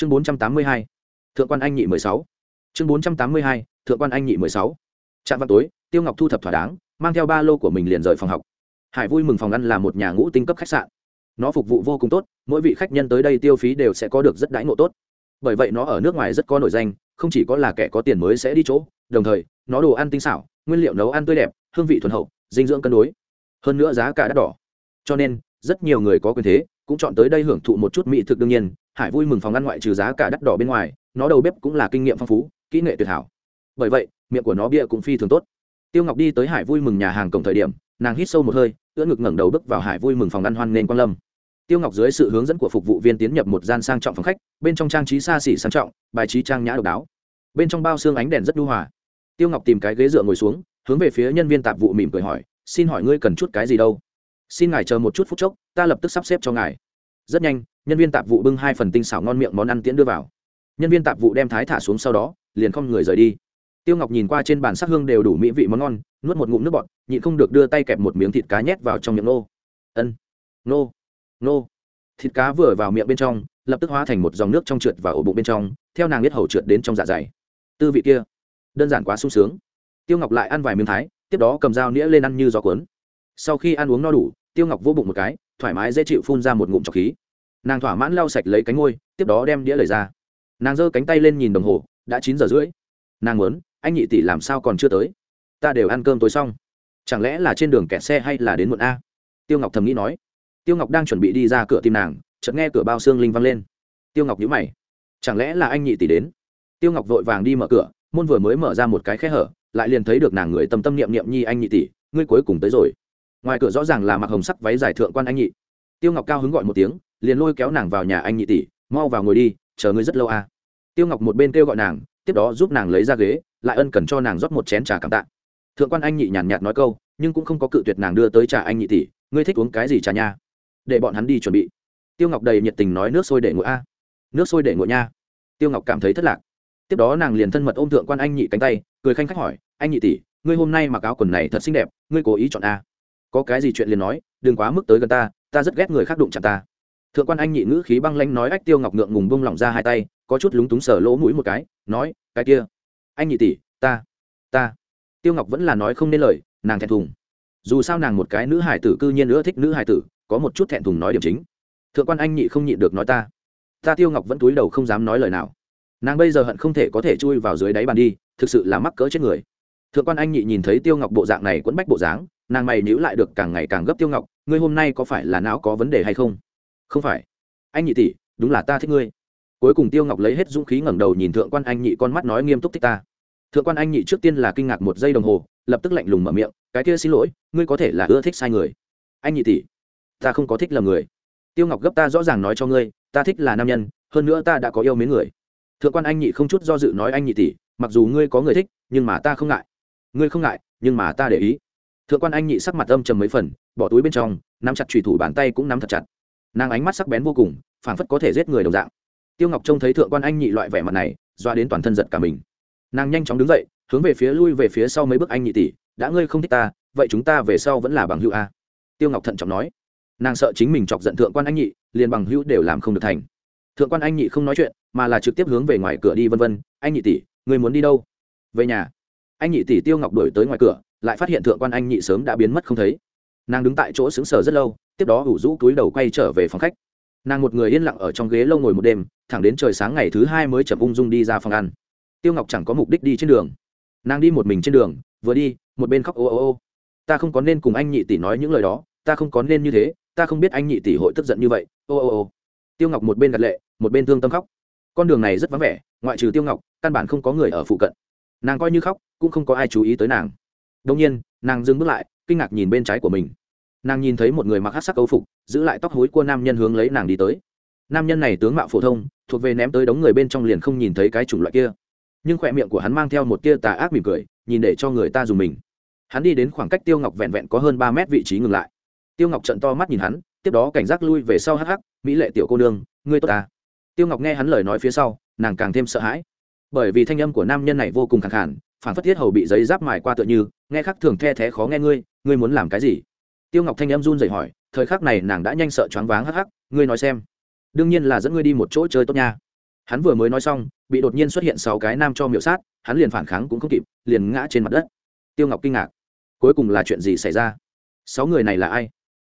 chương bốn trăm tám mươi hai, thượng quan anh nhị mười sáu. Chương bốn trăm tám mươi hai, thượng quan anh nhị mười sáu. Trạm vào tối, tiêu ngọc thu thập thỏa đáng, mang theo ba lô của mình liền rời phòng học. Hải vui mừng phòng ăn là một nhà ngũ tinh cấp khách sạn. Nó phục vụ vô cùng tốt, mỗi vị khách nhân tới đây tiêu phí đều sẽ có được rất đãi ngộ tốt. Bởi vậy nó ở nước ngoài rất có nổi danh, không chỉ có là kẻ có tiền mới sẽ đi chỗ, đồng thời, nó đồ ăn tinh xảo, nguyên liệu nấu ăn tươi đẹp, hương vị thuần hậu, dinh dưỡng cân đối. Hơn nữa giá cả đắt đỏ. Cho nên, rất nhiều người có quyền thế, cũng chọn tới đây hưởng thụ một chút mỹ thực đương nhiên hải vui mừng phòng ăn ngoại trừ giá cả đắt đỏ bên ngoài, nó đầu bếp cũng là kinh nghiệm phong phú, kỹ nghệ tuyệt hảo. Bởi vậy, miệng của nó bia cũng phi thường tốt. Tiêu ngọc đi tới hải vui mừng nhà hàng cổng thời điểm, nàng hít sâu một hơi, ưỡn ngực ngẩng đầu bước vào hải vui mừng phòng ăn hoan nên quan lâm. Tiêu ngọc dưới sự hướng dẫn của phục vụ viên tiến nhập một gian sang trọng phòng khách, bên trong trang trí xa xỉ sang trọng, bài trí trang nhã độc đáo. Bên trong bao xương ánh đèn rất đu hòa. Tiêu ngọc tìm cái ghế dựa ngồi xuống, hướng về phía nhân viên tạp vụ mỉm cười hỏi, xin hỏi ngươi cần chút cái gì đâu? Xin ngài chờ một chút phút chốc, ta lập tức sắp xếp cho ngài. Rất nhanh nhân viên tạp vụ bưng hai phần tinh xảo ngon miệng món ăn tiễn đưa vào. Nhân viên tạp vụ đem thái thả xuống sau đó, liền không người rời đi. Tiêu ngọc nhìn qua trên bàn sắc hương đều đủ mỹ vị món ngon, nuốt một ngụm nước bọt, nhịn không được đưa tay kẹp một miếng thịt cá nhét vào trong miệng nô. Ân, nô nô. Thịt cá vừa vào miệng bên trong, lập tức hóa thành một dòng nước trong trượt và ổ bụng bên trong, theo nàng biết hầu trượt đến trong dạ dày. Tư vị kia, đơn giản quá sung sướng. Tiêu ngọc lại ăn vài miếng thái, tiếp đó cầm dao nĩa lên ăn như gió cuốn. Sau khi ăn uống no đủ, tiêu ngọc vô bụng một cái, thoải mái dễ chịu phun ra một ngụm trọc khí nàng thỏa mãn lau sạch lấy cánh ngôi, tiếp đó đem đĩa lời ra. Nàng giơ cánh tay lên nhìn đồng hồ, đã chín giờ rưỡi. Nàng muốn, anh nhị tỷ làm sao còn chưa tới? Ta đều ăn cơm tối xong. Chẳng lẽ là trên đường kẹt xe hay là đến muộn a? Tiêu ngọc thầm nghĩ nói. Tiêu ngọc đang chuẩn bị đi ra cửa tìm nàng, chợt nghe cửa bao xương linh văng lên. Tiêu ngọc nhíu mày. Chẳng lẽ là anh nhị tỷ đến? Tiêu ngọc vội vàng đi mở cửa, môn vừa mới mở ra một cái khe hở, lại liền thấy được nàng người tâm tâm niệm niệm nhi anh nhị tỷ, ngươi cuối cùng tới rồi. Ngoài cửa rõ ràng là mặc hồng sắc váy dài thượng quan anh nhị. Tiêu ngọc cao hứng gọi một tiếng liền lôi kéo nàng vào nhà anh nhị tỷ, mau vào ngồi đi, chờ ngươi rất lâu à. Tiêu ngọc một bên kêu gọi nàng, tiếp đó giúp nàng lấy ra ghế, lại ân cần cho nàng rót một chén trà cảm tạ. Thượng quan anh nhị nhàn nhạt nói câu, nhưng cũng không có cự tuyệt nàng đưa tới trà anh nhị tỷ, ngươi thích uống cái gì trà nha? Để bọn hắn đi chuẩn bị. Tiêu ngọc đầy nhiệt tình nói nước sôi để nguội a. Nước sôi để nguội nha. Tiêu ngọc cảm thấy thất lạc. Tiếp đó nàng liền thân mật ôm thượng quan anh nhị cánh tay, cười khanh khách hỏi, anh nhị tỷ, ngươi hôm nay mặc áo quần này thật xinh đẹp, ngươi cố ý chọn a? Có cái gì chuyện liền nói, đừng quá mức tới gần ta ta rất ghét người khác đụng chạm ta thượng quan anh nhị ngữ khí băng lanh nói ách tiêu ngọc ngượng ngùng bông lỏng ra hai tay, có chút lúng túng sờ lỗ mũi một cái, nói, cái kia, anh nhị tỷ, ta ta. Tiêu ngọc vẫn là nói không nên lời, nàng thẹn thùng. Dù sao nàng một cái nữ hải tử cư nhiên nữa thích nữ hải tử, có một chút thẹn thùng nói điểm chính. Thượng quan anh nhị không nhịn được nói ta ta tiêu ngọc vẫn túi đầu không dám nói lời nào. Nàng bây giờ hận không thể có thể chui vào dưới đáy bàn đi, thực sự là mắc cỡ chết người. Thượng quan anh nhị nhìn thấy tiêu ngọc bộ dạng này quẫn bách bộ dáng, nàng mày nhữ lại được càng ngày càng gấp tiêu ngọc, ngươi hôm nay có phải là não có vấn đề hay không? Không phải. Anh nhị tỷ, đúng là ta thích ngươi. Cuối cùng tiêu ngọc lấy hết dũng khí ngẩng đầu nhìn thượng quan anh nhị, con mắt nói nghiêm túc thích ta. Thượng quan anh nhị trước tiên là kinh ngạc một giây đồng hồ, lập tức lạnh lùng mở miệng, cái kia xin lỗi, ngươi có thể là ưa thích sai người. Anh nhị tỷ, ta không có thích là người. Tiêu ngọc gấp ta rõ ràng nói cho ngươi, ta thích là nam nhân, hơn nữa ta đã có yêu mến người. Thượng quan anh nhị không chút do dự nói, anh nhị tỷ, mặc dù ngươi có người thích, nhưng mà ta không ngại. Ngươi không ngại, nhưng mà ta để ý. Thượng quan anh nhị sắc mặt âm trầm mấy phần, bỏ túi bên trong, nắm chặt trùy thủ bàn tay cũng nắm thật chặt nàng ánh mắt sắc bén vô cùng, phảng phất có thể giết người đồng dạng. Tiêu ngọc trông thấy thượng quan anh nhị loại vẻ mặt này, doa đến toàn thân giật cả mình. Nàng nhanh chóng đứng dậy, hướng về phía lui về phía sau mấy bước anh nhị tỷ, đã ngươi không thích ta, vậy chúng ta về sau vẫn là bằng hữu a. Tiêu ngọc thận trọng nói. Nàng sợ chính mình chọc giận thượng quan anh nhị, liền bằng hữu đều làm không được thành. Thượng quan anh nhị không nói chuyện, mà là trực tiếp hướng về ngoài cửa đi vân vân, anh nhị tỷ người muốn đi đâu? Về nhà. Anh nhị tỷ tiêu ngọc đuổi tới ngoài cửa, lại phát hiện thượng quan anh nhị sớm đã biến mất không thấy. Nàng đứng tại chỗ xứng sở rất lâu tiếp đó ủ rũ túi đầu quay trở về phòng khách. Nàng một người yên lặng ở trong ghế lâu ngồi một đêm, thẳng đến trời sáng ngày thứ hai mới chập ung dung đi ra phòng ăn. Tiêu ngọc chẳng có mục đích đi trên đường. Nàng đi một mình trên đường, vừa đi, một bên khóc ô ô ô. Ta không có nên cùng anh nhị tỷ nói những lời đó, ta không có nên như thế, ta không biết anh nhị tỷ hội tức giận như vậy, ô ô ô. Tiêu ngọc một bên gật lệ, một bên thương tâm khóc. Con đường này rất vắng vẻ, ngoại trừ tiêu ngọc, căn bản không có người ở phụ cận. Nàng coi như khóc, cũng không có ai chú ý tới nàng. Đông nhiên, nàng dừng bước lại, kinh ngạc nhìn bên trái của mình nàng nhìn thấy một người mặc hát sắc câu phục, giữ lại tóc hối của nam nhân hướng lấy nàng đi tới. Nam nhân này tướng mạo phổ thông, thuộc về ném tới đống người bên trong liền không nhìn thấy cái chủng loại kia. Nhưng khỏe miệng của hắn mang theo một tia tà ác mỉm cười, nhìn để cho người ta dùng mình. Hắn đi đến khoảng cách tiêu ngọc vẹn vẹn có hơn ba mét vị trí ngừng lại. Tiêu ngọc trận to mắt nhìn hắn, tiếp đó cảnh giác lui về sau hắc hắc, mỹ lệ tiểu cô nương, ngươi tốt ta. Tiêu ngọc nghe hắn lời nói phía sau, nàng càng thêm sợ hãi. Bởi vì thanh âm của nam nhân này vô cùng khẳng khản phản phất thiết hầu bị giấy giáp mài qua tựa như, nghe khắc thường the thé khó nghe ngươi ngươi muốn làm cái gì? Tiêu ngọc thanh em run rẩy hỏi, thời khắc này nàng đã nhanh sợ choáng váng hắc hắc, ngươi nói xem. Đương nhiên là dẫn ngươi đi một chỗ chơi tốt nha. Hắn vừa mới nói xong, bị đột nhiên xuất hiện sáu cái nam cho miệu sát, hắn liền phản kháng cũng không kịp, liền ngã trên mặt đất. Tiêu ngọc kinh ngạc. Cuối cùng là chuyện gì xảy ra? Sáu người này là ai?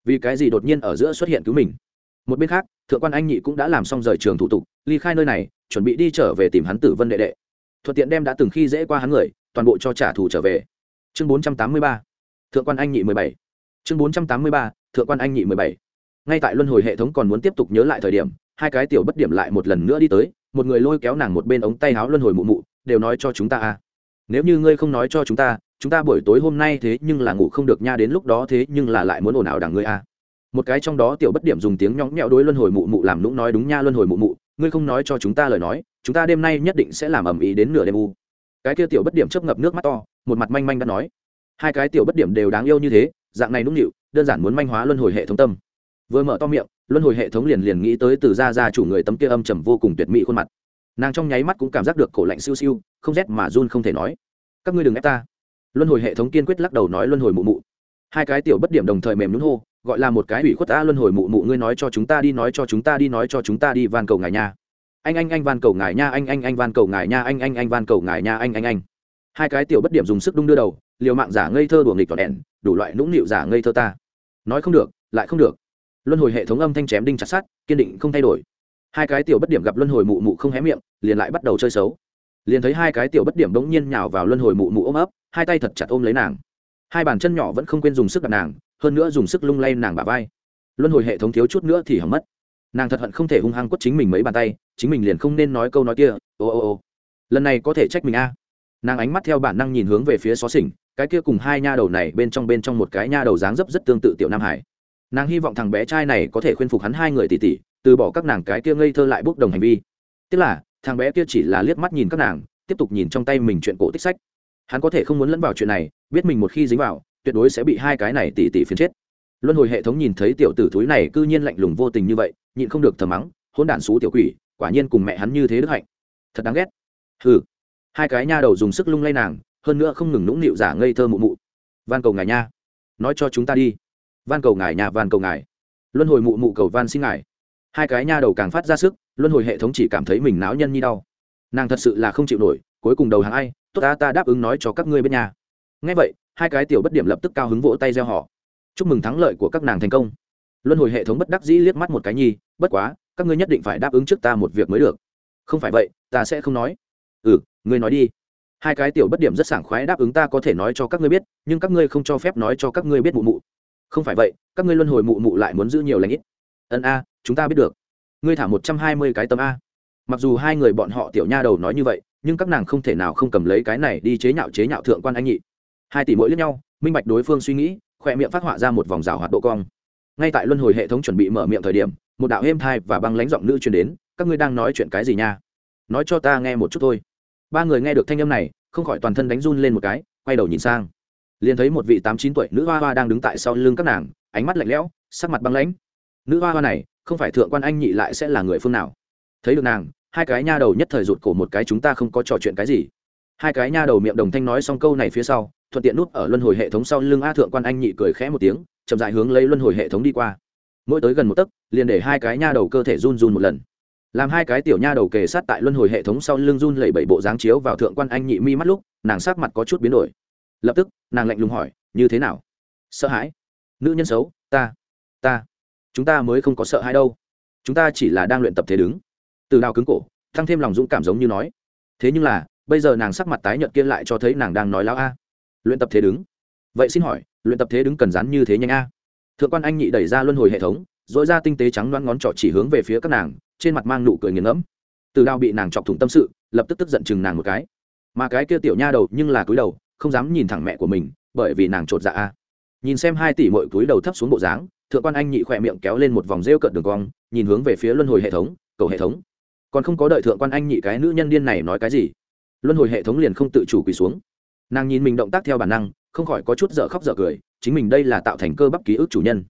Vì cái gì đột nhiên ở giữa xuất hiện cứu mình? Một bên khác, thượng quan anh nhị cũng đã làm xong rời trường thủ tục, ly khai nơi này, chuẩn bị đi trở về tìm hắn tử vân đệ đệ. Thuận tiện đem đã từng khi dễ qua hắn người, toàn bộ cho trả thù trở về. Chương bốn trăm tám mươi ba. Thượng quan anh nhị mười bảy chương bốn trăm tám mươi ba, thượng quan anh nhị mười bảy. Ngay tại luân hồi hệ thống còn muốn tiếp tục nhớ lại thời điểm, hai cái tiểu bất điểm lại một lần nữa đi tới, một người lôi kéo nàng một bên ống tay áo luân hồi mụ mụ, đều nói cho chúng ta à. Nếu như ngươi không nói cho chúng ta chúng ta buổi tối hôm nay thế nhưng là ngủ không được nha, đến lúc đó thế nhưng là lại muốn ồn ào đằng ngươi à. Một cái trong đó tiểu bất điểm dùng tiếng nhõng nhẽo đối luân hồi mụ mụ làm lũng nói đúng nha luân hồi mụ mụ, ngươi không nói cho chúng ta lời nói, chúng ta đêm nay nhất định sẽ làm ầm ĩ đến nửa đêm u. Cái kia tiểu bất điểm chớp ngập nước mắt to, một mặt manh manh đã nói. Hai cái tiểu bất điểm đều đáng yêu như thế dạng này nũng nịu, đơn giản muốn manh hóa luân hồi hệ thống tâm. Vừa mở to miệng, luân hồi hệ thống liền liền nghĩ tới từ ra ra chủ người tấm kia âm trầm vô cùng tuyệt mỹ khuôn mặt. Nàng trong nháy mắt cũng cảm giác được cổ lạnh siêu siêu, không rét mà run không thể nói. Các ngươi đừng ép ta. Luân hồi hệ thống kiên quyết lắc đầu nói luân hồi mụ mụ. Hai cái tiểu bất điểm đồng thời mềm nhún hô, gọi là một cái ủy khuất ta luân hồi mụ mụ, ngươi nói cho chúng ta đi, nói cho chúng ta đi, nói cho chúng ta đi, van cầu ngài nha. Anh anh anh, van cầu ngài nha, anh anh anh, van cầu ngài nha, anh anh anh, van cầu ngài nha, anh anh anh. Hai cái tiểu bất điểm dùng sức đung đưa đầu liều mạng giả ngây thơ đùa nghịch tỏ đèn, đủ loại nũng nịu giả ngây thơ ta. Nói không được, lại không được. Luân hồi hệ thống âm thanh chém đinh chặt sát kiên định không thay đổi. Hai cái tiểu bất điểm gặp luân hồi mụ mụ không hé miệng, liền lại bắt đầu chơi xấu. Liền thấy hai cái tiểu bất điểm bỗng nhiên nhào vào luân hồi mụ mụ ôm ấp, hai tay thật chặt ôm lấy nàng. Hai bàn chân nhỏ vẫn không quên dùng sức đặt nàng, hơn nữa dùng sức lung lay nàng bả vai. Luân hồi hệ thống thiếu chút nữa thì hỏng mất. Nàng thật hận không thể hung hăng quất chính mình mấy bàn tay, chính mình liền không nên nói câu nói kia, ô ô ô. Lần này có thể trách mình a. Nàng ánh mắt theo bản năng nhìn hướng về phía xó xỉnh cái kia cùng hai nha đầu này bên trong bên trong một cái nha đầu dáng dấp rất tương tự tiểu nam hải. Nàng hy vọng thằng bé trai này có thể khuyên phục hắn hai người tỉ tỉ, từ bỏ các nàng cái kia ngây thơ lại bốc đồng hành vi. Tức là, thằng bé kia chỉ là liếc mắt nhìn các nàng, tiếp tục nhìn trong tay mình chuyện cổ tích sách. Hắn có thể không muốn lẫn vào chuyện này, biết mình một khi dính vào, tuyệt đối sẽ bị hai cái này tỉ tỉ phiến chết. Luân hồi hệ thống nhìn thấy tiểu tử thúi này c ư nhiên lạnh lùng vô tình như vậy, nhịn không được thờ mắng hôn đản xú tiểu quỷ, quả nhiên cùng mẹ hắn như thế đức hạnh. Thật đáng ghét. Hừ. Hai cái nha đầu dùng sức lung lay nàng hơn nữa không ngừng nũng nịu giả ngây thơ mụ mụ. Van cầu ngài nha. Nói cho chúng ta đi. Van cầu ngài nhà van cầu ngài. Luân hồi mụ mụ cầu van xin ngài. Hai cái nha đầu càng phát ra sức, luân hồi hệ thống chỉ cảm thấy mình náo nhân như đau. Nàng thật sự là không chịu nổi, cuối cùng đầu hàng ai, tốt ta ta đáp ứng nói cho các ngươi bên nhà ngay vậy, hai cái tiểu bất điểm lập tức cao hứng vỗ tay gieo họ. Chúc mừng thắng lợi của các nàng thành công. Luân hồi hệ thống bất đắc dĩ liếc mắt một cái nhi, bất quá, các ngươi nhất định phải đáp ứng trước ta một việc mới được. Không phải vậy, ta sẽ không nói. Ừ ngươi nói đi hai cái tiểu bất điểm rất sảng khoái đáp ứng ta có thể nói cho các ngươi biết, nhưng các ngươi không cho phép nói cho các ngươi biết mụ mụ. Không phải vậy, các ngươi luân hồi mụ mụ lại muốn giữ nhiều lãnh ít. Ân a, chúng ta biết được. Ngươi thả một trăm hai mươi cái tấm a. Mặc dù hai người bọn họ tiểu nha đầu nói như vậy, nhưng các nàng không thể nào không cầm lấy cái này đi chế nhạo chế nhạo thượng quan anh nhị. Hai tỷ mỗi lẫn nhau, minh bạch đối phương suy nghĩ khỏe miệng phát họa ra một vòng rào hoạt độ cong. Ngay tại luân hồi hệ thống chuẩn bị mở miệng thời điểm, một đạo êm thai và băng lãnh giọng nữ truyền đến, các ngươi đang nói chuyện cái gì nha? Nói cho ta nghe một chút thôi ba người nghe được thanh âm này, không khỏi toàn thân đánh run lên một cái, quay đầu nhìn sang. Liền thấy một vị tám chín tuổi nữ hoa hoa đang đứng tại sau lưng các nàng, ánh mắt lạnh lẽo, sắc mặt băng lãnh. Nữ hoa hoa này, không phải thượng quan anh nhị lại sẽ là người phương nào? Thấy được nàng, hai cái nha đầu nhất thời rụt cổ một cái chúng ta không có trò chuyện cái gì. Hai cái nha đầu miệng đồng thanh nói xong câu này phía sau, thuận tiện nút ở luân hồi hệ thống sau lưng a thượng quan anh nhị cười khẽ một tiếng, chậm dại hướng lấy luân hồi hệ thống đi qua. Mỗi tới gần một tấc, liền để hai cái nha đầu cơ thể run run một lần làm hai cái tiểu nha đầu kề sát tại luân hồi hệ thống sau lưng run lẩy bẩy bộ dáng chiếu vào thượng quan anh nhị mi mắt lúc, nàng sắc mặt có chút biến đổi. Lập tức, nàng lạnh lùng hỏi, như thế nào? Sợ hãi? Nữ nhân xấu, ta ta, chúng ta mới không có sợ hãi đâu. Chúng ta chỉ là đang luyện tập thế đứng. Từ đào cứng cổ tăng thêm lòng dũng cảm giống như nói. Thế nhưng là, bây giờ nàng sắc mặt tái nhợt kia lại cho thấy nàng đang nói láo a. Luyện tập thế đứng? Vậy xin hỏi, luyện tập thế đứng cần rán như thế nhanh a? Thượng quan anh nhị đẩy ra luân hồi hệ thống dội ra tinh tế trắng loáng ngón trỏ chỉ hướng về phía các nàng trên mặt mang nụ cười nghiền ngẫm. Từ đao bị nàng chọc thủng tâm sự lập tức tức giận chừng nàng một cái. Mà cái kia tiểu nha đầu nhưng là cúi đầu không dám nhìn thẳng mẹ của mình bởi vì nàng chột dạ a. Nhìn xem hai tỷ mội cúi đầu thấp xuống bộ dáng thượng quan anh nhị khỏe miệng kéo lên một vòng rêu cận đường cong nhìn hướng về phía luân hồi hệ thống cầu hệ thống. Còn không có đợi thượng quan anh nhị cái nữ nhân điên này nói cái gì luân hồi hệ thống liền không tự chủ quỳ xuống. Nàng nhìn mình động tác theo bản năng không khỏi có chút dở khóc dở cười chính mình đây là tạo thành cơ bắp ký ức chủ nhân.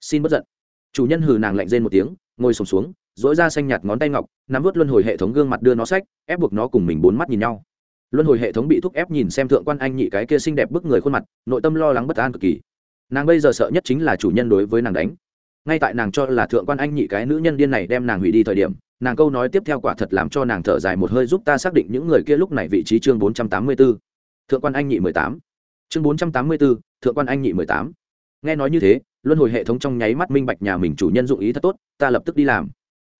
Xin bất giận. Chủ nhân hừ nàng lạnh rên một tiếng ngồi sùng xuống, xuống dỗi ra xanh nhạt ngón tay ngọc nắm vớt luân hồi hệ thống gương mặt đưa nó sách ép buộc nó cùng mình bốn mắt nhìn nhau. Luân hồi hệ thống bị thúc ép nhìn xem thượng quan anh nhị cái kia xinh đẹp bức người khuôn mặt nội tâm lo lắng bất an cực kỳ. Nàng bây giờ sợ nhất chính là chủ nhân đối với nàng đánh. Ngay tại nàng cho là thượng quan anh nhị cái nữ nhân điên này đem nàng hủy đi thời điểm nàng câu nói tiếp theo quả thật làm cho nàng thở dài một hơi giúp ta xác định những người kia lúc này vị trí chương bốn trăm tám mươi 484. thượng quan anh nhị mười tám. Chương bốn trăm tám mươi 484, thượng quan anh nhị mười tám. Nghe nói như thế luân hồi hệ thống trong nháy mắt minh bạch nhà mình chủ nhân dụng ý thật tốt ta lập tức đi làm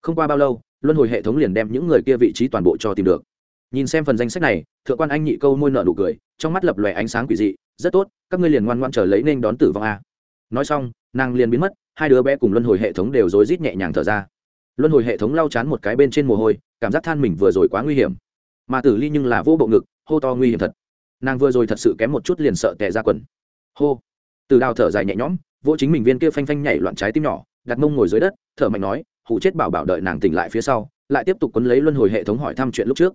không qua bao lâu, luân hồi hệ thống liền đem những người kia vị trí toàn bộ cho tìm được. Nhìn xem phần danh sách này, thượng quan anh nhị câu môi nợ nụ cười, trong mắt lập lòe ánh sáng quỷ dị, rất tốt, các ngươi liền ngoan ngoan chờ lấy nên đón tử vong a. Nói xong, nàng liền biến mất, hai đứa bé cùng luân hồi hệ thống đều rối rít nhẹ nhàng thở ra. Luân hồi hệ thống lau chán một cái bên trên mồ hôi, cảm giác than mình vừa rồi quá nguy hiểm. Mà tử ly nhưng là vô bộ ngực, hô to nguy hiểm thật. Nàng vừa rồi thật sự kém một chút liền sợ tè ra quần. Hô. Từ đào thở dài nhẹ nhõm vỗ chính mình viên kia phanh phanh nhảy loạn trái tim nhỏ, đặt mông ngồi dưới đất, thở mạnh nói hụ chết bảo bảo đợi nàng tỉnh lại phía sau, lại tiếp tục quấn lấy luân hồi hệ thống hỏi thăm chuyện lúc trước.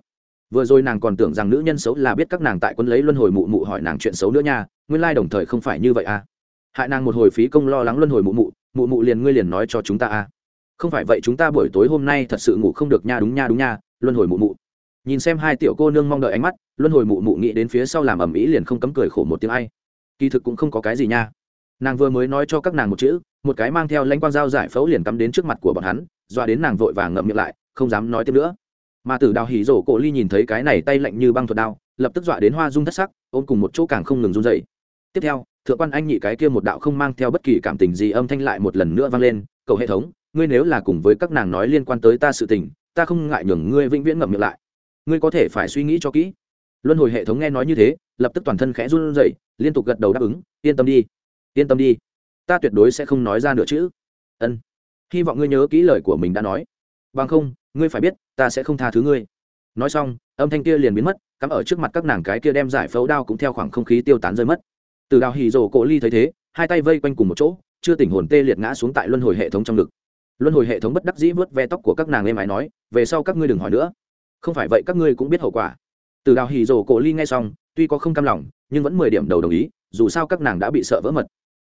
Vừa rồi nàng còn tưởng rằng nữ nhân xấu là biết các nàng tại quấn lấy luân hồi mụ mụ hỏi nàng chuyện xấu nữa nha, nguyên lai đồng thời không phải như vậy à. Hại nàng một hồi phí công lo lắng luân hồi mụ mụ mụ mụ liền ngươi liền nói cho chúng ta à. Không phải vậy chúng ta buổi tối hôm nay thật sự ngủ không được nha, đúng nha đúng nha, luân hồi mụ mụ. Nhìn xem hai tiểu cô nương mong đợi ánh mắt, luân hồi mụ mụ nghĩ đến phía sau làm ầm ĩ liền không cấm cười khổ một tiếng ai. Kỳ thực cũng không có cái gì nha nàng vừa mới nói cho các nàng một chữ, một cái mang theo lãnh quang dao giải phẫu liền cắm đến trước mặt của bọn hắn, dọa đến nàng vội vàng ngậm miệng lại, không dám nói tiếp nữa. Mà tử đào hỉ rổ cổ ly nhìn thấy cái này tay lạnh như băng thuật đao, lập tức dọa đến hoa dung thất sắc, ôm cùng một chỗ càng không ngừng run dậy tiếp theo, thượng quan anh nhị cái kia một đạo không mang theo bất kỳ cảm tình gì âm thanh lại một lần nữa vang lên, cầu hệ thống, ngươi nếu là cùng với các nàng nói liên quan tới ta sự tình, ta không ngại nhường ngươi vĩnh viễn ngậm miệng lại. Ngươi có thể phải suy nghĩ cho kỹ. Luân hồi hệ thống nghe nói như thế, lập tức toàn thân khẽ run rẩy, liên tục gật đầu đáp ứng, yên tâm đi yên tâm đi, ta tuyệt đối sẽ không nói ra nữa chứ. ân, hy vọng ngươi nhớ kỹ lời của mình đã nói. Bằng không, ngươi phải biết, ta sẽ không tha thứ ngươi. Nói xong, âm thanh kia liền biến mất, cắm ở trước mặt các nàng cái kia đem giải phẫu đao cũng theo khoảng không khí tiêu tán rơi mất. Từ đào hì rồ cổ ly thấy thế, hai tay vây quanh cùng một chỗ, chưa tỉnh hồn tê liệt ngã xuống tại luân hồi hệ thống trong ngực. Luân hồi hệ thống bất đắc dĩ vớt ve tóc của các nàng êm ái nói, về sau các ngươi đừng hỏi nữa. Không phải vậy các ngươi cũng biết hậu quả. Từ đào hì rồ cổ ly nghe xong, tuy có không cam lòng, nhưng vẫn mười điểm đầu đồng ý, dù sao các nàng đã bị sợ vỡ mật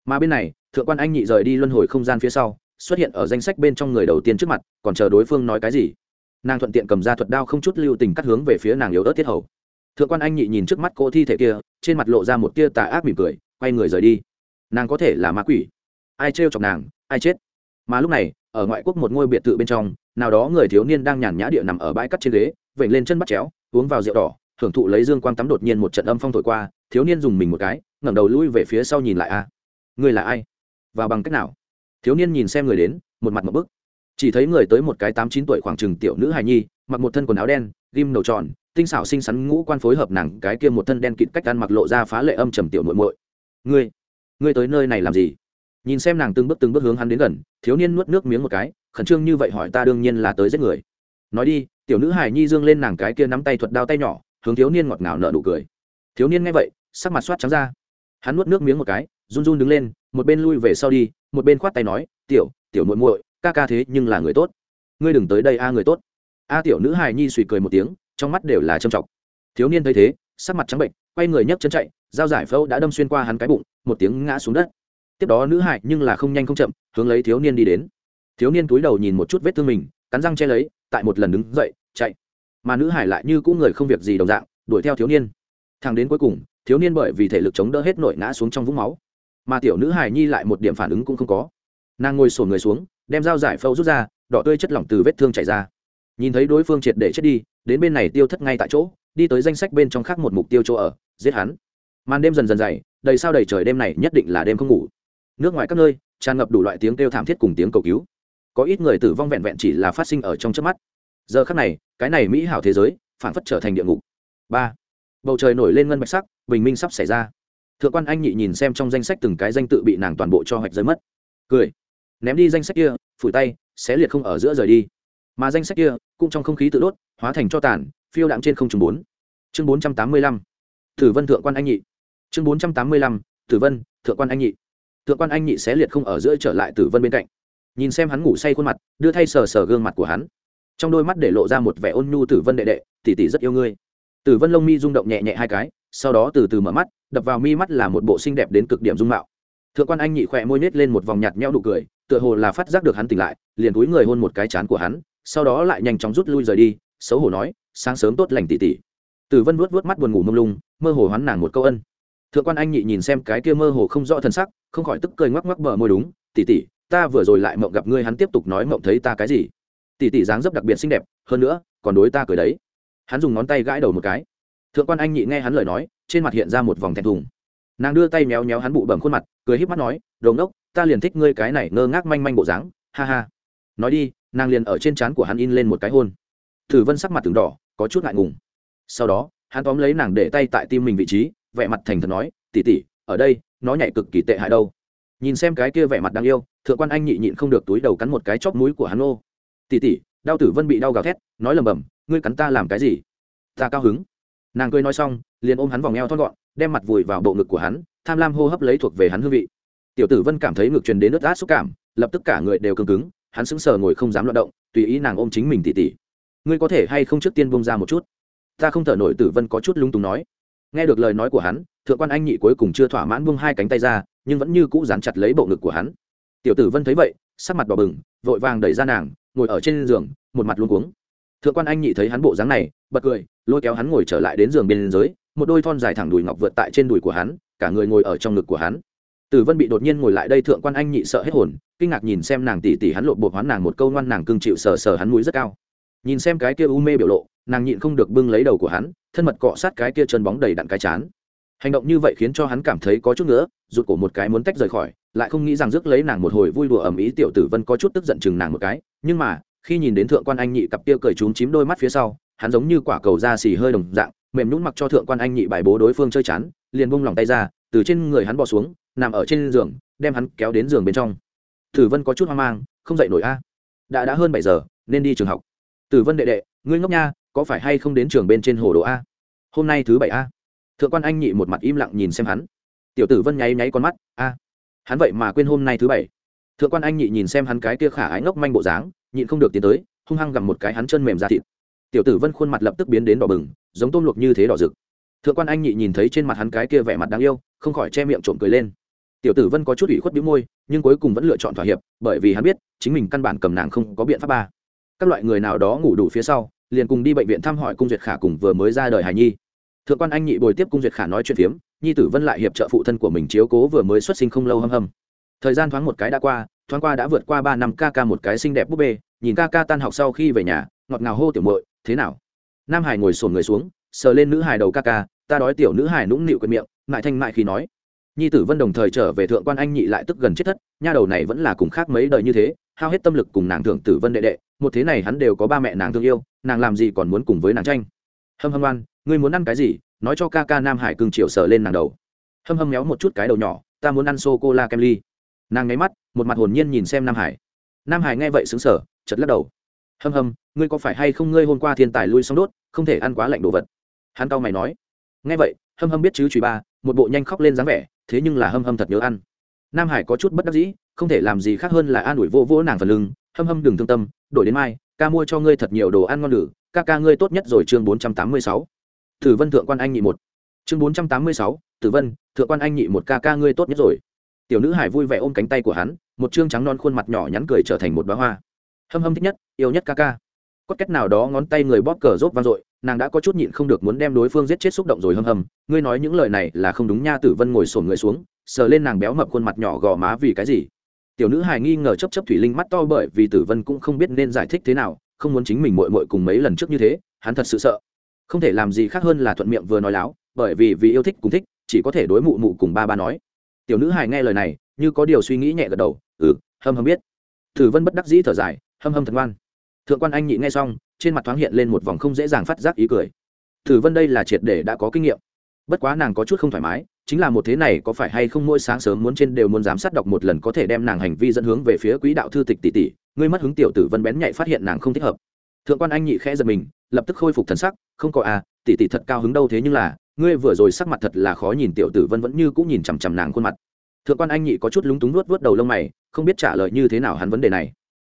mà bên này, thượng quan anh nhị rời đi luân hồi không gian phía sau, xuất hiện ở danh sách bên trong người đầu tiên trước mặt, còn chờ đối phương nói cái gì. Nàng thuận tiện cầm ra thuật đao không chút lưu tình cắt hướng về phía nàng yếu ớt tiết hầu. Thượng quan anh nhị nhìn trước mắt cô thi thể kia, trên mặt lộ ra một tia tà ác mỉm cười, quay người rời đi. Nàng có thể là ma quỷ. Ai trêu chọc nàng, ai chết. Mà lúc này, ở ngoại quốc một ngôi biệt thự bên trong, nào đó người thiếu niên đang nhàn nhã địa nằm ở bãi cắt trên ghế, vểnh lên chân bắt chéo, uống vào rượu đỏ, hưởng thụ lấy dương quang tắm đột nhiên một trận âm phong thổi qua, thiếu niên dùng mình một cái, ngẩng đầu lui về phía sau nhìn lại a. Ngươi là ai? Và bằng cách nào? Thiếu niên nhìn xem người đến, một mặt một bức. Chỉ thấy người tới một cái tám chín tuổi khoảng chừng tiểu nữ hài nhi, mặc một thân quần áo đen, ghim đầu tròn, tinh xảo xinh xắn ngũ quan phối hợp nàng cái kia một thân đen kịt cách ăn mặc lộ ra phá lệ âm trầm tiểu muội muội. Ngươi ngươi tới nơi này làm gì? Nhìn xem nàng từng bước từng bước hướng hắn đến gần, thiếu niên nuốt nước miếng một cái, khẩn trương như vậy hỏi ta đương nhiên là tới giết người. Nói đi, tiểu nữ hài nhi dương lên nàng cái kia nắm tay thuật đao tay nhỏ, hướng thiếu niên ngọt ngào nở nụ cười. Thiếu niên nghe vậy, sắc mặt soát trắng ra. Hắn nuốt nước miếng một cái run run đứng lên, một bên lui về sau đi, một bên khoát tay nói, tiểu tiểu muội muội, ca ca thế nhưng là người tốt. Ngươi đừng tới đây a, người tốt. A tiểu nữ hài nhi suy cười một tiếng, trong mắt đều là trầm trọng. Thiếu niên thấy thế, sắc mặt trắng bệnh, quay người nhấc chân chạy, dao giải phẫu đã đâm xuyên qua hắn cái bụng, một tiếng ngã xuống đất. Tiếp đó nữ hài nhưng là không nhanh không chậm, hướng lấy thiếu niên đi đến. Thiếu niên túi đầu nhìn một chút vết thương mình, cắn răng che lấy, tại một lần đứng dậy, chạy. Mà nữ hải lại như cũng người không việc gì đồng dạng, đuổi theo thiếu niên. Thằng đến cuối cùng, thiếu niên bởi vì thể lực chống đỡ hết nội ngã xuống trong vũng máu mà tiểu nữ hải nhi lại một điểm phản ứng cũng không có. Nàng ngồi sổn người xuống, đem dao giải phẫu rút ra, đỏ tươi chất lỏng từ vết thương chảy ra. Nhìn thấy đối phương triệt để chết đi, đến bên này tiêu thất ngay tại chỗ, đi tới danh sách bên trong khác một mục tiêu chỗ ở, giết hắn. Màn đêm dần dần dày, đầy sao đầy trời đêm này nhất định là đêm không ngủ. Nước ngoài các nơi, tràn ngập đủ loại tiếng kêu thảm thiết cùng tiếng cầu cứu. Có ít người tử vong vẹn vẹn chỉ là phát sinh ở trong trước mắt. Giờ khắc này, cái này mỹ hảo thế giới phản phất trở thành địa ngục. Ba. Bầu trời nổi lên ngân bạch sắc, bình minh sắp xảy ra thượng quan anh nhị nhìn xem trong danh sách từng cái danh tự bị nàng toàn bộ cho hoạch rơi mất. Cười. Ném đi danh sách kia, phủi tay, xé liệt không ở giữa rời đi. Mà danh sách kia, cũng trong không khí tự đốt, hóa thành cho tàn, phiêu đạm trên không chừng bốn. Chương bốn trăm tám mươi lăm. Thử vân thượng quan anh nhị. Chương bốn trăm tám mươi lăm. Tử vân thượng quan anh nhị. Thượng quan anh nhị xé liệt không ở giữa trở lại tử vân bên cạnh. Nhìn xem hắn ngủ say khuôn mặt, đưa thay sờ sờ gương mặt của hắn. Trong đôi mắt để lộ ra một vẻ ôn nhu tử vân đệ đệ, tỷ tỷ rất yêu ngươi. Tử vân lông mi rung động nhẹ nhẹ hai cái, sau đó từ từ mở mắt đập vào mi mắt là một bộ xinh đẹp đến cực điểm dung mạo. Thượng quan anh nhị khỏe môi nết lên một vòng nhạt nhẽo nụ cười, tựa hồ là phát giác được hắn tỉnh lại, liền túi người hôn một cái chán của hắn, sau đó lại nhanh chóng rút lui rời đi, xấu hổ nói, sáng sớm tốt lành tỉ tỉ tử vân vuốt vuốt mắt buồn ngủ mông lung, mơ hồ hoán nàng một câu ân. Thượng quan anh nhị nhìn xem cái kia mơ hồ không rõ thân sắc, không khỏi tức cười ngoắc ngoắc bờ môi đúng tỉ tỉ ta vừa rồi lại mộng gặp ngươi, hắn tiếp tục nói mộng thấy ta cái gì? Tỷ tỷ dáng dấp đặc biệt xinh đẹp, hơn nữa, còn đối ta cười đấy. Hắn dùng ngón tay gãi đầu một cái thượng quan anh nhị nghe hắn lời nói, trên mặt hiện ra một vòng thẹn thùng. Nàng đưa tay méo méo hắn bụ bẩm khuôn mặt, cười híp mắt nói đồn đốc ta liền thích ngươi cái này ngơ ngác manh manh bộ dáng, ha ha. Nói đi, nàng liền ở trên trán của hắn in lên một cái hôn. Thử vân sắc mặt từng đỏ, có chút ngại ngùng. Sau đó, hắn tóm lấy nàng để tay tại tim mình vị trí, vẻ mặt thành thật nói tỉ tỉ ở đây, nó nhảy cực kỳ tệ hại đâu. Nhìn xem cái kia vẻ mặt đáng yêu, thượng quan anh nhị nhịn không được túi đầu cắn một cái chóp mũi của hắn ô. Tỉ tỉ đau tử vân bị đau gào thét, nói lầm bầm, ngươi cắn ta làm cái gì? Ta cao hứng nàng cười nói xong, liền ôm hắn vòng eo thon gọn, đem mặt vùi vào bộ ngực của hắn, tham lam hô hấp lấy thuộc về hắn hương vị. Tiểu tử vân cảm thấy ngực truyền đến nước át xúc cảm, lập tức cả người đều cứng cứng, hắn sững sờ ngồi không dám loạt động, tùy ý nàng ôm chính mình tỉ tỉ. Ngươi có thể hay không trước tiên bông ra một chút? Ta không thở nổi, tử vân có chút lung túng nói. Nghe được lời nói của hắn, thượng quan anh nhị cuối cùng chưa thỏa mãn buông hai cánh tay ra, nhưng vẫn như cũ dán chặt lấy bộ ngực của hắn. Tiểu tử vân thấy vậy, sắc mặt đỏ bừng, vội vàng đẩy ra nàng, ngồi ở trên giường, một mặt luôn cuống thượng quan anh nhị thấy hắn bộ dáng này, bật cười, lôi kéo hắn ngồi trở lại đến giường bên dưới, một đôi thon dài thẳng đùi ngọc vượt tại trên đùi của hắn, cả người ngồi ở trong ngực của hắn. Tử vân bị đột nhiên ngồi lại đây, thượng quan anh nhị sợ hết hồn, kinh ngạc nhìn xem nàng tỉ tỉ hắn lộ bột hoán nàng một câu ngoan nàng cưng chịu sờ sờ hắn mũi rất cao. Nhìn xem cái kia u mê biểu lộ, nàng nhịn không được bưng lấy đầu của hắn, thân mật cọ sát cái kia chân bóng đầy đặn cái chán. Hành động như vậy khiến cho hắn cảm thấy có chút nữa rụt cổ một cái muốn tách rời khỏi, lại không nghĩ rằng rước lấy nàng một hồi vui đùa ầm ĩ tiểu tử vân có chút tức giận chừng nàng một cái, nhưng mà khi nhìn đến thượng quan anh nhị cặp kia cười trúng chím đôi mắt phía sau, hắn giống như quả cầu da xì hơi đồng dạng, mềm nhún mặc cho thượng quan anh nhị bài bố đối phương chơi chán, liền bung lòng tay ra, từ trên người hắn bỏ xuống, nằm ở trên giường, đem hắn kéo đến giường bên trong. Tử vân có chút hoang mang, không dậy nổi a. Đã đã hơn bảy giờ, nên đi trường học. Tử vân đệ đệ, ngươi ngốc nha, có phải hay không đến trường bên trên hồ đồ a? Hôm nay thứ bảy a. Thượng quan anh nhị một mặt im lặng nhìn xem hắn. Tiểu tử vân nháy nháy con mắt, a. Hắn vậy mà quên hôm nay thứ bảy. Thượng quan anh nhị nhìn xem hắn cái kia khả ái ngốc manh bộ dáng nhịn không được tiến tới, hung hăng gặm một cái hắn chân mềm ra thịt. Tiểu tử vân khuôn mặt lập tức biến đến đỏ bừng, giống tôm luộc như thế đỏ rực. Thượng quan anh nhị nhìn thấy trên mặt hắn cái kia vẻ mặt đáng yêu, không khỏi che miệng trộm cười lên. Tiểu tử vân có chút ủy khuất bĩu môi, nhưng cuối cùng vẫn lựa chọn thỏa hiệp, bởi vì hắn biết, chính mình căn bản cầm nàng không có biện pháp ba. Các loại người nào đó ngủ đủ phía sau, liền cùng đi bệnh viện thăm hỏi cung duyệt khả cùng vừa mới ra đời hài nhi. Thượng quan anh nhị bồi tiếp cung duyệt khả nói chuyện phiếm, nhi tử vân lại hiệp trợ phụ thân của mình chiếu cố vừa mới xuất sinh không lâu hâm hâm. Thời gian thoáng một cái đã qua, thoáng qua đã vượt qua ba năm ca ca một cái xinh đẹp búp bê nhìn ca ca tan học sau khi về nhà, ngọt ngào hô tiểu mội thế nào? Nam hải ngồi sồn người xuống, sờ lên nữ hải đầu ca ca, ta đói tiểu nữ hải nũng nịu quệt miệng, ngại thanh mại khi nói. Nhi tử vân đồng thời trở về thượng quan anh nhị lại tức gần chết thất, nha đầu này vẫn là cùng khác mấy đời như thế, hao hết tâm lực cùng nàng thượng tử vân đệ đệ, một thế này hắn đều có ba mẹ nàng thương yêu, nàng làm gì còn muốn cùng với nàng tranh. Hâm hâm oan, ngươi muốn ăn cái gì? Nói cho ca ca nam hải cưng chiều sờ lên nàng đầu. Hâm hâm méo một chút cái đầu nhỏ, ta muốn ăn sô cô la kem ly. Nàng nháy mắt, một mặt hồn nhiên nhìn xem nam hải. Nam hải nghe vậy xứng sở chật lắc đầu. Hâm hâm, ngươi có phải hay không ngươi hôm qua thiên tài lui xong đốt, không thể ăn quá lạnh đồ vật? Hắn cau mày nói. Nghe vậy, hâm hâm biết chứ chùy ba, một bộ nhanh khóc lên dáng vẻ, thế nhưng là hâm hâm thật nhớ ăn. Nam hải có chút bất đắc dĩ, không thể làm gì khác hơn là an ủi vô vỗ nàng phần lưng. Hâm hâm, đừng thương tâm, đổi đến mai, ca mua cho ngươi thật nhiều đồ ăn ngon lử ca ca ngươi tốt nhất rồi. Chương bốn trăm tám mươi sáu. Tử vân thượng quan anh nhị một. Chương bốn trăm tám mươi sáu. Tử vân thượng quan anh nhị một ca ca ngươi tốt nhất rồi. Tiểu nữ hải vui vẻ ôm cánh tay của hắn, một chương trắng non khuôn mặt nhỏ nhắn cười trở thành một bá hoa hâm hâm thích nhất, yêu nhất ca ca. Có cách nào đó ngón tay người bóp cờ rốt vang dội, nàng đã có chút nhịn không được muốn đem đối phương giết chết xúc động rồi hâm hâm. Ngươi nói những lời này là không đúng nha, tử vân ngồi sổn người xuống, sờ lên nàng béo mập khuôn mặt nhỏ gò má vì cái gì? Tiểu nữ hài nghi ngờ chấp chấp thủy linh mắt to bởi vì tử vân cũng không biết nên giải thích thế nào, không muốn chính mình mội mội cùng mấy lần trước như thế, hắn thật sự sợ. Không thể làm gì khác hơn là thuận miệng vừa nói láo, bởi vì vì yêu thích cùng thích, chỉ có thể đối mụ mụ cùng ba ba nói. Tiểu nữ hài nghe lời này, như có điều suy nghĩ nhẹ gật đầu ừ hâm hâm biết. Tử vân bất đắc dĩ thở dài hâm hâm thật ngoan. Thượng quan anh nhị nghe xong, trên mặt thoáng hiện lên một vòng không dễ dàng phát giác ý cười. Tử vân đây là triệt để đã có kinh nghiệm. Bất quá nàng có chút không thoải mái, chính là một thế này có phải hay không mỗi sáng sớm muốn trên đều muốn giám sát đọc một lần có thể đem nàng hành vi dẫn hướng về phía quỹ đạo thư tịch tỷ tỷ, ngươi mất hứng tiểu tử vân bén nhạy phát hiện nàng không thích hợp. Thượng quan anh nhị khẽ giật mình, lập tức khôi phục thần sắc, không có à tỷ tỷ thật cao hứng đâu thế nhưng là, ngươi vừa rồi sắc mặt thật là khó nhìn tiểu tử vân vẫn như cũng nhìn chằm chằm nàng khuôn mặt. Thượng quan anh nhị có chút lúng túng nuốt vớt đầu lông mày, không biết trả lời như thế nào hắn vấn đề này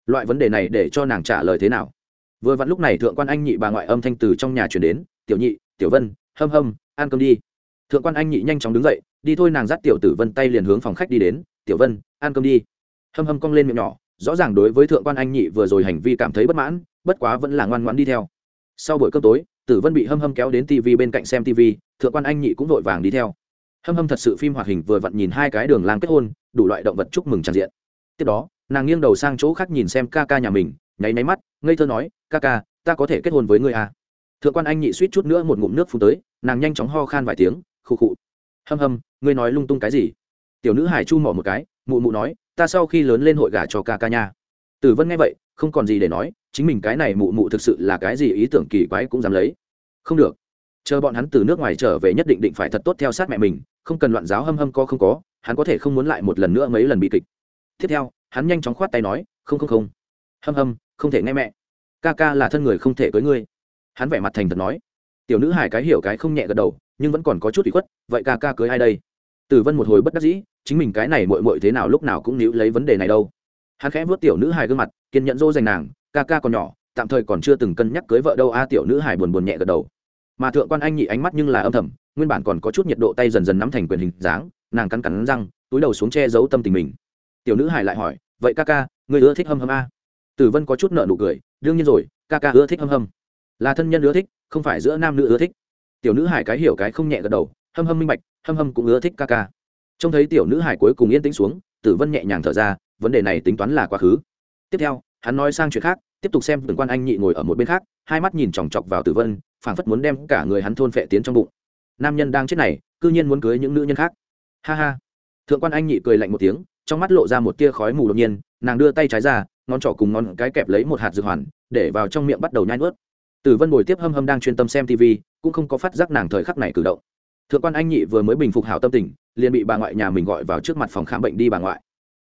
loại vấn đề này để cho nàng trả lời thế nào? Vừa vặn lúc này thượng quan anh nhị bà ngoại âm thanh từ trong nhà chuyển đến, tiểu nhị, tiểu vân, hâm hâm, ăn cơm đi. Thượng quan anh nhị nhanh chóng đứng dậy, đi thôi nàng dắt tiểu tử vân tay liền hướng phòng khách đi đến, tiểu vân, ăn cơm đi. Hâm hâm cong lên miệng nhỏ, rõ ràng đối với thượng quan anh nhị vừa rồi hành vi cảm thấy bất mãn, bất quá vẫn là ngoan ngoãn đi theo. Sau buổi cơm tối, tử vân bị hâm hâm kéo đến tv bên cạnh xem tv thượng quan anh nhị cũng vội vàng đi theo. Hâm hâm thật sự phim hoạt hình vừa vặn nhìn hai cái đường lang kết hôn, đủ loại động vật chúc mừng tràn diện. Tiếp đó nàng nghiêng đầu sang chỗ khác nhìn xem ca ca nhà mình, nháy nháy mắt, ngây thơ nói, ca ca, ta có thể kết hôn với ngươi à. thượng quan anh nhị suýt chút nữa một ngụm nước phun tới, nàng nhanh chóng ho khan vài tiếng, khụ khụ. Hâm hâm, ngươi nói lung tung cái gì? Tiểu nữ hải chu mỏ một cái, mụ mụ nói, ta sau khi lớn lên hội gả cho ca ca nha. Tử vân nghe vậy, không còn gì để nói, chính mình cái này mụ mụ thực sự là cái gì ý tưởng kỳ quái cũng dám lấy. Không được. Chờ bọn hắn từ nước ngoài trở về nhất định định phải thật tốt theo sát mẹ mình, không cần loạn giáo hâm hâm có không có, hắn có thể không muốn lại một lần nữa mấy lần bị kịch. Tiếp theo hắn nhanh chóng khoát tay nói, không không không. Hâm hâm, không thể nghe mẹ. Ca ca là thân người không thể cưới ngươi. Hắn vẻ mặt thành thật nói. Tiểu nữ hải cái hiểu cái không nhẹ gật đầu, nhưng vẫn còn có chút bị khuất, vậy ca ca cưới ai đây? Tử vân một hồi bất đắc dĩ, chính mình cái này mội mội thế nào lúc nào cũng níu lấy vấn đề này đâu. Hắn khẽ vớt tiểu nữ hải gương mặt, kiên nhẫn dỗ dành nàng, ca ca còn nhỏ, tạm thời còn chưa từng cân nhắc cưới vợ đâu a. Tiểu nữ hải buồn buồn nhẹ gật đầu. Mà thượng quan anh nhị ánh mắt nhưng là âm thầm, nguyên bản còn có chút nhiệt độ tay dần dần nắm thành quyền hình dáng, nàng cắn cắn răng, túi đầu xuống che giấu tâm tình mình tiểu nữ hải lại hỏi, vậy ca ca người ưa thích hâm hâm a? Tử vân có chút nợ nụ cười, đương nhiên rồi, ca ca ưa thích hâm hâm. Là thân nhân ưa thích, không phải giữa nam nữ ưa thích. Tiểu nữ hải cái hiểu cái không nhẹ gật đầu, hâm hâm minh bạch, hâm hâm cũng ưa thích ca ca. Trông thấy tiểu nữ hải cuối cùng yên tĩnh xuống, tử vân nhẹ nhàng thở ra, vấn đề này tính toán là quá khứ. Tiếp theo, hắn nói sang chuyện khác, tiếp tục xem từng quan anh nhị ngồi ở một bên khác, hai mắt nhìn chòng chọc vào tử vân, phảng phất muốn đem cả người hắn thôn phệ tiến trong bụng. Nam nhân đang chết này, cư nhiên muốn cưới những nữ nhân khác. Ha ha. Thượng quan anh nhị cười lạnh một tiếng trong mắt lộ ra một tia khói mù đột nhiên, nàng đưa tay trái ra, ngón trỏ cùng ngón cái kẹp lấy một hạt dược hoàn, để vào trong miệng bắt đầu nhai nuốt. Tử vân bồi tiếp hâm hâm đang chuyên tâm xem tv cũng không có phát giác nàng thời khắc này cử động. Thượng quan anh nhị vừa mới bình phục hảo tâm tình, liền bị bà ngoại nhà mình gọi vào trước mặt phòng khám bệnh đi bà ngoại.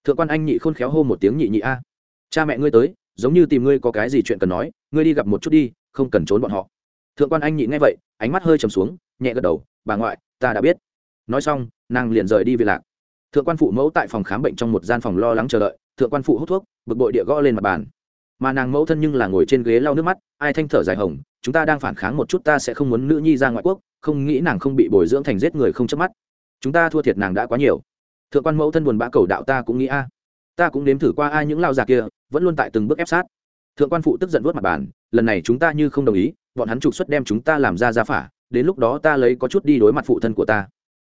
Thượng quan anh nhị khôn khéo hô một tiếng nhị nhị a. Cha mẹ ngươi tới, giống như tìm ngươi có cái gì chuyện cần nói, ngươi đi gặp một chút đi, không cần trốn bọn họ. Thượng quan anh nhị nghe vậy, ánh mắt hơi trầm xuống, nhẹ gật đầu, bà ngoại, ta đã biết. Nói xong, nàng liền rời đi về lạc thượng quan phụ mẫu tại phòng khám bệnh trong một gian phòng lo lắng chờ đợi, thượng quan phụ hút thuốc, bực bội địa gõ lên mặt bàn. Mà nàng mẫu thân nhưng là ngồi trên ghế lau nước mắt, ai thanh thở dài hồng, chúng ta đang phản kháng một chút ta sẽ không muốn nữ nhi ra ngoại quốc, không nghĩ nàng không bị bồi dưỡng thành giết người không chớp mắt. Chúng ta thua thiệt nàng đã quá nhiều. Thượng quan mẫu thân buồn bã cầu đạo ta cũng nghĩ a. Ta cũng nếm thử qua ai những lao già kia, vẫn luôn tại từng bước ép sát. Thượng quan phụ tức giận vuốt mặt bàn, lần này chúng ta như không đồng ý, bọn hắn trục xuất đem chúng ta làm ra ra phả, đến lúc đó ta lấy có chút đi đối mặt phụ thân của ta.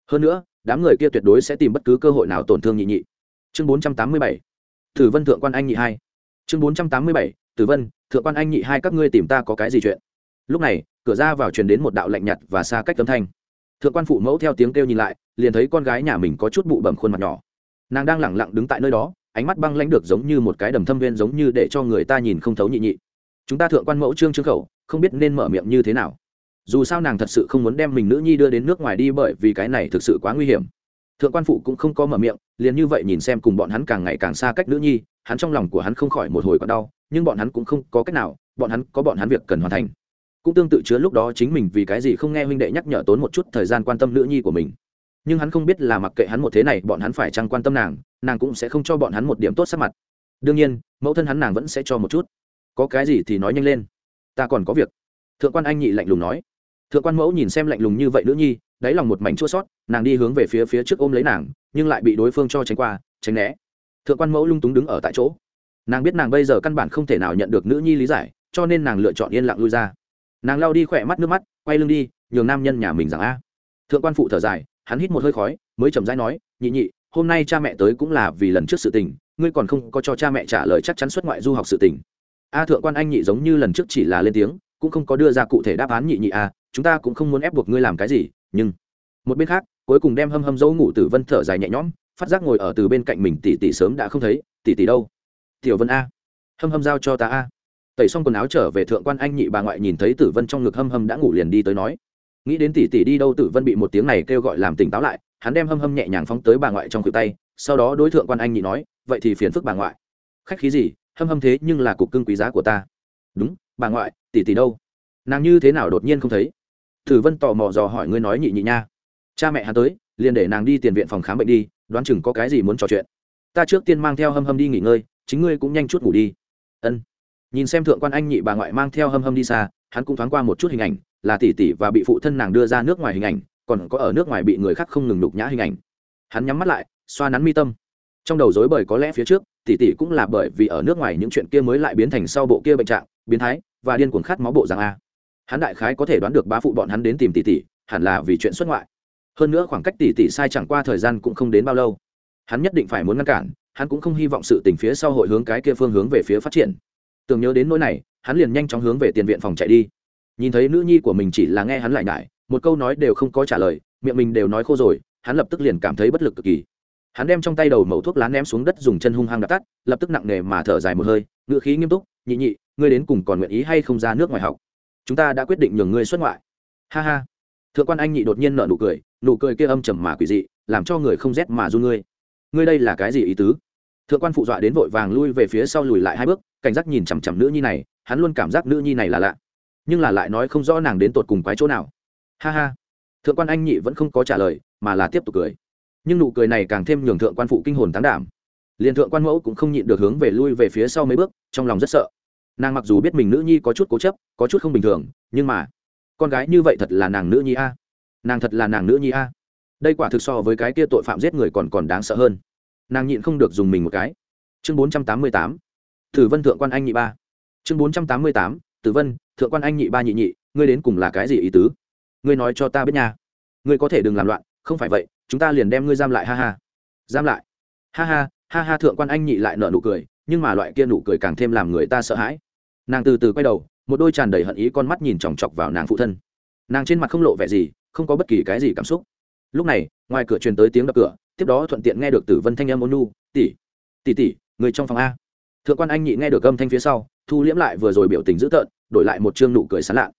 Hơn nữa đám người kia tuyệt đối sẽ tìm bất cứ cơ hội nào tổn thương nhị nhị. Chương bốn trăm tám mươi bảy, tử vân thượng quan anh nhị hai. Chương bốn trăm tám mươi bảy, tử vân thượng quan anh nhị hai, các ngươi tìm ta có cái gì chuyện? Lúc này, cửa ra vào truyền đến một đạo lạnh nhạt và xa cách tấm thanh. Thượng quan phụ mẫu theo tiếng kêu nhìn lại, liền thấy con gái nhà mình có chút bụ bẩm khuôn mặt nhỏ. Nàng đang lẳng lặng đứng tại nơi đó, ánh mắt băng lãnh được giống như một cái đầm thâm viên giống như để cho người ta nhìn không thấu nhị nhị. Chúng ta thượng quan mẫu trương trương khẩu, không biết nên mở miệng như thế nào dù sao nàng thật sự không muốn đem mình nữ nhi đưa đến nước ngoài đi bởi vì cái này thực sự quá nguy hiểm. Thượng quan phụ cũng không có mở miệng, liền như vậy nhìn xem cùng bọn hắn càng ngày càng xa cách nữ nhi, hắn trong lòng của hắn không khỏi một hồi còn đau, nhưng bọn hắn cũng không có cách nào, bọn hắn có bọn hắn việc cần hoàn thành. Cũng tương tự chứa lúc đó chính mình vì cái gì không nghe huynh đệ nhắc nhở tốn một chút thời gian quan tâm nữ nhi của mình. Nhưng hắn không biết là mặc kệ hắn một thế này, bọn hắn phải chăng quan tâm nàng nàng cũng sẽ không cho bọn hắn một điểm tốt sắc mặt. Đương nhiên, mẫu thân hắn nàng vẫn sẽ cho một chút. Có cái gì thì nói nhanh lên. Ta còn có việc. Thượng quan anh nhị lạnh lùng nói thượng quan mẫu nhìn xem lạnh lùng như vậy nữ nhi, đáy lòng một mảnh chua sót, nàng đi hướng về phía phía trước ôm lấy nàng, nhưng lại bị đối phương cho tránh qua, tránh né. Thượng quan mẫu lung túng đứng ở tại chỗ. Nàng biết nàng bây giờ căn bản không thể nào nhận được nữ nhi lý giải, cho nên nàng lựa chọn yên lặng lui ra. Nàng lao đi khỏe mắt nước mắt, quay lưng đi, nhường nam nhân nhà mình rằng a. Thượng quan phụ thở dài, hắn hít một hơi khói, mới chậm rãi nói, nhị nhị, hôm nay cha mẹ tới cũng là vì lần trước sự tình, ngươi còn không có cho cha mẹ trả lời chắc chắn xuất ngoại du học sự tình. A thượng quan anh nhị giống như lần trước chỉ là lên tiếng, cũng không có đưa ra cụ thể đáp án nhị nhị a chúng ta cũng không muốn ép buộc ngươi làm cái gì, nhưng một bên khác, cuối cùng đem hâm hâm dấu ngủ tử vân thở dài nhẹ nhõm, phát giác ngồi ở từ bên cạnh mình tỷ tỷ sớm đã không thấy tỷ tỷ đâu? Tiểu vân a. Hâm hâm giao cho ta a. Tẩy xong quần áo trở về thượng quan anh nhị bà ngoại nhìn thấy tử vân trong ngực hâm hâm đã ngủ liền đi tới nói, nghĩ đến tỷ tỷ đi đâu tử vân bị một tiếng này kêu gọi làm tỉnh táo lại, hắn đem hâm hâm nhẹ nhàng phóng tới bà ngoại trong cự tay, sau đó đối thượng quan anh nhị nói, vậy thì phiền phức bà ngoại. Khách khí gì, hâm hâm thế nhưng là cục cưng quý giá của ta. Đúng, bà ngoại tỷ tỷ đâu? Nàng như thế nào đột nhiên không thấy tử vân tò mò dò hỏi ngươi nói nhị nhị nha. Cha mẹ hắn tới, liền để nàng đi tiền viện phòng khám bệnh đi, đoán chừng có cái gì muốn trò chuyện. Ta trước tiên mang theo hâm hâm đi nghỉ ngơi, chính ngươi cũng nhanh chút ngủ đi. Ân. Nhìn xem thượng quan anh nhị bà ngoại mang theo hâm hâm đi xa, hắn cũng thoáng qua một chút hình ảnh, là tỷ tỷ và bị phụ thân nàng đưa ra nước ngoài hình ảnh, còn có ở nước ngoài bị người khác không ngừng đục nhã hình ảnh. Hắn nhắm mắt lại, xoa nắn mi tâm. Trong đầu dối bời có lẽ phía trước, tỷ tỷ cũng là bởi vì ở nước ngoài những chuyện kia mới lại biến thành sau bộ kia bệnh trạng, biến thái, và điên cuồng khát máu bộ dạng a hắn đại khái có thể đoán được bá phụ bọn hắn đến tìm tỷ tỷ, hẳn là vì chuyện xuất ngoại. Hơn nữa khoảng cách tỷ tỷ sai chẳng qua thời gian cũng không đến bao lâu. Hắn nhất định phải muốn ngăn cản, hắn cũng không hy vọng sự tình phía sau hội hướng cái kia phương hướng về phía phát triển. Tưởng nhớ đến nỗi này, hắn liền nhanh chóng hướng về tiền viện phòng chạy đi. Nhìn thấy nữ nhi của mình chỉ là nghe hắn lại ngại một câu nói đều không có trả lời, miệng mình đều nói khô rồi, hắn lập tức liền cảm thấy bất lực cực kỳ. Hắn đem trong tay đầu mẩu thuốc lá ném xuống đất dùng chân hung hăng đập tắt, lập tức nặng nề mà thở dài một hơi ngựa khí nghiêm túc, nhị nhị, ngươi đến cùng còn nguyện ý hay không ra nước ngoài học? Chúng ta đã quyết định nhường ngươi xuất ngoại. Ha ha. Thượng quan anh nhị đột nhiên nở nụ cười nụ cười kia âm trầm mà quỷ dị, làm cho người không rét mà run ngươi. Ngươi đây là cái gì ý tứ? Thượng quan phụ dọa đến vội vàng lui về phía sau lùi lại hai bước, cảnh giác nhìn chằm chằm nữ nhi này, hắn luôn cảm giác nữ nhi này là lạ. Nhưng là lại nói không rõ nàng đến tột cùng quái chỗ nào. Ha ha. Thượng quan anh nhị vẫn không có trả lời, mà là tiếp tục cười. Nhưng nụ cười này càng thêm nhường thượng quan phụ kinh hồn tán đảm. Liền thượng quan mẫu cũng không nhịn được hướng về lui về phía sau mấy bước, trong lòng rất sợ nàng mặc dù biết mình nữ nhi có chút cố chấp, có chút không bình thường, nhưng mà con gái như vậy thật là nàng nữ nhi a. Nàng thật là nàng nữ nhi a. Đây quả thực so với cái kia tội phạm giết người còn còn đáng sợ hơn. Nàng nhịn không được dùng mình một cái. Chương bốn trăm tám mươi tám, tử vân thượng quan anh nhị ba. Chương bốn trăm tám mươi tám, tử vân thượng quan anh nhị ba nhị nhị, ngươi đến cùng là cái gì ý tứ? Ngươi nói cho ta biết nha. Ngươi có thể đừng làm loạn, không phải vậy, chúng ta liền đem ngươi giam lại, ha ha. Giam lại. Ha ha ha ha, thượng quan anh nhị lại nợ nụ cười, nhưng mà loại kia nụ cười càng thêm làm người ta sợ hãi nàng từ từ quay đầu, một đôi tràn đầy hận ý con mắt nhìn chòng chọc vào nàng phụ thân. Nàng trên mặt không lộ vẻ gì, không có bất kỳ cái gì cảm xúc. Lúc này, ngoài cửa truyền tới tiếng đập cửa, tiếp đó thuận tiện nghe được tử vân thanh âm ôn nu tỷ tỷ tỷ, người trong phòng a. Thượng quan anh nhị nghe được âm thanh phía sau, thu liễm lại vừa rồi biểu tình dữ tợn, đổi lại một chương nụ cười sán lạ.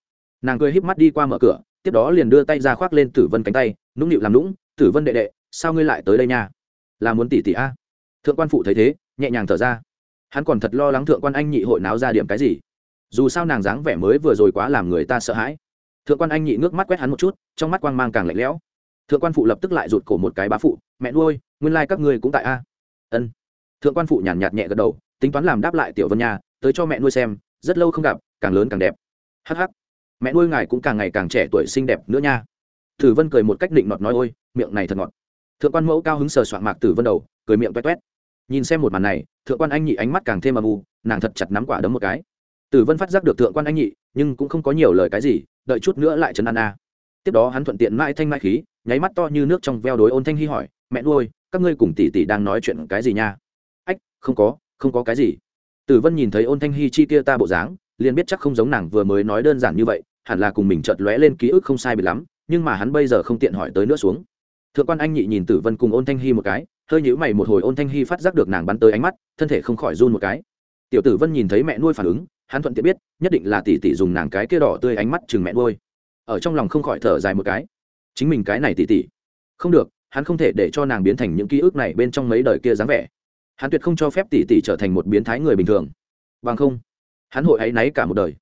Nàng cười híp mắt đi qua mở cửa, tiếp đó liền đưa tay ra khoác lên tử vân cánh tay, nũng nịu làm nũng, tử vân đệ đệ, sao ngươi lại tới đây nha? Là muốn tỷ tỷ a? Thượng quan phụ thấy thế, nhẹ nhàng thở ra hắn còn thật lo lắng thượng quan anh nhị hội náo ra điểm cái gì. Dù sao nàng dáng vẻ mới vừa rồi quá làm người ta sợ hãi. Thượng quan anh nhị ngước mắt quét hắn một chút, trong mắt quang mang càng lạnh lẽo. Thượng quan phụ lập tức lại rụt cổ một cái bá phụ, mẹ nuôi, nguyên lai、like、các ngươi cũng tại a. Ân. Thượng quan phụ nhàn nhạt nhẹ gật đầu, tính toán làm đáp lại tiểu vân nha, tới cho mẹ nuôi xem, rất lâu không gặp, càng lớn càng đẹp. Hh ắ c ắ c mẹ nuôi ngài cũng càng ngày càng trẻ tuổi xinh đẹp nữa nha. Tử vân cười một cách định nọt nói, ôi, miệng này thật ngọt. Thượng quan mẫu cao hứng sờ soạn mạc tử vân đầu, cười miệng toét toét nhìn xem một màn này, thượng quan anh nhị ánh mắt càng thêm âm u, nàng thật chặt nắm quả đấm một cái. Tử vân phát giác được thượng quan anh nhị, nhưng cũng không có nhiều lời cái gì, đợi chút nữa lại chấn an a. Tiếp đó hắn thuận tiện mãi thanh mãi khí, nháy mắt to như nước trong veo đối ôn thanh hy hỏi, mẹ nuôi, các ngươi cùng tỷ tỷ đang nói chuyện cái gì nha? Ách, không có không có cái gì. Tử vân nhìn thấy ôn thanh hy chi kia ta bộ dáng, liền biết chắc không giống nàng vừa mới nói đơn giản như vậy, hẳn là cùng mình chợt lóe lên ký ức không sai biệt lắm, nhưng mà hắn bây giờ không tiện hỏi tới nữa xuống. Thượng quan anh nhị nhìn tử vân cùng ôn thanh hy một cái hơi nhữ mày một hồi ôn thanh hy phát giác được nàng bắn tới ánh mắt, thân thể không khỏi run một cái. Tiểu tử vân nhìn thấy mẹ nuôi phản ứng, hắn thuận tiện biết, nhất định là tỷ tỷ dùng nàng cái kia đỏ tươi ánh mắt chừng mẹ nuôi. Ở trong lòng không khỏi thở dài một cái. Chính mình cái này tỷ tỷ. Không được, hắn không thể để cho nàng biến thành những ký ức này bên trong mấy đời kia dáng vẻ. Hắn tuyệt không cho phép tỷ tỷ trở thành một biến thái người bình thường. Bằng không, hắn hội áy náy cả một đời.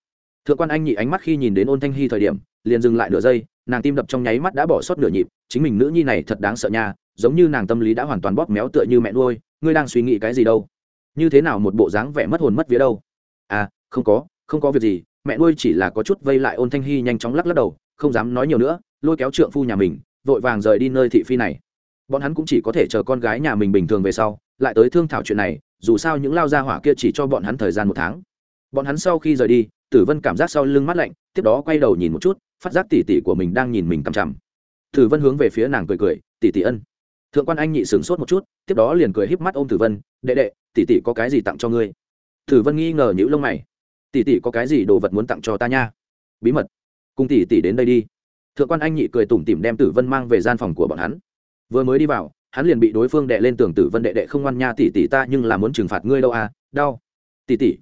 Thượng quan anh nhị ánh mắt khi nhìn đến ôn thanh hy thời điểm, liền dừng lại nửa giây, nàng tim đập trong nháy mắt đã bỏ sót nửa nhịp, chính mình nữ nhi này thật đáng sợ nha giống như nàng tâm lý đã hoàn toàn bóp méo tựa như mẹ nuôi, ngươi đang suy nghĩ cái gì đâu? Như thế nào một bộ dáng vẻ mất hồn mất vía đâu? À không có không có việc gì, mẹ nuôi chỉ là có chút vây lại ôn thanh hy nhanh chóng lắc lắc đầu, không dám nói nhiều nữa, lôi kéo trượng phu nhà mình, vội vàng rời đi nơi thị phi này. Bọn hắn cũng chỉ có thể chờ con gái nhà mình bình thường về sau, lại tới thương thảo chuyện này, dù sao những lao gia hỏa kia chỉ cho bọn hắn thời gian một tháng. Bọn hắn sau khi rời đi, tử vân cảm giác sau lưng mắt lạnh, tiếp đó quay đầu nhìn một chút, phát giác tỉ tỉ của mình đang nhìn mình cằm chằm. Tử vân hướng về phía nàng cười cười tỉ tỉ ân thượng quan anh nhị sửng sốt một chút, tiếp đó liền cười híp mắt ôm tử vân, đệ đệ tỉ tỉ có cái gì tặng cho ngươi? Tử vân nghi ngờ nhữ lông mày. Tỉ tỉ có cái gì đồ vật muốn tặng cho ta nha? Bí mật. Cùng tỉ tỉ đến đây đi. Thượng quan anh nhị cười tủm tỉm đem tử vân mang về gian phòng của bọn hắn. Vừa mới đi vào, hắn liền bị đối phương đệ lên tường, tử vân đệ đệ không ngoan nha tỉ tỉ ta nhưng là muốn trừng phạt ngươi đâu à đau. Tỉ tỉ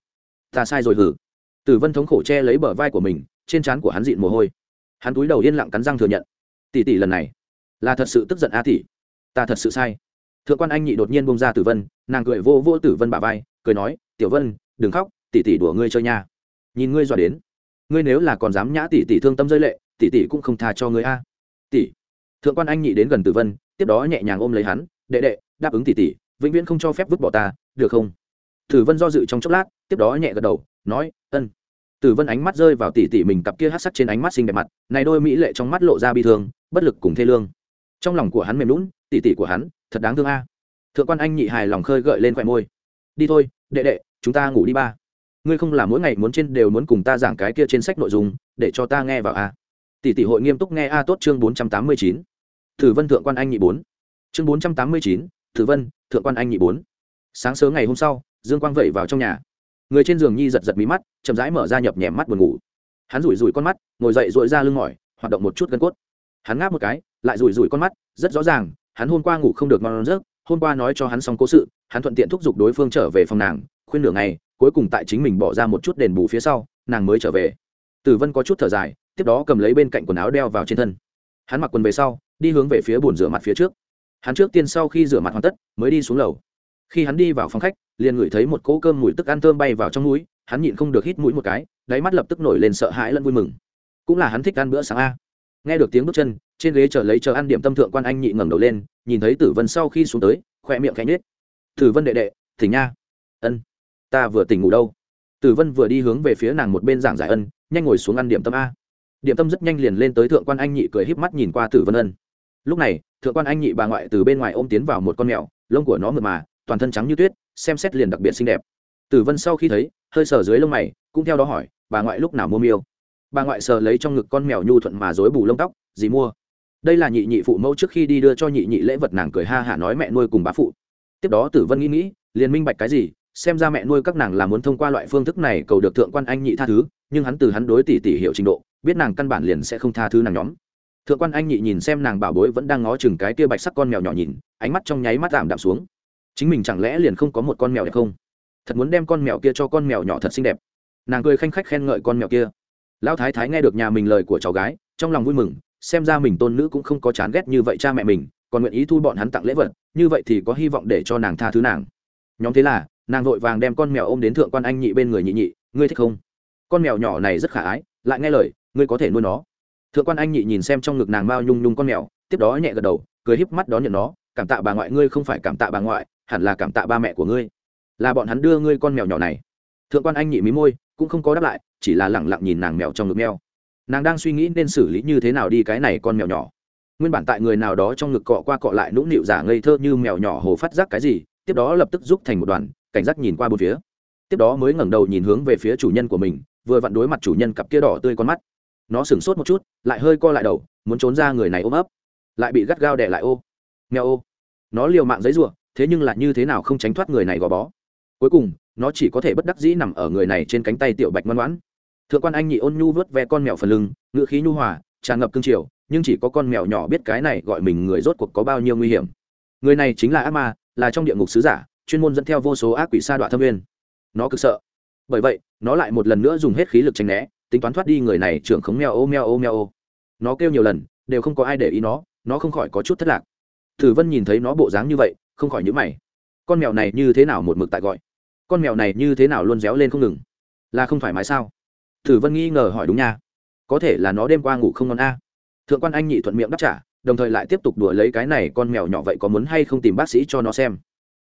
ta sai rồi hử. Tử vân thống khổ che lấy bờ vai của mình, trên trán của hắn dịn mồ hôi. Hắn túi đầu yên lặng cắn răng thừa nhận. Tỷ tỷ lần này là thật sự tức giận a tỷ ta thật sự sai. Thượng quan anh nhị đột nhiên bông ra tử vân, nàng cười vô vô tử vân bà vai, cười nói, tiểu vân, đừng khóc, tỷ tỷ đùa ngươi chơi nha. Nhìn ngươi dọa đến, ngươi nếu là còn dám nhã tỷ tỷ thương tâm rơi lệ, tỷ tỷ cũng không tha cho ngươi a. Tỷ. Thượng quan anh nhị đến gần tử vân, tiếp đó nhẹ nhàng ôm lấy hắn, đệ đệ, đáp ứng tỷ tỷ, vĩnh viễn không cho phép vứt bỏ ta, được không? Tử vân do dự trong chốc lát, tiếp đó nhẹ gật đầu, nói, ân. Tử vân ánh mắt rơi vào tỷ tỷ mình cặp kia hát sắc trên ánh mắt xinh đẹp mặt, này đôi mỹ lệ trong mắt lộ ra bi thương, bất lực cùng thê lương. Trong lòng của hắn mềm lún tỷ tỷ của hắn, thật đáng thương a. Thượng quan anh nhị hài lòng khơi gợi lên khoe môi. Đi thôi, đệ đệ, chúng ta ngủ đi ba. Ngươi không là mỗi ngày muốn trên đều muốn cùng ta giảng cái kia trên sách nội dung, để cho ta nghe vào a. Tỷ tỷ hội nghiêm túc nghe a tốt chương bốn trăm tám mươi chín. Thử vân thượng quan anh nhị bốn. Chương bốn trăm tám mươi chín, thử vân thượng quan anh nhị bốn. Sáng sớm ngày hôm sau, dương quang vẩy vào trong nhà. Người trên giường nhi giật giật mí mắt, chậm rãi mở ra nhập nhèm mắt buồn ngủ. Hắn rủi rủi con mắt, ngồi dậy dội ra lưng mỏi, hoạt động một chút gân cốt. Hắn ngáp một cái, lại rủi rủi con mắt, rất rõ ràng hắn hôm qua ngủ không được ngon giấc, hôm qua nói cho hắn xong cố sự, hắn thuận tiện thúc giục đối phương trở về phòng nàng, khuyên nửa ngày, cuối cùng tại chính mình bỏ ra một chút đền bù phía sau, nàng mới trở về. Tử vân có chút thở dài, tiếp đó cầm lấy bên cạnh quần áo đeo vào trên thân. Hắn mặc quần về sau, đi hướng về phía bồn rửa mặt phía trước. Hắn trước tiên sau khi rửa mặt hoàn tất, mới đi xuống lầu. Khi hắn đi vào phòng khách, liền ngửi thấy một cỗ cơm mùi tức ăn thơm bay vào trong mũi, hắn nhịn không được hít mũi một cái, đáy mắt lập tức nổi lên sợ hãi lẫn vui mừng. Cũng là hắn thích ăn bữa sáng a nghe được tiếng bước chân, trên ghế chờ lấy chờ ăn điểm tâm thượng quan anh nhị ngẩng đầu lên, nhìn thấy tử vân sau khi xuống tới khoe miệng cánh nết tử vân đệ đệ, thỉnh nha. Ân, ta vừa tỉnh ngủ đâu? Tử vân vừa đi hướng về phía nàng một bên giảng giải ân, nhanh ngồi xuống ăn điểm tâm a. Điểm tâm rất nhanh liền lên tới thượng quan anh nhị cười híp mắt nhìn qua tử vân ân. Lúc này, thượng quan anh nhị bà ngoại từ bên ngoài ôm tiến vào một con mèo, lông của nó mượt mà, toàn thân trắng như tuyết, xem xét liền đặc biệt xinh đẹp. Tử vân sau khi thấy, hơi sờ dưới lông mày, cũng theo đó hỏi, bà ngoại lúc nào mua miêu? Bà ngoại sờ lấy trong ngực con mèo nhu thuận mà dối bù lông tóc gì mua. Đây là nhị nhị phụ mẫu trước khi đi đưa cho nhị nhị lễ vật, nàng cười ha hả nói mẹ nuôi cùng bá phụ. Tiếp đó tử vân nghĩ nghĩ, liền minh bạch cái gì, xem ra mẹ nuôi các nàng là muốn thông qua loại phương thức này cầu được thượng quan anh nhị tha thứ, nhưng hắn từ hắn đối tỷ tỷ hiệu trình độ, biết nàng căn bản liền sẽ không tha thứ nàng nhóm. Thượng quan anh nhị nhìn xem nàng bảo bối vẫn đang ngó chừng cái kia bạch sắc con mèo nhỏ nhìn, ánh mắt trong nháy mắt giảm đạm xuống. Chính mình chẳng lẽ liền không có một con mèo đẹp không? Thật muốn đem con mèo kia cho con mèo nhỏ thật xinh đẹp. Nàng cười khanh khách khen ngợi con mèo kia lão thái thái nghe được nhà mình lời của cháu gái, trong lòng vui mừng, xem ra mình tôn nữ cũng không có chán ghét như vậy cha mẹ mình, còn nguyện ý thu bọn hắn tặng lễ vật, như vậy thì có hy vọng để cho nàng tha thứ nàng. Nhóm thế là, nàng vội vàng đem con mèo ôm đến thượng quan anh nhị bên người nhị nhị, ngươi thích không? Con mèo nhỏ này rất khả ái, lại nghe lời, ngươi có thể nuôi nó. Thượng quan anh nhị nhìn xem trong ngực nàng mao nhung nhung con mèo, tiếp đó nhẹ gật đầu, cười híp mắt đón nhận nó, cảm tạ bà ngoại, ngươi không phải cảm tạ bà ngoại, hẳn là cảm tạ ba mẹ của ngươi. Là bọn hắn đưa ngươi con mèo nhỏ này. Thượng quan anh nhị mí môi, cũng không có đáp lại chỉ là lẳng lặng nhìn nàng mèo trong ngực mèo nàng đang suy nghĩ nên xử lý như thế nào đi cái này con mèo nhỏ. Nguyên bản tại người nào đó trong ngực cọ qua cọ lại nũng nịu giả ngây thơ như mèo nhỏ hồ phát giác cái gì, tiếp đó lập tức giúp thành một đoàn, cảnh giác nhìn qua bốn phía. Tiếp đó mới ngẩng đầu nhìn hướng về phía chủ nhân của mình, vừa vặn đối mặt chủ nhân cặp kia đỏ tươi con mắt. Nó sửng sốt một chút, lại hơi co lại đầu, muốn trốn ra người này ôm ấp. Lại bị gắt gao đẻ lại ô. Meo ô. Nó liều mạng giấy rủa thế nhưng là như thế nào không tránh thoát người này gò bó. Cuối cùng, nó chỉ có thể bất đắc dĩ nằm ở người này trên cánh tay tiểu bạch ngoan ngoãn thượng quan anh nhị ôn nhu vớt ve con mèo phần lưng ngự khí nhu hòa, tràn ngập cương triều, nhưng chỉ có con mèo nhỏ biết cái này gọi mình người rốt cuộc có bao nhiêu nguy hiểm. Người này chính là ác ma, là trong địa ngục sứ giả, chuyên môn dẫn theo vô số ác quỷ sa đoạn thâm nguyên. nó cực sợ. Bởi vậy, nó lại một lần nữa dùng hết khí lực tránh né, tính toán thoát đi người này trưởng khống mèo ô mèo ô mèo ô. Nó kêu nhiều lần, đều không có ai để ý nó nó không khỏi có chút thất lạc. Thử vân nhìn thấy nó bộ dáng như vậy, không khỏi nhữ mày. Con mèo này như thế nào một mực tại gọi? Con mèo này như thế nào luôn réo lên không ngừng? Là không thoải mái sao? Thử vân nghi ngờ hỏi đúng nha. Có thể là nó đêm qua ngủ không ngon a. Thượng quan anh nhị thuận miệng đáp trả, đồng thời lại tiếp tục đùa lấy cái này con mèo nhỏ vậy có muốn hay không tìm bác sĩ cho nó xem.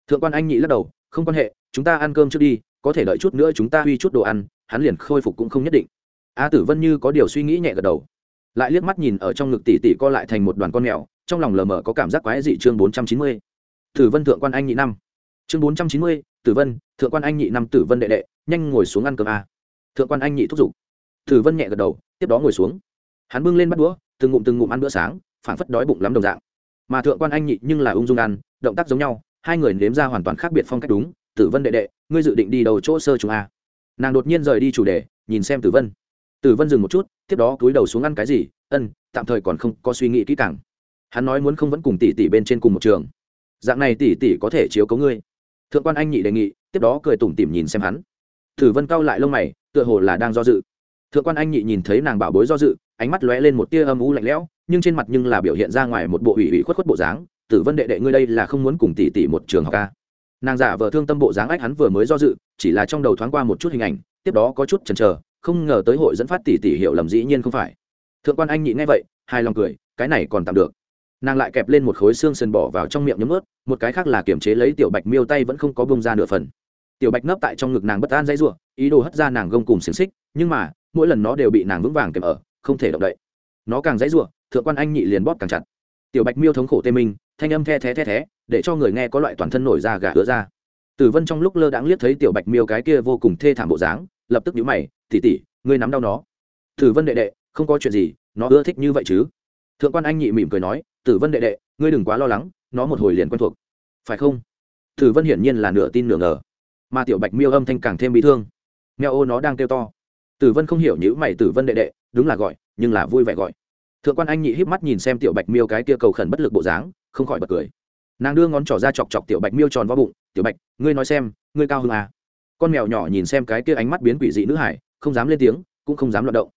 Thượng quan anh nhị lắc đầu, không quan hệ, chúng ta ăn cơm trước đi, có thể đợi chút nữa chúng ta huy chút đồ ăn, hắn liền khôi phục cũng không nhất định. A tử vân như có điều suy nghĩ nhẹ gật đầu. Lại liếc mắt nhìn ở trong ngực tỉ tỉ co lại thành một đoàn con mèo, trong lòng lờ mờ có cảm giác quái dị chương bốn trăm chín mươi. Tử vân thượng quan anh nhị năm. Chương bốn trăm chín mươi, tử vân, thượng quan anh nhị năm tử vân đệ đệ, nhanh ngồi xuống ăn cơm a thượng quan anh nhị thúc giục. Tử vân nhẹ gật đầu, tiếp đó ngồi xuống. Hắn bưng lên bắt đũa, từng ngụm từng ngụm ăn bữa sáng, phảng phất đói bụng lắm đồng dạng. Mà thượng quan anh nhị nhưng là ung dung ăn, động tác giống nhau, hai người nếm ra hoàn toàn khác biệt phong cách đúng. Tử vân đệ đệ, ngươi dự định đi đầu chỗ sơ chúng a? Nàng đột nhiên rời đi chủ đề, nhìn xem tử vân. Tử vân dừng một chút, tiếp đó cúi đầu xuống ăn cái gì? Ân, tạm thời còn không có suy nghĩ kỹ càng. Hắn nói muốn không vẫn cùng tỷ tỷ bên trên cùng một trường. Dạng này tỷ tỷ có thể chiếu cấu ngươi. Thượng quan anh nhị đề nghị, tiếp đó cười tủm tỉm nhìn xem hắn. Tử vân cau lại lông mày tựa hồ là đang do dự. Thượng quan anh nhị nhìn thấy nàng bảo bối do dự, ánh mắt lóe lên một tia âm u lạnh lẽo, nhưng trên mặt nhưng là biểu hiện ra ngoài một bộ ủy ủy khuất khuất bộ dáng. Tử vân đệ đệ ngươi đây là không muốn cùng tỷ tỷ một trường học ca nàng giả vờ thương tâm bộ dáng ách hắn vừa mới do dự, chỉ là trong đầu thoáng qua một chút hình ảnh, tiếp đó có chút chần chờ, không ngờ tới hội dẫn phát tỷ tỷ hiểu lầm dĩ nhiên không phải. Thượng quan anh nhị nghe vậy hai lòng cười, cái này còn tạm được. Nàng lại kẹp lên một khối xương sườn bỏ vào trong miệng nhấm ướt một cái khác là kiềm chế lấy tiểu bạch miêu tay vẫn không có bông ra nửa phần tiểu bạch nấp tại trong ngực nàng bất an dãy ruộng ý đồ hất ra nàng gông cùng xiềng xích, nhưng mà, mỗi lần nó đều bị nàng vững vàng kèm ở, không thể động đậy. Nó càng dãy ruộng thượng quan anh nhị liền bóp càng chặt. Tiểu bạch miêu thống khổ tê minh, thanh âm the thé the thé để cho người nghe có loại toàn thân nổi da gà ứa ra. Tử vân trong lúc lơ đãng liếc thấy tiểu bạch miêu cái kia vô cùng thê thảm bộ dáng, lập tức nhíu mày tỉ tỉ ngươi nắm đau nó. Tử vân đệ đệ, không có chuyện gì, nó ưa thích như vậy chứ? Thượng quan anh nhị mỉm cười nói, tử vân đệ đệ, ngươi đừng quá lo lắng, nó một hồi liền quen thuộc. Phải không? Tử vân hiển nhiên là nửa tin nửa ngờ mà tiểu bạch miêu âm thanh càng thêm bị thương. Mèo ô nó đang kêu to. Tử vân không hiểu nhữ mày tử vân đệ đệ, đúng là gọi, nhưng là vui vẻ gọi. Thượng quan anh nhị híp mắt nhìn xem tiểu bạch miêu cái kia cầu khẩn bất lực bộ dáng, không khỏi bật cười. Nàng đưa ngón trỏ ra chọc chọc tiểu bạch miêu tròn vào bụng, tiểu bạch, ngươi nói xem, ngươi cao hơn à. con mèo nhỏ nhìn xem cái kia ánh mắt biến quỷ dị nữ hải, không dám lên tiếng, cũng không dám loạt động.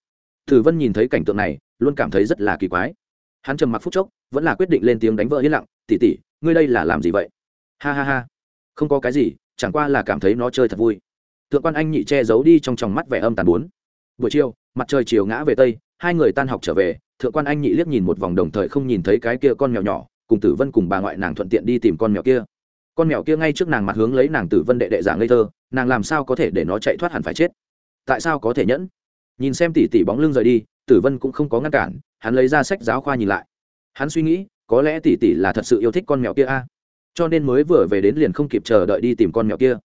Tử vân nhìn thấy cảnh tượng này, luôn cảm thấy rất là kỳ quái. Hắn trầm mặc phút chốc, vẫn là quyết định lên tiếng đánh vỡ yên lặng tỉ tỉ ngươi đây là làm gì vậy? Ha ha ha, không có cái gì chẳng qua là cảm thấy nó chơi thật vui. Thượng quan anh nhị che giấu đi trong tròng mắt vẻ âm tàn bốn. Buổi chiều, mặt trời chiều ngã về tây, hai người tan học trở về, thượng quan anh nhị liếc nhìn một vòng đồng thời không nhìn thấy cái kia con mèo nhỏ, cùng tử vân cùng bà ngoại nàng thuận tiện đi tìm con mèo kia. Con mèo kia ngay trước nàng mặt hướng lấy nàng tử vân đệ đệ giả ngây thơ, nàng làm sao có thể để nó chạy thoát hẳn phải chết? Tại sao có thể nhẫn? Nhìn xem tỉ tỉ bóng lưng rời đi, tử vân cũng không có ngăn cản, hắn lấy ra sách giáo khoa nhìn lại. Hắn suy nghĩ, có lẽ tỉ tỉ là thật sự yêu thích con mèo kia a cho nên mới vừa về đến liền không kịp chờ đợi đi tìm con mèo kia,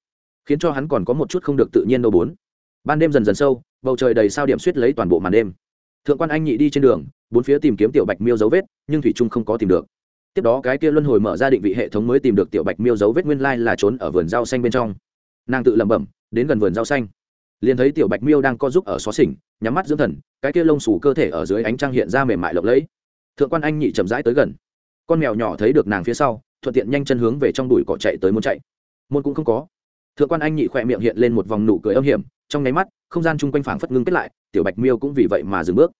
khiến cho hắn còn có một chút không được tự nhiên đâu bốn. Ban đêm dần dần sâu, bầu trời đầy sao điểm suýt lấy toàn bộ màn đêm. Thượng quan anh nhị đi trên đường, bốn phía tìm kiếm tiểu bạch miêu dấu vết, nhưng thủy trung không có tìm được. Tiếp đó cái kia luân hồi mở ra định vị hệ thống mới tìm được tiểu bạch miêu dấu vết nguyên lai là trốn ở vườn rau xanh bên trong. Nàng tự lẩm bẩm, đến gần vườn rau xanh. Liền thấy tiểu bạch miêu đang co giúp ở xó xỉnh, nhắm mắt dưỡng thần, cái kia lông xù cơ thể ở dưới ánh trăng hiện ra mềm mại lộng lẫy. Thượng quan anh nhị chậm rãi tới gần. Con mèo nhỏ thấy được nàng phía sau thuận tiện nhanh chân hướng về trong đùi cỏ chạy tới muốn chạy. Môn cũng không có. Thượng quan anh nhị khỏe miệng hiện lên một vòng nụ cười âm hiểm, trong nháy mắt, không gian chung quanh phảng phất ngưng kết lại, tiểu bạch miêu cũng vì vậy mà dừng bước.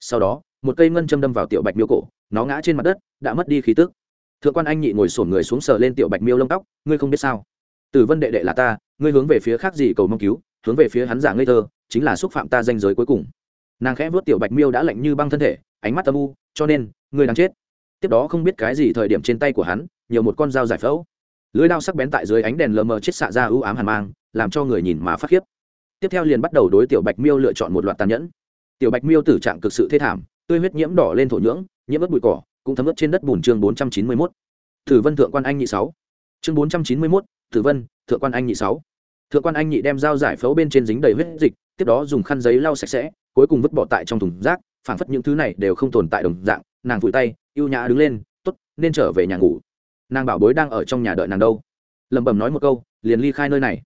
Sau đó, một cây ngân châm đâm vào tiểu bạch miêu cổ, nó ngã trên mặt đất, đã mất đi khí tức. Thượng quan anh nhị ngồi sổn người xuống sờ lên tiểu bạch miêu lông tóc, ngươi không biết sao? Tử vân đệ đệ là ta, ngươi hướng về phía khác gì cầu mong cứu, hướng về phía hắn giả ngây thơ, chính là xúc phạm ta danh giới cuối cùng. Nàng khẽ vớt tiểu bạch miêu đã lạnh như băng thân thể, ánh mắt âm u, cho nên, ngươi đang chết. Tiếp đó không biết cái gì thời điểm trên tay của hắn nhiều một con dao giải phẫu. Lưới đao sắc bén tại dưới ánh đèn lờ mờ chết xạ ra ưu ám hàn mang, làm cho người nhìn mà phát khiếp. Tiếp theo liền bắt đầu đối tiểu bạch miêu lựa chọn một loạt tàn nhẫn. Tiểu bạch miêu tử trạng cực sự thê thảm, tươi huyết nhiễm đỏ lên thổ nhưỡng, nhiễm ớt bụi cỏ, cũng thấm ướt trên đất bùn chương bốn trăm chín mươi mốt. Tử vân thượng quan anh nhị sáu. Chương bốn trăm chín mươi mốt tử vân thượng quan anh nhị sáu. Thượng quan anh nhị đem dao giải phẫu bên trên dính đầy huyết dịch, tiếp đó dùng khăn giấy lau sạch sẽ, cuối cùng vứt bỏ tại trong thùng rác, phảng phất những thứ này đều không tồn tại đồng dạng, nàng vùi tay, ưu nhã đứng lên t ố t nên trở về nhà ngủ nàng bảo bối đang ở trong nhà đợi nàng đâu. Lẩm bẩm nói một câu, liền ly khai nơi này.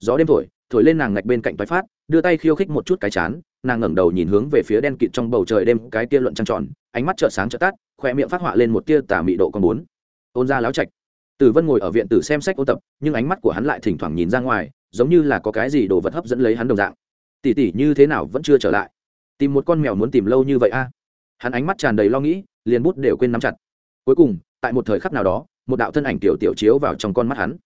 Gió đêm thổi thổi lên nàng ngạch bên cạnh toái phát, đưa tay khiêu khích một chút cái chán, nàng ngẩng đầu nhìn hướng về phía đen kịt trong bầu trời đêm cái tia luận trăng tròn, ánh mắt trợn sáng trợn tắt khoe miệng phát họa lên một tia tà mị độ con bốn. Ôn ra láo trạch. Tử vân ngồi ở viện tử xem sách ôn tập, nhưng ánh mắt của hắn lại thỉnh thoảng nhìn ra ngoài, giống như là có cái gì đồ vật hấp dẫn lấy hắn đồng dạng. Tỉ tỉ như thế nào vẫn chưa trở lại? Tìm một con mèo muốn tìm lâu như vậy a? Hắn ánh mắt tràn đầy lo nghĩ, liền bút đều quên nắm chặt. Cuối cùng, tại một thời khắc nào đó một đạo thân ảnh tiểu tiểu chiếu vào trong con mắt hắn.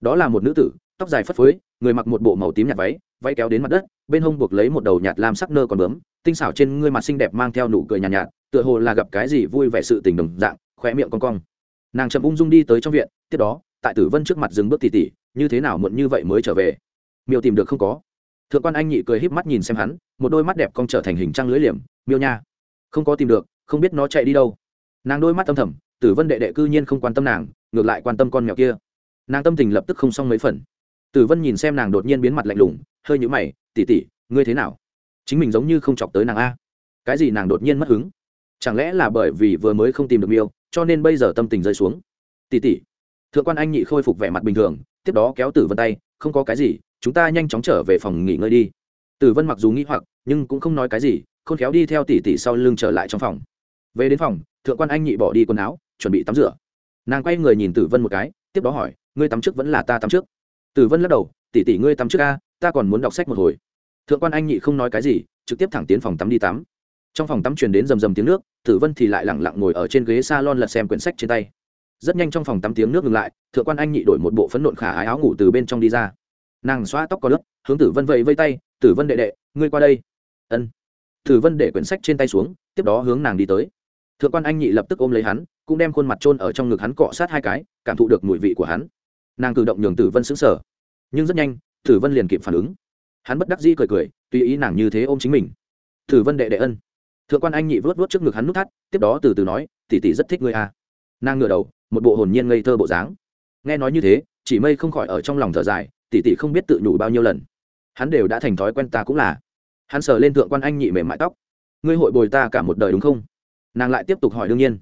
Đó là một nữ tử tóc dài phất phới người mặc một bộ màu tím nhạt váy váy kéo đến mặt đất bên hông buộc lấy một đầu nhạt lam sắc nơ còn bướm tinh xảo trên người mặt xinh đẹp mang theo nụ cười nhạt, nhạt tựa hồ là gặp cái gì vui vẻ sự tình đồng dạng khoe miệng con cong. Nàng chậm ung dung đi tới trong viện tiếp đó tại tử vân trước mặt dừng bước tỉ tỉ như thế nào muộn như vậy mới trở về? Miêu tìm được không có. Thượng quan anh nhị cười híp mắt nhìn xem hắn một đôi mắt đẹp cong trở thành hình trăng lưới liềm. Miêu nha. Không có tìm được không biết nó chạy đi đâu. Nàng đôi mắt âm thầm tử vân đệ đệ cư nhiên không quan tâm nàng, ngược lại quan tâm con mèo kia. Nàng tâm tình lập tức không xong mấy phần. Tử vân nhìn xem nàng đột nhiên biến mặt lạnh lùng, hơi nhũ mày tỉ tỉ ngươi thế nào? Chính mình giống như không chọc tới nàng a. Cái gì nàng đột nhiên mất hứng? Chẳng lẽ là bởi vì vừa mới không tìm được miêu, cho nên bây giờ tâm tình rơi xuống? Tỉ tỉ thượng quan anh nhị khôi phục vẻ mặt bình thường, tiếp đó kéo tử vân tay, không có cái gì, chúng ta nhanh chóng trở về phòng nghỉ ngơi đi. Tử vân mặc dù nghĩ hoặc, nhưng cũng không nói cái gì không khéo đi theo tỉ tỉ sau lưng trở lại trong phòng. Về đến phòng, thượng quan anh nhị bỏ đi quần áo chuẩn bị tắm rửa. Nàng quay người nhìn tử vân một cái, tiếp đó hỏi, ngươi tắm trước vẫn là ta tắm trước? Tử vân lắc đầu tỉ tỉ ngươi tắm trước ca ta còn muốn đọc sách một hồi. Thượng quan anh nhị không nói cái gì, trực tiếp thẳng tiến phòng tắm đi tắm. Trong phòng tắm truyền đến rầm rầm tiếng nước, tử vân thì lại lẳng lặng ngồi ở trên ghế s a lon lật xem quyển sách trên tay. Rất nhanh trong phòng tắm tiếng nước ngừng lại, thượng quan anh nhị đổi một bộ phấn nộn khả ái áo ngủ từ bên trong đi ra. Nàng xoa tóc có lớp hướng tử vân vẫy vây tay, tử vân đệ đệ, ngươi qua đây. Ân. Tử vân để quyển sách trên tay xuống, tiếp đó hướng nàng đi tới thượng quan anh nhị lập tức ôm lấy hắn, cũng đem khuôn mặt trôn ở trong ngực hắn cọ sát hai cái, cảm thụ được mùi vị của hắn. Nàng cử động nhường tử vân xứng sở nhưng rất nhanh, tử vân liền kịp phản ứng. Hắn bất đắc dĩ cười cười, tùy ý nàng như thế ôm chính mình. Tử vân đệ đệ ân. Thượng quan anh nhị vớt vớt trước ngực hắn nút thắt, tiếp đó từ từ nói, tỷ tỷ rất thích ngươi à. nàng ngửa đầu, một bộ hồn nhiên ngây thơ bộ dáng. Nghe nói như thế, chỉ mây không khỏi ở trong lòng thở dài, tỷ tỷ không biết tự nhủ bao nhiêu lần. Hắn đều đã thành thói quen ta cũng là. Hắn sờ lên thượng quan anh nhị mềm mại tóc. Ngươi hội bồi ta cả một đời đúng không? Nàng lại tiếp tục hỏi đương nhiên.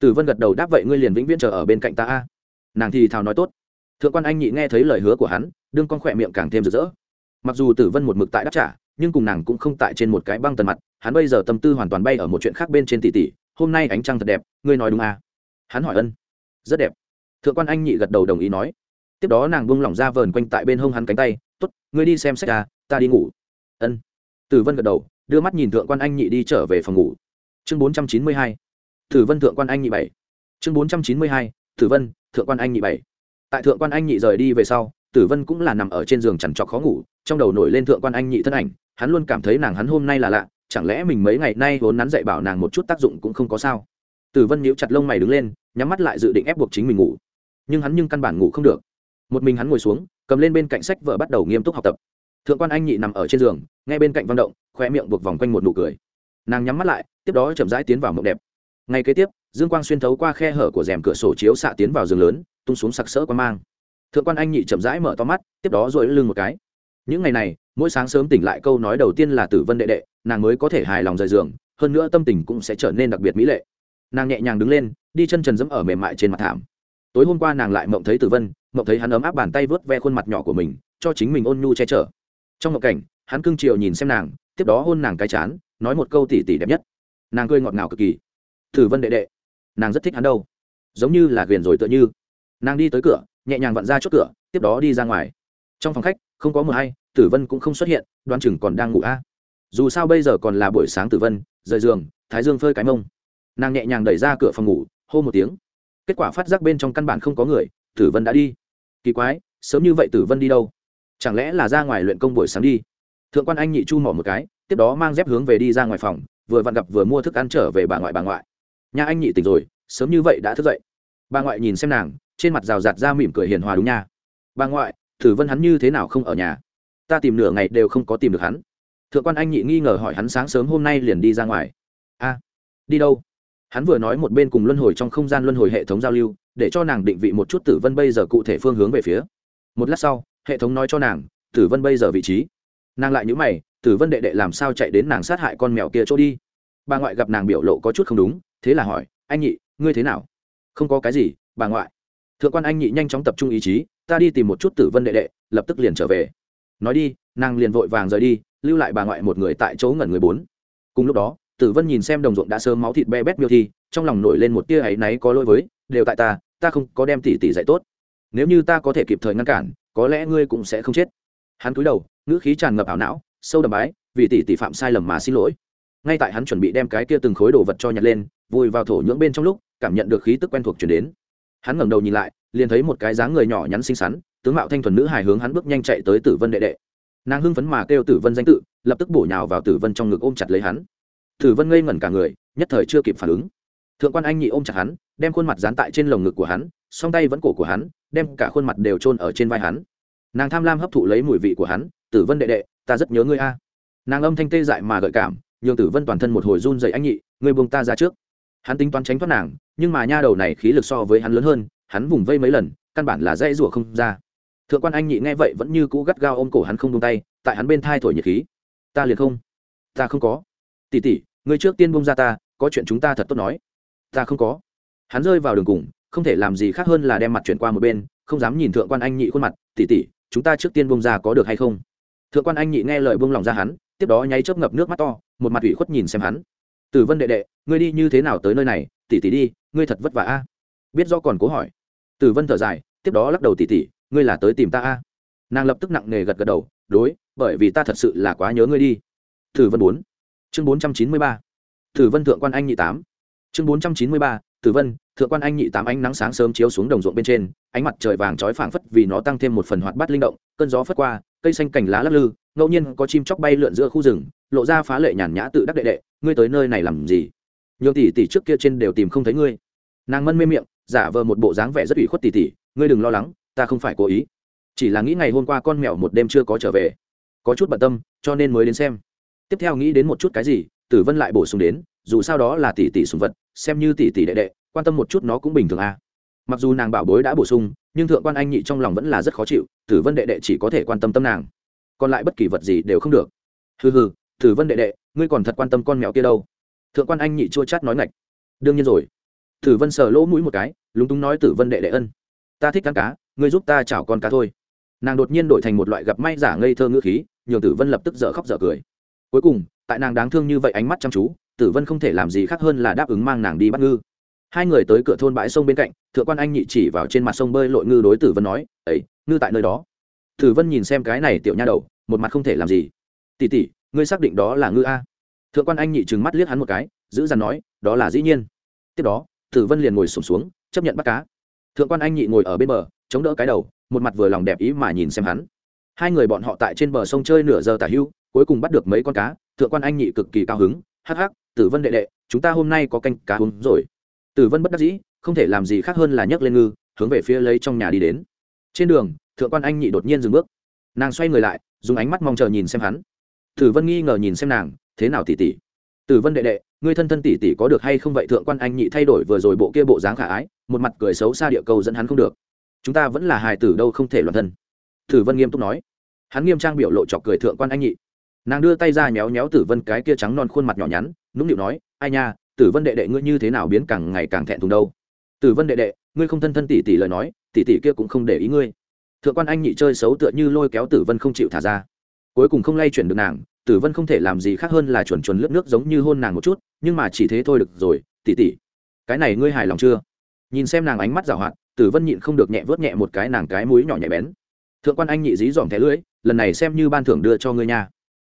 Tử vân gật đầu đáp vậy ngươi liền vĩnh viễn chờ ở bên cạnh ta a. Nàng thì thào nói tốt. Thượng quan anh nhị nghe thấy lời hứa của hắn, đương con khỏe miệng càng thêm rực rỡ. Mặc dù tử vân một mực tại đáp trả, nhưng cùng nàng cũng không tại trên một cái băng tần mặt, hắn bây giờ tâm tư hoàn toàn bay ở một chuyện khác bên trên tỷ tỷ, hôm nay ánh trăng thật đẹp, ngươi nói đúng à? hắn hỏi ân. Rất đẹp. Thượng quan anh nhị gật đầu đồng ý nói. Tiếp đó nàng buông lỏng ra vờn quanh tại bên hông hắn cánh tay t ố t ngươi đi xem sách à ta đi ngủ. Ân. Tử vân gật đầu, đưa mắt nhìn thượng quan anh nhị đi trở về phòng ngủ chương bốn trăm chín mươi hai tử vân thượng quan anh nhị bảy. Chương bốn trăm chín mươi hai tử vân thượng quan anh nhị bảy. Tại thượng quan anh nhị rời đi về sau tử vân cũng là nằm ở trên giường chằn trọc khó ngủ, trong đầu nổi lên thượng quan anh nhị thân ảnh, hắn luôn cảm thấy nàng hắn hôm nay là lạ, chẳng lẽ mình mấy ngày nay vốn nắn dạy bảo nàng một chút tác dụng cũng không có sao? Tử vân nhíu chặt lông mày đứng lên, nhắm mắt lại dự định ép buộc chính mình ngủ. Nhưng hắn nhưng căn bản ngủ không được. Một mình hắn ngồi xuống, cầm lên bên cạnh sách vợ bắt đầu nghiêm túc học tập. Thượng quan anh nhị nằm ở trên giường ngay bên cạnh văn động khoe miệng buộc vòng quanh một nụ cười. Nàng nhắm mắt lại tiếp đó chậm rãi tiến vào mộng đẹp. Ngay kế tiếp, dương quang xuyên thấu qua khe hở của rèm cửa sổ chiếu xạ tiến vào giường lớn, tung xuống sặc sỡ quan mang. Thượng quan anh nhị chậm rãi mở to mắt, tiếp đó duỗi lưng một cái. Những ngày này, mỗi sáng sớm tỉnh lại câu nói đầu tiên là tử vân đệ đệ, nàng mới có thể hài lòng rời giường, hơn nữa tâm tình cũng sẽ trở nên đặc biệt mỹ lệ. Nàng nhẹ nhàng đứng lên, đi chân trần dẫm ở mềm mại trên mặt thảm. Tối hôm qua nàng lại mộng thấy tử vân, mộng thấy hắn ấm áp bàn tay vớt ve khuôn mặt nhỏ của mình, cho chính mình ôn nhu che chở. Trong mộng cảnh, hắn cưng chiều nhìn xem nàng, tiếp đó hôn nàng cái chán, nói một câu tỉ tỉ đẹp nhất nàng cười ngọt ngào cực kỳ. Thử vân đệ đệ, nàng rất thích hắn đâu. Giống như là ghiền rồi tựa như. Nàng đi tới cửa, nhẹ nhàng vặn ra chốt cửa, tiếp đó đi ra ngoài. Trong phòng khách, không có mờ hay, tử vân cũng không xuất hiện đoan chừng còn đang ngủ a. Dù sao bây giờ còn là buổi sáng tử vân, rời giường, thái dương phơi cái mông. Nàng nhẹ nhàng đẩy ra cửa phòng ngủ, hô một tiếng. Kết quả phát giác bên trong căn bản không có người, tử vân đã đi. Kỳ quái, sớm như vậy tử vân đi đâu? Chẳng lẽ là ra ngoài luyện công buổi sáng đi? Thượng quan anh nhị chu mỏ một cái, tiếp đó mang dép hướng về đi ra ngoài phòng vừa vặn gặp vừa mua thức ăn trở về bà ngoại bà ngoại. Nhà anh nhị tỉnh rồi, sớm như vậy đã thức dậy. Bà ngoại nhìn xem nàng, trên mặt rào rạt ra mỉm cười hiền hòa đúng nha. Bà ngoại tử vân hắn như thế nào không ở nhà? Ta tìm nửa ngày đều không có tìm được hắn. Thượng quan anh nhị nghi ngờ hỏi hắn sáng sớm hôm nay liền đi ra ngoài. A, đi đâu? Hắn vừa nói một bên cùng luân hồi trong không gian luân hồi hệ thống giao lưu, để cho nàng định vị một chút tử vân bây giờ cụ thể phương hướng về phía. Một lát sau, hệ thống nói cho nàng, tử vân bây giờ vị trí. Nàng lại nhữ mày tử vân đệ đệ làm sao chạy đến nàng sát hại con mèo kia chỗ đi? Bà ngoại gặp nàng biểu lộ có chút không đúng, thế là hỏi, anh nhị, ngươi thế nào? Không có cái gì, bà ngoại. Thượng quan anh nhị nhanh chóng tập trung ý chí, ta đi tìm một chút tử vân đệ đệ, lập tức liền trở về. Nói đi, nàng liền vội vàng rời đi, lưu lại bà ngoại một người tại chỗ ngẩn người bốn. Cùng lúc đó, tử vân nhìn xem đồng ruộng đã sớm máu thịt be bét miêu thi, trong lòng nổi lên một tia áy náy có lỗi với, đều tại ta ta không có đem tỷ tỷ dạy tốt. Nếu như ta có thể kịp thời ngăn cản, có lẽ ngươi cũng sẽ không chết. Hắn cúi đầu, ngữ khí tràn ngập ảo não sâu đầm bái, vì tỷ tỷ phạm sai lầm mà xin lỗi. Ngay tại hắn chuẩn bị đem cái kia từng khối đồ vật cho nhặt lên, vùi vào thổ nhưỡng bên trong lúc, cảm nhận được khí tức quen thuộc chuyển đến. Hắn ngẩng đầu nhìn lại, liền thấy một cái dáng người nhỏ nhắn xinh xắn, tướng mạo thanh thuần nữ hài hướng hắn bước nhanh chạy tới tử vân đệ đệ. Nàng hưng phấn mà kêu tử vân danh tự, lập tức bổ nhào vào tử vân trong ngực ôm chặt lấy hắn. Tử vân ngây ngẩn cả người, nhất thời chưa kịp phản ứng. Thượng quan anh nhị ôm chặt hắn, đem khuôn mặt dán tại trên lồng ngực của hắn, song tay vẫn cổ của hắn, đem cả khuôn mặt đều trôn ở trên vai hắn. Nàng tham lam hấp thụ lấy mùi vị của hắn, tử vân đệ đệ ta rất nhớ ngươi a. Nàng âm thanh tê dại mà gợi cảm, nhường tử vân toàn thân một hồi run dậy anh nhị, ngươi buông ta ra trước. Hắn tính toán tránh thoát nàng, nhưng mà nha đầu này khí lực so với hắn lớn hơn, hắn vùng vây mấy lần, căn bản là dây rủa không ra. Thượng quan anh nhị nghe vậy vẫn như cũ gắt gao ôm cổ hắn không buông tay, tại hắn bên thai thổi nhiệt khí. Ta liền không. Ta không có. Tỉ tỉ ngươi trước tiên buông ra ta, có chuyện chúng ta thật tốt nói. Ta không có. Hắn rơi vào đường cùng, không thể làm gì khác hơn là đem mặt chuyển qua một bên, không dám nhìn thượng quan anh nhị khuôn mặt. Tỉ tỉ chúng ta trước tiên buông ra có được hay không? Thượng quan anh nhị nghe lời buông lòng ra hắn, tiếp đó nháy chớp ngập nước mắt to, một mặt ủy khuất nhìn xem hắn. Tử vân đệ đệ, ngươi đi như thế nào tới nơi này? Tỉ tỉ đi, ngươi thật vất vả a. Biết do còn cố hỏi. Tử vân thở dài, tiếp đó lắc đầu tỉ tỉ, ngươi là tới tìm ta a? Nàng lập tức nặng nề gật gật đầu, đối, bởi vì ta thật sự là quá nhớ ngươi đi. Tử vân bốn. Chương bốn trăm chín mươi ba. Tử vân thượng quan anh nhị tám. Chương bốn trăm chín mươi ba, tử vân, thượng quan anh nhị tám ánh nắng sáng sớm chiếu xuống đồng ruộng bên trên, ánh mặt trời vàng trói phảng phất vì nó tăng thêm một phần hoạt bát linh động, cơn gió phất qua cây xanh cành lá lắc lư, ngẫu nhiên có chim chóc bay lượn giữa khu rừng, lộ ra phá lệ nhàn nhã tự đắc đệ đệ, ngươi tới nơi này làm gì? Nhiều tỷ tỷ trước kia trên đều tìm không thấy ngươi. Nàng mân mê miệng, giả vờ một bộ dáng vẻ rất ủy khuất tỷ tỷ, ngươi đừng lo lắng, ta không phải cố ý. Chỉ là nghĩ ngày hôm qua con mèo một đêm chưa có trở về. Có chút bận tâm, cho nên mới đến xem. Tiếp theo nghĩ đến một chút cái gì, tử vân lại bổ sung đến, dù sao đó là tỷ tỷ sùng vật, xem như tỷ tỷ đệ đệ, quan tâm một chút nó cũng bình thường à. mặc dù nàng bảo bối đã bổ sung nhưng thượng quan anh nhị trong lòng vẫn là rất khó chịu, tử vân đệ đệ chỉ có thể quan tâm tâm nàng. Còn lại bất kỳ vật gì đều không được. Hừ hừ, tử vân đệ đệ, ngươi còn thật quan tâm con mèo kia đâu? Thượng quan anh nhị chua chát nói ngạch. Đương nhiên rồi. Tử vân sờ lỗ mũi một cái, lúng túng nói tử vân đệ đệ ân. Ta thích ăn cá, ngươi giúp ta chảo con cá thôi. Nàng đột nhiên đổi thành một loại gặp may giả ngây thơ ngữ khí, nhường tử vân lập tức dở khóc dở cười. Cuối cùng, tại nàng đáng thương như vậy ánh mắt chăm chú, tử vân không thể làm gì khác hơn là đáp ứng mang nàng đi bắt ngư hai người tới cửa thôn bãi sông bên cạnh thượng quan anh nhị chỉ vào trên mặt sông bơi lội ngư đối tử vân nói ấy ngư tại nơi đó. Tử vân nhìn xem cái này tiểu nha đầu một mặt không thể làm gì. Tỉ tỉ ngươi xác định đó là ngư a? Thượng quan anh nhị trừng mắt liếc hắn một cái giữ dằn nói đó là dĩ nhiên. Tiếp đó tử vân liền ngồi sụp xuống, xuống chấp nhận bắt cá. Thượng quan anh nhị ngồi ở bên bờ chống đỡ cái đầu một mặt vừa lòng đẹp ý mà nhìn xem hắn. Hai người bọn họ tại trên bờ sông chơi nửa giờ tả hưu cuối cùng bắt được mấy con cá thượng quan anh nhị cực kỳ cao hứng hắc hắc tử vân đệ đệ chúng ta hôm nay có canh cá uống rồi tử vân bất đắc dĩ, không thể làm gì khác hơn là nhấc lên ngư, hướng về phía lấy trong nhà đi đến. Trên đường, thượng quan anh nhị đột nhiên dừng bước. Nàng xoay người lại, dùng ánh mắt mong chờ nhìn xem hắn. Tử vân nghi ngờ nhìn xem nàng, thế nào tỉ tỉ tử vân đệ đệ, ngươi thân thân tỉ tỉ có được hay không vậy? Thượng quan anh nhị thay đổi vừa rồi bộ kia bộ dáng khả ái, một mặt cười xấu xa địa cầu dẫn hắn không được. Chúng ta vẫn là hài tử đâu không thể loạn thân. Tử vân nghiêm túc nói. Hắn nghiêm trang biểu lộ chọc cười thượng quan anh nhị. Nàng đưa tay ra nhéo nhéo tử vân cái kia trắng non khuôn mặt nhỏ nhắn, nũng nịu nói, ai nha tử vân đệ đệ ngươi như thế nào biến càng ngày càng thẹn thùng đâu? Tử vân đệ đệ, ngươi không thân thân tỷ tỷ lời nói tỷ tỷ kia cũng không để ý ngươi. Thượng quan anh nhị chơi xấu tựa như lôi kéo tử vân không chịu thả ra. Cuối cùng không lay chuyển được nàng, tử vân không thể làm gì khác hơn là chuẩn chuẩn lướt nước giống như hôn nàng một chút, nhưng mà chỉ thế thôi được rồi tỷ tỷ cái này ngươi hài lòng chưa? Nhìn xem nàng ánh mắt giảo hoạt, tử vân nhịn không được nhẹ vớt nhẹ một cái nàng cái mũi nhỏ nhẹ bén. Thượng quan anh nhị dí dỏm thẻ lưỡi, lần này xem như ban thưởng đưa cho ngươi nha.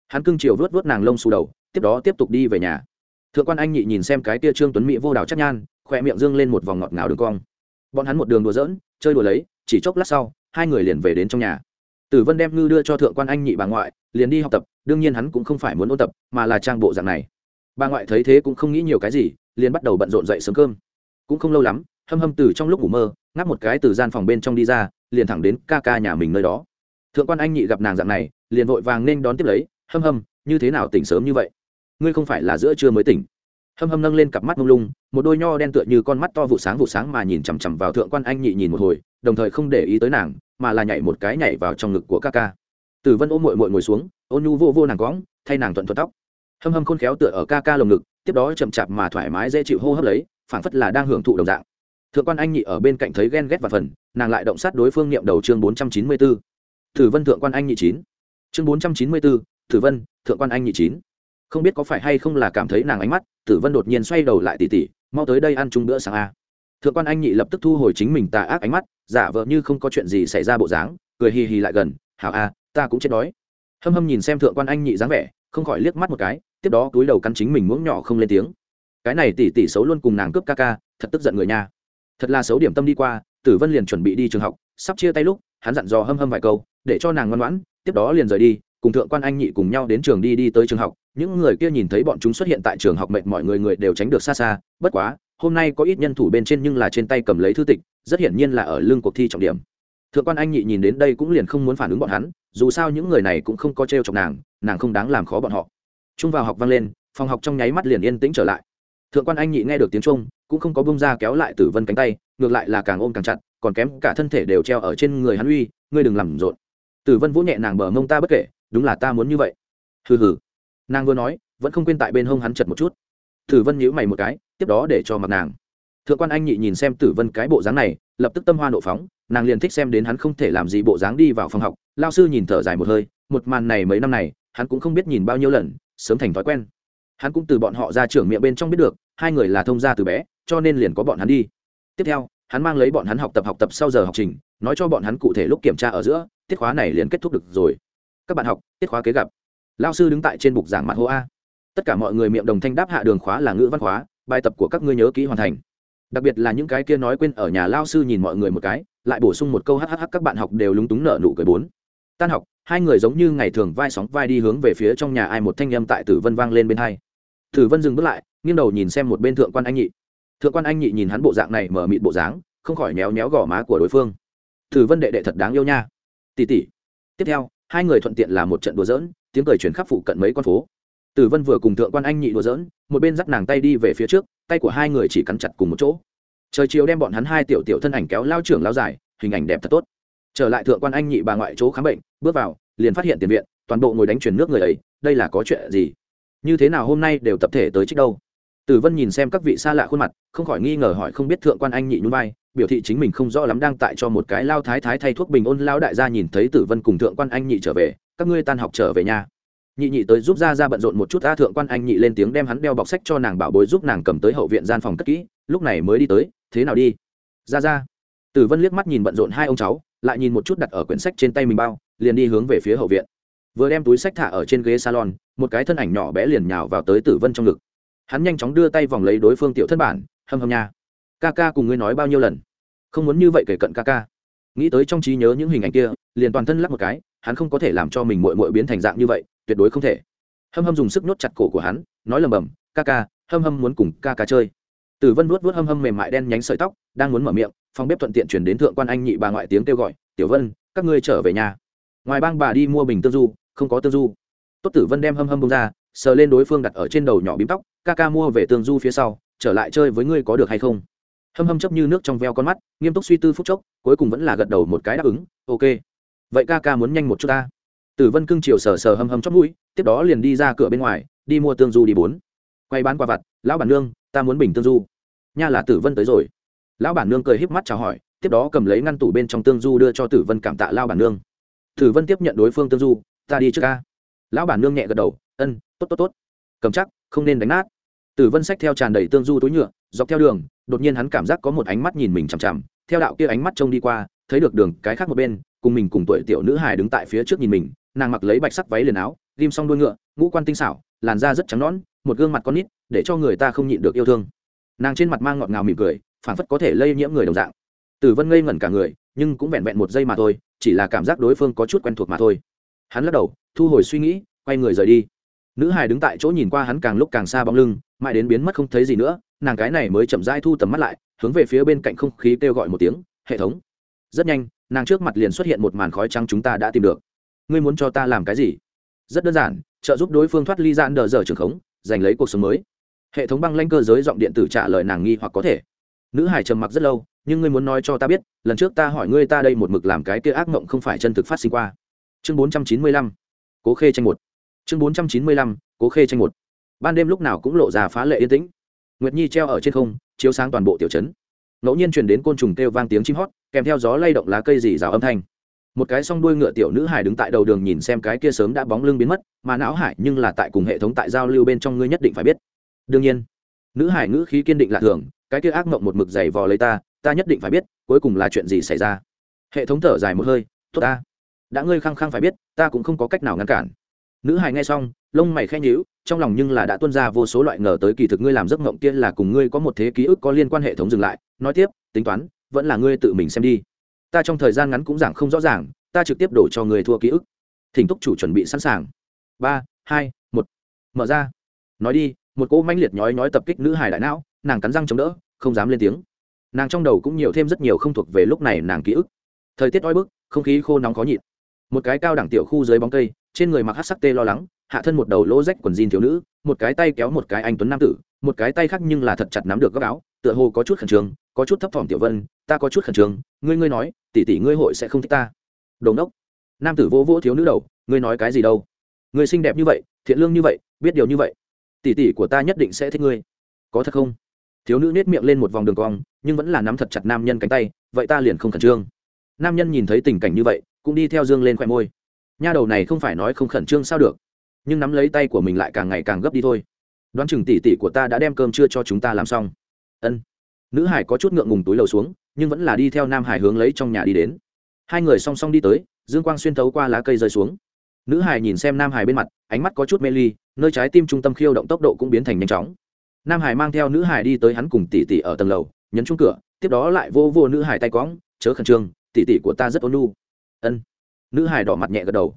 Hắn cưng chiều vớt vớt nàng lông xù đầu, tiếp đó tiếp tục đi về nhà thượng quan anh nhị nhìn xem cái tia trương tuấn mỹ vô đào chắc nhan khoe miệng dương lên một vòng ngọt ngào đường cong. Bọn hắn một đường đùa dỡn chơi đùa lấy, chỉ chốc lát sau, hai người liền về đến trong nhà. Tử vân đem ngư đưa cho thượng quan anh nhị bà ngoại, liền đi học tập, đương nhiên hắn cũng không phải muốn ôn tập, mà là trang bộ dạng này. Bà ngoại thấy thế cũng không nghĩ nhiều cái gì, liền bắt đầu bận rộn dậy sớm cơm. Cũng không lâu lắm, hâm hâm từ trong lúc ngủ mơ, ngáp một cái từ gian phòng bên trong đi ra, liền thẳng đến ca ca nhà mình nơi đó. Thượng quan anh nhị gặp nàng dạng này, liền vội vàng nên đón tiếp lấy, hâm hâm, như thế nào tỉnh sớm như vậy? Ngươi không phải là giữa trưa mới tỉnh. Hâm hâm nâng lên cặp mắt mông lung, một đôi nho đen tựa như con mắt to vụ sáng vụ sáng mà nhìn chằm chằm vào thượng quan anh nhị nhìn một hồi, đồng thời không để ý tới nàng, mà là nhảy một cái nhảy vào trong ngực của ca ca. Tử vân ôm mội mội ngồi xuống, ôn nhu vô vô nàng cõng, thay nàng thuận thuận tóc. Hâm hâm khôn khéo tựa ở ca ca lồng ngực, tiếp đó chậm chạp mà thoải mái dễ chịu hô hấp lấy, phảng phất là đang hưởng thụ đồng dạng. Thượng quan anh nhị ở bên cạnh thấy ghen ghét và phần, nàng lại động sát đối phương niệm đầu chương bốn trăm chín mươi b ố tử vân thượng quan anh nhị chín. Chương bốn trăm chín mươi b ố tử vân, thượng quan anh nhị chín không biết có phải hay không là cảm thấy nàng ánh mắt, tử vân đột nhiên xoay đầu lại tỉ tỉ, mau tới đây ăn chung bữa sáng a. Thượng quan anh nhị lập tức thu hồi chính mình tà ác ánh mắt, giả vờ như không có chuyện gì xảy ra bộ dáng, cười hì hì lại gần, hảo a, ta cũng chết đói. Hâm hâm nhìn xem thượng quan anh nhị dáng vẻ, không khỏi liếc mắt một cái, tiếp đó túi đầu cắn chính mình muỗng nhỏ không lên tiếng. Cái này tỉ tỉ xấu luôn cùng nàng cướp ca ca, thật tức giận người nha. Thật là xấu điểm tâm đi qua, tử vân liền chuẩn bị đi trường học, sắp chia tay lúc, hắn dặn dò hâm hâm vài câu, để cho nàng ngoan ngoãn, tiếp đó liền rời đi, cùng thượng quan anh nhị cùng nhau đến trường đi đi tới trường học những người kia nhìn thấy bọn chúng xuất hiện tại trường học mệnh mọi người người đều tránh được xa xa, bất quá, hôm nay có ít nhân thủ bên trên nhưng là trên tay cầm lấy thư tịch, rất hiển nhiên là ở lưng cuộc thi trọng điểm. Thượng quan anh nhị nhìn đến đây cũng liền không muốn phản ứng bọn hắn, dù sao những người này cũng không có t r e o chọc nàng nàng không đáng làm khó bọn họ. Trung vào học vang lên, phòng học trong nháy mắt liền yên tĩnh trở lại. Thượng quan anh nhị nghe được tiếng trung, cũng không có bông ra kéo lại tử vân cánh tay, ngược lại là càng ôm càng chặt, còn kém cả thân thể đều treo ở trên người hắn uy, ngươi đừng làm rộn. Tử vân vỗ nhẹ nàng bờ mông ta bất kể, đúng là ta muốn như vậy. Hừ hừ nàng vừa nói, vẫn không quên tại bên hông hắn chật một chút. Tử vân nhíu mày một cái, tiếp đó để cho mặc nàng. Thượng quan anh nhị nhìn xem tử vân cái bộ dáng này, lập tức tâm hoa nộ phóng, nàng liền thích xem đến hắn không thể làm gì bộ dáng đi vào phòng học. Lao sư nhìn thở dài một hơi, một màn này mấy năm này, hắn cũng không biết nhìn bao nhiêu lần, sớm thành thói quen. Hắn cũng từ bọn họ ra trưởng miệng bên trong biết được, hai người là thông gia từ bé, cho nên liền có bọn hắn đi. Tiếp theo, hắn mang lấy bọn hắn học tập học tập sau giờ học trình, nói cho bọn hắn cụ thể lúc kiểm tra ở giữa, tiết khóa này liền kết thúc được rồi. Các bạn học, tiết khóa kế gặp lao sư đứng tại trên bục giảng mặt hô a. Tất cả mọi người miệng đồng thanh đáp hạ đường khóa là ngữ văn khóa, bài tập của các ngươi nhớ kỹ hoàn thành. Đặc biệt là những cái kia nói quên ở nhà lao sư nhìn mọi người một cái, lại bổ sung một câu hhh các bạn học đều lúng túng nợ nụ cười bốn. Tan học, hai người giống như ngày thường vai sóng vai đi hướng về phía trong nhà ai một thanh âm tại tử vân vang lên bên hai. Tử vân dừng bước lại, nghiêng đầu nhìn xem một bên thượng quan anh nhị. Thượng quan anh nhị nhìn hắn bộ dạng này mở mịt bộ dáng, không khỏi méo méo gò má của đối phương. Tử vân đệ đệ thật đáng yêu nha. Tỉ tỉ. Tiếp theo, hai người thuận tiện là một trận đùa dỡn tiếng cười chuyển khắp phụ cận mấy con phố. Tử vân vừa cùng thượng quan anh nhị đùa dỡn một bên dắt nàng tay đi về phía trước, tay của hai người chỉ cắn chặt cùng một chỗ. Trời chiều đem bọn hắn hai tiểu tiểu thân ảnh kéo lao trưởng lao dài, hình ảnh đẹp thật tốt. Trở lại thượng quan anh nhị bà ngoại chỗ khám bệnh, bước vào, liền phát hiện tiền viện, toàn bộ ngồi đánh chuyển nước người ấy, đây là có chuyện gì? Như thế nào hôm nay đều tập thể tới trích đâu? Tử vân nhìn xem các vị xa lạ khuôn mặt, không khỏi nghi ngờ hỏi không biết thượng quan anh nhị nhún vai, biểu thị chính mình không rõ lắm đang tại cho một cái lao thái thái thay thuốc bình ôn lao đại gia nhìn thấy tử vân cùng thượng quan anh nhị trở về các ngươi tan học trở về nhà. Nhị nhị tới giúp ra ra bận rộn một chút, a thượng quan anh nhị lên tiếng đem hắn đeo bọc sách cho nàng bảo bối giúp nàng cầm tới hậu viện gian phòng cất kỹ, lúc này mới đi tới, thế nào đi? Ra ra tử vân liếc mắt nhìn bận rộn hai ông cháu, lại nhìn một chút đặt ở quyển sách trên tay mình bao, liền đi hướng về phía hậu viện. Vừa đem túi sách thả ở trên ghế salon, một cái thân ảnh nhỏ bé liền nhào vào tới tử vân trong ngực. Hắn nhanh chóng đưa tay vòng lấy đối phương tiểu thất bản, hâm hâm nha, ca ca cùng ngươi nói bao nhiêu lần? Không muốn như vậy kể cận ca ca nghĩ tới trong trí nhớ những hình ảnh kia, liền toàn thân lắc một cái, hắn không có thể làm cho mình mội mội biến thành dạng như vậy, tuyệt đối không thể. Hâm hâm dùng sức nhốt chặt cổ của hắn, nói lầm bầm, ca ca, hâm hâm muốn cùng ca ca chơi. Tử vân vuốt vuốt hâm hâm mềm mại đen nhánh sợi tóc, đang muốn mở miệng, phòng bếp thuận tiện chuyển đến thượng quan anh nhị bà ngoại tiếng kêu gọi, tiểu vân, các ngươi trở về nhà. Ngoài bang bà đi mua bình tương du, không có tương du. Tốt tử vân đem hâm hâm bông ra, sờ lên đối phương đặt ở trên đầu nhỏ bím tóc, ca ca mua về tương du phía sau, trở lại chơi với ngươi có được hay không? Hâm hâm chấp như nước trong veo con mắt, nghiêm túc suy tư phút chốc, cuối cùng vẫn là gật đầu một cái đáp ứng, ok. Vậy ca ca muốn nhanh một chút ta. Tử vân cưng chiều sờ sờ hâm hâm chót mũi, tiếp đó liền đi ra cửa bên ngoài, đi mua tương du đi bốn. Quay bán quà vặt, lão bản nương, ta muốn bình tương du. Nha là tử vân tới rồi. Lão bản nương cười híp mắt chào hỏi, tiếp đó cầm lấy ngăn tủ bên trong tương du đưa cho tử vân cảm tạ lao bản nương. Tử vân tiếp nhận đối phương tương du, ta đi trước ca. Lão bản nương nhẹ gật đầu, ân, tốt tốt tốt. Cầm chắc, không nên đánh nát. Tử vân sách theo tràn đầy tương du túi nhựa, dọc theo đường đột nhiên hắn cảm giác có một ánh mắt nhìn mình chằm chằm, theo đạo kia ánh mắt trông đi qua, thấy được đường cái khác một bên, cùng mình cùng tuổi tiểu nữ hài đứng tại phía trước nhìn mình, nàng mặc lấy bạch sắc váy liền áo, ghim xong đuôi ngựa, ngũ quan tinh xảo, làn da rất trắng nõn, một gương mặt con nít, để cho người ta không nhịn được yêu thương. Nàng trên mặt mang ngọt ngào mỉm cười phản phất có thể lây nhiễm người đồng dạng. Tử vân ngây ngẩn cả người, nhưng cũng vẹn vẹn một giây mà thôi, chỉ là cảm giác đối phương có chút quen thuộc mà thôi. Hắn lắc đầu, thu hồi suy nghĩ, quay người rời đi. Nữ hài đứng tại chỗ nhìn qua hắn càng lúc càng xa bóng lưng, mãi đến biến mất không thấy gì nữa nàng cái này mới chậm rãi thu tầm mắt lại, hướng về phía bên cạnh không khí kêu gọi một tiếng, hệ thống. Rất nhanh, nàng trước mặt liền xuất hiện một màn khói trắng chúng ta đã tìm được. Ngươi muốn cho ta làm cái gì? Rất đơn giản, trợ giúp đối phương thoát ly gian đờ giờ trường khống, giành lấy cuộc sống mới. Hệ thống băng lanh cơ giới giọng điện tử trả lời nàng nghi hoặc có thể. Nữ hải trầm mặc rất lâu, nhưng ngươi muốn nói cho ta biết, lần trước ta hỏi ngươi ta đây một mực làm cái kia ác mộng không phải chân thực phát sinh qua. Chương bốn trăm chín mươi lăm, cố khê tranh một. Chương bốn trăm chín mươi lăm, cố khê tranh một. Ban đêm lúc nào cũng lộ ra phá lệ yên tĩnh nguyệt nhi treo ở trên không, chiếu sáng toàn bộ tiểu trấn. Ngẫu nhiên truyền đến côn trùng kêu vang tiếng chim hót, kèm theo gió lay động lá cây dì rào âm thanh. Một cái song đuôi ngựa tiểu nữ hải đứng tại đầu đường nhìn xem cái kia sớm đã bóng lưng biến mất, mà não hải nhưng là tại cùng hệ thống tại giao lưu bên trong ngươi nhất định phải biết. Đương nhiên, nữ hải ngữ khí kiên định lạ thường, cái kia ác mộng một mực dày vò lấy ta ta nhất định phải biết, cuối cùng là chuyện gì xảy ra. Hệ thống thở dài một hơi, tốt ta, đã ngươi khăng khăng phải biết, ta cũng không có cách nào ngăn cản nữ hải nghe xong, lông mày khẽ nhíu, trong lòng nhưng là đã tuân ra vô số loại ngờ tới kỳ thực ngươi làm giấc mộng kia là cùng ngươi có một thế ký ức có liên quan hệ thống dừng lại. Nói tiếp, tính toán, vẫn là ngươi tự mình xem đi. Ta trong thời gian ngắn cũng giảng không rõ ràng, ta trực tiếp đổ cho người thua ký ức. Thỉnh thúc chủ chuẩn bị sẵn sàng. Ba, hai, một. Mở ra. Nói đi, một cỗ manh liệt nhói nhói tập kích nữ hải đại não, nàng cắn răng chống đỡ, không dám lên tiếng. Nàng trong đầu cũng nhiều thêm rất nhiều không thuộc về lúc này nàng ký ức. Thời tiết oi bức, không khí khô nóng khó nhịn. Một cái cao đẳng tiểu khu dưới bóng cây trên người mặc hát sắc tê lo lắng, hạ thân một đầu lỗ rách quần jean thiếu nữ, một cái tay kéo một cái anh tuấn nam tử, một cái tay khác nhưng là thật chặt nắm được góc áo, tựa hồ có chút khẩn trương, có chút thấp thỏm tiểu vân, ta có chút khẩn trương, ngươi ngươi nói, tỷ tỷ ngươi hội sẽ không thích ta. Đồn đốc nam tử vỗ vỗ thiếu nữ đầu, ngươi nói cái gì đâu? Ngươi xinh đẹp như vậy, thiện lương như vậy, biết điều như vậy. Tỷ tỷ của ta nhất định sẽ thích ngươi. Có thật không? Thiếu nữ nết miệng lên một vòng đường cong, nhưng vẫn là nắm thật chặt nam nhân cánh tay, vậy ta liền không khẩn trương. Nam nhân nhìn thấy tình cảnh như vậy, cũng đi theo dương lên khoe môi nha đầu này không phải nói không khẩn trương sao được, nhưng nắm lấy tay của mình lại càng ngày càng gấp đi thôi. Đoán chừng tỉ tỉ của ta đã đem cơm chưa cho chúng ta làm xong. Ân. Nữ hải có chút ngượng ngùng túi lầu xuống, nhưng vẫn là đi theo nam hải hướng lấy trong nhà đi đến. Hai người song song đi tới, dương quang xuyên thấu qua lá cây rơi xuống. Nữ hải nhìn xem nam hải bên mặt, ánh mắt có chút mê ly, nơi trái tim trung tâm khiêu động tốc độ cũng biến thành nhanh chóng. Nam hải mang theo nữ hải đi tới hắn cùng tỉ tỉ ở tầng lầu, nhấn chung cửa, tiếp đó lại vô vô nữ hải tay quõng, chớ khẩn trương tỉ tỉ của ta rất ôn lu ân nữ hài đỏ mặt nhẹ gật đầu.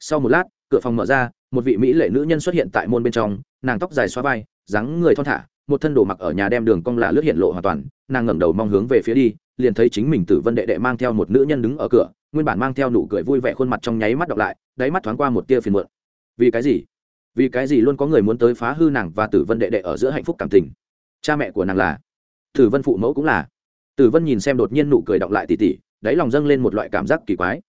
Sau một lát, cửa phòng mở ra, một vị mỹ lệ nữ nhân xuất hiện tại môn bên trong, nàng tóc dài xoa vai, dáng người thon thả, một thân đồ mặc ở nhà đem đường cong là lướt hiện lộ hoàn toàn, nàng ngẩng đầu mong hướng về phía đi, liền thấy chính mình tử vân đệ đệ mang theo một nữ nhân đứng ở cửa, nguyên bản mang theo nụ cười vui vẻ khuôn mặt trong nháy mắt đọc lại, đáy mắt thoáng qua một tia phiền muộn. Vì cái gì? Vì cái gì luôn có người muốn tới phá hư nàng và tử vân đệ đệ ở giữa hạnh phúc cảm tình? Cha mẹ của nàng là? Tử vân phụ mẫu cũng là. Tử vân nhìn xem đột nhiên nụ cười đọc lại tỉ tỉ, đáy lòng dâng lên một loại cảm giác kỳ quái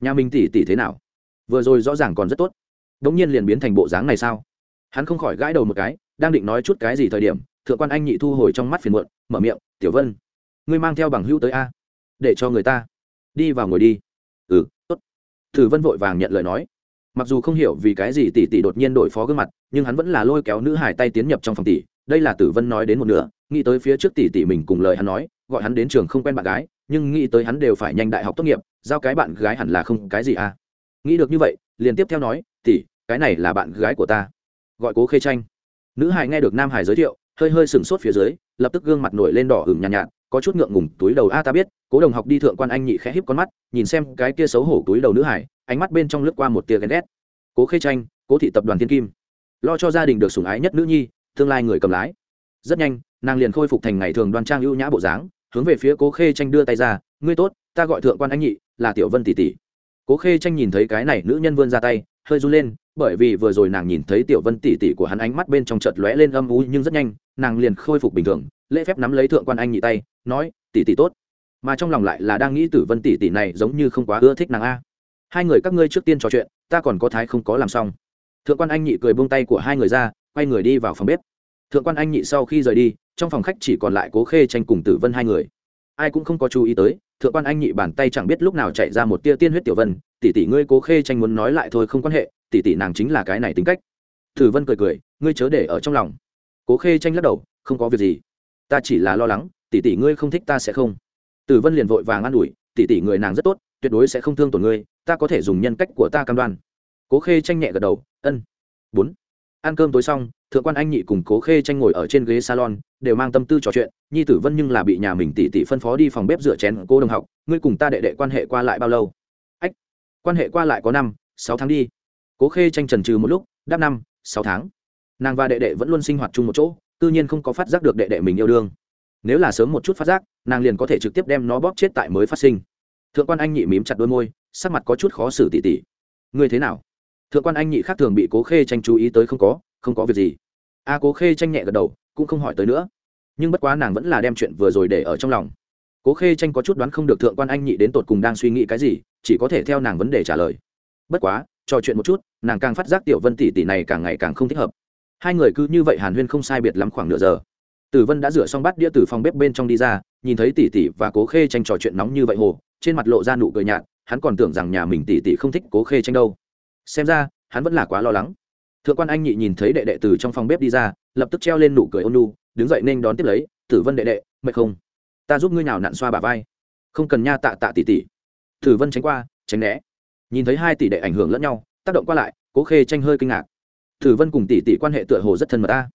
nhà mình tỷ tỷ thế nào? Vừa rồi rõ ràng còn rất tốt. Đ ỗ n g nhiên liền biến thành bộ dáng này sao? Hắn không khỏi gãi đầu một cái, đang định nói chút cái gì thời điểm, thượng quan anh nhị thu hồi trong mắt phiền muộn, mở miệng, tiểu vân, ngươi mang theo bằng hữu tới a, để cho người ta đi vào ngồi đi. Ừ tốt. Thử vân vội vàng nhận lời nói. Mặc dù không hiểu vì cái gì tỷ tỷ đột nhiên đổi phó gương mặt, nhưng hắn vẫn là lôi kéo nữ hải tay tiến nhập trong phòng tỷ đây là tử vân nói đến một nửa, nghĩ tới phía trước tỷ tỷ mình cùng lời hắn nói, gọi hắn đến trường không quen bạn gái nhưng nghĩ tới hắn đều phải nhanh đại học tốt nghiệp giao cái bạn gái hẳn là không cái gì à. Nghĩ được như vậy liền tiếp theo nói tỷ cái này là bạn gái của ta. Gọi cố khê tranh nữ hải nghe được nam hải giới thiệu hơi hơi sừng sốt phía dưới lập tức gương mặt nổi lên đỏ hửng nhàn nhạt, nhạt có chút ngượng ngùng túi đầu a ta biết. Cố đồng học đi thượng quan anh nhị khẽ híp con mắt nhìn xem cái kia xấu hổ túi đầu nữ hải ánh mắt bên trong lướt qua một tia ghen ghét. Cố khê tranh cố thị tập đoàn thiên kim. Lo cho gia đình được sủng ái nhất nữ nhi tương lai người cầm lái. Rất nhanh nàng liền khôi phục thành ngày thường đoan trang ưu nhã bộ dáng hướng về phía cố khê tranh đưa tay ra, ngươi tốt, ta gọi thượng quan anh nhị, là tiểu vân tỷ tỷ. Cố khê tranh nhìn thấy cái này nữ nhân vươn ra tay, hơi run lên, bởi vì vừa rồi nàng nhìn thấy tiểu vân tỷ tỷ của hắn ánh mắt bên trong chợt lóe lên âm u nhưng rất nhanh, nàng liền khôi phục bình thường, lễ phép nắm lấy thượng quan anh nhị tay, nói, tỷ tỷ tốt. Mà trong lòng lại là đang nghĩ tử vân tỷ tỷ này giống như không quá ưa thích nàng a. Hai người các ngươi trước tiên trò chuyện, ta còn có thái không có làm xong. Thượng quan anh nhị cười buông tay của hai người ra, quay người đi vào phòng bếp. Thượng quan anh nhị sau khi rời đi trong phòng khách chỉ còn lại cố khê tranh cùng tử vân hai người. Ai cũng không có chú ý tới, thượng quan anh nhị bàn tay chẳng biết lúc nào chạy ra một tia tiên huyết tiểu vân, tỷ tỷ, ngươi cố khê tranh muốn nói lại thôi không quan hệ, tỷ tỷ nàng chính là cái này tính cách. Tử vân cười cười, ngươi chớ để ở trong lòng. Cố khê tranh lắc đầu, không có việc gì, ta chỉ là lo lắng, tỷ tỷ ngươi không thích ta sẽ không. Tử vân liền vội vàng an ủi, tỷ tỷ người nàng rất tốt, tuyệt đối sẽ không thương tổn ngươi, ta có thể dùng nhân cách của ta cam đoan. Cố khê tranh nhẹ gật đầu, ân. Bốn ăn cơm tối xong, thượng quan anh nhị cùng cố khê tranh ngồi ở trên ghế salon, đều mang tâm tư trò chuyện. Nhi tử vân nhưng là bị nhà mình tỷ tỷ phân phó đi phòng bếp rửa chén, cô đồng học, ngươi cùng ta đệ đệ quan hệ qua lại bao lâu? Ách, quan hệ qua lại có năm, sáu tháng đi. Cố khê tranh trần trừ một lúc, đáp năm, sáu tháng. Nàng và đệ đệ vẫn luôn sinh hoạt chung một chỗ, tự nhiên không có phát giác được đệ đệ mình yêu đương. Nếu là sớm một chút phát giác, nàng liền có thể trực tiếp đem nó bóp chết tại mới phát sinh. Thượng quan anh nhị mím chặt đôi môi, sắc mặt có chút khó xử tỉ tỉ. Ngươi thế nào? Thượng quan anh nhị khác thường bị cố khê tranh chú ý tới không có không có việc gì. A cố khê tranh nhẹ gật đầu, cũng không hỏi tới nữa. Nhưng bất quá nàng vẫn là đem chuyện vừa rồi để ở trong lòng. Cố khê tranh có chút đoán không được thượng quan anh nhị đến tột cùng đang suy nghĩ cái gì, chỉ có thể theo nàng vấn đề trả lời. Bất quá, trò chuyện một chút, nàng càng phát giác tiểu vân tỷ tỷ này càng ngày càng không thích hợp. Hai người cứ như vậy hàn huyên không sai biệt lắm khoảng nửa giờ. Tử vân đã rửa xong bát đĩa từ phòng bếp bên trong đi ra, nhìn thấy tỷ tỷ và cố khê tranh trò chuyện nóng như vậy hồ, trên mặt lộ ra nụ cười nhạt, hắn còn tưởng rằng nhà mình tỷ tỷ không thích cố khê tranh đâu xem ra, hắn vẫn là quá lo lắng. Thượng quan anh nhị nhìn thấy đệ đệ từ trong phòng bếp đi ra, lập tức treo lên nụ cười ôn nu đứng dậy nên đón tiếp lấy, tử vân đệ đệ, mệt không? Ta giúp ngươi nào nặn xoa bà vai. Không cần nha, tạ tạ tỷ tỷ. Tử vân tránh qua, tránh né. Nhìn thấy hai tỷ đệ ảnh hưởng lẫn nhau, tác động qua lại, cố khê tranh hơi kinh ngạc. Tử vân cùng tỷ tỷ quan hệ tựa hồ rất thân mật ta.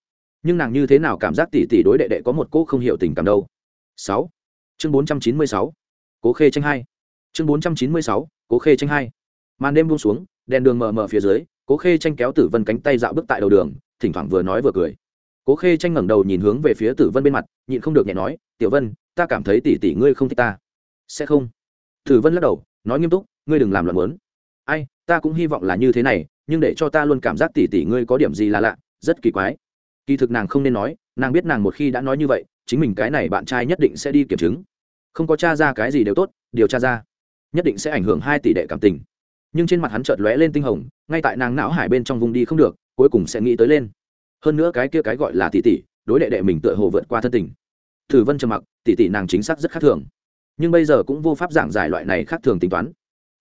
Nhưng nàng như thế nào cảm giác tỷ tỷ đối đệ đệ có một cô không hiểu tình cảm đâu? Sáu. Chương bốn trăm chín mươi sáu. Cố khê tranh hai. Chương bốn trăm chín mươi sáu, cố khê tranh hai. Màn đêm buông xuống đèn đường mờ mờ phía dưới, cố khê tranh kéo tử vân cánh tay dạo bước tại đầu đường, thỉnh thoảng vừa nói vừa cười. Cố khê tranh ngẩng đầu nhìn hướng về phía tử vân bên mặt, nhịn không được nhẹ nói, tiểu vân, ta cảm thấy tỷ tỷ ngươi không thích ta. Sẽ không. Tử vân lắc đầu, nói nghiêm túc, ngươi đừng làm loạn muốn. Ai, ta cũng hy vọng là như thế này, nhưng để cho ta luôn cảm giác tỷ tỷ ngươi có điểm gì là lạ, rất kỳ quái. Kỳ thực nàng không nên nói, nàng biết nàng một khi đã nói như vậy, chính mình cái này bạn trai nhất định sẽ đi kiểm chứng. Không có t r a ra cái gì đều tốt, điều tra ra, nhất định sẽ ảnh hưởng hai tỷ đệ cảm tình nhưng trên mặt hắn chợt lóe lên tinh hồng, ngay tại nàng não hải bên trong vùng đi không được, cuối cùng sẽ nghĩ tới lên. Hơn nữa cái kia cái gọi là tỷ tỷ, đối đệ đệ mình tựa hồ vượt qua thân tình. Thử vân trầm mặc, tỷ tỷ nàng chính xác rất khác thường. Nhưng bây giờ cũng vô pháp giảng giải loại này khác thường tính toán.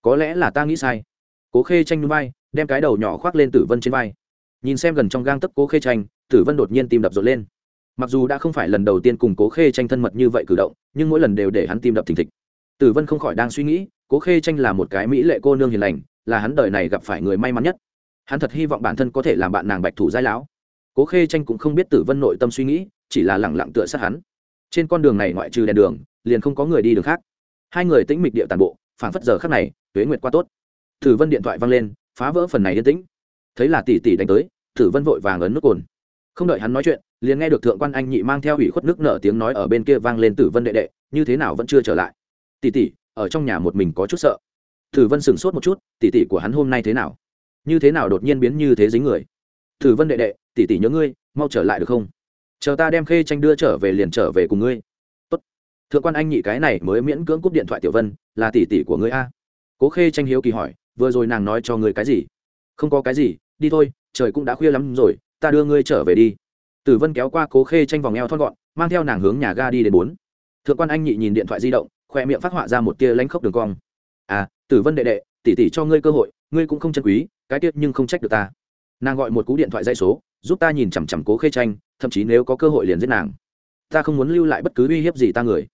Có lẽ là ta nghĩ sai. Cố khê tranh núi vai, đem cái đầu nhỏ khoác lên tử vân trên vai. Nhìn xem gần trong gang tấc cố khê tranh, tử vân đột nhiên tim đập rộn lên. Mặc dù đã không phải lần đầu tiên cùng cố khê tranh thân mật như vậy cử động, nhưng mỗi lần đều để hắn tim đập thình thịch. Tử vân không khỏi đang suy nghĩ cố khê tranh là một cái mỹ lệ cô nương hiền lành, là hắn đời này gặp phải người may mắn nhất. Hắn thật hy vọng bản thân có thể làm bạn nàng bạch thủ giai lão. Cố khê tranh cũng không biết tử vân nội tâm suy nghĩ, chỉ là lẳng lặng tựa sát hắn. Trên con đường này ngoại trừ đèn đường, liền không có người đi đường khác. Hai người tĩnh mịch địa tàn bộ phản phất giờ khắc này, tuế nguyệt qua tốt. Tử vân điện thoại văng lên, phá vỡ phần này yên tĩnh. Thấy là tỷ tỷ đánh tới, tử vân vội vàng ấn nút cồn. Không đợi hắn nói chuyện, liền nghe được thượng quan anh nhị mang theo ủy khuất nước nở tiếng nói ở bên kia vang lên tử vân đệ đệ, như thế nào vẫn chưa trở lại? Tỷ tỷ ở trong nhà một mình có chút sợ. Thử vân sửng sốt một chút, tỷ tỷ của hắn hôm nay thế nào? Như thế nào đột nhiên biến như thế dính người? Thử vân đệ đệ, tỷ tỷ nhớ ngươi, mau trở lại được không? Chờ ta đem khê tranh đưa trở về liền trở về cùng ngươi. Tốt. thượng quan anh nhị cái này mới miễn cưỡng cúp điện thoại tiểu vân, là tỷ tỷ của ngươi a. Cố khê tranh hiếu kỳ hỏi, vừa rồi nàng nói cho ngươi cái gì? Không có cái gì, đi thôi, trời cũng đã khuya lắm rồi, ta đưa ngươi trở về đi. Tử vân kéo qua cố khê tranh vòng eo thon gọn, mang theo nàng hướng nhà ga đi đến bốn. Thượng quan anh nhị nhìn điện thoại di động khoe miệng phát họa ra một tia lánh khốc đường cong. À tử vân đệ đệ tỉ tỉ cho ngươi cơ hội, ngươi cũng không chân quý, cái tiết nhưng không trách được ta. Nàng gọi một cú điện thoại dây số, giúp ta nhìn chằm chằm cố khê tranh, thậm chí nếu có cơ hội liền giết nàng. Ta không muốn lưu lại bất cứ uy hiếp gì ta người.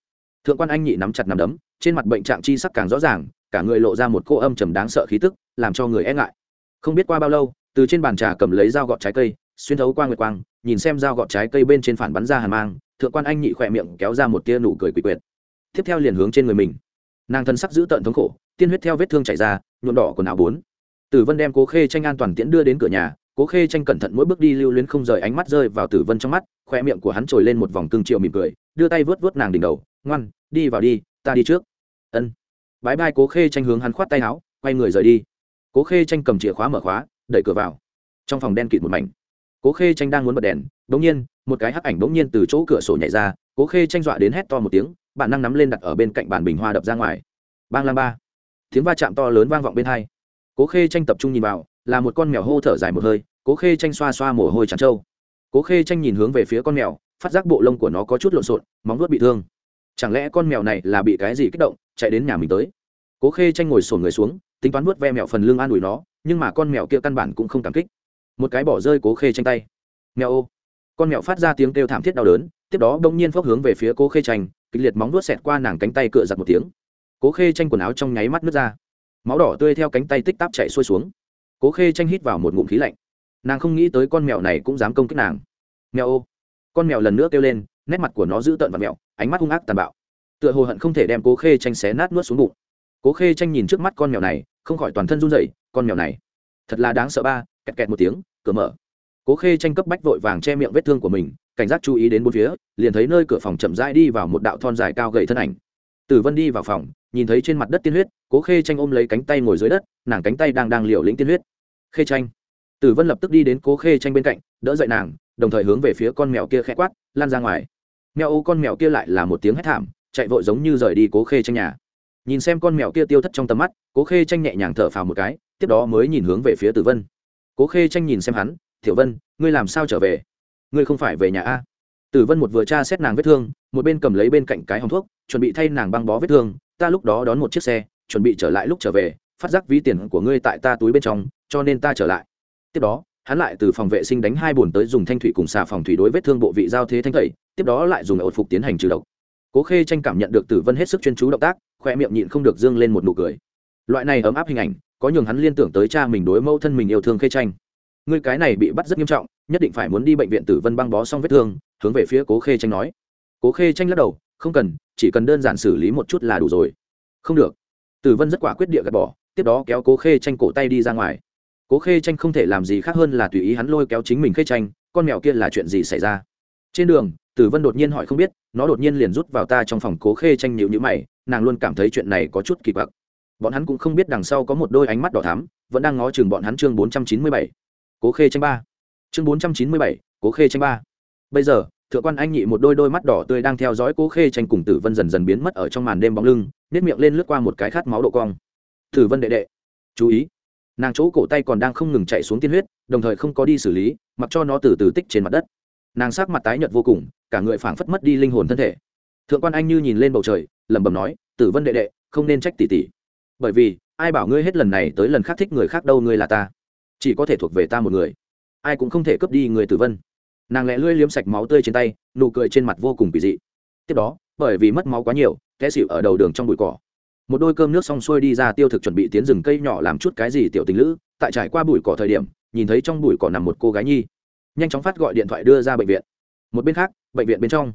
Thượng quan anh nhị nắm chặt nắm đấm, trên mặt bệnh trạng chi sắc càng rõ ràng, cả người lộ ra một cô âm trầm đáng sợ khí tức, làm cho người e ngại. Không biết qua bao lâu, từ trên bàn trà cầm lấy dao gọt trái cây, xuyên thấu qua nguyệt quang, nhìn xem dao gọt trái cây bên trên phản bắn ra hàn mang, thượng quan anh nhị khỏe miệng kéo ra một tia nụ cười quỷ quyệt tiếp theo liền hướng trên người mình. Nàng thân sắc giữ tợn thống khổ, tiên huyết theo vết thương chảy ra, nhuộm đỏ quần áo bốn. Tử vân đem cố khê tranh an toàn tiễn đưa đến cửa nhà, cố khê tranh cẩn thận mỗi bước đi lưu luyến không rời ánh mắt rơi vào tử vân trong mắt khoe miệng của hắn trồi lên một vòng cương triệu mỉm cười, đưa tay vớt vớt nàng đỉnh đầu, ngoan, đi vào đi, ta đi trước. Ân. Bãi bai cố khê tranh hướng hắn khoát tay áo, quay người rời đi. Cố khê tranh cầm chìa khóa mở khóa, đẩy cửa vào. Trong phòng đen kịt một mảnh. Cố khê tranh đang muốn bật đèn đống nhiên, một cái hắc ảnh đống nhiên từ chỗ cửa sổ nhảy ra, cố khê tranh dọa đến hét to một tiếng bạn năng nắm lên đặt ở bên cạnh bàn bình hoa đập ra ngoài. Bang lang ba. Tiếng va chạm to lớn vang vọng bên hai. Cố khê tranh tập trung nhìn vào, là một con mèo hô thở dài một hơi, cố khê tranh xoa xoa mồ hôi chán trâu. Cố khê tranh nhìn hướng về phía con mèo, phát giác bộ lông của nó có chút lộn xộn, móng vuốt bị thương. Chẳng lẽ con mèo này là bị cái gì kích động, chạy đến nhà mình tới? Cố khê tranh ngồi sồn người xuống, tính toán vuốt ve mèo phần lưng an ủi nó, nhưng mà con mèo kia căn bản cũng không cảm kích. Một cái bỏ rơi cố khê tranh tay. Mèo ô. Con mèo phát ra tiếng kêu thảm thiết đau đớn, tiếp đó bỗng nhiên phốc hướng về phía cố khê tranh kịch liệt móng vuốt xẹt qua nàng cánh tay cựa giặt một tiếng. Cố khê tranh quần áo trong nháy mắt nước ra. Máu đỏ tươi theo cánh tay tích tắp chạy xuôi xuống. Cố khê tranh hít vào một ngụm khí lạnh. Nàng không nghĩ tới con mèo này cũng dám công kích nàng. Mèo ô. Con mèo lần nữa kêu lên, nét mặt của nó dữ tợn và mèo, ánh mắt hung ác tàn bạo. Tựa hồ hận không thể đem cố khê tranh xé nát nuốt xuống bụng. Cố khê tranh nhìn trước mắt con mèo này, không khỏi toàn thân run rẩy, con mèo này. Thật là đáng sợ ba, kẹt kẹt một tiếng, cửa mở. Cố khê tranh cấp bách vội vàng che miệng vết thương của mình cảnh giác chú ý đến bốn phía, liền thấy nơi cửa phòng chậm rãi đi vào một đạo thon dài cao gầy thân ảnh. Tử vân đi vào phòng, nhìn thấy trên mặt đất tiên huyết, cố khê tranh ôm lấy cánh tay ngồi dưới đất, nàng cánh tay đang đang liều lĩnh tiên huyết. Khê tranh. Tử vân lập tức đi đến cố khê tranh bên cạnh, đỡ dậy nàng, đồng thời hướng về phía con mèo kia khẽ quát, lan ra ngoài. Mèo ô con mèo kia lại là một tiếng hét thảm, chạy vội giống như rời đi cố khê tranh nhà. Nhìn xem con mèo kia tiêu thất trong tầm mắt, cố khê tranh nhẹ nhàng thở phào một cái, tiếp đó mới nhìn hướng về phía tử vân. Cố khê tranh nhìn xem hắn, tiểu vân, ngươi làm sao trở về? Ngươi không phải về nhà a? Tử vân một vừa tra xét nàng vết thương, một bên cầm lấy bên cạnh cái hòng thuốc, chuẩn bị thay nàng băng bó vết thương, ta lúc đó đón một chiếc xe, chuẩn bị trở lại lúc trở về, phát giác ví tiền của ngươi tại ta túi bên trong, cho nên ta trở lại. Tiếp đó, hắn lại từ phòng vệ sinh đánh hai bồn tới dùng thanh thủy cùng xà phòng thủy đối vết thương bộ vị giao thế thanh thầy tiếp đó lại dùng ột phục tiến hành trừ độc. Cố khê tranh cảm nhận được tử vân hết sức chuyên chú động tác khoe miệng nhịn không được dương lên một nụ cười. Loại này ấm áp hình ảnh, có nhường hắn liên tưởng tới cha mình đối mẫu thân mình yêu thương khê tranh ngươi cái này bị bắt rất nghiêm trọng, nhất định phải muốn đi bệnh viện tử vân băng bó xong vết thương, hướng về phía cố khê tranh nói. Cố khê tranh lắc đầu, không cần, chỉ cần đơn giản xử lý một chút là đủ rồi. Không được. Tử vân rất quả quyết địa gạt bỏ, tiếp đó kéo cố khê tranh cổ tay đi ra ngoài. Cố khê tranh không thể làm gì khác hơn là tùy ý hắn lôi kéo chính mình khê tranh con mèo kia là chuyện gì xảy ra? Trên đường, tử vân đột nhiên hỏi không biết, nó đột nhiên liền rút vào ta trong phòng cố khê tranh nhịu nhữ mày, nàng luôn cảm thấy chuyện này có chút kỳ quặc. Bọn hắn cũng không biết đằng sau có một đôi ánh mắt đỏ thắm, vẫn đang ngó chừng bọn hắn chương bốn trăm chín mươi bảy cố khê tranh ba. Chương bốn trăm chín mươi bảy, cố khê tranh ba. Bây giờ, thượng quan anh nhị một đôi đôi mắt đỏ tươi đang theo dõi cố khê tranh cùng tử vân dần dần biến mất ở trong màn đêm bóng lưng nét miệng lên lướt qua một cái khát máu độ cong. Tử vân đệ đệ, chú ý. Nàng chỗ cổ tay còn đang không ngừng chạy xuống tiên huyết, đồng thời không có đi xử lý, mặc cho nó từ từ tích trên mặt đất. Nàng sắc mặt tái nhợt vô cùng, cả người phảng phất mất đi linh hồn thân thể. Thượng quan anh như nhìn lên bầu trời, lẩm bẩm nói, tử vân đệ đệ, không nên trách tỷ tỷ. Bởi vì, ai bảo ngươi hết lần này tới lần khác thích người khác đâu ngươi là ta chỉ có thể thuộc về ta một người. Ai cũng không thể cướp đi người tử vân. Nàng lẹ lưỡi liếm sạch máu tươi trên tay, nụ cười trên mặt vô cùng kỳ dị. Tiếp đó, bởi vì mất máu quá nhiều, té xịu ở đầu đường trong bụi cỏ. Một đôi cơm nước xong xuôi đi ra tiêu thực chuẩn bị tiến rừng cây nhỏ làm chút cái gì tiểu tình lữ, tại trải qua bụi cỏ thời điểm, nhìn thấy trong bụi cỏ nằm một cô gái nhi. Nhanh chóng phát gọi điện thoại đưa ra bệnh viện. Một bên khác, bệnh viện bên trong.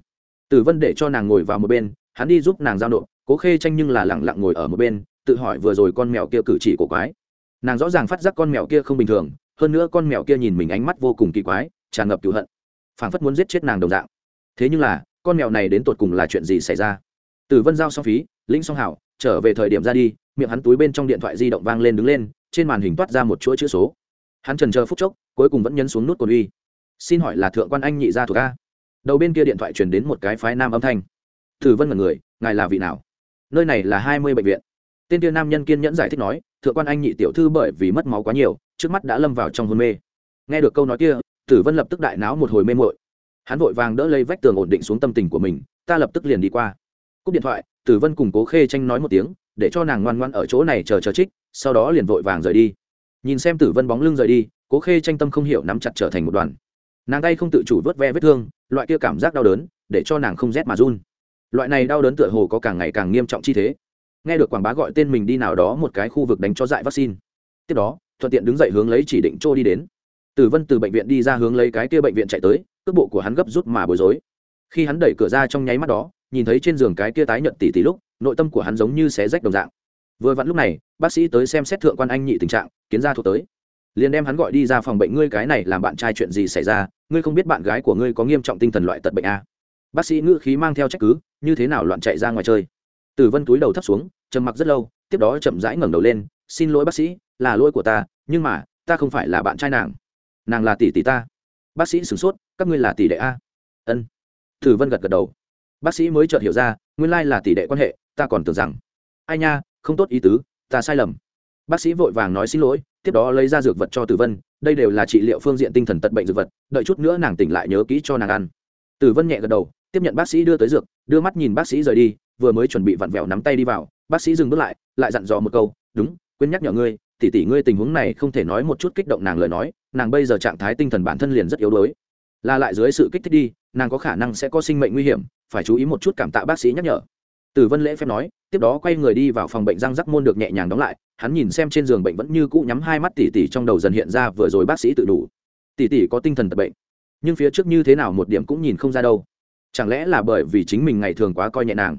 Tử vân để cho nàng ngồi vào một bên, hắn đi giúp nàng giao nộp, cố khê tranh nhưng là lẳng lặng ngồi ở một bên, tự hỏi vừa rồi con mèo kia cử chỉ của quái nàng rõ ràng phát giác con mèo kia không bình thường, hơn nữa con mèo kia nhìn mình ánh mắt vô cùng kỳ quái, tràn ngập cựu hận. Phảng phất muốn giết chết nàng đồng dạng. Thế nhưng là, con mèo này đến tột cùng là chuyện gì xảy ra? Từ vân giao xong phí, lĩnh song hảo, trở về thời điểm ra đi, miệng hắn túi bên trong điện thoại di động vang lên đứng lên, trên màn hình toát ra một chuỗi chữ số. Hắn trần chờ phút chốc, cuối cùng vẫn nhấn xuống nút cồn uy. Xin hỏi là thượng quan anh nhị gia thuộc a? Đầu bên kia điện thoại truyền đến một cái phái nam âm thanh. Thử vân là người, ngài là vị nào? Nơi này là hai mươi bệnh viện. Tên kia nam nhân kiên nhẫn giải thích nói thượng quan anh nhị tiểu thư bởi vì mất máu quá nhiều, trước mắt đã lâm vào trong hôn mê. Nghe được câu nói kia, tử vân lập tức đại náo một hồi mê mội hắn vội vàng đỡ lấy vách tường ổn định xuống tâm tình của mình, ta lập tức liền đi qua. Cúp điện thoại, tử vân cùng cố khê tranh nói một tiếng, để cho nàng ngoan ngoan ở chỗ này chờ chờ trích, sau đó liền vội vàng rời đi. Nhìn xem tử vân bóng lưng rời đi, cố khê tranh tâm không hiểu nắm chặt trở thành một đoàn. Nàng tay không tự chủ vớt ve vết thương, loại kia cảm giác đau đớn, để cho nàng không rét mà run. Loại này đau đớn tựa hồ có càng ngày càng nghiêm trọng chi thế nghe được quảng bá gọi tên mình đi nào đó một cái khu vực đánh cho dại vaccine. Tiếp đó, thuận tiện đứng dậy hướng lấy chỉ định trô đi đến. Tử vân từ bệnh viện đi ra hướng lấy cái kia bệnh viện chạy tới, cước bộ của hắn gấp rút mà bối rối. Khi hắn đẩy cửa ra trong nháy mắt đó, nhìn thấy trên giường cái kia tái nhận tỉ tỉ lúc, nội tâm của hắn giống như xé rách đồng dạng. Vừa vặn lúc này, bác sĩ tới xem xét thượng quan anh nhị tình trạng, kiến ra thuộc tới. Liền đem hắn gọi đi ra phòng bệnh, ngươi cái này làm bạn trai chuyện gì xảy ra? Ngươi không biết bạn gái của ngươi có nghiêm trọng tinh thần loại tật bệnh a bác sĩ ngữ khí mang theo trách cứ, như thế nào loạn chạy ra ngoài chơi? Tử vân túi đầu thấp xuống, trầm mặc rất lâu, tiếp đó chậm rãi ngẩng đầu lên, xin lỗi bác sĩ, là lỗi của ta, nhưng mà, ta không phải là bạn trai nàng. Nàng là tỷ tỷ ta. Bác sĩ sửng sốt, các ngươi là tỷ đệ a. Ân. Tử vân gật gật đầu. Bác sĩ mới chợt hiểu ra, nguyên lai là tỷ đệ quan hệ, ta còn tưởng rằng. Ai nha, không tốt ý tứ, ta sai lầm. Bác sĩ vội vàng nói xin lỗi, tiếp đó lấy ra dược vật cho tử vân, đây đều là trị liệu phương diện tinh thần tật bệnh dược vật, đợi chút nữa nàng tỉnh lại nhớ kỹ cho nàng ăn. Tử vân nhẹ gật đầu, tiếp nhận bác sĩ đưa tới dược, đưa mắt nhìn bác sĩ rời đi vừa mới chuẩn bị vặn vẹo nắm tay đi vào, bác sĩ dừng bước lại lại dặn dò một câu, đúng, quên nhắc nhở ngươi, tỷ tỷ ngươi tình huống này không thể nói một chút kích động nàng lời nói, nàng bây giờ trạng thái tinh thần bản thân liền rất yếu đuối. Là lại dưới sự kích thích đi, nàng có khả năng sẽ có sinh mệnh nguy hiểm, phải chú ý một chút cảm tạ bác sĩ nhắc nhở. Từ vân lễ phép nói, tiếp đó quay người đi vào phòng bệnh răng rắc môn được nhẹ nhàng đóng lại, hắn nhìn xem trên giường bệnh vẫn như cũ nhắm hai mắt tỉ tỉ trong đầu dần hiện ra vừa rồi bác sĩ tự đủ. Tỉ tỉ có tinh thần tật bệnh, nhưng phía trước như thế nào một điểm cũng nhìn không ra đâu. Chẳng lẽ là bởi vì chính mình ngày thường quá coi nhẹ nàng?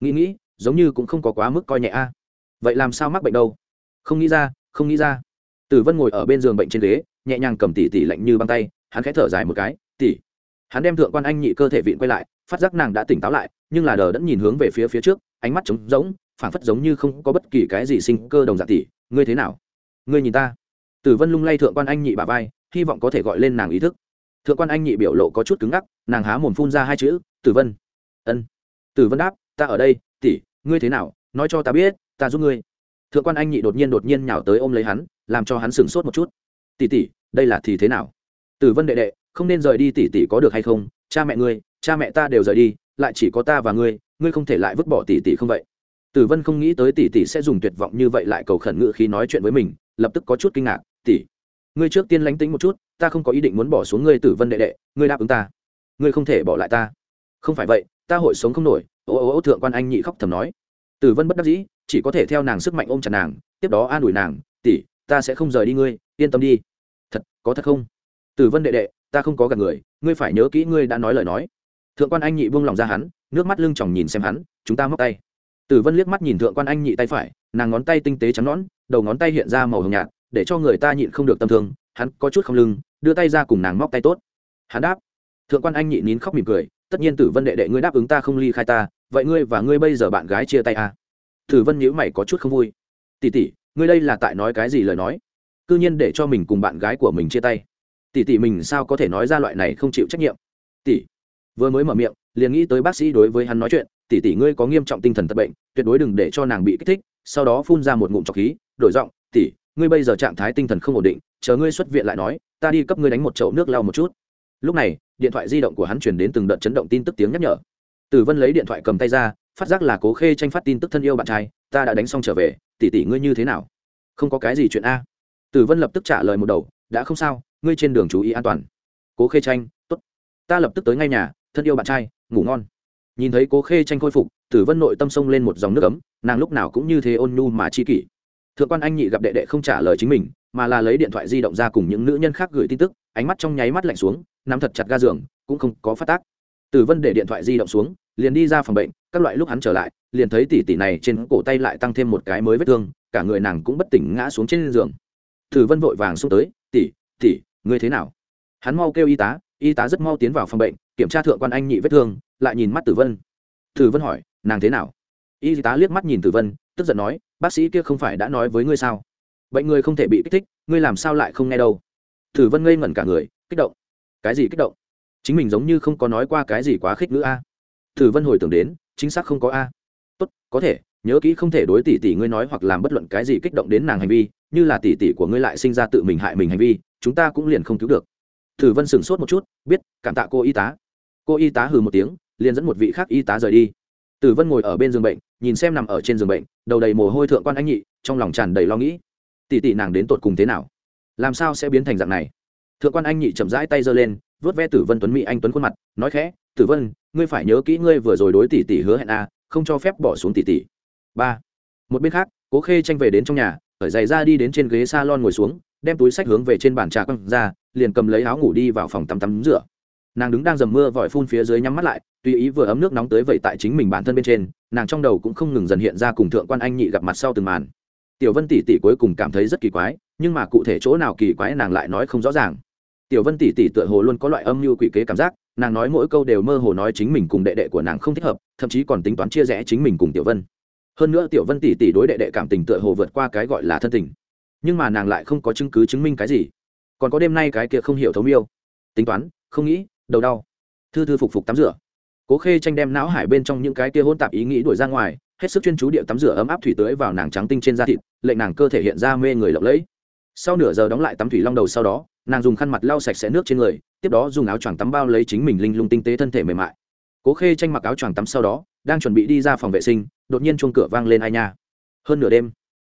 Nghĩ nghĩ, giống như cũng không có quá mức coi nhẹ a. À. Vậy làm sao mắc bệnh đâu? Không nghĩ ra, không nghĩ ra. Tử vân ngồi ở bên giường bệnh trên ghế, nhẹ nhàng cầm tỉ tỉ lạnh như băng tay, hắn khẽ thở dài một cái, tỉ. Hắn đem thượng quan anh nhị cơ thể vịn quay lại, phát giác nàng đã tỉnh táo lại, nhưng là đờ đẫn nhìn hướng về phía phía trước, ánh mắt trống rỗng, phảng phất giống như không có bất kỳ cái gì sinh cơ đồng dạng tỷ ngươi thế nào? Ngươi nhìn ta. Tử vân lung lay thượng quan anh nhị bà vai, hy vọng có thể gọi lên nàng ý thức. Thượng quan anh nhị biểu lộ có chút cứng ngắc, nàng há mồm phun ra hai chữ, tử vân. Ân. Tử vân đáp ta ở đây, tỷ, ngươi thế nào? Nói cho ta biết, ta giúp ngươi. Thượng quan anh nhị đột nhiên đột nhiên nhào tới ôm lấy hắn, làm cho hắn sửng sốt một chút. Tỷ tỷ, đây là thì thế nào? Tử vân đệ đệ, không nên rời đi tỷ tỷ có được hay không? Cha mẹ ngươi, cha mẹ ta đều rời đi, lại chỉ có ta và ngươi ngươi không thể lại vứt bỏ tỷ tỷ không vậy? Tử vân không nghĩ tới tỷ tỷ sẽ dùng tuyệt vọng như vậy lại cầu khẩn ngự khi nói chuyện với mình, lập tức có chút kinh ngạc, tỷ, ngươi trước tiên lánh tính một chút, ta không có ý định muốn bỏ xuống ngươi tử vân đệ đệ, ngươi đáp ứng ta. Ngươi không thể bỏ lại ta. Không phải vậy, ta hội sống không nổi ô ô ô, thượng quan anh nhị khóc thầm nói. Tử vân bất đắc dĩ, chỉ có thể theo nàng sức mạnh ôm chặt nàng, tiếp đó an ủi nàng, tỷ, ta sẽ không rời đi ngươi, yên tâm đi. Thật, có thật không? Tử vân đệ đệ, ta không có gặp người, ngươi phải nhớ kỹ ngươi đã nói lời nói. Thượng quan anh nhị buông lòng ra hắn, nước mắt lưng chòng nhìn xem hắn, chúng ta móc tay. Tử vân liếc mắt nhìn thượng quan anh nhị tay phải, nàng ngón tay tinh tế trắng nõn, đầu ngón tay hiện ra màu hồng nhạt, để cho người ta nhịn không được tâm thương, hắn có chút không lưng, đưa tay ra cùng nàng móc tay tốt. Hắn đáp. Thượng quan anh nhị nín khóc mỉm cười tất nhiên tử vân đệ đệ ngươi đáp ứng ta không ly khai ta, vậy ngươi và ngươi bây giờ bạn gái chia tay à? tử vân nhíu mày có chút không vui. Tỷ tỷ, ngươi đây là tại nói cái gì lời nói? Cư nhiên để cho mình cùng bạn gái của mình chia tay. Tỷ tỷ mình sao có thể nói ra loại này không chịu trách nhiệm? Tỷ, vừa mới mở miệng, liền nghĩ tới bác sĩ đối với hắn nói chuyện. Tỷ tỷ ngươi có nghiêm trọng tinh thần tật bệnh, tuyệt đối đừng để cho nàng bị kích thích, sau đó phun ra một ngụm trọc khí, đổi giọng. Tỷ, ngươi bây giờ trạng thái tinh thần không ổn định, chờ ngươi xuất viện lại nói, ta đi cấp ngươi đánh một chậu nước lau một chút. Lúc này điện thoại di động của hắn chuyển đến từng đợt chấn động tin tức tiếng nhắc nhở. Tử vân lấy điện thoại cầm tay ra, phát giác là cố khê tranh phát tin tức thân yêu bạn trai, ta đã đánh xong trở về, tỷ tỷ ngươi như thế nào? Không có cái gì chuyện a. Tử vân lập tức trả lời một đầu, đã không sao, ngươi trên đường chú ý an toàn. Cố khê tranh, tốt. ta lập tức tới ngay nhà, thân yêu bạn trai, ngủ ngon. Nhìn thấy cố khê tranh khôi phục tử vân nội tâm sông lên một dòng nước ấm, nàng lúc nào cũng như thế ôn nhu mà chi kỷ. Thượng quan anh nhị gặp đệ đệ không trả lời chính mình mà là lấy điện thoại di động ra cùng những nữ nhân khác gửi tin tức, ánh mắt trong nháy mắt lạnh xuống, nắm thật chặt ga giường, cũng không có phát tác. Tử vân để điện thoại di động xuống, liền đi ra phòng bệnh, các loại lúc hắn trở lại, liền thấy tỷ tỷ này trên cổ tay lại tăng thêm một cái mới vết thương, cả người nàng cũng bất tỉnh ngã xuống trên giường. Tử vân vội vàng xuống tới, tỷ tỷ, ngươi thế nào? Hắn mau kêu y tá y tá rất mau tiến vào phòng bệnh, kiểm tra thượng quan anh nhị vết thương, lại nhìn mắt tử vân. Tử vân hỏi, nàng thế nào? Y tá liếc mắt nhìn tử vân, tức giận nói, bác sĩ kia không phải đã nói với ngươi sao? Bệnh người không thể bị kích thích, ngươi làm sao lại không nghe đâu? Thử vân ngây ngẩn cả người, kích động. Cái gì kích động? Chính mình giống như không có nói qua cái gì quá khích nữa a. Thử vân hồi tưởng đến, chính xác không có a. Tốt, có thể, nhớ kỹ không thể đối tỷ tỷ ngươi nói hoặc làm bất luận cái gì kích động đến nàng hành vi, như là tỷ tỷ của ngươi lại sinh ra tự mình hại mình hành vi, chúng ta cũng liền không cứu được. Thử vân sửng sốt một chút, biết, cảm tạ cô y tá. Cô y tá hừ một tiếng, liền dẫn một vị khác y tá rời đi. Tử vân ngồi ở bên giường bệnh, nhìn xem nằm ở trên giường bệnh, đầu đầy mồ hôi thượng quan anh nhị, trong lòng tràn đầy lo nghĩ tỷ tỷ nàng đến tột cùng thế nào? Làm sao sẽ biến thành dạng này? Thượng quan anh nhị chậm rãi tay giơ lên vớt ve tử vân tuấn mỹ anh tuấn khuôn mặt, nói khẽ, tử vân, ngươi phải nhớ kỹ ngươi vừa rồi đối tỷ tỷ hứa hẹn a không cho phép bỏ xuống tỷ tỷ. Ba. Một bên khác, cố khê tranh về đến trong nhà khởi giày ra đi đến trên ghế salon ngồi xuống, đem túi sách hướng về trên bàn trà quăng ra, liền cầm lấy áo ngủ đi vào phòng tắm tắm rửa. Nàng đứng đang dầm mưa vòi phun phía dưới nhắm mắt lại, tùy ý vừa ấm nước nóng tới vậy tại chính mình bản thân bên trên, nàng trong đầu cũng không ngừng dần hiện ra cùng thượng quan anh nhị gặp mặt sau từng màn tiểu vân tỷ tỷ cuối cùng cảm thấy rất kỳ quái, nhưng mà cụ thể chỗ nào kỳ quái nàng lại nói không rõ ràng. Tiểu vân tỷ tỷ tựa hồ luôn có loại âm mưu quỷ kế cảm giác, nàng nói mỗi câu đều mơ hồ nói chính mình cùng đệ đệ của nàng không thích hợp, thậm chí còn tính toán chia rẽ chính mình cùng tiểu vân. Hơn nữa tiểu vân tỷ tỷ đối đệ đệ cảm tình tựa hồ vượt qua cái gọi là thân tình. Nhưng mà nàng lại không có chứng cứ chứng minh cái gì. Còn có đêm nay cái kia không hiểu thấu miêu. Tính toán, không nghĩ, đầu đau. Thư thư phục phục tắm rửa. Cố khê tranh đem não hải bên trong những cái kia hỗn tạp ý nghĩ đuổi ra ngoài, hết sức chuyên chú địa tắm rửa ấm áp thủy tưới vào nàng trắng tinh trên da thịt lệnh nàng cơ thể hiện ra mê người lộng lẫy. Sau nửa giờ đóng lại tắm thủy long đầu sau đó, nàng dùng khăn mặt lau sạch sẽ nước trên người, tiếp đó dùng áo choàng tắm bao lấy chính mình linh lung tinh tế thân thể mềm mại. Cố khê tranh mặc áo choàng tắm sau đó, đang chuẩn bị đi ra phòng vệ sinh, đột nhiên chuông cửa vang lên ai nha. Hơn nửa đêm,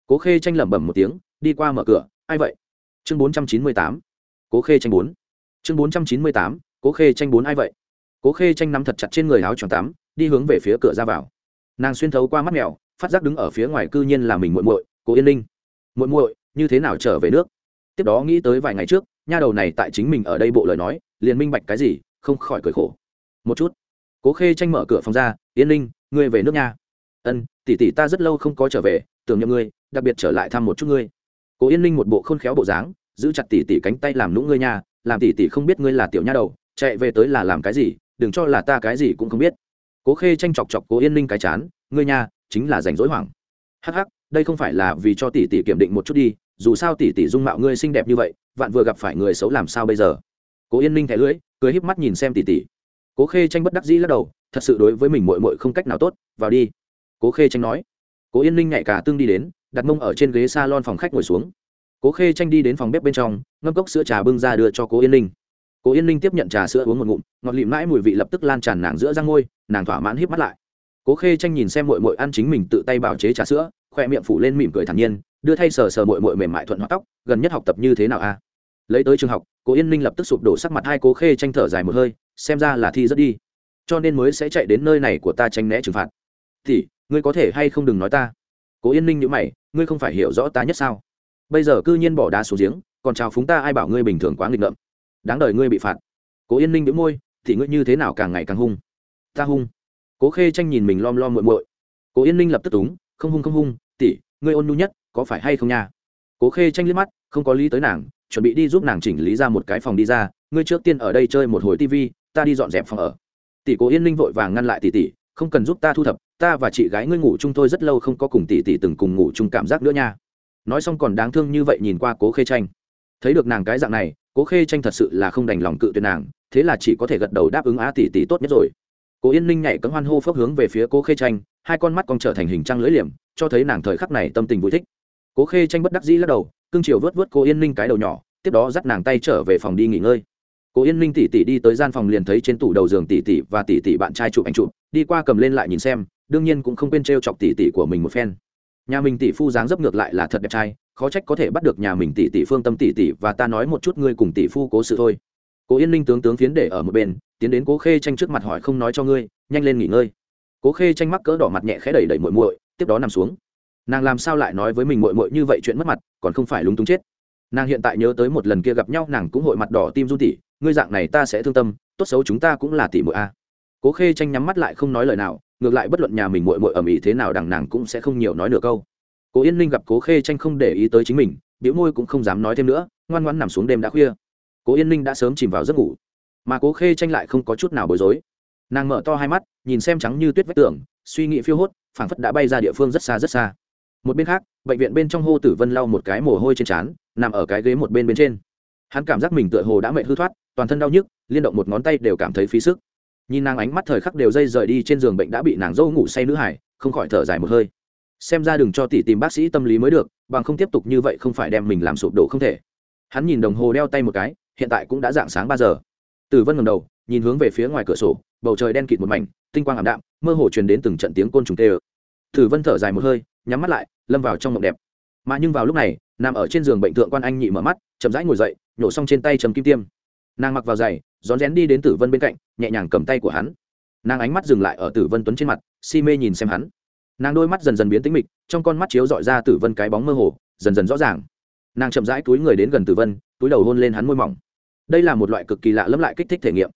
cố khê tranh lẩm bẩm một tiếng, đi qua mở cửa, ai vậy? Chương bốn trăm chín mươi tám, cố khê tranh bốn. Chương bốn trăm chín mươi tám, cố khê tranh bốn ai vậy? Cố khê tranh nắm thật chặt trên người áo choàng tắm, đi hướng về phía cửa ra vào. Nàng xuyên thấu qua mắt mèo, phát giác đứng ở phía ngoài cư nhiên là mình muội muội cố yên linh muội muội, như thế nào trở về nước? Tiếp đó nghĩ tới vài ngày trước, nha đầu này tại chính mình ở đây bộ lời nói, liền minh bạch cái gì, không khỏi cười khổ. Một chút. Cố khê tranh mở cửa phòng ra, yên linh ngươi về nước nha. Ân, tỷ tỷ ta rất lâu không có trở về, tưởng nhầm ngươi, đặc biệt trở lại thăm một chút ngươi. Cố yên linh một bộ khôn khéo bộ dáng, giữ chặt tỷ tỷ cánh tay làm nũng ngươi nha, làm tỷ tỷ không biết ngươi là tiểu nha đầu, chạy về tới là làm cái gì, đừng cho là ta cái gì cũng không biết. Cố khê tranh chọc chọc cố yên linh cái chán, ngươi nha, chính là rảnh rỗi hoảng. Hắc hắc đây không phải là vì cho tỷ tỷ kiểm định một chút đi, dù sao tỷ tỷ dung mạo ngươi xinh đẹp như vậy, vạn vừa gặp phải người xấu làm sao bây giờ? Cố yên ninh thẻ lưỡi, cười híp mắt nhìn xem tỷ tỷ. Cố khê tranh bất đắc dĩ lắc đầu, thật sự đối với mình muội muội không cách nào tốt, vào đi. Cố khê tranh nói. Cố yên ninh nhạy cả tương đi đến, đặt mông ở trên ghế salon phòng khách ngồi xuống. Cố khê tranh đi đến phòng bếp bên trong, ngâm cốc sữa trà bưng ra đưa cho cố yên ninh cố yên ninh tiếp nhận trà sữa uống một ngụm, ngọt lịm mãi mùi vị lập tức lan tràn nàng giữa răng ngôi, nàng thỏa mãn híp mắt lại. Cố khê tranh nhìn xem mội mội ăn chính mình tự tay bào chế trà sữa khoe miệng phủ lên mỉm cười thản nhiên, đưa thay sờ sờ mội mội mềm mại thuận hoa tóc, gần nhất học tập như thế nào a? Lấy tới trường học cố yên ninh lập tức sụp đổ sắc mặt hai cố khê tranh thở dài một hơi, xem ra là thi rất đi. Cho nên mới sẽ chạy đến nơi này của ta tranh né trừng phạt. Thì, ngươi có thể hay không đừng nói ta? Cố yên ninh nhữ mày, ngươi không phải hiểu rõ ta nhất sao? Bây giờ cư nhiên bỏ đá xuống giếng, còn chào phúng ta ai bảo ngươi bình thường quá nghịch ngợm? Đáng đời ngươi bị phạt. Cố yên ninh nhữ môi, thì ngươi như thế nào càng ngày càng hung? Ta hung. Cố khê tranh nhìn mình lom lom muội muội. Cố yên ninh lập tức túng không hung không hung Tỷ, ngươi ôn nhu nhất có phải hay không nha? Cố khê tranh liếc mắt không có lý tới nàng chuẩn bị đi giúp nàng chỉnh lý ra một cái phòng đi ra ngươi trước tiên ở đây chơi một hồi tivi ta đi dọn dẹp phòng ở. Tỷ cố yên Linh vội vàng ngăn lại tỷ tỷ không cần giúp ta thu thập ta và chị gái ngươi ngủ chung tôi rất lâu không có cùng tỷ tỷ từng cùng ngủ chung cảm giác nữa nha. Nói xong còn đáng thương như vậy nhìn qua cố khê tranh. Thấy được nàng cái dạng này cố khê tranh thật sự là không đành lòng cự tuyệt nàng thế là chỉ có thể gật đầu đáp ứng á tỷ tỷ tốt nhất rồi. Cố yên ninh nhảy cấm hoan hô phấp hướng về phía cố khê tranh hai con mắt còn trở thành hình trăng lưỡi liềm, cho thấy nàng thời khắc này tâm tình vui thích. Cố khê tranh bất đắc dĩ lắc đầu cương triều vớt vớt cô yên ninh cái đầu nhỏ, tiếp đó dắt nàng tay trở về phòng đi nghỉ ngơi. Cố yên ninh tỉ tỉ đi tới gian phòng liền thấy trên tủ đầu giường tỉ tỉ và tỉ tỉ bạn trai chụp ảnh chụp, đi qua cầm lên lại nhìn xem, đương nhiên cũng không quên treo chọc tỉ tỉ của mình một phen. Nhà mình tỷ phu dáng dấp ngược lại là thật đẹp trai, khó trách có thể bắt được nhà mình tỷ tỷ phương tâm tỷ tỷ và ta nói một chút ngươi cùng tỷ phu cố sự thôi. Cố yên ninh tướng tướng phiến để ở một bên, tiến đến cố khê tranh trước mặt hỏi không nói cho ngươi, nhanh lên nghỉ ngơi cố khê tranh mắc cỡ đỏ mặt nhẹ khẽ đẩy đẩy muội muội, tiếp đó nằm xuống. Nàng làm sao lại nói với mình muội muội như vậy chuyện mất mặt, còn không phải lúng túng chết. Nàng hiện tại nhớ tới một lần kia gặp nhau, nàng cũng hội mặt đỏ tim run tỉ, ngươi dạng này ta sẽ thương tâm, tốt xấu chúng ta cũng là tỷ muội a. Cố khê tranh nhắm mắt lại không nói lời nào, ngược lại bất luận nhà mình muội muội ầm ĩ thế nào đằng nàng cũng sẽ không nhiều nói nửa câu. Cố yên linh gặp cố khê tranh không để ý tới chính mình biểu môi cũng không dám nói thêm nữa, ngoan ngoãn nằm xuống đêm đã khuya. Cố yên linh đã sớm chìm vào giấc ngủ, mà cố khê tranh lại không có chút nào bối rối nàng mở to hai mắt, nhìn xem trắng như tuyết vách tường, suy nghĩ phiêu hốt, phảng phất đã bay ra địa phương rất xa rất xa. Một bên khác, bệnh viện bên trong hô tử vân lau một cái mồ hôi trên trán, nằm ở cái ghế một bên bên trên. Hắn cảm giác mình tựa hồ đã mệt hư thoát, toàn thân đau nhức, liên động một ngón tay đều cảm thấy phí sức. Nhìn nàng ánh mắt thời khắc đều dây rời đi trên giường bệnh đã bị nàng dâu ngủ say nữ hải, không khỏi thở dài một hơi. Xem ra đừng cho tỷ tìm bác sĩ tâm lý mới được, bằng không tiếp tục như vậy không phải đem mình làm sụp đổ không thể. Hắn nhìn đồng hồ đeo tay một cái, hiện tại cũng đã dạng sáng ba giờ. Tử vân ngầm đầu nhìn hướng về phía ngoài cửa sổ, bầu trời đen kịt một mảnh, tinh quang ảm đạm, mơ hồ truyền đến từng trận tiếng côn trùng tê ơ. Tử vân thở dài một hơi, nhắm mắt lại, lâm vào trong mộng đẹp. Mà nhưng vào lúc này, nằm ở trên giường bệnh thượng quan anh nhị mở mắt, chậm rãi ngồi dậy, nhổ xong trên tay chầm kim tiêm. Nàng mặc vào giày, rón rén đi đến tử vân bên cạnh, nhẹ nhàng cầm tay của hắn. Nàng ánh mắt dừng lại ở tử vân tuấn trên mặt, si mê nhìn xem hắn. Nàng đôi mắt dần dần biến tính mịch, trong con mắt chiếu dọi ra tử vân cái bóng mơ hồ, dần dần rõ ràng. Nàng chậm rãi túi người đến gần tử vân, túi đầu hôn lên hắn môi mỏng. Đây là một loại cực kỳ lạ lẫm lại kích thích thể nghiệm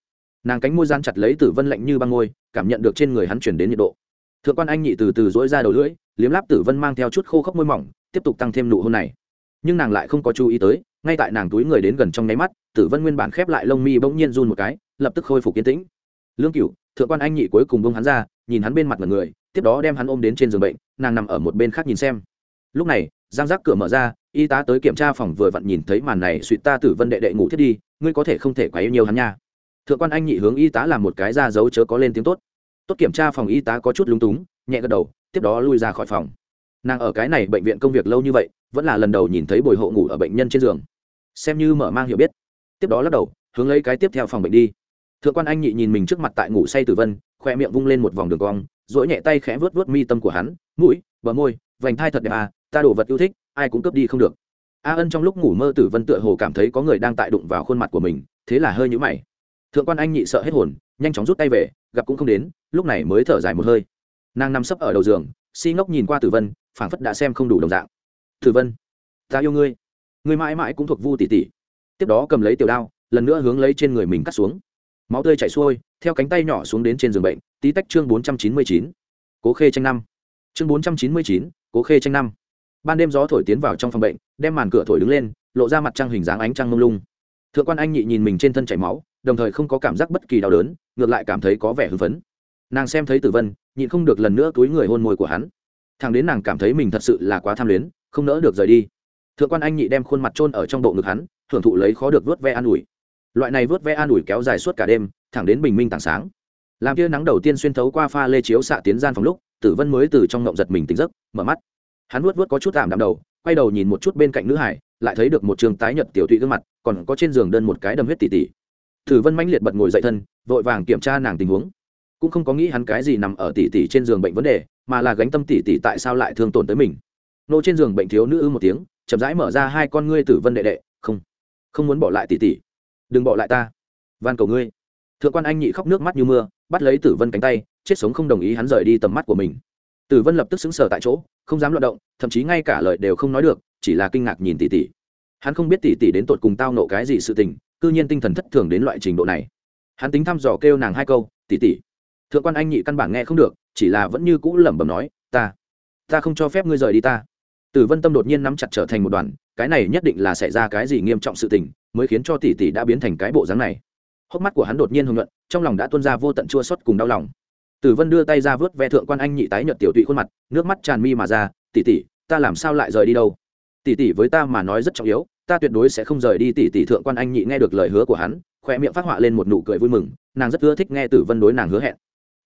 nàng cánh môi gian chặt lấy tử vân lạnh như băng ngôi, cảm nhận được trên người hắn chuyển đến nhiệt độ. Thượng quan anh nhị từ từ dỗi ra đầu lưỡi, liếm láp tử vân mang theo chút khô khốc môi mỏng, tiếp tục tăng thêm nụ hôn này. Nhưng nàng lại không có chú ý tới, ngay tại nàng túi người đến gần trong nháy mắt, tử vân nguyên bản khép lại lông mi bỗng nhiên run một cái, lập tức khôi phục yên tĩnh. Lương cửu, thượng quan anh nhị cuối cùng bông hắn ra, nhìn hắn bên mặt ngần người, tiếp đó đem hắn ôm đến trên giường bệnh, nàng nằm ở một bên khác nhìn xem. Lúc này, giang giác cửa mở ra, y tá tới kiểm tra phòng vừa vặn nhìn thấy màn này suy ta tử vân đệ đệ ngủ thiết đi, ngươi có thể không thể quá yêu nhiều hắn nha thượng quan anh nhị hướng y tá làm một cái ra dấu chớ có lên tiếng tốt. Tốt kiểm tra phòng y tá có chút lúng túng, nhẹ gật đầu, tiếp đó lui ra khỏi phòng. Nàng ở cái này bệnh viện công việc lâu như vậy, vẫn là lần đầu nhìn thấy bồi hộ ngủ ở bệnh nhân trên giường. Xem như mở mang hiểu biết. Tiếp đó lắc đầu, hướng lấy cái tiếp theo phòng bệnh đi. Thượng quan anh nhị nhìn mình trước mặt tại ngủ say tử vân, khoe miệng vung lên một vòng đường cong dỗi nhẹ tay khẽ vớt vớt mi tâm của hắn, mũi, bờ môi, vành thai thật đẹp à ta đổ vật yêu thích, ai cũng cướp đi không được. A ân trong lúc ngủ mơ tử vân tựa hồ cảm thấy có người đang tại đụng vào khuôn mặt của mình, thế là hơi nhũ mày thượng quan anh nhị sợ hết hồn, nhanh chóng rút tay về, gặp cũng không đến, lúc này mới thở dài một hơi. Nàng nằm sấp ở đầu giường, si ngốc nhìn qua tử vân, phảng phất đã xem không đủ đồng dạng. Tử vân, ta yêu ngươi. Ngươi mãi mãi cũng thuộc vu tỷ tỷ. Tiếp đó cầm lấy tiểu đao, lần nữa hướng lấy trên người mình cắt xuống. Máu tươi chảy xuôi, theo cánh tay nhỏ xuống đến trên giường bệnh, tí tách chương bốn trăm chín mươi chín. Cố khê tranh năm. Chương bốn trăm chín mươi chín, cố khê tranh năm. Ban đêm gió thổi tiến vào trong phòng bệnh, đem màn cửa thổi đứng lên, lộ ra mặt trăng hình dáng ánh trăng mông lung. Thượng quan anh nhị nhìn mình trên thân chảy máu đồng thời không có cảm giác bất kỳ đau đớn, ngược lại cảm thấy có vẻ hưng phấn. Nàng xem thấy tử vân, nhịn không được lần nữa túi người hôn môi của hắn. Thằng đến nàng cảm thấy mình thật sự là quá tham luyến, không nỡ được rời đi. Thượng quan anh nhị đem khuôn mặt trôn ở trong bộ ngực hắn, thưởng thụ lấy khó được vớt ve an ủi. Loại này vớt ve an ủi kéo dài suốt cả đêm, thẳng đến bình minh tảng sáng. Làm tia nắng đầu tiên xuyên thấu qua pha lê chiếu xạ tiến gian phòng lúc, tử vân mới từ trong ngộng giật mình tỉnh giấc, mở mắt. Hắn vuốt vuốt có chút tạm đạm đầu, quay đầu nhìn một chút bên cạnh nữ hải, lại thấy được một trường tái nhợt tiểu tụy gương mặt, còn có trên giường đơn một cái đầm huyết tỉ tỉ tử vân mãnh liệt bật ngồi dậy thân, vội vàng kiểm tra nàng tình huống. Cũng không có nghĩ hắn cái gì nằm ở tỷ tỷ trên giường bệnh vấn đề, mà là gánh tâm tỷ tỷ tại sao lại thương tổn tới mình. Nô trên giường bệnh thiếu nữ ư một tiếng, chậm rãi mở ra hai con ngươi tử vân đệ đệ, không không muốn bỏ lại tỷ tỷ. đừng bỏ lại ta. Van cầu ngươi. Thượng quan anh nhị khóc nước mắt như mưa, bắt lấy tử vân cánh tay, chết sống không đồng ý hắn rời đi tầm mắt của mình. Tử vân lập tức sững sờ tại chỗ, không dám luận động, thậm chí ngay cả lời đều không nói được, chỉ là kinh ngạc nhìn tỷ tỷ hắn không biết tỷ tỷ đến tột cùng tao nộ cái gì sự tình cư nhiên tinh thần thất thường đến loại trình độ này. Hắn tính thăm dò kêu nàng hai câu, tỷ tỷ. Thượng quan anh nhị căn bản nghe không được, chỉ là vẫn như cũ lẩm bẩm nói, ta ta không cho phép ngươi rời đi ta. Tử vân tâm đột nhiên nắm chặt trở thành một đoàn, cái này nhất định là xảy ra cái gì nghiêm trọng sự tình, mới khiến cho tỷ tỷ đã biến thành cái bộ dáng này. Hốc mắt của hắn đột nhiên hưng luận trong lòng đã tuôn ra vô tận chua xót cùng đau lòng. Tử vân đưa tay ra vớt ve thượng quan anh nhị tái nhợt tiểu tụy khuôn mặt, nước mắt tràn mi mà ra, tỷ tỷ, ta làm sao lại rời đi đâu? Tỷ tỷ với ta mà nói rất trọng yếu ta tuyệt đối sẽ không rời đi tỷ tỷ thượng quan anh nhị nghe được lời hứa của hắn khoe miệng phát họa lên một nụ cười vui mừng, nàng rất ưa thích nghe tử vân đối nàng hứa hẹn.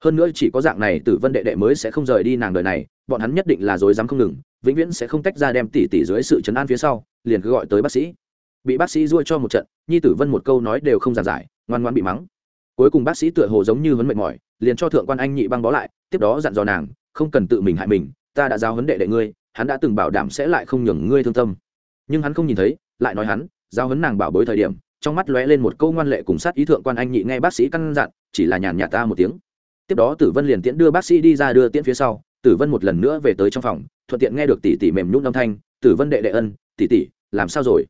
Hơn nữa chỉ có dạng này tử vân đệ đệ mới sẽ không rời đi nàng đời này, bọn hắn nhất định là dối dám không ngừng, vĩnh viễn sẽ không tách ra đem tỷ tỷ dưới sự chấn an phía sau, liền cứ gọi tới bác sĩ. Bị bác sĩ ruôi cho một trận, nhi tử vân một câu nói đều không giản giải, ngoan ngoan bị mắng. Cuối cùng bác sĩ tựa hồ giống như vẫn mệt mỏi, liền cho thượng quan anh nhị băng bó lại, tiếp đó dặn dò nàng, không cần tự mình hại mình, ta đã giao huấn đệ đệ ngươi, hắn đã từng bảo đảm sẽ lại không nhường ngươi thương tâm. Nhưng hắn không nhìn thấy lại nói hắn, giao hấn nàng bảo bối thời điểm, trong mắt lóe lên một câu ngoan lệ cùng sát ý thượng quan anh nhị nghe bác sĩ căn dặn, chỉ là nhàn nhạt ta một tiếng. Tiếp đó tử vân liền tiễn đưa bác sĩ đi ra đưa tiễn phía sau, tử vân một lần nữa về tới trong phòng, thuận tiện nghe được tỷ tỷ mềm nhún âm thanh, tử vân đệ đệ ân tỷ tỷ làm sao rồi?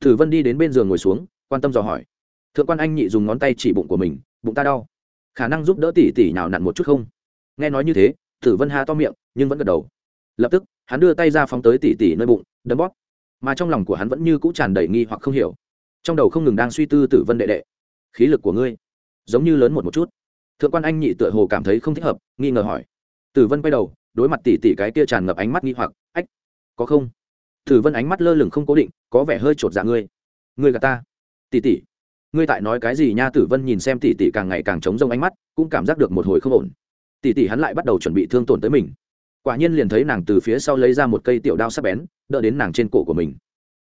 Tử vân đi đến bên giường ngồi xuống, quan tâm dò hỏi. Thượng quan anh nhị dùng ngón tay chỉ bụng của mình, bụng ta đau, khả năng giúp đỡ tỷ tỷ nào nặn một chút không? Nghe nói như thế, tử vân ha to miệng, nhưng vẫn gật đầu. Lập tức, hắn đưa tay ra phóng tới tỷ tỷ nơi bụng, đấm bóp mà trong lòng của hắn vẫn như cũ tràn đầy nghi hoặc không hiểu. Trong đầu không ngừng đang suy tư tử vân đệ đệ. Khí lực của ngươi, giống như lớn một một chút. Thượng quan anh nhị tựa hồ cảm thấy không thích hợp, nghi ngờ hỏi. Tử vân quay đầu, đối mặt tỷ tỷ cái kia tràn ngập ánh mắt nghi hoặc, ách, có không? Tử vân ánh mắt lơ lửng không cố định, có vẻ hơi chột dạ ngươi. Ngươi gà ta. Tỷ tỷ ngươi tại nói cái gì nha? Tử vân nhìn xem tỷ tỷ càng ngày càng trống rông ánh mắt, cũng cảm giác được một hồi không ổn. Tỷ tỷ hắn lại bắt đầu chuẩn bị thương tổn tới mình. Quả nhiên liền thấy nàng từ phía sau lấy ra một cây tiểu đao sắc bén đỡ đến nàng trên cổ của mình.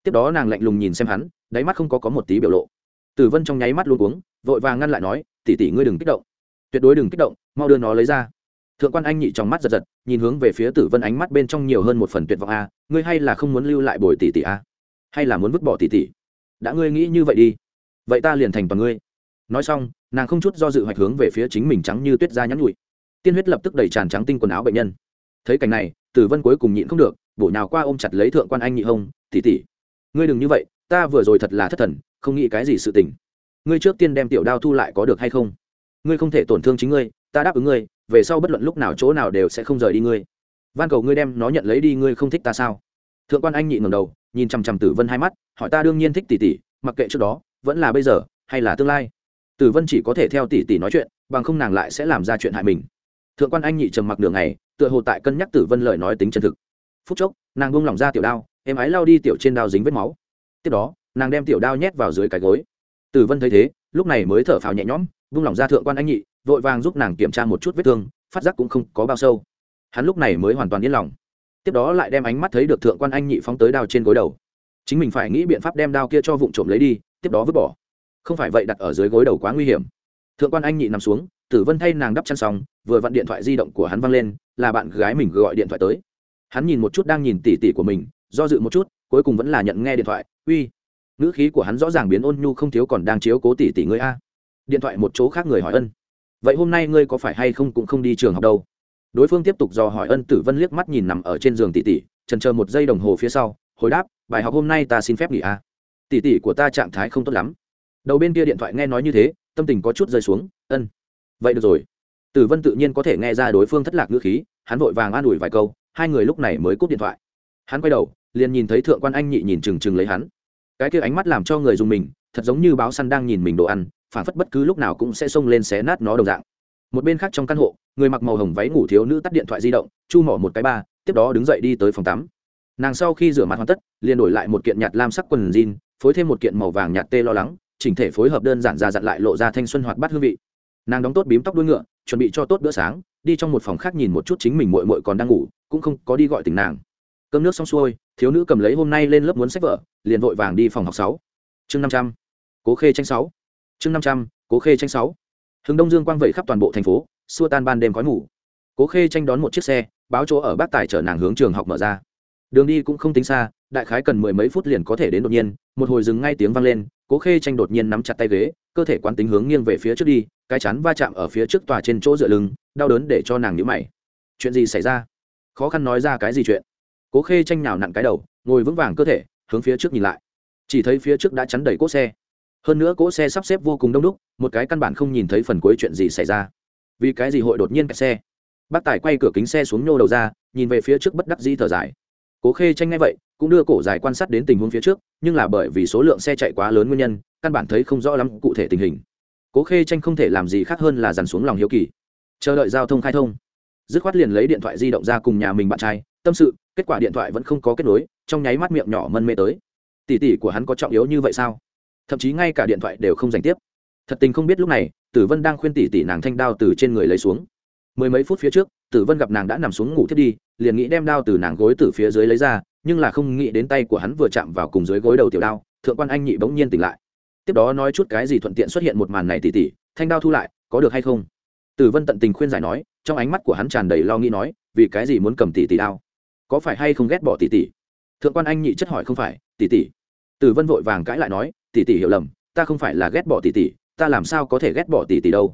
Tiếp đó nàng lạnh lùng nhìn xem hắn, đáy mắt không có có một tí biểu lộ. Tử vân trong nháy mắt luôn uống vội vàng ngăn lại nói, tỷ tỷ ngươi đừng kích động. Tuyệt đối đừng kích động, mau đưa nó lấy ra. Thượng quan anh nhị trong mắt giật giật, nhìn hướng về phía tử vân ánh mắt bên trong nhiều hơn một phần tuyệt vọng a, ngươi hay là không muốn lưu lại bồi tỷ tỷ a? Hay là muốn vứt bỏ tỷ tỷ? Đã ngươi nghĩ như vậy đi, vậy ta liền thành toàn ngươi. Nói xong, nàng không chút do dự hoạch hướng về phía chính mình trắng như tuyết da nhắn nhụi. Tiên huyết lập tức đầy tràn trắng tinh quần áo bệnh nhân. Thấy cảnh này tử vân cuối cùng nhịn không được, bổ nhào qua ôm chặt lấy thượng quan anh nhị hông tỉ tỉ ngươi đừng như vậy, ta vừa rồi thật là thất thần, không nghĩ cái gì sự tình. Ngươi trước tiên đem tiểu đao thu lại có được hay không? Ngươi không thể tổn thương chính ngươi, ta đáp ứng ngươi, về sau bất luận lúc nào chỗ nào đều sẽ không rời đi ngươi. Van cầu ngươi đem nó nhận lấy đi, ngươi không thích ta sao? Thượng quan anh nhị ngầm đầu, nhìn chằm chằm tử vân hai mắt, hỏi ta đương nhiên thích tỷ tỷ, mặc kệ trước đó, vẫn là bây giờ, hay là tương lai. Tử vân chỉ có thể theo tỷ tỷ nói chuyện, bằng không nàng lại sẽ làm ra chuyện hại mình. Thượng quan anh nhị trầm mặc đường này tựa hồ tại cân nhắc tử vân lời nói tính chân thực. Phút chốc, nàng buông lỏng ra tiểu đao em ái lao đi tiểu trên đao dính vết máu. Tiếp đó, nàng đem tiểu đao nhét vào dưới cái gối. Tử vân thấy thế, lúc này mới thở phào nhẹ nhõm, buông lỏng ra thượng quan anh nhị, vội vàng giúp nàng kiểm tra một chút vết thương, phát giác cũng không có bao sâu. Hắn lúc này mới hoàn toàn yên lòng. Tiếp đó lại đem ánh mắt thấy được thượng quan anh nhị phóng tới đao trên gối đầu. Chính mình phải nghĩ biện pháp đem đao kia cho vụn trộm lấy đi, tiếp đó vứt bỏ. Không phải vậy đặt ở dưới gối đầu quá nguy hiểm. Thượng quan anh nhị nằm xuống, tử vân thay nàng đắp chăn xong, vừa vặn điện thoại di động của hắn văng lên là bạn gái mình gọi điện thoại tới. Hắn nhìn một chút đang nhìn tỉ tỉ của mình, do dự một chút, cuối cùng vẫn là nhận nghe điện thoại. Uy, ngữ khí của hắn rõ ràng biến ôn nhu không thiếu còn đang chiếu cố tỉ tỉ ngươi a. Điện thoại một chỗ khác người hỏi ân. Vậy hôm nay ngươi có phải hay không cũng không đi trường học đâu? Đối phương tiếp tục dò hỏi ân tử vân liếc mắt nhìn nằm ở trên giường tỉ tỉ trần chờ một giây đồng hồ phía sau, hồi đáp, bài học hôm nay ta xin phép nghỉ a. Tỉ tỉ của ta trạng thái không tốt lắm. Đầu bên kia điện thoại nghe nói như thế, tâm tình có chút rơi xuống, ân, vậy được rồi tử vân tự nhiên có thể nghe ra đối phương thất lạc ngữ khí, hắn vội vàng an ủi vài câu, hai người lúc này mới cúp điện thoại. Hắn quay đầu, liền nhìn thấy thượng quan anh nhị nhìn trừng trừng lấy hắn. Cái kia ánh mắt làm cho người dùng mình, thật giống như báo săn đang nhìn mình đồ ăn, phản phất bất cứ lúc nào cũng sẽ xông lên xé nát nó đồng dạng. Một bên khác trong căn hộ, người mặc màu hồng váy ngủ thiếu nữ tắt điện thoại di động, chu mỏ một cái ba, tiếp đó đứng dậy đi tới phòng tắm. Nàng sau khi rửa mặt hoàn tất, liền đổi lại một kiện nhạt lam sắc quần jean, phối thêm một kiện màu vàng nhạt tê lo lắng, chỉnh thể phối hợp đơn giản ra dặn lại lộ ra thanh xuân hoạt bát hương vị nàng đóng tốt bím tóc đuôi ngựa, chuẩn bị cho tốt bữa sáng, đi trong một phòng khác nhìn một chút chính mình mội mội còn đang ngủ, cũng không có đi gọi tỉnh nàng. Cơm nước xong xuôi, thiếu nữ cầm lấy hôm nay lên lớp muốn sách vở, liền vội vàng đi phòng học sáu. Chương năm trăm, cố khê tranh sáu. Chương năm trăm, cố khê tranh sáu. Hướng đông dương quang vẩy khắp toàn bộ thành phố, xua tan ban đêm khói mù. Cố khê tranh đón một chiếc xe, báo chỗ ở bác tài chở nàng hướng trường học mở ra. Đường đi cũng không tính xa, đại khái cần mười mấy phút liền có thể đến đột nhiên, một hồi dừng ngay tiếng vang lên, cố khê tranh đột nhiên nắm chặt tay ghế, cơ thể quán tính hướng nghiêng về phía trước đi cái chắn va chạm ở phía trước tòa trên chỗ dựa lưng, đau đớn để cho nàng nhữ mày. Chuyện gì xảy ra? Khó khăn nói ra cái gì chuyện? Cố khê tranh nhào nặn cái đầu, ngồi vững vàng cơ thể, hướng phía trước nhìn lại. Chỉ thấy phía trước đã chắn đầy cỗ xe. Hơn nữa cỗ xe sắp xếp vô cùng đông đúc, một cái căn bản không nhìn thấy phần cuối chuyện gì xảy ra. Vì cái gì hội đột nhiên kẹt xe? Bác tài quay cửa kính xe xuống nhô đầu ra, nhìn về phía trước bất đắc dĩ thở dài. Cố khê tranh ngay vậy, cũng đưa cổ dài quan sát đến tình huống phía trước, nhưng là bởi vì số lượng xe chạy quá lớn nguyên nhân, căn bản thấy không rõ lắm cụ thể tình hình cố khê tranh không thể làm gì khác hơn là dằn xuống lòng hiếu kỳ. Chờ đợi giao thông khai thông. Dứt khoát liền lấy điện thoại di động ra cùng nhà mình bạn trai. Tâm sự, kết quả điện thoại vẫn không có kết nối, trong nháy mắt miệng nhỏ mân mê tới. Tỷ tỷ của hắn có trọng yếu như vậy sao? Thậm chí ngay cả điện thoại đều không dành tiếp. Thật tình không biết lúc này, tử vân đang khuyên tỷ tỷ nàng thanh đao từ trên người lấy xuống. Mười mấy phút phía trước, tử vân gặp nàng đã nằm xuống ngủ thiết đi, liền nghĩ đem đao từ nàng gối từ phía dưới lấy ra, nhưng là không nghĩ đến tay của hắn vừa chạm vào cùng dưới gối đầu tiểu đao, thượng quan anh nhị bỗng nhiên tỉnh lại tiếp đó nói chút cái gì thuận tiện xuất hiện một màn này tỉ tỉ, thanh đao thu lại, có được hay không? Tử vân tận tình khuyên giải nói, trong ánh mắt của hắn tràn đầy lo nghĩ nói, vì cái gì muốn cầm tỷ tỷ đao? Có phải hay không ghét bỏ tỷ tỷ thượng quan anh nhị chất hỏi không phải tỷ tỷ tử vân vội vàng cãi lại nói tỷ tỷ hiểu lầm, ta không phải là ghét bỏ tỷ tỷ ta làm sao có thể ghét bỏ tỷ tỷ đâu?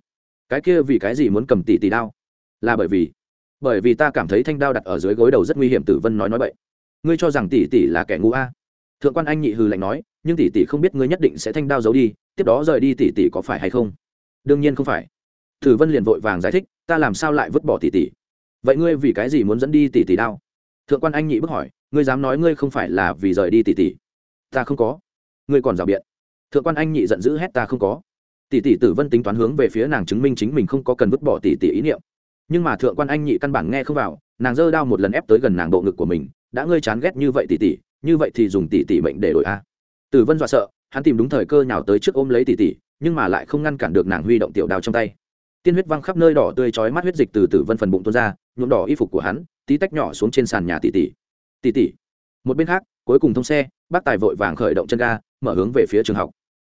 Cái kia vì cái gì muốn cầm tỷ tỷ đao? Là bởi vì bởi vì ta cảm thấy thanh đao đặt ở dưới gối đầu rất nguy hiểm, tử vân nói nói vậy ngươi cho rằng tỷ tỷ là kẻ ngu a? Thượng quan anh nhị hừ lạnh nói nhưng tỷ tỷ không biết ngươi nhất định sẽ thanh đao giấu đi, tiếp đó rời đi tỷ tỷ có phải hay không? Đương nhiên không phải. Tử vân liền vội vàng giải thích, ta làm sao lại vứt bỏ tỷ tỷ vậy ngươi vì cái gì muốn dẫn đi tỷ tỷ đao? Thượng quan anh nhị bức hỏi, ngươi dám nói ngươi không phải là vì rời đi tỷ tỷ ta không có. Ngươi còn rào biện. Thượng quan anh nhị giận dữ hét ta không có. Tỷ tỷ tử vân tính toán hướng về phía nàng chứng minh chính mình không có cần vứt bỏ tỷ tỷ ý niệm. Nhưng mà thượng quan anh nhị căn bản nghe không vào, nàng giơ đao một lần ép tới gần nàng bộ ngực của mình, đã ngươi chán ghét như vậy tỷ tỷ như vậy thì dùng tỷ tỷ mệnh để đổi a tử vân dọa sợ, hắn tìm đúng thời cơ nhào tới trước ôm lấy tỷ tỷ, nhưng mà lại không ngăn cản được nàng huy động tiểu đao trong tay. Tiên huyết văng khắp nơi đỏ tươi chói mắt huyết dịch từ tử vân phần bụng tuôn ra, nhuộm đỏ y phục của hắn, tí tách nhỏ xuống trên sàn nhà tỷ tỷ. Tỷ tỷ. Một bên khác, cuối cùng thông xe, bác tài vội vàng khởi động chân ga, mở hướng về phía trường học.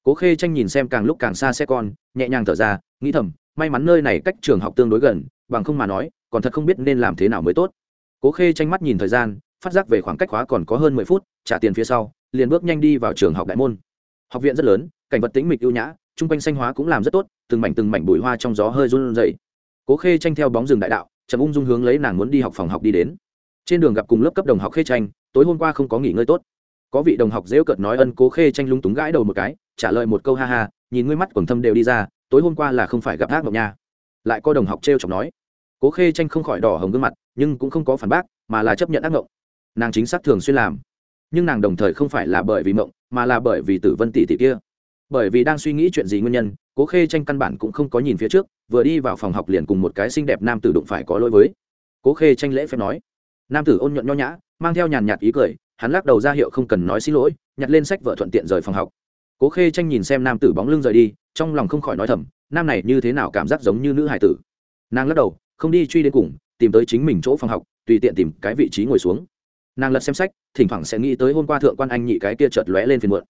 Cố khê tranh nhìn xem càng lúc càng xa xe con, nhẹ nhàng thở ra, nghĩ thầm, may mắn nơi này cách trường học tương đối gần, bằng không mà nói, còn thật không biết nên làm thế nào mới tốt. Cố khê tranh mắt nhìn thời gian, phát giác về khoảng cách khóa còn có hơn mười phút, trả tiền phía sau liền bước nhanh đi vào trường học đại môn. Học viện rất lớn, cảnh vật tĩnh mịch ưu nhã, chung quanh xanh hóa cũng làm rất tốt, từng mảnh từng mảnh bụi hoa trong gió hơi run rẩy. Cố khê tranh theo bóng rừng đại đạo, chậm ung dung hướng lấy nàng muốn đi học phòng học đi đến. Trên đường gặp cùng lớp cấp đồng học khê tranh, tối hôm qua không có nghỉ ngơi tốt. Có vị đồng học dễ cợt nói ân cố khê tranh lung túng gãi đầu một cái, trả lời một câu ha ha, nhìn ngươi mắt quầng thâm đều đi ra, tối hôm qua là không phải gặp ác mộng nha. Lại có đồng học treo chọc nói. Cố khê tranh không khỏi đỏ hồng gương mặt, nhưng cũng không có phản bác, mà là chấp nhận ác mộng. Nàng chính xác thường xuyên làm nhưng nàng đồng thời không phải là bởi vì mộng, mà là bởi vì tử vân tỷ tỷ kia. Bởi vì đang suy nghĩ chuyện gì nguyên nhân, cố khê tranh căn bản cũng không có nhìn phía trước, vừa đi vào phòng học liền cùng một cái xinh đẹp nam tử đụng phải có lỗi với. Cố khê tranh lễ phép nói. Nam tử ôn nhuận nho nhã, mang theo nhàn nhạt ý cười, hắn lắc đầu ra hiệu không cần nói xin lỗi, nhặt lên sách vợ thuận tiện rời phòng học. Cố khê tranh nhìn xem nam tử bóng lưng rời đi, trong lòng không khỏi nói thầm, nam này như thế nào cảm giác giống như nữ hải tử. Nàng lắc đầu, không đi truy đến cùng, tìm tới chính mình chỗ phòng học, tùy tiện tìm cái vị trí ngồi xuống nàng lật xem sách, thỉnh thoảng sẽ nghĩ tới hôm qua thượng quan anh nhị cái kia chợt lóe lên phiền muộn.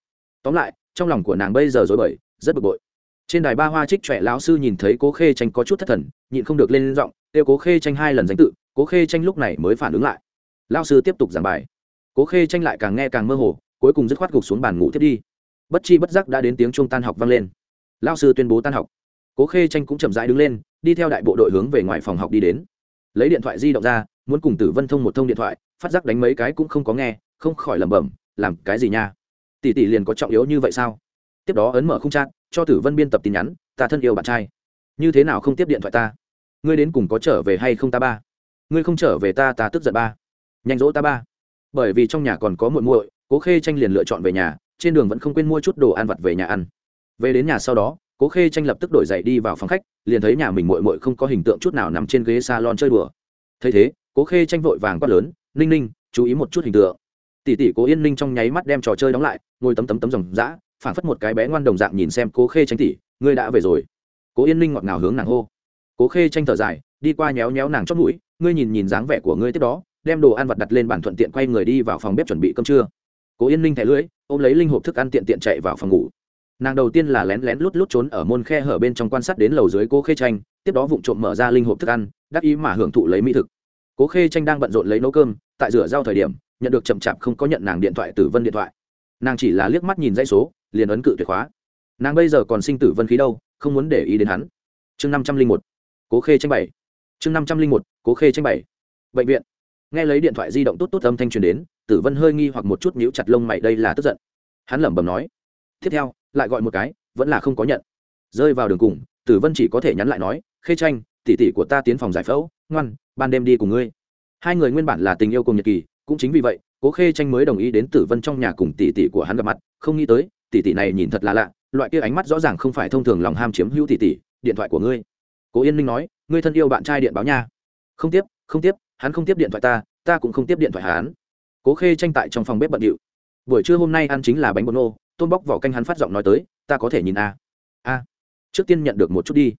Tóm lại, trong lòng của nàng bây giờ dối bời, rất bực bội. Trên đài ba hoa trích trẻ lão sư nhìn thấy cố khê tranh có chút thất thần, nhịn không được lên giọng kêu cố khê tranh hai lần danh tự, cố khê tranh lúc này mới phản ứng lại. Lão sư tiếp tục giảng bài. Cố khê tranh lại càng nghe càng mơ hồ, cuối cùng dứt khoát gục xuống bàn ngủ thiết đi. Bất chi bất giác đã đến tiếng trung tan học vang lên. Lão sư tuyên bố tan học. Cố khê tranh cũng chậm rãi đứng lên, đi theo đại bộ đội hướng về ngoài phòng học đi đến. Lấy điện thoại di động ra, muốn cùng tử vân thông một thông điện thoại phát giác đánh mấy cái cũng không có nghe, không khỏi lẩm bẩm, làm cái gì nha? Tỷ tỷ liền có trọng yếu như vậy sao? Tiếp đó ấn mở không chat, cho tử vân biên tập tin nhắn, ta thân yêu bạn trai. Như thế nào không tiếp điện thoại ta? Ngươi đến cùng có trở về hay không ta ba? Ngươi không trở về ta ta tức giận ba. Nhanh dỗ ta ba. Bởi vì trong nhà còn có muội muội, cố khê tranh liền lựa chọn về nhà, trên đường vẫn không quên mua chút đồ ăn vặt về nhà ăn. Về đến nhà sau đó, cố khê tranh lập tức đổi dậy đi vào phòng khách, liền thấy nhà mình muội muội không có hình tượng chút nào nằm trên ghế salon chơi đùa. Thấy thế, cố khê tranh vội vàng quát lớn ninh ninh, chú ý một chút hình tượng. Tỷ tỷ cố yên ninh trong nháy mắt đem trò chơi đóng lại, ngồi tấm tấm tấm dòng dã phản phất một cái bé ngoan đồng dạng nhìn xem cố khê tranh tỷ, ngươi đã về rồi. Cố yên ninh ngọt ngào hướng nàng hô. Cố khê tranh thở dài, đi qua nhéo nhéo nàng chót mũi, ngươi nhìn nhìn dáng vẻ của ngươi tiếp đó, đem đồ ăn vặt đặt lên bàn thuận tiện quay người đi vào phòng bếp chuẩn bị cơm trưa. Cố yên ninh thẻ lưỡi, ôm lấy linh hộp thức ăn tiện tiện chạy vào phòng ngủ. Nàng đầu tiên là lén lén lút lút trốn ở môn khe hở bên trong quan sát đến lầu dưới cố khê tranh, tiếp đó vụng trộm mở ra linh hộp thức ăn, đắc ý mà hưởng thụ lấy mỹ thực cố khê tranh đang bận rộn lấy nấu cơm, tại rửa rau thời điểm, nhận được chậm chạp không có nhận nàng điện thoại tử vân điện thoại. Nàng chỉ là liếc mắt nhìn dãy số, liền ấn cự tuyệt khóa. Nàng bây giờ còn sinh tử vân khí đâu, không muốn để ý đến hắn. Chương năm trăm linh một, cố khê tranh bảy. Chương năm trăm linh một, cố khê tranh bảy. Bệnh viện. Nghe lấy điện thoại di động tốt tốt âm thanh truyền đến, tử vân hơi nghi hoặc một chút nhíu chặt lông mày đây là tức giận. Hắn lẩm bẩm nói, tiếp theo, lại gọi một cái, vẫn là không có nhận. Rơi vào đường cùng, tử vân chỉ có thể nhắn lại nói, khê tranh tỷ tỷ của ta tiến phòng giải phẫu ngoan, ban đêm đi cùng ngươi. Hai người nguyên bản là tình yêu cùng nhật kỳ, cũng chính vì vậy, cố khê tranh mới đồng ý đến tử vân trong nhà cùng tỷ tỷ của hắn gặp mặt. Không nghĩ tới, tỷ tỷ này nhìn thật là lạ, loại kia ánh mắt rõ ràng không phải thông thường lòng ham chiếm hữu tỷ tỷ, điện thoại của ngươi. Cố yên ninh nói, ngươi thân yêu bạn trai điện báo nha. Không tiếp không tiếp, hắn không tiếp điện thoại ta ta cũng không tiếp điện thoại hắn. Cố khê tranh tại trong phòng bếp bận điệu. Buổi trưa hôm nay ăn chính là bánh bột nô, tôm bóc vỏ canh hắn phát giọng nói tới, ta có thể nhìn a a trước tiên nhận được một chút đi.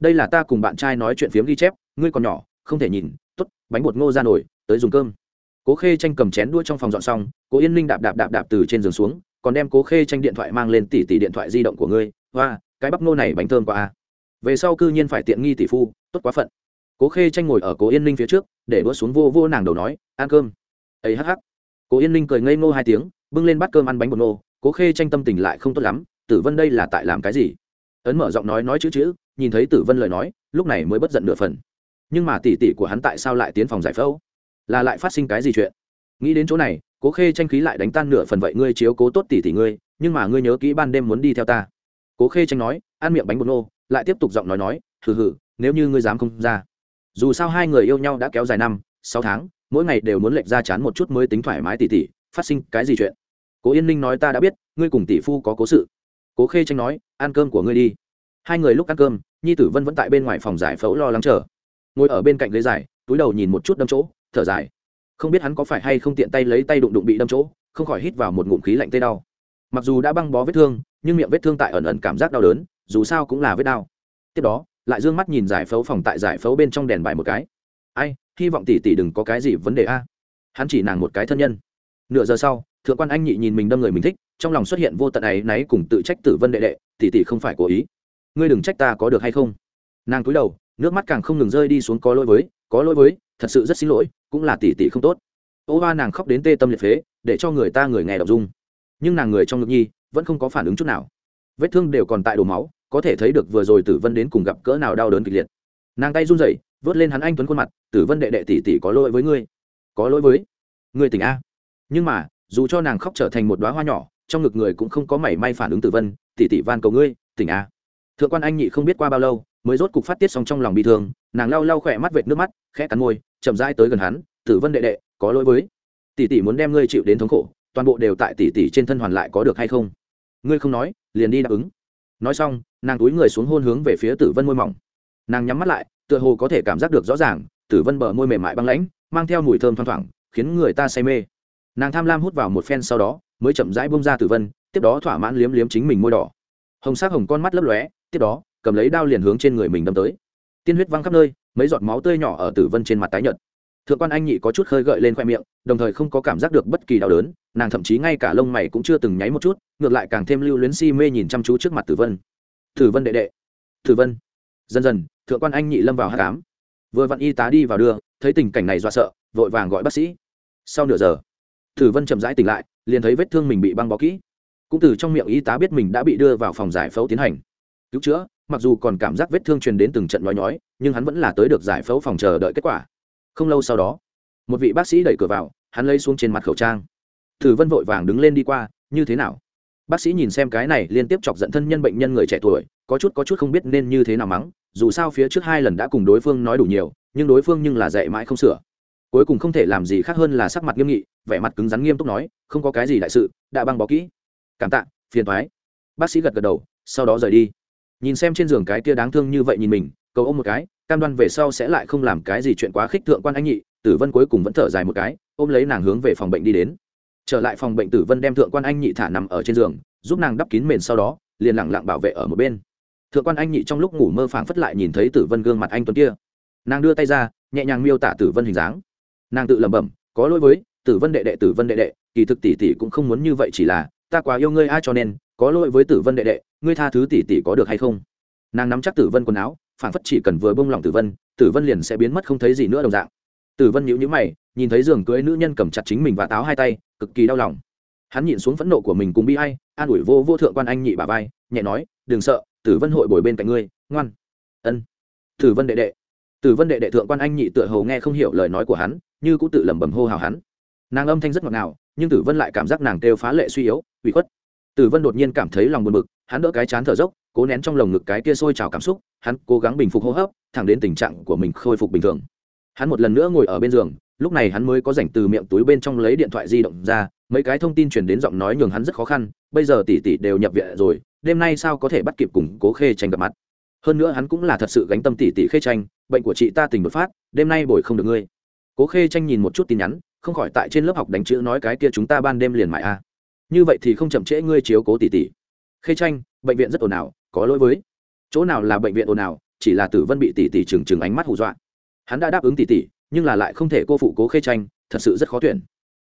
Đây là ta cùng bạn trai nói chuyện phiếm ghi chép, ngươi còn nhỏ không thể nhìn, t ố t, bánh bột ngô ra nổi tới dùng cơm. Cố khê tranh cầm chén đua trong phòng dọn xong, cố yên ninh đạp đạp đạp đạp từ trên giường xuống, còn đem cố khê tranh điện thoại mang lên tỷ tỷ điện thoại di động của ngươi và cái bắp ngô này bánh thơm quá a về sau cư nhiên phải tiện nghi tỷ phu, tốt quá phận. Cố khê tranh ngồi ở cố yên ninh phía trước, để đua xuống vô vô nàng đầu nói, ăn cơm. Ấy hắc hắc. Cố yên ninh cười ngây ngô hai tiếng, bưng lên bát cơm ăn bánh bột ngô. Cố khê tranh tâm tình lại không tốt lắm, tử vân đây là tại làm cái gì? Ấn mở giọng nói nói chữ chữ, nhìn thấy tử vân lời nói, lúc này mới bất giận nửa phần nhưng mà tỷ tỷ của hắn tại sao lại tiến phòng giải phẫu? Là lại phát sinh cái gì chuyện? Nghĩ đến chỗ này, cố khê tranh khí lại đánh tan nửa phần vậy ngươi chiếu cố tốt tỷ tỷ ngươi, nhưng mà ngươi nhớ kỹ ban đêm muốn đi theo ta. Cố khê tranh nói, ăn miệng bánh bột nô, lại tiếp tục giọng nói nói, hừ hừ, nếu như ngươi dám không ra. Dù sao hai người yêu nhau đã kéo dài năm, sáu tháng, mỗi ngày đều muốn lệch ra chán một chút mới tính thoải mái tỷ tỷ phát sinh cái gì chuyện? Cố yên ninh nói ta đã biết, ngươi cùng tỷ phu có cố sự. Cố khê tranh nói, ăn cơm của ngươi đi. Hai người lúc ăn cơm, nhi tử vân vẫn tại bên ngoài phòng giải phẫu lo lắng chờ ngồi ở bên cạnh ghế dài, túi đầu nhìn một chút đâm chỗ, thở dài. Không biết hắn có phải hay không tiện tay lấy tay đụng đụng bị đâm chỗ, không khỏi hít vào một ngụm khí lạnh tê đau. Mặc dù đã băng bó vết thương, nhưng miệng vết thương tại ẩn ẩn cảm giác đau đớn, dù sao cũng là vết đau. Tiếp đó, lại d ư ơ n g mắt nhìn giải phẫu phòng tại giải phẫu bên trong đèn bài một cái. Ai, hy vọng tỷ tỷ đừng có cái gì vấn đề a. Hắn chỉ nàng một cái thân nhân. Nửa giờ sau, thượng quan anh nhị nhìn mình đâm người mình thích, trong lòng xuất hiện vô tận ấy náy cùng tự trách tử vân đệ đệ, tỷ tỷ không phải cố ý. Ngươi đừng trách ta có được hay không. Nàng cúi đầu nước mắt càng không ngừng rơi đi xuống có lỗi với, có lỗi với, thật sự rất xin lỗi, cũng là tỷ tỷ không tốt. Ô hoa nàng khóc đến tê tâm liệt phế, để cho người ta người nghe đọc dung. Nhưng nàng người trong ngực nhi, vẫn không có phản ứng chút nào. Vết thương đều còn tại đổ máu, có thể thấy được vừa rồi tử vân đến cùng gặp cỡ nào đau đớn kịch liệt. Nàng tay run rẩy, vớt lên hắn anh tuấn khuôn mặt, tử vân đệ đệ tỷ tỷ có lỗi với ngươi. Có lỗi với? Ngươi tỉnh a. Nhưng mà, dù cho nàng khóc trở thành một đoá hoa nhỏ, trong ngực người cũng không có mảy may phản ứng tử vân tỷ tỷ van cầu ngươi, tỉnh a. Thượng quan anh nhị không biết qua bao lâu mới rốt cục phát tiết xong trong lòng bị thương, nàng lau lau khỏe mắt vệt nước mắt, khẽ cắn môi, chậm rãi tới gần hắn, tử vân đệ đệ, có lỗi với tỷ tỷ muốn đem ngươi chịu đến thống khổ, toàn bộ đều tại tỷ tỷ trên thân hoàn lại có được hay không? Ngươi không nói, liền đi đáp ứng. Nói xong, nàng túi người xuống hôn hướng về phía tử vân môi mỏng. Nàng nhắm mắt lại, tựa hồ có thể cảm giác được rõ ràng, tử vân bờ môi mềm mại băng lãnh, mang theo mùi thơm thoang thoảng, khiến người ta say mê. Nàng tham lam hút vào một phen sau đó, mới chậm rãi bông ra tử vân, tiếp đó thỏa mãn liếm liếm chính mình môi đỏ. Hồng sắc hồng con mắt lấp lóe, tiếp đó cầm lấy đao liền hướng trên người mình đâm tới. Tiên huyết văng khắp nơi, mấy giọt máu tươi nhỏ ở tử vân trên mặt tái nhợt. Thượng quan anh nhị có chút khơi gợi lên khoe miệng, đồng thời không có cảm giác được bất kỳ đau đớn, nàng thậm chí ngay cả lông mày cũng chưa từng nháy một chút, ngược lại càng thêm lưu luyến si mê nhìn chăm chú trước mặt tử vân. Tử vân đệ đệ. Tử vân. Dần dần, thượng quan anh nhị lâm vào hát cám vừa vặn y tá đi vào đưa, thấy tình cảnh này dọa sợ, vội vàng gọi bác sĩ. Sau nửa giờ, tử vân chậm rãi tỉnh lại, liền thấy vết thương mình bị băng bó kỹ. Cũng từ trong miệng y tá biết mình đã bị đưa vào phòng giải phẫu tiến hành. Cứu chữa mặc dù còn cảm giác vết thương truyền đến từng trận nhói nhói, nhưng hắn vẫn là tới được giải phẫu phòng chờ đợi kết quả. Không lâu sau đó, một vị bác sĩ đẩy cửa vào, hắn lấy xuống trên mặt khẩu trang. Thử vân vội vàng đứng lên đi qua, như thế nào? Bác sĩ nhìn xem cái này liên tiếp chọc giận thân nhân bệnh nhân người trẻ tuổi, có chút có chút không biết nên như thế nào mắng, dù sao phía trước hai lần đã cùng đối phương nói đủ nhiều, nhưng đối phương nhưng là dạy mãi không sửa. Cuối cùng không thể làm gì khác hơn là sắc mặt nghiêm nghị, vẻ mặt cứng rắn nghiêm túc nói, không có cái gì đại sự, đã băng bó kỹ. Cảm tạ, phiền thoái bác sĩ gật gật đầu, sau đó rời đi nhìn xem trên giường cái kia đáng thương như vậy nhìn mình, cầu ôm một cái, cam đoan về sau sẽ lại không làm cái gì chuyện quá khích thượng quan anh nhị, tử vân cuối cùng vẫn thở dài một cái, ôm lấy nàng hướng về phòng bệnh đi đến. Trở lại phòng bệnh tử vân đem thượng quan anh nhị thả nằm ở trên giường, giúp nàng đắp kín mền sau đó, liền lẳng lặng bảo vệ ở một bên. Thượng quan anh nhị trong lúc ngủ mơ phảng phất lại nhìn thấy tử vân gương mặt anh tuấn kia. Nàng đưa tay ra, nhẹ nhàng miêu tả tử vân hình dáng. Nàng tự lẩm bẩm, có lỗi với tử vân đệ đệ, tử vân đệ đệ, kỳ thực tỷ tỷ cũng không muốn như vậy chỉ là, ta quá yêu ngươi ai cho nên có lỗi với tử vân đệ đệ, ngươi tha thứ tỷ tỷ có được hay không? Nàng nắm chắc tử vân quần áo phản phất chỉ cần vừa bông lòng tử vân tử vân liền sẽ biến mất không thấy gì nữa đồng dạng. Tử vân nhíu nhíu mày, nhìn thấy giường cưới nữ nhân cầm chặt chính mình và táo hai tay, cực kỳ đau lòng. Hắn nhìn xuống phẫn nộ của mình cùng bi hay an ủi vô vô thượng quan anh nhị bà vai, nhẹ nói, đừng sợ, tử vân hội bồi bên cạnh ngươi, ngoan. Ân. Tử vân đệ đệ. Tử vân đệ đệ thượng quan anh nhị tựa hầu nghe không hiểu lời nói của hắn, như cũng tự lẩm bẩm hô hào hắn. Nàng âm thanh rất ngọt ngào, nhưng tử vân lại cảm giác nàng kêu phá lệ suy yếu, ủy khuất tử vân đột nhiên cảm thấy lòng buồn bực, hắn đỡ cái chán thở dốc, cố nén trong lồng ngực cái kia sôi trào cảm xúc, hắn cố gắng bình phục hô hấp, thẳng đến tình trạng của mình khôi phục bình thường. Hắn một lần nữa ngồi ở bên giường, lúc này hắn mới có rảnh từ miệng túi bên trong lấy điện thoại di động ra, mấy cái thông tin truyền đến giọng nói nhường hắn rất khó khăn, bây giờ tỷ tỷ đều nhập viện rồi, đêm nay sao có thể bắt kịp cùng cố khê tranh gặp mặt. Hơn nữa hắn cũng là thật sự gánh tâm tỷ tỷ khê tranh, bệnh của chị ta tình đột phát, đêm nay bồi không được ngươi. Cố khê tranh nhìn một chút tin nhắn, không khỏi tại trên lớp học đánh chữ nói cái kia chúng ta ban đêm liền mại a à như vậy thì không chậm trễ ngươi chiếu cố tỷ tỷ. Khê tranh bệnh viện rất ồn ào, có lỗi với. Chỗ nào là bệnh viện ồn ào, chỉ là tử vân bị tỷ tỷ trừng trừng ánh mắt hù dọa. Hắn đã đáp ứng tỷ tỷ, nhưng là lại không thể cô phụ cố khê tranh thật sự rất khó tuyển.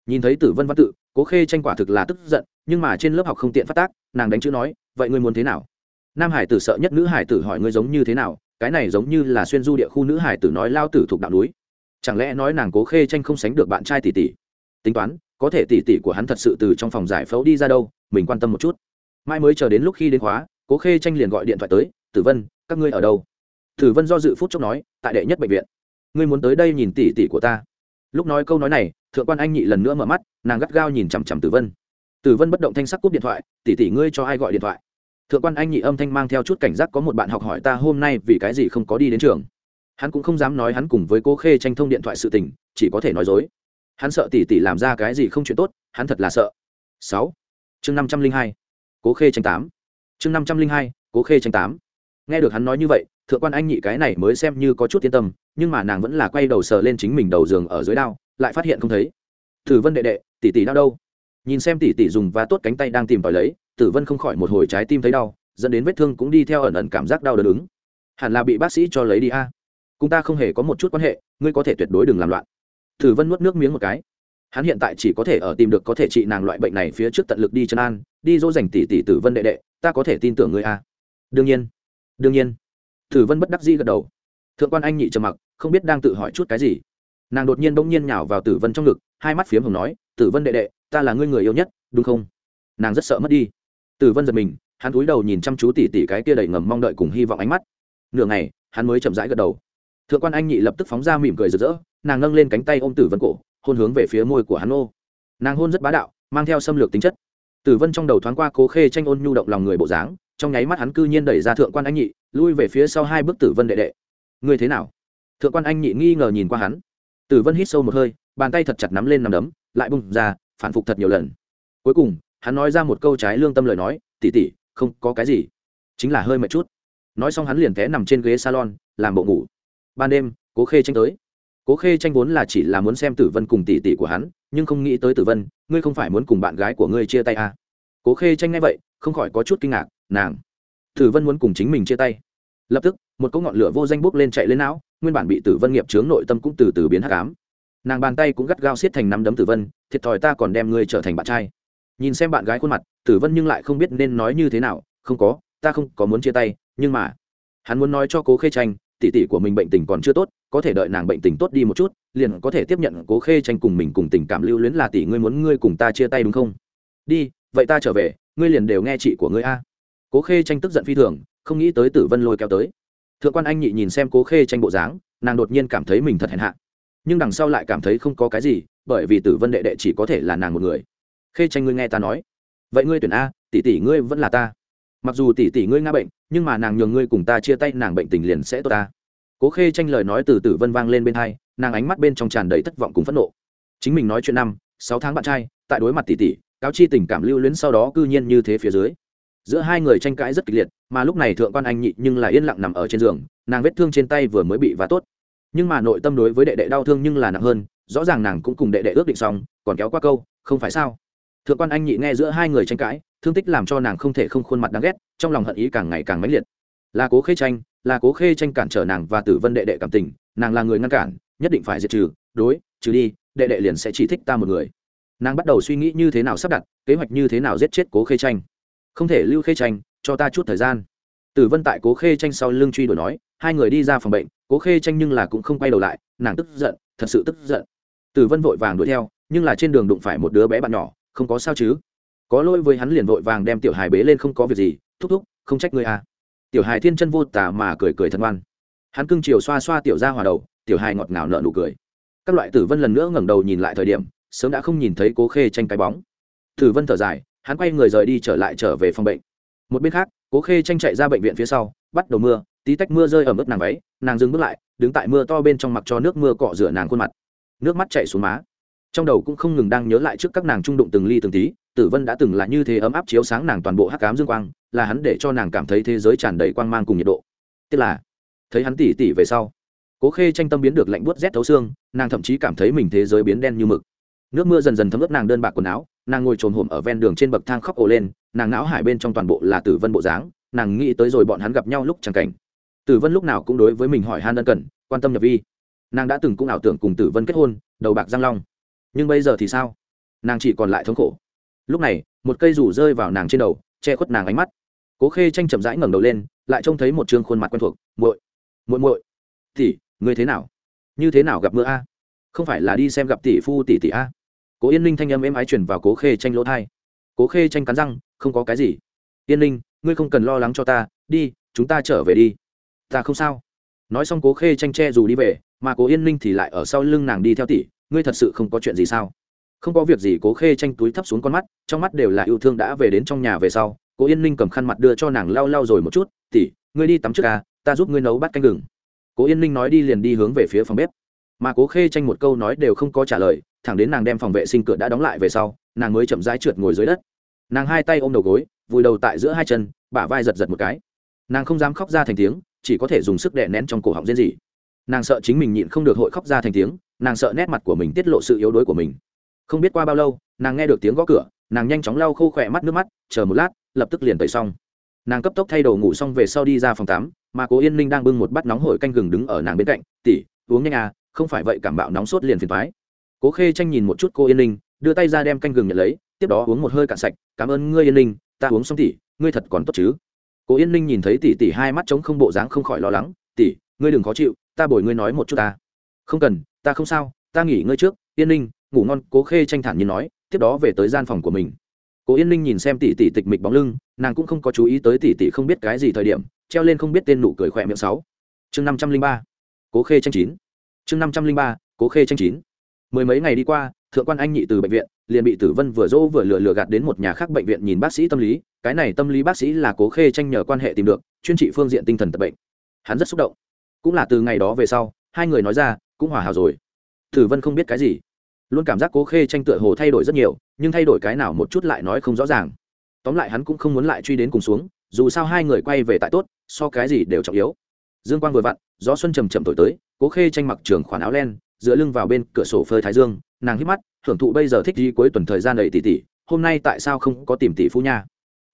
Nhìn thấy tử vân văn tự, cố khê tranh quả thực là tức giận, nhưng mà trên lớp học không tiện phát tác, nàng đánh chữ nói, vậy ngươi muốn thế nào? Nam hải tử sợ nhất nữ hải tử hỏi ngươi giống như thế nào, cái này giống như là xuyên du địa khu nữ hải tử nói lao tử thuộc đạo núi. Chẳng lẽ nói nàng cố khê tranh không sánh được bạn trai tỷ tỷ? Tính toán có thể tỷ tỷ của hắn thật sự từ trong phòng giải phẫu đi ra đâu, mình quan tâm một chút. Mai mới chờ đến lúc khi đến khóa, cố khê tranh liền gọi điện thoại tới, tử vân, các ngươi ở đâu? Tử vân do dự phút chốc nói, tại đệ nhất bệnh viện. Ngươi muốn tới đây nhìn tỷ tỷ của ta. Lúc nói câu nói này, thượng quan anh nhị lần nữa mở mắt, nàng gắt gao nhìn chằm chằm tử vân. Tử vân bất động thanh sắc cúp điện thoại tỷ tỷ ngươi cho ai gọi điện thoại? Thượng quan anh nhị âm thanh mang theo chút cảnh giác có một bạn học hỏi ta hôm nay vì cái gì không có đi đến trường. Hắn cũng không dám nói hắn cùng với cô khê tranh thông điện thoại sự tình, chỉ có thể nói dối hắn sợ tỷ tỷ làm ra cái gì không chuyện tốt, hắn thật là sợ. Sáu. Chương năm trăm linh hai. Cố khê tranh tám. Chương năm trăm linh hai, cố khê tranh tám. Nghe được hắn nói như vậy, thượng quan anh nhị cái này mới xem như có chút yên tâm, nhưng mà nàng vẫn là quay đầu sờ lên chính mình đầu giường ở dưới đao, lại phát hiện không thấy. Tử vân đệ đệ, tỷ tỷ đau đâu? Nhìn xem tỷ tỷ dùng và tốt cánh tay đang tìm tòi lấy, tử vân không khỏi một hồi trái tim thấy đau, dẫn đến vết thương cũng đi theo ẩn ẩn cảm giác đau đớn ứng. Hẳn là bị bác sĩ cho lấy đi a. Cùng ta không hề có một chút quan hệ, ngươi có thể tuyệt đối đừng làm loạn tử vân nuốt nước miếng một cái. Hắn hiện tại chỉ có thể ở tìm được có thể trị nàng loại bệnh này phía trước tận lực đi chân an, đi dỗ dành tỷ tỷ tử vân đệ đệ, ta có thể tin tưởng ngươi a. Đương nhiên đương nhiên. Tử vân bất đắc dĩ gật đầu. Thượng quan anh nhị trầm mặc, không biết đang tự hỏi chút cái gì. Nàng đột nhiên bỗng nhiên nhào vào tử vân trong ngực, hai mắt phiếm hồng nói, tử vân đệ đệ, ta là ngươi người yêu nhất, đúng không? Nàng rất sợ mất đi. Tử vân giật mình, hắn cúi đầu nhìn chăm chú tỉ tỉ cái kia đầy ngầm mong đợi cùng hy vọng ánh mắt. Nửa ngày, hắn mới chậm rãi gật đầu thượng quan anh nhị lập tức phóng ra mỉm cười rực rỡ, nàng nâng lên cánh tay ôm tử vân cổ, hôn hướng về phía môi của hắn ô nàng hôn rất bá đạo, mang theo xâm lược tính chất. Tử vân trong đầu thoáng qua cố khê tranh ôn nhu động lòng người bộ dáng, trong nháy mắt hắn cư nhiên đẩy ra thượng quan anh nhị, lui về phía sau hai bước tử vân đệ đệ. Ngươi thế nào? Thượng quan anh nhị nghi ngờ nhìn qua hắn. Tử vân hít sâu một hơi, bàn tay thật chặt nắm lên nằm đấm, lại bung ra, phản phục thật nhiều lần. Cuối cùng, hắn nói ra một câu trái lương tâm lời nói tỉ tỉ không có cái gì, chính là hơi mệt chút. Nói xong hắn liền té nằm trên ghế salon, làm bộ ngủ ban đêm, cố khê tranh tới. Cố khê tranh vốn là chỉ là muốn xem tử vân cùng tỷ tỷ của hắn, nhưng không nghĩ tới tử vân, ngươi không phải muốn cùng bạn gái của ngươi chia tay à. cố khê tranh ngay vậy, không khỏi có chút kinh ngạc, nàng. Tử vân muốn cùng chính mình chia tay. Lập tức, một cỗ ngọn lửa vô danh bốc lên chạy lên não, nguyên bản bị tử vân nghiệp chướng nội tâm cũng từ từ biến hắc ám. Nàng bàn tay cũng gắt gao siết thành nắm đấm tử vân, thiệt thòi ta còn đem ngươi trở thành bạn trai. Nhìn xem bạn gái khuôn mặt, tử vân nhưng lại không biết nên nói như thế nào, không có, ta không có muốn chia tay, nhưng mà, hắn muốn nói cho cố khê tranh tỷ tỷ của mình bệnh tình còn chưa tốt, có thể đợi nàng bệnh tình tốt đi một chút, liền có thể tiếp nhận cố khê tranh cùng mình cùng tình cảm lưu luyến là tỷ ngươi muốn ngươi cùng ta chia tay đúng không? Đi, vậy ta trở về, ngươi liền đều nghe chị của ngươi a. Cố khê tranh tức giận phi thường, không nghĩ tới tử vân lôi kéo tới. Thượng quan anh nhị nhìn xem cố khê tranh bộ dáng, nàng đột nhiên cảm thấy mình thật hèn hạ. Nhưng đằng sau lại cảm thấy không có cái gì, bởi vì tử vân đệ đệ chỉ có thể là nàng một người. Khê tranh ngươi nghe ta nói. Vậy ngươi tuyển a, tỷ tỷ ngươi vẫn là ta. Mặc dù tỷ tỷ ngươi nga bệnh nhưng mà nàng nhường ngươi cùng ta chia tay, nàng bệnh tình liền sẽ tốt ta. Cố khê tranh lời nói từ từ vân vang lên bên hai, nàng ánh mắt bên trong tràn đầy thất vọng cùng phẫn nộ. Chính mình nói chuyện năm, sáu tháng bạn trai, tại đối mặt tỷ tỷ, cáo chi tình cảm lưu luyến sau đó cư nhiên như thế phía dưới. Giữa hai người tranh cãi rất kịch liệt, mà lúc này thượng quan anh nhị nhưng là yên lặng nằm ở trên giường, nàng vết thương trên tay vừa mới bị vá tốt. Nhưng mà nội tâm đối với đệ đệ đau thương nhưng là nặng hơn, rõ ràng nàng cũng cùng đệ đệ ước định xong, còn kéo qua câu, không phải sao? Thượng quan anh nhị nghe giữa hai người tranh cãi, thương tích làm cho nàng không thể không khuôn mặt đáng ghét trong lòng hận ý càng ngày càng mãnh liệt. Là cố khê tranh, là cố khê tranh cản trở nàng và tử vân đệ đệ cảm tình, nàng là người ngăn cản, nhất định phải diệt trừ, đối, trừ đi, đệ đệ liền sẽ chỉ thích ta một người. Nàng bắt đầu suy nghĩ như thế nào sắp đặt, kế hoạch như thế nào giết chết cố khê tranh. Không thể lưu khê tranh, cho ta chút thời gian. Tử vân tại cố khê tranh sau lưng truy đuổi nói, hai người đi ra phòng bệnh, cố khê tranh nhưng là cũng không quay đầu lại, nàng tức giận, thật sự tức giận. Tử vân vội vàng đuổi theo, nhưng là trên đường đụng phải một đứa bé bạn nhỏ, không có sao chứ. Có lỗi với hắn liền vội vàng đem tiểu hài bế lên không có việc gì thúc thúc, không trách ngươi à. Tiểu hài thiên chân vô tả mà cười cười thân ngoan. Hắn cưng chiều xoa xoa tiểu ra hòa đầu, tiểu hài ngọt ngào nợ nụ cười. Các loại tử vân lần nữa ngẩng đầu nhìn lại thời điểm, sớm đã không nhìn thấy cố khê tranh cái bóng. Tử vân thở dài, hắn quay người rời đi trở lại trở về phòng bệnh. Một bên khác, cố khê tranh chạy ra bệnh viện phía sau, bắt đầu mưa, tí tách mưa rơi ở mức nàng váy, nàng dừng bước lại, đứng tại mưa to bên trong mặc cho nước mưa cọ rửa nàng khuôn mặt. Nước mắt chảy xuống má trong đầu cũng không ngừng đang nhớ lại trước các nàng trung đụng từng ly từng tí, tử vân đã từng là như thế ấm áp chiếu sáng nàng toàn bộ hắc cám dương quang, là hắn để cho nàng cảm thấy thế giới tràn đầy quang mang cùng nhiệt độ. Tức là, thấy hắn tỉ tỉ về sau, cố khê tranh tâm biến được lạnh buốt rét thấu xương, nàng thậm chí cảm thấy mình thế giới biến đen như mực. Nước mưa dần dần thấm ướt nàng đơn bạc quần áo, nàng ngồi trồn hổm ở ven đường trên bậc thang khóc ồ lên, nàng não hải bên trong toàn bộ là tử vân bộ dáng, nàng nghĩ tới rồi bọn hắn gặp nhau lúc chẳng cảnh. Tử vân lúc nào cũng đối với mình hỏi han ân cần, quan tâm nhập vi. Nàng đã từng cũng ảo tưởng cùng tử vân kết hôn, đầu bạc giang long nhưng bây giờ thì sao? Nàng chỉ còn lại thống khổ. Lúc này, một cây rủ rơi vào nàng trên đầu, che khuất nàng ánh mắt. Cố khê tranh chậm rãi ngẩng đầu lên, lại trông thấy một trương khuôn mặt quen thuộc. Muội muội muội, tỷ, ngươi thế nào? Như thế nào gặp mưa a? Không phải là đi xem gặp tỷ phu tỷ tỷ a? Cố yên ninh thanh âm êm ái chuyển vào cố khê tranh lỗ thay. cố khê tranh cắn răng, không có cái gì. Yên ninh, ngươi không cần lo lắng cho ta, đi, chúng ta trở về đi. Ta không sao. Nói xong cố khê tranh che dù đi về, mà cố yên ninh thì lại ở sau lưng nàng đi theo tỷ ngươi thật sự không có chuyện gì sao? Không có việc gì, cố khê tranh túi thấp xuống con mắt, trong mắt đều là yêu thương đã về đến trong nhà về sau, cố yên ninh cầm khăn mặt đưa cho nàng lau lau rồi một chút tỉ ngươi đi tắm trước à ta giúp ngươi nấu bát canh gừng. Cố yên ninh nói đi liền đi hướng về phía phòng bếp. Mà cố khê tranh một câu nói đều không có trả lời, thẳng đến nàng đem phòng vệ sinh cửa đã đóng lại về sau, nàng mới chậm rãi trượt ngồi dưới đất. Nàng hai tay ôm đầu gối, vùi đầu tại giữa hai chân, bả vai giật giật một cái. Nàng không dám khóc ra thành tiếng, chỉ có thể dùng sức đè nén trong cổ họng diễn gì nàng sợ chính mình nhịn không được hội khóc ra thành tiếng, nàng sợ nét mặt của mình tiết lộ sự yếu đuối của mình. Không biết qua bao lâu, nàng nghe được tiếng gõ cửa, nàng nhanh chóng lau khô khỏe mắt nước mắt, chờ một lát, lập tức liền tẩy xong. Nàng cấp tốc thay đồ ngủ xong về sau đi ra phòng tắm, mà cố yên ninh đang bưng một bát nóng hổi canh gừng đứng ở nàng bên cạnh tỉ uống nhanh à không phải vậy cảm bạo nóng sốt liền phiền thoái cố khê tranh nhìn một chút cô yên ninh, đưa tay ra đem canh gừng nhận lấy, tiếp đó uống một hơi cạn sạch, cảm ơn ngươi yên ninh, ta uống xong tỉ ngươi thật còn tốt chứ. Cố yên ninh nhìn thấy tỉ tỉ hai mắt trống không bộ dáng không khỏi lo lắng tỉ ngươi đừng khó chịu ta bồi ngươi nói một chút ta. Không cần, ta không sao, ta nghỉ ngơi trước, yên ninh, ngủ ngon, cố khê tranh thản nhiên nói, tiếp đó về tới gian phòng của mình. Cố yên ninh nhìn xem tỷ tỷ tịch mịch bóng lưng, nàng cũng không có chú ý tới tỷ tỷ không biết cái gì thời điểm, treo lên không biết tên nụ cười khỏe miệng sáu. Chương năm trăm linh ba, cố khê tranh chín. Chương năm trăm linh ba, cố khê tranh chín. Mười mấy ngày đi qua, thượng quan anh nhị từ bệnh viện, liền bị tử vân vừa dỗ vừa lừa lừa gạt đến một nhà khác bệnh viện nhìn bác sĩ tâm lý, cái này tâm lý bác sĩ là cố khê tranh nhờ quan hệ tìm được, chuyên trị phương diện tinh thần tập bệnh. Hắn rất xúc động cũng là từ ngày đó về sau, hai người nói ra, cũng hòa hảo rồi. Tử vân không biết cái gì. Luôn cảm giác cố khê tranh tựa hồ thay đổi rất nhiều, nhưng thay đổi cái nào một chút lại nói không rõ ràng. Tóm lại hắn cũng không muốn lại truy đến cùng xuống, dù sao hai người quay về tại tốt, so cái gì đều trọng yếu. Dương quang vừa vặn, gió xuân trầm trầm thổi tới, cố khê tranh mặc trường khoản áo len, dựa lưng vào bên cửa sổ phơi thái dương, nàng hít mắt, hưởng thụ bây giờ thích đi cuối tuần thời gian đầy tỷ tỷ hôm nay tại sao không có tìm tỷ phu nha?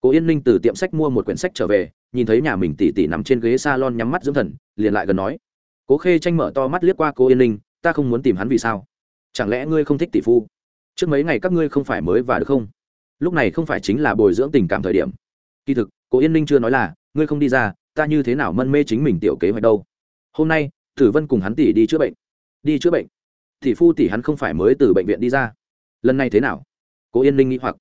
Cố yên ninh từ tiệm sách mua một quyển sách trở về, nhìn thấy nhà mình tỷ tỷ nằm trên ghế s a lon nhắm mắt dưỡng thần, liền lại gần nói. Cố khê tranh mở to mắt liếc qua cô yên ninh, ta không muốn tìm hắn vì sao? Chẳng lẽ ngươi không thích tỷ phu? Trước mấy ngày các ngươi không phải mới và được không? Lúc này không phải chính là bồi dưỡng tình cảm thời điểm. Kỳ thực, cố yên ninh chưa nói là, ngươi không đi ra, ta như thế nào mân mê chính mình tiểu kế hoạch đâu? Hôm nay, tử vân cùng hắn tỷ đi chữa bệnh. Đi chữa bệnh? Tỷ phu tỷ hắn không phải mới từ bệnh viện đi ra? Lần này thế nào? Cố yên ninh nghĩ hoặc.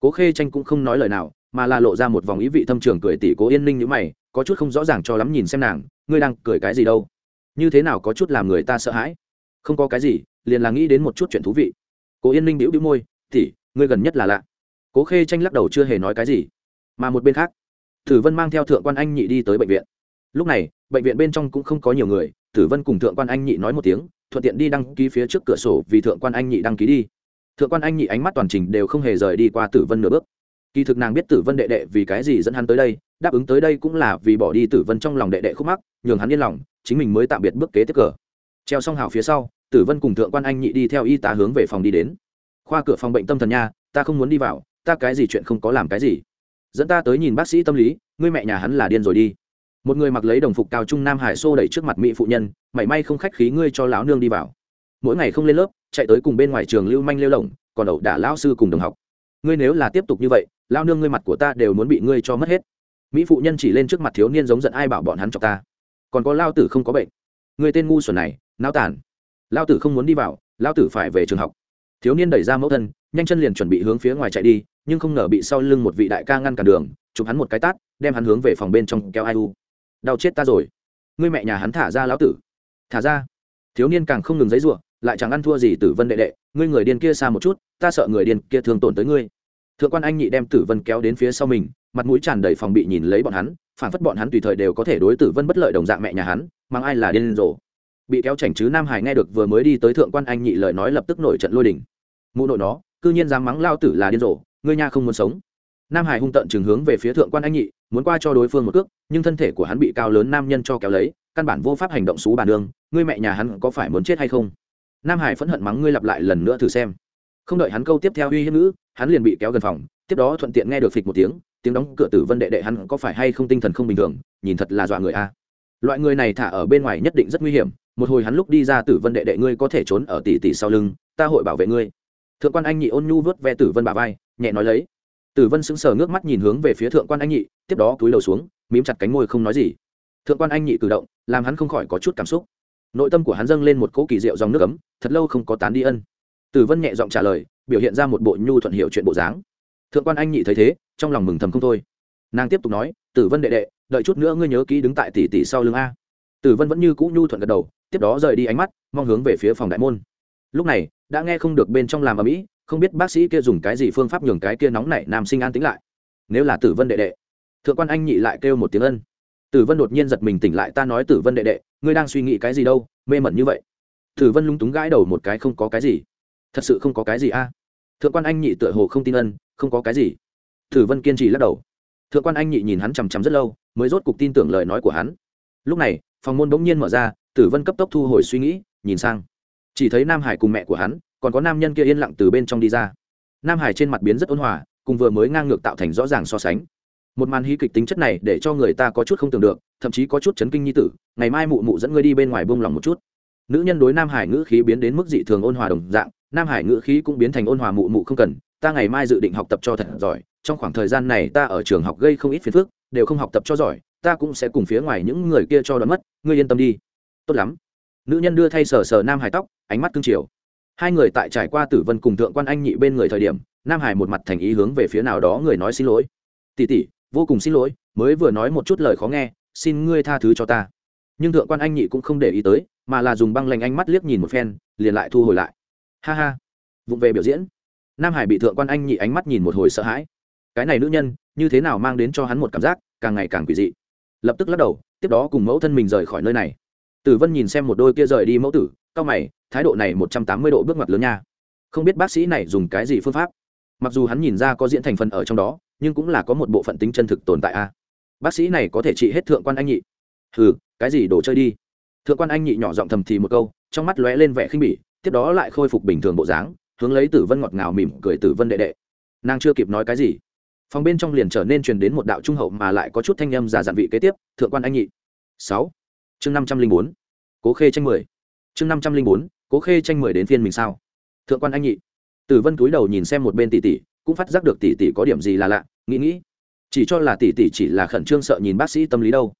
Cố khê tranh cũng không nói lời nào mà là lộ ra một vòng ý vị thâm trường cười tỷ cố yên ninh như mày, có chút không rõ ràng cho lắm nhìn xem nàng, ngươi đang cười cái gì đâu? Như thế nào có chút làm người ta sợ hãi? Không có cái gì, liền là nghĩ đến một chút chuyện thú vị. Cố yên ninh bĩu bĩu môi tỷ ngươi gần nhất là lạ. Cố khê tranh lắc đầu chưa hề nói cái gì. Mà một bên khác tử vân mang theo thượng quan anh nhị đi tới bệnh viện. Lúc này, bệnh viện bên trong cũng không có nhiều người tử vân cùng thượng quan anh nhị nói một tiếng, thuận tiện đi đăng ký phía trước cửa sổ vì thượng quan anh nhị đăng ký đi. Thượng quan anh nhị ánh mắt toàn trình đều không hề rời đi qua tử vân nửa bước kỳ thực nàng biết tử vân đệ đệ vì cái gì dẫn hắn tới đây, đáp ứng tới đây cũng là vì bỏ đi tử vân trong lòng đệ đệ khúc mắc, nhường hắn yên lòng, chính mình mới tạm biệt bước kế tiếp cờ. Treo xong hào phía sau, tử vân cùng thượng quan anh nhị đi theo y tá hướng về phòng đi đến. Khoa cửa phòng bệnh tâm thần nha, ta không muốn đi vào, ta cái gì chuyện không có làm cái gì. Dẫn ta tới nhìn bác sĩ tâm lý, ngươi mẹ nhà hắn là điên rồi đi. Một người mặc lấy đồng phục cao trung nam hải xô đẩy trước mặt mỹ phụ nhân, mảy may không khách khí ngươi cho lão nương đi vào. Mỗi ngày không lên lớp, chạy tới cùng bên ngoài trường lưu manh lêu lồng còn ẩu đả lão sư cùng đồng học ngươi nếu là tiếp tục như vậy, lao nương ngươi mặt của ta đều muốn bị ngươi cho mất hết. Mỹ phụ nhân chỉ lên trước mặt thiếu niên giống giận ai bảo bọn hắn chọc ta. Còn có lao tử không có bệnh. Người tên ngu xuẩn này nao tản. Lao tử không muốn đi vào, lao tử phải về trường học. Thiếu niên đẩy ra mẫu thân, nhanh chân liền chuẩn bị hướng phía ngoài chạy đi, nhưng không ngờ bị sau lưng một vị đại ca ngăn cản đường, chụp hắn một cái tát, đem hắn hướng về phòng bên trong kéo ai u. Đau chết ta rồi. Ngươi mẹ nhà hắn thả ra lão tử. Thả ra. Thiếu niên càng không ngừng giấy ruộng lại chẳng ăn thua gì tử vân đệ đệ, ngươi người điên kia xa một chút, ta sợ người điên kia thường tổn tới ngươi thượng quan anh nhị đem tử vân kéo đến phía sau mình, mặt mũi tràn đầy phòng bị nhìn lấy bọn hắn, phản phất bọn hắn tùy thời đều có thể đối tử vân bất lợi đồng dạng mẹ nhà hắn, mang ai là điên rồ. Bị kéo chảnh chứ nam hải nghe được vừa mới đi tới thượng quan anh nhị lời nói lập tức nổi trận lôi đình. Mụ nội nó, cư nhiên dám mắng lao tử là điên rồ, ngươi nha không muốn sống. Nam hải hung tận chừng hướng về phía thượng quan anh nhị, muốn qua cho đối phương một cước, nhưng thân thể của hắn bị cao lớn nam nhân cho kéo lấy, căn bản vô pháp hành động xú bàn đường ngươi mẹ nhà hắn có phải muốn chết hay không? Nam hải phẫn hận mắng ngươi lặp lại lần nữa thử xem không đợi hắn câu tiếp theo uy hiếp ngữ, hắn liền bị kéo gần phòng, tiếp đó thuận tiện nghe được phịch một tiếng tiếng đóng cửa tử vân đệ đệ hắn có phải hay không tinh thần không bình thường, nhìn thật là dọa người a. Loại người này thả ở bên ngoài nhất định rất nguy hiểm, một hồi hắn lúc đi ra tử vân đệ đệ ngươi có thể trốn ở tỷ tỷ sau lưng, ta hội bảo vệ ngươi. Thượng quan anh nhị ôn nhu vớt ve tử vân bà vai, nhẹ nói lấy. Tử vân sững sờ ngước mắt nhìn hướng về phía thượng quan anh nhị, tiếp đó túi đầu xuống, mím chặt cánh môi không nói gì. Thượng quan anh nhị cử động, làm hắn không khỏi có chút cảm xúc. Nội tâm của hắn dâng lên một cỗ kỳ diệu dòng nước ấm, thật lâu không có tán đi ân tử vân nhẹ giọng trả lời, biểu hiện ra một bộ nhu thuận hiệu chuyện bộ dáng. Thượng quan anh nhị thấy thế, trong lòng mừng thầm không thôi. Nàng tiếp tục nói tử vân đệ đệ, đợi chút nữa ngươi nhớ kỹ đứng tại tỷ tỷ sau lưng a. Tử vân vẫn như cũ nhu thuận gật đầu, tiếp đó rời đi ánh mắt, mong hướng về phía phòng đại môn. Lúc này, đã nghe không được bên trong làm ở mỹ không biết bác sĩ kia dùng cái gì phương pháp nhường cái kia nóng nảy nam sinh an tính lại. Nếu là tử vân đệ đệ, thượng quan anh nhị lại kêu một tiếng ân. Tử vân đột nhiên giật mình tỉnh lại, ta nói tử vân đệ đệ, ngươi đang suy nghĩ cái gì đâu, mê mẩn như vậy. Tử vân lúng túng gãi đầu một cái, không có cái gì thật sự không có cái gì a? Thượng quan anh nhị tựa hồ không tin ân, không có cái gì. Thử vân kiên trì lắc đầu. Thượng quan anh nhị nhìn hắn chằm chằm rất lâu, mới rốt cục tin tưởng lời nói của hắn. Lúc này, phòng môn bỗng nhiên mở ra, tử vân cấp tốc thu hồi suy nghĩ, nhìn sang. Chỉ thấy nam hải cùng mẹ của hắn, còn có nam nhân kia yên lặng từ bên trong đi ra. Nam hải trên mặt biến rất ôn hòa, cùng vừa mới ngang ngược tạo thành rõ ràng so sánh. Một màn hí kịch tính chất này để cho người ta có chút không tưởng được, thậm chí có chút chấn kinh nhi tử, ngày mai mụ mụ dẫn ngươi đi bên ngoài bông lòng một chút. Nữ nhân đối nam hải ngữ khí biến đến mức dị thường ôn hòa đồng dạng nam hải ngữ khí cũng biến thành ôn hòa mụ mụ không cần, ta ngày mai dự định học tập cho thật giỏi, trong khoảng thời gian này ta ở trường học gây không ít phiền phức, đều không học tập cho giỏi, ta cũng sẽ cùng phía ngoài những người kia cho đón mất, ngươi yên tâm đi. Tốt lắm. Nữ nhân đưa thay sờ sờ nam hải tóc, ánh mắt cương chiều. Hai người tại trải qua tử vân cùng thượng quan anh nhị bên người thời điểm, nam hải một mặt thành ý hướng về phía nào đó người nói xin lỗi. Tỉ tỉ vô cùng xin lỗi, mới vừa nói một chút lời khó nghe, xin ngươi tha thứ cho ta. Nhưng thượng quan anh nhị cũng không để ý tới, mà là dùng băng lanh ánh mắt liếc nhìn một phen, liền lại thu hồi lại ha ha. Vụng về biểu diễn. Nam hải bị thượng quan anh nhị ánh mắt nhìn một hồi sợ hãi. Cái này nữ nhân, như thế nào mang đến cho hắn một cảm giác càng ngày càng quỷ dị. Lập tức lắc đầu, tiếp đó cùng mẫu thân mình rời khỏi nơi này. Tử vân nhìn xem một đôi kia rời đi mẫu tử, cao mày, thái độ này một trăm tám mươi độ bước ngoặt lớn nha. Không biết bác sĩ này dùng cái gì phương pháp. Mặc dù hắn nhìn ra có diễn thành phần ở trong đó, nhưng cũng là có một bộ phận tính chân thực tồn tại a. Bác sĩ này có thể trị hết thượng quan anh nhị. Ừ cái gì đồ chơi đi? Thượng quan anh nhị nhỏ giọng thầm thì một câu, trong mắt lóe lên vẻ khinh bỉ tiếp đó lại khôi phục bình thường bộ dáng, hướng lấy tử vân ngọt ngào mỉm cười tử vân đệ đệ. Nàng chưa kịp nói cái gì, phòng bên trong liền trở nên truyền đến một đạo trung hậu mà lại có chút thanh âm già dặn vị kế tiếp, thượng quan anh nhị. Sáu. Chương năm trăm linh bốn. Cố khê tranh mười. Chương năm trăm linh bốn, cố khê tranh mười đến phiên mình sao? Thượng quan anh nhị. Tử vân cúi đầu nhìn xem một bên tỷ tỷ, cũng phát giác được tỷ tỷ có điểm gì là lạ, nghĩ nghĩ. Chỉ cho là tỷ tỷ chỉ là khẩn trương sợ nhìn bác sĩ tâm lý đâu.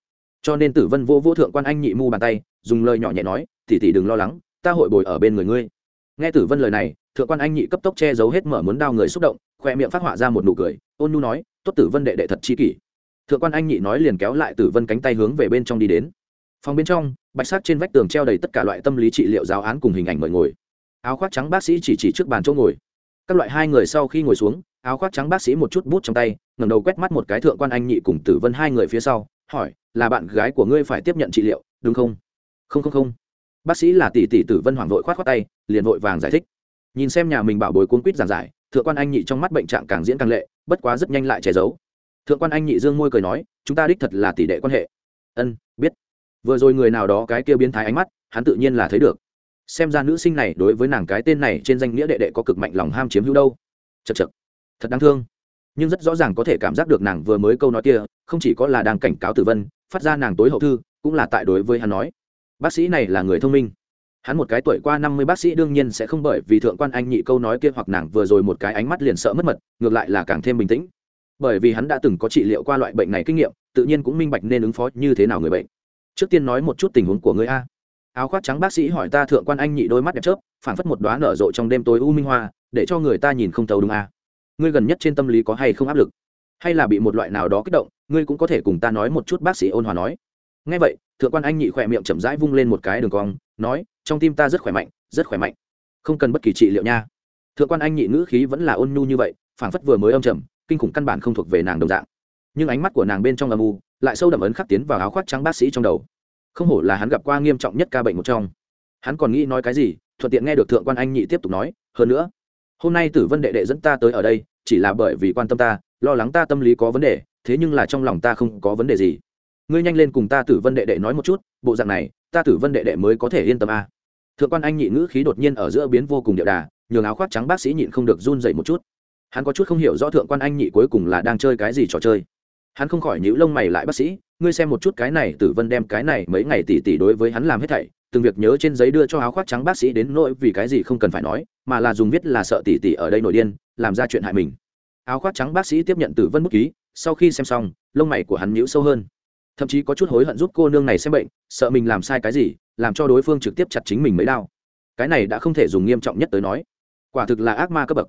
Cho nên tử vân vô vô thượng quan anh nhị mu bàn tay, dùng lời nhỏ nhẹ nói, tỷ tỷ đừng lo lắng ta hội bồi ở bên người ngươi. Nghe tử vân lời này, thượng quan anh nhị cấp tốc che giấu hết mở muốn đao người xúc động, khoe miệng phát họa ra một nụ cười, ôn nhu nói, tốt tử vân đệ đệ thật chi kỷ. Thượng quan anh nhị nói liền kéo lại tử vân cánh tay hướng về bên trong đi đến. Phòng bên trong, bạch sắc trên vách tường treo đầy tất cả loại tâm lý trị liệu giáo án cùng hình ảnh mời ngồi. Áo khoác trắng bác sĩ chỉ chỉ trước bàn chỗ ngồi. Các loại hai người sau khi ngồi xuống, áo khoác trắng bác sĩ một chút bút trong tay, ngẩng đầu quét mắt một cái thượng quan anh nhị cùng tử vân hai người phía sau, hỏi, là bạn gái của ngươi phải tiếp nhận trị liệu, đúng không? Không không không bác sĩ là tỷ tỷ tử vân hoàng vội khoát khoát tay, liền vội vàng giải thích. Nhìn xem nhà mình bảo bối cuốn quýt giảng giải, thượng quan anh nhị trong mắt bệnh trạng càng diễn càng lệ, bất quá rất nhanh lại che giấu. Thượng quan anh nhị dương môi cười nói, chúng ta đích thật là tỷ đệ quan hệ. Ân, biết. Vừa rồi người nào đó cái kia biến thái ánh mắt, hắn tự nhiên là thấy được. Xem ra nữ sinh này đối với nàng cái tên này trên danh nghĩa đệ đệ có cực mạnh lòng ham chiếm hữu đâu. Chật chật thật đáng thương. Nhưng rất rõ ràng có thể cảm giác được nàng vừa mới câu nói kia, không chỉ có là đang cảnh cáo tử vân, phát ra nàng tối hậu thư, cũng là tại đối với hắn nói bác sĩ này là người thông minh. Hắn một cái tuổi qua năm mươi bác sĩ đương nhiên sẽ không bởi vì thượng quan anh nhị câu nói kia hoặc nàng vừa rồi một cái ánh mắt liền sợ mất mật, ngược lại là càng thêm bình tĩnh. Bởi vì hắn đã từng có trị liệu qua loại bệnh này kinh nghiệm, tự nhiên cũng minh bạch nên ứng phó như thế nào người bệnh. Trước tiên nói một chút tình huống của người a. Áo khoác trắng bác sĩ hỏi ta thượng quan anh nhị đôi mắt đẹp chớp phản phất một đoá nở rộ trong đêm tối u minh hoa, để cho người ta nhìn không thấu đúng a. Ngươi gần nhất trên tâm lý có hay không áp lực? Hay là bị một loại nào đó kích động, ngươi cũng có thể cùng ta nói một chút bác sĩ ôn hòa nói ngay vậy, thượng quan anh nhị khỏe miệng chậm rãi vung lên một cái đường cong, nói, trong tim ta rất khỏe mạnh, rất khỏe mạnh. Không cần bất kỳ trị liệu nha. Thượng quan anh nhị ngữ khí vẫn là ôn nhu như vậy, phảng phất vừa mới âm trầm, kinh khủng căn bản không thuộc về nàng đồng dạng. Nhưng ánh mắt của nàng bên trong âm u, lại sâu đậm ấn khắc tiến vào áo khoác trắng bác sĩ trong đầu. Không hổ là hắn gặp qua nghiêm trọng nhất ca bệnh một trong. Hắn còn nghĩ nói cái gì, thuận tiện nghe được thượng quan anh nhị tiếp tục nói, hơn nữa, hôm nay tử vân đệ đệ dẫn ta tới ở đây, chỉ là bởi vì quan tâm ta, lo lắng ta tâm lý có vấn đề, thế nhưng là trong lòng ta không có vấn đề gì ngươi nhanh lên cùng ta tử vân đệ đệ nói một chút, bộ dạng này, ta tử vân đệ đệ mới có thể yên tâm a à. thượng quan anh nhị ngữ khí đột nhiên ở giữa biến vô cùng điệu đà, nhường áo khoác trắng bác sĩ nhịn không được run dậy một chút. Hắn có chút không hiểu rõ thượng quan anh nhị cuối cùng là đang chơi cái gì trò chơi. Hắn không khỏi nhíu lông mày lại bác sĩ, ngươi xem một chút cái này, tử vân đem cái này mấy ngày tỷ tỷ đối với hắn làm hết thảy, từng việc nhớ trên giấy đưa cho áo khoác trắng bác sĩ đến nỗi vì cái gì không cần phải nói, mà là dùng viết là sợ tỷ tỷ ở đây nổi điên, làm ra chuyện hại mình. Áo khoác trắng bác sĩ tiếp nhận tử vân bút ký, sau khi xem xong, lông mày của hắn nhíu sâu hơn thậm chí có chút hối hận giúp cô nương này xem bệnh, sợ mình làm sai cái gì, làm cho đối phương trực tiếp chặt chính mình mấy đau cái này đã không thể dùng nghiêm trọng nhất tới nói. Quả thực là ác ma cấp bậc.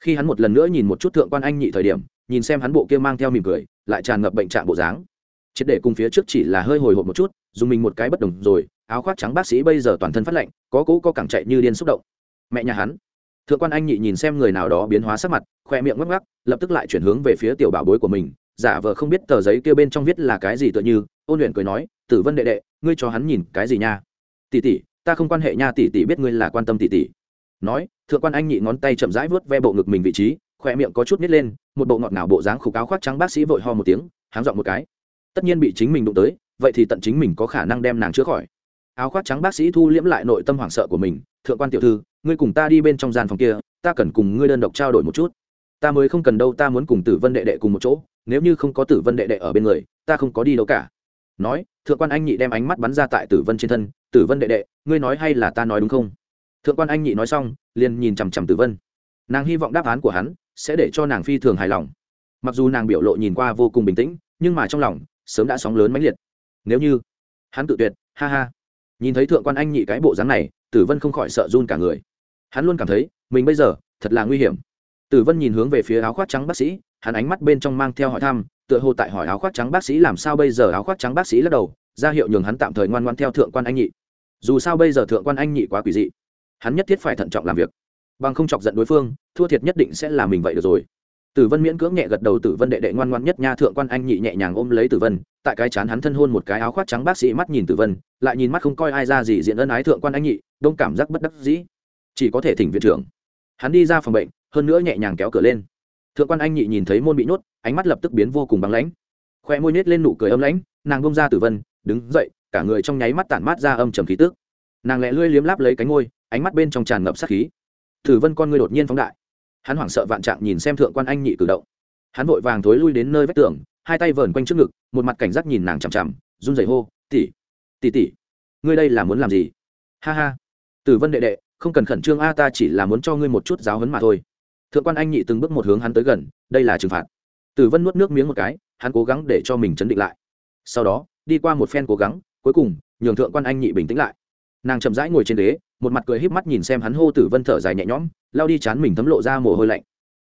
Khi hắn một lần nữa nhìn một chút thượng quan anh nhị thời điểm, nhìn xem hắn bộ kia mang theo mỉm cười, lại tràn ngập bệnh trạng bộ dáng. Triệt để cùng phía trước chỉ là hơi hồi hộp một chút, dùng mình một cái bất đồng rồi, áo khoác trắng bác sĩ bây giờ toàn thân phát lạnh, có cũ có cẳng chạy như điên xúc động. Mẹ nhà hắn. Thượng quan anh nhị nhìn xem người nào đó biến hóa sắc mặt, khoe miệng ngắc ngắc, lập tức lại chuyển hướng về phía tiểu bảo bối của mình giả vờ không biết tờ giấy kia bên trong viết là cái gì tựa như, ôn luyện cười nói, tử vân đệ đệ, ngươi cho hắn nhìn cái gì nha? Tỷ tỷ, ta không quan hệ nha tỷ tỷ biết ngươi là quan tâm tỷ tỷ. Nói, thượng quan anh nhị ngón tay chậm rãi vớt ve bộ ngực mình vị trí khoe miệng có chút nít lên, một bộ ngọt ngào bộ dáng khục áo khoác trắng bác sĩ vội ho một tiếng, háng dọn một cái. Tất nhiên bị chính mình đụng tới, vậy thì tận chính mình có khả năng đem nàng chữa khỏi. Áo khoác trắng bác sĩ thu liễm lại nội tâm hoảng sợ của mình, thượng quan tiểu thư, ngươi cùng ta đi bên trong gian phòng kia, ta cần cùng ngươi đơn độc trao đổi một chút. Ta mới không cần đâu, ta muốn cùng tử vân đệ đệ cùng một chỗ nếu như không có tử vân đệ đệ ở bên người, ta không có đi đâu cả. Nói, thượng quan anh nhị đem ánh mắt bắn ra tại tử vân trên thân, tử vân đệ đệ, ngươi nói hay là ta nói đúng không? Thượng quan anh nhị nói xong, liền nhìn chằm chằm tử vân. Nàng hy vọng đáp án của hắn sẽ để cho nàng phi thường hài lòng. Mặc dù nàng biểu lộ nhìn qua vô cùng bình tĩnh, nhưng mà trong lòng, sớm đã sóng lớn mãnh liệt. Nếu như, hắn tự tuyệt, ha ha. Nhìn thấy thượng quan anh nhị cái bộ dáng này, tử vân không khỏi sợ run cả người. Hắn luôn cảm thấy, mình bây giờ, thật là nguy hiểm. Tử vân nhìn hướng về phía áo khoác trắng bác sĩ hắn ánh mắt bên trong mang theo hỏi thăm, tựa hồ tại hỏi áo khoác trắng bác sĩ làm sao bây giờ, áo khoác trắng bác sĩ lắc đầu, ra hiệu nhường hắn tạm thời ngoan ngoan theo thượng quan anh nhị. Dù sao bây giờ thượng quan anh nhị quá quỷ dị, hắn nhất thiết phải thận trọng làm việc. Bằng không chọc giận đối phương, thua thiệt nhất định sẽ là mình vậy được rồi. Tử vân miễn cưỡng nhẹ gật đầu, tử vân đệ đệ ngoan ngoan nhất nha thượng quan anh nhị nhẹ nhàng ôm lấy tử vân, tại cái chán hắn thân hôn một cái áo khoác trắng bác sĩ mắt nhìn tử vân, lại nhìn mắt không coi ai ra gì diện ân ái thượng quan anh nhị, đông cảm giác bất đắc dĩ. Chỉ có thể thỉnh viện trưởng. Hắn đi ra phòng bệnh, hơn nữa nhẹ nhàng kéo cửa lên thượng quan anh nhị nhìn thấy môn bị nhốt, ánh mắt lập tức biến vô cùng băng lãnh. Khoe môi nhét lên nụ cười âm lãnh, nàng bông ra tử vân, đứng dậy, cả người trong nháy mắt tản mát ra âm trầm khí tước nàng lẹ lưỡi liếm láp lấy cánh ngôi ánh mắt bên trong tràn ngập sát khí. Tử vân con ngươi đột nhiên phóng đại. Hắn hoảng sợ vạn trạng nhìn xem thượng quan anh nhị cử động. Hắn vội vàng thối lui đến nơi vách tường, hai tay vờn quanh trước ngực, một mặt cảnh giác nhìn nàng chằm chằm, run rẩy hô tỉ tỉ tỉ ngươi đây là muốn làm gì? Ha ha, tử vân đệ đệ, không cần khẩn trương a, ta chỉ là muốn cho ngươi một chút giáo hấn mà thôi thượng quan anh nhị từng bước một hướng hắn tới gần, đây là trừng phạt. Tử vân nuốt nước miếng một cái, hắn cố gắng để cho mình chấn định lại. Sau đó, đi qua một phen cố gắng, cuối cùng, nhường thượng quan anh nhị bình tĩnh lại. Nàng chậm rãi ngồi trên ghế, một mặt cười híp mắt nhìn xem hắn hô tử vân thở dài nhẹ nhõm, lao đi chán mình thấm lộ ra mồ hôi lạnh.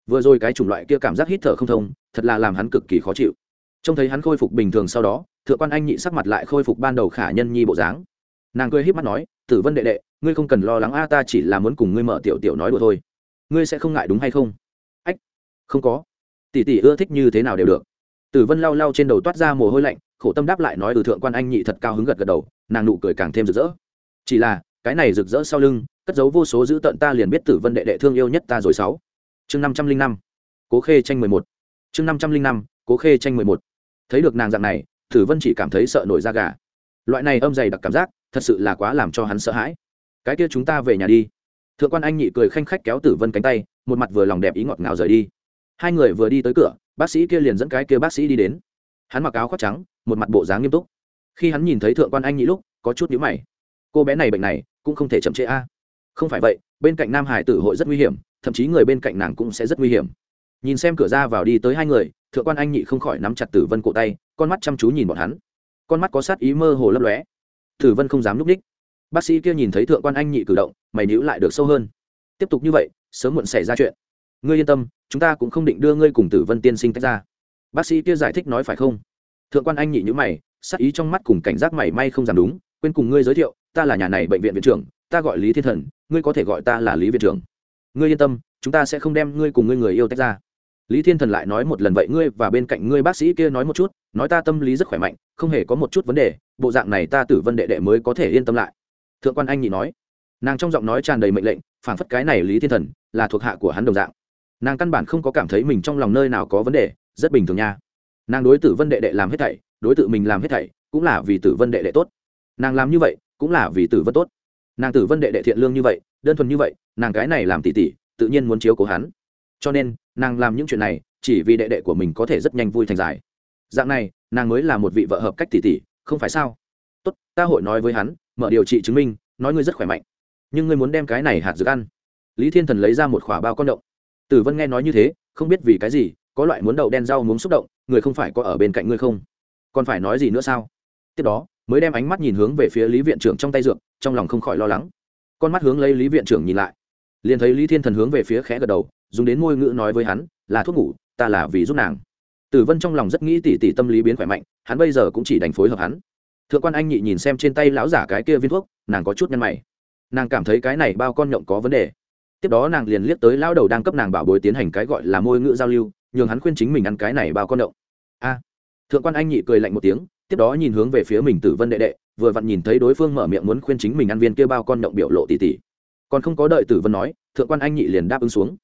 Vừa rồi cái chủng loại kia cảm giác hít thở không thông, thật là làm hắn cực kỳ khó chịu. Trông thấy hắn khôi phục bình thường sau đó, thượng quan anh nhị sắc mặt lại khôi phục ban đầu khả nhân nhi bộ dáng. Nàng cười híp mắt nói tử vân đệ đệ, ngươi không cần lo lắng a, ta chỉ là muốn cùng ngươi mở tiểu tiểu nói đùa thôi ngươi sẽ không ngại đúng hay không? Ách, không có. Tỷ tỷ ưa thích như thế nào đều được. Tử vân lau lau trên đầu toát ra mồ hôi lạnh, khổ tâm đáp lại nói từ thượng quan anh nhị thật cao hứng gật gật đầu, nàng nụ cười càng thêm rực rỡ. Chỉ là, cái này rực rỡ sau lưng, cất giấu vô số dữ tận ta liền biết tử vân đệ đệ thương yêu nhất ta rồi sáu. Chương năm trăm linh năm, cố khê tranh mười một. Chương năm trăm linh năm, cố khê tranh mười một. Thấy được nàng dạng này, tử vân chỉ cảm thấy sợ nổi da gà. Loại này âm dày đặc cảm giác, thật sự là quá làm cho hắn sợ hãi. Cái kia chúng ta về nhà đi thượng quan anh nhị cười khanh khách kéo tử vân cánh tay, một mặt vừa lòng đẹp ý ngọt ngào rời đi. Hai người vừa đi tới cửa, bác sĩ kia liền dẫn cái kia bác sĩ đi đến. Hắn mặc áo khoác trắng, một mặt bộ dáng nghiêm túc. Khi hắn nhìn thấy thượng quan anh nhị lúc, có chút nhíu mày. Cô bé này bệnh này, cũng không thể chậm trễ a. Không phải vậy, bên cạnh nam hải tử hội rất nguy hiểm, thậm chí người bên cạnh nàng cũng sẽ rất nguy hiểm. Nhìn xem cửa ra vào đi tới hai người, thượng quan anh nhị không khỏi nắm chặt tử vân cổ tay, con mắt chăm chú nhìn bọn hắn. Con mắt có sát ý mơ hồ lấp lóe. Tử vân không dám núp ních bác sĩ kia nhìn thấy thượng quan anh nhị cử động, mày níu lại được sâu hơn. Tiếp tục như vậy, sớm muộn xảy ra chuyện. Ngươi yên tâm, chúng ta cũng không định đưa ngươi cùng tử vân tiên sinh tách ra. Bác sĩ kia giải thích nói phải không? Thượng quan anh nhị nhữ mày, sắc ý trong mắt cùng cảnh giác mày may không dám đúng, quên cùng ngươi giới thiệu, ta là nhà này bệnh viện viện trưởng, ta gọi lý thiên thần, ngươi có thể gọi ta là lý viện trưởng. Ngươi yên tâm, chúng ta sẽ không đem ngươi cùng ngươi người yêu tách ra. Lý thiên thần lại nói một lần vậy ngươi và bên cạnh ngươi bác sĩ kia nói một chút, nói ta tâm lý rất khỏe mạnh, không hề có một chút vấn đề, bộ dạng này ta tử vân đệ đệ mới có thể yên tâm lại thượng quan anh nhị nói. Nàng trong giọng nói tràn đầy mệnh lệnh phản phất cái này lý thiên thần là thuộc hạ của hắn đồng dạng. Nàng căn bản không có cảm thấy mình trong lòng nơi nào có vấn đề, rất bình thường nha. Nàng đối tử vân đệ đệ làm hết thảy, đối tượng mình làm hết thảy, cũng là vì tử vân đệ đệ tốt. Nàng làm như vậy, cũng là vì tử vân tốt. Nàng tử vân đệ đệ thiện lương như vậy, đơn thuần như vậy, nàng cái này làm tỉ tỉ, tự nhiên muốn chiếu cố hắn. Cho nên, nàng làm những chuyện này, chỉ vì đệ đệ của mình có thể rất nhanh vui thành dài dạng này, nàng mới là một vị vợ hợp cách tỉ tỉ, không phải sao? Tốt, ta hội nói với hắn mở điều trị chứng minh, nói ngươi rất khỏe mạnh. Nhưng ngươi muốn đem cái này hạt dược ăn. Lý thiên thần lấy ra một khỏa bao con động tử vân nghe nói như thế, không biết vì cái gì, có loại muốn đậu đen rau muốn xúc động, người không phải có ở bên cạnh ngươi không? Còn phải nói gì nữa sao? Tiếp đó, mới đem ánh mắt nhìn hướng về phía lý viện trưởng trong tay dược, trong lòng không khỏi lo lắng. Con mắt hướng lấy lý viện trưởng nhìn lại. Liền thấy lý thiên thần hướng về phía khẽ gật đầu, dùng đến ngôi ngữ nói với hắn, là thuốc ngủ, ta là vì giúp nàng. Tử vân trong lòng rất nghĩ tỉ tỉ tâm lý biến khỏe mạnh, hắn bây giờ cũng chỉ đánh phối hợp hắn thượng quan anh nhị nhìn xem trên tay lão giả cái kia viên thuốc, nàng có chút nhăn mày. Nàng cảm thấy cái này bao con nhộng có vấn đề. Tiếp đó nàng liền liếc tới lão đầu đang cấp nàng bảo bối tiến hành cái gọi là môi ngữ giao lưu, nhường hắn khuyên chính mình ăn cái này bao con nhộng. A. Thượng quan anh nhị cười lạnh một tiếng, tiếp đó nhìn hướng về phía mình tử vân đệ đệ, vừa vặn nhìn thấy đối phương mở miệng muốn khuyên chính mình ăn viên kia bao con nhộng biểu lộ tỉ tỉ. Còn không có đợi tử vân nói, thượng quan anh nhị liền đáp ứng xuống.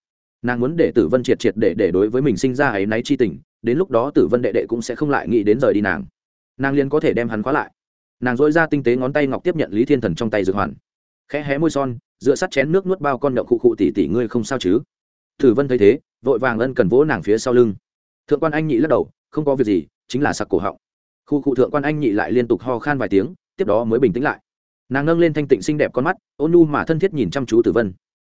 Nàng muốn để tử vân triệt triệt để để đối với mình sinh ra ấy náy chi tình, đến lúc đó tử vân đệ đệ cũng sẽ không lại nghĩ đến rời đi nàng. Nàng liền có thể đem hắn khóa lại nàng dỗi ra tinh tế ngón tay ngọc tiếp nhận lý thiên thần trong tay dược hoàn khẽ hé môi son dựa sắt chén nước nuốt bao con nhậu khụ khụ tỉ tỉ ngươi không sao chứ tử vân thấy thế vội vàng ân cần vỗ nàng phía sau lưng thượng quan anh nhị lắc đầu không có việc gì chính là sặc cổ họng khu cụ thượng quan anh nhị lại liên tục ho khan vài tiếng tiếp đó mới bình tĩnh lại nàng nâng lên thanh tịnh xinh đẹp con mắt ôn nu mà thân thiết nhìn chăm chú tử vân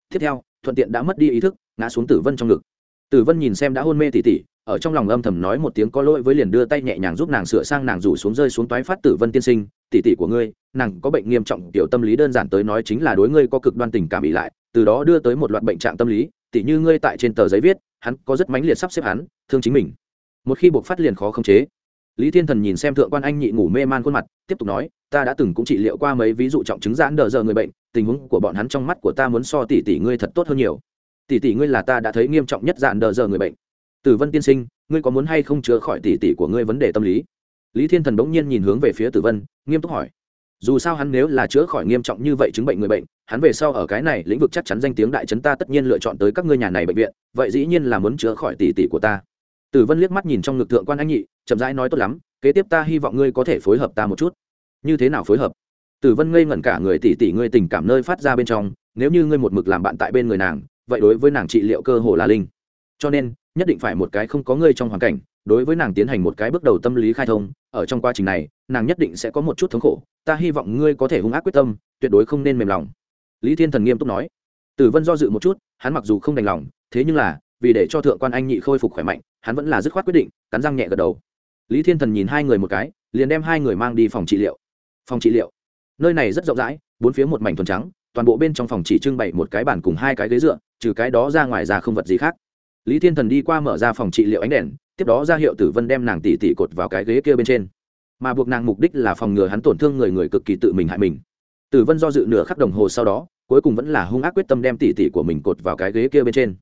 tiếp theo thuận tiện đã mất đi ý thức ngã xuống tử vân trong ngực tử vân nhìn xem đã hôn mê tỉ tỉ ở trong lòng âm thầm nói một tiếng có lỗi với liền đưa tay nhẹ nhàng giúp nàng sửa sang nàng rủ xuống rơi xuống toái phát tử vân tiên sinh, tỷ tỷ của ngươi, nàng có bệnh nghiêm trọng, tiểu tâm lý đơn giản tới nói chính là đối ngươi có cực đoan tình cảm bị lại, từ đó đưa tới một loạt bệnh trạng tâm lý, tỷ như ngươi tại trên tờ giấy viết, hắn có rất mãnh liệt sắp xếp hắn, thương chính mình. Một khi buộc phát liền khó khống chế. Lý thiên thần nhìn xem thượng quan anh nhị ngủ mê man khuôn mặt, tiếp tục nói, ta đã từng cũng trị liệu qua mấy ví dụ trọng chứng giãn đờ giờ người bệnh, tình huống của bọn hắn trong mắt của ta muốn so tỷ tỷ ngươi thật tốt hơn nhiều. Tỷ tỷ ngươi là ta đã thấy nghiêm trọng nhất giãn đờ giờ người bệnh tử vân tiên sinh, ngươi có muốn hay không chữa khỏi tỷ tỷ của ngươi vấn đề tâm lý? Lý thiên thần bỗng nhiên nhìn hướng về phía tử vân, nghiêm túc hỏi. Dù sao hắn nếu là chữa khỏi nghiêm trọng như vậy chứng bệnh người bệnh, hắn về sau ở cái này lĩnh vực chắc chắn danh tiếng đại chấn ta tất nhiên lựa chọn tới các ngươi nhà này bệnh viện, vậy dĩ nhiên là muốn chữa khỏi tỷ tỷ của ta. Tử vân liếc mắt nhìn trong ngực thượng quan anh nhị, chậm rãi nói tốt lắm, kế tiếp ta hy vọng ngươi có thể phối hợp ta một chút. Như thế nào phối hợp? Tử vân ngây ngẩn cả người tỷ tỷ ngươi tình cảm nơi phát ra bên trong, nếu như ngươi một mực làm bạn tại bên người nàng, vậy đối với nàng trị liệu cơ hồ là linh. Cho nên nhất định phải một cái không có ngươi trong hoàn cảnh, đối với nàng tiến hành một cái bước đầu tâm lý khai thông, ở trong quá trình này, nàng nhất định sẽ có một chút thống khổ, ta hy vọng ngươi có thể hung ác quyết tâm, tuyệt đối không nên mềm lòng. Lý thiên thần nghiêm túc nói. Tử vân do dự một chút, hắn mặc dù không đành lòng, thế nhưng là, vì để cho thượng quan anh nhị khôi phục khỏe mạnh, hắn vẫn là dứt khoát quyết định, cắn răng nhẹ gật đầu. Lý thiên thần nhìn hai người một cái, liền đem hai người mang đi phòng trị liệu. Phòng trị liệu. Nơi này rất rộng rãi, bốn phía một mảnh thuần trắng, toàn bộ bên trong phòng chỉ trưng bày một cái bàn cùng hai cái ghế dựa, trừ cái đó ra ngoài ra không vật gì khác lý thiên thần đi qua mở ra phòng trị liệu ánh đèn, tiếp đó ra hiệu tử vân đem nàng tỉ tỉ cột vào cái ghế kia bên trên. Mà buộc nàng mục đích là phòng ngừa hắn tổn thương người người cực kỳ tự mình hại mình. Tử vân do dự nửa khắc đồng hồ sau đó, cuối cùng vẫn là hung ác quyết tâm đem tỉ tỉ của mình cột vào cái ghế kia bên trên.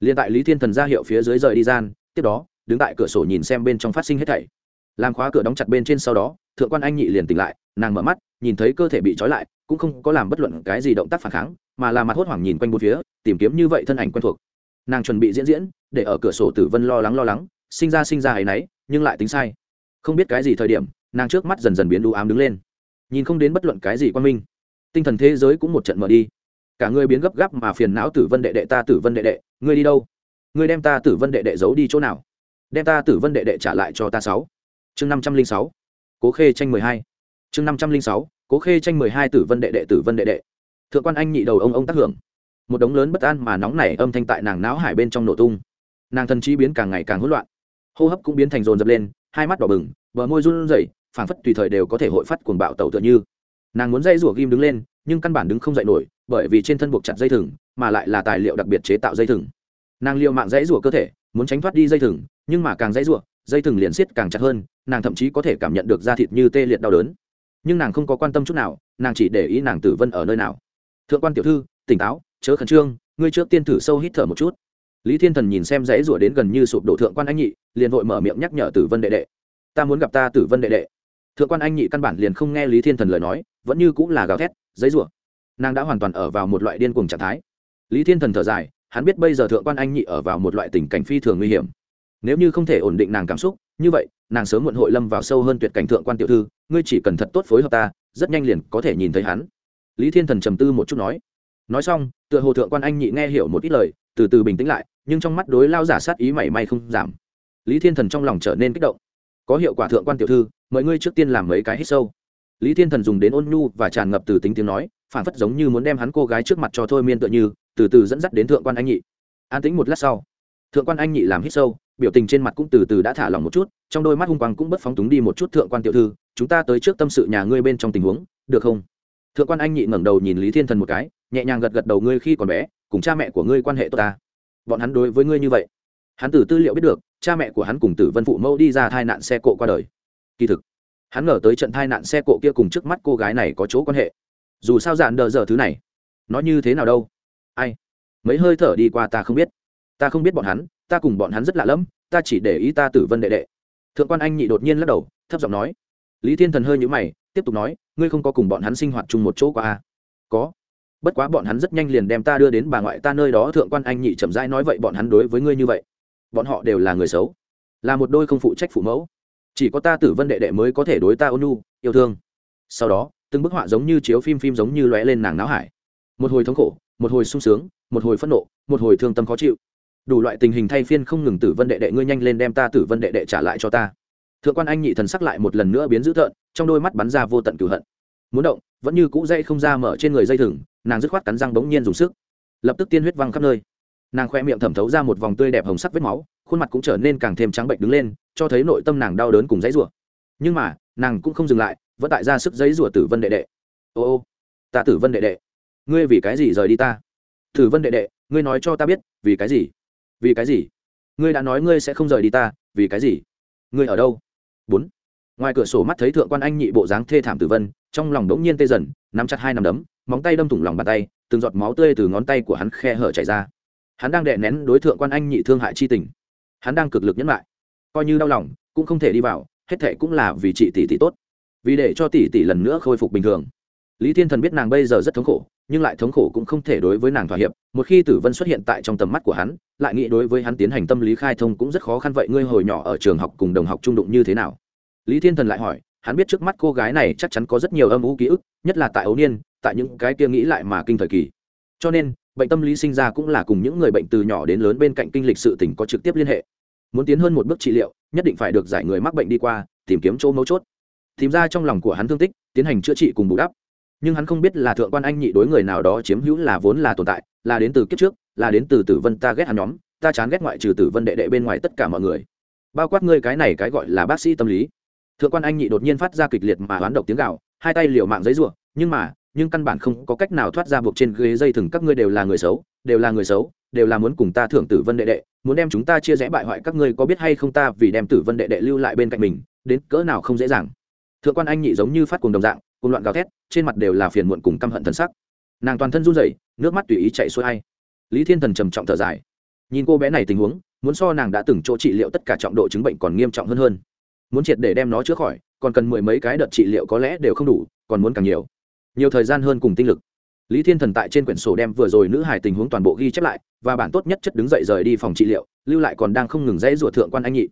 Liền tại lý thiên thần ra hiệu phía dưới rời đi gian, tiếp đó, đứng tại cửa sổ nhìn xem bên trong phát sinh hết thảy. Làm khóa cửa đóng chặt bên trên sau đó, thượng quan anh nhị liền tỉnh lại, nàng mở mắt, nhìn thấy cơ thể bị trói lại, cũng không có làm bất luận cái gì động tác phản kháng, mà là mặt hốt hoảng nhìn quanh bốn phía, tìm kiếm như vậy thân ảnh quen thuộc nàng chuẩn bị diễn diễn, để ở cửa sổ tử vân lo lắng lo lắng, sinh ra sinh ra hay náy nhưng lại tính sai. Không biết cái gì thời điểm, nàng trước mắt dần dần biến đu ám đứng lên. Nhìn không đến bất luận cái gì quan minh. Tinh thần thế giới cũng một trận mở đi. Cả người biến gấp gáp mà phiền não tử vân đệ đệ ta tử vân đệ đệ, ngươi đi đâu? Ngươi đem ta tử vân đệ đệ giấu đi chỗ nào? Đem ta tử vân đệ đệ trả lại cho ta sáu. Chương năm trăm linh sáu. Cố khê tranh mười hai. Chương năm trăm linh sáu. Cố khê tranh mười hai tử vân đệ đệ tử vân đệ đệ. Thượng quan anh nhị đầu ông ông tác hưởng một đống lớn bất an mà nóng nảy âm thanh tại nàng não hải bên trong nổ tung. Nàng thần trí biến càng ngày càng hỗn loạn. Hô hấp cũng biến thành rồn dập lên, hai mắt đỏ bừng, bờ môi run rẩy, phảng phất tùy thời đều có thể hội phát cuồng bạo tẩu tựa như. Nàng muốn dây rủa ghim đứng lên, nhưng căn bản đứng không dậy nổi, bởi vì trên thân buộc chặt dây thừng, mà lại là tài liệu đặc biệt chế tạo dây thừng. Nàng liều mạng dãy rủa cơ thể, muốn tránh thoát đi dây thừng, nhưng mà càng dãy rủa, dây thừng liền siết càng chặt hơn, nàng thậm chí có thể cảm nhận được da thịt như tê liệt đau đớn. Nhưng nàng không có quan tâm chút nào, nàng chỉ để ý nàng tử vân ở nơi nào. Thượng quan tiểu thư, tỉnh táo chớ khẩn trương, ngươi trước tiên thử sâu hít thở một chút. Lý thiên thần nhìn xem dãy rủa đến gần như sụp đổ thượng quan anh nhị, liền vội mở miệng nhắc nhở tử vân đệ đệ. Ta muốn gặp ta tử vân đệ đệ. Thượng quan anh nhị căn bản liền không nghe lý thiên thần lời nói, vẫn như cũng là gào thét, dãy rủa. Nàng đã hoàn toàn ở vào một loại điên cuồng trạng thái. Lý thiên thần thở dài, hắn biết bây giờ thượng quan anh nhị ở vào một loại tình cảnh phi thường nguy hiểm. Nếu như không thể ổn định nàng cảm xúc, như vậy, nàng sớm muộn hội lâm vào sâu hơn tuyệt cảnh thượng quan tiểu thư, ngươi chỉ cần thật tốt phối hợp ta, rất nhanh liền có thể nhìn thấy hắn. Lý thiên thần trầm tư một chút nói nói xong, tựa hồ thượng quan anh nhị nghe hiểu một ít lời, từ từ bình tĩnh lại, nhưng trong mắt đối lao giả sát ý mảy may không giảm. Lý thiên thần trong lòng trở nên kích động. Có hiệu quả thượng quan tiểu thư, mời ngươi trước tiên làm mấy cái hít sâu. Lý thiên thần dùng đến ôn nhu và tràn ngập từ tính tiếng nói, phản phất giống như muốn đem hắn cô gái trước mặt cho thôi miên tựa như, từ từ dẫn dắt đến thượng quan anh nhị. An tĩnh một lát sau, thượng quan anh nhị làm hít sâu, biểu tình trên mặt cũng từ từ đã thả lỏng một chút, trong đôi mắt hung quang cũng bất phóng túng đi một chút thượng quan tiểu thư, chúng ta tới trước tâm sự nhà ngươi bên trong tình huống, được không? Thượng quan anh nhị ngẩng đầu nhìn lý thiên thần một cái, nhẹ nhàng gật gật đầu, ngươi khi còn bé, cùng cha mẹ của ngươi quan hệ tốt ta. Bọn hắn đối với ngươi như vậy. Hắn từ tư liệu biết được, cha mẹ của hắn cùng tử vân phụ mẫu đi ra tai nạn xe cộ qua đời. Kỳ thực, hắn ngờ tới trận tai nạn xe cộ kia cùng trước mắt cô gái này có chỗ quan hệ. Dù sao dạn đờ giờ thứ này, nó như thế nào đâu? Ai? Mấy hơi thở đi qua ta không biết. Ta không biết bọn hắn, ta cùng bọn hắn rất lạ lẫm, ta chỉ để ý ta tử vân đệ đệ. Thượng quan anh nhị đột nhiên lắc đầu, thấp giọng nói. Lý thiên thần hơi nhũ mày tiếp tục nói, ngươi không có cùng bọn hắn sinh hoạt chung một chỗ qua à? có. Bất quá bọn hắn rất nhanh liền đem ta đưa đến bà ngoại ta nơi đó, thượng quan anh nhị chậm rãi nói vậy bọn hắn đối với ngươi như vậy. Bọn họ đều là người xấu, là một đôi không phụ trách phụ mẫu. Chỉ có ta tử vân đệ đệ mới có thể đối ta ôn nhu, yêu thương. Sau đó, từng bức họa giống như chiếu phim phim giống như lóe lên nàng náo hải. Một hồi thống khổ, một hồi sung sướng, một hồi phẫn nộ, một hồi thương tâm khó chịu. Đủ loại tình hình thay phiên không ngừng tử vân đệ đệ ngươi nhanh lên đem ta tử vân đệ đệ trả lại cho ta thượng quan anh nhị thần sắc lại một lần nữa biến dữ thợn trong đôi mắt bắn ra vô tận cửu hận. Muốn động, vẫn như cũ dây không ra mở trên người dây thừng, nàng dứt khoát cắn răng bỗng nhiên dùng sức. Lập tức tiên huyết văng khắp nơi. Nàng khoe miệng thẩm thấu ra một vòng tươi đẹp hồng sắc vết máu, khuôn mặt cũng trở nên càng thêm trắng bệnh đứng lên, cho thấy nội tâm nàng đau đớn cùng dãy rủa. Nhưng mà, nàng cũng không dừng lại, vẫn tại ra sức dãy rủa tử vân đệ đệ. Ô ô, ta tử vân đệ đệ. Ngươi vì cái gì rời đi ta? Tử vân đệ đệ, ngươi nói cho ta biết, vì cái gì? Vì cái gì? Ngươi đã nói ngươi sẽ không rời đi ta, vì cái gì? Ngươi ở đâu? Bốn. Ngoài cửa sổ mắt thấy thượng quan anh nhị bộ dáng thê thảm tử vân, trong lòng đống nhiên tê dần, nắm chặt hai nắm đấm, móng tay đâm thủng lòng bàn tay, từng giọt máu tươi từ ngón tay của hắn khe hở chảy ra. Hắn đang đè nén đối tượng quan anh nhị thương hại chi tình. Hắn đang cực lực nhẫn lại. Coi như đau lòng, cũng không thể đi vào, hết thệ cũng là vì chị tỷ tỷ tốt. Vì để cho tỷ tỷ lần nữa khôi phục bình thường. Lý thiên thần biết nàng bây giờ rất thống khổ nhưng lại thống khổ cũng không thể đối với nàng thỏa hiệp. Một khi tử vân xuất hiện tại trong tầm mắt của hắn, lại nghĩ đối với hắn tiến hành tâm lý khai thông cũng rất khó khăn. Vậy ngươi hồi nhỏ ở trường học cùng đồng học trung đụng như thế nào? Lý thiên thần lại hỏi. Hắn biết trước mắt cô gái này chắc chắn có rất nhiều âm u ký ức, nhất là tại ấu niên, tại những cái kia nghĩ lại mà kinh thời kỳ. Cho nên, bệnh tâm lý sinh ra cũng là cùng những người bệnh từ nhỏ đến lớn bên cạnh kinh lịch sự tình có trực tiếp liên hệ. Muốn tiến hơn một bước trị liệu, nhất định phải được giải người mắc bệnh đi qua, tìm kiếm chỗ mấu chốt. Tìm ra trong lòng của hắn thương tích, tiến hành chữa trị cùng bù đắp nhưng hắn không biết là thượng quan anh nhị đối người nào đó chiếm hữu là vốn là tồn tại, là đến từ kiếp trước, là đến từ tử vân ta ghét hắn nhóm, ta chán ghét ngoại trừ tử vân đệ đệ bên ngoài tất cả mọi người. Bao quát ngươi cái này cái gọi là bác sĩ tâm lý. Thượng quan anh nhị đột nhiên phát ra kịch liệt mà oán độc tiếng gạo hai tay liều mạng giấy ruộng nhưng mà, nhưng căn bản không có cách nào thoát ra buộc trên ghế dây thừng các ngươi đều là người xấu, đều là người xấu, đều là muốn cùng ta thưởng tử vân đệ đệ, muốn đem chúng ta chia rẽ bại hoại các ngươi có biết hay không ta vì đem tử vân đệ đệ lưu lại bên cạnh mình, đến cỡ nào không dễ dàng. Thượng quan anh nhị giống như phát cùng đồng dạng cùng loạn gào thét trên mặt đều là phiền muộn cùng căm hận thần sắc. Nàng toàn thân run rẩy, nước mắt tùy ý chạy xuôi hay lý thiên thần trầm trọng thở dài. Nhìn cô bé này tình huống, muốn so nàng đã từng chỗ trị liệu tất cả trọng độ chứng bệnh còn nghiêm trọng hơn hơn. Muốn triệt để đem nó chữa khỏi, còn cần mười mấy cái đợt trị liệu có lẽ đều không đủ, còn muốn càng nhiều. Nhiều thời gian hơn cùng tinh lực. Lý thiên thần tại trên quyển sổ đem vừa rồi nữ hải tình huống toàn bộ ghi chép lại, và bản tốt nhất chất đứng dậy rời đi phòng trị liệu, lưu lại còn đang không ngừng dãy ruột thượng quan anh nhị.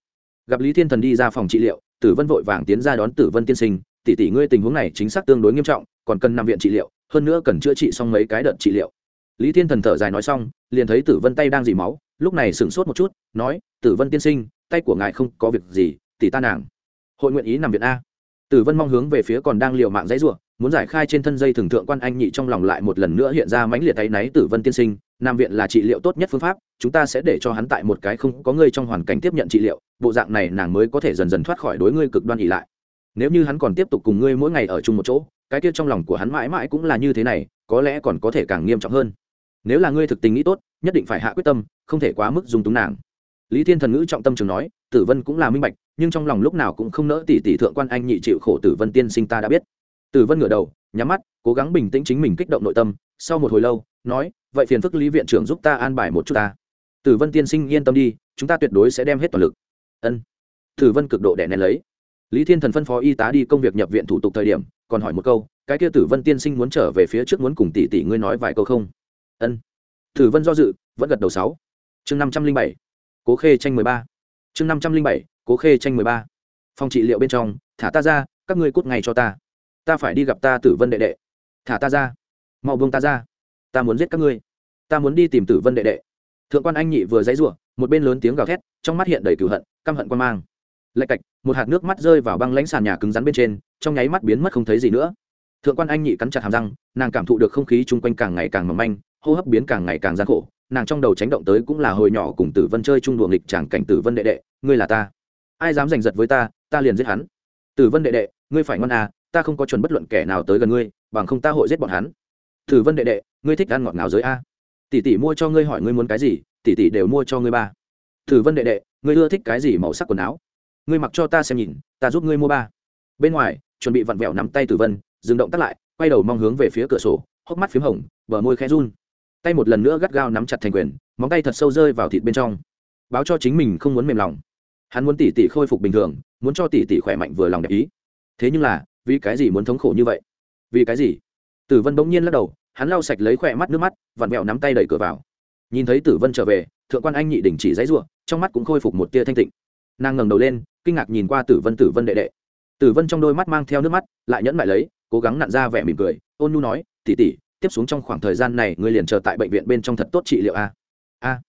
Gặp lý thiên thần đi ra phòng trị liệu, tử vân vội vàng tiến ra đón tử vân tiên sinh tỷ tỷ ngươi tình huống này chính xác tương đối nghiêm trọng, còn cần nằm viện trị liệu, hơn nữa cần chữa trị xong mấy cái đợt trị liệu. Lý thiên thần thở dài nói xong, liền thấy tử vân tay đang dì máu, lúc này sửng sốt một chút, nói, tử vân tiên sinh, tay của ngài không có việc gì, tỷ ta nàng, hội nguyện ý nằm viện a. Tử vân mong hướng về phía còn đang liều mạng dãy ruộng muốn giải khai trên thân dây thường thượng quan anh nhị trong lòng lại một lần nữa hiện ra mãnh liệt tay náy tử vân tiên sinh nam viện là trị liệu tốt nhất phương pháp, chúng ta sẽ để cho hắn tại một cái không có ngươi trong hoàn cảnh tiếp nhận trị liệu, bộ dạng này nàng mới có thể dần dần thoát khỏi đối ngươi cực đoan ỉ lại nếu như hắn còn tiếp tục cùng ngươi mỗi ngày ở chung một chỗ, cái kia trong lòng của hắn mãi mãi cũng là như thế này, có lẽ còn có thể càng nghiêm trọng hơn. Nếu là ngươi thực tình nghĩ tốt, nhất định phải hạ quyết tâm, không thể quá mức dùng túng nàng. Lý thiên thần ngữ trọng tâm trường nói, tử vân cũng là minh bạch, nhưng trong lòng lúc nào cũng không nỡ tỷ tỷ thượng quan anh nhị chịu khổ tử vân tiên sinh ta đã biết. Tử vân ngửa đầu, nhắm mắt, cố gắng bình tĩnh chính mình kích động nội tâm, sau một hồi lâu, nói, vậy phiền phức lý viện trưởng giúp ta an bài một chút ta. Tử vân tiên sinh yên tâm đi, chúng ta tuyệt đối sẽ đem hết toàn lực. Ân. Tử vân cực độ đẻ nén lấy lý thiên thần phân phó y tá đi công việc nhập viện thủ tục thời điểm, còn hỏi một câu, cái kia tử vân tiên sinh muốn trở về phía trước muốn cùng tỷ tỷ ngươi nói vài câu không? Ân. Tử vân do dự, vẫn gật đầu sáu. Chương năm trăm linh bảy, cố khê tranh mười ba. Chương năm trăm linh bảy, cố khê tranh mười ba. Phòng trị liệu bên trong, thả ta ra, các ngươi cút ngay cho ta. Ta phải đi gặp ta tử vân đệ đệ. Thả ta ra. Mau buông ta ra. Ta muốn giết các ngươi. Ta muốn đi tìm tử vân đệ đệ. Thượng quan anh nhị vừa dãy rủa, một bên lớn tiếng gào thét, trong mắt hiện đầy cửu hận, căm hận quan mang lạch cạch, một hạt nước mắt rơi vào băng lãnh sàn nhà cứng rắn bên trên, trong nháy mắt biến mất không thấy gì nữa. Thượng quan anh nhị cắn chặt hàm răng, nàng cảm thụ được không khí chung quanh càng ngày càng mỏng manh, hô hấp biến càng ngày càng gian khổ, nàng trong đầu tránh động tới cũng là hồi nhỏ cùng tử vân chơi chung đùa nghịch chẳng cảnh tử vân đệ đệ, ngươi là ta. Ai dám giành giật với ta ta liền giết hắn. Tử vân đệ đệ, ngươi phải ngon à ta không có chuẩn bất luận kẻ nào tới gần ngươi, bằng không ta hội giết bọn hắn. Tử vân đệ đệ, ngươi thích ăn ngọt ngào giới a. Tỷ tỷ mua cho ngươi hỏi ngươi muốn cái gì, tỷ tỷ đều mua cho ngươi ba. Tử vân đệ đệ, ngươi ưa thích cái gì màu sắc quần áo? Ngươi mặc cho ta xem nhìn, ta giúp ngươi mua ba. Bên ngoài, chuẩn bị vặn vẹo nắm tay tử vân, dừng động tắt lại, quay đầu mong hướng về phía cửa sổ, hốc mắt p h í m hồng, bờ môi khẽ run. Tay một lần nữa gắt gao nắm chặt thành quyền, móng tay thật sâu rơi vào thịt bên trong. Báo cho chính mình không muốn mềm lòng. Hắn muốn tỉ tỉ khôi phục bình thường, muốn cho tỉ tỉ khỏe mạnh vừa lòng đẹp ý. Thế nhưng là, vì cái gì muốn thống khổ như vậy? Vì cái gì? Tử vân bỗng nhiên lắc đầu, hắn lau sạch lấy khỏe mắt nước mắt, vặn vẹo nắm tay đẩy cửa vào. Nhìn thấy tử vân trở về, thượng quan anh nhị đình chỉ giấy ruộng trong mắt cũng khôi phục một tia thanh tịnh nàng ngẩng đầu lên, kinh ngạc nhìn qua tử vân tử vân đệ đệ. Tử vân trong đôi mắt mang theo nước mắt, lại nhẫn lại lấy, cố gắng nặn ra vẻ mỉm cười, ôn nhu nói tỉ tỉ tiếp xuống trong khoảng thời gian này ngươi liền chờ tại bệnh viện bên trong thật tốt trị liệu a. A?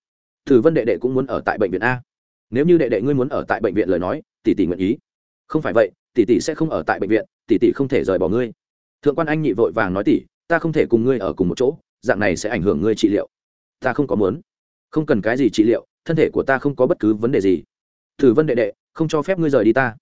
Tử vân đệ đệ cũng muốn ở tại bệnh viện a. Nếu như đệ đệ ngươi muốn ở tại bệnh viện lời nói, tỷ tỷ nguyện ý. Không phải vậy, tỷ tỷ sẽ không ở tại bệnh viện, tỷ tỷ không thể rời bỏ ngươi. Thượng quan anh nhị vội vàng nói, tỷ, ta không thể cùng ngươi ở cùng một chỗ, dạng này sẽ ảnh hưởng ngươi trị liệu. Ta không có muốn. Không cần cái gì trị liệu, thân thể của ta không có bất cứ vấn đề gì tử vân đệ đệ, không cho phép ngươi rời đi ta.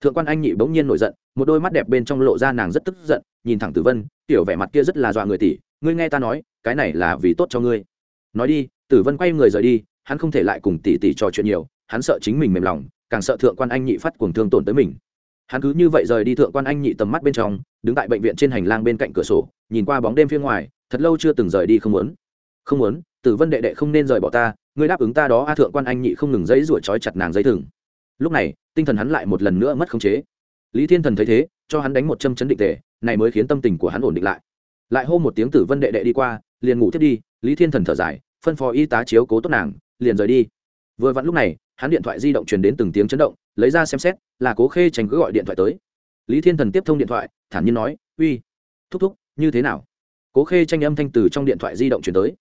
Thượng quan anh nhị bỗng nhiên nổi giận, một đôi mắt đẹp bên trong lộ ra nàng rất tức giận, nhìn thẳng tử vân, tiểu vẻ mặt kia rất là dọa người tỷ, ngươi nghe ta nói, cái này là vì tốt cho ngươi. Nói đi, tử vân quay người rời đi, hắn không thể lại cùng tỷ tỷ trò chuyện nhiều, hắn sợ chính mình mềm lòng, càng sợ thượng quan anh nhị phát cuồng thương tổn tới mình. Hắn cứ như vậy rời đi thượng quan anh nhị tầm mắt bên trong, đứng tại bệnh viện trên hành lang bên cạnh cửa sổ, nhìn qua bóng đêm phía ngoài, thật lâu chưa từng rời đi không muốn. Không muốn, tử vân đệ đệ không nên rời bỏ ta ngươi đáp ứng ta đó, a thượng quan anh nhị không ngừng dãy ruổi trói chặt nàng dây thừng. Lúc này, tinh thần hắn lại một lần nữa mất khống chế. Lý thiên thần thấy thế, cho hắn đánh một châm chấn định tề, này mới khiến tâm tình của hắn ổn định lại. Lại hô một tiếng tử vân đệ đệ đi qua, liền ngủ tiếp đi, lý thiên thần thở dài, phân phó y tá chiếu cố tốt nàng, liền rời đi. Vừa vặn lúc này, hắn điện thoại di động truyền đến từng tiếng chấn động, lấy ra xem xét, là cố khê tranh cứ gọi điện thoại tới. Lý thiên thần tiếp thông điện thoại, thản nhiên nói, uy, thúc thúc, như thế nào? Cố khê tranh âm thanh từ trong điện thoại di động truyền tới.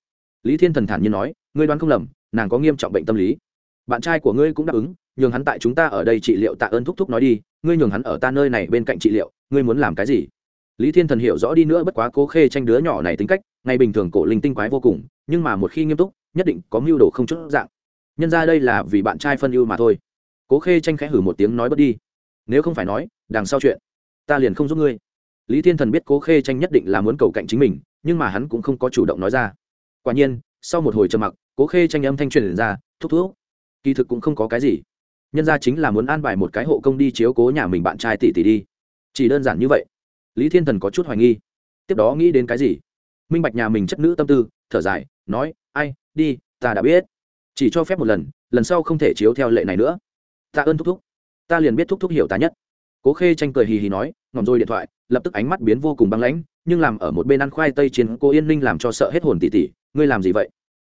Lý thiên thần thản nhiên nói, ngươi đoán không lầm nàng có nghiêm trọng bệnh tâm lý. Bạn trai của ngươi cũng đáp ứng, nhường hắn tại chúng ta ở đây trị liệu tạ ơn thúc thúc nói đi, ngươi nhường hắn ở ta nơi này bên cạnh trị liệu, ngươi muốn làm cái gì? Lý thiên thần hiểu rõ đi nữa bất quá cố khê tranh đứa nhỏ này tính cách, ngày bình thường cổ linh tinh quái vô cùng, nhưng mà một khi nghiêm túc, nhất định có mưu đồ không chút dạng. Nhân ra đây là vì bạn trai phân ưu mà thôi. Cố khê tranh khẽ hử một tiếng nói bớt đi. Nếu không phải nói, đằng sau chuyện, ta liền không giúp ngươi. Lý thiên thần biết cố khê tranh nhất định là muốn cầu cạnh chính mình, nhưng mà hắn cũng không có chủ động nói ra. Quả nhiên sau một hồi trầm mặc, cố khê tranh âm thanh truyền ra, thúc thúc, kỳ thực cũng không có cái gì. Nhân ra chính là muốn an bài một cái hộ công đi chiếu cố nhà mình bạn trai tỷ tỷ đi. Chỉ đơn giản như vậy. Lý thiên thần có chút hoài nghi. Tiếp đó nghĩ đến cái gì? Minh bạch nhà mình chất nữ tâm tư, thở dài, nói, ai, đi, ta đã biết. Chỉ cho phép một lần lần sau không thể chiếu theo lệ này nữa. Ta ơn thúc thúc. Ta liền biết thúc thúc hiểu ta nhất. Cố khê tranh cười hì hì nói ngòm rồi điện thoại, lập tức ánh mắt biến vô cùng băng lãnh, nhưng làm ở một bên ăn khoai tây trên cô yên ninh làm cho sợ hết hồn tỉ tỉ ngươi làm gì vậy?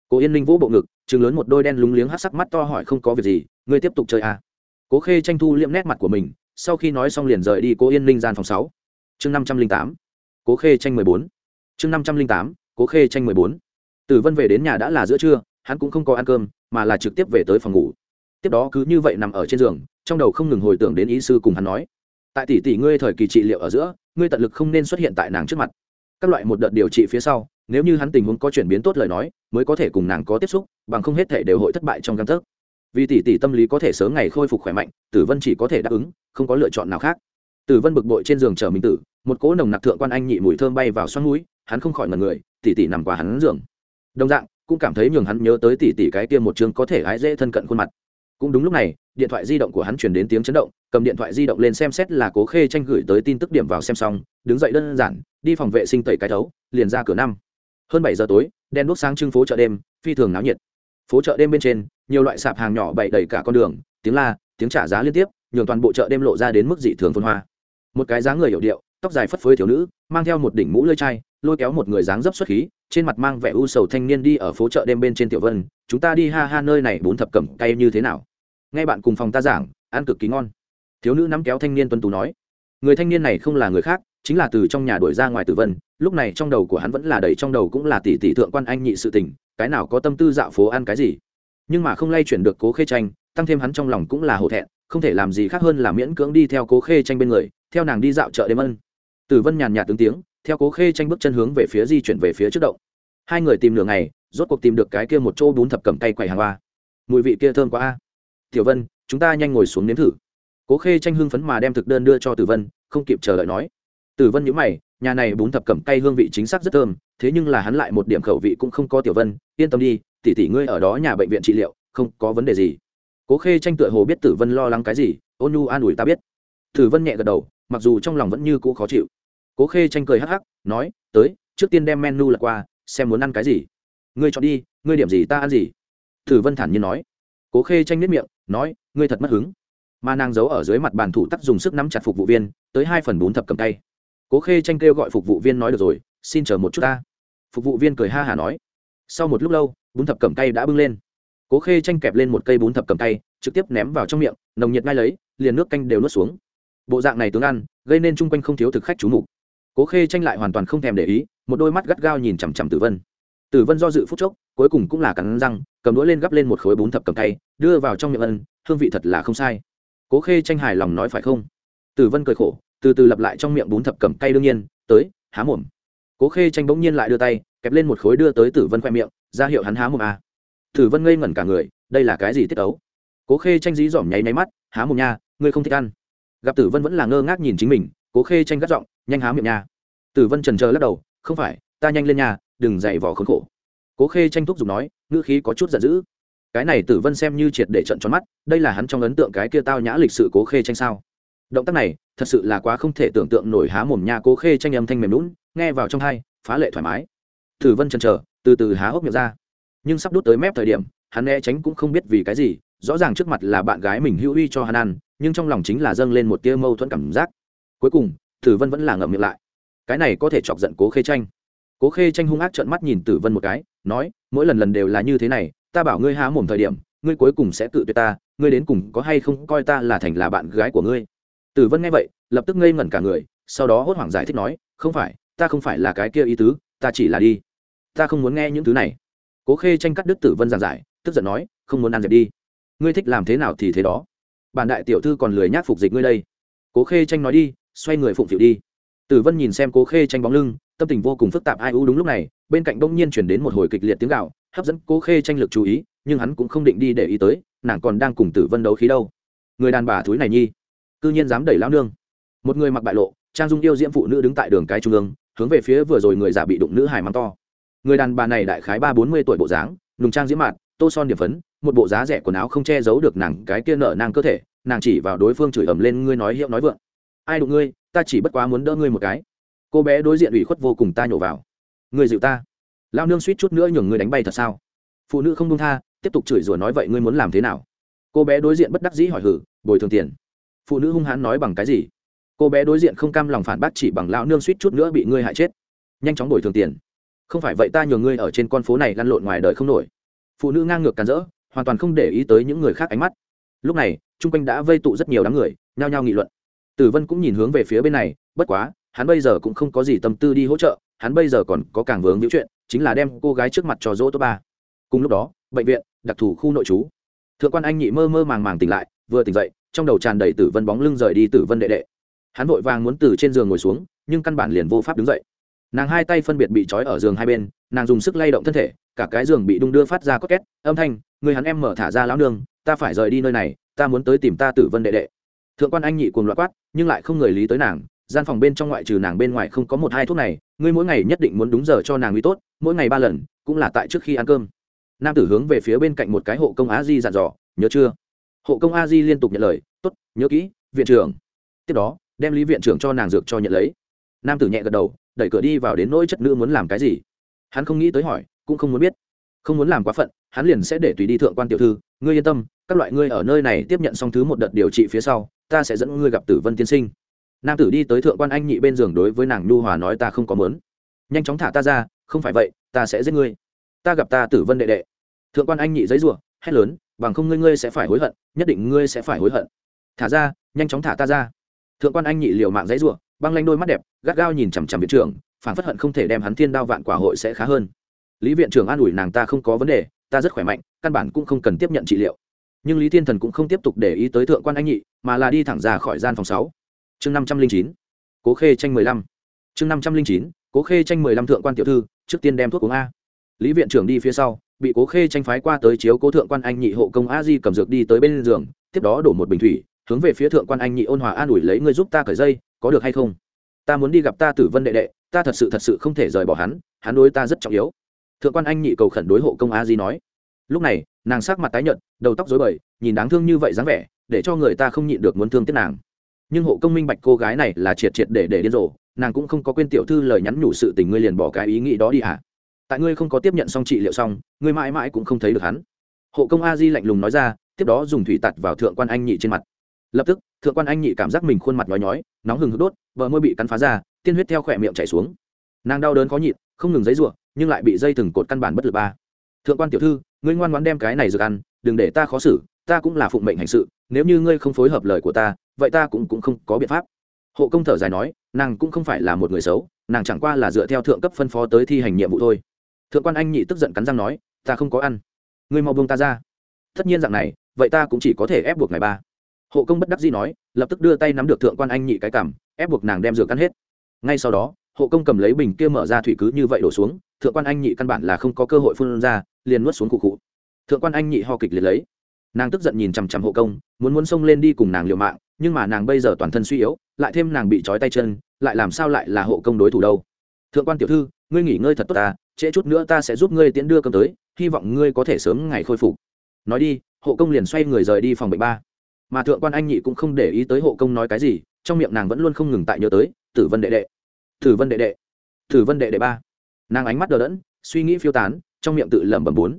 Cố yên ninh vỗ bộ ngực chừng lớn một đôi đen lúng liếng hát sắc mắt to hỏi không có việc gì, ngươi tiếp tục chơi à. cố khê tranh thu liệm nét mặt của mình, sau khi nói xong liền rời đi Cố yên ninh gian phòng sáu. Chương năm trăm linh tám. Cố khê tranh mười bốn. Chương năm trăm linh tám, cố khê tranh mười bốn. Tử vân về đến nhà đã là giữa trưa, hắn cũng không có ăn cơm, mà là trực tiếp về tới phòng ngủ. Tiếp đó cứ như vậy nằm ở trên giường, trong đầu không ngừng hồi tưởng đến ý sư cùng hắn nói. Tại tỷ tỷ ngươi thời kỳ trị liệu ở giữa, ngươi tận lực không nên xuất hiện tại nàng trước mặt. Các loại một đợt điều trị phía sau nếu như hắn tình huống có chuyển biến tốt lời nói, mới có thể cùng nàng có tiếp xúc, bằng không hết thể đều hội thất bại trong căn thức vì tỷ tỷ tâm lý có thể sớm ngày khôi phục khỏe mạnh, tử vân chỉ có thể đáp ứng, không có lựa chọn nào khác. Tử vân bực bội trên giường chờ mình tử, một cỗ nồng nặc thượng quan anh nhị mùi thơm bay vào xoắn núi, hắn không khỏi ngần người, tỷ tỷ nằm qua hắn giường. Đồng dạng, cũng cảm thấy nhường hắn nhớ tới tỷ tỷ cái kia một chương có thể hái dễ thân cận khuôn mặt. Cũng đúng lúc này, điện thoại di động của hắn chuyển đến tiếng chấn động, cầm điện thoại di động lên xem xét là cố khê tranh gửi tới tin tức điểm vào xem xong, đứng dậy đơn giản, đi phòng vệ sinh tẩy cái thấu, liền ra cửa năm hơn bảy giờ tối đen đuốc sáng trưng phố chợ đêm, phi thường náo nhiệt. Phố chợ đêm bên trên, nhiều loại sạp hàng nhỏ bày đầy cả con đường, tiếng la, tiếng trả giá liên tiếp, nhường toàn bộ chợ đêm lộ ra đến mức dị thường phun hoa. Một cái dáng người hiểu điệu, tóc dài phất phới thiếu nữ, mang theo một đỉnh mũ lơi chai, lôi kéo một người dáng dấp xuất khí, trên mặt mang vẻ u sầu thanh niên đi ở phố chợ đêm bên trên tiểu vân, chúng ta đi ha ha nơi này bốn thập cẩm cay như thế nào? Nghe bạn cùng phòng ta giảng, ăn cực kỳ ngon. Thiếu nữ nắm kéo thanh niên tuân tú nói người thanh niên này không là người khác, chính là từ trong nhà đuổi ra ngoài tử vân. Lúc này trong đầu của hắn vẫn là đầy trong đầu cũng là tỷ tỷ thượng quan anh nhị sự tình, cái nào có tâm tư dạo phố ăn cái gì. Nhưng mà không lay chuyển được cố khê tranh, tăng thêm hắn trong lòng cũng là hổ thẹn, không thể làm gì khác hơn là miễn cưỡng đi theo cố khê tranh bên người, theo nàng đi dạo chợ đêm ân. Tử vân nhàn nhạt tướng tiếng, theo cố khê tranh bước chân hướng về phía di chuyển về phía trước động. Hai người tìm nửa ngày, rốt cuộc tìm được cái kia một chỗ bún thập cầm tay quầy hàng hoa. Mùi vị kia thơm quá a. Tiểu vân, chúng ta nhanh ngồi xuống nếm thử cố khê tranh hưng phấn mà đem thực đơn đưa cho tử vân, không kịp chờ đợi nói. Tử vân nhíu mày, nhà này bún thập cẩm cay hương vị chính xác rất thơm, thế nhưng là hắn lại một điểm khẩu vị cũng không có tiểu vân, yên tâm đi, tỷ tỷ ngươi ở đó nhà bệnh viện trị liệu, không có vấn đề gì. Cố khê tranh tựa hồ biết tử vân lo lắng cái gì, ôn nhu an ủi ta biết. Tử vân nhẹ gật đầu, mặc dù trong lòng vẫn như cũ khó chịu. Cố khê tranh cười hắc hắc, nói, tới, trước tiên đem menu lật qua, xem muốn ăn cái gì. Ngươi chọn đi, ngươi điểm gì ta ăn gì? Tử vân thản nhiên nói. Cố khê tranh nít miệng, nói, ngươi thật mất hứng mà nàng giấu ở dưới mặt bàn thủ tắc dùng sức nắm chặt phục vụ viên, tới hai phần bốn thập cầm tay. Cố khê tranh kêu gọi phục vụ viên nói được rồi, xin chờ một chút ta. Phục vụ viên cười ha hà nói. Sau một lúc lâu, bún thập cầm tay đã bưng lên. Cố khê tranh kẹp lên một cây bún thập cầm tay, trực tiếp ném vào trong miệng, nồng nhiệt ngay lấy, liền nước canh đều nuốt xuống. Bộ dạng này tướng ăn, gây nên chung quanh không thiếu thực khách chú mục. Cố khê tranh lại hoàn toàn không thèm để ý, một đôi mắt gắt gao nhìn chằm chằm tử vân. Tử vân do dự phút chốc, cuối cùng cũng là cắn răng, cầm đũa lên gắp lên một khối bún thập cầm tay, đưa vào trong miệng ân, hương vị thật là không sai cố khê tranh hài lòng nói phải không? Tử vân cười khổ, từ từ lặp lại trong miệng bún thập cầm cay đương nhiên, tới, há mồm. Cố khê tranh bỗng nhiên lại đưa tay, kẹp lên một khối đưa tới tử vân khoe miệng, ra hiệu hắn há mồm à. tử vân ngây ngẩn cả người, đây là cái gì tiết ấu? Cố khê tranh dí dỏm nháy nháy mắt, há mồm nha, ngươi không thích ăn. Gặp tử vân vẫn là ngơ ngác nhìn chính mình, cố khê tranh gắt giọng, nhanh há miệng nha. Tử vân trần chờ lắc đầu, không phải, ta nhanh lên nhà đừng dày vỏ khốn khổ. Cố khê tranh thúc giục nói, ngữ khí có chút giận dữ cái này tử vân xem như triệt để trận tròn mắt, đây là hắn trong ấn tượng cái kia tao nhã lịch sự cố khê tranh sao. Động tác này, thật sự là quá không thể tưởng tượng nổi há mồm nha cố khê tranh âm thanh mềm lún nghe vào trong hai, phá lệ thoải mái. Tử vân chần chờ, từ từ há hốc miệng ra. Nhưng sắp đút tới mép thời điểm, hắn né tránh cũng không biết vì cái gì, rõ ràng trước mặt là bạn gái mình hữu uy cho hắn ăn, nhưng trong lòng chính là dâng lên một tia mâu thuẫn cảm giác. Cuối cùng, tử vân vẫn là ngậm miệng lại. Cái này có thể chọc giận cố khê tranh. Cố khê tranh hung ác trợn mắt nhìn tử vân một cái, nói, mỗi lần lần đều là như thế này ta bảo ngươi há mồm thời điểm, ngươi cuối cùng sẽ tự tuyệt ta, ngươi đến cùng có hay không coi ta là thành là bạn gái của ngươi? Tử vân nghe vậy, lập tức ngây ngẩn cả người, sau đó hốt hoảng giải thích nói, không phải, ta không phải là cái kia ý tứ, ta chỉ là đi. Ta không muốn nghe những thứ này. Cố khê tranh cắt đứt tử vân giảng giải, tức giận nói, không muốn ăn dẹp đi. Ngươi thích làm thế nào thì thế đó. Bản đại tiểu thư còn lười nhác phục dịch ngươi đây. Cố khê tranh nói đi, xoay người phụng phịu đi. Tử vân nhìn xem cố khê tranh bóng lưng, tâm tình vô cùng phức tạp, ai u đúng lúc này, bên cạnh đông nhiên truyền đến một hồi kịch liệt tiếng gạo hấp dẫn cố khê tranh lực chú ý, nhưng hắn cũng không định đi để ý tới, nàng còn đang cùng tử vân đấu khí đâu. Người đàn bà thúi này nhi, cư nhiên dám đẩy lão nương. Một người mặc bại lộ, trang dung yêu diễm phụ nữ đứng tại đường cái trung ương, hướng về phía vừa rồi người giả bị đụng nữ hài mắng to. Người đàn bà này đại khái ba bốn mươi tuổi bộ dáng, nùng trang diễm mạn tô son điểm phấn, một bộ giá rẻ quần áo không che giấu được nàng cái kia nở nàng cơ thể, nàng chỉ vào đối phương chửi ầm lên ngươi nói hiệu nói vượng. Ai đụng ngươi, ta chỉ bất quá muốn đỡ ngươi một cái. Cô bé đối diện ủy khuất vô cùng ta nhổ vào. Người dịu ta lao nương suýt chút nữa nhường người đánh bay thật sao? Phụ nữ không đông tha, tiếp tục chửi rủa nói vậy ngươi muốn làm thế nào? Cô bé đối diện bất đắc dĩ hỏi hử, bồi thường tiền. Phụ nữ hung hãn nói bằng cái gì? Cô bé đối diện không cam lòng phản bác chỉ bằng lao nương suýt chút nữa bị ngươi hại chết. Nhanh chóng bồi thường tiền. Không phải vậy ta nhường ngươi ở trên con phố này lăn lộn ngoài đời không nổi. Phụ nữ ngang ngược càn rỡ, hoàn toàn không để ý tới những người khác ánh mắt. Lúc này, chung quanh đã vây tụ rất nhiều đám người, nhao nhao nghị luận. Tử vân cũng nhìn hướng về phía bên này, bất quá, hắn bây giờ cũng không có gì tâm tư đi hỗ trợ, hắn bây giờ còn có càng vướng những chuyện chính là đem cô gái trước mặt cho dỗ tốt ba. Cùng lúc đó, bệnh viện, đặc thù khu nội trú. Thượng quan anh nhị mơ mơ màng màng tỉnh lại, vừa tỉnh dậy, trong đầu tràn đầy tử vân bóng lưng rời đi tử vân đệ đệ. Hắn vội vàng muốn từ trên giường ngồi xuống, nhưng căn bản liền vô pháp đứng dậy. Nàng hai tay phân biệt bị trói ở giường hai bên, nàng dùng sức lay động thân thể, cả cái giường bị đung đưa phát ra có két âm thanh, người hắn em mở thả ra lão nương, ta phải rời đi nơi này, ta muốn tới tìm ta tử vân đệ đệ. Thượng quan anh nhị cuồng loạt quát, nhưng lại không người lý tới nàng gian phòng bên trong ngoại trừ nàng bên ngoài không có một hai thuốc này, ngươi mỗi ngày nhất định muốn đúng giờ cho nàng uy tốt, mỗi ngày ba lần, cũng là tại trước khi ăn cơm. Nam tử hướng về phía bên cạnh một cái hộ công a di dặn dò, nhớ chưa? Hộ công a di liên tục nhận lời t ố t nhớ kỹ, viện trưởng. Tiếp đó, đem lý viện trưởng cho nàng dược cho nhận lấy. Nam tử nhẹ gật đầu, đẩy cửa đi vào đến nỗi chất nữ muốn làm cái gì. Hắn không nghĩ tới hỏi, cũng không muốn biết. Không muốn làm quá phận, hắn liền sẽ để tùy đi thượng quan tiểu thư, ngươi yên tâm, các loại ngươi ở nơi này tiếp nhận xong thứ một đợt điều trị phía sau, ta sẽ dẫn ngươi gặp tử vân tiên sinh nam tử đi tới thượng quan anh nhị bên giường đối với nàng nhu hòa nói ta không có mớn nhanh chóng thả ta ra, không phải vậy, ta sẽ giết ngươi. Ta gặp ta tử vân đệ đệ. Thượng quan anh nhị giấy rủa, hét lớn, bằng không ngươi ngươi sẽ phải hối hận, nhất định ngươi sẽ phải hối hận. Thả ra, nhanh chóng thả ta ra. Thượng quan anh nhị liều mạng giấy rủa, băng lanh đôi mắt đẹp, gắt gao nhìn chằm chằm viện trưởng, phản phất hận không thể đem hắn thiên đao vạn quả hội sẽ khá hơn. Lý viện trưởng an ủi nàng ta không có vấn đề, ta rất khỏe mạnh, căn bản cũng không cần tiếp nhận trị liệu. Nhưng lý thiên thần cũng không tiếp tục để ý tới thượng quan anh nhị, mà là đi thẳng ra khỏi gian phòng sáu chương năm trăm linh chín, cố khê tranh mười lăm. Chương năm trăm linh chín, cố khê tranh mười lăm thượng quan tiểu thư, trước tiên đem thuốc uống a. Lý viện trưởng đi phía sau, bị cố khê tranh phái qua tới chiếu cố thượng quan anh nhị hộ công a di cầm dược đi tới bên giường, tiếp đó đổ một bình thủy, hướng về phía thượng quan anh nhị ôn hòa an ủi lấy ngươi giúp ta cởi dây, có được hay không? Ta muốn đi gặp ta tử vân đệ đệ, ta thật sự thật sự không thể rời bỏ hắn hắn đối ta rất trọng yếu. Thượng quan anh nhị cầu khẩn đối hộ công a di nói. Lúc này, nàng sắc mặt tái nhợt, đầu tóc rối bời, nhìn đáng thương như vậy dáng vẻ, để cho người ta không nhịn được muốn thương tiếc nàng nhưng hộ công minh bạch cô gái này là triệt triệt để để điên rồ, nàng cũng không có quên tiểu thư lời nhắn nhủ sự tình ngươi liền bỏ cái ý nghĩ đó đi hả tại ngươi không có tiếp nhận xong trị liệu xong, ngươi mãi mãi cũng không thấy được hắn. Hộ công a di lạnh lùng nói ra, tiếp đó dùng thủy tặt vào thượng quan anh nhị trên mặt. Lập tức, thượng quan anh nhị cảm giác mình khuôn mặt nhói nhói, nóng hừng hực đốt vợ môi bị cắn phá ra, tiên huyết theo khỏe miệng chảy xuống. Nàng đau đớn khó nhịn, không ngừng giấy ruộng nhưng lại bị dây thừng cột căn bản bất lực ba. Thượng quan tiểu thư, ngươi ngoan ngoãn đem cái này dược ăn, đừng để ta khó xử ta cũng là phụng mệnh hành sự, nếu như ngươi không phối hợp lời của ta, vậy ta cũng cũng không có biện pháp. Hộ công thở dài nói, nàng cũng không phải là một người xấu, nàng chẳng qua là dựa theo thượng cấp phân phó tới thi hành nhiệm vụ thôi. Thượng quan anh nhị tức giận cắn răng nói, ta không có ăn. Ngươi mau buông ta ra. Tất nhiên dạng này, vậy ta cũng chỉ có thể ép buộc ngày ba. Hộ công bất đắc dĩ nói, lập tức đưa tay nắm được thượng quan anh nhị cái cảm ép buộc nàng đem rửa cắn hết. Ngay sau đó, hộ công cầm lấy bình kia mở ra thủy cứ như vậy đổ xuống, thượng quan anh nhị căn bản là không có cơ hội phun ra, liền nuốt xuống cụ cụ. Thượng quan anh nhị ho kịch liệt lấy nàng tức giận nhìn chằm chằm hộ công, muốn muốn xông lên đi cùng nàng liều mạng, nhưng mà nàng bây giờ toàn thân suy yếu, lại thêm nàng bị trói tay chân, lại làm sao lại là hộ công đối thủ đâu? Thượng quan tiểu thư, ngươi nghỉ ngơi thật tốt ta, trễ chút nữa ta sẽ giúp ngươi tiễn đưa cơm tới, hy vọng ngươi có thể sớm ngày khôi phục. Nói đi, hộ công liền xoay người rời đi phòng bệnh ba. Mà thượng quan anh nhị cũng không để ý tới hộ công nói cái gì, trong miệng nàng vẫn luôn không ngừng tại nhớ tới, tử vân đệ đệ, tử vân đệ đệ, tử vân đệ đệ ba. Nàng ánh mắt đờ đẫn, suy nghĩ phiêu tán, trong miệng tự lẩm bẩm bốn.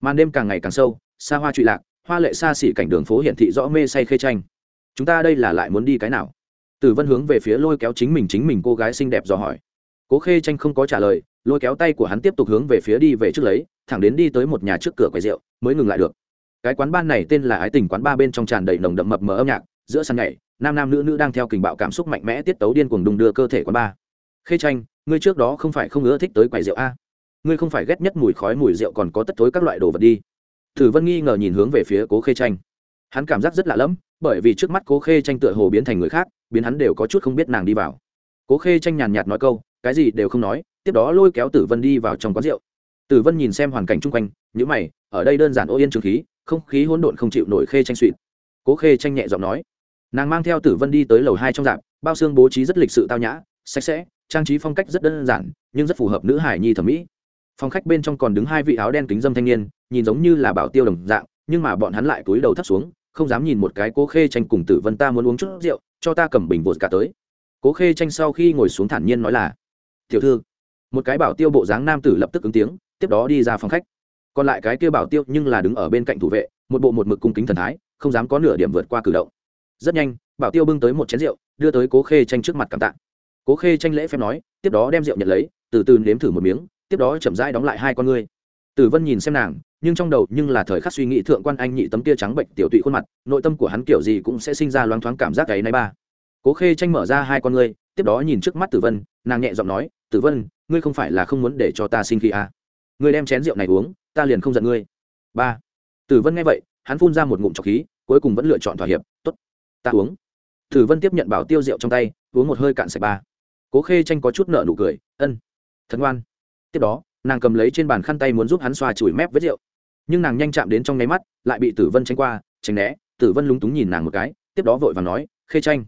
Màn đêm càng ngày càng sâu, xa hoa trụy lạc hoa lệ xa xỉ cảnh đường phố hiển thị rõ mê say khê tranh. Chúng ta đây là lại muốn đi cái nào? Tử vân hướng về phía lôi kéo chính mình chính mình cô gái xinh đẹp dò hỏi. Cố khê tranh không có trả lời, lôi kéo tay của hắn tiếp tục hướng về phía đi về trước lấy, thẳng đến đi tới một nhà trước cửa quầy rượu, mới ngừng lại được. Cái quán ban này tên là ái tình quán ba bên trong tràn đầy nồng đậm mập mờ âm nhạc, giữa sân nhảy, nam nam nữ nữ đang theo kình bạo cảm xúc mạnh mẽ tiết tấu điên cuồng đùng đưa cơ thể quán ba. Khê tranh, ngươi trước đó không phải không ưa thích tới quầy rượu a? Ngươi không phải ghét nhất mùi khói mùi rượu còn có tất thối các loại đồ vật đi thử vân nghi ngờ nhìn hướng về phía cố khê tranh. Hắn cảm giác rất lạ lẫm, bởi vì trước mắt cố khê tranh tựa hồ biến thành người khác, biến hắn đều có chút không biết nàng đi vào. Cố khê tranh nhàn nhạt nói câu, cái gì đều không nói, tiếp đó lôi kéo tử vân đi vào trong quán rượu. Tử vân nhìn xem hoàn cảnh xung quanh, nhíu mày, ở đây đơn giản ô yên trường khí, không khí hỗn độn không chịu nổi khê tranh suỵt cố khê tranh nhẹ giọng nói, nàng mang theo tử vân đi tới lầu hai trong dạp, bao xương bố trí rất lịch sự tao nhã, sạch sẽ, trang trí phong cách rất đơn giản, nhưng rất phù hợp nữ hải nhi thẩm mỹ phòng khách bên trong còn đứng hai vị áo đen kính dâm thanh niên, nhìn giống như là bảo tiêu đồng dạng, nhưng mà bọn hắn lại túi đầu thắt xuống, không dám nhìn một cái cố khê tranh cùng tử vân ta muốn uống chút rượu, cho ta cầm bình vột cả tới. Cố khê tranh sau khi ngồi xuống thản nhiên nói là, tiểu thư. Một cái bảo tiêu bộ dáng nam tử lập tức ứng tiếng, tiếp đó đi ra phòng khách. Còn lại cái kia bảo tiêu nhưng là đứng ở bên cạnh thủ vệ, một bộ một mực cung kính thần thái, không dám có nửa điểm vượt qua cử động. Rất nhanh, bảo tiêu bưng tới một chén rượu, đưa tới cố khê tranh trước mặt cảm tạ. Cố khê tranh lễ phép nói, tiếp đó đem rượu nhận lấy, từ từ nếm thử một miếng tiếp đó chậm rãi đóng lại hai con ngươi. Tử vân nhìn xem nàng nhưng trong đầu nhưng là thời khắc suy nghĩ thượng quan anh nhị tấm kia trắng bệnh tiểu tụy khuôn mặt nội tâm của hắn kiểu gì cũng sẽ sinh ra loáng thoáng cảm giác ấy nay ba. Cố khê tranh mở ra hai con ngươi tiếp đó nhìn trước mắt tử vân nàng nhẹ giọng nói tử vân ngươi không phải là không muốn để cho ta sinh khí à. ngươi đem chén rượu này uống ta liền không giận ngươi. Ba. Tử vân nghe vậy hắn phun ra một ngụm trọc khí cuối cùng vẫn lựa chọn thỏa hiệp tốt, ta uống. Tử vân tiếp nhận bảo tiêu rượu trong tay uống một hơi cạn sạch ba. Cố khê tranh có chút nợ nụ cười ân thần ngoan tiếp đó, nàng cầm lấy trên bàn khăn tay muốn giúp hắn xoa chùi mép vết rượu. Nhưng nàng nhanh chạm đến trong nháy mắt, lại bị tử vân tranh qua, tránh né. Tử vân lúng túng nhìn nàng một cái, tiếp đó vội và nói, khê tranh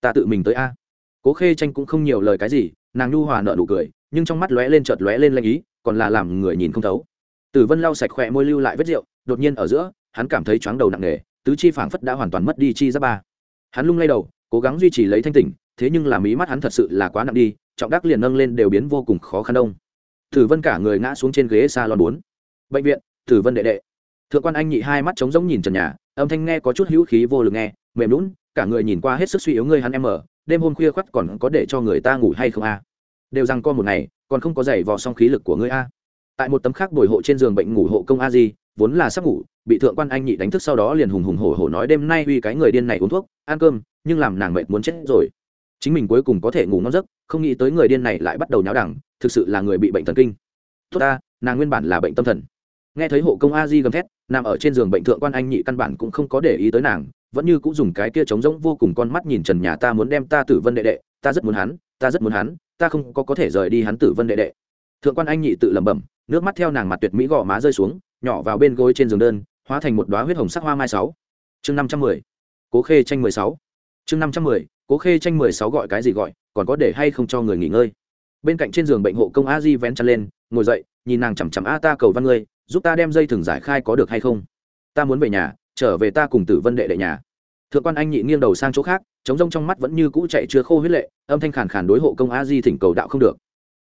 ta tự mình tới a. Cố khê tranh cũng không nhiều lời cái gì, nàng nhu hòa nợ nụ cười, nhưng trong mắt lóe lên chợt lóe lên lanh ý, còn là làm người nhìn không thấu. Tử vân lau sạch khỏe môi lưu lại vết rượu, đột nhiên ở giữa, hắn cảm thấy chóng đầu nặng nề, tứ chi phảng phất đã hoàn toàn mất đi chi giáp ba. Hắn lung lay đầu, cố gắng duy trì lấy thanh tỉnh, thế nhưng là mí mắt hắn thật sự là quá nặng đi, trọng đắc liền nâng lên đều biến vô cùng khó khăn đông tử vân cả người ngã xuống trên ghế salon a bốn. Bệnh viện tử vân đệ đệ. Thượng quan anh nhị hai mắt trống rỗng nhìn trần nhà, âm thanh nghe có chút hữu khí vô lực nghe, mềm lún cả người nhìn qua hết sức suy yếu ngươi hắn em ở, đêm hôm khuya khoắt còn có để cho người ta ngủ hay không a? Đều rằng con một ngày, còn không có giày vò xong khí lực của ngươi a. Tại một tấm khác bồi hộ trên giường bệnh ngủ hộ công a di, vốn là sắp ngủ, bị thượng quan anh nhị đánh thức sau đó liền hùng hùng hổ hổ nói đêm nay uy cái người điên này uống thuốc, ăn cơm, nhưng làm nàng mệt muốn chết rồi. Chính mình cuối cùng có thể ngủ ngon giấc, không nghĩ tới người điên này lại bắt đầu nháo đẳng thực sự là người bị bệnh thần kinh. Tốt ta, nàng nguyên bản là bệnh tâm thần. Nghe thấy hộ công a di gầm thét, nằm ở trên giường bệnh thượng quan anh nhị căn bản cũng không có để ý tới nàng, vẫn như cũng dùng cái kia trống rỗng vô cùng con mắt nhìn trần nhà ta muốn đem ta tử vân đệ đệ, ta rất muốn hắn, ta rất muốn hắn, ta không có có thể rời đi hắn tử vân đệ đệ. Thượng quan anh nhị tự lẩm bẩm, nước mắt theo nàng mặt tuyệt mỹ gò má rơi xuống, nhỏ vào bên gối trên giường đơn, hóa thành một đoá huyết hồng sắc hoa mai sáu. Chương năm trăm mười, cố khê tranh mười sáu. Chương năm trăm mười, cố khê tranh mười sáu gọi cái gì gọi, còn có để hay không cho người nghỉ ngơi bên cạnh trên giường bệnh hộ công a di vén chăn lên, ngồi dậy, nhìn nàng chằm chằm a ta cầu văn ngươi, giúp ta đem dây thừng giải khai có được hay không? Ta muốn về nhà, trở về ta cùng tử vân đệ đệ nhà. Thượng quan anh nhị nghiêng đầu sang chỗ khác chống rông trong mắt vẫn như cũ chạy chưa khô huyết lệ, âm thanh khàn khàn đối hộ công a di thỉnh cầu đạo không được.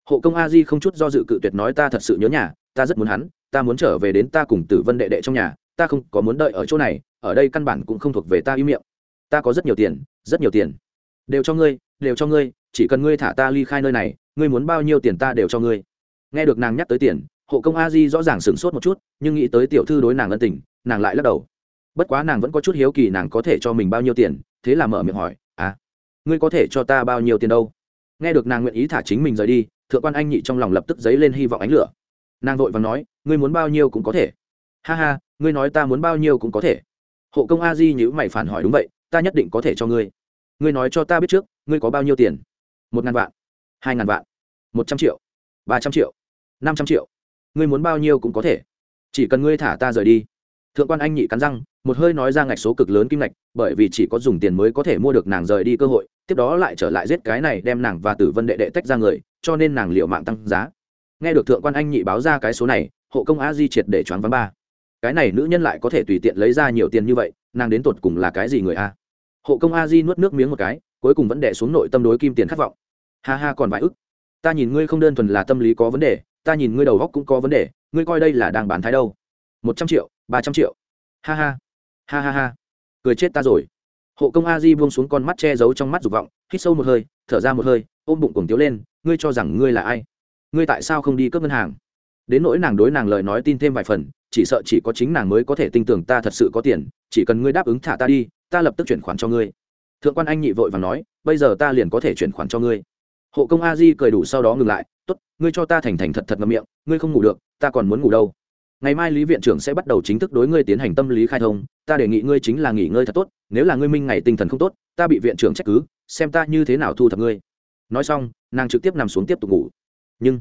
Hộ công a di không chút do dự cự tuyệt nói ta thật sự nhớ nhà, ta rất muốn hắn, ta muốn trở về đến ta cùng tử vân đệ đệ trong nhà, ta không có muốn đợi ở chỗ này, ở đây căn bản cũng không thuộc về ta ý miệng. Ta có rất nhiều tiền, rất nhiều tiền. Đều cho ngươi, đều cho ngươi, chỉ cần ngươi thả ta ly khai nơi này ngươi muốn bao nhiêu tiền ta đều cho ngươi. Nghe được nàng nhắc tới tiền, hộ công a di rõ ràng sửng sốt một chút, nhưng nghĩ tới tiểu thư đối nàng ân tình, nàng lại lắc đầu. Bất quá nàng vẫn có chút hiếu kỳ nàng có thể cho mình bao nhiêu tiền, thế là mở miệng hỏi à ngươi có thể cho ta bao nhiêu tiền đâu? Nghe được nàng nguyện ý thả chính mình rời đi, thượng quan anh nhị trong lòng lập tức dấy lên hy vọng ánh lửa. Nàng vội và nói, ngươi muốn bao nhiêu cũng có thể. Ha ha, ngươi nói ta muốn bao nhiêu cũng có thể. Hộ công a di nhữ mày phản hỏi, đúng vậy, ta nhất định có thể cho ngươi. Ngươi nói cho ta biết trước, ngươi có bao nhiêu tiền? Một ngàn vạn. Hai ngàn vạn một trăm triệu, ba trăm triệu, năm trăm triệu. Ngươi muốn bao nhiêu cũng có thể. Chỉ cần ngươi thả ta rời đi. Thượng quan anh nhị cắn răng, một hơi nói ra ngạch số cực lớn kim ngạch, bởi vì chỉ có dùng tiền mới có thể mua được nàng rời đi cơ hội, tiếp đó lại trở lại giết cái này đem nàng và tử vân đệ đệ tách ra người, cho nên nàng liệu mạng tăng giá. Nghe được thượng quan anh nhị báo ra cái số này, hộ công a di triệt để choáng vắng ba. Cái này nữ nhân lại có thể tùy tiện lấy ra nhiều tiền như vậy, nàng đến tột cùng là cái gì người a? Hộ công a di nuốt nước miếng một cái, cuối cùng vẫn đẻ xuống nội tâm đối kim tiền khát vọng. Ha ha còn vài ức ta nhìn ngươi không đơn thuần là tâm lý có vấn đề, ta nhìn ngươi đầu góc cũng có vấn đề, ngươi coi đây là đang bán thái đâu. Một trăm triệu, ba trăm triệu. Ha ha. Ha ha ha. Cười chết ta rồi. Hộ công a di buông xuống con mắt che giấu trong mắt dục vọng, hít sâu một hơi, thở ra một hơi, ôm bụng cuồng tiếu lên, ngươi cho rằng ngươi là ai? Ngươi tại sao không đi cướp ngân hàng? Đến nỗi nàng đối nàng lời nói tin thêm vài phần, chỉ sợ chỉ có chính nàng mới có thể tin tưởng ta thật sự có tiền, chỉ cần ngươi đáp ứng thả ta đi, ta lập tức chuyển khoản cho ngươi. Thượng quan anh nhị vội và nói, bây giờ ta liền có thể chuyển khoản cho ngươi hộ công a di cười đủ sau đó ngừng lại t ố t ngươi cho ta thành thành thật thật ngậm miệng, ngươi không ngủ được, ta còn muốn ngủ đâu. Ngày mai lý viện trưởng sẽ bắt đầu chính thức đối ngươi tiến hành tâm lý khai thông, ta đề nghị ngươi chính là nghỉ ngơi thật tốt, nếu là ngươi minh ngày tinh thần không tốt, ta bị viện trưởng trách cứ, xem ta như thế nào thu thập ngươi. Nói xong, nàng trực tiếp nằm xuống tiếp tục ngủ. Nhưng,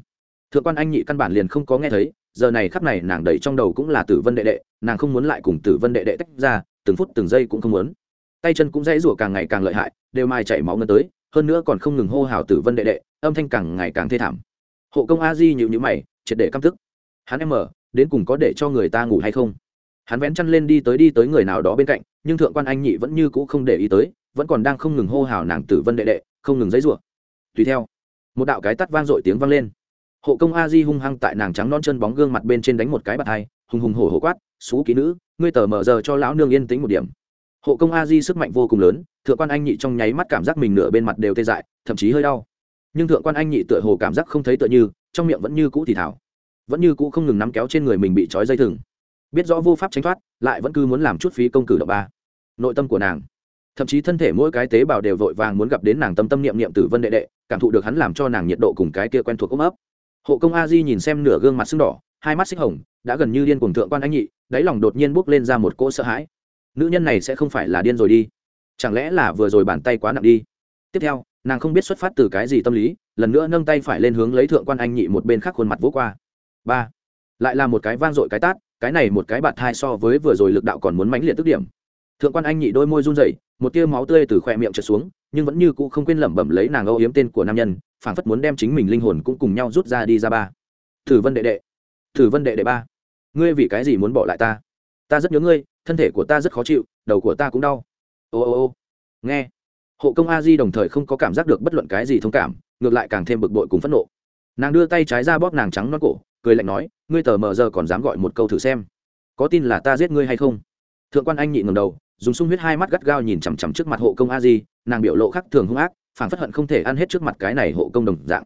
thượng quan anh nhị căn bản liền không có nghe thấy, giờ này khắp này nàng đẩy trong đầu cũng là tử vân đệ đệ, nàng không muốn lại cùng tử vân đệ đệ tách ra, từng phút từng giây cũng không muốn. Tay chân cũng dãy rủa càng ngày càng lợi hại, đều mai chảy máu ngân tới hơn nữa còn không ngừng hô hào tử vân đệ đệ, âm thanh càng ngày càng thê thảm. Hộ công a di nhịu nhữ mày, triệt để căm tức. Hắn em mở đến cùng có để cho người ta ngủ hay không? Hắn vén chăn lên đi tới đi tới người nào đó bên cạnh, nhưng thượng quan anh nhị vẫn như cũ không để ý tới, vẫn còn đang không ngừng hô hào nàng tử vân đệ đệ, không ngừng dãy rủa. Tùy theo, một đạo cái tắt vang dội tiếng vang lên. Hộ công a di hung hăng tại nàng trắng non chân bóng gương mặt bên trên đánh một cái bạt hai, hùng hùng hổ hổ quát, xú ký nữ, ngươi tờ mở giờ cho lão nương yên tĩnh một điểm hộ công a di sức mạnh vô cùng lớn, thượng quan anh nhị trong nháy mắt cảm giác mình nửa bên mặt đều tê dại, thậm chí hơi đau. Nhưng thượng quan anh nhị tựa hồ cảm giác không thấy tựa như, trong miệng vẫn như cũ thì thảo. Vẫn như cũ không ngừng nắm kéo trên người mình bị trói dây thừng. Biết rõ vô pháp tránh thoát, lại vẫn cứ muốn làm chút phí công cử động ba nội tâm của nàng. Thậm chí thân thể mỗi cái tế bào đều vội vàng muốn gặp đến nàng tâm tâm niệm niệm tử vân đệ đệ, cảm thụ được hắn làm cho nàng nhiệt độ cùng cái kia quen thuộc ôm ấp. Hộ công a di nhìn xem nửa gương mặt sưng đỏ, hai mắt xích hồng, đã gần như điên cuồng thượng quan anh nhị, đáy lòng đột nhiên bốc lên ra một cỗ sợ hãi nữ nhân này sẽ không phải là điên rồi đi. Chẳng lẽ là vừa rồi bàn tay quá nặng đi? Tiếp theo, nàng không biết xuất phát từ cái gì tâm lý, lần nữa nâng tay phải lên hướng lấy thượng quan anh nhị một bên khác khuôn mặt vỗ qua. Ba, lại là một cái vang dội cái tát, cái này một cái bạt thai so với vừa rồi lực đạo còn muốn mãnh liệt tức điểm. Thượng quan anh nhị đôi môi run rẩy, một tia máu tươi từ khoe miệng trượt xuống, nhưng vẫn như cũ không quên lẩm bẩm lấy nàng âu yếm tên của nam nhân, phảng phất muốn đem chính mình linh hồn cũng cùng nhau rút ra đi ra ba. Thử vân đệ đệ. Thử vân đệ đệ ba. Ngươi vì cái gì muốn bỏ lại ta? Ta rất nhớ ngươi thân thể của ta rất khó chịu, đầu của ta cũng đau. Ô ô ô. Nghe. Hộ công a di đồng thời không có cảm giác được bất luận cái gì thông cảm, ngược lại càng thêm bực bội cùng phẫn nộ. Nàng đưa tay trái ra bóp nàng trắng non cổ, cười lạnh nói, ngươi tờ mờ giờ còn dám gọi một câu thử xem. Có tin là ta giết ngươi hay không? Thượng quan anh nhị ngầm đầu, dùng sung huyết hai mắt gắt gao nhìn chằm chằm trước mặt hộ công a di, nàng biểu lộ khắc thường hung ác phản phất hận không thể ăn hết trước mặt cái này hộ công đồng dạng.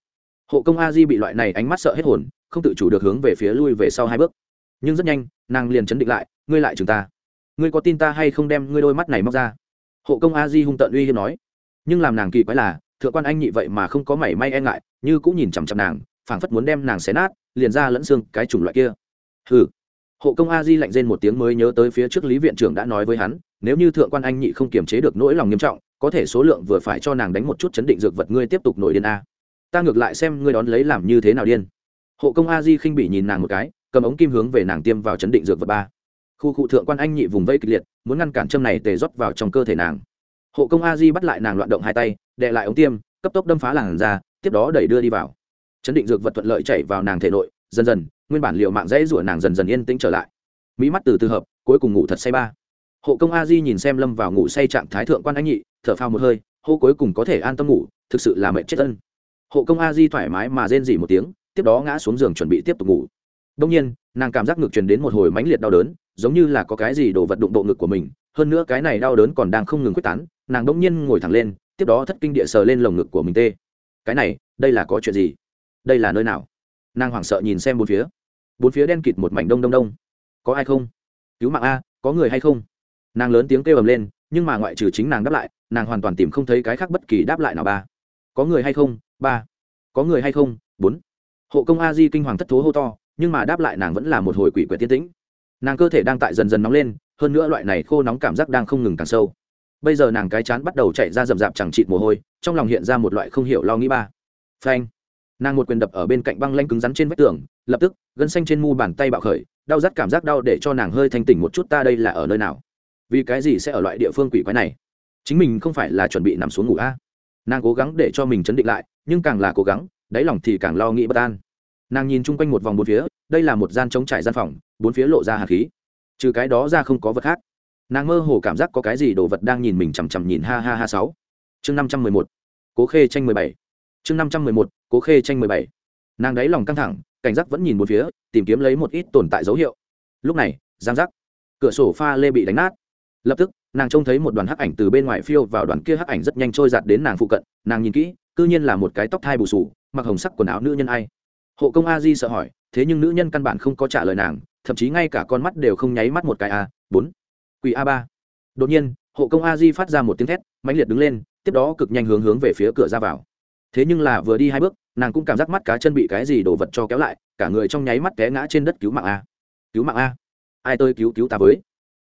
Hộ công a di bị loại này ánh mắt sợ hết hồn, không tự chủ được hướng về phía lui về sau hai bước. Nhưng rất nhanh, nàng liền chấn định lại, ngươi lại chừng ta ngươi có tin ta hay không đem ngươi đôi mắt này móc ra? Hộ công a di hung tận uy hiếp nói. Nhưng làm nàng kỳ quái là, thượng quan anh nhị vậy mà không có mảy may e ngại, như cũng nhìn chằm chằm nàng, phảng phất muốn đem nàng xé nát, liền ra lẫn xương cái chủng loại kia. Hừ. Hộ công a di lạnh rên một tiếng mới nhớ tới phía trước lý viện trưởng đã nói với hắn, nếu như thượng quan anh nhị không kiềm chế được nỗi lòng nghiêm trọng, có thể số lượng vừa phải cho nàng đánh một chút chấn định dược vật ngươi tiếp tục nổi điên a. Ta ngược lại xem ngươi đón lấy làm như thế nào điên. Hộ công a di khinh bị nhìn nàng một cái, cầm ống kim hướng về nàng tiêm vào chấn định dược vật ba khu cụ thượng quan anh nhị vùng vây kịch liệt, muốn ngăn cản châm này tề rót vào trong cơ thể nàng. Hộ công a di bắt lại nàng loạn động hai tay đệ lại ống tiêm, cấp tốc đâm phá làn ra tiếp đó đẩy đưa đi vào. Chấn định dược vật thuận lợi chảy vào nàng thể nội, dần dần, nguyên bản liệu mạng dãy rủa nàng dần dần yên tĩnh trở lại. Mỹ mắt từ từ hợp, cuối cùng ngủ thật say ba. Hộ công a di nhìn xem lâm vào ngủ say trạng thái thượng quan anh nhị, thở phao một hơi, hô cuối cùng có thể an tâm ngủ, thực sự là mệnh chết tân hộ công a di thoải mái mà rên dỉ một tiếng, tiếp đó ngã xuống giường chuẩn bị tiếp tục ngủ đông nhiên, nàng cảm giác ngực truyền đến một hồi mãnh liệt đau đớn, giống như là có cái gì đổ vật đụng bộ ngực của mình, hơn nữa cái này đau đớn còn đang không ngừng quyết tán, nàng đông nhiên ngồi thẳng lên, tiếp đó thất kinh địa sờ lên lồng ngực của mình tê. Cái này, đây là có chuyện gì? Đây là nơi nào? Nàng hoảng sợ nhìn xem bốn phía. Bốn phía đen kịt một mảnh đông đông đông. Có ai không? Cứu mạng a, có người hay không? Nàng lớn tiếng kêu ầm lên, nhưng mà ngoại trừ chính nàng đáp lại, nàng hoàn toàn tìm không thấy cái khác bất kỳ đáp lại nào ba. Có người hay không? Ba. Có người hay không? Bốn. Hộ công a di kinh hoàng thất thố hô to nhưng mà đáp lại nàng vẫn là một hồi quỷ quyệt tiên tĩnh. Nàng cơ thể đang tại dần dần nóng lên, hơn nữa loại này khô nóng cảm giác đang không ngừng càng sâu. Bây giờ nàng cái chán bắt đầu chạy ra rầm rạp chẳng chịt mồ hôi, trong lòng hiện ra một loại không hiểu lo nghĩ ba. Phanh! Nàng một quyền đập ở bên cạnh băng lanh cứng rắn trên vách tường, lập tức, gân xanh trên mu bàn tay bạo khởi, đau rát cảm giác đau để cho nàng hơi thanh tỉnh một chút ta đây là ở nơi nào? Vì cái gì sẽ ở loại địa phương quỷ quái này? Chính mình không phải là chuẩn bị nằm xuống ngủ a? Nàng cố gắng để cho mình chấn định lại, nhưng càng là cố gắng, đáy lòng thì càng lo nghĩ bất an nàng nhìn chung quanh một vòng bốn phía, đây là một gian trống trải gian phòng, bốn phía lộ ra hạt khí. Trừ cái đó ra không có vật khác. Nàng mơ hồ cảm giác có cái gì đồ vật đang nhìn mình chằm chằm nhìn, ha ha ha, sáu. Chương năm trăm mười một. Cố khê tranh mười bảy. Chương năm trăm mười một, cố khê tranh mười bảy. Nàng đáy lòng căng thẳng, cảnh giác vẫn nhìn một phía, tìm kiếm lấy một ít tồn tại dấu hiệu. Lúc này, giang giác. Cửa sổ pha lê bị đánh nát. Lập tức, nàng trông thấy một đoàn hắc ảnh từ bên ngoài phiêu vào đoàn kia hắc ảnh rất nhanh trôi giạt đến nàng phụ cận. Nàng nhìn kỹ c ư nhiên là một cái tóc thai bù sù, mặc hồng sắc quần áo nữ nhân ai hộ công a di sợ hỏi, thế nhưng nữ nhân căn bản không có trả lời nàng, thậm chí ngay cả con mắt đều không nháy mắt một cái a, bốn. Quỷ a ba. Đột nhiên, hộ công a di phát ra một tiếng thét, mãnh liệt đứng lên, tiếp đó cực nhanh hướng hướng về phía cửa ra vào. Thế nhưng là vừa đi hai bước, nàng cũng cảm giác mắt cá chân bị cái gì đổ vật cho kéo lại, cả người trong nháy mắt té ngã trên đất cứu mạng a. Cứu mạng a. Ai tôi cứu cứu ta với?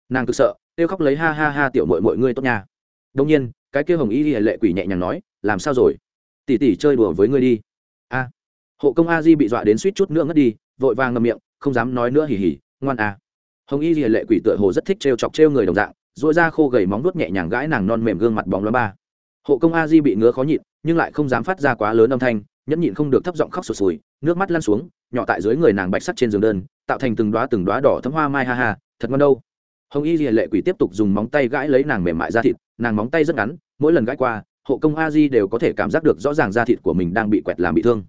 Nàng cực sợ, kêu khóc lấy ha ha ha tiểu mội mọi ngươi tốt nha. Đông nhiên, cái kia hồng y ghi lệ quỷ nhẹ nhàng nói, làm sao rồi? Tỉ tỉ chơi đùa với ngươi đi. A hộ công a di bị dọa đến suýt chút nữa ngất đi, vội vàng ngậm miệng, không dám nói nữa hỉ hỉ ngoan a hồng y di lệ quỷ tựa hồ rất thích trêu chọc trêu người đồng dạng dội ra khô gầy móng nuốt nhẹ nhàng gãi nàng non mềm gương mặt bóng loa ba. Hộ công a di bị ngứa khó nhịn, nhưng lại không dám phát ra quá lớn âm thanh, nhẫn nhịn không được thấp giọng khóc sụt sùi, nước mắt lăn xuống, nhỏ tại dưới người nàng bạch sắt trên giường đơn, tạo thành từng đoá từng đoá đỏ thấm hoa mai ha ha, thật ngon đâu. Hồng y lệ quỷ tiếp tục dùng móng tay gãi lấy nàng mềm mại da thịt, nàng móng tay rất ngắn, mỗi lần gãi qua, hộ công a di đều có thể cảm giác được rõ ràng da thịt của mình đang bị quẹt làm bị thương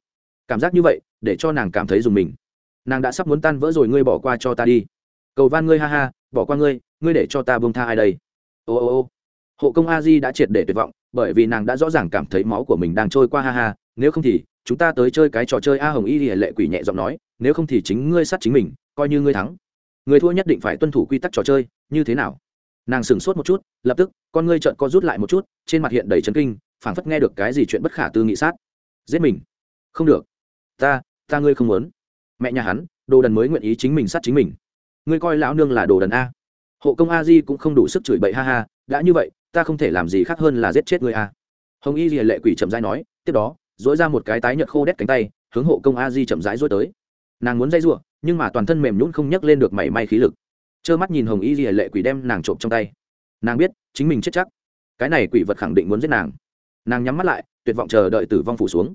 cảm giác như vậy, để cho nàng cảm thấy dùng mình. Nàng đã sắp muốn tan vỡ rồi, ngươi bỏ qua cho ta đi. Cầu van ngươi, ha ha, bỏ qua ngươi ngươi để cho ta bông tha ai đây? Ô ô ô. Hộ công a di đã triệt để tuyệt vọng, bởi vì nàng đã rõ ràng cảm thấy máu của mình đang trôi qua, ha ha, nếu không thì, chúng ta tới chơi cái trò chơi a hồng y lệ quỷ nhẹ giọng nói, nếu không thì chính ngươi sát chính mình, coi như ngươi thắng. Người thua nhất định phải tuân thủ quy tắc trò chơi, như thế nào? Nàng sửng sốt một chút, lập tức, con ngươi trợn co rút lại một chút, trên mặt hiện đầy chấn kinh, phảng phất nghe được cái gì chuyện bất khả tư nghị sát. Giết mình. Không được ta ta ngươi không muốn. Mẹ nhà hắn, đồ đần mới nguyện ý chính mình sát chính mình. Ngươi coi lão nương là đồ đần a. Hộ công a di cũng không đủ sức chửi bậy, ha ha, đã như vậy, ta không thể làm gì khác hơn là giết chết ngươi a. Hồng y lìa lệ quỷ chậm rãi nói, tiếp đó dỗi ra một cái tái nhợt khô đét cánh tay, hướng hộ công a di chậm rãi dỗi tới. Nàng muốn dây r nhưng mà toàn thân mềm nhún không nhấc lên được mảy may khí lực. Trơ mắt nhìn hồng y lìa lệ quỷ đem nàng trộm trong tay. Nàng biết, chính mình chết chắc. Cái này quỷ vật khẳng định muốn giết nàng. Nàng nhắm mắt lại, tuyệt vọng chờ đợi tử vong phủ xuống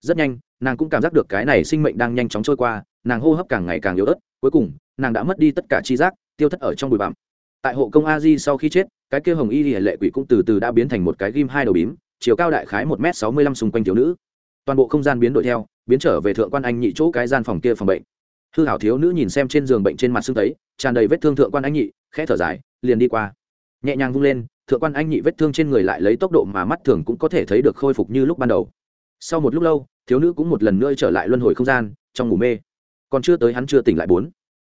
rất nhanh, nàng cũng cảm giác được cái này sinh mệnh đang nhanh chóng trôi qua, nàng hô hấp càng ngày càng yếu ớt, cuối cùng, nàng đã mất đi tất cả chi giác, tiêu thất ở trong bụi bặm. Tại hộ công a di sau khi chết, cái kia hồng y hệ lệ quỷ cũng từ từ đã biến thành một cái ghim hai đầu bím, chiều cao đại khái một m sáu mươi lăm xung quanh thiếu nữ. Toàn bộ không gian biến đổi theo, biến trở về thượng quan anh nhị chỗ cái gian phòng kia phòng bệnh. Hư hảo thiếu nữ nhìn xem trên giường bệnh trên mặt xương tấy, tràn đầy vết thương thượng quan anh nhị, khẽ thở dài, liền đi qua. Nhẹ nhàng vung lên, thượng quan anh nhị vết thương trên người lại lấy tốc độ mà mắt thường cũng có thể thấy được khôi phục như lúc ban đầu sau một lúc lâu, thiếu nữ cũng một lần nữa trở lại luân hồi không gian, trong ngủ mê. Còn chưa tới hắn chưa tỉnh lại bốn.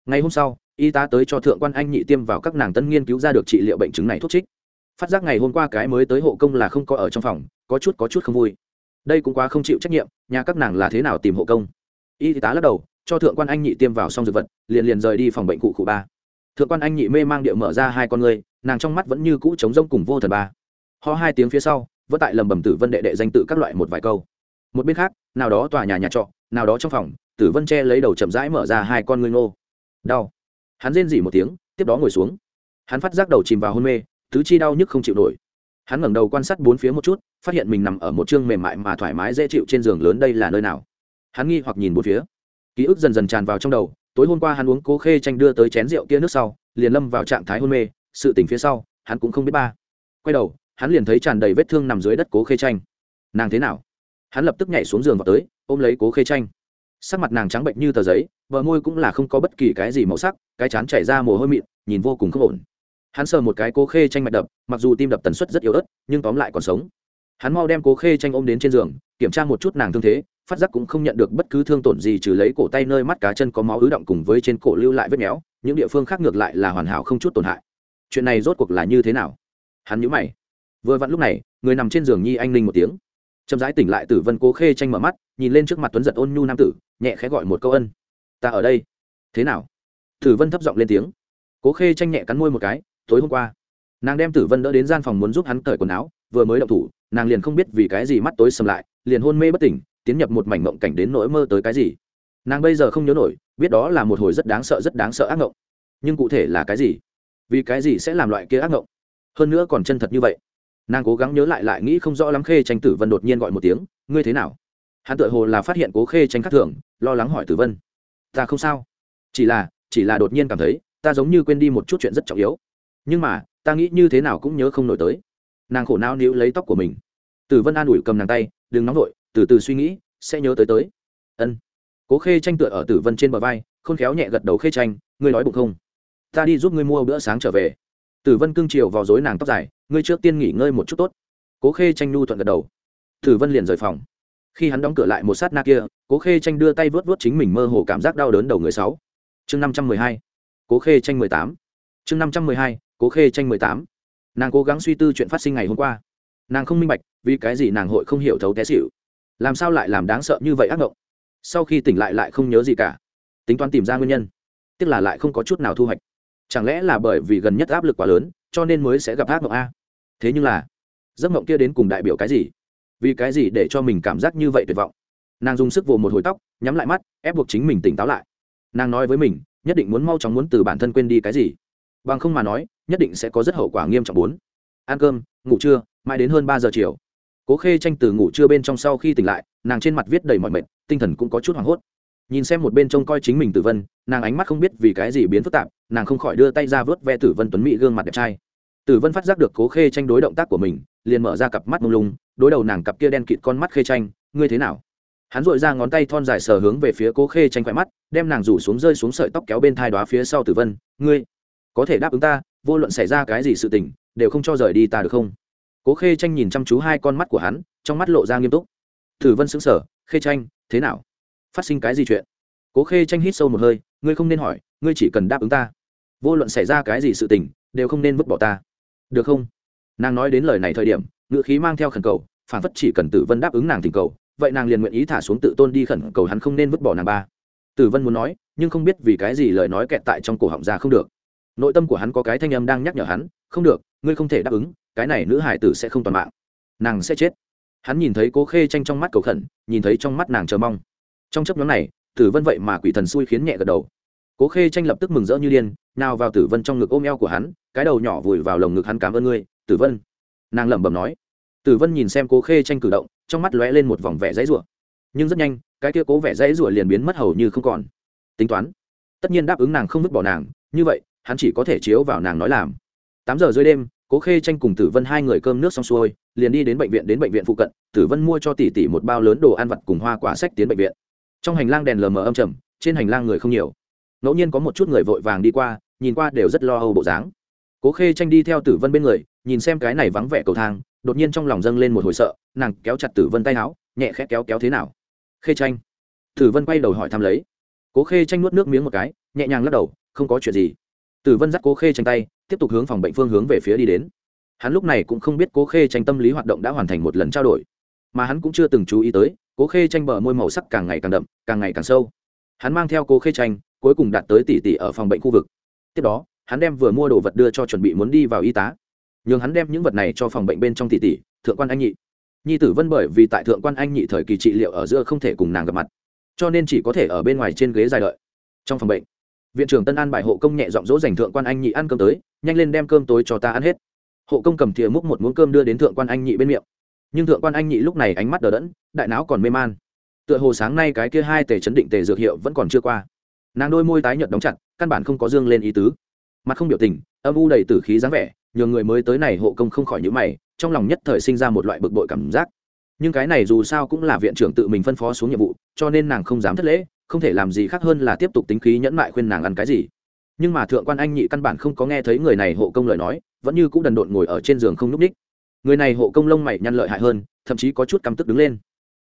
Ngày hôm sau, y tá tới cho thượng quan anh nhị tiêm vào các nàng tân nghiên cứu ra được trị liệu bệnh chứng này thuốc trích. Phát giác ngày hôm qua cái mới tới hộ công là không có ở trong phòng, có chút có chút không vui. Đây cũng quá không chịu trách nhiệm, nhà các nàng là thế nào tìm hộ công? Y tá lắc đầu, cho thượng quan anh nhị tiêm vào xong dược vật, liền liền rời đi phòng bệnh cụ cụ ba. Thượng quan anh nhị mê mang điệu mở ra hai con người, nàng trong mắt vẫn như cũ trống rông cùng vô thần ba. Ho hai tiếng phía sau, vẫn tại lầm bầm tử vân đệ đệ danh tự các loại một vài câu một bên khác, nào đó tòa nhà nhà trọ, nào đó trong phòng, tử vân che lấy đầu chậm rãi mở ra hai con ngươi ngô. Đau. Hắn rên dỉ một tiếng, tiếp đó ngồi xuống. Hắn phát giác đầu chìm vào hôn mê, tứ chi đau nhức không chịu nổi. Hắn ngẩng đầu quan sát bốn phía một chút, phát hiện mình nằm ở một chương mềm mại mà thoải mái dễ chịu trên giường lớn đây là nơi nào. Hắn nghi hoặc nhìn bốn phía. Ký ức dần dần tràn vào trong đầu, tối hôm qua hắn uống cố khê tranh đưa tới chén rượu kia nước sau, liền lâm vào trạng thái hôn mê, sự tỉnh phía sau, hắn cũng không biết ba. Quay đầu, hắn liền thấy tràn đầy vết thương nằm dưới đất cố khê tranh nàng thế nào? Hắn lập tức nhảy xuống giường vào tới, ôm lấy cố khê tranh sắc mặt nàng trắng bệnh như tờ giấy, bờ môi cũng là không có bất kỳ cái gì màu sắc, cái chán chảy ra mồ hôi mịn, nhìn vô cùng không ổn. Hắn sờ một cái cố khê tranh mạch đập, mặc dù tim đập tần suất rất yếu ớt, nhưng tóm lại còn sống. Hắn mau đem cố khê tranh ôm đến trên giường, kiểm tra một chút nàng thương thế, phát giác cũng không nhận được bất cứ thương tổn gì trừ lấy cổ tay nơi mắt cá chân có máu ứ động cùng với trên cổ lưu lại vết méo, những địa phương khác ngược lại là hoàn hảo không chút tổn hại. Chuyện này rốt cuộc là như thế nào? Hắn nhíu mày. Vừa vặn lúc này, người nằm trên giường nhi anh linh một tiếng chậm rãi tỉnh lại tử vân cố khê tranh mở mắt, nhìn lên trước mặt tuấn giật ôn nhu nam tử, nhẹ khẽ gọi một câu ân. Ta ở đây. Thế nào? Tử vân thấp giọng lên tiếng. Cố khê tranh nhẹ cắn môi một cái, tối hôm qua, nàng đem tử vân đỡ đến gian phòng muốn giúp hắn cởi quần áo, vừa mới động thủ, nàng liền không biết vì cái gì mắt tối sầm lại, liền hôn mê bất tỉnh, tiến nhập một mảnh mộng cảnh đến nỗi mơ tới cái gì. Nàng bây giờ không nhớ nổi, biết đó là một hồi rất đáng sợ rất đáng sợ ác mộng. Nhưng cụ thể là cái gì? Vì cái gì sẽ làm loại kia ác mộng? Hơn nữa còn chân thật như vậy nàng cố gắng nhớ lại lại nghĩ không rõ lắm khê tranh tử vân đột nhiên gọi một tiếng, ngươi thế nào? Hắn tự hồ là phát hiện cố khê tranh khắc thường, lo lắng hỏi tử vân. Ta không sao. Chỉ là chỉ là đột nhiên cảm thấy, ta giống như quên đi một chút chuyện rất trọng yếu. Nhưng mà, ta nghĩ như thế nào cũng nhớ không nổi tới. Nàng khổ não níu lấy tóc của mình. Tử vân an ủi cầm nàng tay, đừng nóng vội, từ từ suy nghĩ, sẽ nhớ tới tới. Ân. Cố khê tranh tựa ở tử vân trên bờ vai, khôn khéo nhẹ gật đầu khê tranh, ngươi nói bụng không? Ta đi giúp ngươi mua bữa sáng trở về tử vân cưng chiều vào dối nàng tóc dài, ngươi trước tiên nghỉ ngơi một chút tốt. Cố khê tranh nhu thuận gật đầu. Tử vân liền rời phòng. Khi hắn đóng cửa lại một sát na kia, cố khê tranh đưa tay vớt vớt chính mình mơ hồ cảm giác đau đớn đầu người sáu. Chương năm trăm mười hai. Cố khê tranh mười tám. Chương năm trăm mười hai, cố khê tranh mười tám. Nàng cố gắng suy tư chuyện phát sinh ngày hôm qua. Nàng không minh bạch, vì cái gì nàng hội không hiểu thấu té xỉu. Làm sao lại làm đáng sợ như vậy ác mộng sau khi tỉnh lại lại không nhớ gì cả. Tính toán tìm ra nguyên nhân. Tức là lại không có chút nào thu hoạch chẳng lẽ là bởi vì gần nhất áp lực quá lớn, cho nên mới sẽ gặp ác mộng a? Thế nhưng là, giấc mộng kia đến cùng đại biểu cái gì? Vì cái gì để cho mình cảm giác như vậy tuyệt vọng? Nàng dùng sức vồ một hồi tóc, nhắm lại mắt, ép buộc chính mình tỉnh táo lại. Nàng nói với mình, nhất định muốn mau chóng muốn từ bản thân quên đi cái gì. Bằng không mà nói, nhất định sẽ có rất hậu quả nghiêm trọng bốn. Ăn cơm, ngủ trưa, mãi đến hơn ba giờ chiều. Cố khê tranh từ ngủ trưa bên trong sau khi tỉnh lại, nàng trên mặt viết đầy mọi mệt, tinh thần cũng có chút hoảng hốt nhìn xem một bên trông coi chính mình tử vân nàng ánh mắt không biết vì cái gì biến phức tạp nàng không khỏi đưa tay ra vớt ve tử vân tuấn mỹ gương mặt đẹp trai. Tử vân phát giác được cố khê tranh đối động tác của mình liền mở ra cặp mắt mông lung đối đầu nàng cặp kia đen kịt con mắt khê tranh ngươi thế nào? Hắn dội ra ngón tay thon dài sờ hướng về phía cố khê tranh quẹt mắt đem nàng rủ xuống rơi xuống sợi tóc kéo bên thai đóa phía sau tử vân ngươi có thể đáp ứng ta vô luận xảy ra cái gì sự tình đều không cho rời đi ta được không? Cố khê tranh nhìn chăm chú hai con mắt của hắn trong mắt lộ ra nghiêm túc. Tử vân sững sờ, khê tranh thế nào? Phát sinh cái gì chuyện? Cố khê tranh hít sâu một hơi, ngươi không nên hỏi, ngươi chỉ cần đáp ứng ta. Vô luận xảy ra cái gì sự tình, đều không nên vứt bỏ ta. Được không? Nàng nói đến lời này thời điểm ngự khí mang theo khẩn cầu phản phất chỉ cần tử vân đáp ứng nàng tình cầu, vậy nàng liền nguyện ý thả xuống tự tôn đi khẩn cầu hắn không nên vứt bỏ nàng ba. Tử vân muốn nói, nhưng không biết vì cái gì lời nói kẹt tại trong cổ họng ra không được. Nội tâm của hắn có cái thanh âm đang nhắc nhở hắn, không được, ngươi không thể đáp ứng, cái này nữ hải tử sẽ không toàn mạng. Nàng sẽ chết. Hắn nhìn thấy cố khê tranh trong mắt cầu khẩn, nhìn thấy trong mắt nàng chờ mong trong chấp nhóm này, tử vân vậy mà quỷ thần xui khiến nhẹ gật đầu. Cố khê tranh lập tức mừng rỡ như điên, nào vào tử vân trong ngực ôm eo của hắn, cái đầu nhỏ vùi vào lồng ngực hắn cảm ơn ngươi, tử vân. Nàng lẩm bẩm nói. Tử vân nhìn xem cố khê tranh cử động, trong mắt lóe lên một vòng vẻ dãy rủa. Nhưng rất nhanh, cái kia cố vẻ dãy rủa liền biến mất hầu như không còn. Tính toán. Tất nhiên đáp ứng nàng không vứt bỏ nàng, như vậy, hắn chỉ có thể chiếu vào nàng nói làm. Tám giờ dưới đêm, cố khê tranh cùng tử vân hai người cơm nước xong xuôi, liền đi đến bệnh viện đến bệnh viện phụ cận, tử vân mua cho tỷ tỷ một bao lớn đồ ăn vặt cùng hoa quả sách tiến bệnh viện trong hành lang đèn lờ mờ âm trầm, trên hành lang người không nhiều. Ngẫu nhiên có một chút người vội vàng đi qua, nhìn qua đều rất lo âu bộ dáng. Cố khê tranh đi theo tử vân bên người, nhìn xem cái này vắng vẻ cầu thang, đột nhiên trong lòng dâng lên một hồi sợ, nàng kéo chặt tử vân tay áo, nhẹ khẽ kéo kéo thế nào? Khê tranh. Tử vân quay đầu hỏi thăm lấy. Cố khê tranh nuốt nước miếng một cái, nhẹ nhàng lắc đầu, không có chuyện gì. Tử vân dắt cố khê tranh tay, tiếp tục hướng phòng bệnh phương hướng về phía đi đến. Hắn lúc này cũng không biết cố khê tranh tâm lý hoạt động đã hoàn thành một lần trao đổi mà hắn cũng chưa từng chú ý tới, cố khê tranh bờ môi màu sắc càng ngày càng đậm, càng ngày càng sâu. Hắn mang theo cố khê tranh cuối cùng đạt tới tỷ tỷ ở phòng bệnh khu vực. Tiếp đó, hắn đem vừa mua đồ vật đưa cho chuẩn bị muốn đi vào y tá. Nhường hắn đem những vật này cho phòng bệnh bên trong tỷ tỷ thượng quan anh nhị. Nhi tử vân bởi vì tại thượng quan anh nhị thời kỳ trị liệu ở giữa không thể cùng nàng gặp mặt, cho nên chỉ có thể ở bên ngoài trên ghế dài đợi. Trong phòng bệnh, viện trưởng tân an bài hộ công nhẹ giọng dỗ dành thượng quan anh nhị ăn cơm tới, nhanh lên đem cơm tối cho ta ăn hết. Hộ công cầm thìa múc một muỗng cơm đưa đến thượng quan anh nhị bên miệng nhưng thượng quan anh nhị lúc này ánh mắt đờ đẫn, đại não còn mê man. Tựa hồ sáng nay cái kia hai tề chấn định tề dược hiệu vẫn còn chưa qua. Nàng đôi môi tái nhợt đóng chặt, căn bản không có dương lên ý tứ. Mặt không biểu tình, âm u đầy tử khí dáng vẻ, nhường người mới tới này hộ công không khỏi nhữ mày, trong lòng nhất thời sinh ra một loại bực bội cảm giác. Nhưng cái này dù sao cũng là viện trưởng tự mình phân phó xuống nhiệm vụ, cho nên nàng không dám thất lễ, không thể làm gì khác hơn là tiếp tục tính khí nhẫn mại khuyên nàng ăn cái gì. Nhưng mà thượng quan anh nhị căn bản không có nghe thấy người này hộ công lời nói, vẫn như cũng đần độn ngồi ở trên giường không n ú c ních người này hộ công lông mày nhăn lợi hại hơn, thậm chí có chút căm tức đứng lên.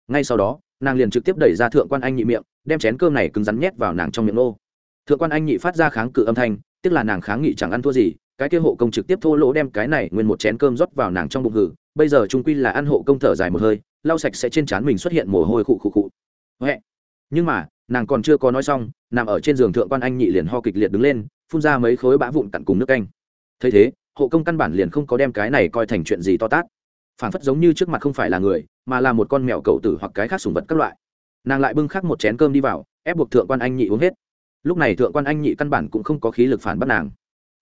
Ngay sau đó, nàng liền trực tiếp đẩy ra thượng quan anh nhị miệng, đem chén cơm này cứng rắn nhét vào nàng trong miệng nô. Thượng quan anh nhị phát ra kháng cự âm thanh, tức là nàng kháng nghị chẳng ăn thua gì, cái kia hộ công trực tiếp thô lỗ đem cái này nguyên một chén cơm rót vào nàng trong bụng hử, bây giờ trung quy là ăn hộ công thở dài một hơi, lau sạch sẽ trên trán mình xuất hiện mồ hôi khụ khụ khụ. Huệ. Nhưng mà, nàng còn chưa có nói xong, nằm ở trên giường thượng quan anh nhị liền ho kịch liệt đứng lên, phun ra mấy khối bã vụn cặn cùng nước canh. Thấy thế hộ công căn bản liền không có đem cái này coi thành chuyện gì to tát. Phản phất giống như trước mặt không phải là người, mà là một con mèo cậu tử hoặc cái khác sùng vật các loại. Nàng lại bưng khắc một chén cơm đi vào, ép buộc thượng quan anh nhị uống hết. Lúc này thượng quan anh nhị căn bản cũng không có khí lực phản bắt nàng.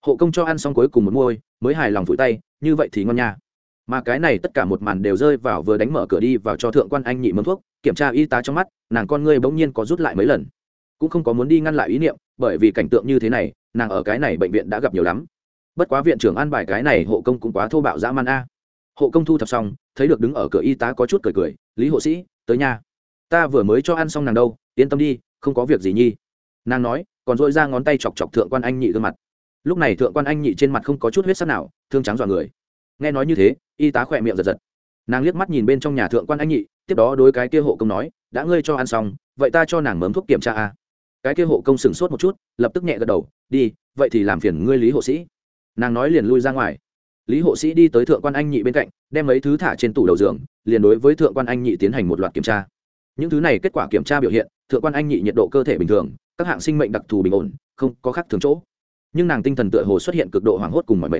Hộ công cho ăn xong cuối cùng một môi mới hài lòng vùi tay, như vậy thì ngon nha. Mà cái này tất cả một màn đều rơi vào vừa đánh mở cửa đi vào cho thượng quan anh nhị mâm thuốc, kiểm tra y tá trong mắt, nàng con ngươi bỗng nhiên có rút lại mấy lần. Cũng không có muốn đi ngăn lại ý niệm, bởi vì cảnh tượng như thế này, nàng ở cái này bệnh viện đã gặp nhiều lắm bất quá viện trưởng an bài cái này hộ công cũng quá thô bạo dã man a. Hộ công thu thập xong, thấy được đứng ở cửa y tá có chút cười cười, lý hộ sĩ, tới nhà. Ta vừa mới cho ăn xong nàng đâu, yên tâm đi, không có việc gì nhi. Nàng nói, còn dội ra ngón tay chọc chọc thượng quan anh nhị gương mặt. Lúc này thượng quan anh nhị trên mặt không có chút huyết sắc nào, thương trắng dọa người. Nghe nói như thế, y tá khỏe miệng giật giật. Nàng liếc mắt nhìn bên trong nhà thượng quan anh nhị, tiếp đó đối cái kia hộ công nói, đã ngươi cho ăn xong, vậy ta cho nàng mớm thuốc kiểm tra a. Cái kia hộ công sửng sốt một chút, lập tức nhẹ gật đầu, đi, vậy thì làm phiền ngươi lý hộ sĩ nàng nói liền lui ra ngoài. Lý hộ sĩ đi tới thượng quan anh nhị bên cạnh, đem mấy thứ thả trên tủ đầu giường, liền đối với thượng quan anh nhị tiến hành một loạt kiểm tra. Những thứ này kết quả kiểm tra biểu hiện, thượng quan anh nhị nhiệt độ cơ thể bình thường, các hạng sinh mệnh đặc thù bình ổn, không có khác thường chỗ. Nhưng nàng tinh thần tựa hồ xuất hiện cực độ hoảng hốt cùng mọi mệt.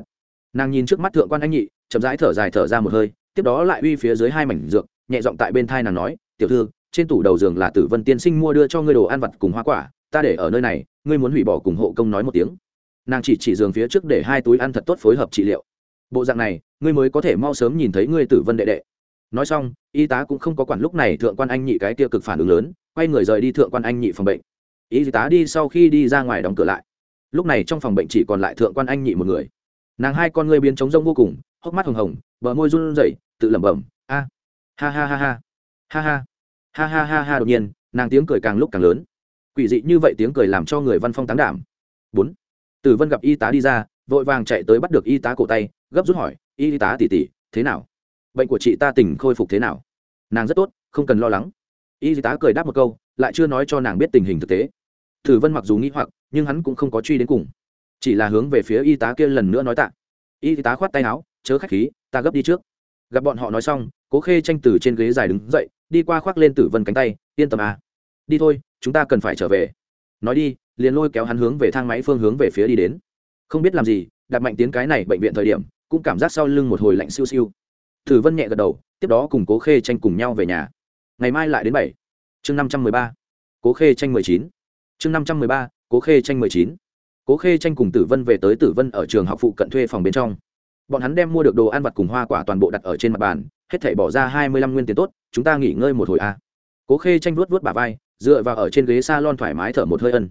Nàng nhìn trước mắt thượng quan anh nhị, chậm rãi thở dài thở ra một hơi, tiếp đó lại uy phía dưới hai mảnh dược, nhẹ giọng tại bên thai nàng nói, tiểu thư, trên tủ đầu giường là tử vân tiên sinh mua đưa cho ngươi đồ ăn vặt cùng hoa quả, ta để ở nơi này, ngươi muốn hủy bỏ cùng hộ công nói một tiếng nàng chỉ chỉ giường phía trước để hai túi ăn thật tốt phối hợp trị liệu. Bộ dạng này, ngươi mới có thể mau sớm nhìn thấy ngươi tử vân đệ đệ. Nói xong, y tá cũng không có quản lúc này thượng quan anh nhị cái tiêu cực phản ứng lớn, quay người rời đi thượng quan anh nhị phòng bệnh. Y tá đi sau khi đi ra ngoài đóng cửa lại. Lúc này trong phòng bệnh chỉ còn lại thượng quan anh nhị một người. Nàng hai con ngươi biến trống rông vô cùng, hốc mắt hồng hồng, bờ môi run rẩy, tự lẩm bẩm, a, ha ha ha ha ha ha ha ha ha ha. Đột nhiên, nàng tiếng cười càng lúc càng lớn. Quỷ dị như vậy tiếng cười làm cho người văn phong tán đảm. Bốn tử vân gặp y tá đi ra, vội vàng chạy tới bắt được y tá cổ tay, gấp rút hỏi, y tá tỉ tỉ thế nào? Bệnh của chị ta tỉnh khôi phục thế nào? Nàng rất tốt, không cần lo lắng. Y tá cười đáp một câu, lại chưa nói cho nàng biết tình hình thực tế. Tử vân mặc dù nghĩ hoặc, nhưng hắn cũng không có truy đến cùng. Chỉ là hướng về phía y tá kia lần nữa nói tạ. Y tá khoát tay áo, chớ khách khí, ta gấp đi trước. Gặp bọn họ nói xong, cố khê tranh từ trên ghế dài đứng dậy, đi qua khoác lên tử vân cánh tay, yên tâm à. đi thôi, chúng ta cần phải trở về. Nói đi liền lôi kéo hắn hướng về thang máy phương hướng về phía đi đến. Không biết làm gì đặt mạnh tiến cái này bệnh viện thời điểm, cũng cảm giác sau lưng một hồi lạnh siêu siêu. Tử vân nhẹ gật đầu, tiếp đó cùng cố khê tranh cùng nhau về nhà. Ngày mai lại đến bảy. Chương năm trăm mười ba. Cố khê tranh mười chín. Chương năm trăm mười ba, cố khê tranh mười chín. Cố khê tranh cùng tử vân về tới tử vân ở trường học phụ cận thuê phòng bên trong. Bọn hắn đem mua được đồ ăn vặt cùng hoa quả toàn bộ đặt ở trên mặt bàn, hết thảy bỏ ra hai mươi lăm nguyên tiền tốt, chúng ta nghỉ ngơi một hồi a à. cố khê tranh vuốt vuốt bả vai, dựa vào ở trên ghế salon thoải mái thở một hơi ân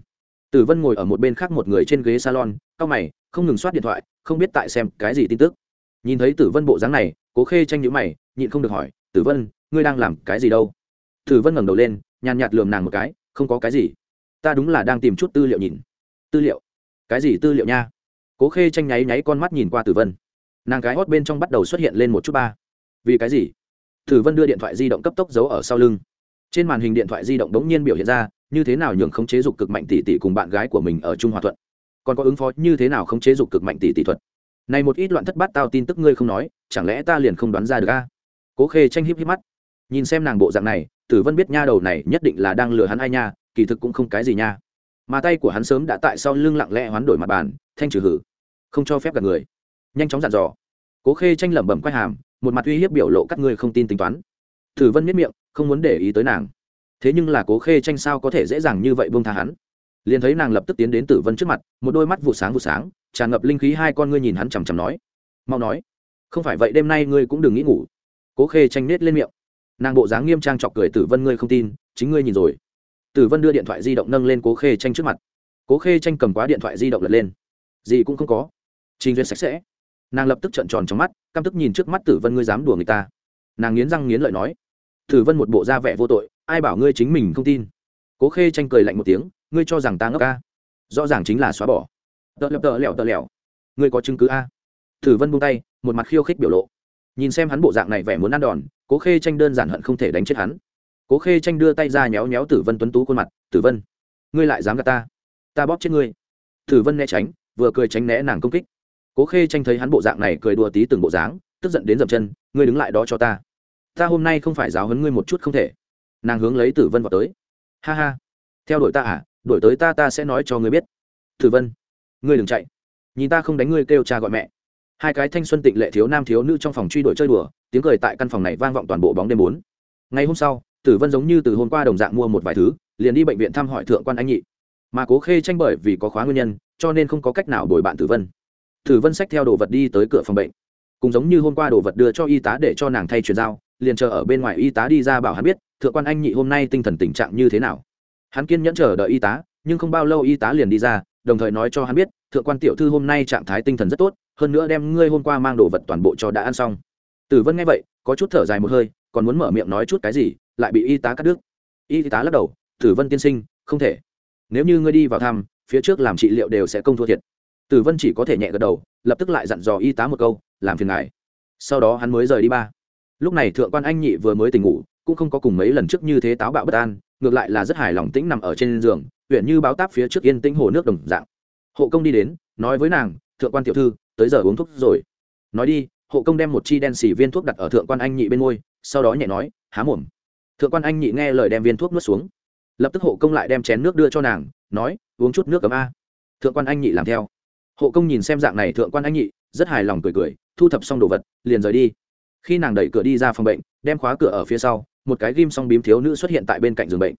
tử vân ngồi ở một bên khác một người trên ghế salon, cau mày, không ngừng soát điện thoại, không biết tại xem cái gì tin tức. Nhìn thấy tử vân bộ dáng này, cố khê tranh nhíu mày, nhịn không được hỏi, tử vân, ngươi đang làm cái gì đâu? Tử vân ngẩng đầu lên, nhàn nhạt lườm nàng một cái, không có cái gì. Ta đúng là đang tìm chút tư liệu nhìn. Tư liệu? Cái gì tư liệu nha? Cố khê tranh nháy nháy con mắt nhìn qua tử vân. Nàng cái hót bên trong bắt đầu xuất hiện lên một chút ba. Vì cái gì? Tử vân đưa điện thoại di động cấp tốc giấu ở sau lưng. Trên màn hình điện thoại di động đống nhiên biểu hiện ra như thế nào nhường khống chế dục cực mạnh tỷ tỷ cùng bạn gái của mình ở trung hòa thuận? Còn có ứng phó như thế nào khống chế dục cực mạnh tỷ tỷ thuật? Này một ít loạn thất bát tao tin tức ngươi không nói, chẳng lẽ ta liền không đoán ra được a? Cố khê tranh híp híp mắt. Nhìn xem nàng bộ dạng này, tử vân biết nha đầu này nhất định là đang lừa hắn ai nha, kỳ thực cũng không cái gì nha. Mà tay của hắn sớm đã tại sau lưng lặng lẽ hoán đổi mặt bàn, thanh trừ hử. Không cho phép gặp người. Nhanh chóng dặn dò. Cố khê tranh lẩm bẩm quay hàm, một mặt uy hiếp biểu lộ các ngươi không tin tính toán. Tử vân miết miệng, không muốn để ý tới nàng thế nhưng là cố khê tranh sao có thể dễ dàng như vậy buông tha hắn? Liền thấy nàng lập tức tiến đến tử vân trước mặt, một đôi mắt vụ sáng vụ sáng, tràn ngập linh khí hai con ngươi nhìn hắn chằm chằm nói, mau nói, không phải vậy đêm nay ngươi cũng đừng nghĩ ngủ. Cố khê tranh nết lên miệng. Nàng bộ dáng nghiêm trang chọc cười tử vân, ngươi không tin, chính ngươi nhìn rồi. Tử vân đưa điện thoại di động nâng lên cố khê tranh trước mặt. Cố khê tranh cầm quá điện thoại di động lật lên. Gì cũng không có. Trình duyệt sạch sẽ. Nàng lập tức trợn tròn trong mắt, căm tức nhìn trước mắt tử vân, ngươi dám đùa người ta? Nàng nghiến răng nghiến lợi nói. Thử vân một bộ da vẻ vô tội, ai bảo ngươi chính mình không tin? Cố khê tranh cười lạnh một tiếng, ngươi cho rằng ta ngốc à? rõ ràng chính là xóa bỏ. Tợ lẹo tợ lẹo tợ lẹo. Ngươi có chứng cứ a? Thử vân buông tay, một mặt khiêu khích biểu lộ. Nhìn xem hắn bộ dạng này vẻ muốn ăn đòn, cố khê tranh đơn giản hận không thể đánh chết hắn. Cố khê tranh đưa tay ra nhéo nhéo tử vân tuấn tú khuôn mặt tử vân, ngươi lại dám gạt ta? Ta bóp chết ngươi. Tử vân né tránh, vừa cười tránh né nàng công kích. Cố khê tranh thấy hắn bộ dạng này cười đùa tí từng bộ dáng, tức giận đến dậm chân, ngươi đứng lại đó cho ta ta hôm nay không phải giáo huấn ngươi một chút không thể. Nàng hướng lấy tử vân vào tới. Ha ha. Theo đuổi ta à? Đuổi tới ta ta sẽ nói cho ngươi biết. Tử vân, ngươi đừng chạy. Nhìn ta không đánh ngươi kêu cha gọi mẹ. Hai cái thanh xuân tịnh lệ thiếu nam thiếu nữ trong phòng truy đuổi chơi đùa, tiếng cười tại căn phòng này vang vọng toàn bộ bóng đêm bốn. Ngày hôm sau, tử vân giống như từ hôm qua đồng dạng mua một vài thứ, liền đi bệnh viện thăm hỏi thượng quan anh nhị. Mà cố khê tranh bởi vì có khóa nguyên nhân, cho nên không có cách nào đổi bạn tử vân. Tử vân xách theo đồ vật đi tới cửa phòng bệnh. Cũng giống như hôm qua đồ vật đưa cho y tá để cho nàng thay truyền giao liền chờ ở bên ngoài y tá đi ra bảo hắn biết, thượng quan anh nhị hôm nay tinh thần tình trạng như thế nào? Hắn kiên nhẫn chờ đợi y tá, nhưng không bao lâu y tá liền đi ra, đồng thời nói cho hắn biết, thượng quan tiểu thư hôm nay trạng thái tinh thần rất tốt, hơn nữa đem ngươi hôm qua mang đồ vật toàn bộ cho đã ăn xong. Tử vân nghe vậy, có chút thở dài một hơi, còn muốn mở miệng nói chút cái gì, lại bị y tá cắt đứt. Y tá lắc đầu, tử vân tiên sinh, không thể. Nếu như ngươi đi vào thăm, phía trước làm trị liệu đều sẽ công thua thiệt. Tử vân chỉ có thể nhẹ gật đầu, lập tức lại dặn dò y tá một câu, làm phiền ngài. Sau đó hắn mới rời đi ba lúc này thượng quan anh nhị vừa mới tỉnh ngủ, cũng không có cùng mấy lần trước như thế táo bạo bất an, ngược lại là rất hài lòng tĩnh nằm ở trên giường, huyện như báo táp phía trước yên tĩnh hồ nước đồng dạng. Hộ công đi đến, nói với nàng, thượng quan tiểu thư, tới giờ uống thuốc rồi. Nói đi. Hộ công đem một chi đen xỉ viên thuốc đặt ở thượng quan anh nhị bên môi, sau đó nhẹ nói, há mồm. Thượng quan anh nhị nghe lời đem viên thuốc nuốt xuống. Lập tức hộ công lại đem chén nước đưa cho nàng, nói, uống chút nước cấm a. Thượng quan anh nhị làm theo. Hộ công nhìn xem dạng này thượng quan anh nhị, rất hài lòng cười cười, thu thập xong đồ vật, liền rời đi khi nàng đẩy cửa đi ra phòng bệnh, đem khóa cửa ở phía sau, một cái ghim song bím thiếu nữ xuất hiện tại bên cạnh giường bệnh.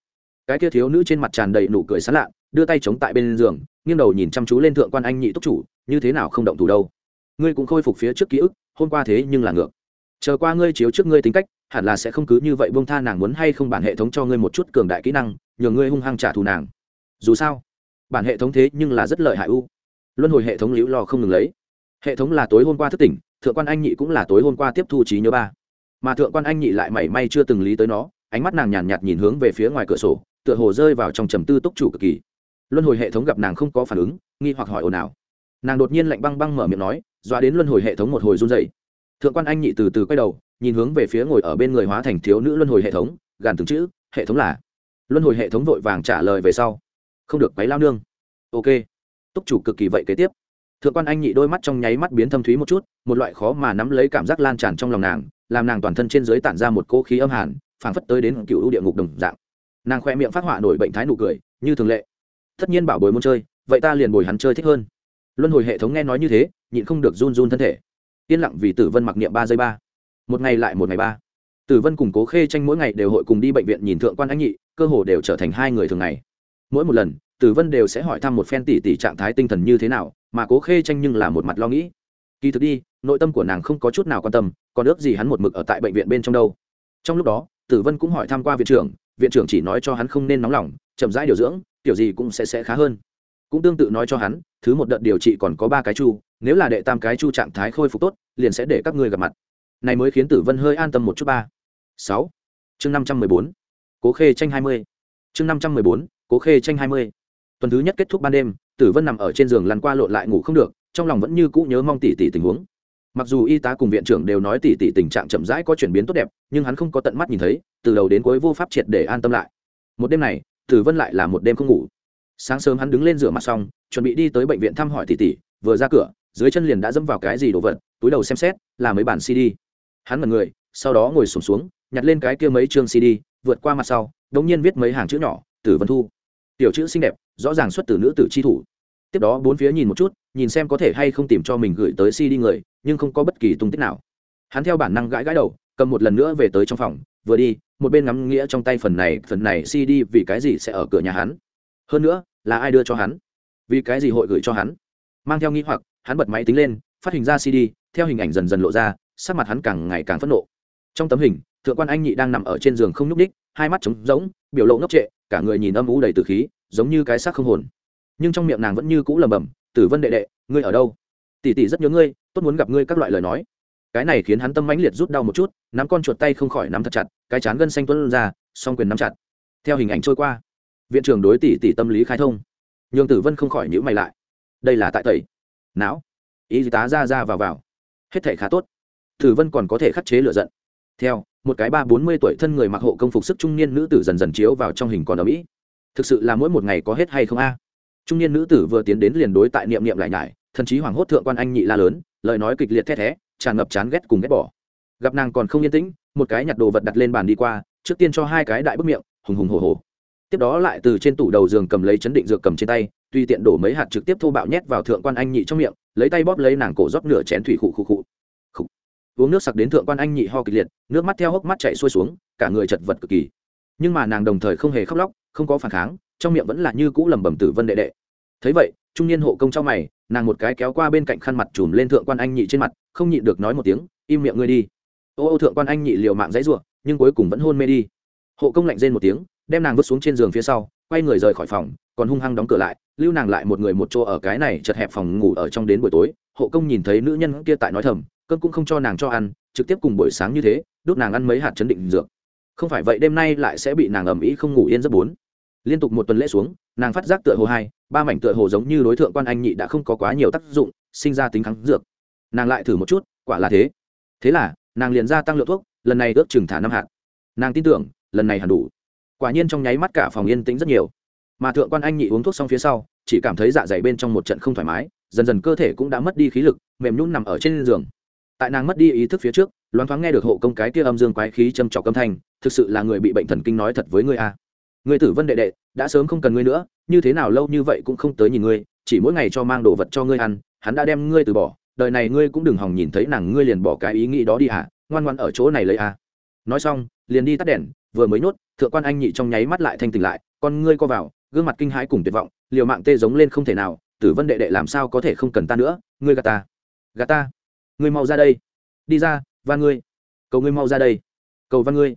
Cái kia thiếu nữ trên mặt tràn đầy nụ cười sán lạ, đưa tay chống tại bên giường, nghiêng đầu nhìn chăm chú lên thượng quan anh nhị túc chủ, như thế nào không động thủ đâu. Ngươi cũng khôi phục phía trước ký ức, hôm qua thế nhưng là ngược. Chờ qua ngươi chiếu trước ngươi tính cách, hẳn là sẽ không cứ như vậy bông tha nàng muốn hay không bản hệ thống cho ngươi một chút cường đại kỹ năng nhờ ngươi hung hăng trả thù nàng. Dù sao, bản hệ thống thế nhưng là rất lợi hại u. Luân hồi hệ thống liễu lo không ngừng lấy. Hệ thống là tối hôm qua thức tỉnh thượng quan anh nhị cũng là tối hôm qua tiếp thu trí nhớ ba. Mà thượng quan anh nhị lại mảy may chưa từng lý tới nó ánh mắt nàng nhàn nhạt, nhạt nhìn hướng về phía ngoài cửa sổ tựa hồ rơi vào trong trầm tư túc chủ cực kỳ. Luân hồi hệ thống gặp nàng không có phản ứng nghi hoặc hỏi ồn ào. Nàng đột nhiên lạnh băng băng mở miệng nói dọa đến luân hồi hệ thống một hồi run dậy thượng quan anh nhị từ từ quay đầu nhìn hướng về phía ngồi ở bên người hóa thành thiếu nữ luân hồi hệ thống gàn từng chữ hệ thống là. Luân hồi hệ thống vội vàng trả lời về sau không được quấy lao nương. Ok. Túc chủ cực kỳ vậy kế tiếp thượng quan anh nhị đôi mắt trong nháy mắt biến thâm thúy một chút, một loại khó mà nắm lấy cảm giác lan tràn trong lòng nàng, làm nàng toàn thân trên dưới tản ra một cỗ khí âm hàn, phảng phất tới đến cựu địa ngục đồng dạng. Nàng khoe miệng phát họa nổi bệnh thái nụ cười, như thường lệ. Tất nhiên bảo bồi muốn chơi, vậy ta liền bồi hắn chơi thích hơn. Luân hồi hệ thống nghe nói như thế, nhịn không được run run thân thể. Yên lặng vì tử vân mặc niệm ba giây ba. Một ngày lại một ngày ba. Tử vân cùng cố khê tranh mỗi ngày đều hội cùng đi bệnh viện nhìn thượng quan anh nhị, cơ hồ đều trở thành hai người thường ngày. Mỗi một lần, tử vân đều sẽ hỏi thăm một phen tỷ tỷ trạng thái tinh thần như thế nào mà cố khê tranh nhưng là một mặt lo nghĩ. Kỳ thực đi, nội tâm của nàng không có chút nào quan tâm, còn ước gì hắn một mực ở tại bệnh viện bên trong đâu. Trong lúc đó, tử vân cũng hỏi thăm qua viện trưởng viện trưởng chỉ nói cho hắn không nên nóng lòng, chậm rãi điều dưỡng, kiểu gì cũng sẽ sẽ khá hơn. Cũng tương tự nói cho hắn, thứ một đợt điều trị còn có ba cái chu, nếu là đệ tam cái chu trạng thái khôi phục tốt, liền sẽ để các ngươi gặp mặt. Này mới khiến tử vân hơi an tâm một chút ba. Sáu. Chương năm trăm mười bốn. Cố khê tranh hai mươi. Chương năm trăm mười bốn, cố khê tranh hai mươi. Tuần thứ nhất kết thúc ban đêm tử vân nằm ở trên giường lăn qua lộn lại ngủ không được trong lòng vẫn như cũ nhớ mong tỷ tỷ tình huống. Mặc dù y tá cùng viện trưởng đều nói tỷ tỷ tình trạng chậm rãi có chuyển biến tốt đẹp nhưng hắn không có tận mắt nhìn thấy từ đầu đến cuối vô pháp triệt để an tâm lại. Một đêm này tử vân lại là một đêm không ngủ. Sáng sớm hắn đứng lên rửa mặt xong chuẩn bị đi tới bệnh viện thăm hỏi tỷ tỷ vừa ra cửa dưới chân liền đã dẫm vào cái gì đồ vật túi đầu xem xét là mấy bản cd. Hắn mật người sau đó ngồi sùng xuống, xuống nhặt lên cái kia mấy chương cd vượt qua mặt sau đống nhiên viết mấy hàng chữ nhỏ tử vân thu. Tiểu chữ xinh đẹp rõ ràng xuất từ nữ tử chi thủ tiếp đó bốn phía nhìn một chút, nhìn xem có thể hay không tìm cho mình gửi tới cd người, nhưng không có bất kỳ tung tích nào. Hắn theo bản năng gãi gãi đầu, cầm một lần nữa về tới trong phòng, vừa đi, một bên ngắm nghĩa trong tay phần này phần này cd vì cái gì sẽ ở cửa nhà hắn? Hơn nữa, là ai đưa cho hắn? Vì cái gì hội gửi cho hắn? Mang theo nghĩ hoặc, hắn bật máy tính lên, phát hình ra cd theo hình ảnh dần dần lộ ra, sắc mặt hắn càng ngày càng phẫn nộ. Trong tấm hình, thượng quan anh nhị đang nằm ở trên giường không nhúc ních hai mắt trống rỗng, biểu lộ ngốc trệ, cả người nhìn âm ú đầy từ khí, giống như cái xác không hồn nhưng trong miệng nàng vẫn như cũ lầm bầm tử vân đệ đệ, ngươi ở đâu? Tỷ tỷ rất nhớ ngươi, tốt muốn gặp ngươi các loại lời nói. Cái này khiến hắn tâm mãnh liệt rút đau một chút, nắm con chuột tay không khỏi nắm thật chặt, cái chán gân xanh tuấn ra, song quyền nắm chặt. Theo hình ảnh trôi qua, viện trưởng đối tỷ tỷ tâm lý khai thông. Nhường tử vân không khỏi nhữ mày lại. Đây là tại tẩy. Não. Y tá ra ra vào vào. Hết thể khá tốt. Tử vân còn có thể khắc chế lựa giận. Theo, một cái ba bốn mươi tuổi thân người mặc hộ công phục sức trung niên nữ tử dần dần chiếu vào trong hình còn ở mỹ thực sự là mỗi một ngày có hết hay không a? Trung niên nữ tử vừa tiến đến liền đối tại niệm niệm lại nhải, thần chí hoảng hốt thượng quan anh nhị la lớn, lời nói kịch liệt thét thé, tràn ngập chán ghét cùng ghét bỏ. Gặp nàng còn không yên tĩnh, một cái nhặt đồ vật đặt lên bàn đi qua, trước tiên cho hai cái đại bức miệng, hùng hùng hồ hồ tiếp đó lại từ trên tủ đầu giường cầm lấy chấn định dược cầm trên tay, tùy tiện đổ mấy hạt trực tiếp thô bạo nhét vào thượng quan anh nhị trong miệng, lấy tay bóp lấy nàng cổ rót nửa chén thủy khụ khụ khụ. Uống nước sặc đến thượng quan anh nhị ho kịch liệt, nước mắt theo hốc mắt chạy xuôi xuống, cả người chật vật cực kỳ. Nhưng mà nàng đồng thời không hề khóc lóc, không có phản kháng trong miệng vẫn là như cũ lẩm bẩm tử vân đệ đệ. Thấy vậy, trung niên hộ công trong mày, nàng một cái kéo qua bên cạnh khăn mặt chùm lên thượng quan anh nhị trên mặt, không nhịn được nói một tiếng, im miệng ngươi đi. Ô ô, thượng quan anh nhị liều mạng dãy ruộng nhưng cuối cùng vẫn hôn mê đi. Hộ công lạnh rên một tiếng, đem nàng vứt xuống trên giường phía sau, quay người rời khỏi phòng, còn hung hăng đóng cửa lại, lưu nàng lại một người một chỗ ở cái này chật hẹp phòng ngủ ở trong đến buổi tối. Hộ công nhìn thấy nữ nhân kia tại nói thầm, cơn cũng không cho nàng cho ăn, trực tiếp cùng buổi sáng như thế đút nàng ăn mấy hạt chấn định dược. Không phải vậy đêm nay lại sẽ bị nàng ầm ĩ không ngủ yên rất bốn liên tục một tuần lễ xuống, nàng phát giác tựa hồ hai, ba mảnh tựa hồ giống như đối tượng quan anh nhị đã không có quá nhiều tác dụng, sinh ra tính kháng dược. Nàng lại thử một chút, quả là thế. Thế là, nàng liền ra tăng lượng thuốc, lần này ước chừng thả năm hạt. Nàng tin tưởng, lần này hẳn đủ. Quả nhiên trong nháy mắt cả phòng yên tĩnh rất nhiều. Mà thượng quan anh nhị uống thuốc xong phía sau, chỉ cảm thấy dạ dày bên trong một trận không thoải mái, dần dần cơ thể cũng đã mất đi khí lực, mềm nhún nằm ở trên giường. Tại nàng mất đi ý thức phía trước, loáng thoáng nghe được hộ công cái kia âm dương quái khí châm trọc âm thanh, thực sự là người bị bệnh thần kinh nói thật với ngươi a người tử vân đệ đệ, đã sớm không cần ngươi nữa, như thế nào lâu như vậy cũng không tới nhìn ngươi, chỉ mỗi ngày cho mang đồ vật cho ngươi ăn, hắn đã đem ngươi từ bỏ, đời này ngươi cũng đừng hòng nhìn thấy nàng ngươi liền bỏ cái ý nghĩ đó đi hả? Ngoan ngoan ở chỗ này lấy a nói xong, liền đi tắt đèn, vừa mới nhốt, thượng quan anh nhị trong nháy mắt lại thanh tỉnh lại, con ngươi co vào, gương mặt kinh hãi cùng tuyệt vọng, liều mạng tê giống lên không thể nào, tử vân đệ đệ làm sao có thể không cần ta nữa? Ngươi gạt ta. Gạt ta? Ngươi mau ra đây. Đi ra và ngươi. Cầu ngươi mau ra đây. Cầu văn ngươi.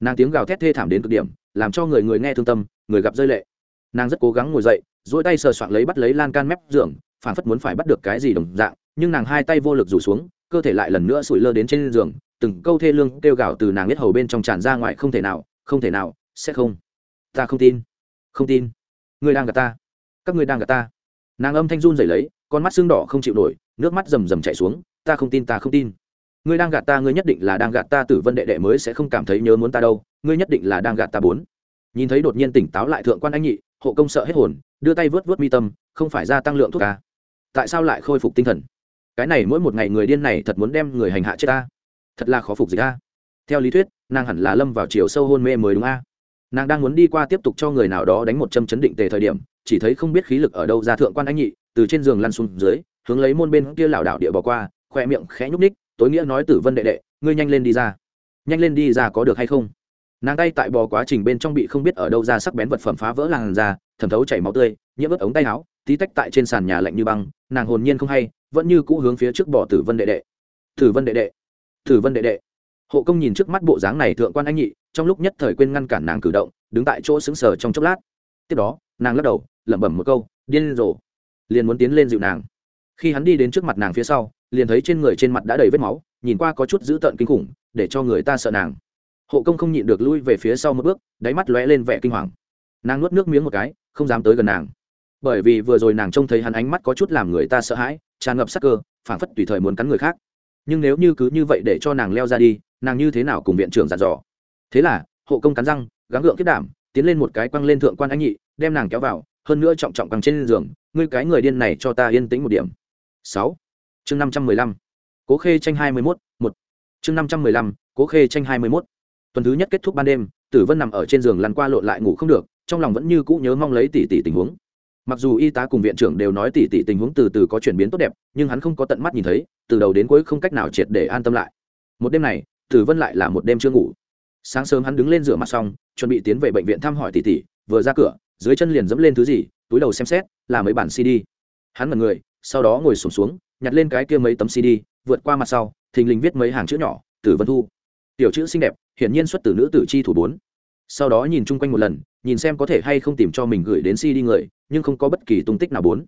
Nàng tiếng gào thét thê thảm đến cực điểm làm cho người người nghe thương tâm, người gặp rơi lệ. Nàng rất cố gắng ngồi dậy dỗi tay sờ soạn lấy bắt lấy lan can mép giường phản phất muốn phải bắt được cái gì đồng dạng, nhưng nàng hai tay vô lực rủ xuống, cơ thể lại lần nữa sủi lơ đến trên giường, từng câu thê lương kêu gào từ nàng biết hầu bên trong tràn ra ngoài, không thể nào, không thể nào, sẽ không. Ta không tin không tin. Ngươi đang gặp ta. Các ngươi đang gặp ta. Nàng âm thanh run rẩy lấy, con mắt xương đỏ không chịu nổi, nước mắt rầm rầm chảy xuống, ta không tin, ta không tin ngươi đang gạt ta, ngươi nhất định là đang gạt ta, tử vân đệ đệ mới sẽ không cảm thấy nhớ muốn ta đâu, ngươi nhất định là đang gạt ta bốn. Nhìn thấy đột nhiên tỉnh táo lại thượng quan anh nhị, hộ công sợ hết hồn, đưa tay vớt vớt mi tâm, không phải gia tăng lượng thuốc ca tại sao lại khôi phục tinh thần? Cái này mỗi một ngày người điên này thật muốn đem người hành hạ chết ta. Thật là khó phục gì a theo lý thuyết, nàng hẳn là lâm vào chiều sâu hôn mê mới đúng a. Nàng đang muốn đi qua tiếp tục cho người nào đó đánh một châm chấn định tề thời điểm, chỉ thấy không biết khí lực ở đâu ra thượng quan anh nhị, từ trên giường lăn xuống dưới, hướng lấy môn bên kia lảo đảo địa bỏ qua, khoe miệng khẽ nhúc ních tối nghĩa nói tử vân đệ đệ, ngươi nhanh lên đi ra. Nhanh lên đi ra có được hay không? Nàng tay tại bò quá trình bên trong bị không biết ở đâu ra sắc bén vật phẩm phá vỡ làn da, thẩm thấu chảy máu tươi, nhiễm ướt ống tay áo, tí tách tại trên sàn nhà lạnh như băng, nàng hồn nhiên không hay, vẫn như cũ hướng phía trước bỏ tử vân đệ đệ. Tử vân đệ đệ, tử vân đệ đệ. Hộ công nhìn trước mắt bộ dáng này thượng quan anh nhị, trong lúc nhất thời quên ngăn cản nàng cử động, đứng tại chỗ xứng sờ trong chốc lát. Tiếp đó, nàng lắc đầu, lẩm bẩm một câu, điên rồ. Liền muốn tiến lên dịu nàng khi hắn đi đến trước mặt nàng phía sau, liền thấy trên người trên mặt đã đầy vết máu, nhìn qua có chút dữ tợn kinh khủng, để cho người ta sợ nàng. Hộ công không nhịn được lui về phía sau một bước, đáy mắt lóe lên vẻ kinh hoàng. Nàng nuốt nước miếng một cái, không dám tới gần nàng. Bởi vì vừa rồi nàng trông thấy hắn ánh mắt có chút làm người ta sợ hãi, tràn ngập sắc cơ, phảng phất tùy thời muốn cắn người khác. Nhưng nếu như cứ như vậy để cho nàng leo ra đi, nàng như thế nào cùng viện trưởng dặn dò? Thế là, hộ công cắn răng, gắng gượng kết đảm, tiến lên một cái quăng lên thượng quan anh nhị, đem nàng kéo vào, hơn nữa trọng trọng căng trên giường, ngươi cái người điên này cho ta yên tĩnh một điểm sáu. Chương năm trăm mười lăm. Cố khê tranh hai mươi mốt, một. Chương năm trăm mười lăm, cố khê tranh hai mươi mốt. Tuần thứ nhất kết thúc ban đêm, tử vân nằm ở trên giường lăn qua lộn lại ngủ không được, trong lòng vẫn như cũ nhớ mong lấy tỷ tỷ tình huống. Mặc dù y tá cùng viện trưởng đều nói tỷ tỷ tình huống từ từ có chuyển biến tốt đẹp, nhưng hắn không có tận mắt nhìn thấy, từ đầu đến cuối không cách nào triệt để an tâm lại. Một đêm này, tử vân lại là một đêm chưa ngủ. Sáng sớm hắn đứng lên rửa mặt xong, chuẩn bị tiến về bệnh viện thăm hỏi tỷ tỷ, vừa ra cửa, dưới chân liền dẫm lên thứ gì, túi đầu xem xét, là mấy bản cd hắn mật người sau đó ngồi sùng xuống, xuống nhặt lên cái kia mấy tấm cd vượt qua mặt sau thình lình viết mấy hàng chữ nhỏ tử vân thu. Tiểu chữ xinh đẹp hiển nhiên xuất từ nữ tử chi thủ bốn. Sau đó nhìn chung quanh một lần nhìn xem có thể hay không tìm cho mình gửi đến cd người nhưng không có bất kỳ tung tích nào bốn.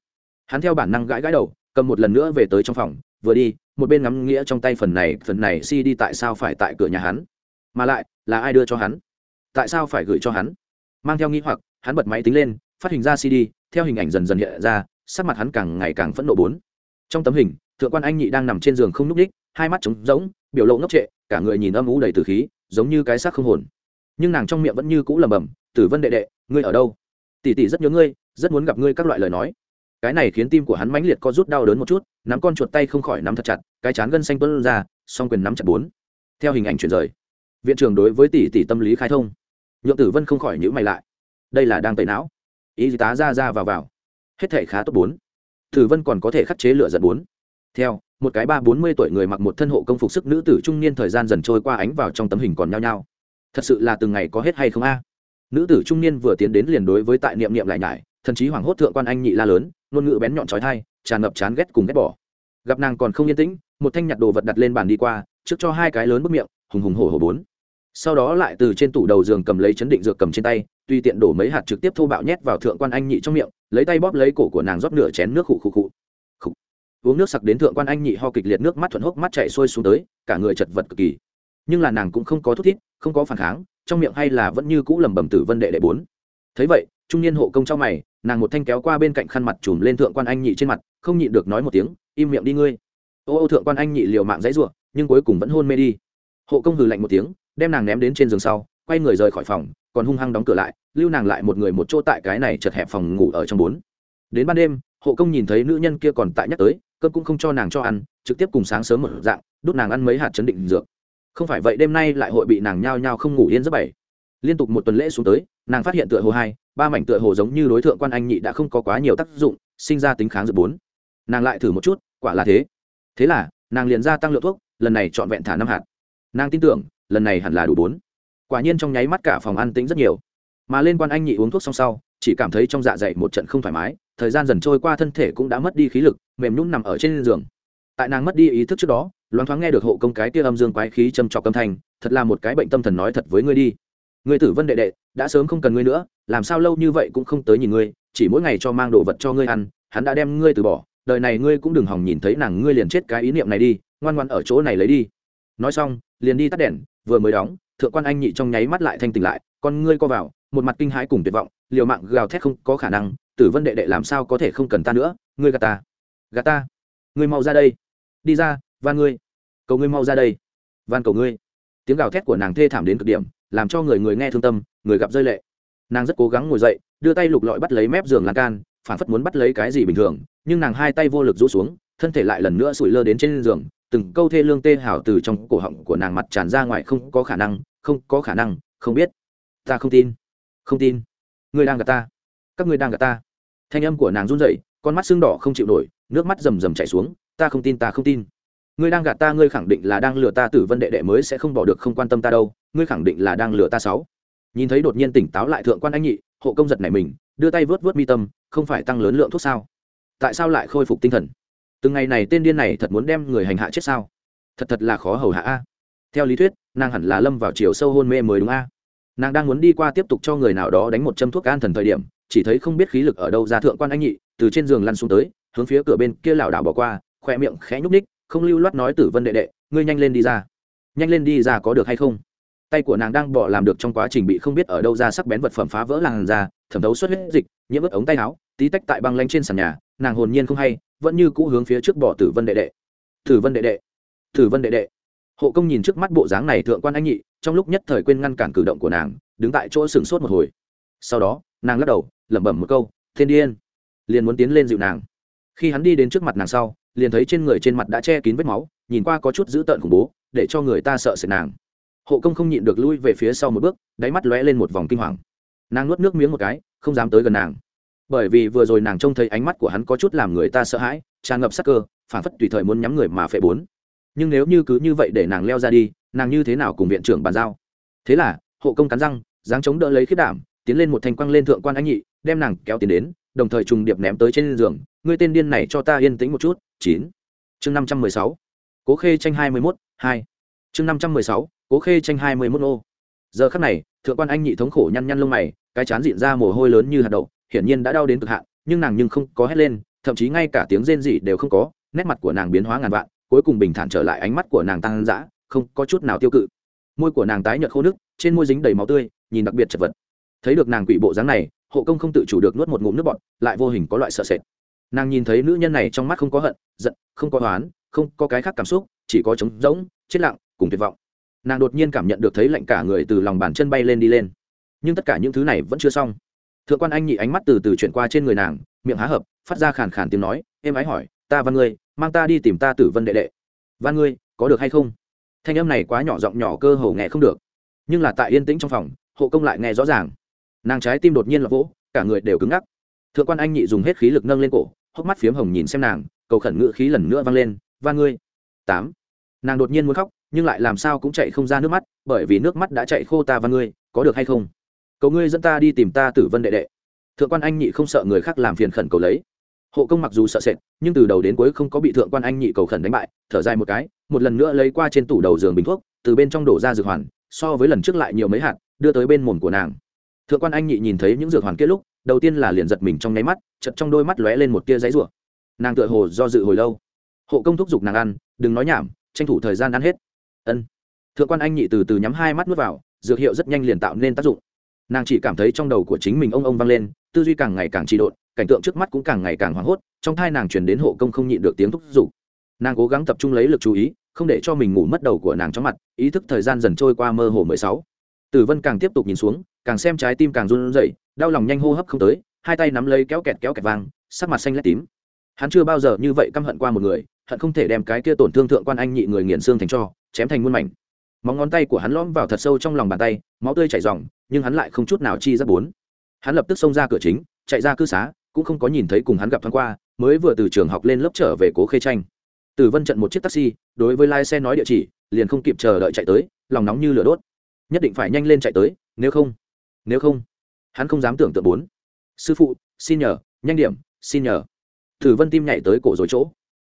Hắn theo bản năng gãi gãi đầu cầm một lần nữa về tới trong phòng vừa đi một bên ngắm nghĩa trong tay phần này phần này cd tại sao phải tại cửa nhà hắn? Mà lại là ai đưa cho hắn? Tại sao phải gửi cho hắn? Mang theo nghĩ hoặc hắn bật máy tính lên phát hình ra cd theo hình ảnh dần dần hiện ra sắc mặt hắn càng ngày càng phẫn nộ bốn. Trong tấm hình, thượng quan anh nhị đang nằm trên giường không n ú c ních hai mắt trống rỗng, biểu lộ ngốc trệ, cả người nhìn âm ú đầy từ khí, giống như cái xác không hồn. Nhưng nàng trong miệng vẫn như cũ lầm bầm tử vân đệ đệ, ngươi ở đâu? Tỷ tỷ rất nhớ ngươi, rất muốn gặp ngươi các loại lời nói. Cái này khiến tim của hắn mãnh liệt co rút đau đớn một chút, nắm con chuột tay không khỏi nắm thật chặt, cái chán gân xanh tuân ra, song quyền nắm chặt bốn. Theo hình ảnh chuyển rời, viện trưởng đối với tỷ tỷ tâm lý khai thông. Nhượng tử vân không khỏi nhữ mày lại. Đây là đang tẩy não. Ý tá ra ra vào vào? Hết thể khá tốt bốn. Thử vân còn có thể khắc chế lựa giận bốn. Theo, một cái ba bốn mươi tuổi người mặc một thân hộ công phục sức nữ tử trung niên thời gian dần trôi qua ánh vào trong tấm hình còn nhao nhao. Thật sự là từng ngày có hết hay không a? Nữ tử trung niên vừa tiến đến liền đối với tại niệm niệm lại nhải, thần chí hoảng hốt thượng quan anh nhị la lớn, ngôn ngữ bén nhọn trói thai, tràn ngập chán ghét cùng ghét bỏ. Gặp nàng còn không yên tĩnh, một thanh nhặt đồ vật đặt lên bàn đi qua, trước cho hai cái lớn bức miệng, hùng hùng hổ hổ bốn. Sau đó lại từ trên tủ đầu giường cầm lấy chấn định dược cầm trên tay tùy tiện đổ mấy hạt trực tiếp thô bạo nhét vào thượng quan anh nhị trong miệng, lấy tay bóp lấy cổ của nàng rót nửa chén nước khụ khụ khụ. Khụ. uống nước sặc đến thượng quan anh nhị ho kịch liệt nước mắt thuận hốc mắt chạy xuôi xuống tới, cả người chật vật cực kỳ. Nhưng là nàng cũng không có thút thít không có phản kháng, trong miệng hay là vẫn như cũ lẩm bẩm tử vân đệ đệ bốn. Thấy vậy, trung niên hộ công trong mày, nàng một thanh kéo qua bên cạnh khăn mặt chùm lên thượng quan anh nhị trên mặt, không nhịn được nói một tiếng, im miệng đi ngươi. Ô ô thượng quan anh nhị liều mạng dãy ruộng nhưng cuối cùng vẫn hôn mê đi. Hộ công hừ lạnh một tiếng, đem nàng ném đến trên giường sau quay người rời khỏi phòng, còn hung hăng đóng cửa lại, lưu nàng lại một người một chỗ tại cái này chật hẹp phòng ngủ ở trong bốn. Đến ban đêm, hộ công nhìn thấy nữ nhân kia còn tại nhắc tới, cơm cũng không cho nàng cho ăn, trực tiếp cùng sáng sớm một dạng đút nàng ăn mấy hạt chấn định dược. Không phải vậy đêm nay lại hội bị nàng nhao nhao không ngủ yên rất bảy. Liên tục một tuần lễ xuống tới, nàng phát hiện tựa hồ hai, ba mảnh tựa hồ giống như đối tượng quan anh nhị đã không có quá nhiều tác dụng, sinh ra tính kháng dược bốn. Nàng lại thử một chút, quả là thế. Thế là, nàng liền ra tăng lượng thuốc, lần này trọn vẹn thả năm hạt. Nàng tin tưởng, lần này hẳn là đủ bốn quả nhiên trong nháy mắt cả phòng ăn tính rất nhiều. Mà lên quan anh nhị uống thuốc xong sau, chỉ cảm thấy trong dạ dày một trận không thoải mái, thời gian dần trôi qua thân thể cũng đã mất đi khí lực, mềm nhún nằm ở trên giường. Tại nàng mất đi ý thức trước đó, loáng thoáng nghe được hộ công cái kia âm dương quái khí châm trọc âm thanh, thật là một cái bệnh tâm thần nói thật với ngươi đi. Ngươi tử vân đệ đệ, đã sớm không cần ngươi nữa, làm sao lâu như vậy cũng không tới nhìn ngươi, chỉ mỗi ngày cho mang đồ vật cho ngươi ăn, hắn đã đem ngươi từ bỏ, đời này ngươi cũng đừng hòng nhìn thấy nàng, ngươi liền chết cái ý niệm này đi, ngoan ngoan ở chỗ này lấy đi. Nói xong, liền đi tắt đèn, vừa mới đóng thượng quan anh nhị trong nháy mắt lại thanh tỉnh lại, con ngươi co vào, một mặt kinh hãi cùng tuyệt vọng, liều mạng gào thét không có khả năng, tử vân đệ đệ làm sao có thể không cần ta nữa, ngươi gạt ta. Gạt ta? Ngươi mau ra đây. Đi ra, van ngươi. Cầu ngươi mau ra đây. Van cầu ngươi. Tiếng gào thét của nàng thê thảm đến cực điểm, làm cho người người nghe thương tâm, người gặp rơi lệ. Nàng rất cố gắng ngồi dậy, đưa tay lục lọi bắt lấy mép giường lan can phản phất muốn bắt lấy cái gì bình thường, nhưng nàng hai tay vô lực rũ xuống, thân thể lại lần nữa sủi lơ đến trên giường, từng câu thê lương tê hảo từ trong cổ họng của nàng mặt tràn ra ngoài không có khả năng không có khả năng, không biết. Ta không tin. Không tin. Ngươi đang gặp ta. Các ngươi đang gặp ta. Thanh âm của nàng run rẩy, con mắt xương đỏ không chịu nổi, nước mắt rầm rầm chảy xuống. Ta không tin, ta không tin. Ngươi đang gạt ta, ngươi khẳng định là đang lừa ta, tử vân đệ đệ mới sẽ không bỏ được, không quan tâm ta đâu. Ngươi khẳng định là đang lừa ta sáu. Nhìn thấy đột nhiên tỉnh táo lại thượng quan anh nhị, hộ công giật này mình, đưa tay vớt vớt mi tâm, không phải tăng lớn lượng thuốc sao? Tại sao lại khôi phục tinh thần? Từng ngày này tên điên này thật muốn đem người hành hạ chết sao? Thật thật là khó hầu hạ a theo lý thuyết, nàng hẳn là lâm vào chiều sâu hôn mê mới đúng a. Nàng đang muốn đi qua tiếp tục cho người nào đó đánh một châm thuốc an thần thời điểm, chỉ thấy không biết khí lực ở đâu ra thượng quan anh nhị, từ trên giường lăn xuống tới, hướng phía cửa bên kia lảo đảo bỏ qua khoe miệng khẽ nhúc ních không lưu loát nói tử vân đệ đệ, ngươi nhanh lên đi ra. Nhanh lên đi ra có được hay không? Tay của nàng đang bỏ làm được trong quá trình bị không biết ở đâu ra sắc bén vật phẩm phá vỡ làn da, thẩm thấu xuất huyết dịch, nhiễm ướt ống tay áo, tí tách tại băng lanh trên sàn nhà, nàng hồn nhiên không hay, vẫn như cũ hướng phía trước bỏ tử vân đệ đệ. Tử vân đệ đệ. Tử vân đệ đệ hộ công nhìn trước mắt bộ dáng này thượng quan anh nhị, trong lúc nhất thời quên ngăn cản cử động của nàng, đứng tại chỗ sừng sốt một hồi. Sau đó, nàng lắc đầu, lẩm bẩm một câu, thiên điên! Liền muốn tiến lên dịu nàng. Khi hắn đi đến trước mặt nàng sau, liền thấy trên người trên mặt đã che kín vết máu, nhìn qua có chút dữ tợn khủng bố, để cho người ta sợ sệt nàng. Hộ công không nhịn được lui về phía sau một bước, đáy mắt lóe lên một vòng kinh hoàng. Nàng nuốt nước miếng một cái, không dám tới gần nàng. Bởi vì vừa rồi nàng trông thấy ánh mắt của hắn có chút làm người ta sợ hãi, tràn ngập sắc cơ phản phất tùy thời muốn nhắm người mà phệ bốn nhưng nếu như cứ như vậy để nàng leo ra đi, nàng như thế nào cùng viện trưởng bàn giao? Thế là, hộ công cắn răng, dáng chống đỡ lấy khiết đảm, tiến lên một thành quang lên thượng quan anh nhị, đem nàng kéo tiến đến, đồng thời trùng điệp ném tới trên giường, ngươi tên điên này cho ta yên tĩnh một chút. Chín. Chương năm trăm mười sáu. Cố khê tranh hai mươi mốt, hai. Chương năm trăm mười sáu, cố khê tranh hai mươi mốt ô giờ khắc này, thượng quan anh nhị thống khổ nhăn nhăn lông mày, cái chán dịn ra mồ hôi lớn như hạt đậu, hiển nhiên đã đau đến cực hạn, nhưng nàng nhưng không có hét lên, thậm chí ngay cả tiếng rên rỉ đều không có, nét mặt của nàng biến hóa ngàn vạn cuối cùng bình thản trở lại ánh mắt của nàng tăng dã, không có chút nào tiêu cự. Môi của nàng tái nhợt khô nước trên môi dính đầy máu tươi, nhìn đặc biệt chật vật. Thấy được nàng quỷ bộ dáng này, hộ công không tự chủ được nuốt một ngụm nước bọt, lại vô hình có loại sợ sệt. Nàng nhìn thấy nữ nhân này trong mắt không có hận, giận, không có oán, không có cái khác cảm xúc, chỉ có trống rỗng, chết lặng, cùng tuyệt vọng. Nàng đột nhiên cảm nhận được thấy lạnh cả người từ lòng bàn chân bay lên đi lên. Nhưng tất cả những thứ này vẫn chưa xong. Thượng quan anh nhị ánh mắt từ từ chuyển qua trên người nàng, miệng há hợp phát ra khàn khàn tiếng nói, em ái hỏi, ta văn ngươi mang ta đi tìm ta tử vân đệ đệ. Van ngươi, có được hay không? Thanh âm này quá nhỏ giọng nhỏ cơ hồ nghe không được. Nhưng là tại yên tĩnh trong phòng, hộ công lại nghe rõ ràng. Nàng trái tim đột nhiên là vỗ, cả người đều cứng ngắc. Thượng quan anh nhị dùng hết khí lực nâng lên cổ, hốc mắt phiếm hồng nhìn xem nàng, cầu khẩn ngự khí lần nữa vang lên, van ngươi. Tám. Nàng đột nhiên muốn khóc, nhưng lại làm sao cũng chạy không ra nước mắt, bởi vì nước mắt đã chạy khô ta van ngươi, có được hay không? Cầu ngươi dẫn ta đi tìm ta tử vân đệ đệ. Thượng quan anh nhị không sợ người khác làm phiền khẩn cầu lấy hộ công mặc dù sợ sệt, nhưng từ đầu đến cuối không có bị thượng quan anh nhị cầu khẩn đánh bại, thở dài một cái, một lần nữa lấy qua trên tủ đầu giường bình thuốc, từ bên trong đổ ra dược hoàn, so với lần trước lại nhiều mấy hạt, đưa tới bên mồm của nàng. Thượng quan anh nhị nhìn thấy những dược hoàn kia lúc, đầu tiên là liền giật mình trong nháy mắt chật trong đôi mắt lóe lên một tia giấy rủa. Nàng tựa hồ do dự hồi lâu. Hộ công thúc giục nàng ăn, đừng nói nhảm, tranh thủ thời gian ăn hết. Ân. Thượng quan anh nhị từ từ nhắm hai mắt nuốt vào, dược hiệu rất nhanh liền tạo nên tác dụng. Nàng chỉ cảm thấy trong đầu của chính mình ông ông vang lên, tư duy càng ngày càng trị độn cảnh tượng trước mắt cũng càng ngày càng hoảng hốt, trong thai nàng chuyển đến hộ công không nhịn được tiếng thúc giục. Nàng cố gắng tập trung lấy lực chú ý, không để cho mình ngủ mất đầu của nàng trong mặt, ý thức thời gian dần trôi qua mơ hồ mười sáu. Tử vân càng tiếp tục nhìn xuống, càng xem trái tim càng run rẩy, đau lòng nhanh hô hấp không tới, hai tay nắm lấy kéo kẹt kéo kẹt vang, sắc mặt xanh lét tím. Hắn chưa bao giờ như vậy căm hận qua một người, hận không thể đem cái kia tổn thương thượng quan anh nhị người nghiền xương thành cho, chém thành muôn mảnh. Móng ngón tay của hắn lõm vào thật sâu trong lòng bàn tay, máu tươi chảy ròng, nhưng hắn lại không chút nào chi rất bốn. Hắn lập tức xông ra cửa chính, chạy ra cư xá cũng không có nhìn thấy cùng hắn gặp thoáng qua, mới vừa từ trường học lên lớp trở về cố khê tranh. Từ vân trận một chiếc taxi, đối với lái xe nói địa chỉ, liền không kịp chờ đợi chạy tới, lòng nóng như lửa đốt. Nhất định phải nhanh lên chạy tới, nếu không nếu không, hắn không dám tưởng tượng bốn. Sư phụ, xin nhờ, nhanh điểm, xin nhờ. Tử vân tim nhảy tới cổ rồi chỗ.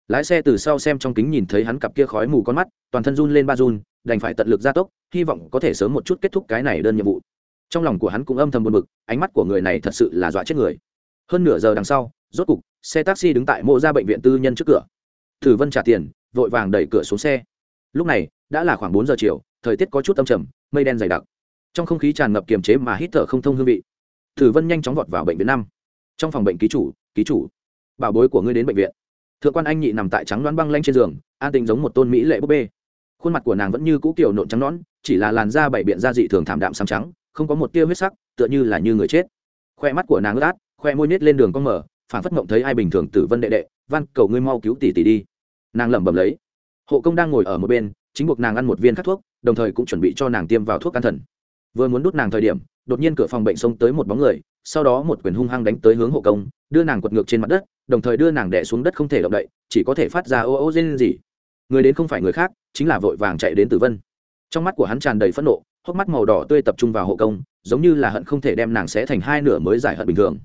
Lái xe từ sau xem trong kính nhìn thấy hắn cặp kia khói mù con mắt, toàn thân run lên ba run, đành phải tận lực gia tốc, hy vọng có thể sớm một chút kết thúc cái này đơn nhiệm vụ. Trong lòng của hắn cũng âm thầm buồn bực, ánh mắt của người này thật sự là dọa chết người hơn nửa giờ đằng sau, rốt cục, xe taxi đứng tại mộ ra bệnh viện tư nhân trước cửa. Thử vân trả tiền, vội vàng đẩy cửa xuống xe. Lúc này, đã là khoảng bốn giờ chiều, thời tiết có chút âm trầm, mây đen dày đặc. Trong không khí tràn ngập kiềm chế mà hít thở không thông hương vị. Thử vân nhanh chóng vọt vào bệnh viện năm. Trong phòng bệnh ký chủ ký chủ. Bảo bối của ngươi đến bệnh viện. Thượng quan anh nhị nằm tại trắng đoán băng lanh trên giường, an tình giống một tôn mỹ lệ búp bê. Khuôn mặt của nàng vẫn như cũ kiểu nộn trắng nón chỉ là làn da bảy biện da dị thường thảm đạm sáng trắng, không có một tia huyết sắc, tựa như là như người chết. Khoe mắt của nàng ướt át khoe môi nết lên đường con mở phản phất mộng thấy ai bình thường tử vân đệ đệ van cầu ngươi mau cứu tỷ tỷ đi. Nàng lẩm bẩm lấy. Hộ công đang ngồi ở một bên, chính buộc nàng ăn một viên khắc thuốc, đồng thời cũng chuẩn bị cho nàng tiêm vào thuốc can thần. Vừa muốn đút nàng thời điểm, đột nhiên cửa phòng bệnh xông tới một bóng người, sau đó một quyền hung hăng đánh tới hướng hộ công, đưa nàng quật ngược trên mặt đất, đồng thời đưa nàng đẻ xuống đất không thể động đậy, chỉ có thể phát ra ô ô rên gì người đến không phải người khác, chính là vội vàng chạy đến tử vân. Trong mắt của hắn tràn đầy phẫn nộ, hốc mắt màu đỏ tươi tập trung vào hộ công, giống như là hận không thể đem nàng xé thành hai nửa mới giải hận bình thường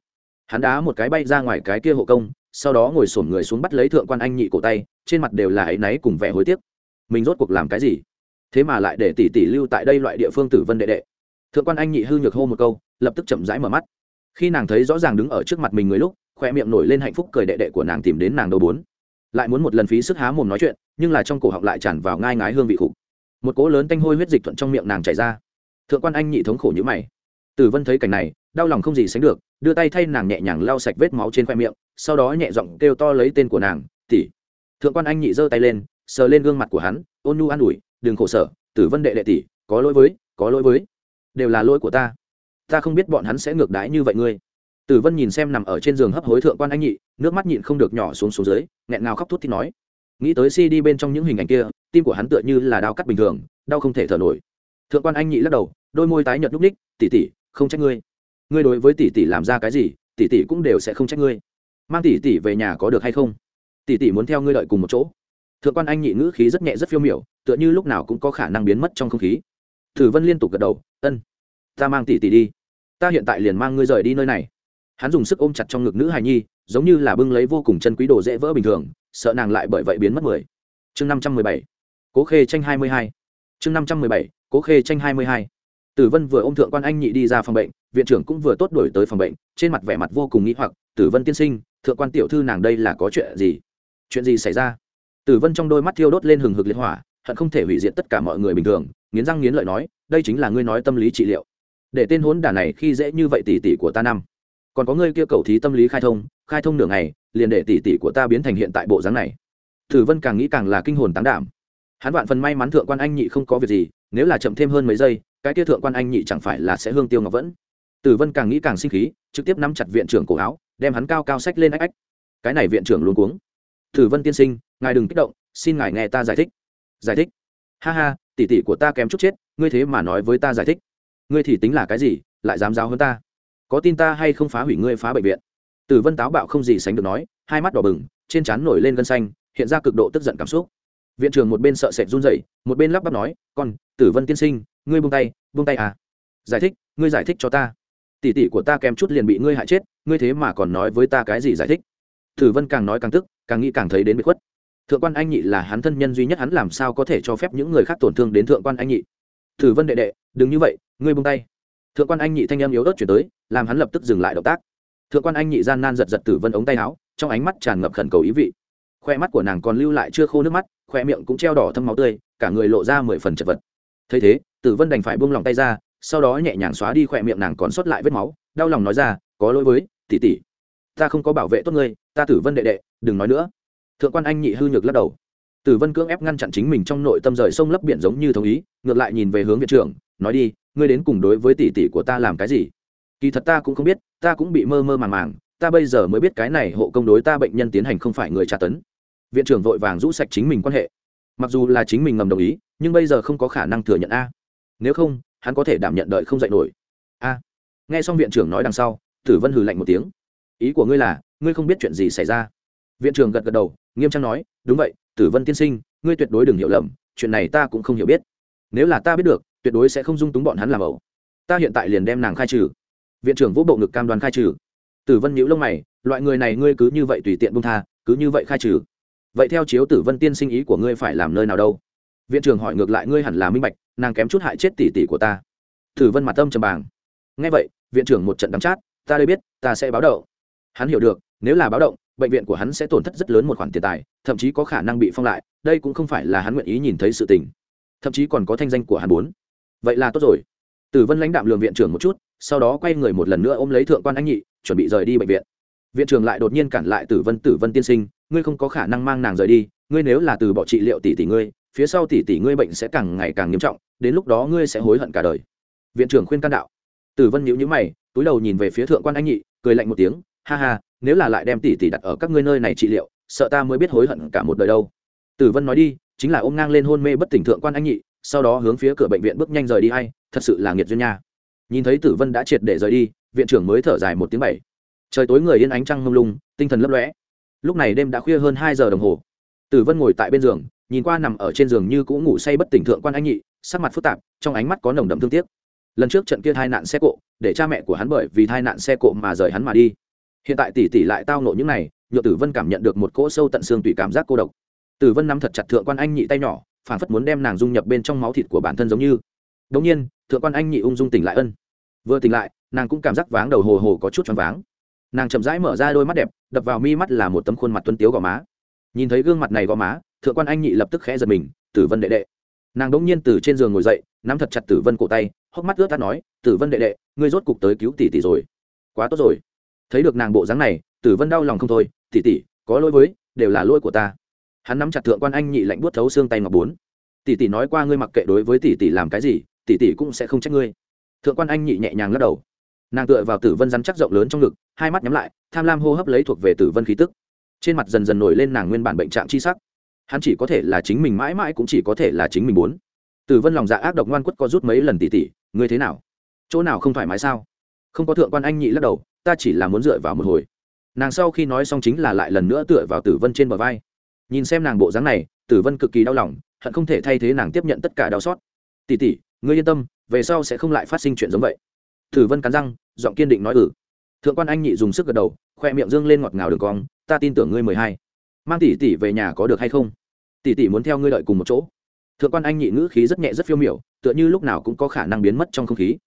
hắn đá một cái bay ra ngoài cái kia hộ công, sau đó ngồi sổm người xuống bắt lấy thượng quan anh nhị cổ tay, trên mặt đều là áy náy cùng vẻ hối tiếc. Mình rốt cuộc làm cái gì? Thế mà lại để tỷ tỷ lưu tại đây loại địa phương tử vân đệ đệ. Thượng quan anh nhị hư nhược hô một câu, lập tức chậm rãi mở mắt. Khi nàng thấy rõ ràng đứng ở trước mặt mình người lúc, khoe miệng nổi lên hạnh phúc cười đệ đệ của nàng tìm đến nàng đầu bốn. Lại muốn một lần phí sức há mồm nói chuyện, nhưng là trong cổ họng lại tràn vào ngai ngái hương vị khục một cỗ lớn tanh hôi huyết dịch thuận trong miệng nàng chảy ra. Thượng quan anh nhị thống khổ như mày tử vân thấy cảnh này, đau lòng không gì sánh được, đưa tay thay nàng nhẹ nhàng lau sạch vết máu trên khoe miệng, sau đó nhẹ giọng kêu to lấy tên của nàng, tỷ. Thượng quan anh nhị giơ tay lên, sờ lên gương mặt của hắn, ôn nhu an ủi, đừng khổ sở, tử vân đệ đệ tỷ, có lỗi với, có lỗi với, đều là lỗi của ta. Ta không biết bọn hắn sẽ ngược đãi như vậy ngươi. Tử vân nhìn xem nằm ở trên giường hấp hối thượng quan anh nhị, nước mắt nhịn không được nhỏ xuống xuống dưới, nghẹn ngào khóc thút thì nói, nghĩ tới si đi bên trong những hình ảnh kia, tim của hắn tựa như là đau cắt bình thường, đau không thể thở nổi. Thượng quan anh nhị lắc đầu, đôi môi tái nhợt núp ních tỉ tỉ không trách ngươi. Ngươi đối với tỷ tỷ làm ra cái gì, tỷ tỷ cũng đều sẽ không trách ngươi. Mang tỷ tỷ về nhà có được hay không? Tỷ tỷ muốn theo ngươi đợi cùng một chỗ. Thượng quan anh nhị ngữ khí rất nhẹ, rất phiêu miểu, tựa như lúc nào cũng có khả năng biến mất trong không khí. Thử vân liên tục gật đầu, ân, ta mang tỷ tỷ đi. Ta hiện tại liền mang ngươi rời đi nơi này. Hắn dùng sức ôm chặt trong ngực nữ hài nhi, giống như là bưng lấy vô cùng chân quý đồ dễ vỡ bình thường, sợ nàng lại bởi vậy biến mất mười. Chương năm trăm mười bảy. Cố khê tranh hai mươi hai. Chương năm trăm mười bảy. Cố khê tranh hai mươi hai tử vân vừa ôm thượng quan anh nhị đi ra phòng bệnh, viện trưởng cũng vừa tốt đổi tới phòng bệnh, trên mặt vẻ mặt vô cùng nghĩ hoặc tử vân tiên sinh, thượng quan tiểu thư nàng đây là có chuyện gì? Chuyện gì xảy ra? Tử vân trong đôi mắt thiêu đốt lên hừng hực liệt hỏa, hận không thể hủy diệt tất cả mọi người bình thường, nghiến răng nghiến lợi nói, đây chính là ngươi nói tâm lý trị liệu. Để tên hốn đả này khi dễ như vậy tỷ tỷ của ta năm. Còn có ngươi kia cầu thí tâm lý khai thông khai thông nửa ngày, liền để tỷ tỷ của ta biến thành hiện tại bộ dáng này. Tử vân càng nghĩ càng là kinh hồn tán đảm. Hắn vạn phần may mắn thượng quan anh nhị không có việc gì, nếu là chậm thêm hơn mấy giây cái kia thượng quan anh nhị chẳng phải là sẽ hương tiêu ngọc vẫn. Tử vân càng nghĩ càng sinh khí, trực tiếp nắm chặt viện trưởng cổ áo, đem hắn cao cao sách lên ách ách. Cái này viện trưởng luôn cuống. Tử vân tiên sinh, ngài đừng kích động, xin ngài nghe ta giải thích. Giải thích? Ha ha, tỷ tỷ của ta kém chút chết, ngươi thế mà nói với ta giải thích. Ngươi thì tính là cái gì, lại dám giáo hơn ta? Có tin ta hay không phá hủy ngươi phá bệnh viện? Tử vân táo bạo không gì sánh được nói, hai mắt đỏ bừng, trên trán nổi lên gân xanh, hiện ra cực độ tức giận cảm xúc viện trưởng một bên sợ sệt run rẩy, một bên lắp bắp nói, con, tử vân tiên sinh, ngươi buông tay buông tay à. Giải thích, ngươi giải thích cho ta. Tỷ tỷ của ta kèm chút liền bị ngươi hại chết, ngươi thế mà còn nói với ta cái gì giải thích? Tử vân càng nói càng tức, càng nghĩ càng thấy đến bị khuất. Thượng quan anh nhị là hắn thân nhân duy nhất, hắn làm sao có thể cho phép những người khác tổn thương đến thượng quan anh nhị? Tử vân đệ đệ, đừng như vậy, ngươi buông tay. Thượng quan anh nhị thanh em yếu ớt chuyển tới, làm hắn lập tức dừng lại động tác. Thượng quan anh nhị gian nan giật giật tử vân ống tay áo, trong ánh mắt tràn ngập khẩn cầu ý vị. Khoe mắt của nàng còn lưu lại chưa khô nước mắt khoe miệng cũng treo đỏ thâm máu tươi, cả người lộ ra mười phần chật vật. Thấy thế, tử vân đành phải buông lòng tay ra, sau đó nhẹ nhàng xóa đi khoe miệng nàng còn sót lại vết máu, đau lòng nói ra, có lỗi với, tỷ tỷ, ta không có bảo vệ tốt ngươi, ta tử vân đệ đệ, đừng nói nữa. Thượng quan anh nhị hư nhược lắc đầu. Tử vân cưỡng ép ngăn chặn chính mình trong nội tâm rời sông lấp biển giống như thống ý, ngược lại nhìn về hướng viện trưởng, nói đi, ngươi đến cùng đối với tỷ tỷ của ta làm cái gì? Kỳ thật ta cũng không biết, ta cũng bị mơ mơ màng màng, ta bây giờ mới biết cái này hộ công đối ta bệnh nhân tiến hành không phải người tra tấn viện trưởng vội vàng rũ sạch chính mình quan hệ. Mặc dù là chính mình ngầm đồng ý, nhưng bây giờ không có khả năng thừa nhận a. Nếu không, hắn có thể đảm nhận đợi không dạy nổi. A. Nghe xong viện trưởng nói đằng sau, tử vân hừ lạnh một tiếng. Ý của ngươi là, ngươi không biết chuyện gì xảy ra. Viện trưởng gật gật đầu, nghiêm trang nói, đúng vậy, tử vân tiên sinh, ngươi tuyệt đối đừng hiểu lầm, chuyện này ta cũng không hiểu biết. Nếu là ta biết được, tuyệt đối sẽ không dung túng bọn hắn làm ẩu. Ta hiện tại liền đem nàng khai trừ. Viện trưởng vũ bộ ngực cam đoan khai trừ. Tử vân nhíu lông mày, loại người này ngươi cứ như vậy tùy tiện bông tha, cứ như vậy khai trừ vậy theo chiếu tử vân tiên sinh ý của ngươi phải làm nơi nào đâu? Viện trưởng hỏi ngược lại ngươi hẳn là minh bạch, nàng kém chút hại chết tỷ tỷ của ta. Tử vân mặt tâm trầm bàng. Ngay vậy, viện trưởng một trận đắm chát, ta đây biết, ta sẽ báo động. Hắn hiểu được, nếu là báo động, bệnh viện của hắn sẽ tổn thất rất lớn một khoản tiền tài, thậm chí có khả năng bị phong lại, đây cũng không phải là hắn nguyện ý nhìn thấy sự tình. Thậm chí còn có thanh danh của hắn bốn. Vậy là tốt rồi. Tử vân lãnh đạm lường viện trưởng một chút, sau đó quay người một lần nữa ôm lấy thượng quan anh nhị, chuẩn bị rời đi bệnh viện. Viện trưởng lại đột nhiên cản lại tử vân tử vân tiên sinh ngươi không có khả năng mang nàng rời đi, ngươi nếu là từ bỏ trị liệu tỷ tỷ ngươi, phía sau tỷ tỷ ngươi bệnh sẽ càng ngày càng nghiêm trọng, đến lúc đó ngươi sẽ hối hận cả đời. Viện trưởng khuyên can đạo. Tử vân nhíu nhíu mày, túi đầu nhìn về phía thượng quan anh nhị, cười lạnh một tiếng, ha ha, nếu là lại đem tỷ tỷ đặt ở các ngươi nơi này trị liệu, sợ ta mới biết hối hận cả một đời đâu. Tử vân nói đi, chính là ôm ngang lên hôn mê bất tỉnh thượng quan anh nhị, sau đó hướng phía cửa bệnh viện bước nhanh rời đi hay thật sự là nghiệt duyên nha. Nhìn thấy tử vân đã triệt để rời đi, viện trưởng mới thở dài một tiếng bảy. Trời tối người yên ánh trăng mông lung, tinh thần lấp lõe lúc này đêm đã khuya hơn hai giờ đồng hồ. Tử vân ngồi tại bên giường, nhìn qua nằm ở trên giường như cũng ngủ say bất tỉnh thượng quan anh nhị, sắc mặt phức tạp, trong ánh mắt có nồng đậm thương tiếc. Lần trước trận kia tai nạn xe cộ, để cha mẹ của hắn bởi vì tai nạn xe cộ mà rời hắn mà đi. Hiện tại tỷ tỷ lại tao nộ những này, nhựa tử vân cảm nhận được một cỗ sâu tận xương tùy cảm giác cô độc. Tử vân nắm thật chặt thượng quan anh nhị tay nhỏ phản phất muốn đem nàng dung nhập bên trong máu thịt của bản thân giống như. Đống nhiên, thượng quan anh nhị ung dung tỉnh lại ân. Vừa tỉnh lại, nàng cũng cảm giác váng đầu hồ hồ có chút choáng váng nàng chậm rãi mở ra đôi mắt đẹp, đập vào mi mắt là một tấm khuôn mặt tuân tiếu gò má. Nhìn thấy gương mặt này gò má, thượng quan anh nhị lập tức khẽ giật mình, tử vân đệ đệ. Nàng đống nhiên từ trên giường ngồi dậy, nắm thật chặt tử vân cổ tay, hốc mắt ướt tắt nói, tử vân đệ đệ, ngươi rốt cục tới cứu tỷ tỷ rồi. Quá tốt rồi. Thấy được nàng bộ dáng này, tử vân đau lòng không thôi, tỷ tỷ, có lỗi với, đều là lỗi của ta. Hắn nắm chặt thượng quan anh nhị lạnh buốt thấu xương tay ngọc bốn. Tỷ tỷ nói qua ngươi mặc kệ đối với tỷ tỷ làm cái gì, tỷ tỷ cũng sẽ không trách ngươi. Thượng quan anh nhị nhẹ nhàng lắc đầu nàng tựa vào tử vân rắn chắc rộng lớn trong ngực hai mắt nhắm lại tham lam hô hấp lấy thuộc về tử vân khí tức. Trên mặt dần dần nổi lên nàng nguyên bản bệnh trạng chi sắc. Hắn chỉ có thể là chính mình mãi mãi cũng chỉ có thể là chính mình muốn. Tử vân lòng dạ ác độc ngoan quất có rút mấy lần tỉ tỉ, ngươi thế nào? Chỗ nào không thoải mái sao? Không có thượng quan anh nhị lắc đầu ta chỉ là muốn dựa vào một hồi. Nàng sau khi nói xong chính là lại lần nữa tựa vào tử vân trên bờ vai. Nhìn xem nàng bộ dáng này tử vân cực kỳ đau lòng hận không thể thay thế nàng tiếp nhận tất cả đau xót. Tỉ tỉ ngươi yên tâm về sau sẽ không lại phát sinh chuyện giống vậy. Thử vân cắn răng, giọng kiên định nói ừ. Thượng quan anh nhị dùng sức gật đầu, khoe miệng dương lên ngọt ngào đường cong, ta tin tưởng ngươi mười hai. Mang tỷ tỷ về nhà có được hay không? Tỷ tỷ muốn theo ngươi đợi cùng một chỗ. Thượng quan anh nhị ngữ khí rất nhẹ, rất phiêu miểu, tựa như lúc nào cũng có khả năng biến mất trong không khí.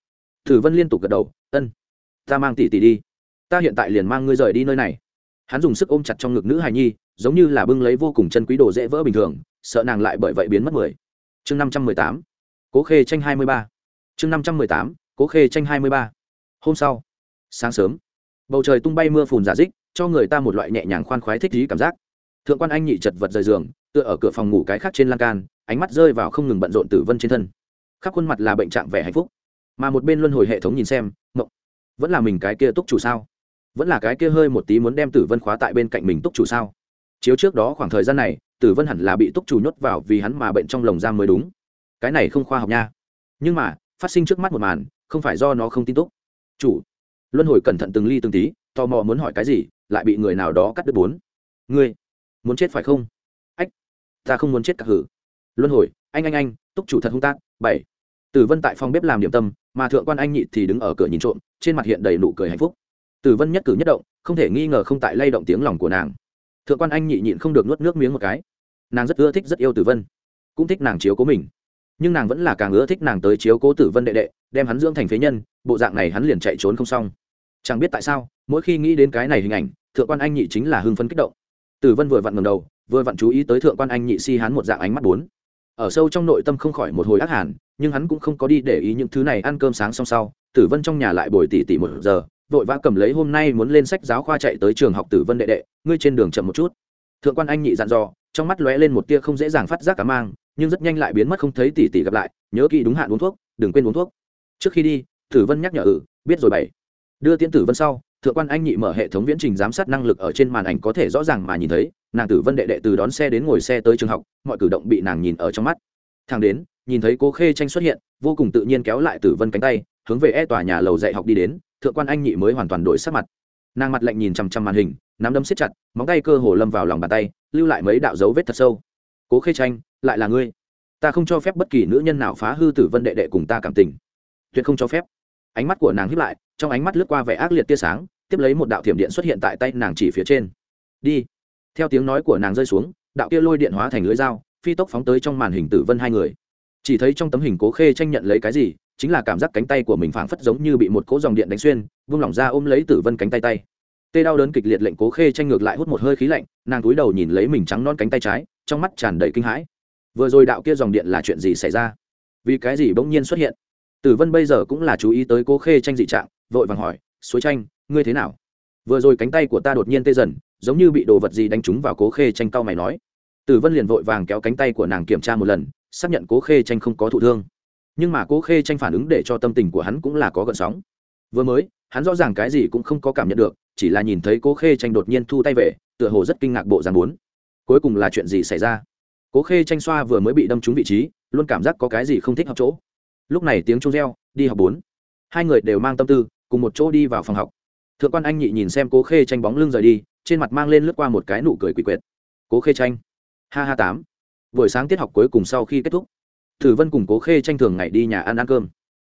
Thử vân liên tục gật đầu, ân, ta mang tỷ tỷ đi. Ta hiện tại liền mang ngươi rời đi nơi này. Hắn dùng sức ôm chặt trong ngực nữ hài nhi, giống như là bưng lấy vô cùng chân quý đồ dễ vỡ bình thường, sợ nàng lại bởi vậy biến mất mười. Chương năm trăm mười tám. Cố khê tranh hai mươi ba. Chương năm trăm mười tám cố khê tranh hai mươi ba. Hôm sau, sáng sớm, bầu trời tung bay mưa phùn giả dích, cho người ta một loại nhẹ nhàng khoan khoái thích thú cảm giác. Thượng quan anh nhị chật vật rời giường, tựa ở cửa phòng ngủ cái khác trên lan can, ánh mắt rơi vào không ngừng bận rộn tử vân trên thân. Khắp khuôn mặt là bệnh trạng vẻ hạnh phúc. Mà một bên luân hồi hệ thống nhìn xem mộng vẫn là mình cái kia túc chủ sao? Vẫn là cái kia hơi một tí muốn đem tử vân khóa tại bên cạnh mình túc chủ sao? Chiếu trước đó khoảng thời gian này, tử vân hẳn là bị túc chủ nhốt vào vì hắn mà bệnh trong lồng giam mới đúng. Cái này không khoa học nha. Nhưng mà, phát sinh trước mắt một màn không phải do nó không tin túc. Chủ, luân hồi cẩn thận từng ly từng tí, tò mò muốn hỏi cái gì, lại bị người nào đó cắt đứt bốn. Ngươi, muốn chết phải không? Ách, ta không muốn chết cả hử. Luân hồi, anh anh anh, túc chủ thật hung tác bảy. Tử vân tại phòng bếp làm điểm tâm, mà thượng quan anh nhị thì đứng ở cửa nhìn trộm, trên mặt hiện đầy nụ cười hạnh phúc. Tử vân nhất cử nhất động, không thể nghi ngờ không tại lay động tiếng lòng của nàng. Thượng quan anh nhị nhịn không được nuốt nước miếng một cái. Nàng rất ưa thích rất yêu tử vân, cũng thích nàng chiếu cố mình. Nhưng nàng vẫn là càng ưa thích nàng tới chiếu cố tử vân đệ đệ đem hắn dưỡng thành phế nhân, bộ dạng này hắn liền chạy trốn không xong. Chẳng biết tại sao, mỗi khi nghĩ đến cái này hình ảnh, thượng quan anh nhị chính là hưng phấn kích động. Tử vân vừa vặn ngầm đầu, vừa vặn chú ý tới thượng quan anh nhị si hắn một dạng ánh mắt bốn. Ở sâu trong nội tâm không khỏi một hồi ác hàn, nhưng hắn cũng không có đi để ý những thứ này ăn cơm sáng xong sau, tử vân trong nhà lại bồi tỉ tỉ một giờ, vội vã cầm lấy hôm nay muốn lên sách giáo khoa chạy tới trường học tử vân đệ đệ, ngươi trên đường chậm một chút. Thượng quan anh nhị dặn dò, trong mắt lóe lên một tia không dễ dàng phát giác cả mang, nhưng rất nhanh lại biến mất không thấy tỉ tỉ gặp lại, nhớ kỹ đúng hạn uống thuốc, đừng quên uống thuốc trước khi đi, tử vân nhắc nhở ừ biết rồi bảy. Đưa tiễn tử vân sau, thượng quan anh nhị mở hệ thống viễn trình giám sát năng lực ở trên màn ảnh có thể rõ ràng mà nhìn thấy, nàng tử vân đệ đệ từ đón xe đến ngồi xe tới trường học, mọi cử động bị nàng nhìn ở trong mắt. Thang đến, nhìn thấy cố khê tranh xuất hiện, vô cùng tự nhiên kéo lại tử vân cánh tay, hướng về e tòa nhà lầu dạy học đi đến, thượng quan anh nhị mới hoàn toàn đổi sắc mặt. Nàng mặt lạnh nhìn chằm chằm màn hình, nắm đấm siết chặt, móng tay cơ hồ lâm vào lòng bàn tay, lưu lại mấy đạo dấu vết thật sâu. Cố khê tranh lại là ngươi? Ta không cho phép bất kỳ nữ nhân nào phá hư tử vân đệ đệ cùng ta cảm tình tuyệt không cho phép. Ánh mắt của nàng hiếp lại, trong ánh mắt lướt qua vẻ ác liệt tia sáng, tiếp lấy một đạo thiểm điện xuất hiện tại tay nàng chỉ phía trên. Đi. Theo tiếng nói của nàng rơi xuống, đạo kia lôi điện hóa thành lưới dao, phi tốc phóng tới trong màn hình tử vân hai người. Chỉ thấy trong tấm hình cố khê tranh nhận lấy cái gì, chính là cảm giác cánh tay của mình phảng phất giống như bị một cỗ dòng điện đánh xuyên, vung lỏng ra ôm lấy tử vân cánh tay tay. Tê đau đớn kịch liệt lệnh cố khê tranh ngược lại hút một hơi khí lạnh, nàng cúi đầu nhìn lấy mình trắng non cánh tay trái, trong mắt tràn đầy kinh hãi. Vừa rồi đạo kia dòng điện là chuyện gì xảy ra? Vì cái gì bỗng nhiên xuất hiện? Tử vân bây giờ cũng là chú ý tới cố khê tranh dị trạng, vội vàng hỏi, suối tranh ngươi thế nào? Vừa rồi cánh tay của ta đột nhiên tê dần, giống như bị đồ vật gì đánh trúng vào cố khê tranh cao mày nói. Tử vân liền vội vàng kéo cánh tay của nàng kiểm tra một lần, xác nhận cố khê tranh không có thụ thương. Nhưng mà cố khê tranh phản ứng để cho tâm tình của hắn cũng là có gợn sóng. Vừa mới, hắn rõ ràng cái gì cũng không có cảm nhận được, chỉ là nhìn thấy cố khê tranh đột nhiên thu tay về, tựa hồ rất kinh ngạc bộ dáng muốn. cuối cùng là chuyện gì xảy ra? Cố khê tranh xoa vừa mới bị đâm trúng vị trí, luôn cảm giác có cái gì không thích hợp chỗ lúc này tiếng chuông reo, đi học bốn. Hai người đều mang tâm tư, cùng một chỗ đi vào phòng học. Thượng quan anh nhị nhìn xem cố khê tranh bóng lưng rời đi, trên mặt mang lên lướt qua một cái nụ cười quỷ quyệt. Cố khê tranh ha ha tám. Buổi sáng tiết học cuối cùng sau khi kết thúc, tử vân cùng cố khê tranh thường ngày đi nhà ăn ăn cơm.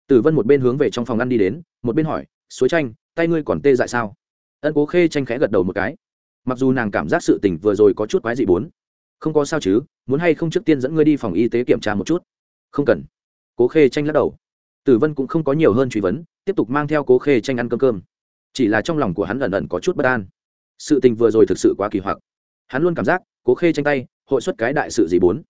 Tử vân một bên hướng về trong phòng ăn đi đến, một bên hỏi, suối tranh tay ngươi còn tê dại sao? Ân cố khê tranh khẽ gật đầu một cái. Mặc dù nàng cảm giác sự tình vừa rồi có chút quái dị bốn. Không có sao chứ, muốn hay không trước tiên dẫn ngươi đi phòng y tế kiểm tra một chút? Không cần cố khê tranh lắc đầu. Tử vân cũng không có nhiều hơn truy vấn, tiếp tục mang theo cố khê tranh ăn cơm cơm. Chỉ là trong lòng của hắn ẩn ẩn có chút bất an. Sự tình vừa rồi thực sự quá kỳ hoặc. Hắn luôn cảm giác, cố khê tranh tay, hội xuất cái đại sự gì bốn.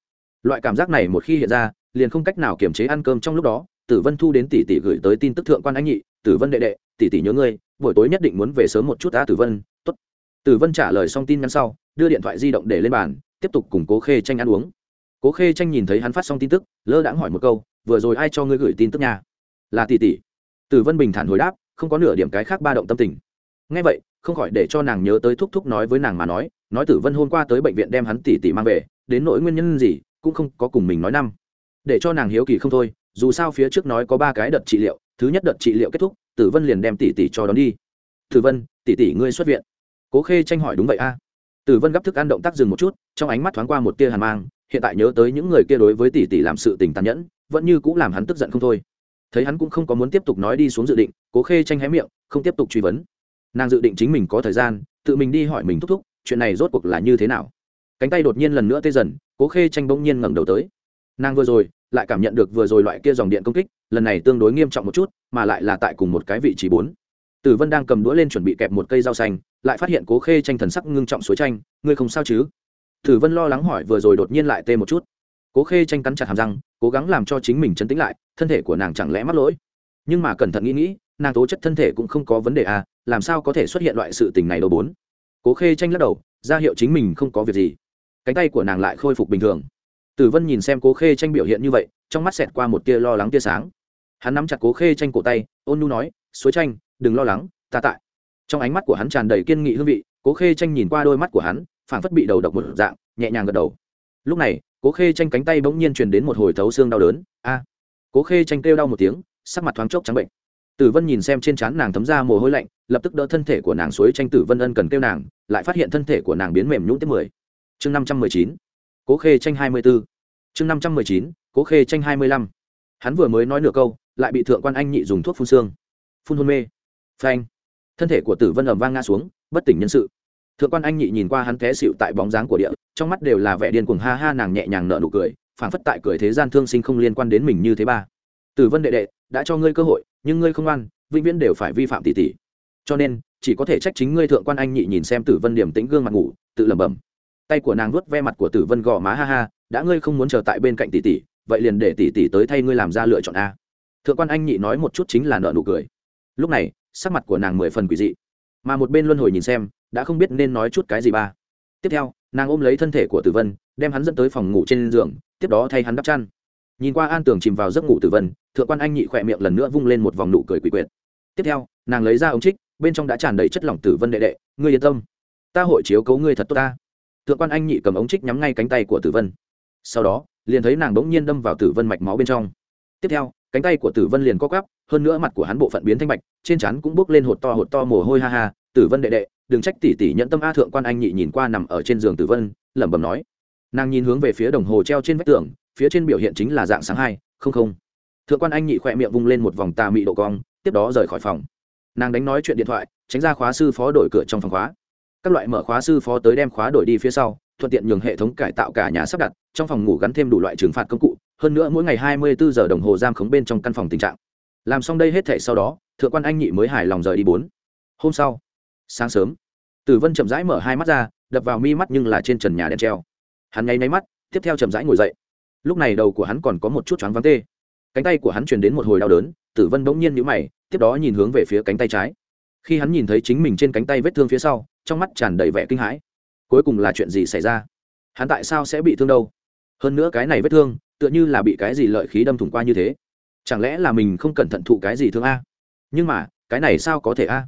Loại cảm giác này một khi hiện ra, liền không cách nào kiềm chế ăn cơm trong lúc đó. Tử vân thu đến tỷ tỷ gửi tới tin tức thượng quan anh nhị, tử vân đệ đệ, tỷ tỷ nhớ ngươi, buổi tối nhất định muốn về sớm một chút đã tử vân, tốt. Tử vân trả lời xong tin nhắn sau, đưa điện thoại di động để lên bàn, tiếp tục cùng cố khê tranh ăn uống. Cố khê tranh nhìn thấy hắn phát xong tin tức, lơ đãng hỏi một câu vừa rồi ai cho ngươi gửi tin tức nhà là tỷ tỷ. Tử vân bình thản hồi đáp, không có nửa điểm cái khác ba động tâm tình. Ngay vậy, không khỏi để cho nàng nhớ tới thúc thúc nói với nàng mà nói nói tử vân hôm qua tới bệnh viện đem hắn tỷ tỷ mang về, đến nỗi nguyên nhân gì, cũng không có cùng mình nói năm. Để cho nàng hiếu kỳ không thôi, dù sao phía trước nói có ba cái đợt trị liệu, thứ nhất đợt trị liệu kết thúc, tử vân liền đem tỷ tỷ cho đón đi. Tử vân, tỷ tỷ ngươi xuất viện. Cố khê tranh hỏi đúng vậy a. Tử vân gấp thức ăn động tác dừng một chút, trong ánh mắt thoáng qua một tia hàn mang hiện tại nhớ tới những người kia đối với tỷ tỷ làm sự tình tàn nhẫn, vẫn như cũng làm hắn tức giận không thôi. Thấy hắn cũng không có muốn tiếp tục nói đi xuống dự định, cố khê tranh hé miệng, không tiếp tục truy vấn. Nàng dự định chính mình có thời gian, tự mình đi hỏi mình thúc thúc, chuyện này rốt cuộc là như thế nào. Cánh tay đột nhiên lần nữa tê dần, cố khê tranh bỗng nhiên ngẩng đầu tới. Nàng vừa rồi lại cảm nhận được vừa rồi loại kia dòng điện công kích, lần này tương đối nghiêm trọng một chút, mà lại là tại cùng một cái vị trí bốn. Tử vân đang cầm đũa lên chuẩn bị kẹp một cây rau xanh, lại phát hiện cố khê tranh thần sắc ngưng trọng suối tranh ngươi không sao chứ? Tử vân lo lắng hỏi vừa rồi đột nhiên lại tê một chút. Cố khê tranh cắn chặt hàm răng, cố gắng làm cho chính mình chấn tĩnh lại, thân thể của nàng chẳng lẽ mắc lỗi? Nhưng mà cẩn thận nghĩ nghĩ, nàng tố chất thân thể cũng không có vấn đề à làm sao có thể xuất hiện loại sự tình này đâu bốn? Cố khê tranh lắc đầu, ra hiệu chính mình không có việc gì. Cánh tay của nàng lại khôi phục bình thường. Tử vân nhìn xem cố khê tranh biểu hiện như vậy, trong mắt xẹt qua một tia lo lắng tia sáng. Hắn nắm chặt cố khê tranh cổ tay, ôn nhu nói, suối tranh, đừng lo lắng, ta tại. Trong ánh mắt của hắn tràn đầy kiên nghị hương vị, cố khê tranh nhìn qua đôi mắt của hắn phảng phất bị đầu độc một dạng, nhẹ nhàng gật đầu. Lúc này, cố khê tranh cánh tay bỗng nhiên truyền đến một hồi thấu xương đau đớn. A! Cố khê tranh kêu đau một tiếng, sắc mặt thoáng chốc trắng bệnh. Tử vân nhìn xem trên trán nàng thấm ra mồ hôi lạnh, lập tức đỡ thân thể của nàng suối tranh tử vân ân cần kêu nàng, lại phát hiện thân thể của nàng biến mềm nhũn tiếp mười. Chương năm trăm mười chín. Cố khê tranh hai mươi b chương năm trăm mười chín, cố khê tranh hai mươi lăm. Hắn vừa mới nói nửa câu, lại bị thượng quan anh nhị dùng thuốc phun xương. Phun hôn mê. Phanh. Thân thể của tử vân ầm vang ngã xuống, bất tỉnh nhân sự thượng quan anh nhị nhìn qua hắn té xịu tại bóng dáng của địa, trong mắt đều là vẻ điên cuồng, ha ha, nàng nhẹ nhàng nở nụ cười, phảng phất tại cười thế gian thương sinh không liên quan đến mình như thế ba. Tử vân đệ đệ, đã cho ngươi cơ hội, nhưng ngươi không ăn vĩnh viễn đều phải vi phạm tỷ tỷ. Cho nên, chỉ có thể trách chính ngươi thượng quan anh nhị nhìn xem tử vân điểm tĩnh gương mặt ngủ, tự lẩm bẩm. Tay của nàng vuốt ve mặt của tử vân gò má, ha ha, đã ngươi không muốn chờ tại bên cạnh tỷ tỷ, vậy liền để tỷ tỷ tới thay ngươi làm ra lựa chọn a. Thượng quan anh nhị nói một chút chính là nợ nụ cười. Lúc này, sắc mặt của nàng mười phần quỷ dị. Mà một bên luân hồi nhìn xem đã không biết nên nói chút cái gì ba. Tiếp theo, nàng ôm lấy thân thể của tử vân, đem hắn dẫn tới phòng ngủ trên giường, tiếp đó thay hắn đắp chăn. Nhìn qua an tường chìm vào giấc ngủ tử vân, thượng quan anh nhị khỏe miệng lần nữa vung lên một vòng nụ cười quỷ quyệt. Tiếp theo, nàng lấy ra ống trích, bên trong đã tràn đầy chất lỏng tử vân đệ đệ, ngươi yên tâm, ta hội chiếu cấu ngươi thật tốt ta. Thượng quan anh nhị cầm ống trích nhắm ngay cánh tay của tử vân. Sau đó, liền thấy nàng bỗng nhiên đâm vào tử vân mạch máu bên trong. Tiếp theo, cánh tay của tử vân liền co quắp, hơn nữa mặt của hắn bộ phận biến thanh bạch, trên chắn cũng bốc lên hột to hột to mồ hôi ha ha, tử vân đệ đệ đừng trách tỷ tỷ nhận tâm a thượng quan anh nhị nhìn qua nằm ở trên giường tử vân, lẩm bẩm nói. Nàng nhìn hướng về phía đồng hồ treo trên vách tường, phía trên biểu hiện chính là dạng sáng hai, không không. Thượng quan anh nhị khỏe miệng vung lên một vòng tà mị độ cong, tiếp đó rời khỏi phòng. Nàng đánh nói chuyện điện thoại, tránh ra khóa sư phó đổi cửa trong phòng khóa. Các loại mở khóa sư phó tới đem khóa đổi đi phía sau, thuận tiện nhường hệ thống cải tạo cả nhà sắp đặt, trong phòng ngủ gắn thêm đủ loại trừng phạt công cụ, hơn nữa mỗi ngày hai mươi bốn giờ đồng hồ giam khống bên trong căn phòng tình trạng. Làm xong đây hết thể sau đó, thượng quan anh nhị mới hài lòng rời đi bốn. Hôm sau sáng sớm. Tử vân chậm rãi mở hai mắt ra, đập vào mi mắt nhưng là trên trần nhà đèn treo. Hắn nháy máy mắt, tiếp theo chậm rãi ngồi dậy. Lúc này đầu của hắn còn có một chút choáng vắng tê. Cánh tay của hắn truyền đến một hồi đau đớn, tử vân bỗng nhiên nhũ mày, tiếp đó nhìn hướng về phía cánh tay trái. Khi hắn nhìn thấy chính mình trên cánh tay vết thương phía sau, trong mắt tràn đầy vẻ kinh hãi. Cuối cùng là chuyện gì xảy ra? Hắn tại sao sẽ bị thương đâu? Hơn nữa cái này vết thương, tựa như là bị cái gì lợi khí đâm thủng qua như thế. Chẳng lẽ là mình không cẩn thận thụ cái gì thương a? Nhưng mà, cái này sao có thể a?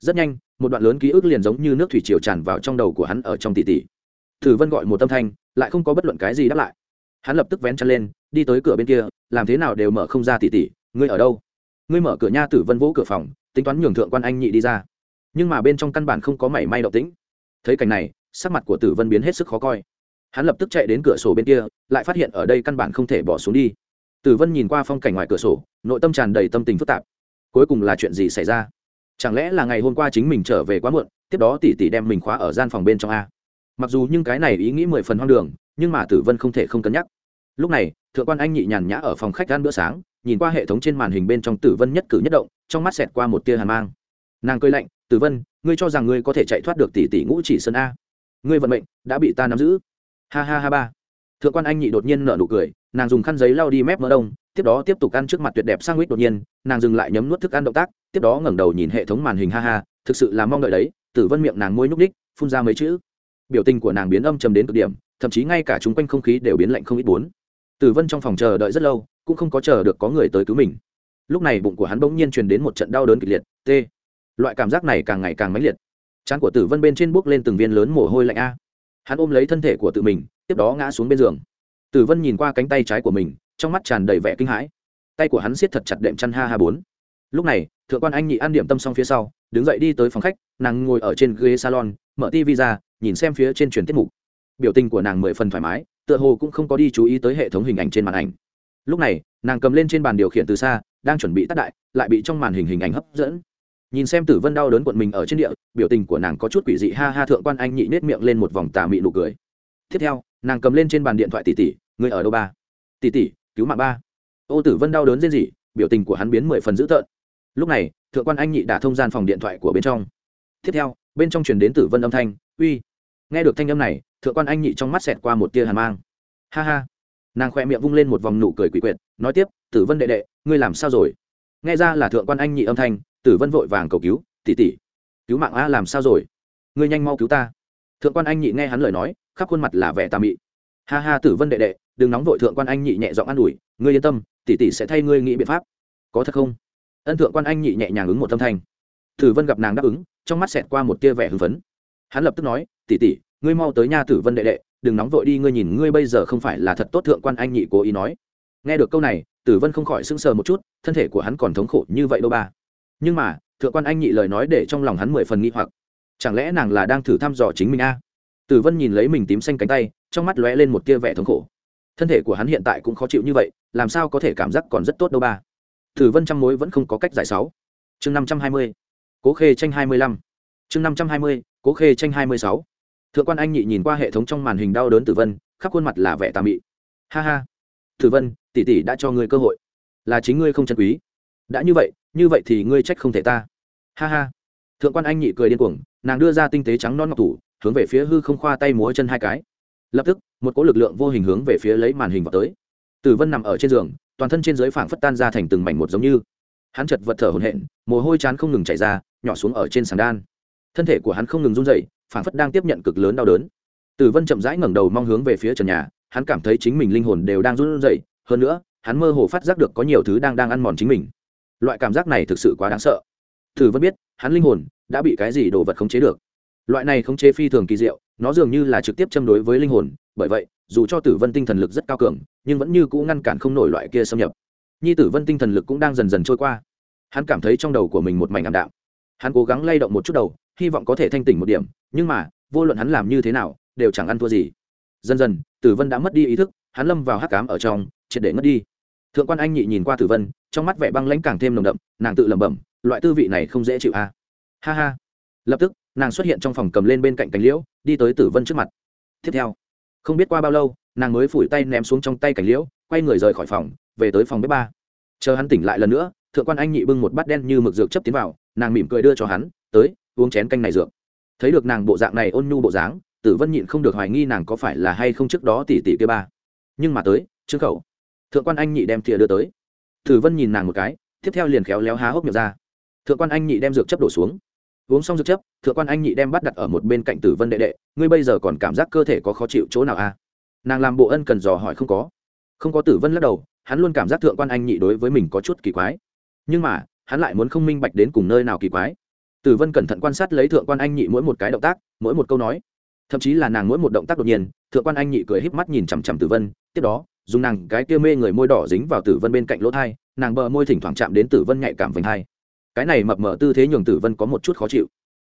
Rất nhanh, một đoạn lớn ký ức liền giống như nước thủy triều tràn vào trong đầu của hắn ở trong tỷ tỷ thử vân gọi một tâm thanh, lại không có bất luận cái gì đáp lại. Hắn lập tức vén chân lên, đi tới cửa bên kia, làm thế nào đều mở không ra tỷ tỷ ngươi ở đâu? Ngươi mở cửa nha, tử vân vỗ cửa phòng, tính toán nhường thượng quan anh nhị đi ra. Nhưng mà bên trong căn bản không có mảy may động tĩnh. Thấy cảnh này, sắc mặt của tử vân biến hết sức khó coi. Hắn lập tức chạy đến cửa sổ bên kia, lại phát hiện ở đây căn bản không thể bỏ xuống đi. Tử vân nhìn qua phong cảnh ngoài cửa sổ, nội tâm tràn đầy tâm tình phức tạp. Cuối cùng là chuyện gì xảy ra? Chẳng lẽ là ngày hôm qua chính mình trở về quá muộn, tiếp đó tỷ tỷ đem mình khóa ở gian phòng bên trong a? Mặc dù nhưng cái này ý nghĩ mười phần hoang đường, nhưng mà tử vân không thể không cân nhắc. Lúc này, thượng quan anh nhị nhàn nhã ở phòng khách ăn bữa sáng, nhìn qua hệ thống trên màn hình bên trong tử vân nhất cử nhất động, trong mắt xẹt qua một tia hàn mang. Nàng cười lạnh, tử vân, ngươi cho rằng ngươi có thể chạy thoát được tỷ tỷ ngũ chỉ sơn a? Ngươi vận mệnh đã bị ta nắm giữ. Ha ha ha ba. Thượng quan anh nhị đột nhiên nở nụ cười, nàng dùng khăn giấy lau đi mép mỡ đông tiếp đó tiếp tục ăn trước mặt tuyệt đẹp sang huyết đột nhiên, nàng dừng lại nhấm nuốt thức ăn động tác, tiếp đó ngẩng đầu nhìn hệ thống màn hình, ha ha, thực sự là mong đợi đấy, tử vân miệng nàng môi nhúc ních phun ra mấy chữ. Biểu tình của nàng biến âm trầm đến cực điểm, thậm chí ngay cả chúng quanh không khí đều biến lạnh không ít bốn. Tử vân trong phòng chờ đợi rất lâu, cũng không có chờ được có người tới cứu mình. Lúc này bụng của hắn bỗng nhiên truyền đến một trận đau đớn kịch liệt, t. Loại cảm giác này càng ngày càng mãnh liệt. Trán của tử vân bên trên bước lên từng viên lớn mồ hôi lạnh a. Hắn ôm lấy thân thể của tự mình, tiếp đó ngã xuống bên giường. Tử vân nhìn qua cánh tay trái của mình trong mắt tràn đầy vẻ kinh hãi. Tay của hắn siết thật chặt đệm chăn ha ha bốn. Lúc này, thượng quan anh nhị ăn điểm tâm xong phía sau, đứng dậy đi tới phòng khách, nàng ngồi ở trên ghế salon, mở tv ra, nhìn xem phía trên truyền tiết mục. Biểu tình của nàng mười phần thoải mái, tựa hồ cũng không có đi chú ý tới hệ thống hình ảnh trên màn ảnh. Lúc này, nàng cầm lên trên bàn điều khiển từ xa, đang chuẩn bị tắt đại, lại bị trong màn hình hình ảnh hấp dẫn. Nhìn xem tử vân đau đớn quận mình ở trên địa, biểu tình của nàng có chút quỷ dị ha ha thượng quan anh nhị nết miệng lên một vòng tà mị nụ cười. Tiếp theo, nàng cầm lên trên bàn điện thoại tỷ tỷ người ở đâu ba? Tỷ tỷ cứu mạng ba. Ô tử vân đau đớn rên rỉ, biểu tình của hắn biến mười phần dữ tợn. Lúc này, thượng quan anh nhị đã thông gian phòng điện thoại của bên trong. Tiếp theo, bên trong truyền đến tử vân âm thanh, uy. Nghe được thanh âm này, thượng quan anh nhị trong mắt xẹt qua một tia hàn mang. Ha ha. Nàng khoe miệng vung lên một vòng nụ cười quỷ quyệt, nói tiếp, tử vân đệ đệ, ngươi làm sao rồi? Nghe ra là thượng quan anh nhị âm thanh, tử vân vội vàng cầu cứu tỉ tỉ cứu mạng a, làm sao rồi? Ngươi nhanh mau cứu ta. Thượng quan anh nhị nghe hắn lời nói, khắp khuôn mặt là vẻ tà mị ha ha tử vân đệ đệ, đừng nóng vội thượng quan anh nhị nhẹ giọng an ủi, ngươi yên tâm, tỷ tỷ sẽ thay ngươi nghĩ biện pháp. Có thật không? Ân thượng quan anh nhị nhẹ nhàng ứng một tâm thanh. Tử vân gặp nàng đáp ứng, trong mắt xẹt qua một tia vẻ hưng phấn. Hắn lập tức nói, tỷ tỷ, ngươi mau tới nha tử vân đệ đệ, đừng nóng vội đi, ngươi nhìn ngươi bây giờ không phải là thật tốt thượng quan anh nhị cố ý nói. Nghe được câu này, tử vân không khỏi sững sờ một chút, thân thể của hắn còn thống khổ như vậy đâu ba. Nhưng mà, thượng quan anh nhị lời nói để trong lòng hắn mười phần nghi hoặc. Chẳng lẽ nàng là đang thử thăm dò chính mình a? Tử vân nhìn lấy mình tím xanh cánh tay, trong mắt lóe lên một tia vẻ thống khổ. Thân thể của hắn hiện tại cũng khó chịu như vậy, làm sao có thể cảm giác còn rất tốt đâu ba? Tử vân trăm mối vẫn không có cách giải sáu. Chương năm trăm hai mươi, cố khê tranh hai mươi lăm. Chương năm trăm hai mươi, cố khê tranh hai mươi sáu. Thượng quan anh nhị nhìn qua hệ thống trong màn hình đau đớn tử vân, khắp khuôn mặt là vẻ tà mị. Ha ha. Tử vân, tỷ tỷ đã cho ngươi cơ hội. Là chính ngươi không chân quý. Đã như vậy như vậy thì ngươi trách không thể ta. Ha ha. Thượng quan anh nhị cười điên cuồng, nàng đưa ra tinh tế trắng non ngọc thủ hướng về phía hư không khoa tay múa chân hai cái. Lập tức, một cỗ lực lượng vô hình hướng về phía lấy màn hình vào tới. Tử vân nằm ở trên giường, toàn thân trên dưới phảng phất tan ra thành từng mảnh một giống như. Hắn chật vật thở hổn hển, mồ hôi chán không ngừng chảy ra, nhỏ xuống ở trên sàn đan. Thân thể của hắn không ngừng run dậy phảng phất đang tiếp nhận cực lớn đau đớn. Tử vân chậm rãi ngẩng đầu mong hướng về phía trần nhà, hắn cảm thấy chính mình linh hồn đều đang run dậy hơn nữa, hắn mơ hồ phát giác được có nhiều thứ đang đang ăn mòn chính mình. Loại cảm giác này thực sự quá đáng sợ. Tử vân biết, hắn linh hồn đã bị cái gì đồ vật khống chế được loại này khống chế phi thường kỳ diệu, nó dường như là trực tiếp châm đối với linh hồn, bởi vậy, dù cho tử vân tinh thần lực rất cao cường, nhưng vẫn như cũ ngăn cản không nổi loại kia xâm nhập. Nhi tử vân tinh thần lực cũng đang dần dần trôi qua. Hắn cảm thấy trong đầu của mình một mảnh ảm đạm. Hắn cố gắng lay động một chút đầu, hy vọng có thể thanh tỉnh một điểm, nhưng mà, vô luận hắn làm như thế nào, đều chẳng ăn thua gì. Dần dần, tử vân đã mất đi ý thức, hắn lâm vào hắc cám ở trong, triệt để mất đi. Thượng quan anh nhị nhìn qua tử vân, trong mắt vẻ băng lãnh càng thêm nồng đậm, nàng tự lẩm bẩm, loại tư vị này không dễ chịu a. À? ha ha. Lập tức nàng xuất hiện trong phòng cầm lên bên cạnh cánh liễu, đi tới tử vân trước mặt. Tiếp theo, không biết qua bao lâu, nàng mới phủi tay ném xuống trong tay cánh liễu, quay người rời khỏi phòng, về tới phòng bếp ba. Chờ hắn tỉnh lại lần nữa, thượng quan anh nhị bưng một bát đen như mực dược chấp tiến vào, nàng mỉm cười đưa cho hắn, tới, uống chén canh này dược. Thấy được nàng bộ dạng này ôn nhu bộ dáng, tử vân nhịn không được hoài nghi nàng có phải là hay không trước đó tỷ tỷ kia ba. Nhưng mà tới, trương khẩu. Thượng quan anh nhị đem thìa đưa tới. Tử vân nhìn nàng một cái, tiếp theo liền khéo léo há hốc miệng ra. Thượng quan anh nhị đem dược chấp đổ xuống uống xong dược chấp, thượng quan anh nhị đem bắt đặt ở một bên cạnh tử vân đệ đệ, ngươi bây giờ còn cảm giác cơ thể có khó chịu chỗ nào a à? nàng làm bộ ân cần dò hỏi không có. Không có tử vân lắc đầu, hắn luôn cảm giác thượng quan anh nhị đối với mình có chút kỳ quái. Nhưng mà, hắn lại muốn không minh bạch đến cùng nơi nào kỳ quái. Tử vân cẩn thận quan sát lấy thượng quan anh nhị mỗi một cái động tác, mỗi một câu nói. Thậm chí là nàng mỗi một động tác đột nhiên, thượng quan anh nhị cười híp mắt nhìn chằm chằm tử vân, tiếp đó, dùng nàng cái kia mê người môi đỏ dính vào tử vân bên cạnh lỗ thai, nàng bờ môi thỉnh thoảng chạm đến tử vân nhạy cảm vành thai cái này mập mờ tư thế nhường tử vân có một chút khó chịu.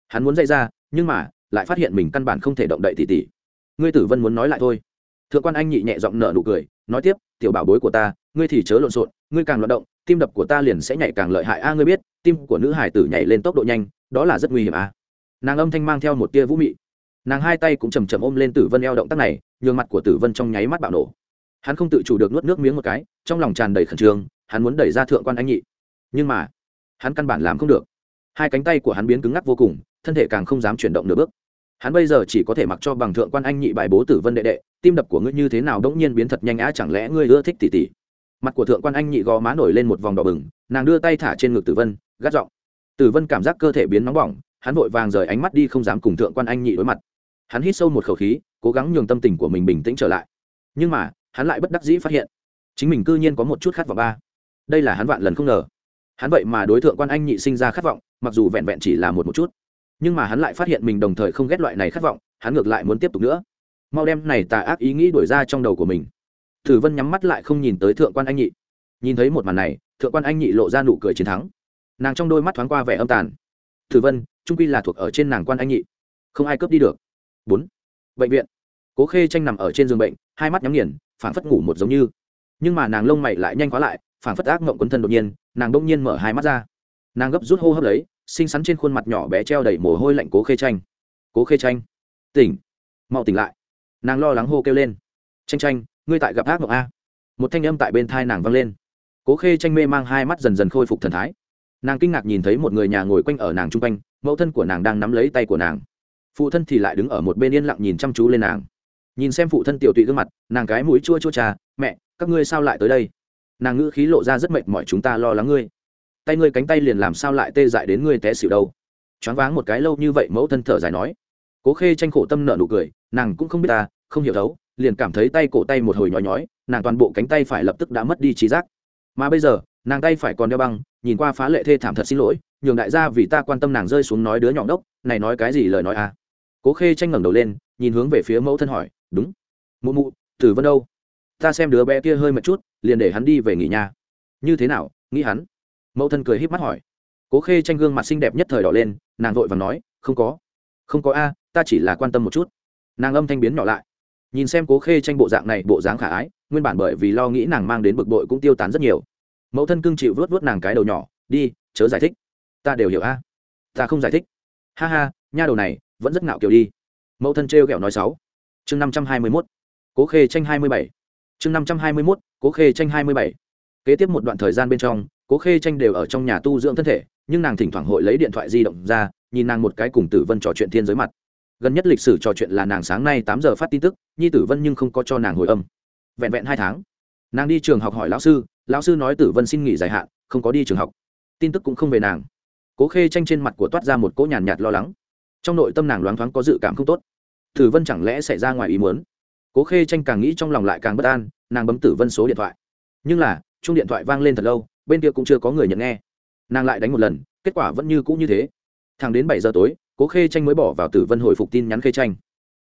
Hắn muốn dây ra, nhưng mà lại phát hiện mình căn bản không thể động đậy tỉ tỉ. Ngươi tử vân muốn nói lại thôi. Thượng quan anh nhị nhẹ giọng nở nụ cười, nói tiếp, tiểu bảo bối của ta, ngươi thì chớ lộn xộn, ngươi càng loạt động, tim đập của ta liền sẽ nhảy càng lợi hại. A, ngươi biết, tim của nữ hải tử nhảy lên tốc độ nhanh, đó là rất nguy hiểm a. Nàng âm thanh mang theo một tia vũ mị. Nàng hai tay cũng chầm chầm ôm lên tử vân eo động tác này, nhường mặt của tử vân trong nháy mắt bạo nổ. Hắn không tự chủ được nuốt nước miếng một cái, trong lòng tràn đầy khẩn trương, hắn muốn đẩy ra thượng quan anh nhị. Nhưng mà hắn căn bản làm không được. Hai cánh tay của hắn biến cứng ngắc vô cùng, thân thể càng không dám chuyển động nửa bước. Hắn bây giờ chỉ có thể mặc cho bằng thượng quan anh nhị bài bố tử vân đệ đệ, tim đập của ngươi như thế nào đống nhiên biến thật nhanh á, chẳng lẽ ngươi ưa thích tỉ tỉ? Mặt của thượng quan anh nhị gò má nổi lên một vòng đỏ bừng, nàng đưa tay thả trên ngực tử vân, gắt giọng. Tử vân cảm giác cơ thể biến nóng bỏng, hắn vội vàng rời ánh mắt đi không dám cùng thượng quan anh nhị đối mặt. Hắn hít sâu một khẩu khí, cố gắng nhường tâm tình của mình bình tĩnh trở lại. Nhưng mà, hắn lại bất đắc dĩ phát hiện, chính mình cư nhiên có một chút khát vọng ba. Đây là hắn vạn lần không ngờ hắn vậy mà đối tượng quan anh nhị sinh ra khát vọng, mặc dù vẹn vẹn chỉ là một một chút. Nhưng mà hắn lại phát hiện mình đồng thời không ghét loại này khát vọng, hắn ngược lại muốn tiếp tục nữa. Mau đem này tà ác ý nghĩ đổi ra trong đầu của mình. Thử vân nhắm mắt lại không nhìn tới thượng quan anh nhị. Nhìn thấy một màn này, thượng quan anh nhị lộ ra nụ cười chiến thắng. Nàng trong đôi mắt thoáng qua vẻ âm tàn. Thử vân, trung quy là thuộc ở trên nàng quan anh nhị. Không ai cướp đi được. Bốn. Bệnh viện. Cố khê tranh nằm ở trên giường bệnh, hai mắt nhắm nghiền, phảng phất ngủ một giống như. Nhưng mà nàng lông mày lại nhanh quá lại phản phất ác mộng quấn thân đột nhiên, nàng đông nhiên mở hai mắt ra. Nàng gấp rút hô hấp lấy, xinh xắn trên khuôn mặt nhỏ bé treo đầy mồ hôi lạnh cố khê tranh cố khê tranh tỉnh, mau tỉnh lại. Nàng lo lắng hô kêu lên. Tranh tranh ngươi tại gặp ác mộng a? Một thanh âm tại bên thai nàng vang lên. Cố khê tranh mê mang hai mắt dần dần khôi phục thần thái. Nàng kinh ngạc nhìn thấy một người nhà ngồi quanh ở nàng chung quanh, mẫu thân của nàng đang nắm lấy tay của nàng. Phụ thân thì lại đứng ở một bên yên lặng nhìn chăm chú lên nàng. Nhìn xem phụ thân tiểu tụy gương mặt, nàng cái mũi chua chua trà, mẹ, các ngươi sao lại tới đây? Nàng ngữ khí lộ ra rất mệt mỏi, chúng ta lo lắng ngươi. Tay ngươi cánh tay liền làm sao lại tê dại đến ngươi té xỉu đâu? Choáng váng một cái lâu như vậy, mẫu thân thở dài nói. Cố khê tranh khổ tâm nợ nụ cười, nàng cũng không biết ta, không hiểu thấu, liền cảm thấy tay cổ tay một hồi nhói nhói, nàng toàn bộ cánh tay phải lập tức đã mất đi trí giác. Mà bây giờ, nàng tay phải còn đeo băng, nhìn qua phá lệ thê thảm thật xin lỗi, nhường đại gia vì ta quan tâm nàng rơi xuống nói đứa nhỏ đốc này nói cái gì lời nói à? Cố khê tranh ngẩng đầu lên, nhìn hướng về phía mẫu thân hỏi, đúng. Mụ mụ, tử vân đâu? Ta xem đứa bé kia hơi một chút liền để hắn đi về nghỉ nhà. Như thế nào, nghĩ hắn? Mẫu thân cười híp mắt hỏi. Cố khê tranh gương mặt xinh đẹp nhất thời đỏ lên, nàng vội và nói, không có không có a, ta chỉ là quan tâm một chút. Nàng âm thanh biến nhỏ lại. Nhìn xem cố khê tranh bộ dạng này, bộ dáng khả ái, nguyên bản bởi vì lo nghĩ nàng mang đến bực bội cũng tiêu tán rất nhiều. Mẫu thân cưng chịu vớt vớt nàng cái đầu nhỏ, đi, chớ giải thích. Ta đều hiểu a. Ta không giải thích. Ha ha, nha đầu này, vẫn rất ngạo kiểu đi. Mẫu thân trêu ghẹo nói sáu. Chương năm trăm hai mươi mốt. Cố khê tranh hai mươi bảy chương năm trăm hai mươi mốt cố khê tranh hai mươi bảy. Kế tiếp một đoạn thời gian bên trong cố khê tranh đều ở trong nhà tu dưỡng thân thể nhưng nàng thỉnh thoảng hội lấy điện thoại di động ra nhìn nàng một cái cùng tử vân trò chuyện thiên giới mặt. Gần nhất lịch sử trò chuyện là nàng sáng nay tám giờ phát tin tức nhi tử vân nhưng không có cho nàng hồi âm. Vẹn vẹn hai tháng nàng đi trường học hỏi lão sư lão sư nói tử vân xin nghỉ dài hạn không có đi trường học. Tin tức cũng không về nàng. Cố khê tranh trên mặt của toát ra một cỗ nhàn nhạt, nhạt lo lắng. Trong nội tâm nàng loáng thoáng có dự cảm không tốt. Tử vân chẳng lẽ xảy ra ngoài ý muốn? Cố khê tranh càng nghĩ trong lòng lại càng bất an, nàng bấm tử vân số điện thoại. Nhưng là chung điện thoại vang lên thật lâu, bên kia cũng chưa có người nhận nghe. Nàng lại đánh một lần, kết quả vẫn như cũ như thế. Thẳng đến bảy giờ tối, cố khê tranh mới bỏ vào tử vân hồi phục tin nhắn khê tranh.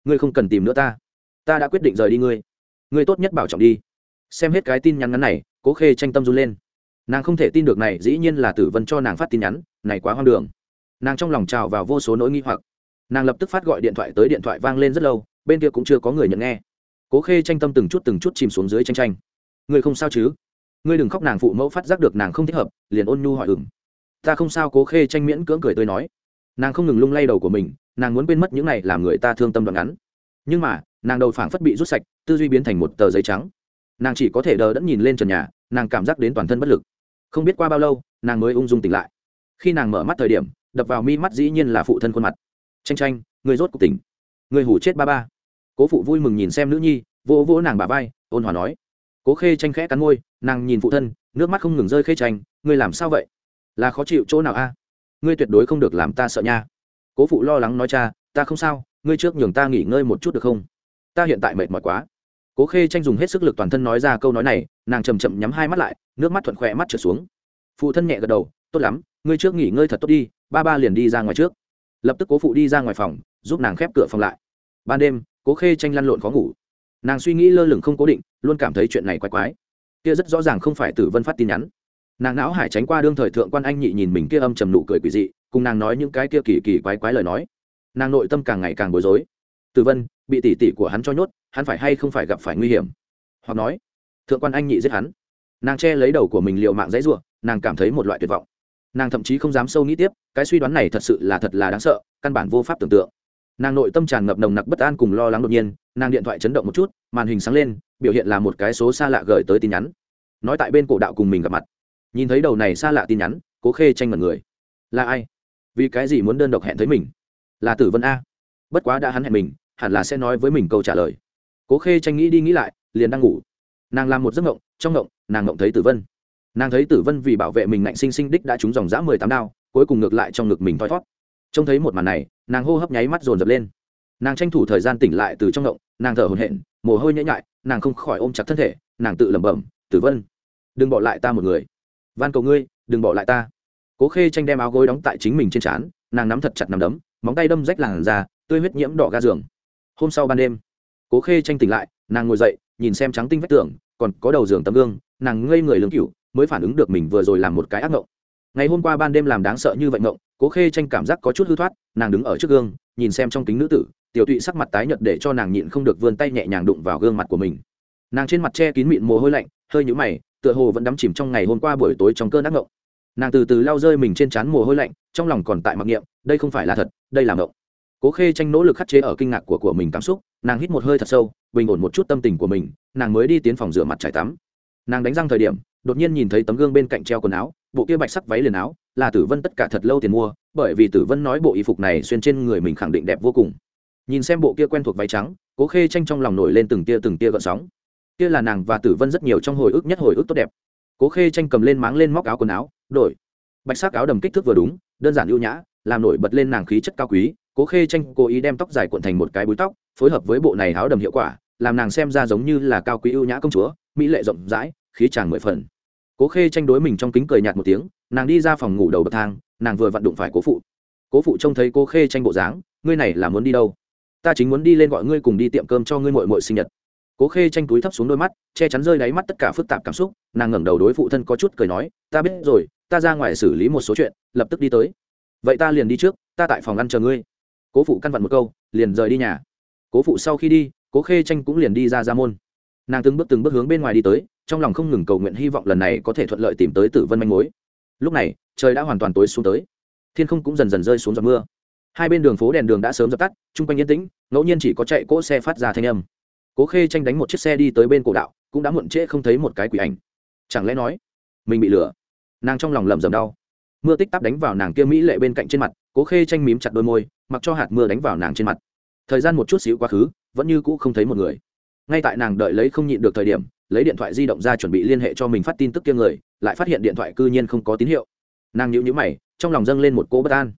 Ngươi không cần tìm nữa ta. Ta đã quyết định rời đi ngươi. Ngươi tốt nhất bảo trọng đi. Xem hết cái tin nhắn ngắn này, cố khê tranh tâm run lên. Nàng không thể tin được này dĩ nhiên là tử vân cho nàng phát tin nhắn, này quá hoang đường. Nàng trong lòng trào vào vô số nỗi nghi hoặc. Nàng lập tức phát gọi điện thoại tới, điện thoại vang lên rất lâu, bên kia cũng chưa có người nhận nghe cố khê tranh tâm từng chút từng chút chìm xuống dưới tranh tranh. Ngươi không sao chứ? Ngươi đừng khóc, nàng phụ mẫu phát giác được nàng không thích hợp, liền ôn nhu hỏi ừng ta không sao, cố khê tranh miễn cưỡng cười tươi nói. Nàng không ngừng lung lay đầu của mình, nàng muốn quên mất những này làm người ta thương tâm đoạn ngắn. Nhưng mà, nàng đầu phảng phất bị rút sạch, tư duy biến thành một tờ giấy trắng. Nàng chỉ có thể đờ đẫn nhìn lên trần nhà, nàng cảm giác đến toàn thân bất lực. Không biết qua bao lâu, nàng mới ung dung tỉnh lại. Khi nàng mở mắt thời điểm, đập vào mi mắt dĩ nhiên là phụ thân khuôn mặt. Tranh tranh người rốt cuộc tỉnh. Người hủ chết ba ba cố phụ vui mừng nhìn xem nữ nhi, vỗ vỗ nàng bà vai, ôn hòa nói. Cố khê tranh khẽ cắn môi, nàng nhìn phụ thân, nước mắt không ngừng rơi khê tranh, ngươi làm sao vậy? Là khó chịu chỗ nào a? Ngươi tuyệt đối không được làm ta sợ nha. Cố phụ lo lắng nói cha, ta không sao, ngươi trước nhường ta nghỉ ngơi một chút được không? Ta hiện tại mệt mỏi quá. Cố khê tranh dùng hết sức lực toàn thân nói ra câu nói này, nàng chậm chậm nhắm hai mắt lại, nước mắt thuận khỏe mắt trở xuống. Phụ thân nhẹ gật đầu, tốt lắm, ngươi trước nghỉ ngơi thật tốt đi, ba ba liền đi ra ngoài trước. Lập tức cố phụ đi ra ngoài phòng, giúp nàng khép cửa phòng lại. Ban đêm cố khê tranh lăn lộn khó ngủ. Nàng suy nghĩ lơ lửng không cố định, luôn cảm thấy chuyện này quái quái. Kia rất rõ ràng không phải tử vân phát tin nhắn. Nàng não hải tránh qua đương thời thượng quan anh nhị nhìn mình kia âm trầm nụ cười quỷ dị, cùng nàng nói những cái kia kỳ kỳ quái quái lời nói. Nàng nội tâm càng ngày càng bối rối. Tử vân, bị tỷ tỷ của hắn cho nhốt, hắn phải hay không phải gặp phải nguy hiểm? Hoặc nói, thượng quan anh nhị giết hắn. Nàng che lấy đầu của mình liệu mạng dãy r u ộ nàng cảm thấy một loại tuyệt vọng. Nàng thậm chí không dám sâu nghĩ tiếp, cái suy đoán này thật sự là thật là đáng sợ, căn bản vô pháp tưởng tượng nàng nội tâm tràn ngập nồng nặc bất an cùng lo lắng đột nhiên, nàng điện thoại chấn động một chút, màn hình sáng lên, biểu hiện là một cái số xa lạ gửi tới tin nhắn. Nói tại bên cổ đạo cùng mình gặp mặt. Nhìn thấy đầu này xa lạ tin nhắn, cố khê tranh mật người. Là ai? Vì cái gì muốn đơn độc hẹn thấy mình? Là tử vân a. Bất quá đã hắn hẹn mình, hẳn là sẽ nói với mình câu trả lời. Cố khê tranh nghĩ đi nghĩ lại, liền đang ngủ. Nàng làm một giấc ngộng trong ngộng nàng ngộng thấy tử vân. Nàng thấy tử vân vì bảo vệ mình ngạnh sinh sinh đích đã trúng dòng giã mười tám đao, cuối cùng ngược lại trong ngực mình thoi thót trông thấy một màn này, nàng hô hấp nháy mắt dồn dập lên. Nàng tranh thủ thời gian tỉnh lại từ trong động nàng thở hồn hện mồ hôi nhễ nhại, nàng không khỏi ôm chặt thân thể, nàng tự lẩm bẩm, tử vân, đừng bỏ lại ta một người. Van cầu ngươi, đừng bỏ lại ta. Cố khê tranh đem áo gối đóng tại chính mình trên trán, nàng nắm thật chặt nằm đấm, móng tay đâm rách làn da, tươi huyết nhiễm đỏ ga giường. Hôm sau ban đêm, cố khê tranh tỉnh lại, nàng ngồi dậy, nhìn xem trắng tinh vách tường, còn có đầu giường tấm gương, nàng ngây người lương cửu, mới phản ứng được mình vừa rồi làm một cái ác ngộng ngày hôm qua ban đêm làm đáng sợ như vậy ngộng, cố khê tranh cảm giác có chút hư thoát, nàng đứng ở trước gương, nhìn xem trong kính nữ tử, tiểu tụy sắc mặt tái nhợt để cho nàng nhịn không được vươn tay nhẹ nhàng đụng vào gương mặt của mình. Nàng trên mặt che kín mịn mồ hôi lạnh, hơi nhũ mày, tựa hồ vẫn đắm chìm trong ngày hôm qua buổi tối trong cơn ác ngộng. Nàng từ từ lao rơi mình trên trán mồ hôi lạnh, trong lòng còn tại mặc niệm, đây không phải là thật, đây là ngộng. Cố khê tranh nỗ lực khắc chế ở kinh ngạc của của mình cảm xúc, nàng hít một hơi thật sâu, bình ổn một chút tâm tình của mình, nàng mới đi tiến phòng rửa mặt trải tắm. Nàng đánh răng thời điểm, đột nhiên nhìn thấy tấm gương bên cạnh treo quần áo bộ kia bạch sắc váy liền áo, là tử vân tất cả thật lâu tiền mua, bởi vì tử vân nói bộ y phục này xuyên trên người mình khẳng định đẹp vô cùng. Nhìn xem bộ kia quen thuộc váy trắng, cố khê tranh trong lòng nổi lên từng tia từng tia gợn sóng. Kia là nàng và tử vân rất nhiều trong hồi ức nhất hồi ức tốt đẹp. Cố khê tranh cầm lên máng lên móc áo quần áo, đổi. Bạch sắc áo đầm kích thước vừa đúng, đơn giản ưu nhã, làm nổi bật lên nàng khí chất cao quý. Cố khê tranh cố ý đem tóc dài cuộn thành một cái búi tóc, phối hợp với bộ này áo đầm hiệu quả, làm nàng xem ra giống như là cao quý ưu nhã công chúa, mỹ lệ rộng rãi, khí chàng mười phần cố khê tranh đối mình trong kính cười nhạt một tiếng, nàng đi ra phòng ngủ đầu bậc thang, nàng vừa vặn đụng phải cố phụ. Cố phụ trông thấy cố khê tranh bộ dáng, ngươi này là muốn đi đâu? Ta chính muốn đi lên gọi ngươi cùng đi tiệm cơm cho ngươi muội muội sinh nhật. Cố khê tranh túi thấp xuống đôi mắt, che chắn rơi đáy mắt tất cả phức tạp cảm xúc, nàng ngẩng đầu đối phụ thân có chút cười nói, ta biết rồi, ta ra ngoài xử lý một số chuyện, lập tức đi tới. Vậy ta liền đi trước, ta tại phòng ăn chờ ngươi. Cố phụ căn vặn một câu, liền rời đi nhà. Cố phụ sau khi đi, cố khê tranh cũng liền đi ra ra môn. Nàng từng bước từng bước hướng bên ngoài đi tới trong lòng không ngừng cầu nguyện hy vọng lần này có thể thuận lợi tìm tới tử vân manh mối. Lúc này, trời đã hoàn toàn tối xuống tới. Thiên không cũng dần dần rơi xuống giọt mưa. Hai bên đường phố đèn đường đã sớm dập tắt, chung quanh yên tĩnh, ngẫu nhiên chỉ có chạy cỗ xe phát ra thanh âm. Cố khê tranh đánh một chiếc xe đi tới bên cổ đạo, cũng đã muộn trễ không thấy một cái quỷ ảnh. Chẳng lẽ nói, mình bị lừa? Nàng trong lòng lầm rầm đau. Mưa tích tắp đánh vào nàng kia mỹ lệ bên cạnh trên mặt, cố khê tranh mím chặt đôi môi, mặc cho hạt mưa đánh vào nàng trên mặt. Thời gian một chút xíu quá khứ, vẫn như cũ không thấy một người ngay tại nàng đợi lấy không nhịn được thời điểm, lấy điện thoại di động ra chuẩn bị liên hệ cho mình phát tin tức kia người, lại phát hiện điện thoại cư nhiên không có tín hiệu. Nàng nhịu nhữ mày, trong lòng dâng lên một cỗ bất an.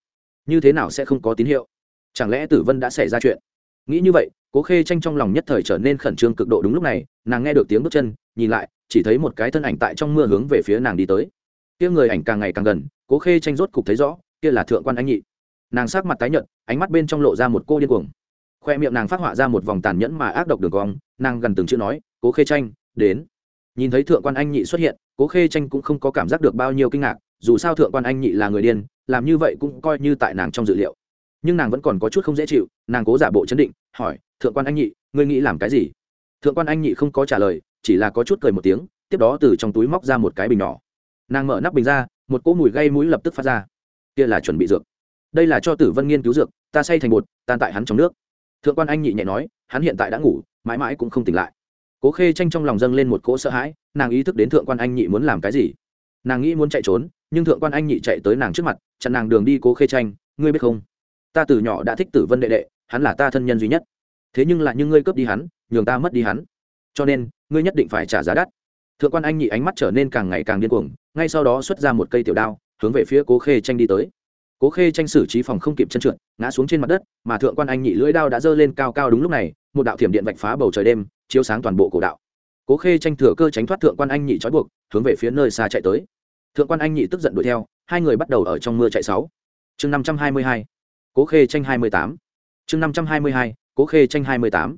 Như thế nào sẽ không có tín hiệu? Chẳng lẽ tử vân đã xảy ra chuyện? Nghĩ như vậy, cố khê tranh trong lòng nhất thời trở nên khẩn trương cực độ đúng lúc này, nàng nghe được tiếng bước chân, nhìn lại, chỉ thấy một cái thân ảnh tại trong mưa hướng về phía nàng đi tới. Kia người ảnh càng ngày càng gần, cố khê tranh rốt cục thấy rõ, kia là thượng quan anh nhị. Nàng sắc mặt tái nhợt, ánh mắt bên trong lộ ra một cô điên cuồng. Khoe miệng nàng phát họa ra một vòng tàn nhẫn mà ác độc đường cong nàng gần từng chữ nói, cố khê tranh đến. Nhìn thấy thượng quan anh nhị xuất hiện, cố khê tranh cũng không có cảm giác được bao nhiêu kinh ngạc, dù sao thượng quan anh nhị là người điên, làm như vậy cũng coi như tại nàng trong dự liệu. Nhưng nàng vẫn còn có chút không dễ chịu, nàng cố giả bộ chấn định, hỏi, thượng quan anh nhị, ngươi nghĩ làm cái gì? Thượng quan anh nhị không có trả lời, chỉ là có chút cười một tiếng, tiếp đó từ trong túi móc ra một cái bình nhỏ. Nàng mở nắp bình ra, một cỗ mùi gây mũi lập tức phát ra. Kia là chuẩn bị dược. Đây là cho tử vân nghiên cứu dược, ta say thành bột tan tại hắn trong nước. Thượng quan anh nhị nhẹ nói, hắn hiện tại đã ngủ mãi mãi cũng không tỉnh lại. Cố khê tranh trong lòng dâng lên một cỗ sợ hãi, nàng ý thức đến thượng quan anh nhị muốn làm cái gì. Nàng nghĩ muốn chạy trốn, nhưng thượng quan anh nhị chạy tới nàng trước mặt, chặn nàng đường đi cố khê tranh, ngươi biết không? Ta từ nhỏ đã thích tử vân đệ đệ, hắn là ta thân nhân duy nhất. Thế nhưng là những ngươi cướp đi hắn, nhường ta mất đi hắn. Cho nên, ngươi nhất định phải trả giá đắt. Thượng quan anh nhị ánh mắt trở nên càng ngày càng điên cuồng, ngay sau đó xuất ra một cây tiểu đao, hướng về phía cố khê tranh đi tới cố khê tranh xử trí phòng không kịp chân trượt, ngã xuống trên mặt đất, mà thượng quan anh nhị lưỡi đao đã dơ lên cao cao đúng lúc này, một đạo thiểm điện vạch phá bầu trời đêm, chiếu sáng toàn bộ cổ đạo. Cố khê tranh thừa cơ tránh thoát thượng quan anh nhị trói buộc, hướng về phía nơi xa chạy tới. Thượng quan anh nhị tức giận đuổi theo, hai người bắt đầu ở trong mưa chạy sáu. Chương năm trăm hai mươi hai. Cố khê tranh hai mươi tám. Chương năm trăm hai mươi hai. Cố khê tranh hai mươi tám.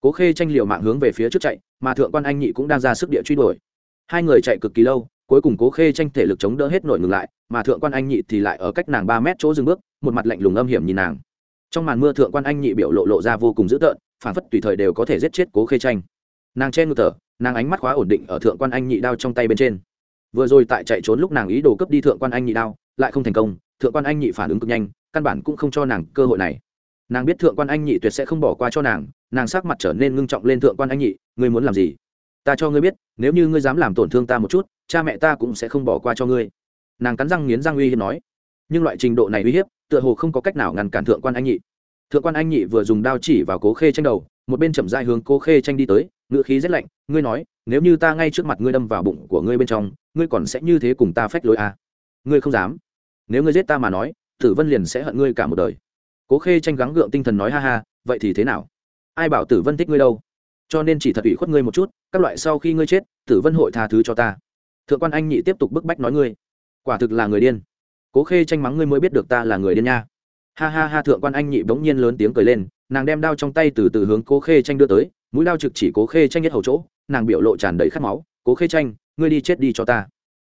Cố khê tranh liều mạng hướng về phía trước chạy, mà thượng quan anh nhị cũng đang ra sức địa truy đuổi. Hai người chạy cực kỳ lâu cuối cùng cố khê tranh thể lực chống đỡ hết nổi ngừng lại, mà thượng quan anh nhị thì lại ở cách nàng ba mét chỗ dừng bước, một mặt lạnh lùng âm hiểm nhìn nàng. Trong màn mưa thượng quan anh nhị biểu lộ lộ ra vô cùng dữ tợn, phản phất tùy thời đều có thể giết chết cố khê tranh. Nàng chen ngực thở, nàng ánh mắt khóa ổn định ở thượng quan anh nhị đao trong tay bên trên. Vừa rồi tại chạy trốn lúc nàng ý đồ cướp đi thượng quan anh nhị đao, lại không thành công, thượng quan anh nhị phản ứng cực nhanh, căn bản cũng không cho nàng cơ hội này. Nàng biết thượng quan anh nhị tuyệt sẽ không bỏ qua cho nàng nàng sắc mặt trở nên ngưng trọng lên thượng quan anh nhị, ngươi muốn làm gì? Ta cho ngươi biết, nếu như ngươi dám làm tổn thương ta một chút cha mẹ ta cũng sẽ không bỏ qua cho ngươi. Nàng cắn răng nghiến răng uy hiếp nói. Nhưng loại trình độ này uy hiếp, tựa hồ không có cách nào ngăn cản thượng quan anh nhị. Thượng quan anh nhị vừa dùng đao chỉ vào cố khê tranh đầu, một bên chậm rãi hướng cố khê tranh đi tới ngựa khí rét lạnh, ngươi nói, nếu như ta ngay trước mặt ngươi đâm vào bụng của ngươi bên trong, ngươi còn sẽ như thế cùng ta phách lối à? ngươi không dám. Nếu ngươi giết ta mà nói, tử vân liền sẽ hận ngươi cả một đời. Cố khê tranh gắng gượng tinh thần nói, ha ha, vậy thì thế nào? Ai bảo tử vân thích ngươi đâu? Cho nên chỉ thật ủy khuất ngươi một chút, các loại sau khi ngươi chết, tử vân hội tha thứ cho ta thượng quan anh nhị tiếp tục bức bách nói ngươi. Quả thực là người điên. Cố khê tranh mắng ngươi mới biết được ta là người điên nha. Ha ha ha, thượng quan anh nhị bỗng nhiên lớn tiếng cười lên, nàng đem đao trong tay từ từ hướng cố khê tranh đưa tới, mũi đao trực chỉ cố khê tranh nhất hầu chỗ, nàng biểu lộ tràn đầy khát máu, cố khê tranh, ngươi đi chết đi cho ta.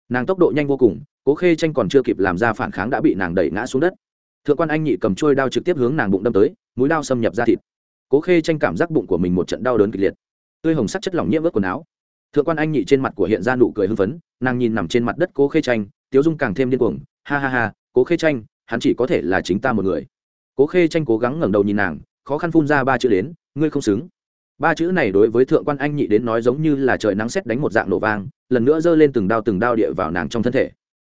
Nàng tốc độ nhanh vô cùng, cố khê tranh còn chưa kịp làm ra phản kháng đã bị nàng đẩy ngã xuống đất. Thượng quan anh nhị cầm trôi đao trực tiếp hướng nàng bụng đâm tới, mũi đao xâm nhập ra thịt. Cố khê tranh cảm giác bụng của mình một trận đau đớn kịch liệt. Tươi hồng sắc chất lỏng nhiễm ướt quần áo thượng quan anh nhị trên mặt của hiện ra nụ cười hưng phấn, nàng nhìn nằm trên mặt đất cố khê tranh, tiếu dung càng thêm điên cuồng, ha ha ha, cố khê tranh, hắn chỉ có thể là chính ta một người. Cố khê tranh cố gắng ngẩng đầu nhìn nàng, khó khăn phun ra ba chữ đến, ngươi không xứng. Ba chữ này đối với thượng quan anh nhị đến nói giống như là trời nắng xét đánh một dạng nổ vang, lần nữa giơ lên từng đao từng đao địa vào nàng trong thân thể.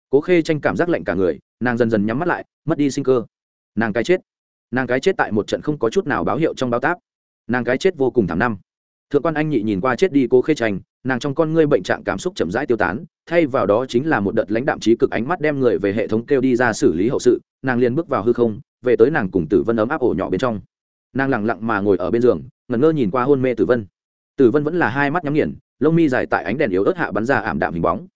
Cố khê tranh cảm giác lạnh cả người, nàng dần dần nhắm mắt lại, mất đi sinh cơ. Nàng cái chết. Nàng cái chết tại một trận không có chút nào báo hiệu trong báo táp. Nàng cái chết vô cùng thảm năm. Thượng quan anh nhị nhìn qua chết đi cố khê tranh nàng trong con ngươi bệnh trạng cảm xúc chậm rãi tiêu tán, thay vào đó chính là một đợt lãnh đạm trí cực ánh mắt đem người về hệ thống kêu đi ra xử lý hậu sự, nàng liền bước vào hư không, về tới nàng cùng tử vân ấm áp ổ nhỏ bên trong. Nàng lẳng lặng mà ngồi ở bên giường, ngẩn ngơ nhìn qua hôn mê tử vân. Tử vân vẫn là hai mắt nhắm nghiền, lông mi dài tại ánh đèn yếu ớt hạ bắn ra ảm đạm hình bóng.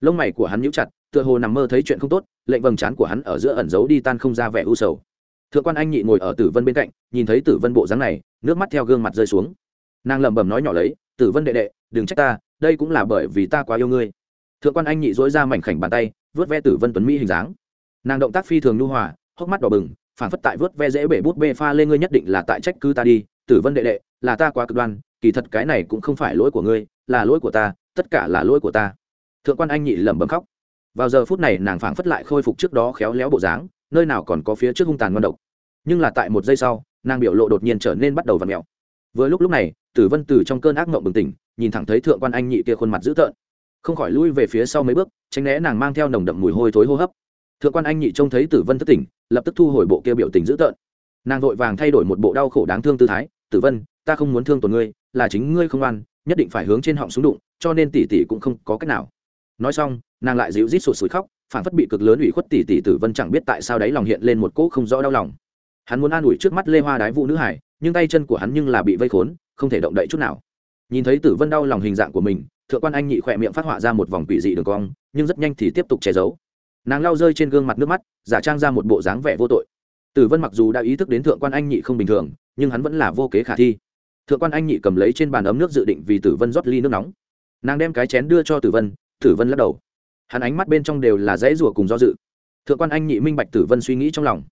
Lông mày của hắn nhíu chặt, tựa hồ nằm mơ thấy chuyện không tốt, lệnh vầng trán của hắn ở giữa ẩn giấu đi tan không ra vẻ u sầu. Thượng quan anh nhị ngồi ở tử vân bên cạnh, nhìn thấy tử vân bộ dáng này, nước mắt theo gương mặt rơi xuống. Nàng lẩm bẩm nói nhỏ lấy tử vân đệ đệ, đừng trách ta, đây cũng là bởi vì ta quá yêu ngươi. Thượng quan anh nhị dối ra mảnh khảnh bàn tay, vớt ve tử vân tuấn mỹ hình dáng. Nàng động tác phi thường nhu hòa, hốc mắt đỏ bừng phản phất tại vớt ve dễ bể bút bê pha lên ngươi nhất định là tại trách cứ ta đi. Tử vân đệ đệ, là ta quá cực đoan, kỳ thật cái này cũng không phải lỗi của ngươi, là lỗi của ta, tất cả là lỗi của ta. Thượng quan anh nhị lẩm bẩm khóc. Vào giờ phút này nàng phảng phất lại khôi phục trước đó khéo léo bộ dáng, nơi nào còn có phía trước hung tàn ngon độc. Nhưng là tại một giây sau, nàng biểu lộ đột nhiên trở nên bắt đầu v ặ mẹo vừa lúc lúc này, tử vân từ trong cơn ác mộng bừng tỉnh, nhìn thẳng thấy thượng quan anh nhị kia khuôn mặt dữ tợn. Không khỏi lui về phía sau mấy bước, tránh né nàng mang theo nồng đậm mùi hôi thối hô hấp. Thượng quan anh nhị trông thấy tử vân thất tỉnh, lập tức thu hồi bộ kia biểu tình dữ tợn. Nàng vội vàng thay đổi một bộ đau khổ đáng thương tư thái, tử vân, ta không muốn thương tổn ngươi, là chính ngươi không ăn nhất định phải hướng trên họng xuống đụng, cho nên tỷ tỷ cũng không có cách nào. Nói xong, nàng lại dịu rít sụt sùi khóc, phản phất bị cực lớn ủy khuất tỷ tỷ tử vân chẳng biết tại sao đáy lòng hiện lên một cỗ không rõ đau lòng. Hắn muốn an ủi trước mắt lê hoa đái vụ nữ hải nhưng tay chân của hắn nhưng là bị vây khốn, không thể động đậy chút nào. Nhìn thấy tử vân đau lòng hình dạng của mình, thượng quan anh nhị khỏe miệng phát họa ra một vòng quỷ dị đường cong, nhưng rất nhanh thì tiếp tục che giấu. Nàng lau rơi trên gương mặt nước mắt, giả trang ra một bộ dáng vẻ vô tội. Tử vân mặc dù đã ý thức đến thượng quan anh nhị không bình thường, nhưng hắn vẫn là vô kế khả thi. Thượng quan anh nhị cầm lấy trên bàn ấm nước dự định vì tử vân rót ly nước nóng. Nàng đem cái chén đưa cho tử vân tử vân lắc đầu. Hắn ánh mắt bên trong đều là dãy rủa cùng do dự. Thượng quan anh nhị minh bạch tử vân suy nghĩ trong lòng.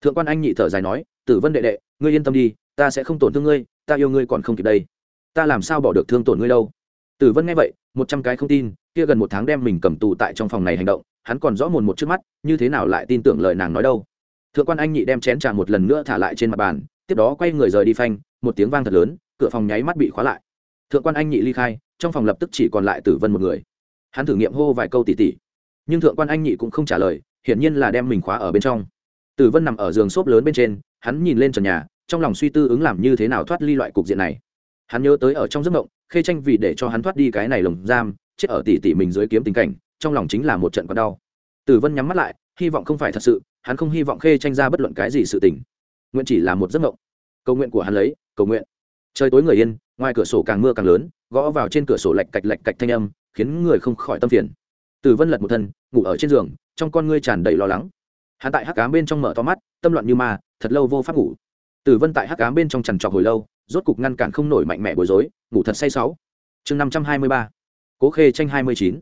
Thượng quan anh nhị thở dài nói, tử vân đệ đệ, ngươi yên tâm đi ta sẽ không tổn thương ngươi, ta yêu ngươi còn không kịp đây. Ta làm sao bỏ được thương tổn ngươi đâu? Tử vân nghe vậy, một trăm cái không tin, kia gần một tháng đem mình cầm tù tại trong phòng này hành động, hắn còn rõ mồn một trước mắt, như thế nào lại tin tưởng lời nàng nói đâu. Thượng quan anh nhị đem chén trà một lần nữa thả lại trên mặt bàn, tiếp đó quay người rời đi phanh, một tiếng vang thật lớn, cửa phòng nháy mắt bị khóa lại. Thượng quan anh nhị ly khai, trong phòng lập tức chỉ còn lại tử vân một người. Hắn thử nghiệm hô vài câu tỉ tỉ, nhưng thượng quan anh nhị cũng không trả lời, hiển nhiên là đem mình khóa ở bên trong. Tử vân nằm ở giường xốp lớn bên trên, hắn nhìn lên trần nhà trong lòng suy tư ứng làm như thế nào thoát ly loại cục diện này. Hắn nhớ tới ở trong giấc mộng, khê tranh vì để cho hắn thoát đi cái này lồng giam, chết ở tỉ tỉ mình dưới kiếm tình cảnh, trong lòng chính là một trận con đau. Tử vân nhắm mắt lại, hy vọng không phải thật sự, hắn không hy vọng khê tranh ra bất luận cái gì sự tình. Nguyện chỉ là một giấc mộng. Cầu nguyện của hắn lấy, cầu nguyện. Trời tối người yên, ngoài cửa sổ càng mưa càng lớn, gõ vào trên cửa sổ lạch cạch lạch cạch thanh âm, khiến người không khỏi tâm phiền. Tử vân lật một thân, ngủ ở trên giường, trong con ngươi tràn đầy lo lắng. Hắn tại hắc cám bên trong mở to mắt, tâm loạn như ma, thật lâu vô pháp ngủ tử vân tại hắc cám bên trong trằn trọc hồi lâu, rốt cục ngăn cản không nổi mạnh mẽ bối rối, ngủ thật say sáu. Chương năm trăm hai mươi ba. Cố khê tranh hai mươi chín.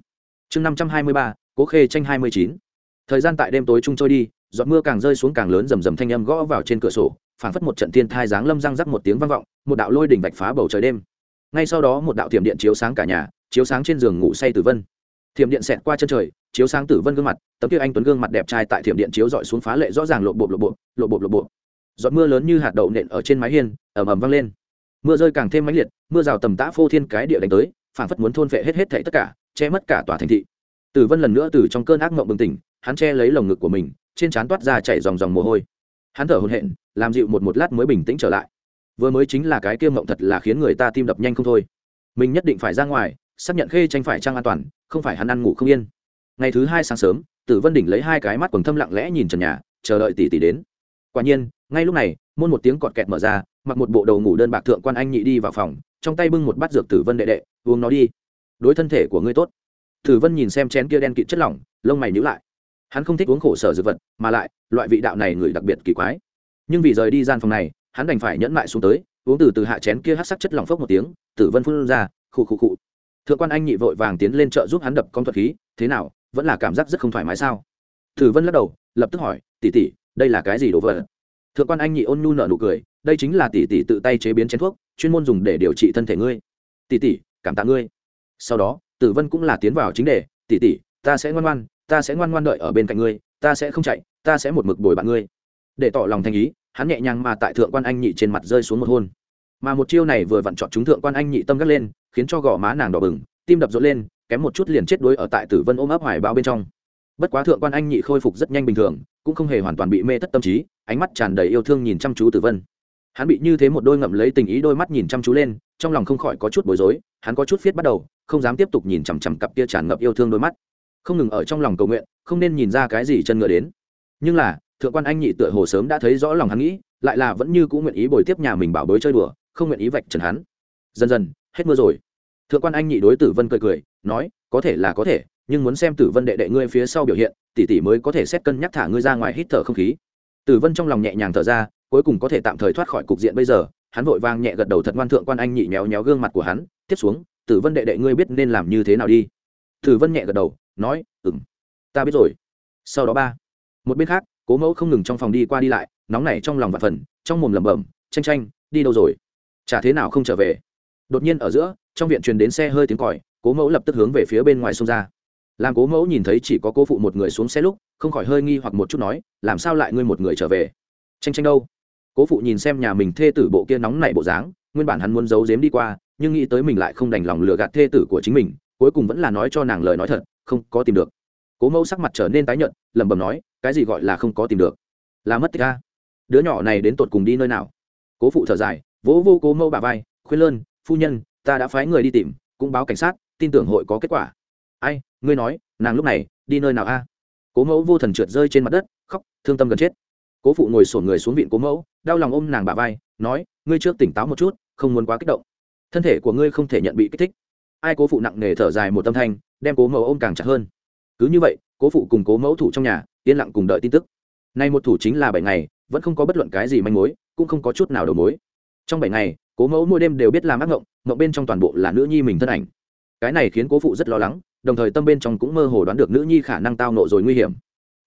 Chương năm trăm hai mươi ba, cố khê tranh hai mươi chín. Thời gian tại đêm tối trung trôi đi, giọt mưa càng rơi xuống càng lớn rầm rầm thanh âm gõ vào trên cửa sổ, phảng phất một trận thiên thai giáng lâm răng rắc một tiếng vang vọng, một đạo lôi đỉnh vạch phá bầu trời đêm. Ngay sau đó một đạo thiểm điện chiếu sáng cả nhà, chiếu sáng trên giường ngủ say tử vân. Thiểm điện xẹt qua chân trời, chiếu sáng tử vân gương mặt, tấm kia anh tuấn gương mặt đẹp trai tại thiểm điện chiếu dọi xuống phá lệ rõ ràng lộ bộ lộ bộ lộ bộ lộ bộ giọt mưa lớn như hạt đậu nện ở trên mái hiên ẩm ẩm vang lên. Mưa rơi càng thêm mãnh liệt, mưa rào tầm tã phô thiên cái địa đánh tới, phảng phất muốn thôn phệ hết hết thảy tất cả, che mất cả tòa thành thị. Tử vân lần nữa từ trong cơn ác mộng bừng tỉnh, hắn che lấy lồng ngực của mình, trên trán toát ra chảy dòng dòng mồ hôi. Hắn thở hổn hển, làm dịu một một lát mới bình tĩnh trở lại. Vừa mới chính là cái kia mộng thật là khiến người ta tim đập nhanh không thôi. Mình nhất định phải ra ngoài, xác nhận khê tranh phải trang an toàn, không phải hắn ăn ngủ không yên. Ngày thứ hai sáng sớm, tử vân đỉnh lấy hai cái mắt quần thâm lặng lẽ nhìn trần nhà, chờ đợi tỷ tỷ đến. Quả nhiên ngay lúc này, môn một tiếng cọt kẹt mở ra, mặc một bộ đầu ngủ đơn bạc thượng quan anh nhị đi vào phòng, trong tay bưng một bát dược tử vân đệ đệ, uống nó đi. Đối thân thể của ngươi tốt. Tử vân nhìn xem chén kia đen kịt chất lỏng, lông mày nhữ lại. Hắn không thích uống khổ sở dược vật, mà lại, loại vị đạo này người đặc biệt kỳ quái. Nhưng vì rời đi gian phòng này, hắn đành phải nhẫn mại xuống tới, uống từ từ hạ chén kia hát sắc chất lỏng phốc một tiếng, tử vân phun ra, khụ khụ khụ. Thượng quan anh nhị vội vàng tiến lên chợ giúp hắn đập con thuật khí, thế nào, vẫn là cảm giác rất không thoải mái sao? Tử vân lắc đầu, lập tức hỏi tỉ tỉ đây là cái gì đồ vật? Thượng quan anh nhị ôn nhu nở nụ cười, đây chính là tỷ tỷ tự tay chế biến chén thuốc, chuyên môn dùng để điều trị thân thể ngươi. Tỷ tỷ, cảm tạ ngươi. Sau đó, tử vân cũng là tiến vào chính đề, tỷ tỷ, ta sẽ ngoan ngoan, ta sẽ ngoan ngoan đợi ở bên cạnh ngươi, ta sẽ không chạy, ta sẽ một mực bồi bạn ngươi. Để tỏ lòng thành ý, hắn nhẹ nhàng mà tại thượng quan anh nhị trên mặt rơi xuống một hôn. Mà một chiêu này vừa vặn chọn chúng thượng quan anh nhị tâm gắt lên, khiến cho gò má nàng đỏ bừng, tim đập rộn lên, kém một chút liền chết đuối ở tại tử vân ôm ấp hoài bao bên trong bất quá thượng quan anh nhị khôi phục rất nhanh bình thường, cũng không hề hoàn toàn bị mê thất tâm trí, ánh mắt tràn đầy yêu thương nhìn chăm chú tử vân. Hắn bị như thế một đôi ngậm lấy tình ý đôi mắt nhìn chăm chú lên, trong lòng không khỏi có chút bối rối, hắn có chút viết bắt đầu, không dám tiếp tục nhìn chằm chằm cặp kia tràn ngập yêu thương đôi mắt. Không ngừng ở trong lòng cầu nguyện, không nên nhìn ra cái gì chân ngựa đến. Nhưng là, thượng quan anh nhị tựa hồ sớm đã thấy rõ lòng hắn nghĩ, lại là vẫn như cũng nguyện ý bồi tiếp nhà mình bảo bối chơi đùa, không nguyện ý vạch trần hắn. Dần dần, hết mưa rồi. Thượng quan anh nhị đối tử vân cười cười, nói, có thể là có thể nhưng muốn xem tử vân đệ đệ ngươi phía sau biểu hiện, tỷ tỷ mới có thể xét cân nhắc thả ngươi ra ngoài hít thở không khí. Tử vân trong lòng nhẹ nhàng thở ra, cuối cùng có thể tạm thời thoát khỏi cục diện bây giờ, hắn vội vang nhẹ gật đầu thật ngoan thượng quan anh nhị méo méo gương mặt của hắn, tiếp xuống, tử vân đệ đệ ngươi biết nên làm như thế nào đi. Tử vân nhẹ gật đầu, nói ừng ta biết rồi. Sau đó ba, một bên khác, cố mẫu không ngừng trong phòng đi qua đi lại, nóng nảy trong lòng và phần, trong mồm lẩm bẩm tranh tranh đi đâu rồi? Chả thế nào không trở về? Đột nhiên ở giữa, trong viện truyền đến xe hơi tiếng còi, cố mẫu lập tức hướng về phía bên ngoài sông ra làm cố mẫu nhìn thấy chỉ có cố phụ một người xuống xe lúc, không khỏi hơi nghi hoặc một chút nói, làm sao lại ngươi một người trở về? Tranh tranh đâu? Cố phụ nhìn xem nhà mình thê tử bộ kia nóng nảy bộ dáng, nguyên bản hắn muốn giấu giếm đi qua, nhưng nghĩ tới mình lại không đành lòng lừa gạt thê tử của chính mình, cuối cùng vẫn là nói cho nàng lời nói thật, không có tìm được. Cố mẫu sắc mặt trở nên tái nhợt, lẩm bẩm nói, cái gì gọi là không có tìm được? Là mất tích ca đứa nhỏ này đến tột cùng đi nơi nào? Cố phụ thở dài, vỗ vô cố mẫu bà vai, khuyên lơn, phu nhân, ta đã phái người đi tìm, cũng báo cảnh sát, tin tưởng hội có kết quả. Ai ngươi nói, nàng lúc này, đi nơi nào a? Cố mẫu vô thần trượt rơi trên mặt đất, khóc, thương tâm gần chết. Cố phụ ngồi sổn người xuống viện cố mẫu, đau lòng ôm nàng bà vai, nói, ngươi trước tỉnh táo một chút, không muốn quá kích động. Thân thể của ngươi không thể nhận bị kích thích. Ai cố phụ nặng nề thở dài một tâm thanh, đem cố mẫu ôm càng chặt hơn. Cứ như vậy, cố phụ cùng cố mẫu thủ trong nhà, yên lặng cùng đợi tin tức. Nay một thủ chính là bảy ngày, vẫn không có bất luận cái gì manh mối, cũng không có chút nào đầu mối. Trong bảy ngày, cố mẫu mỗi đêm đều biết làm ác ngộng ngộng bên trong toàn bộ là nữ nhi mình thân ảnh. Cái này khiến cố phụ rất lo lắng đồng thời tâm bên trong cũng mơ hồ đoán được nữ nhi khả năng tao nộ rồi nguy hiểm.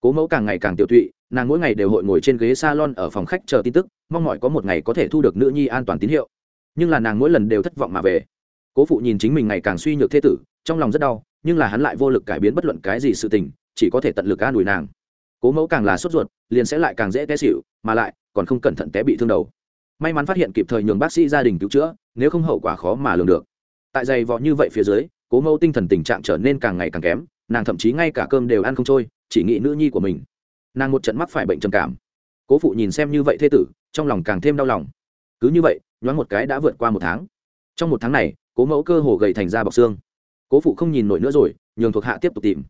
Cố mẫu càng ngày càng tiểu tụy, nàng mỗi ngày đều hội ngồi trên ghế salon ở phòng khách chờ tin tức, mong mỏi có một ngày có thể thu được nữ nhi an toàn tín hiệu. Nhưng là nàng mỗi lần đều thất vọng mà về. Cố phụ nhìn chính mình ngày càng suy nhược thế tử, trong lòng rất đau, nhưng là hắn lại vô lực cải biến bất luận cái gì sự tình, chỉ có thể tận lực an ủi nàng. Cố mẫu càng là sốt ruột, liền sẽ lại càng dễ té xịu mà lại còn không cẩn thận té bị thương đầu. May mắn phát hiện kịp thời nhường bác sĩ gia đình cứu chữa, nếu không hậu quả khó mà lường được. Tại dày vọ như vậy phía dưới cố mẫu tinh thần tình trạng trở nên càng ngày càng kém, nàng thậm chí ngay cả cơm đều ăn không trôi, chỉ nghĩ nữ nhi của mình. Nàng một trận mắc phải bệnh trầm cảm. Cố phụ nhìn xem như vậy thê tử, trong lòng càng thêm đau lòng. Cứ như vậy, nhoáng một cái đã vượt qua một tháng. Trong một tháng này, cố mẫu cơ hồ gầy thành ra bọc xương. Cố phụ không nhìn nổi nữa rồi, nhường thuộc hạ tiếp tục tìm.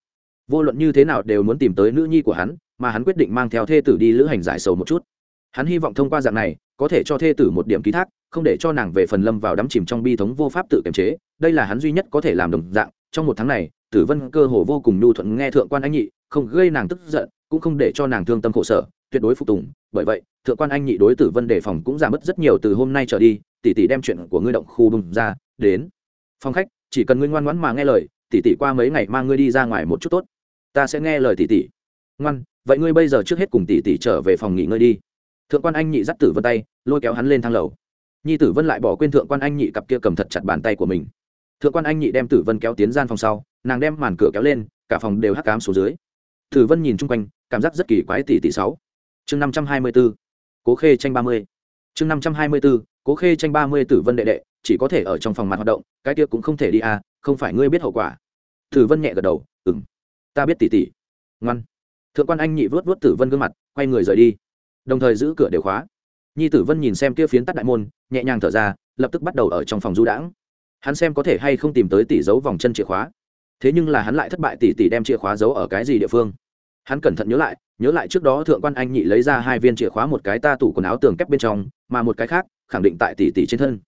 Vô luận như thế nào đều muốn tìm tới nữ nhi của hắn, mà hắn quyết định mang theo thê tử đi lữ hành giải sầu một chút. Hắn hy vọng thông qua dạng này có thể cho thê tử một điểm ký thác, không để cho nàng về phần lâm vào đắm chìm trong bi thống vô pháp tự kiềm chế. Đây là hắn duy nhất có thể làm đồng dạng. Trong một tháng này, tử vân cơ hồ vô cùng nhu thuận nghe thượng quan anh nhị, không gây nàng tức giận, cũng không để cho nàng thương tâm khổ sở, tuyệt đối phục tùng. Bởi vậy, thượng quan anh nhị đối tử vân đề phòng cũng giảm bớt rất nhiều từ hôm nay trở đi. Tỷ tỷ đem chuyện của ngươi động khu bùng ra, đến. Phòng khách, chỉ cần ngươi ngoan ngoãn mà nghe lời, tỷ tỷ qua mấy ngày mang ngươi đi ra ngoài một chút tốt. Ta sẽ nghe lời tỷ tỷ. Ngoan, vậy ngươi bây giờ trước hết cùng tỷ tỷ trở về phòng nghỉ ngơi đi thượng quan anh nhị dắt tử vân tay, lôi kéo hắn lên thang lầu. Nhi tử vân lại bỏ quên thượng quan anh nhị cặp kia cầm thật chặt bàn tay của mình. Thượng quan anh nhị đem tử vân kéo tiến gian phòng sau, nàng đem màn cửa kéo lên, cả phòng đều hắc cám xuống dưới. Tử vân nhìn chung quanh, cảm giác rất kỳ quái tỷ tỷ sáu. Chương năm trăm hai mươi b ố cố khê tranh ba mươi. Chương năm trăm hai mươi b ố cố khê tranh ba mươi tử vân đệ đệ, chỉ có thể ở trong phòng mặt hoạt động, cái kia cũng không thể đi à không phải ngươi biết hậu quả. Tử vân nhẹ gật đầu ừng ta biết tỷ tỷ ngoan. Thượng quan anh nhị vớt vớt tử vân gương mặt, quay người rời đi đồng thời giữ cửa đều khóa. Nhi tử vân nhìn xem kia phiến tắt đại môn, nhẹ nhàng thở ra, lập tức bắt đầu ở trong phòng du đãng. Hắn xem có thể hay không tìm tới tỷ dấu vòng chân chìa khóa. Thế nhưng là hắn lại thất bại, tỷ tỷ đem chìa khóa giấu ở cái gì địa phương? Hắn cẩn thận nhớ lại nhớ lại trước đó thượng quan anh nhị lấy ra hai viên chìa khóa một cái ta tủ quần áo tường kép bên trong, mà một cái khác, khẳng định tại tỷ tỷ trên thân.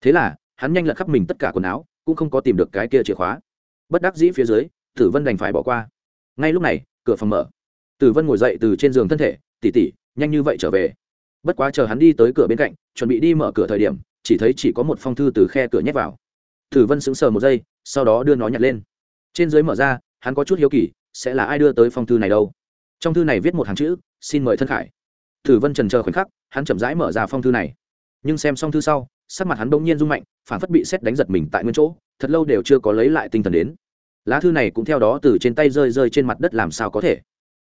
Thế là, hắn nhanh lật khắp mình tất cả quần áo, cũng không có tìm được cái kia chìa khóa. Bất đắc dĩ phía dưới, tử vân đành phải bỏ qua. Ngay lúc này, cửa phòng mở. Tử vân ngồi dậy từ trên giường thân thể, tỷ tỷ nhanh như vậy trở về. Bất quá chờ hắn đi tới cửa bên cạnh, chuẩn bị đi mở cửa thời điểm, chỉ thấy chỉ có một phong thư từ khe cửa nhét vào. Thử vân sững sờ một giây, sau đó đưa nó nhặt lên. Trên dưới mở ra, hắn có chút hiếu kỳ, sẽ là ai đưa tới phong thư này đâu? Trong thư này viết một hàng chữ, xin mời thân khải. Thử vân trần chờ khoảnh khắc, hắn chậm rãi mở ra phong thư này. Nhưng xem xong thư sau, sắc mặt hắn bỗng nhiên rung mạnh, phản phất bị xét đánh giật mình tại nguyên chỗ, thật lâu đều chưa có lấy lại tinh thần đến. Lá thư này cũng theo đó từ trên tay rơi rơi trên mặt đất làm sao có thể?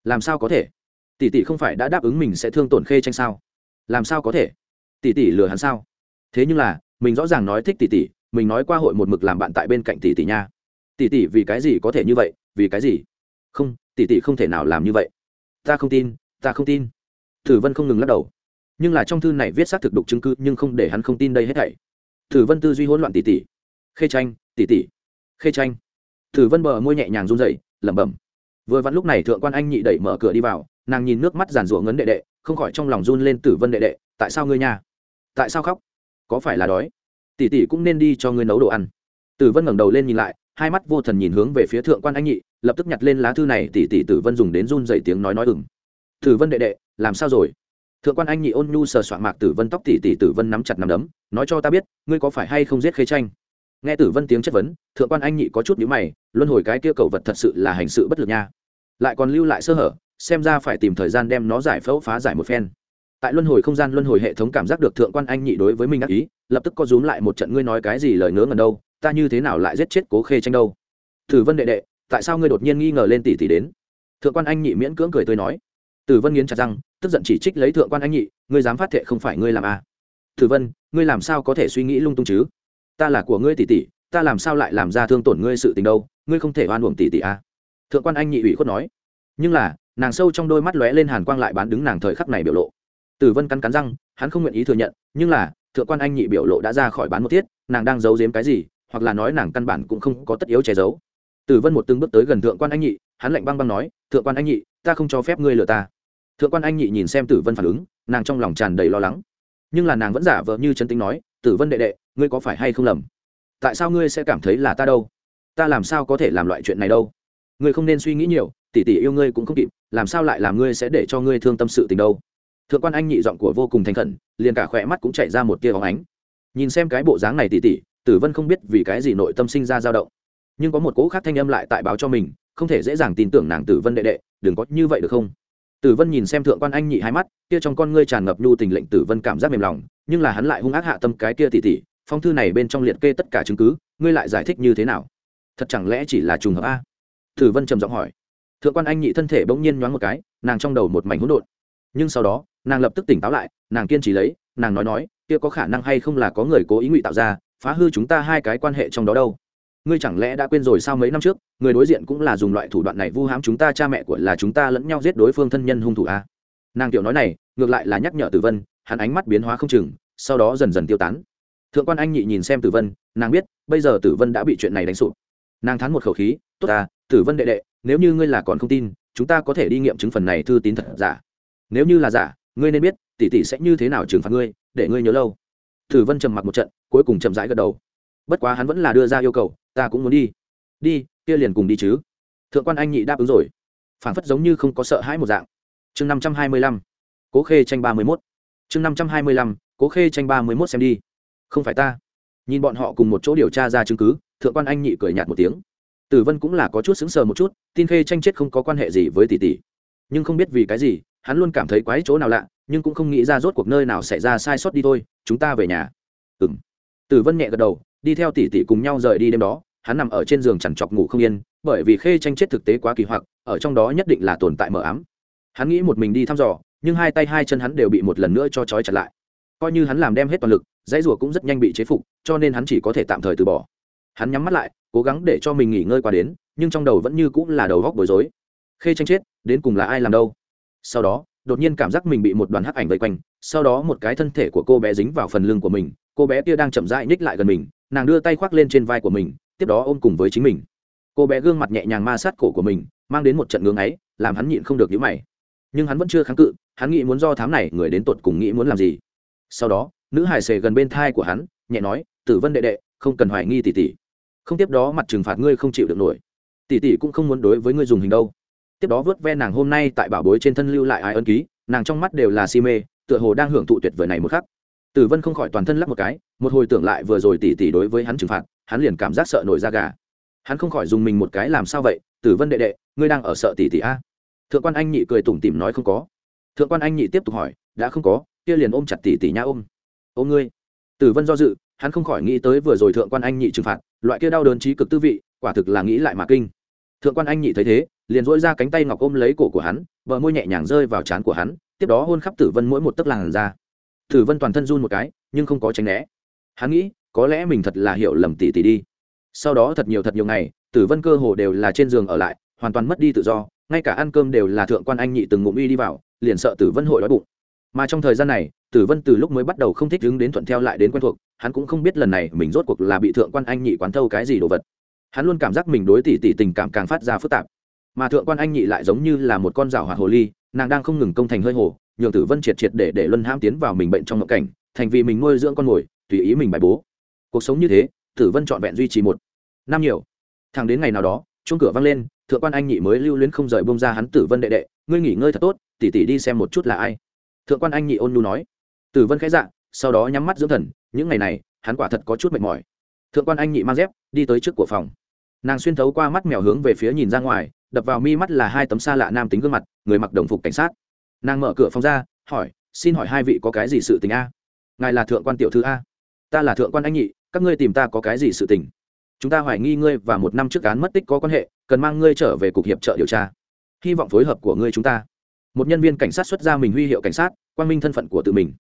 Làm sao có thể? Tỷ tỷ không phải đã đáp ứng mình sẽ thương tổn khê tranh sao? Làm sao có thể? Tỷ tỷ lừa hắn sao? Thế nhưng là, mình rõ ràng nói thích tỷ tỷ, mình nói qua hội một mực làm bạn tại bên cạnh tỷ tỷ nha. Tỷ tỷ vì cái gì có thể như vậy? Vì cái gì? Không, tỷ tỷ không thể nào làm như vậy. Ta không tin, ta không tin. Thử vân không ngừng lắc đầu. Nhưng là trong thư này viết xác thực đục chứng cứ nhưng không để hắn không tin đây hết thảy. Thử vân tư duy hỗn loạn tỷ tỷ. Khê tranh tỷ tỷ. Khê tranh thử vân bờ môi nhẹ nhàng run rẩy, lẩm bẩm. Vừa vặn lúc này thượng quan anh nhị đẩy mở cửa đi vào nàng nhìn nước mắt giàn rủa ngấn đệ đệ, không khỏi trong lòng run lên tử vân đệ đệ, tại sao ngươi nha? Tại sao khóc? Có phải là đói? Tỷ tỷ cũng nên đi cho ngươi nấu đồ ăn. Tử vân ngẩng đầu lên nhìn lại, hai mắt vô thần nhìn hướng về phía thượng quan anh nhị, lập tức nhặt lên lá thư này, tỷ tỷ tử vân dùng đến run dậy tiếng nói nói ừng tử vân đệ đệ, làm sao rồi? Thượng quan anh nhị ôn nhu sờ soạn mạc tử vân tóc, tỷ tỷ tử vân nắm chặt nắm đấm, nói cho ta biết, ngươi có phải hay không giết khế tranh? Nghe tử vân tiếng chất vấn, thượng quan anh nhị có chút nhíu mày, luân hồi cái kia cầu vật thật sự là hành sự bất lực nha. Lại còn lưu lại sơ hở xem ra phải tìm thời gian đem nó giải phẫu phá giải một phen. Tại luân hồi không gian, luân hồi hệ thống cảm giác được thượng quan anh nhị đối với mình ác ý, lập tức có rúm lại một trận ngươi nói cái gì lời ngớ ngẩn đâu, ta như thế nào lại giết chết cố khê tranh đâu? Tử vân đệ đệ, tại sao ngươi đột nhiên nghi ngờ lên tỷ tỷ đến? Thượng quan anh nhị miễn cưỡng cười tươi nói. Tử vân nghiến chặt răng, tức giận chỉ trích lấy thượng quan anh nhị, ngươi dám phát thệ không phải ngươi làm à. tử vân, ngươi làm sao có thể suy nghĩ lung tung chứ? Ta là của ngươi tỷ tỷ, ta làm sao lại làm ra thương tổn ngươi sự tình đâu, ngươi không thể oan uổng tỷ tỷ à. thượng quan anh nhị ủy khuất nói. Nhưng là nàng sâu trong đôi mắt lóe lên hàn quang lại bán đứng nàng thời khắc này biểu lộ. Tử vân cắn cắn răng, hắn không nguyện ý thừa nhận, nhưng là, thượng quan anh nhị biểu lộ đã ra khỏi bán một tiết nàng đang giấu giếm cái gì, hoặc là nói nàng căn bản cũng không có tất yếu che giấu. Tử vân một từng bước tới gần thượng quan anh nhị, hắn lạnh băng băng nói, thượng quan anh nhị, ta không cho phép ngươi lừa ta. Thượng quan anh nhị nhìn xem tử vân phản ứng, nàng trong lòng tràn đầy lo lắng. Nhưng là nàng vẫn giả vờ như chân tính nói, tử vân đệ đệ, ngươi có phải hay không lầm? Tại sao ngươi sẽ cảm thấy là ta đâu? Ta làm sao có thể làm loại chuyện này đâu? Ngươi không nên suy nghĩ nhiều tỷ tỷ yêu ngươi cũng không kịp làm sao lại làm ngươi sẽ để cho ngươi thương tâm sự tình đâu? Thượng quan anh nhị giọng của vô cùng thành khẩn liền cả khỏe mắt cũng chạy ra một tia óng ánh. Nhìn xem cái bộ dáng này tỷ tỷ tử vân không biết vì cái gì nội tâm sinh ra dao động. Nhưng có một cỗ khác thanh âm lại tại báo cho mình không thể dễ dàng tin tưởng nàng tử vân đệ đệ đừng có như vậy được không? Tử vân nhìn xem thượng quan anh nhị hai mắt kia trong con ngươi tràn ngập nhu tình lệnh tử vân cảm giác mềm lòng nhưng là hắn lại hung ác hạ tâm cái kia tỷ tỷ, phong thư này bên trong liệt kê tất cả chứng cứ ngươi lại giải thích như thế nào? Thật chẳng lẽ chỉ là trùng hợp a? Tử vân trầm giọng hỏi thượng quan anh nhị thân thể bỗng nhiên nhoáng một cái, nàng trong đầu một mảnh hỗn độn. Nhưng sau đó, nàng lập tức tỉnh táo lại, nàng kiên trì lấy, nàng nói nói, kia có khả năng hay không là có người cố ý ngụy tạo ra, phá hư chúng ta hai cái quan hệ trong đó đâu. Ngươi chẳng lẽ đã quên rồi sao mấy năm trước, người đối diện cũng là dùng loại thủ đoạn này vu hãm chúng ta, cha mẹ của là chúng ta lẫn nhau giết đối phương thân nhân hung thủ a à? nàng tiểu nói này, ngược lại là nhắc nhở tử vân, hắn ánh mắt biến hóa không chừng, sau đó dần dần tiêu tán. Thượng quan anh nhị nhìn xem tử vân, nàng biết, bây giờ tử vân đã bị chuyện này đánh sụp. Nàng thán một khẩu khí, tốt à tử vân đệ đệ nếu như ngươi là còn không tin, chúng ta có thể đi nghiệm chứng phần này thư tín thật giả. Nếu như là giả, ngươi nên biết, tỷ tỷ sẽ như thế nào trừng phạt ngươi, để ngươi nhớ lâu. Thử vân trầm mặc một trận, cuối cùng chậm rãi gật đầu. Bất quá hắn vẫn là đưa ra yêu cầu, ta cũng muốn đi. Đi, kia liền cùng đi chứ. Thượng quan anh nhị đáp ứng rồi. Phản phất giống như không có sợ hãi một dạng. Chương năm trăm hai mươi lăm, cố khê tranh ba mươi mốt. Chương năm trăm hai mươi lăm, cố khê tranh ba mươi mốt xem đi. Không phải ta. Nhìn bọn họ cùng một chỗ điều tra ra chứng cứ, thượng quan anh nhị cười nhạt một tiếng tử vân cũng là có chút sững sờ một chút, tin khê tranh chết không có quan hệ gì với tỷ tỷ. Nhưng không biết vì cái gì, hắn luôn cảm thấy quái chỗ nào lạ, nhưng cũng không nghĩ ra rốt cuộc nơi nào xảy ra sai sót đi thôi, chúng ta về nhà. Ừ m tử vân nhẹ gật đầu, đi theo tỷ tỷ cùng nhau rời đi đêm đó, hắn nằm ở trên giường chằn chọc ngủ không yên, bởi vì khê tranh chết thực tế quá kỳ hoặc, ở trong đó nhất định là tồn tại mờ ám. Hắn nghĩ một mình đi thăm dò, nhưng hai tay hai chân hắn đều bị một lần nữa cho trói chặt lại. Coi như hắn làm đem hết toàn lực, dãy rùa cũng rất nhanh bị chế phục, cho nên hắn chỉ có thể tạm thời từ bỏ hắn nhắm mắt lại, cố gắng để cho mình nghỉ ngơi qua đến, nhưng trong đầu vẫn như cũng là đầu góc bối rối. Khê tranh chết, đến cùng là ai làm đâu? Sau đó, đột nhiên cảm giác mình bị một đoàn hắc ảnh vây quanh, sau đó một cái thân thể của cô bé dính vào phần lưng của mình, cô bé kia đang chậm rãi nhích lại gần mình, nàng đưa tay khoác lên trên vai của mình, tiếp đó ôm cùng với chính mình. Cô bé gương mặt nhẹ nhàng ma sát cổ của mình, mang đến một trận ngưỡng ấy, làm hắn nhịn không được nhíu mày. Nhưng hắn vẫn chưa kháng cự, hắn nghĩ muốn do thám này người đến tột cùng nghĩ muốn làm gì. Sau đó, nữ hải xề gần bên thai của hắn, nhẹ nói, tử vân đệ đệ, không cần hoài nghi tỷ tỷ không tiếp đó mặt trừng phạt ngươi không chịu được nổi. Tỷ tỷ cũng không muốn đối với ngươi dùng hình đâu. Tiếp đó vớt ve nàng hôm nay tại bảo bối trên thân lưu lại ai ân ký, nàng trong mắt đều là si mê, tựa hồ đang hưởng thụ tuyệt vời này một khắc. Tử vân không khỏi toàn thân lắc một cái, một hồi tưởng lại vừa rồi tỷ tỷ đối với hắn trừng phạt, hắn liền cảm giác sợ nổi da gà. Hắn không khỏi dùng mình một cái làm sao vậy? Tử vân đệ đệ, ngươi đang ở sợ tỷ tỷ a? Thượng quan anh nhị cười tủm tỉm nói không có. Thượng quan anh nhị tiếp tục hỏi, đã không có, kia liền ôm chặt tỷ tỷ nha ôm. Ôm ngươi. Tử vân do dự hắn không khỏi nghĩ tới vừa rồi thượng quan anh nhị trừng phạt, loại kia đau đớn trí cực tư vị, quả thực là nghĩ lại mà kinh. Thượng quan anh nhị thấy thế, liền dỗi ra cánh tay ngọc ôm lấy cổ của hắn, bờ môi nhẹ nhàng rơi vào trán của hắn, tiếp đó hôn khắp tử vân mỗi một tấc làn ra tử vân toàn thân run một cái, nhưng không có tránh né. Hắn nghĩ, có lẽ mình thật là hiểu lầm tỷ tỷ đi. Sau đó thật nhiều thật nhiều ngày, tử vân cơ hồ đều là trên giường ở lại, hoàn toàn mất đi tự do, ngay cả ăn cơm đều là thượng quan anh nhị từng ngụm y đi vào, liền sợ tử vân hội đói bụng mà trong thời gian này, tử vân từ lúc mới bắt đầu không thích đứng đến thuận theo lại đến quen thuộc, hắn cũng không biết lần này mình rốt cuộc là bị thượng quan anh nhị quán thâu cái gì đồ vật. Hắn luôn cảm giác mình đối tỷ tỷ tình cảm càng phát ra phức tạp. Mà thượng quan anh nhị lại giống như là một con rào hoạt hồ ly, nàng đang không ngừng công thành hơi hồ, nhường tử vân triệt triệt để để luân ham tiến vào mình bệnh trong ngộ cảnh, thành vì mình nuôi dưỡng con mồi, tùy ý mình bài bố. Cuộc sống như thế, tử vân trọn vẹn duy trì một, năm nhiều. Thằng đến ngày nào đó, chuông cửa vang lên, thượng quan anh nhị mới lưu luyến không rời bông ra hắn tử vân đệ đệ, ngươi nghỉ ngơi thật tốt tỉ tỉ đi xem một chút là ai thượng quan anh nhị ôn nhu nói. Tử vân khẽ dạ sau đó nhắm mắt dưỡng thần, những ngày này, hắn quả thật có chút mệt mỏi. Thượng quan anh nhị mang dép, đi tới trước của phòng. Nàng xuyên thấu qua mắt mèo hướng về phía nhìn ra ngoài, đập vào mi mắt là hai tấm xa lạ nam tính gương mặt, người mặc đồng phục cảnh sát. Nàng mở cửa phòng ra, hỏi, xin hỏi hai vị có cái gì sự tình a? Ngài là thượng quan tiểu thư a. Ta là thượng quan anh nhị, các ngươi tìm ta có cái gì sự tình? Chúng ta hoài nghi ngươi và một năm trước án mất tích có quan hệ, cần mang ngươi trở về cục hiệp trợ điều tra. Hy vọng phối hợp của ngươi chúng ta một nhân viên cảnh sát xuất ra mình huy hiệu cảnh sát quan minh thân phận của tự mình.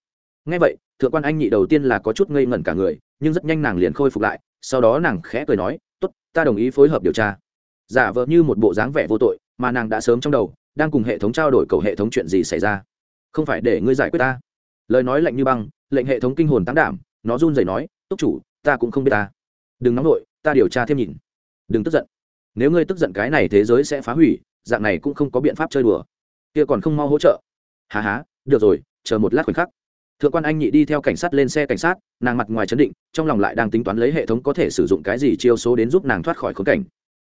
Ngay vậy, thượng quan anh nhị đầu tiên là có chút ngây ngẩn cả người, nhưng rất nhanh nàng liền khôi phục lại, sau đó nàng khẽ cười nói, tốt, ta đồng ý phối hợp điều tra. Giả vờ như một bộ dáng vẻ vô tội mà nàng đã sớm trong đầu, đang cùng hệ thống trao đổi cầu hệ thống chuyện gì xảy ra. Không phải để ngươi giải quyết ta. Lời nói lạnh như băng, lệnh hệ thống kinh hồn tán đảm, nó run rẩy nói, túc chủ, ta cũng không biết ta. Đừng nóng nổi ta điều tra thêm nhìn. Đừng tức giận. Nếu ngươi tức giận cái này thế giới sẽ phá hủy, dạng này cũng không có biện pháp chơi đùa kia còn không mau hỗ trợ. Hà há, được rồi, chờ một lát khoảnh khắc. Thượng quan anh nhị đi theo cảnh sát lên xe cảnh sát, nàng mặt ngoài chấn định, trong lòng lại đang tính toán lấy hệ thống có thể sử dụng cái gì chiêu số đến giúp nàng thoát khỏi khốn cảnh.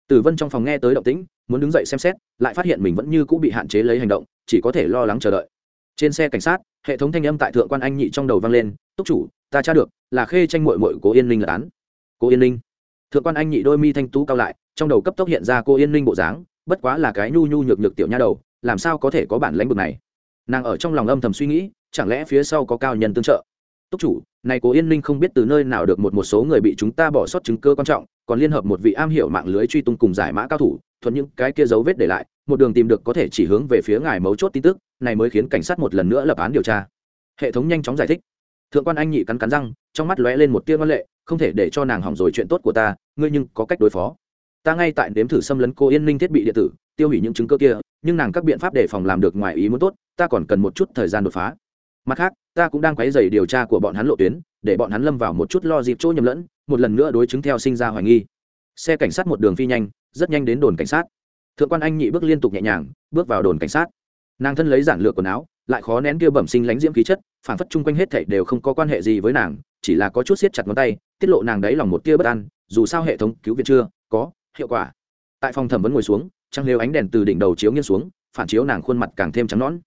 Tử vân trong phòng nghe tới động tĩnh, muốn đứng dậy xem xét, lại phát hiện mình vẫn như cũng bị hạn chế lấy hành động, chỉ có thể lo lắng chờ đợi. Trên xe cảnh sát, hệ thống thanh âm tại thượng quan anh nhị trong đầu vang lên, túc chủ, ta tra được, là khê tranh mội mội cố yên linh là án. Cố yên linh thượng quan anh nhị đôi mi thanh tú cao lại, trong đầu cấp tốc hiện ra cô yên linh bộ dáng, bất quá là cái nhu nhu nhược nhược tiểu nha đầu làm sao có thể có bản lãnh vực này? Nàng ở trong lòng âm thầm suy nghĩ, chẳng lẽ phía sau có cao nhân tương trợ? Túc chủ, này cố yên linh không biết từ nơi nào được một một số người bị chúng ta bỏ sót chứng cơ quan trọng, còn liên hợp một vị am hiểu mạng lưới truy tung cùng giải mã cao thủ, thuận những cái kia dấu vết để lại, một đường tìm được có thể chỉ hướng về phía ngài mấu chốt tin tức, này mới khiến cảnh sát một lần nữa lập án điều tra. Hệ thống nhanh chóng giải thích. Thượng quan anh nhị cắn cắn răng, trong mắt lóe lên một tia văn lệ, không thể để cho nàng hỏng rồi chuyện tốt của ta, ngươi nhưng có cách đối phó. Ta ngay tại nếm thử xâm lấn cô yên ninh thiết bị điện tử, tiêu hủy những chứng cơ kia nhưng nàng các biện pháp đề phòng làm được ngoài ý muốn tốt, ta còn cần một chút thời gian đột phá. Mặt khác, ta cũng đang quấy dày điều tra của bọn hắn lộ tuyến, để bọn hắn lâm vào một chút lo dịp chỗ nhầm lẫn, một lần nữa đối chứng theo sinh ra hoài nghi. Xe cảnh sát một đường phi nhanh, rất nhanh đến đồn cảnh sát. Thượng quan anh nhị bước liên tục nhẹ nhàng, bước vào đồn cảnh sát. Nàng thân lấy giản lược quần áo, lại khó nén kia bẩm sinh lánh diễm khí chất phản phất chung quanh hết thảy đều không có quan hệ gì với nàng, chỉ là có chút siết chặt ngón tay, tiết lộ nàng đấy lòng một tia bất an, dù sao hệ thống cứu viện chưa có hiệu quả. Tại phòng thẩm vấn ngồi xuống trăng lều ánh đèn từ đỉnh đầu chiếu nghiêng xuống, phản chiếu nàng khuôn mặt càng thêm trắng nõn.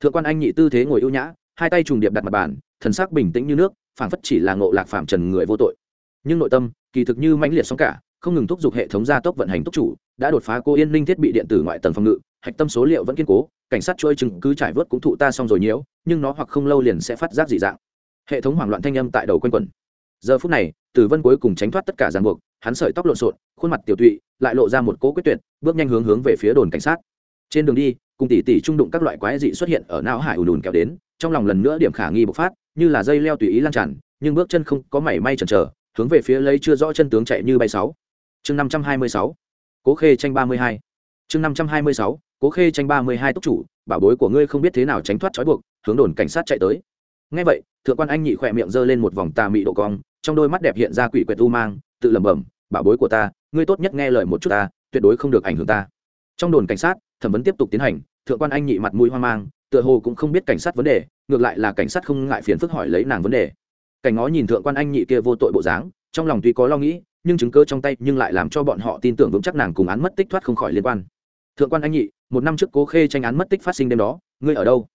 Thượng quan anh nhị tư thế ngồi ưu nhã, hai tay trùng điệp đặt mặt bàn, thần sắc bình tĩnh như nước, phảng phất chỉ là ngộ lạc phạm trần người vô tội. Nhưng nội tâm, kỳ thực như mãnh liệt sóng cả, không ngừng thúc giục hệ thống gia tốc vận hành tốc chủ, đã đột phá cô yên linh thiết bị điện tử ngoại tầng phòng ngự, hạch tâm số liệu vẫn kiên cố, cảnh sát trôi chứng cứ trải vớt cũng thụ ta xong rồi nhiễu, nhưng nó hoặc không lâu liền sẽ phát giác dị dạng. Hệ thống hoảng loạn thanh âm tại đầu quanh quẩn. Giờ phút này tử vân cuối cùng tránh thoát tất cả ràng buộc, hắn sợi tóc lộn xộn, khuôn mặt tiểu tụy lại lộ ra một cố quyết tuyệt, bước nhanh hướng hướng về phía đồn cảnh sát. Trên đường đi, cùng tỷ tỷ trung đụng các loại quái dị xuất hiện ở não hải ùn ùn kéo đến, trong lòng lần nữa điểm khả nghi bộc phát, như là dây leo tùy ý lan tràn, nhưng bước chân không có mảy may chần chờ, hướng về phía lấy chưa rõ chân tướng chạy như bay sáu. Chương năm trăm hai mươi sáu. Cố khê tranh ba mươi hai. Chương năm trăm hai mươi sáu. Cố khê tranh ba mươi hai túc chủ, bảo bối của ngươi không biết thế nào tránh thoát trói buộc, hướng đồn cảnh sát chạy tới. Ngay vậy, thượng quan anh nhị khỏe miệng giơ lên một vòng tà mị độ cong, trong đôi mắt đẹp hiện ra quỷ quyệt u mang, tự lẩm bẩm, bảo bối của ta ngươi tốt nhất nghe lời một chút ta, tuyệt đối không được ảnh hưởng ta. Trong đồn cảnh sát, thẩm vấn tiếp tục tiến hành, thượng quan anh nhị mặt mũi hoang mang, tựa hồ cũng không biết cảnh sát vấn đề, ngược lại là cảnh sát không ngại phiền phức hỏi lấy nàng vấn đề. Cảnh ngó nhìn thượng quan anh nhị kia vô tội bộ dáng, trong lòng tuy có lo nghĩ, nhưng chứng cơ trong tay nhưng lại làm cho bọn họ tin tưởng vững chắc nàng cùng án mất tích thoát không khỏi liên quan. Thượng quan anh nhị, một năm trước cố khê tranh án mất tích phát sinh đêm đó, ngươi ở đâu?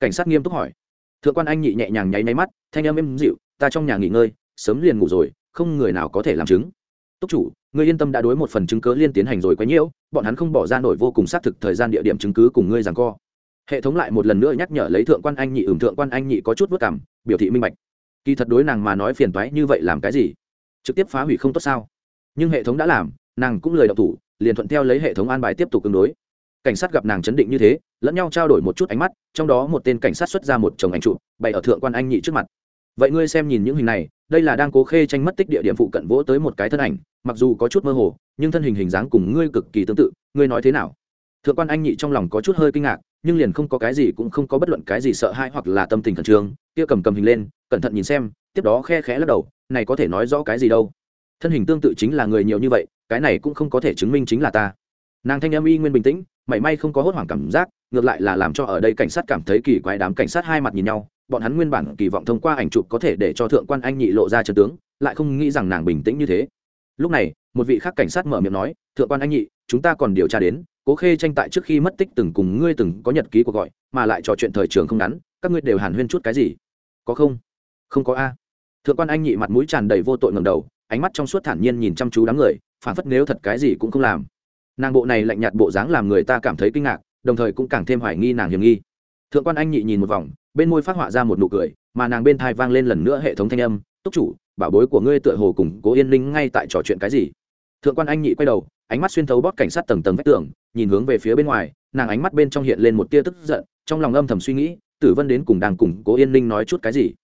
Cảnh sát nghiêm túc hỏi. Thượng quan anh nhị nhẹ nhàng nháy nháy mắt, thanh âm êm dịu, ta trong nhà nghỉ ngơi, sớm liền ngủ rồi, không người nào có thể làm chứng túc chủ, ngươi yên tâm đã đối một phần chứng cớ liên tiến hành rồi quấy nhiễu, bọn hắn không bỏ ra nổi vô cùng xác thực thời gian địa điểm chứng cứ cùng ngươi rằng co. Hệ thống lại một lần nữa nhắc nhở lấy thượng quan anh nhị ửng thượng quan anh nhị có chút vất cảm, biểu thị minh bạch. Kỳ thật đối nàng mà nói phiền toái như vậy làm cái gì? Trực tiếp phá hủy không tốt sao? Nhưng hệ thống đã làm, nàng cũng lời đọc thủ, liền thuận theo lấy hệ thống an bài tiếp tục tương đối. Cảnh sát gặp nàng chấn định như thế, lẫn nhau trao đổi một chút ánh mắt, trong đó một tên cảnh sát xuất ra một chồng ảnh trụ bày ở thượng quan anh nhị trước mặt vậy ngươi xem nhìn những hình này, đây là đang cố khê tranh mất tích địa điểm phụ cận vỗ tới một cái thân ảnh, mặc dù có chút mơ hồ, nhưng thân hình hình dáng cùng ngươi cực kỳ tương tự, ngươi nói thế nào? Thượng quan anh nhị trong lòng có chút hơi kinh ngạc, nhưng liền không có cái gì cũng không có bất luận cái gì sợ hãi hoặc là tâm tình khẩn trương, kia cầm cầm hình lên, cẩn thận nhìn xem, tiếp đó khe khẽ lắc đầu, này có thể nói rõ cái gì đâu? Thân hình tương tự chính là người nhiều như vậy, cái này cũng không có thể chứng minh chính là ta. Nàng thanh âm y nguyên bình tĩnh, mảy may không có hốt hoảng cảm giác, ngược lại là làm cho ở đây cảnh sát cảm thấy kỳ quái đám cảnh sát hai mặt nhìn nhau bọn hắn nguyên bản kỳ vọng thông qua ảnh chụp có thể để cho thượng quan anh nhị lộ ra chân tướng, lại không nghĩ rằng nàng bình tĩnh như thế. Lúc này, một vị khác cảnh sát mở miệng nói, thượng quan anh nhị, chúng ta còn điều tra đến, cố khê tranh tại trước khi mất tích từng cùng ngươi từng có nhật ký cuộc gọi, mà lại trò chuyện thời trường không ngắn, các ngươi đều hàn huyên chút cái gì? Có không? Không có a. Thượng quan anh nhị mặt mũi tràn đầy vô tội ngẩng đầu, ánh mắt trong suốt thản nhiên nhìn chăm chú đám người, phản phất nếu thật cái gì cũng không làm. Nàng bộ này lạnh nhạt bộ dáng làm người ta cảm thấy kinh ngạc, đồng thời cũng càng thêm hoài nghi nàng hiểm nghi. Thượng quan anh nhị nhìn một vòng bên môi phát họa ra một nụ cười, mà nàng bên thai vang lên lần nữa hệ thống thanh âm, túc chủ, bảo bối của ngươi tựa hồ cùng cố yên linh ngay tại trò chuyện cái gì? Thượng quan anh nhị quay đầu, ánh mắt xuyên thấu bót cảnh sát tầng tầng vách tường, nhìn hướng về phía bên ngoài, nàng ánh mắt bên trong hiện lên một tia tức giận, trong lòng âm thầm suy nghĩ, tử vân đến cùng đang cùng cố yên linh nói chút cái gì?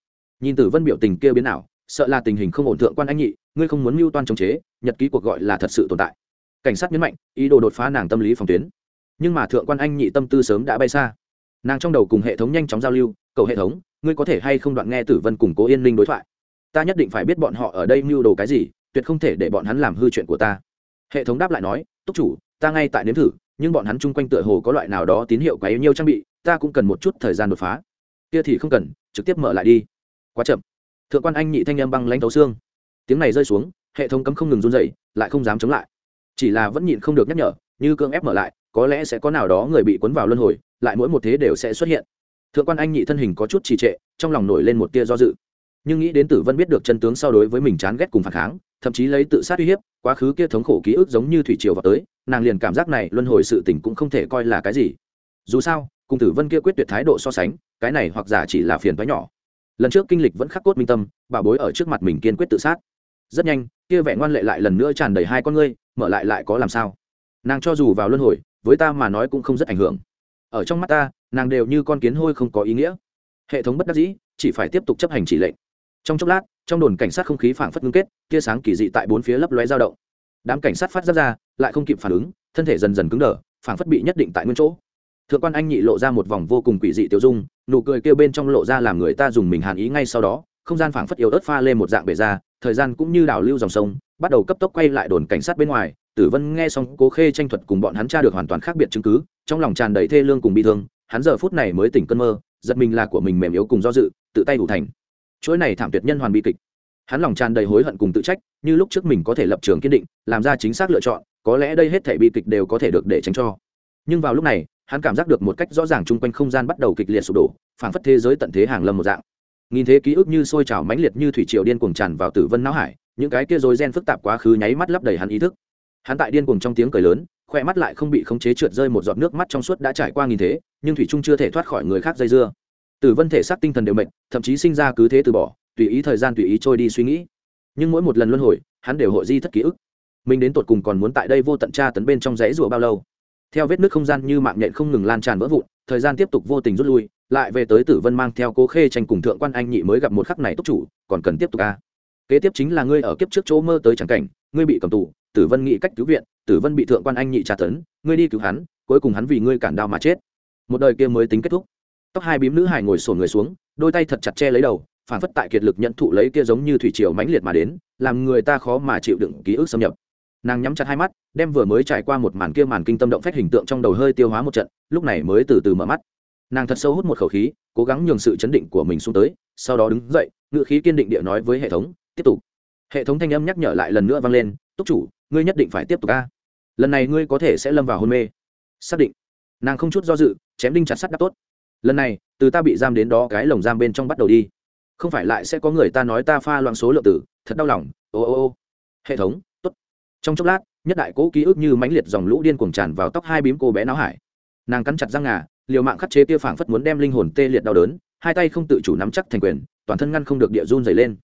Nhìn tử vân biểu tình kia biến nào sợ là tình hình không ổn thượng quan anh nhị, ngươi không muốn mưu toan chống chế, nhật ký cuộc gọi là thật sự tồn tại. Cảnh sát nhấn mạnh, ý đồ đột phá nàng tâm lý phòng tuyến. Nhưng mà thượng quan anh nhị tâm tư sớm đã bay xa nàng trong đầu cùng hệ thống nhanh chóng giao lưu cầu hệ thống, ngươi có thể hay không đoạn nghe tử vân cùng cố yên linh đối thoại? Ta nhất định phải biết bọn họ ở đây mưu đồ cái gì, tuyệt không thể để bọn hắn làm hư chuyện của ta. Hệ thống đáp lại nói, túc chủ, ta ngay tại nếm thử, nhưng bọn hắn chung quanh tựa hồ có loại nào đó tín hiệu quá yếu nhiều trang bị, ta cũng cần một chút thời gian đột phá. Kia thì không cần, trực tiếp mở lại đi. Quá chậm. Thượng quan anh nhị thanh âm băng lãnh thấu xương. Tiếng này rơi xuống, hệ thống cấm không ngừng run dậy lại không dám chống lại. Chỉ là vẫn nhịn không được nhắc nhở, như cưỡng ép mở lại, có lẽ sẽ có nào đó người bị cuốn vào luân hồi lại mỗi một thế đều sẽ xuất hiện. Thượng quan anh nhị thân hình có chút trì trệ, trong lòng nổi lên một tia do dự. Nhưng nghĩ đến tử vân biết được chân tướng sau đối với mình chán ghét cùng phản kháng, thậm chí lấy tự sát uy hiếp, quá khứ kia thống khổ ký ức giống như thủy triều vào tới, nàng liền cảm giác này luân hồi sự tình cũng không thể coi là cái gì. Dù sao, cùng tử vân kia quyết tuyệt thái độ so sánh, cái này hoặc giả chỉ là phiền toái nhỏ. Lần trước kinh lịch vẫn khắc cốt minh tâm bà bối ở trước mặt mình kiên quyết tự sát. Rất nhanh, kia vẻ ngoan lệ lại lần nữa tràn đầy hai con ngươi, mở lại lại có làm sao? Nàng cho dù vào luân hồi, với ta mà nói cũng không rất ảnh hưởng ở trong mắt ta, nàng đều như con kiến hôi không có ý nghĩa. Hệ thống bất đắc dĩ, chỉ phải tiếp tục chấp hành chỉ lệnh. Trong chốc lát, trong đồn cảnh sát không khí phảng phất ngưng kết, tia sáng kỳ dị tại bốn phía lấp lóe dao động. Đám cảnh sát phát ra ra, lại không kịp phản ứng, thân thể dần dần cứng đờ, phảng phất bị nhất định tại nguyên chỗ. Thượng quan anh nhị lộ ra một vòng vô cùng quỷ dị tiêu dung, nụ cười kêu bên trong lộ ra làm người ta dùng mình hàn ý ngay sau đó, không gian phảng phất yếu ớt pha lên một dạng bể ra, thời gian cũng như đảo lưu dòng sông, bắt đầu cấp tốc quay lại đồn cảnh sát bên ngoài tử vân nghe xong cố khê tranh thuật cùng bọn hắn tra được hoàn toàn khác biệt chứng cứ, trong lòng tràn đầy thê lương cùng bi thương, hắn giờ phút này mới tỉnh cơn mơ, giật mình là của mình mềm yếu cùng do dự, tự tay đủ thành. Chuỗi này thảm tuyệt nhân hoàn bi kịch. Hắn lòng tràn đầy hối hận cùng tự trách, như lúc trước mình có thể lập trường kiên định, làm ra chính xác lựa chọn, có lẽ đây hết thể bi kịch đều có thể được để tránh cho. Nhưng vào lúc này, hắn cảm giác được một cách rõ ràng chung quanh không gian bắt đầu kịch liệt sụp đổ, phảng phất thế giới tận thế hàng lâm một dạng. Nghìn thế ký ức như sôi trào mãnh liệt như thủy triều điên cuồng tràn vào tử vân não hải, những cái kia rối ren phức tạp quá khứ nháy mắt lấp đầy hắn ý thức hắn tại điên cuồng trong tiếng cười lớn khoe mắt lại không bị khống chế trượt rơi một giọt nước mắt trong suốt đã trải qua nghìn thế, nhưng thủy trung chưa thể thoát khỏi người khác dây dưa. Tử vân thể xác tinh thần đều mệnh thậm chí sinh ra cứ thế từ bỏ, tùy ý thời gian tùy ý trôi đi suy nghĩ. Nhưng mỗi một lần luân hồi, hắn đều hội di thất ký ức. Mình đến tột cùng còn muốn tại đây vô tận tra tấn bên trong rẫy rùa bao lâu? Theo vết nước không gian như mạng nhện không ngừng lan tràn vỡ vụn, thời gian tiếp tục vô tình rút lui, lại về tới tử vân mang theo cố khê tranh cùng thượng quan anh nhị mới gặp một khắc này túc chủ, còn cần tiếp tục a à. kế tiếp chính là ngươi ở kiếp trước chỗ mơ tới chẳng cảnh, ngươi bị cầm tù tử vân nghĩ cách cứu viện, tử vân bị thượng quan anh nhị tra tấn, ngươi đi cứu hắn, cuối cùng hắn vì ngươi cản đao mà chết. Một đời kia mới tính kết thúc. Tóc hai bím nữ hải ngồi sổn người xuống, đôi tay thật chặt che lấy đầu, phản phất tại kiệt lực nhận thụ lấy kia giống như thủy triều mãnh liệt mà đến, làm người ta khó mà chịu đựng ký ức xâm nhập. Nàng nhắm chặt hai mắt, đem vừa mới trải qua một màn kia màn kinh tâm động phách hình tượng trong đầu hơi tiêu hóa một trận, lúc này mới từ từ mở mắt. Nàng thật sâu hút một khẩu khí, cố gắng nhường sự chấn định của mình xuống tới, sau đó đứng dậy ngự khí kiên định địa nói với hệ thống, tiếp tục. Hệ thống thanh âm nhắc nhở lại lần nữa vang lên túc chủ, ngươi nhất định phải tiếp tục ca lần này ngươi có thể sẽ lâm vào hôn mê. Xác định. Nàng không chút do dự, chém đinh chặt sắt đắp tốt. Lần này, từ ta bị giam đến đó cái lồng giam bên trong bắt đầu đi. Không phải lại sẽ có người ta nói ta pha loạn số lượng tử, thật đau lòng. Ô ô ô. Hệ thống, tốt. Trong chốc lát, nhất đại cố ký ức như mãnh liệt dòng lũ điên cuồng tràn vào tóc hai bím cô bé não hải. Nàng cắn chặt răng ngà, liều mạng khắc chế kia phảng phất muốn đem linh hồn tê liệt đau đớn, hai tay không tự chủ nắm chắc thành quyền, toàn thân ngăn không được địa run dày lên.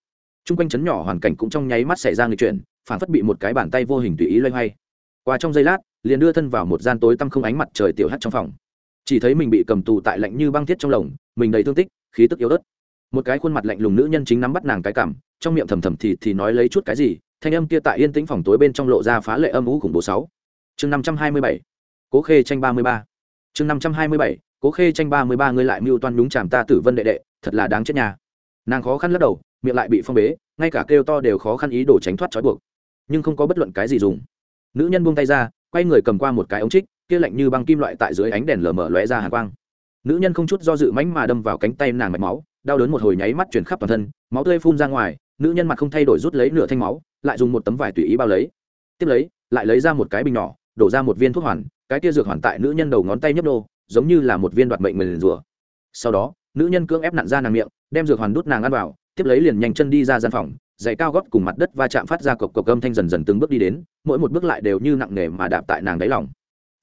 T r u n g quanh chấn nhỏ hoàn cảnh cũng trong nháy mắt xảy ra người chuyện phảng phất bị một cái bàn tay vô hình tùy ý loay hoay. Qua trong giây lát, liền đưa thân vào một gian tối tăm không ánh mặt trời tiểu hắt trong phòng. Chỉ thấy mình bị cầm tù tại lạnh như băng thiết trong lồng, mình đầy thương tích, khí tức yếu ớt. Một cái khuôn mặt lạnh lùng nữ nhân chính nắm bắt nàng cái cảm, trong miệng thầm thầm thì thì nói lấy chút cái gì, thanh âm kia tại yên tĩnh phòng tối bên trong lộ ra phá lệ âm ú khủng bố sáu. Chương năm trăm hai mươi bảy, cố khê tranh ba mươi ba. Chương năm trăm hai mươi bảy, cố khê tranh ba mươi ba ngươi lại mưu toan đúng chàm ta tử vân đệ đệ, thật là đáng chết nhà nàng khó khăn lắc đầu, miệng lại bị phong bế, ngay cả kêu to đều khó khăn ý đồ tránh thoát trói buộc nhưng không có bất luận cái gì dùng. Nữ nhân buông tay ra quay người cầm qua một cái ống trích kia lạnh như băng kim loại tại dưới ánh đèn lờ mờ lóe ra hàng quang. Nữ nhân không chút do dự mánh mà đâm vào cánh tay nàng mạch máu đau đớn một hồi nháy mắt chuyển khắp toàn thân máu tươi phun ra ngoài nữ nhân mặt không thay đổi rút lấy nửa thanh máu lại dùng một tấm vải tùy ý bao lấy. Tiếp lấy lại lấy ra một cái bình nhỏ đổ ra một viên thuốc hoàn cái tia dược hoàn tại nữ nhân đầu ngón tay nhấp nhô, giống như là một viên đoạt mệnh mình rùa. Sau đó nữ nhân cưỡng ép nặn ra nàng miệng đem dược hoàn đút nàng ăn vào tiếp lấy liền nhanh chân đi ra gian phòng giày cao gót cùng mặt đất va chạm phát ra cộc cộc âm thanh dần dần từng bước đi đến, mỗi một bước lại đều như nặng nề mà đạp tại nàng đáy lòng.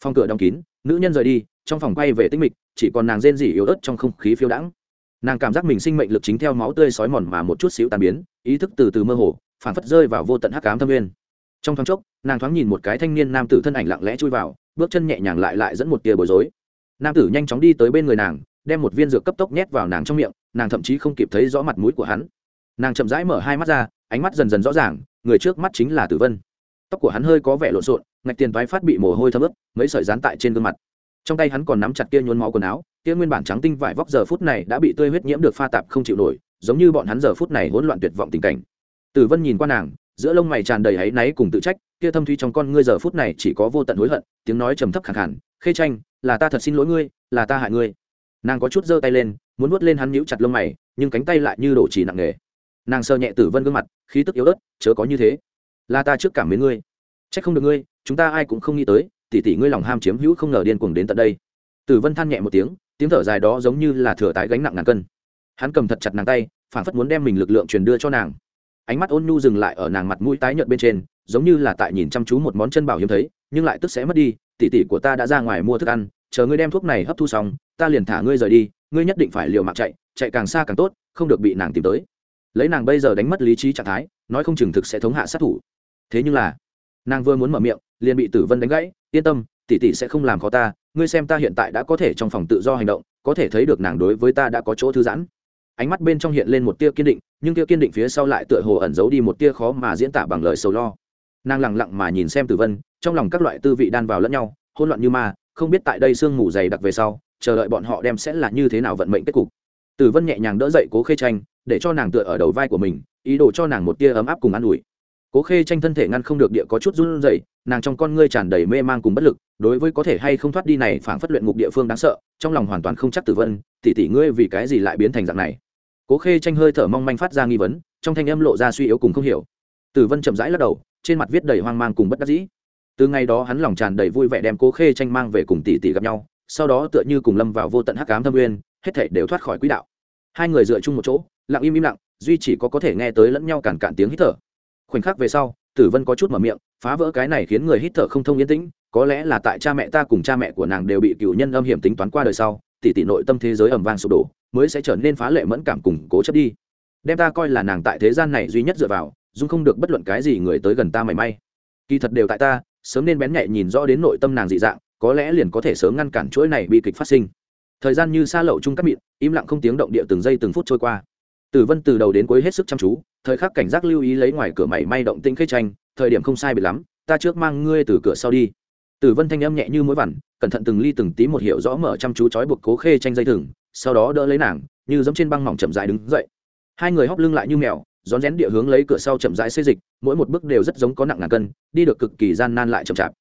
Phòng cửa đóng kín, nữ nhân rời đi, trong phòng quay về tinh mịch, chỉ còn nàng rên rỉ yếu ớt trong không khí phiêu đãng. Nàng cảm giác mình sinh mệnh lực chính theo máu tươi sói mòn mà một chút xíu tàn biến, ý thức từ từ mơ hồ, phản phất rơi vào vô tận hắc cám thâm nguyên. Trong thoáng chốc, nàng thoáng nhìn một cái thanh niên nam tử thân ảnh lặng lẽ chui vào, bước chân nhẹ nhàng lại lại dẫn một tia bối rối. Nam tử nhanh chóng đi tới bên người nàng, đem một viên dược cấp tốc nhét vào nàng trong miệng, nàng thậm chí không kịp thấy rõ mặt mũi của hắn nàng chậm rãi mở hai mắt ra, ánh mắt dần dần rõ ràng, người trước mắt chính là tử vân. Tóc của hắn hơi có vẻ lộn xộn, ngạch tiền toái phát bị mồ hôi thấm ướt, mấy sợi dán tại trên gương mặt. Trong tay hắn còn nắm chặt kia nhuốm máu quần áo, kia nguyên bản trắng tinh vải vóc giờ phút này đã bị tươi huyết nhiễm được pha tạp không chịu nổi, giống như bọn hắn giờ phút này hỗn loạn tuyệt vọng tình cảnh. Tử vân nhìn qua nàng, giữa lông mày tràn đầy áy náy cùng tự trách, kia thâm thuy trong con ngươi giờ phút này chỉ có vô tận hối hận, tiếng nói trầm thấp khẳng hẳn khê tranh, là ta thật xin lỗi ngươi, là ta hại ngươi. Nàng có chút giơ tay lên, muốn vuốt lên hắn nhíu chặt lông mày, nhưng cánh tay lại như đổ chỉ nặng nề nàng sờ nhẹ tử vân gương mặt, khí tức yếu ớt, chớ có như thế. Là ta trước cảm mến ngươi. Trách không được ngươi, chúng ta ai cũng không nghĩ tới, tỷ tỷ ngươi lòng ham chiếm hữu không ngờ điên cuồng đến tận đây. Tử vân than nhẹ một tiếng tiếng thở dài đó giống như là thừa tái gánh nặng ngàn cân. Hắn cầm thật chặt nàng tay, phản phất muốn đem mình lực lượng truyền đưa cho nàng. Ánh mắt ôn nhu dừng lại ở nàng mặt mũi tái nhợt bên trên, giống như là tại nhìn chăm chú một món chân bảo hiếm thấy, nhưng lại tức sẽ mất đi. Tỷ tỷ của ta đã ra ngoài mua thức ăn, chờ ngươi đem thuốc này hấp thu xong, ta liền thả ngươi rời đi, ngươi nhất định phải liều mạng chạy chạy càng xa càng tốt, không được bị nàng tìm tới lấy nàng bây giờ đánh mất lý trí trạng thái, nói không chừng thực sẽ thống hạ sát thủ. Thế nhưng là, nàng vừa muốn mở miệng, liền bị tử vân đánh gãy, yên tâm, tỷ tỷ sẽ không làm khó ta, ngươi xem ta hiện tại đã có thể trong phòng tự do hành động, có thể thấy được nàng đối với ta đã có chỗ thư giãn. Ánh mắt bên trong hiện lên một tia kiên định, nhưng tia kiên định phía sau lại tựa hồ ẩn giấu đi một tia khó mà diễn tả bằng lời sầu lo. Nàng lẳng lặng mà nhìn xem tử vân, trong lòng các loại tư vị đan vào lẫn nhau hôn loạn như ma, không biết tại đây sương mù dày đặc về sau, chờ đợi bọn họ đem sẽ là như thế nào vận mệnh kết cục. Tử vân nhẹ nhàng đỡ dậy cố khê tranh để cho nàng tựa ở đầu vai của mình, ý đồ cho nàng một tia ấm áp cùng an ủi. Cố khê tranh thân thể ngăn không được địa có chút run rẩy, nàng trong con ngươi tràn đầy mê mang cùng bất lực, đối với có thể hay không thoát đi này phảng phất luyện ngục địa phương đáng sợ, trong lòng hoàn toàn không chắc tử vân, tỷ tỷ ngươi vì cái gì lại biến thành dạng này? Cố khê tranh hơi thở mong manh phát ra nghi vấn, trong thanh âm lộ ra suy yếu cùng không hiểu. Tử vân chậm rãi lắc đầu, trên mặt viết đầy hoang mang cùng bất đắc dĩ. Từ ngày đó hắn lòng tràn đầy vui vẻ đem cố khê tranh mang về cùng tỷ tỷ gặp nhau, sau đó tựa như cùng lâm vào vô tận hắc ám thâm uyên, hết thảy đều thoát khỏi quỹ đạo hai người dựa chung một chỗ, lặng im im lặng, duy chỉ có có thể nghe tới lẫn nhau cản cản tiếng hít thở. Khoảnh khắc về sau, tử vân có chút mở miệng, phá vỡ cái này khiến người hít thở không thông yên tĩnh, có lẽ là tại cha mẹ ta cùng cha mẹ của nàng đều bị cựu nhân âm hiểm tính toán qua đời sau, tỷ tỷ nội tâm thế giới ẩm vang sụp đổ, mới sẽ trở nên phá lệ mẫn cảm cùng cố chấp đi. Đem ta coi là nàng tại thế gian này duy nhất dựa vào, dung không được bất luận cái gì người tới gần ta mảy may. Kỳ thật đều tại ta, sớm nên bén nhạy nhìn rõ đến nội tâm nàng dị dạng, có lẽ liền có thể sớm ngăn cản chuỗi này bi kịch phát sinh thời gian như xa lậu chung cắt mịn, im lặng không tiếng động địa từng giây từng phút trôi qua. Tử vân từ đầu đến cuối hết sức chăm chú, thời khắc cảnh giác lưu ý lấy ngoài cửa mảy may động tinh khê tranh, thời điểm không sai biệt lắm, ta trước mang ngươi từ cửa sau đi. Tử vân thanh âm nhẹ như mũi vằn, cẩn thận từng ly từng tí một hiểu rõ mở chăm chú chói buộc cố khê tranh dây thừng, sau đó đỡ lấy nàng, như giống trên băng mỏng chậm rãi đứng dậy. Hai người hóc lưng lại như mèo, rón rén địa hướng lấy cửa sau chậm rãi xây dịch, mỗi một bước đều rất giống có nặng ngàn cân, đi được cực kỳ gian nan lại chậm chạp.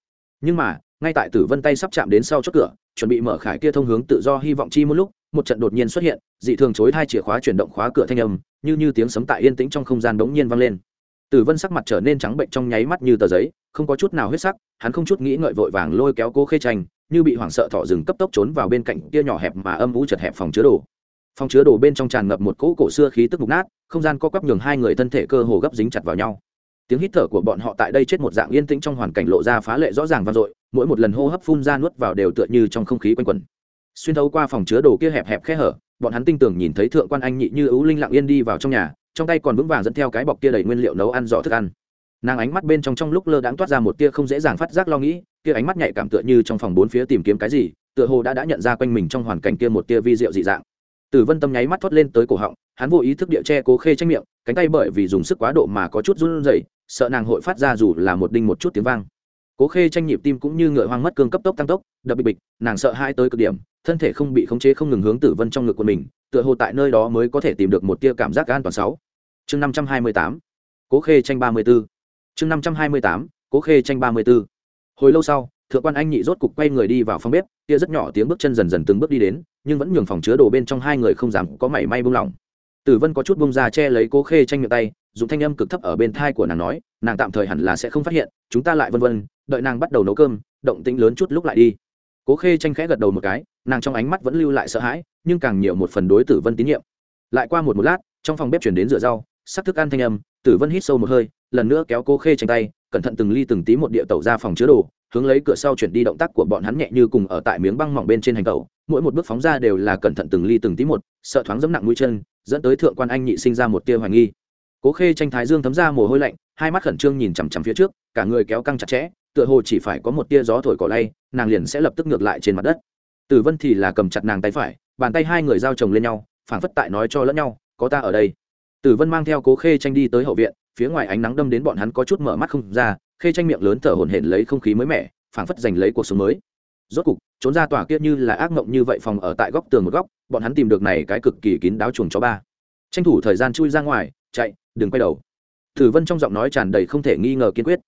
Nhưng mà, ngay tại tử vân tay sắp chạm đến sau chốt cửa chuẩn bị mở khải kia thông hướng tự do hy vọng chi một lúc, một trận đột nhiên xuất hiện, dị thường chối hai chìa khóa chuyển động khóa cửa thanh âm, như như tiếng sấm tại yên tĩnh trong không gian đống nhiên vang lên. Tử vân sắc mặt trở nên trắng bệnh trong nháy mắt như tờ giấy, không có chút nào huyết sắc, hắn không chút nghĩ ngợi vội vàng lôi kéo cố khê tranh, như bị hoảng sợ thọ rừng cấp tốc trốn vào bên cạnh kia nhỏ hẹp mà âm vũ chật hẹp phòng chứa đồ. Phòng chứa đồ bên trong tràn ngập một cỗ cổ xưa khí tức mục nát, không gian co quắp nhường hai người thân thể cơ hồ gấp dính chặt vào nhau tiếng hít thở của bọn họ tại đây chết một dạng yên tĩnh trong hoàn cảnh lộ ra phá lệ rõ ràng vang dội, mỗi một lần hô hấp phun ra nuốt vào đều tựa như trong không khí quanh quẩn. Xuyên thấu qua phòng chứa đồ kia hẹp hẹp khe hở, bọn hắn tinh tường nhìn thấy thượng quan anh nhị như ưu linh lặng yên đi vào trong nhà, trong tay còn vững vàng dẫn theo cái bọc kia đầy nguyên liệu nấu ăn giỏ thức ăn. Nàng ánh mắt bên trong trong lúc lơ đãng toát ra một tia không dễ dàng phát giác lo nghĩ, kia ánh mắt nhạy cảm tựa như trong phòng bốn phía tìm kiếm cái gì, tựa hồ đã đã nhận ra quanh mình trong hoàn cảnh kia một tia vi diệu dị dạng. Tử vân tâm nháy mắt thoát lên tới cổ họng, hắn vô ý thức địa che cố khê tranh miệng, cánh tay bởi vì dùng sức quá độ mà có chút run rẩy sợ nàng hội phát ra dù là một đinh một chút tiếng vang. Cố khê tranh nhịp tim cũng như ngựa hoang mất cương cấp tốc tăng tốc, đập bịch bịch, nàng sợ hai tới cực điểm, thân thể không bị khống chế không ngừng hướng tử vân trong ngực của mình, tựa hồ tại nơi đó mới có thể tìm được một tia cảm giác an toàn sáu. Chương năm trăm hai mươi tám, cố khê tranh ba mươi b ố chương năm trăm hai mươi tám, cố khê tranh ba mươi b ố hồi lâu sau, thượng quan anh nhị rốt cục quay người đi vào phòng bếp, tia rất nhỏ tiếng bước chân dần dần từng bước đi đến, nhưng vẫn nhường phòng chứa đồ bên trong hai người không dám có mảy may buông lỏng. Tử vân có chút bông ra che lấy cố khê tranh miệng tay dùng thanh âm cực thấp ở bên thai của nàng nói, nàng tạm thời hẳn là sẽ không phát hiện, chúng ta lại vân vân, đợi nàng bắt đầu nấu cơm, động tĩnh lớn chút lúc lại đi. Cố khê tranh khẽ gật đầu một cái, nàng trong ánh mắt vẫn lưu lại sợ hãi, nhưng càng nhiều một phần đối tử vân tín nhiệm. Lại qua một một lát, trong phòng bếp chuyển đến rửa rau, sắc thức ăn thanh âm, tử vân hít sâu một hơi, lần nữa kéo cố khê tranh tay, cẩn thận từng ly từng tí một địa tẩu ra phòng chứa đồ, hướng lấy cửa sau chuyển đi động tác của bọn hắn nhẹ như cùng ở tại miếng băng mỏng bên trên hành tẩu, mỗi một bước phóng ra đều là cẩn thận từng ly từng tí một, sợ thoáng dẫm nặng mũi chân, dẫn tới thượng quan anh nhị sinh ra một tia hoài nghi cố khê tranh thái dương thấm ra mồ hôi lạnh, hai mắt khẩn trương nhìn chằm chằm phía trước, cả người kéo căng chặt chẽ, tựa hồ chỉ phải có một tia gió thổi cỏ lay, nàng liền sẽ lập tức ngược lại trên mặt đất. Tử vân thì là cầm chặt nàng tay phải, bàn tay hai người giao chồng lên nhau, phảng phất tại nói cho lẫn nhau, có ta ở đây. Tử vân mang theo cố khê tranh đi tới hậu viện, phía ngoài ánh nắng đâm đến bọn hắn có chút mở mắt không ra, khê tranh miệng lớn thở hổn hển lấy không khí mới mẻ, phảng phất giành lấy cuộc sống mới. Rốt cục, trốn ra tòa kia như là ác mộng như vậy phòng ở tại góc tường một góc, bọn hắn tìm được này cái cực kỳ kín đáo chuồng chó ba. Tranh thủ thời gian chui ra ngoài, chạy đừng quay đầu. Tử vân trong giọng nói tràn đầy không thể nghi ngờ kiên quyết.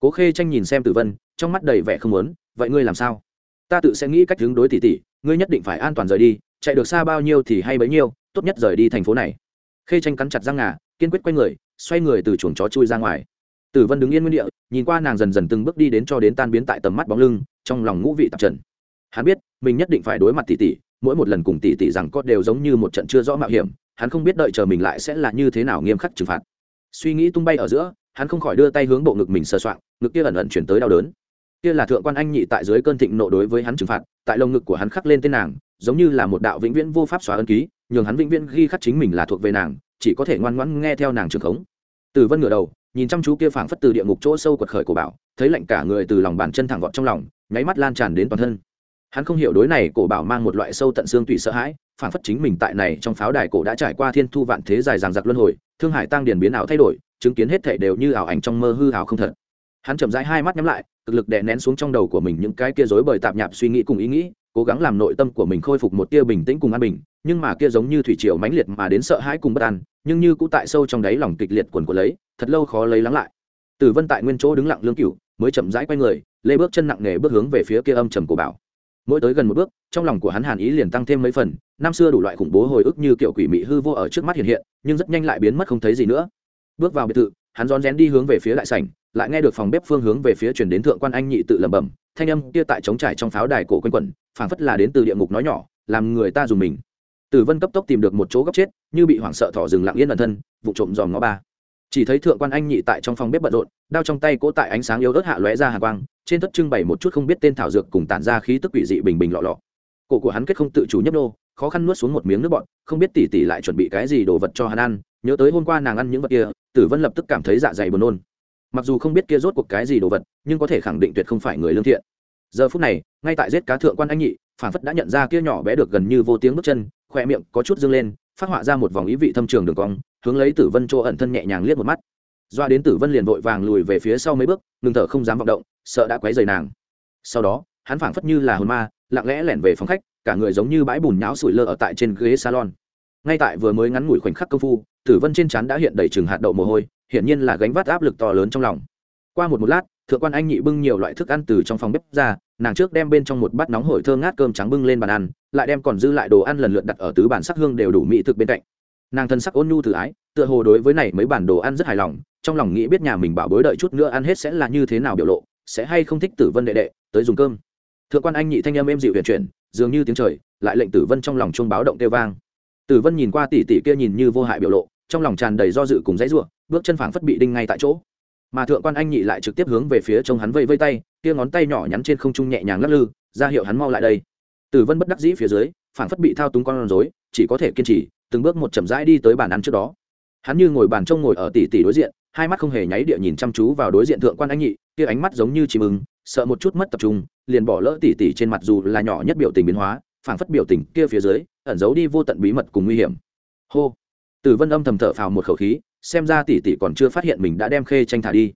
Cố khê tranh nhìn xem tử vân, trong mắt đầy vẻ không muốn, vậy ngươi làm sao? Ta tự sẽ nghĩ cách hướng đối tỷ tỷ, ngươi nhất định phải an toàn rời đi, chạy được xa bao nhiêu thì hay bấy nhiêu, tốt nhất rời đi thành phố này. Khê tranh cắn chặt răng ngà, kiên quyết quay người, xoay người từ chuồng chó chui ra ngoài. Tử vân đứng yên nguyên địa, nhìn qua nàng dần dần từng bước đi đến cho đến tan biến tại tầm mắt bóng lưng, trong lòng ngũ vị tạp trần. Hắn biết, mình nhất định phải đối mặt tỷ tỷ, mỗi một lần cùng tỷ tỷ rằng có đều giống như một trận chưa rõ mạo hiểm hắn không biết đợi chờ mình lại sẽ là như thế nào nghiêm khắc trừng phạt. Suy nghĩ tung bay ở giữa, hắn không khỏi đưa tay hướng bộ ngực mình sờ soạng, ngực kia ẩn ẩn chuyển tới đau đớn. Kia là thượng quan anh nhị tại dưới cơn thịnh nộ đối với hắn trừng phạt, tại lồng ngực của hắn khắc lên tên nàng, giống như là một đạo vĩnh viễn vô pháp xóa ân ký, nhường hắn vĩnh viễn ghi khắc chính mình là thuộc về nàng, chỉ có thể ngoan ngoãn nghe theo nàng trường khống. Từ vân ngửa đầu, nhìn chăm chú kia phảng phất từ địa ngục chỗ sâu quật khởi của bảo thấy lạnh cả người từ lòng bàn chân thẳng vọt trong lòng, nháy mắt lan tràn đến toàn thân. Hắn không hiểu đối này cổ bảo mang một loại sâu tận xương tủy sợ hãi Phản phất chính mình tại này trong pháo đài cổ đã trải qua thiên thu vạn thế dài dằng dặc luân hồi, thương hải tăng điển biến ảo thay đổi, chứng kiến hết thể đều như ảo ảnh trong mơ hư ảo không thật. Hắn chậm rãi hai mắt nhắm lại, cực lực đè nén xuống trong đầu của mình những cái kia rối bời tạp nhạp suy nghĩ cùng ý nghĩ, cố gắng làm nội tâm của mình khôi phục một tia bình tĩnh cùng an bình, nhưng mà kia giống như thủy triều mãnh liệt mà đến sợ hãi cùng bất an, nhưng như cũ tại sâu trong đáy lòng kịch liệt quần của lấy, thật lâu khó lấy lắng lại. Tử vân tại nguyên chỗ đứng lặng lương cửu, mới chậm rãi quay người, lê bước chân nặng nề bước hướng về phía kia âm trầm của bảo mỗi tới gần một bước, trong lòng của hắn hàn ý liền tăng thêm mấy phần, năm xưa đủ loại khủng bố hồi ức như kiểu quỷ mị hư vô ở trước mắt hiện hiện, nhưng rất nhanh lại biến mất không thấy gì nữa. Bước vào biệt thự, hắn rón rén đi hướng về phía đại sảnh, lại nghe được phòng bếp phương hướng về phía chuyển đến thượng quan anh nhị tự lẩm bẩm, thanh âm kia tại trống trải trong pháo đài cổ quanh quẩn, phảng phất là đến từ địa ngục nói nhỏ, làm người ta dùng mình. Tử vân cấp tốc tìm được một chỗ góc chết, như bị hoảng sợ thỏ rừng lặng yên ẩn thân, vụ trộm dòm ngó ba chỉ thấy thượng quan anh nhị tại trong phòng bếp bận rộn, đao trong tay cỗ tại ánh sáng yếu ớt hạ lóe ra hàng quang, trên thất trưng bày một chút không biết tên thảo dược cùng tản ra khí tức quỷ dị bình bình lọ lọ. Cổ của hắn kết không tự chủ nhấp nô, khó khăn nuốt xuống một miếng nước bọn không biết tỉ tỉ lại chuẩn bị cái gì đồ vật cho hắn ăn, nhớ tới hôm qua nàng ăn những vật kia, tử vân lập tức cảm thấy dạ dày buồn nôn. Mặc dù không biết kia rốt cuộc cái gì đồ vật, nhưng có thể khẳng định tuyệt không phải người lương thiện. Giờ phút này, ngay tại giết cá thượng quan anh nhị, phản phất đã nhận ra kia nhỏ bé được gần như vô tiếng bước chân khoe miệng có chút dâng lên phát họa ra một vòng ý vị thâm trường đường cong, hướng lấy tử vân chỗ ẩn thân nhẹ nhàng liếc một mắt. Doa đến tử vân liền vội vàng lùi về phía sau mấy bước, ngừng thở không dám vọng động, sợ đã quấy rầy nàng. Sau đó, hắn phảng phất như là hồn ma, lặng lẽ lẻn về phòng khách, cả người giống như bãi bùn nhão sủi lơ ở tại trên ghế salon. Ngay tại vừa mới ngắn ngủi khoảnh khắc công phu, tử vân trên trán đã hiện đầy chừng hạt đậu mồ hôi, hiển nhiên là gánh vác áp lực to lớn trong lòng. Qua một một lát, thượng quan anh nhị bưng nhiều loại thức ăn từ trong phòng bếp ra, nàng trước đem bên trong một bát nóng hổi thơm ngát cơm trắng bưng lên bàn ăn lại đem còn dư lại đồ ăn lần lượt đặt ở tứ bản sắc hương đều đủ mỹ thực bên cạnh. Nàng thân sắc ôn nhu thử ái, tựa hồ đối với này mấy bản đồ ăn rất hài lòng, trong lòng nghĩ biết nhà mình bảo bối đợi chút nữa ăn hết sẽ là như thế nào biểu lộ, sẽ hay không thích tử vân đệ đệ, tới dùng cơm. Thượng quan anh nhị thanh âm êm dịu huyền chuyển, dường như tiếng trời, lại lệnh tử vân trong lòng chuông báo động kêu vang. Tử vân nhìn qua tỷ tỷ kia nhìn như vô hại biểu lộ, trong lòng tràn đầy do dự cùng dãy ruộng bước chân phảng phất bị đinh ngay tại chỗ. Mà thượng quan anh nhị lại trực tiếp hướng về phía trông hắn vây vây tay, kia ngón tay nhỏ nhắn trên không trung nhẹ nhàng lắc lư, ra hiệu hắn mau lại đây tử vân bất đắc dĩ phía dưới, phảng phất bị thao túng con rối, chỉ có thể kiên trì, từng bước một chậm rãi đi tới bàn ăn trước đó. Hắn như ngồi bàn trông ngồi ở tỷ tỷ đối diện, hai mắt không hề nháy địa nhìn chăm chú vào đối diện thượng quan anh nhị, kia ánh mắt giống như chìm ưng, sợ một chút mất tập trung, liền bỏ lỡ tỷ tỷ trên mặt dù là nhỏ nhất biểu tình biến hóa, phảng phất biểu tình kia phía dưới, ẩn giấu đi vô tận bí mật cùng nguy hiểm. Hô! Tử vân âm thầm thở phào một khẩu khí, xem ra tỷ tỷ còn chưa phát hiện mình đã đem khê tranh thả đi.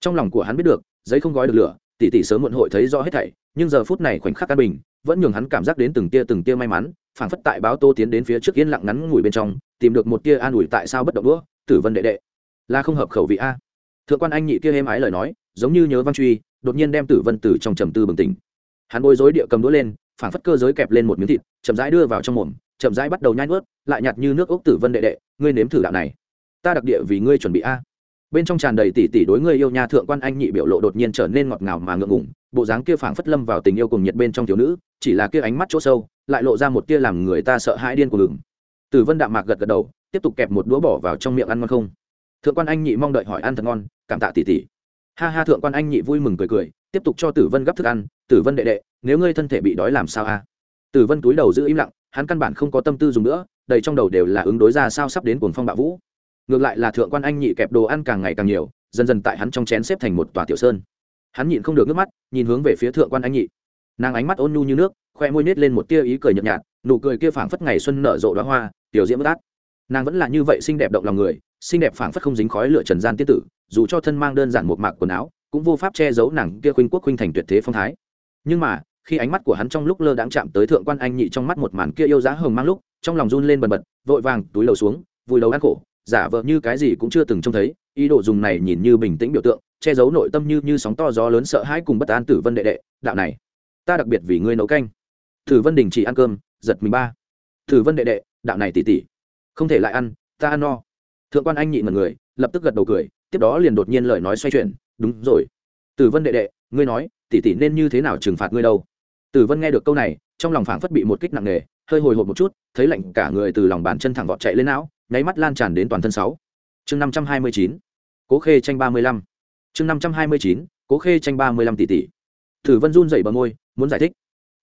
Trong lòng của hắn biết được, giấy không gói được lửa tỷ tỷ sớm muộn hội thấy rõ hết thảy, nhưng giờ phút này khoảnh khắc an bình vẫn nhường hắn cảm giác đến từng tia từng tia may mắn, phảng phất tại báo tô tiến đến phía trước yên lặng ngắn ngủi bên trong, tìm được một tia an ủi tại sao bất động đũa, tử vân đệ đệ, là không hợp khẩu vị a. Thượng quan anh nhị kia êm ái lời nói, giống như nhớ văn truy, đột nhiên đem tử vân tử trong trầm tư bừng tỉnh. Hắn bối rối địa cầm đũa lên, phảng phất cơ giới kẹp lên một miếng thịt, chậm rãi đưa vào trong mồm, chậm rãi bắt đầu nhai nuốt, lại nhạt như nước ốc tử vân đệ đệ, ngươi nếm thử đạo này. Ta đặc địa vì ngươi chuẩn bị a. Bên trong tràn đầy tỷ tỷ đối ngươi yêu nhà thượng quan anh nhị biểu lộ đột nhiên trở nên ngọt ngào mà ngượng ngùng bộ dáng kia phảng phất lâm vào tình yêu cùng nhiệt bên trong thiếu nữ, chỉ là kia ánh mắt chỗ sâu, lại lộ ra một tia làm người ta sợ hãi điên của lừng tử vân đạm mạc gật gật đầu, tiếp tục kẹp một đũa bỏ vào trong miệng ăn ngon không. Thượng quan anh nhị mong đợi hỏi ăn thật ngon, cảm tạ tỷ tỷ. Ha ha, thượng quan anh nhị vui mừng cười cười, tiếp tục cho tử vân gấp thức ăn, tử vân đệ đệ, nếu ngươi thân thể bị đói làm sao a? Tử vân túi đầu giữ im lặng, hắn căn bản không có tâm tư dùng nữa, đầy trong đầu đều là ứng đối ra sao sắp đến cuồng phong bạo vũ. Ngược lại là thượng quan anh nhị kẹp đồ ăn càng ngày càng nhiều, dần dần tại hắn trong chén xếp thành một tòa tiểu sơn. Hắn nhịn không được nước mắt nhìn hướng về phía thượng quan anh nhị. Nàng ánh mắt ôn nhu như nước, khoe môi nết lên một tia ý cười nhợt nhạt, nụ cười kia phảng phất ngày xuân nở rộ đoá hoa, tiểu diễm bất át. Nàng vẫn là như vậy xinh đẹp động lòng người, xinh đẹp phảng phất không dính khói lửa trần gian tiết tử, dù cho thân mang đơn giản một mạc quần áo, cũng vô pháp che giấu nàng kia khuynh quốc khuynh thành tuyệt thế phong thái. Nhưng mà, khi ánh mắt của hắn trong lúc lơ đãng chạm tới thượng quan anh nhị trong mắt một màn kia yêu giá hồng mang lúc, trong lòng run lên bần bật, vội vàng túi đầu xuống, vùi đầu ăn khổ, giả vờ như cái gì cũng chưa từng trông thấy, ý đồ dùng này nhìn như bình tĩnh biểu tượng che giấu nội tâm như như sóng to gió lớn sợ hãi cùng bất an tử vân đệ đệ, đạo này, ta đặc biệt vì ngươi nấu canh. Tử vân đình chỉ ăn cơm, giật mình ba. Tử vân đệ đệ, đạo này tỉ tỉ, không thể lại ăn, ta ăn no. Thượng quan anh nhịn mật người, lập tức gật đầu cười, tiếp đó liền đột nhiên lời nói xoay chuyển, đúng rồi. Tử vân đệ đệ, ngươi nói, tỉ tỉ nên như thế nào trừng phạt ngươi đâu? Tử vân nghe được câu này, trong lòng phảng phất bị một kích nặng nề, hơi hồi hộp một chút, thấy lạnh cả người từ lòng bàn chân thẳng vọt chạy lên não, nháy mắt lan tràn đến toàn thân sáu. Chương năm trăm hai mươi chín, cố khê tranh ba mươi lăm chương năm trăm hai mươi chín, cố khê tranh ba mươi lăm tỷ tỷ. Thử vân run dậy bờ môi, muốn giải thích.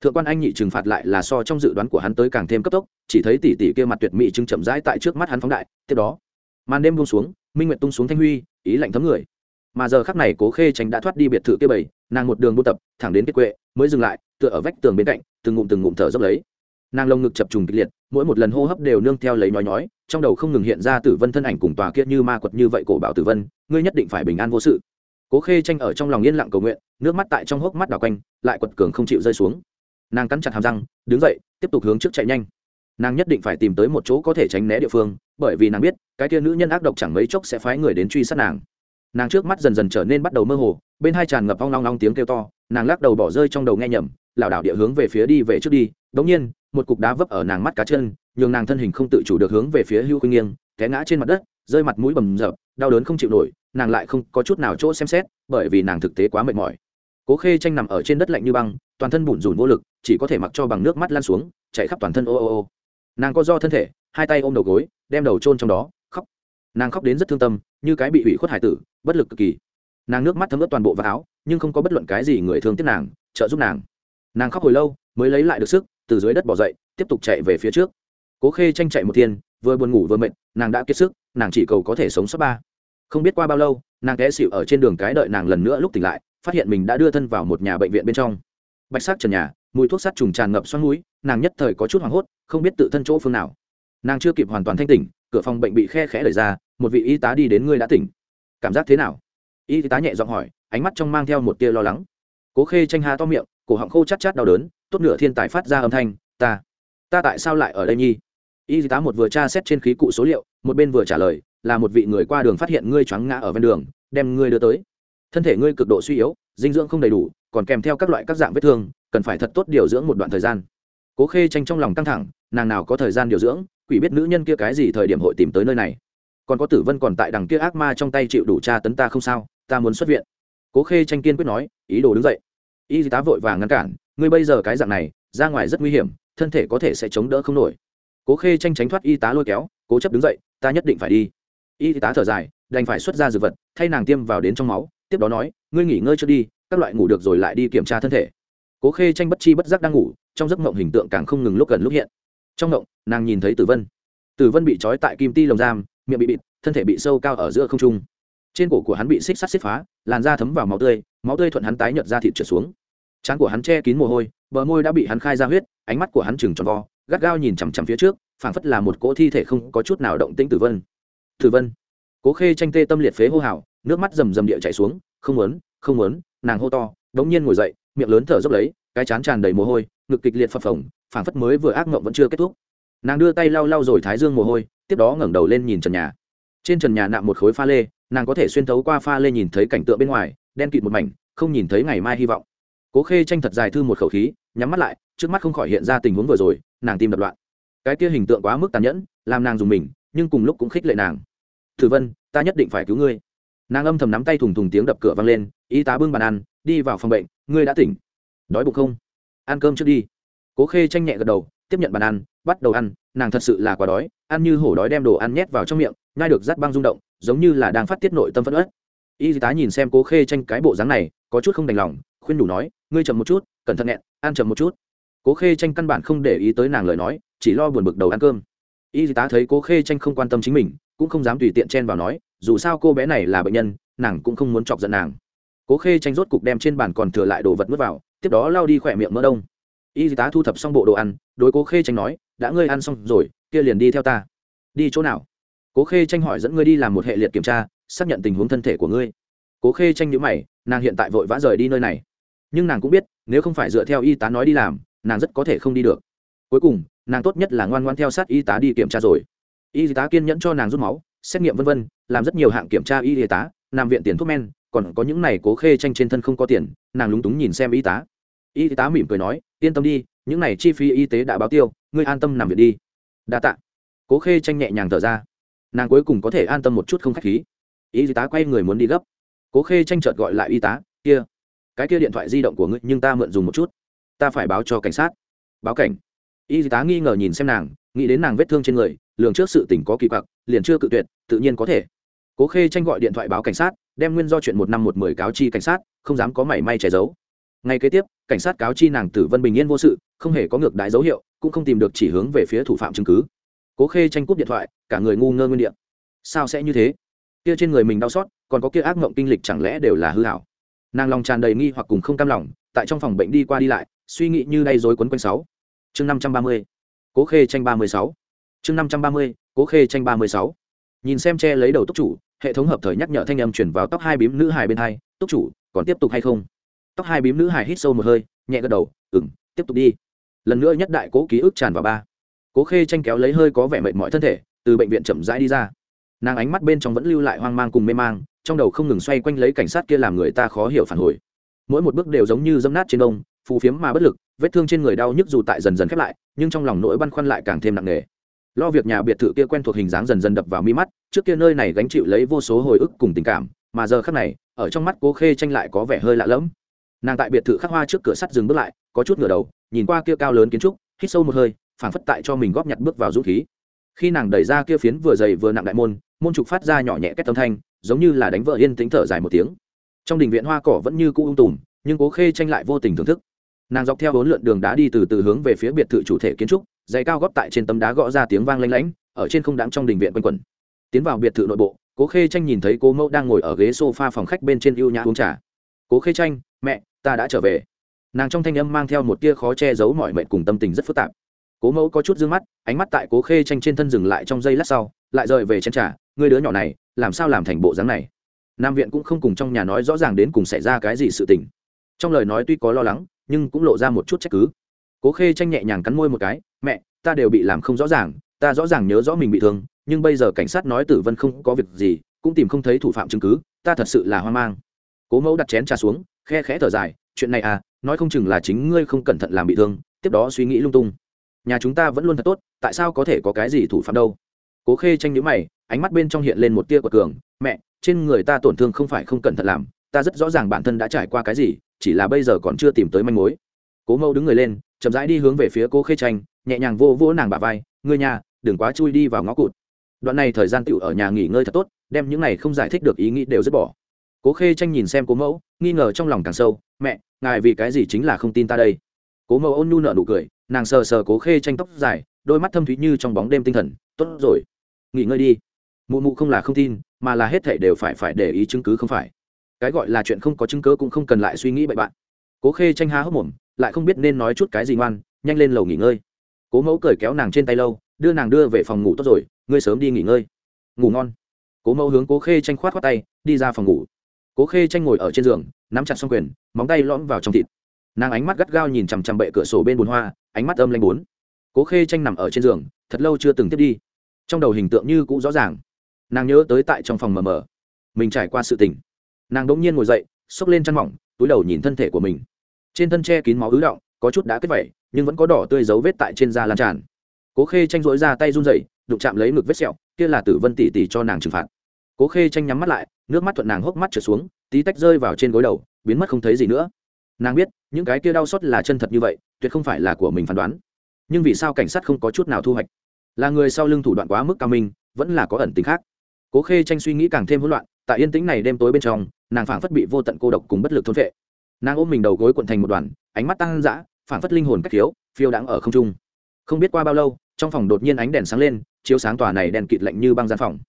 Thượng quan anh nhị trừng phạt lại là so trong dự đoán của hắn tới càng thêm cấp tốc, chỉ thấy tỷ tỷ kia mặt tuyệt mỹ chứng chậm rãi tại trước mắt hắn phóng đại, tiếp đó, màn đêm buông xuống, minh nguyệt tung xuống thanh huy, ý lạnh thấm người. Mà giờ khắc này cố khê tranh đã thoát đi biệt thự kia bảy, nàng một đường buôn tập, thẳng đến kết quệ, mới dừng lại, tựa ở vách tường bên cạnh, từng ngụm từng ngụm thở dốc lấy. Nàng lông ngực chập trùng kịch liệt, mỗi một lần hô hấp đều nương theo lấy nhói nhói, trong đầu không ngừng hiện ra tử vân thân ảnh cùng tòa kia như ma quật như vậy cổ bảo tử vân, ngươi nhất định phải bình an vô sự cố khê tranh ở trong lòng yên lặng cầu nguyện nước mắt tại trong hốc mắt đảo quanh lại quật cường không chịu rơi xuống. Nàng cắn chặt hàm răng đứng dậy tiếp tục hướng trước chạy nhanh. Nàng nhất định phải tìm tới một chỗ có thể tránh né địa phương bởi vì nàng biết cái kia nữ nhân ác độc chẳng mấy chốc sẽ phái người đến truy sát nàng. Nàng trước mắt dần dần trở nên bắt đầu mơ hồ bên hai tràn ngập ong long long tiếng kêu to nàng lắc đầu bỏ rơi trong đầu nghe nhầm lảo đảo địa hướng về phía đi về trước đi. Đống nhiên một cục đá vấp ở nàng mắt cá chân nhường nàng thân hình không tự chủ được hướng về phía hưu khuynh nghiêng té ngã trên mặt đất rơi mặt mũi bầm dập, đau đớn không chịu nổi nàng lại không có chút nào chỗ xem xét, bởi vì nàng thực tế quá mệt mỏi. Cố khê tranh nằm ở trên đất lạnh như băng, toàn thân bủn rủn vô lực, chỉ có thể mặc cho bằng nước mắt lan xuống chảy khắp toàn thân ô ô ô. Nàng co do thân thể, hai tay ôm đầu gối, đem đầu trôn trong đó, khóc. Nàng khóc đến rất thương tâm, như cái bị hủy khuất hải tử, bất lực cực kỳ. Nàng nước mắt thấm ướt toàn bộ vạt áo, nhưng không có bất luận cái gì người thương tiếc nàng, trợ giúp nàng. Nàng khóc hồi lâu, mới lấy lại được sức, từ dưới đất bỏ dậy, tiếp tục chạy về phía trước. Cố khê tranh chạy một thiên, vừa buồn ngủ vừa mệt, nàng đã kiệt sức, nàng chỉ cầu có thể sống sót ba không biết qua bao lâu, nàng té xịu ở trên đường cái đợi nàng lần nữa lúc tỉnh lại, phát hiện mình đã đưa thân vào một nhà bệnh viện bên trong. Bạch sắc trần nhà, mùi thuốc sắt trùng tràn ngập xoắn núi, nàng nhất thời có chút hoảng hốt, không biết tự thân chỗ phương nào. Nàng chưa kịp hoàn toàn thanh tỉnh, cửa phòng bệnh bị khe khẽ đẩy ra, một vị y tá đi đến ngươi đã tỉnh. Cảm giác thế nào? Y tá nhẹ giọng hỏi, ánh mắt trong mang theo một tia lo lắng. Cố khê tranh ha to miệng, cổ họng khô chát chát đau đớn, tốt nửa thiên tài phát ra âm thanh, ta ta tại sao lại ở đây nhi? Y tá một vừa tra xét trên khí cụ số liệu, một bên vừa trả lời là một vị người qua đường phát hiện ngươi choáng ngã ở ven đường, đem ngươi đưa tới. Thân thể ngươi cực độ suy yếu, dinh dưỡng không đầy đủ, còn kèm theo các loại các dạng vết thương, cần phải thật tốt điều dưỡng một đoạn thời gian. Cố khê tranh trong lòng căng thẳng, nàng nào có thời gian điều dưỡng, quỷ biết nữ nhân kia cái gì thời điểm hội tìm tới nơi này. Còn có tử vân còn tại đằng kia ác ma trong tay chịu đủ tra tấn ta không sao, ta muốn xuất viện. Cố khê tranh kiên quyết nói, ý đồ đứng dậy. Y tá vội vàng ngăn cản, ngươi bây giờ cái dạng này, ra ngoài rất nguy hiểm, thân thể có thể sẽ chống đỡ không nổi. Cố khê tranh tránh thoát y tá lôi kéo, cố chấp đứng dậy, ta nhất định phải đi y tá thở dài, đành phải xuất ra dược vật, thay nàng tiêm vào đến trong máu, tiếp đó nói, ngươi nghỉ ngơi trước đi, các loại ngủ được rồi lại đi kiểm tra thân thể. Cố khê tranh bất chi bất giác đang ngủ, trong giấc mộng hình tượng càng không ngừng lúc gần lúc hiện. Trong mộng, nàng nhìn thấy tử vân. Tử vân bị trói tại kim ti lồng giam, miệng bị bịt, thân thể bị sâu cao ở giữa không trung. Trên cổ của hắn bị xích sắt xích phá, làn da thấm vào máu tươi máu tươi thuận hắn tái nhợt ra thịt trượt xuống. Trán của hắn che kín mồ hôi, bờ môi đã bị hắn khai ra huyết, ánh mắt của hắn chừng tròn vo, gắt gao nhìn chằm chằm phía trước, phảng phất là một cỗ thi thể không có chút nào động tĩnh tử vân tử vân. Cố khê tranh tê tâm liệt phế hô hào, nước mắt rầm rầm địa chảy xuống, không muốn không muốn, nàng hô to, đống nhiên ngồi dậy, miệng lớn thở dốc lấy, cái chán tràn đầy mồ hôi, ngực kịch liệt phập phồng, phảng phất mới vừa ác mộng vẫn chưa kết thúc. Nàng đưa tay lau lau rồi thái dương mồ hôi, tiếp đó ngẩng đầu lên nhìn trần nhà. Trên trần nhà nạm một khối pha lê, nàng có thể xuyên thấu qua pha lê nhìn thấy cảnh tượng bên ngoài, đen kịt một mảnh, không nhìn thấy ngày mai hy vọng. Cố khê tranh thật dài thư một khẩu khí, nhắm mắt lại, trước mắt không khỏi hiện ra tình huống vừa rồi, nàng tim đập loạn. Cái kia hình tượng quá mức tàn nhẫn, làm nàng dùng mình nhưng cùng lúc cũng khích lệ nàng. Thử vân ta nhất định phải cứu ngươi. Nàng âm thầm nắm tay thùng thùng tiếng đập cửa vang lên y tá bưng bàn ăn đi vào phòng bệnh ngươi đã tỉnh. Đói bụng không? Ăn cơm trước đi. Cố khê tranh nhẹ gật đầu tiếp nhận bàn ăn bắt đầu ăn nàng thật sự là quá đói ăn như hổ đói đem đồ ăn nhét vào trong miệng nhai được dắt băng rung động giống như là đang phát tiết nội tâm phẫn ớt y tá nhìn xem cố khê tranh cái bộ dáng này có chút không đành lòng khuyên đủ nói ngươi chậm một chút cẩn thận nhẹ, ăn chậm một chút. Cố khê tranh căn bản không để ý tới nàng lời nói chỉ lo buồn bực đầu ăn cơm y tá thấy cố khê tranh không quan tâm chính mình, cũng không dám tùy tiện chen vào nói, dù sao cô bé này là bệnh nhân, nàng cũng không muốn chọc giận nàng. Cố khê tranh rốt cục đem trên bàn còn thừa lại đồ vật nuốt vào, tiếp đó lao đi khỏe miệng mỡ đông. Y tá thu thập xong bộ đồ ăn, đối cố khê tranh nói, đã ngươi ăn xong rồi, kia liền đi theo ta. Đi chỗ nào? Cố khê tranh hỏi, dẫn ngươi đi làm một hệ liệt kiểm tra, xác nhận tình huống thân thể của ngươi. Cố khê tranh nhíu mày, nàng hiện tại vội vã rời đi nơi này. Nhưng nàng cũng biết, nếu không phải dựa theo y tá nói đi làm, nàng rất có thể không đi được cuối cùng nàng tốt nhất là ngoan ngoan theo sát y tá đi kiểm tra rồi. Y tá kiên nhẫn cho nàng rút máu xét nghiệm vân vân, làm rất nhiều hạng kiểm tra y tá nằm viện tiền thuốc men còn có những này cố khê tranh trên thân không có tiền nàng lúng túng nhìn xem y tá. Y tá mỉm cười nói yên tâm đi những này chi phí y tế đã báo tiêu ngươi an tâm nằm viện đi. Đa tạ. Cố khê tranh nhẹ nhàng thở ra. Nàng cuối cùng có thể an tâm một chút không khách khí. Y tá quay người muốn đi gấp. Cố khê tranh chợt gọi lại y tá kia cái kia điện thoại di động của ngươi nhưng ta mượn dùng một chút. Ta phải báo cho cảnh sát. Báo cảnh? Y tá nghi ngờ nhìn xem nàng, nghĩ đến nàng vết thương trên người, lường trước sự tỉnh có kỳ quặc, liền chưa cự tuyệt, tự nhiên có thể. Cố khê tranh gọi điện thoại báo cảnh sát, đem nguyên do chuyện một năm một mười cáo chi cảnh sát, không dám có mảy may che giấu. Ngay kế tiếp, cảnh sát cáo chi nàng tử vân bình yên vô sự, không hề có ngược đại dấu hiệu, cũng không tìm được chỉ hướng về phía thủ phạm chứng cứ. Cố khê tranh cúp điện thoại, cả người ngu ngơ nguyên điện sao sẽ như thế? Kia trên người mình đau xót, còn có kia ác mộng kinh lịch chẳng lẽ đều là hư hảo nàng lòng tràn đầy nghi hoặc cùng không cam lòng, tại trong phòng bệnh đi qua đi lại, suy nghĩ như đay rối quấn quanh sáu chương năm trăm ba mươi, cố khê tranh ba mươi sáu. Chương năm trăm ba mươi, cố khê tranh ba mươi sáu. Nhìn xem che lấy đầu túc chủ, hệ thống hợp thời nhắc nhở thanh âm chuyển vào tóc hai bím nữ hài bên hai, túc chủ, còn tiếp tục hay không? Tóc hai bím nữ hài hít sâu một hơi, nhẹ gật đầu ừng tiếp tục đi. Lần nữa nhất đại cố ký ức tràn vào ba. Cố khê tranh kéo lấy hơi có vẻ mệt mỏi thân thể, từ bệnh viện chậm rãi đi ra. Nàng ánh mắt bên trong vẫn lưu lại hoang mang cùng mê mang, trong đầu không ngừng xoay quanh lấy cảnh sát kia làm người ta khó hiểu phản hồi. Mỗi một bước đều giống như dẫm nát trên đông phù phiếm mà bất lực, vết thương trên người đau nhức dù tại dần dần khép lại, nhưng trong lòng nỗi băn khoăn lại càng thêm nặng nề. Lo việc nhà biệt thự kia quen thuộc hình dáng dần dần đập vào mi mắt, trước kia nơi này gánh chịu lấy vô số hồi ức cùng tình cảm, mà giờ khắc này, ở trong mắt cố khê tranh lại có vẻ hơi lạ lẫm. Nàng tại biệt thự khắc hoa trước cửa sắt dừng bước lại, có chút ngửa đầu, nhìn qua kia cao lớn kiến trúc, hít sâu một hơi, phảng phất tại cho mình góp nhặt bước vào dũng khí. Khi nàng đẩy ra kia phiến vừa dày vừa nặng đại môn môn trục phát ra nhỏ nhẹ kết âm thanh, giống như là đánh vợ yên tĩnh thở dài một tiếng. Trong đình viện hoa cỏ vẫn như cũ ung tùm, nhưng cố khê tranh lại vô tình thưởng thức nàng dọc theo bốn lượn đường đá đi từ từ hướng về phía biệt thự chủ thể kiến trúc dày cao góp tại trên tấm đá gõ ra tiếng vang lanh lảnh, ở trên không đáng trong đình viện quanh quẩn. Tiến vào biệt thự nội bộ, cố khê tranh nhìn thấy cố mẫu đang ngồi ở ghế sofa phòng khách bên trên ưu nhã uống trà. Cố khê tranh mẹ, ta đã trở về. Nàng trong thanh âm mang theo một tia khó che giấu mọi mệnh cùng tâm tình rất phức tạp. Cố mẫu có chút dương mắt, ánh mắt tại cố khê tranh trên thân dừng lại trong giây lát sau, lại rời về chén trà người đứa nhỏ này, làm sao làm thành bộ dáng này? Nam viện cũng không cùng trong nhà nói rõ ràng đến cùng xảy ra cái gì sự tình. Trong lời nói tuy có lo lắng nhưng cũng lộ ra một chút trách cứ. Cố khê tranh nhẹ nhàng cắn môi một cái, mẹ, ta đều bị làm không rõ ràng, ta rõ ràng nhớ rõ mình bị thương, nhưng bây giờ cảnh sát nói tử vân không có việc gì, cũng tìm không thấy thủ phạm chứng cứ, ta thật sự là hoang mang. Cố mẫu đặt chén trà xuống, khe khẽ thở dài, chuyện này à nói không chừng là chính ngươi không cẩn thận làm bị thương, tiếp đó suy nghĩ lung tung. Nhà chúng ta vẫn luôn thật tốt, tại sao có thể có cái gì thủ phạm đâu? Cố khê tranh nhíu mày, ánh mắt bên trong hiện lên một tia quật cường, mẹ, trên người ta tổn thương không phải không cẩn thận làm, ta rất rõ ràng bản thân đã trải qua cái gì chỉ là bây giờ còn chưa tìm tới manh mối. Cố mẫu đứng người lên, chậm rãi đi hướng về phía cô khê tranh, nhẹ nhàng vô vô nàng bà vai, ngươi nhà đừng quá chui đi vào ngõ cụt. Đoạn này thời gian tựu ở nhà nghỉ ngơi thật tốt, đem những này không giải thích được ý nghĩ đều dứt bỏ. Cố khê tranh nhìn xem cố mẫu, nghi ngờ trong lòng càng sâu, mẹ, ngài vì cái gì chính là không tin ta đây? Cố mẫu ôn nhu nở nụ cười, nàng sờ sờ cố khê tranh tóc dài, đôi mắt thâm thúy như trong bóng đêm tinh thần, tốt rồi, nghỉ ngơi đi. Mụ mụ không là không tin, mà là hết thảy đều phải phải để ý chứng cứ không phải cái gọi là chuyện không có chứng cớ cũng không cần lại suy nghĩ bậy bạn. Cố khê tranh há hốc mồm, lại không biết nên nói chút cái gì ngoan, nhanh lên lầu nghỉ ngơi. Cố mẫu cởi kéo nàng trên tay lâu, đưa nàng đưa về phòng ngủ tốt rồi, ngươi sớm đi nghỉ ngơi. Ngủ ngon. Cố mẫu hướng cố khê tranh khoát khoát tay, đi ra phòng ngủ. Cố khê tranh ngồi ở trên giường, nắm chặt song quyền, móng tay lõm vào trong thịt. Nàng ánh mắt gắt gao nhìn chằm chằm bệ cửa sổ bên bùn hoa, ánh mắt âm lanh bốn. Cố khê tranh nằm ở trên giường, thật lâu chưa từng tiếp đi. Trong đầu hình tượng như cũ rõ ràng. Nàng nhớ tới tại trong phòng mờ mờ. Mình trải qua sự tình nàng đỗng nhiên ngồi dậy, xốc lên chăn mỏng, túi đầu nhìn thân thể của mình. Trên thân che kín máu ứ động, có chút đã kết vẩy nhưng vẫn có đỏ tươi dấu vết tại trên da lan tràn. Cố khê tranh rỗi ra tay run rẩy, đụng chạm lấy ngực vết sẹo, kia là tử vân tỷ tỷ cho nàng trừng phạt. Cố khê tranh nhắm mắt lại, nước mắt thuận nàng hốc mắt trở xuống, tí tách rơi vào trên gối đầu, biến mất không thấy gì nữa. Nàng biết, những cái kia đau xót là chân thật như vậy, tuyệt không phải là của mình phán đoán. Nhưng vì sao cảnh sát không có chút nào thu hoạch? Là người sau lưng thủ đoạn quá mức cao minh, vẫn là có ẩn tính khác cố khê tranh suy nghĩ càng thêm hỗn loạn, tại yên tĩnh này đêm tối bên trong, nàng phảng phất bị vô tận cô độc cùng bất lực thôn vệ nàng ôm mình đầu gối cuộn thành một đoàn, ánh mắt tăng dã, phảng phất linh hồn cách thiếu, phiêu đãng ở không trung. Không biết qua bao lâu, trong phòng đột nhiên ánh đèn sáng lên, chiếu sáng tòa này đèn kịt lạnh như băng gian phòng.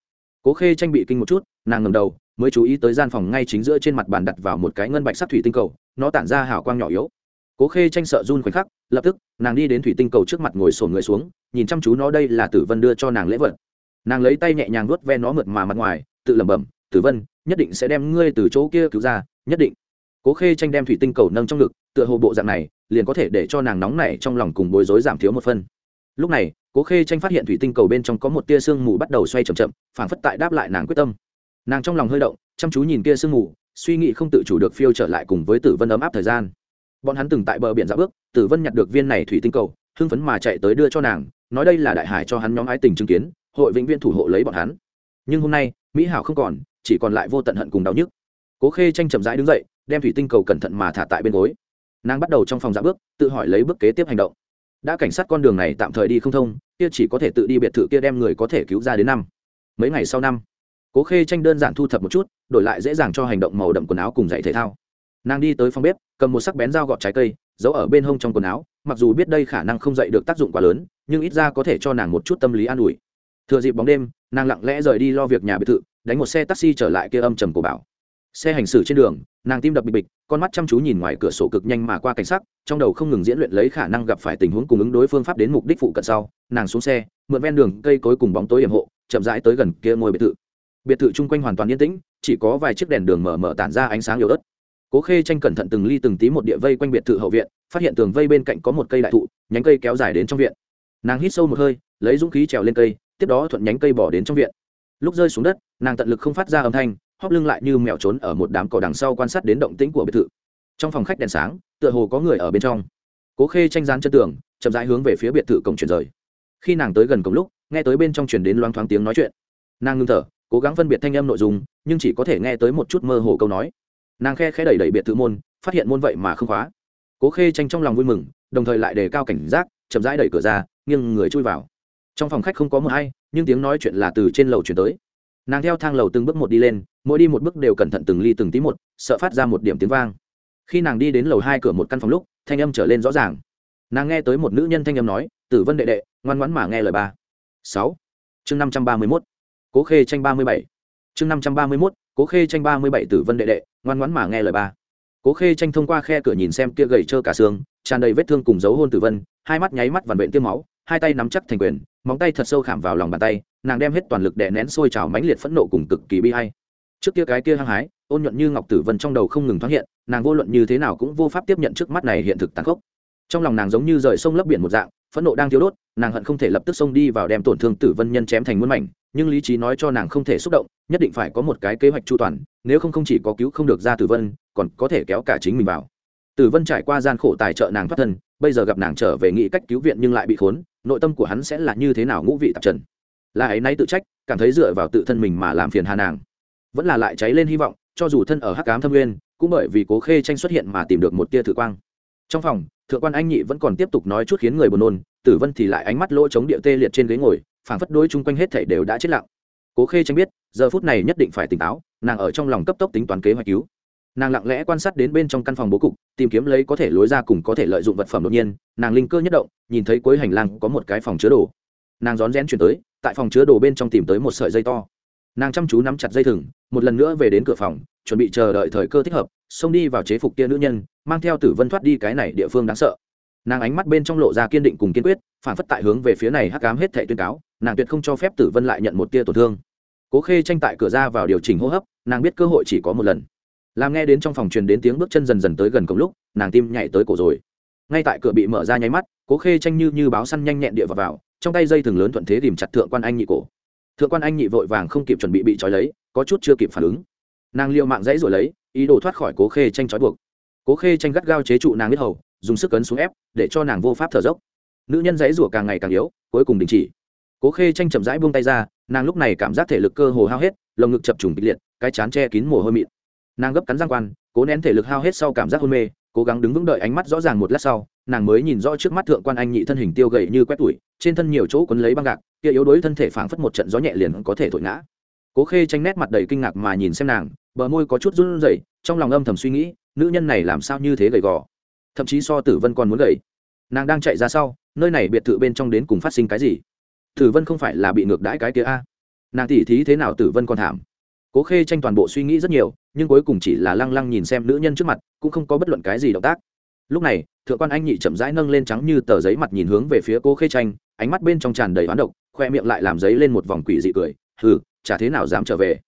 Cố khê tranh bị kinh một chút, nàng ngẩng đầu, mới chú ý tới gian phòng ngay chính giữa trên mặt bàn đặt vào một cái ngân bạch sắc thủy tinh cầu, nó tản ra hào quang nhỏ yếu. Cố khê tranh sợ run khoảnh khắc, lập tức, nàng đi đến thủy tinh cầu trước mặt ngồi sồn người xuống, nhìn chăm chú nó đây là tử vân đưa cho nàng lễ vật nàng lấy tay nhẹ nhàng nuốt ve nó mượt mà mặt ngoài, tự lẩm bẩm, tử vân, nhất định sẽ đem ngươi từ chỗ kia cứu ra, nhất định. Cố khê tranh đem thủy tinh cầu nâng trong ngực, tựa hồ bộ dạng này, liền có thể để cho nàng nóng nảy trong lòng cùng bối rối giảm thiếu một phân. Lúc này, cố khê tranh phát hiện thủy tinh cầu bên trong có một tia sương mù bắt đầu xoay chậm chậm, phảng phất tại đáp lại nàng quyết tâm. Nàng trong lòng hơi động, chăm chú nhìn kia sương mù, suy nghĩ không tự chủ được phiêu trở lại cùng với tử vân ấm áp thời gian. Bọn hắn từng tại bờ biển dạo bước, tử vân nhặt được viên này thủy tinh cầu, hưng phấn mà chạy tới đưa cho nàng, nói đây là đại hải cho hắn nhóm ái tình chứng kiến hội vĩnh viên thủ hộ lấy bọn hắn. Nhưng hôm nay, mỹ hảo không còn, chỉ còn lại vô tận hận cùng đau nhức. Cố khê tranh chậm rãi đứng dậy, đem thủy tinh cầu cẩn thận mà thả tại bên gối. Nàng bắt đầu trong phòng dạ bước, tự hỏi lấy bước kế tiếp hành động. Đã cảnh sát con đường này tạm thời đi không thông, kia chỉ có thể tự đi biệt thự kia đem người có thể cứu ra đến năm. Mấy ngày sau năm, cố khê tranh đơn giản thu thập một chút, đổi lại dễ dàng cho hành động màu đậm quần áo cùng dạy thể thao. Nàng đi tới phòng bếp, cầm một sắc bén dao gọt trái cây, giấu ở bên hông trong quần áo, mặc dù biết đây khả năng không dậy được tác dụng quá lớn, nhưng ít ra có thể cho nàng một chút tâm lý an ủi thừa dịp bóng đêm, nàng lặng lẽ rời đi lo việc nhà biệt thự, đánh một xe taxi trở lại kia âm trầm của bảo. Xe hành xử trên đường, nàng tim đập bịch bịch, con mắt chăm chú nhìn ngoài cửa sổ cực nhanh mà qua cảnh sắc, trong đầu không ngừng diễn luyện lấy khả năng gặp phải tình huống cùng ứng đối phương pháp đến mục đích phụ cận sau, nàng xuống xe, mượn ven đường cây cối cùng bóng tối hiểm hộ, chậm rãi tới gần kia ngôi biệt thự. Biệt thự chung quanh hoàn toàn yên tĩnh, chỉ có vài chiếc đèn đường mở mở tản ra ánh sáng yếu ớt. Cố khê tranh cẩn thận từng ly từng tí một địa vây quanh biệt thự hậu viện, phát hiện tường vây bên cạnh có một cây đại thụ, nhánh cây kéo dài đến trong viện. Nàng hít sâu một hơi, lấy dũng khí trèo lên cây tiếp đó thuận nhánh cây bỏ đến trong viện. Lúc rơi xuống đất, nàng tận lực không phát ra âm thanh, hóp lưng lại như mèo trốn ở một đám cỏ đằng sau quan sát đến động tĩnh của biệt thự. Trong phòng khách đèn sáng, tựa hồ có người ở bên trong. Cố khê tranh gián chân tường, chậm rãi hướng về phía biệt thự cổng chuyển rời. Khi nàng tới gần cổng lúc, nghe tới bên trong truyền đến loáng thoáng tiếng nói chuyện. Nàng ngưng thở, cố gắng phân biệt thanh âm nội dung, nhưng chỉ có thể nghe tới một chút mơ hồ câu nói. Nàng khe khẽ đẩy đẩy biệt thự môn, phát hiện môn vậy mà không khóa. Cố khê tranh trong lòng vui mừng, đồng thời lại đề cao cảnh giác, chậm rãi đẩy cửa ra, nghiêng người chui vào trong phòng khách không có mờ hay nhưng tiếng nói chuyện là từ trên lầu chuyển tới. Nàng theo thang lầu từng bước một đi lên, mỗi đi một bước đều cẩn thận từng ly từng tí một, sợ phát ra một điểm tiếng vang. Khi nàng đi đến lầu hai cửa một căn phòng lúc, thanh âm trở lên rõ ràng. Nàng nghe tới một nữ nhân thanh âm nói, tử vân đệ đệ, ngoan ngoãn mà nghe lời ba. Sáu. Chương năm trăm ba mươi mốt. Cố khê tranh ba mươi bảy. Chương năm trăm ba mươi mốt, cố khê tranh ba mươi bảy tử vân đệ đệ, ngoan ngoãn mà nghe lời ba. Cố khê tranh thông qua khe cửa nhìn xem kia gầy trơ cả xương, tràn đầy vết thương cùng dấu hôn tử vân, hai mắt nháy mắt vằn vện tiêm máu hai tay nắm chắc thành quyền, móng tay thật sâu khảm vào lòng bàn tay, nàng đem hết toàn lực đè nén sôi trào mãnh liệt phẫn nộ cùng cực kỳ bi hay trước kia cái kia hăng hái, ôn nhuận như ngọc tử vân trong đầu không ngừng thoáng hiện, nàng vô luận như thế nào cũng vô pháp tiếp nhận trước mắt này hiện thực tàn khốc. Trong lòng nàng giống như rời sông lấp biển một dạng, phẫn nộ đang thiếu đốt, nàng hận không thể lập tức xông đi vào đem tổn thương tử vân nhân chém thành muôn mảnh, nhưng lý trí nói cho nàng không thể xúc động, nhất định phải có một cái kế hoạch chu toàn, nếu không không chỉ có cứu không được ra tử vân, còn có thể kéo cả chính mình vào. Tử vân trải qua gian khổ tài trợ nàng thoát thân, bây giờ gặp nàng trở về nghĩ cách cứu viện nhưng lại bị khốn nội tâm của hắn sẽ là như thế nào ngũ vị tạp trần? Là ấy nay tự trách, cảm thấy dựa vào tự thân mình mà làm phiền hà nàng. Vẫn là lại cháy lên hy vọng, cho dù thân ở hắc cám thâm nguyên, cũng bởi vì cố khê tranh xuất hiện mà tìm được một tia thử quang. Trong phòng, thượng quan anh nhị vẫn còn tiếp tục nói chút khiến người buồn nôn, tử vân thì lại ánh mắt lỗ chống địa tê liệt trên ghế ngồi, phảng phất đôi chung quanh hết thảy đều đã chết lặng. Cố khê tranh biết, giờ phút này nhất định phải tỉnh táo, nàng ở trong lòng cấp tốc tính toán kế hoạch cứu nàng lặng lẽ quan sát đến bên trong căn phòng bố cục, tìm kiếm lấy có thể lối ra cùng có thể lợi dụng vật phẩm đột nhiên, nàng linh cơ nhất động, nhìn thấy cuối hành lang có một cái phòng chứa đồ. Nàng rón rén chuyển tới, tại phòng chứa đồ bên trong tìm tới một sợi dây to. Nàng chăm chú nắm chặt dây thừng, một lần nữa về đến cửa phòng, chuẩn bị chờ đợi thời cơ thích hợp, xông đi vào chế phục kia nữ nhân, mang theo tử vân thoát đi cái này địa phương đáng sợ. Nàng ánh mắt bên trong lộ ra kiên định cùng kiên quyết, phản phất tại hướng về phía này hắc cám hết thệ tuyên cáo, nàng tuyệt không cho phép tử vân lại nhận một tia tổn thương. Cố khê tranh tại cửa ra vào điều chỉnh hô hấp, nàng biết cơ hội chỉ có một lần làm nghe đến trong phòng truyền đến tiếng bước chân dần dần tới gần cổng lúc nàng tim nhảy tới cổ rồi. Ngay tại cửa bị mở ra nháy mắt cố khê tranh như như báo săn nhanh nhẹn địa vào, vào trong tay dây thừng lớn thuận thế tìm chặt thượng quan anh nhị cổ. Thượng quan anh nhị vội vàng không kịp chuẩn bị bị trói lấy có chút chưa kịp phản ứng. Nàng liều mạng dãy rồi lấy ý đồ thoát khỏi cố khê tranh trói buộc. Cố khê tranh gắt gao chế trụ nàng biết hầu dùng sức cấn xuống ép để cho nàng vô pháp thở dốc. Nữ nhân dãy rủa càng ngày càng yếu cuối cùng đình chỉ. Cố khê tranh chậm rãi buông tay ra nàng lúc này cảm giác thể lực cơ hồ hao hết lồng ngực chập trùng kịch liệt cái chán che kín mồ hôi mịn nàng gấp cắn răng quan, cố nén thể lực hao hết sau cảm giác hôn mê, cố gắng đứng vững đợi ánh mắt rõ ràng một lát sau, nàng mới nhìn rõ trước mắt thượng quan anh nhị thân hình tiêu gầy như quét tủi, trên thân nhiều chỗ quấn lấy băng gạc, kia yếu đuối thân thể phảng phất một trận gió nhẹ liền có thể thổi ngã. Cố khê tranh nét mặt đầy kinh ngạc mà nhìn xem nàng, bờ môi có chút run rẩy, trong lòng âm thầm suy nghĩ, nữ nhân này làm sao như thế gầy gò? Thậm chí so tử vân còn muốn gầy. Nàng đang chạy ra sau, nơi này biệt thự bên trong đến cùng phát sinh cái gì? Tử vân không phải là bị ngược đãi cái kia a? Nàng tỉ thí thế nào tử vân còn thảm? Cố khê tranh toàn bộ suy nghĩ rất nhiều, nhưng cuối cùng chỉ là lăng lăng nhìn xem nữ nhân trước mặt, cũng không có bất luận cái gì động tác. Lúc này, thượng quan anh nhị chậm rãi nâng lên trắng như tờ giấy mặt nhìn hướng về phía cố khê tranh, ánh mắt bên trong tràn đầy oán độc, khoe miệng lại làm giấy lên một vòng quỷ dị cười, hừ, chả thế nào dám trở về.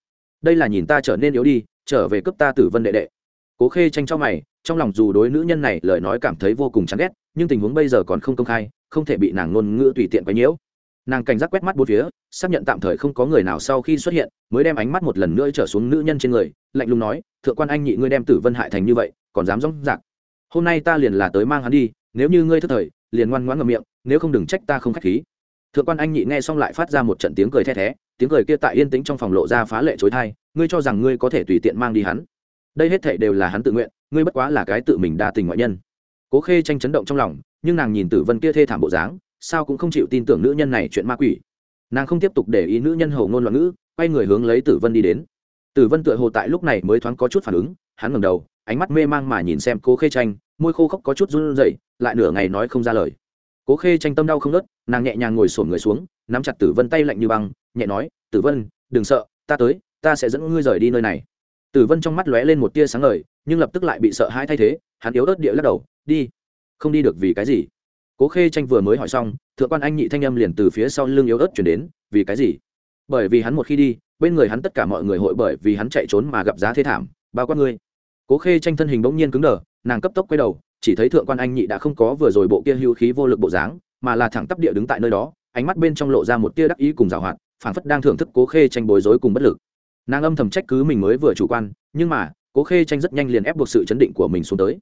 Đây là nhìn ta trở nên yếu đi, trở về cấp ta tử vân đệ đệ. Cố khê tranh cho mày, trong lòng dù đối nữ nhân này lời nói cảm thấy vô cùng chán ghét, nhưng tình huống bây giờ còn không công khai, không thể bị nàng ngôn ngữ tùy tiện quấy nhiễu nàng cảnh giác quét mắt bốn phía, xác nhận tạm thời không có người nào sau khi xuất hiện, mới đem ánh mắt một lần nữa trở xuống nữ nhân trên người, lạnh lùng nói, thượng quan anh nhị ngươi đem tử vân hại thành như vậy, còn dám dóng dạc hôm nay ta liền là tới mang hắn đi, nếu như ngươi thất thời, liền ngoan ngoãn ngậm miệng, nếu không đừng trách ta không khách khí. Thượng quan anh nhị nghe xong lại phát ra một trận tiếng cười the thé, tiếng cười kia tại yên tĩnh trong phòng lộ ra phá lệ chối thai ngươi cho rằng ngươi có thể tùy tiện mang đi hắn? Đây hết thệ đều là hắn tự nguyện, ngươi bất quá là cái tự mình đa tình ngoại nhân. Cố khê tranh chấn động trong lòng, nhưng nàng nhìn tử vân kia thê thảm bộ dáng sao cũng không chịu tin tưởng nữ nhân này chuyện ma quỷ. Nàng không tiếp tục để ý nữ nhân hầu ngôn loạn ngữ, quay người hướng lấy tử vân đi đến. Tử vân tựa hồ tại lúc này mới thoáng có chút phản ứng, hắn ngầm đầu, ánh mắt mê mang mà nhìn xem cố khê tranh, môi khô khốc có chút run rẩy, lại nửa ngày nói không ra lời. Cố khê tranh tâm đau không nớt nàng nhẹ nhàng ngồi sổn người xuống, nắm chặt tử vân tay lạnh như băng, nhẹ nói, tử vân, đừng sợ, ta tới, ta sẽ dẫn ngươi rời đi nơi này. Tử vân trong mắt lóe lên một tia sáng ngời, nhưng lập tức lại bị sợ hãi thay thế, hắn yếu ớt địa lắc đầu, đi. Không đi được vì cái gì? Cố khê tranh vừa mới hỏi xong, thượng quan anh nhị thanh âm liền từ phía sau lưng yếu ớt chuyển đến, vì cái gì? Bởi vì hắn một khi đi, bên người hắn tất cả mọi người hội bởi vì hắn chạy trốn mà gặp giá thế thảm, bao quát ngươi. Cố khê tranh thân hình bỗng nhiên cứng đờ, nàng cấp tốc quay đầu, chỉ thấy thượng quan anh nhị đã không có vừa rồi bộ kia hưu khí vô lực bộ dáng, mà là thẳng tắp địa đứng tại nơi đó, ánh mắt bên trong lộ ra một tia đắc ý cùng giảo hoạt, phảng phất đang thưởng thức cố khê tranh bối rối cùng bất lực. Nàng âm thầm trách cứ mình mới vừa chủ quan, nhưng mà, cố khê tranh rất nhanh liền ép buộc sự chấn định của mình xuống tới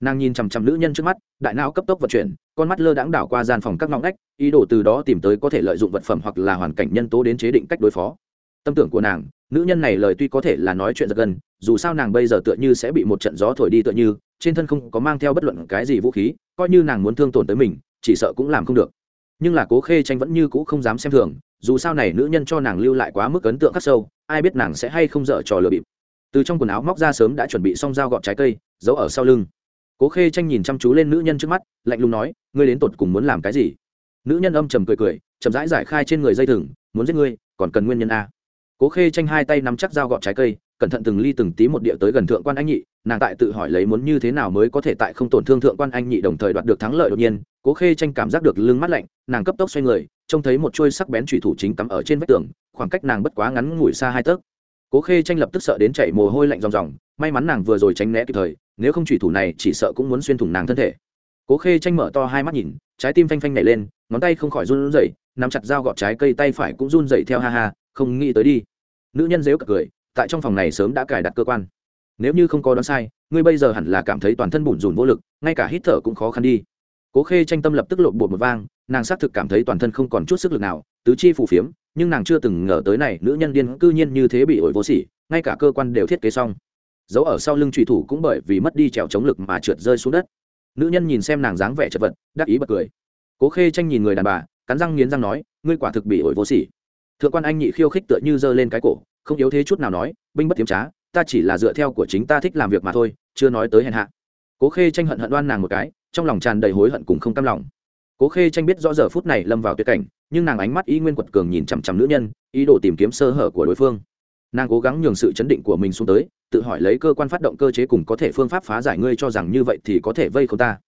nàng nhìn chằm chằm nữ nhân trước mắt, đại não cấp tốc vận chuyển, con mắt lơ đãng đảo qua gian phòng các ngõ ngách, ý đồ từ đó tìm tới có thể lợi dụng vật phẩm hoặc là hoàn cảnh nhân tố đến chế định cách đối phó. Tâm tưởng của nàng, nữ nhân này lời tuy có thể là nói chuyện giật gần dù sao nàng bây giờ tựa như sẽ bị một trận gió thổi đi tựa như, trên thân không có mang theo bất luận cái gì vũ khí, coi như nàng muốn thương tổn tới mình, chỉ sợ cũng làm không được. Nhưng là cố khê tranh vẫn như cũ không dám xem thường, dù sao này nữ nhân cho nàng lưu lại quá mức ấn tượng khắc sâu, ai biết nàng sẽ hay không dở trò lừa bịp. Từ trong quần áo móc ra sớm đã chuẩn bị xong dao gọt trái cây, giấu ở sau lưng cố khê tranh nhìn chăm chú lên nữ nhân trước mắt, lạnh lùng nói, ngươi đến tột cùng muốn làm cái gì? Nữ nhân âm trầm cười cười, chậm rãi giải khai trên người dây thừng, muốn giết ngươi, còn cần nguyên nhân a? Cố khê tranh hai tay nắm chắc dao gọt trái cây, cẩn thận từng ly từng tí một địa tới gần thượng quan anh nhị, nàng tại tự hỏi lấy muốn như thế nào mới có thể tại không tổn thương thượng quan anh nhị đồng thời đoạt được thắng lợi đột nhiên, cố khê tranh cảm giác được lưng mắt lạnh, nàng cấp tốc xoay người, trông thấy một chuôi sắc bén chủy thủ chính cắm ở trên vách tường, khoảng cách nàng bất quá ngắn ngủi xa hai tấc. Cố khê tranh lập tức sợ đến chảy mồ hôi lạnh ròng ròng, may mắn nàng vừa rồi tránh né kịp thời nếu không chủy thủ này chỉ sợ cũng muốn xuyên thủng nàng thân thể. Cố khê tranh mở to hai mắt nhìn, trái tim phanh phanh nhảy lên, ngón tay không khỏi run rẩy, nắm chặt dao gọt trái cây tay phải cũng run rẩy theo ha ha, không nghĩ tới đi. Nữ nhân dếu cật cười, tại trong phòng này sớm đã cài đặt cơ quan. Nếu như không có đoán sai, ngươi bây giờ hẳn là cảm thấy toàn thân bủn rủn vô lực, ngay cả hít thở cũng khó khăn đi. Cố khê tranh tâm lập tức lộn bột một vang, nàng xác thực cảm thấy toàn thân không còn chút sức lực nào, tứ chi phù phiếm, nhưng nàng chưa từng ngờ tới này, nữ nhân điên cư nhiên như thế bị ổi vô sỉ, ngay cả cơ quan đều thiết kế xong dấu ở sau lưng trùy thủ cũng bởi vì mất đi trèo chống lực mà trượt rơi xuống đất. Nữ nhân nhìn xem nàng dáng vẻ chật vật, đắc ý bật cười. Cố khê tranh nhìn người đàn bà, cắn răng nghiến răng nói, ngươi quả thực bị ổi vô sỉ. Thượng quan anh nhị khiêu khích tựa như giơ lên cái cổ, không yếu thế chút nào nói, binh bất tiếm trá, ta chỉ là dựa theo của chính ta thích làm việc mà thôi, chưa nói tới hèn hạ. Cố khê tranh hận hận đoan nàng một cái, trong lòng tràn đầy hối hận cùng không cam lòng. Cố khê tranh biết rõ giờ phút này lâm vào tuyệt cảnh, nhưng nàng ánh mắt y nguyên quật cường nhìn chằm chằm nữ nhân, ý đồ tìm kiếm sơ hở của đối phương nàng cố gắng nhường sự chấn định của mình xuống tới, tự hỏi lấy cơ quan phát động cơ chế cùng có thể phương pháp phá giải ngươi cho rằng như vậy thì có thể vây không ta.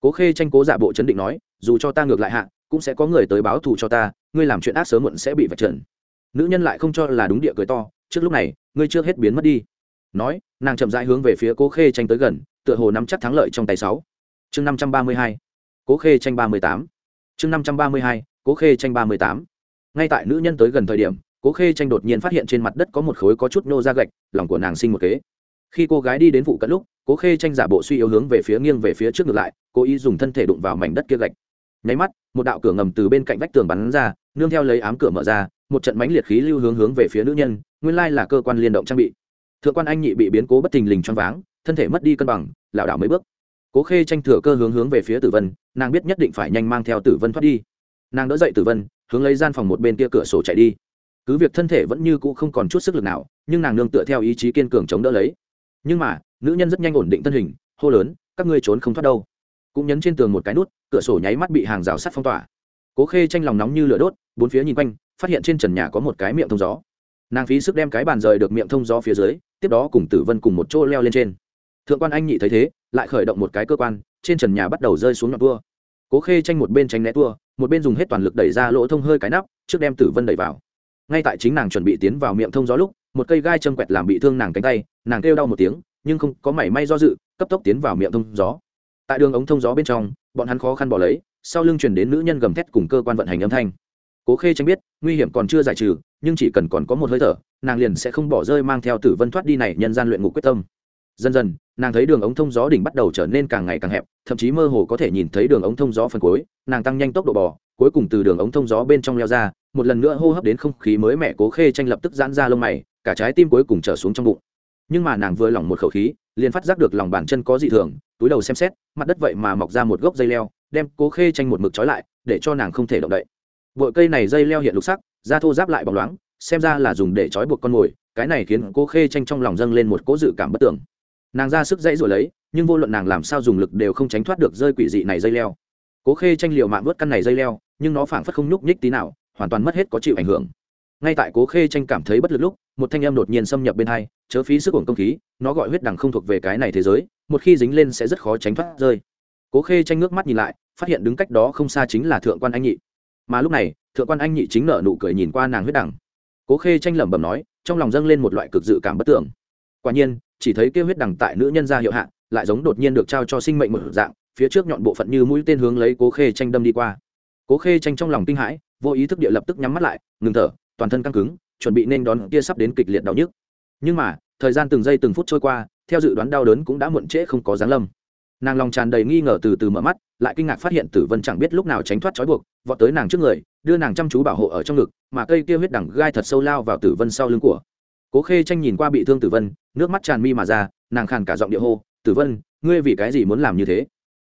Cố khê tranh cố giả bộ chấn định nói, dù cho ta ngược lại hạ, cũng sẽ có người tới báo thù cho ta, ngươi làm chuyện ác sớm muộn sẽ bị vạch trần. Nữ nhân lại không cho là đúng địa cười to, trước lúc này, ngươi chưa hết biến mất đi. Nói, nàng chậm rãi hướng về phía cố khê tranh tới gần, tựa hồ nắm chắc thắng lợi trong tay sáu. Chương năm trăm ba mươi hai. Cố khê tranh ba mươi tám. Chương năm trăm ba mươi hai. Cố khê tranh ba mươi tám. Ngay tại nữ nhân tới gần thời điểm cố khê tranh đột nhiên phát hiện trên mặt đất có một khối có chút nô ra gạch, lòng của nàng sinh một kế. Khi cô gái đi đến vụ cận lúc, cố khê tranh giả bộ suy yếu hướng về phía nghiêng về phía trước ngược lại, cố ý dùng thân thể đụng vào mảnh đất kia gạch. Nháy mắt, một đạo cửa ngầm từ bên cạnh vách tường bắn ra, nương theo lấy ám cửa mở ra, một trận mãnh liệt khí lưu hướng hướng về phía nữ nhân, nguyên lai là cơ quan liên động trang bị. Thượng quan anh nhị bị biến cố bất thình lình choáng váng, thân thể mất đi cân bằng, lảo đảo mấy bước. Cố khê tranh thừa cơ hướng hướng về phía tử vân, nàng biết nhất định phải nhanh mang theo tử vân thoát đi. Nàng đỡ dậy tử vân, hướng lấy gian phòng một bên kia cửa sổ chạy đi cứ việc thân thể vẫn như cũ không còn chút sức lực nào, nhưng nàng nương tựa theo ý chí kiên cường chống đỡ lấy. Nhưng mà, nữ nhân rất nhanh ổn định thân hình, hô lớn, các ngươi trốn không thoát đâu. Cũng nhấn trên tường một cái nút, cửa sổ nháy mắt bị hàng rào sắt phong tỏa. Cố khê tranh lòng nóng như lửa đốt, bốn phía nhìn quanh, phát hiện trên trần nhà có một cái miệng thông gió. Nàng phí sức đem cái bàn rời được miệng thông gió phía dưới, tiếp đó cùng tử vân cùng một chỗ leo lên trên. Thượng quan anh nhị thấy thế, lại khởi động một cái cơ quan, trên trần nhà bắt đầu rơi xuống nhọn tua. Cố khê tranh một bên tránh né tua, một bên dùng hết toàn lực đẩy ra lỗ thông hơi cái nắp, trước đem tử vân đẩy vào ngay tại chính nàng chuẩn bị tiến vào miệng thông gió lúc, một cây gai châm quẹt làm bị thương nàng cánh tay, nàng kêu đau một tiếng, nhưng không có mảy may do dự, cấp tốc tiến vào miệng thông gió. Tại đường ống thông gió bên trong, bọn hắn khó khăn bỏ lấy, sau lưng chuyển đến nữ nhân gầm thét cùng cơ quan vận hành âm thanh. Cố khê tranh biết, nguy hiểm còn chưa giải trừ, nhưng chỉ cần còn có một hơi thở, nàng liền sẽ không bỏ rơi mang theo tử vân thoát đi này nhân gian luyện ngục quyết tâm dần dần, nàng thấy đường ống thông gió đỉnh bắt đầu trở nên càng ngày càng hẹp, thậm chí mơ hồ có thể nhìn thấy đường ống thông gió phần cuối, nàng tăng nhanh tốc độ bò, cuối cùng từ đường ống thông gió bên trong leo ra, một lần nữa hô hấp đến không khí mới mẹ cố khê tranh lập tức giãn ra lông mày, cả trái tim cuối cùng trở xuống trong bụng. Nhưng mà nàng vừa lỏng một khẩu khí, liền phát giác được lòng bàn chân có dị thường, túi đầu xem xét, mặt đất vậy mà mọc ra một gốc dây leo, đem cố khê tranh một mực trói lại, để cho nàng không thể động đậy. Bội cây này dây leo hiện lục sắc, da thô giáp lại bóng loáng, xem ra là dùng để trói buộc con mồi, cái này khiến cố khê tranh trong lòng dâng lên một cố dự cảm bất tưởng nàng ra sức dãy rồi lấy, nhưng vô luận nàng làm sao dùng lực đều không tránh thoát được rơi quỷ dị này dây leo. Cố khê tranh liều mạng vớt căn này dây leo, nhưng nó phảng phất không nhúc nhích tí nào, hoàn toàn mất hết có chịu ảnh hưởng. Ngay tại cố khê tranh cảm thấy bất lực lúc, một thanh âm đột nhiên xâm nhập bên hai, chớ phí sức cuồng công khí, nó gọi huyết đằng không thuộc về cái này thế giới, một khi dính lên sẽ rất khó tránh thoát rơi. Cố khê tranh ngước mắt nhìn lại, phát hiện đứng cách đó không xa chính là thượng quan anh nhị. Mà lúc này, thượng quan anh nhị chính nở nụ cười nhìn qua nàng huyết đằng. Cố khê tranh lẩm bẩm nói, trong lòng dâng lên một loại cực dự cảm bất tưởng quả nhiên, chỉ thấy kêu huyết đằng tại nữ nhân ra hiệu hạn lại giống đột nhiên được trao cho sinh mệnh một dạng, phía trước nhọn bộ phận như mũi tên hướng lấy cố khê tranh đâm đi qua. Cố khê tranh trong lòng kinh hãi, vô ý thức địa lập tức nhắm mắt lại, ngừng thở, toàn thân căng cứng, chuẩn bị nên đón kia sắp đến kịch liệt đau nhức. Nhưng mà, thời gian từng giây từng phút trôi qua, theo dự đoán đau đớn cũng đã muộn trễ không có dáng lâm. Nàng lòng tràn đầy nghi ngờ từ từ mở mắt, lại kinh ngạc phát hiện tử vân chẳng biết lúc nào tránh thoát trói buộc, vọt tới nàng trước người, đưa nàng chăm chú bảo hộ ở trong ngực, mà cây kia huyết đẳng gai thật sâu lao vào tử vân sau lưng của cố khê tranh nhìn qua bị thương tử vân nước mắt tràn mi mà ra nàng khàn cả giọng địa hô tử vân ngươi vì cái gì muốn làm như thế?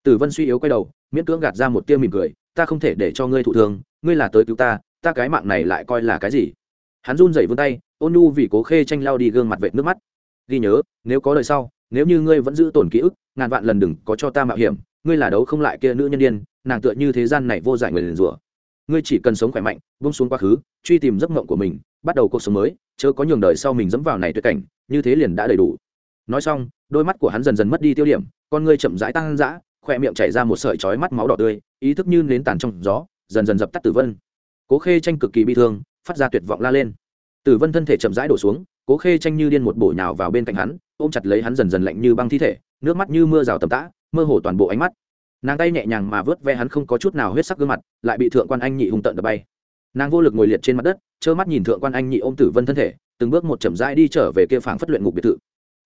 Tử vân suy yếu quay đầu miễn cưỡng gạt ra một tia mỉm cười ta không thể để cho ngươi thụ thương ngươi là tới cứu ta ta cái mạng này lại coi là cái gì? Hắn run rẩy vươn tay ôn nhu vì cố khê tranh lao đi gương mặt vệt nước mắt. Ghi nhớ nếu có đời sau nếu như ngươi vẫn giữ tổn ký ức ngàn vạn lần đừng có cho ta mạo hiểm ngươi là đấu không lại kia nữ nhân điên, nàng tựa như thế gian này vô giải người liền rủa. Ngươi chỉ cần sống khỏe mạnh buông xuống quá khứ truy tìm giấc mộng của mình bắt đầu cuộc sống mới, chớ có nhường đời sau mình dẫm vào này tuyệt cảnh, như thế liền đã đầy đủ. Nói xong, đôi mắt của hắn dần dần mất đi tiêu điểm, con ngươi chậm rãi tăng dã khoe miệng chảy ra một sợi chói mắt máu đỏ tươi, ý thức như nến tàn trong gió, dần dần dập tắt tử vân. Cố khê tranh cực kỳ bi thương, phát ra tuyệt vọng la lên. Tử vân thân thể chậm rãi đổ xuống, cố khê tranh như điên một bổ nhào vào bên cạnh hắn, ôm chặt lấy hắn dần dần lạnh như băng thi thể, nước mắt như mưa rào tầm tã, mơ hồ toàn bộ ánh mắt. Nàng tay nhẹ nhàng mà vớt ve hắn không có chút nào huyết sắc gương mặt, lại bị thượng quan anh nhị hung tận đập bay. Nàng vô lực ngồi liệt trên mặt đất trơ mắt nhìn thượng quan anh nhị ôm tử vân thân thể, từng bước một chậm rãi đi trở về kia phảng phất luyện ngục biệt thự.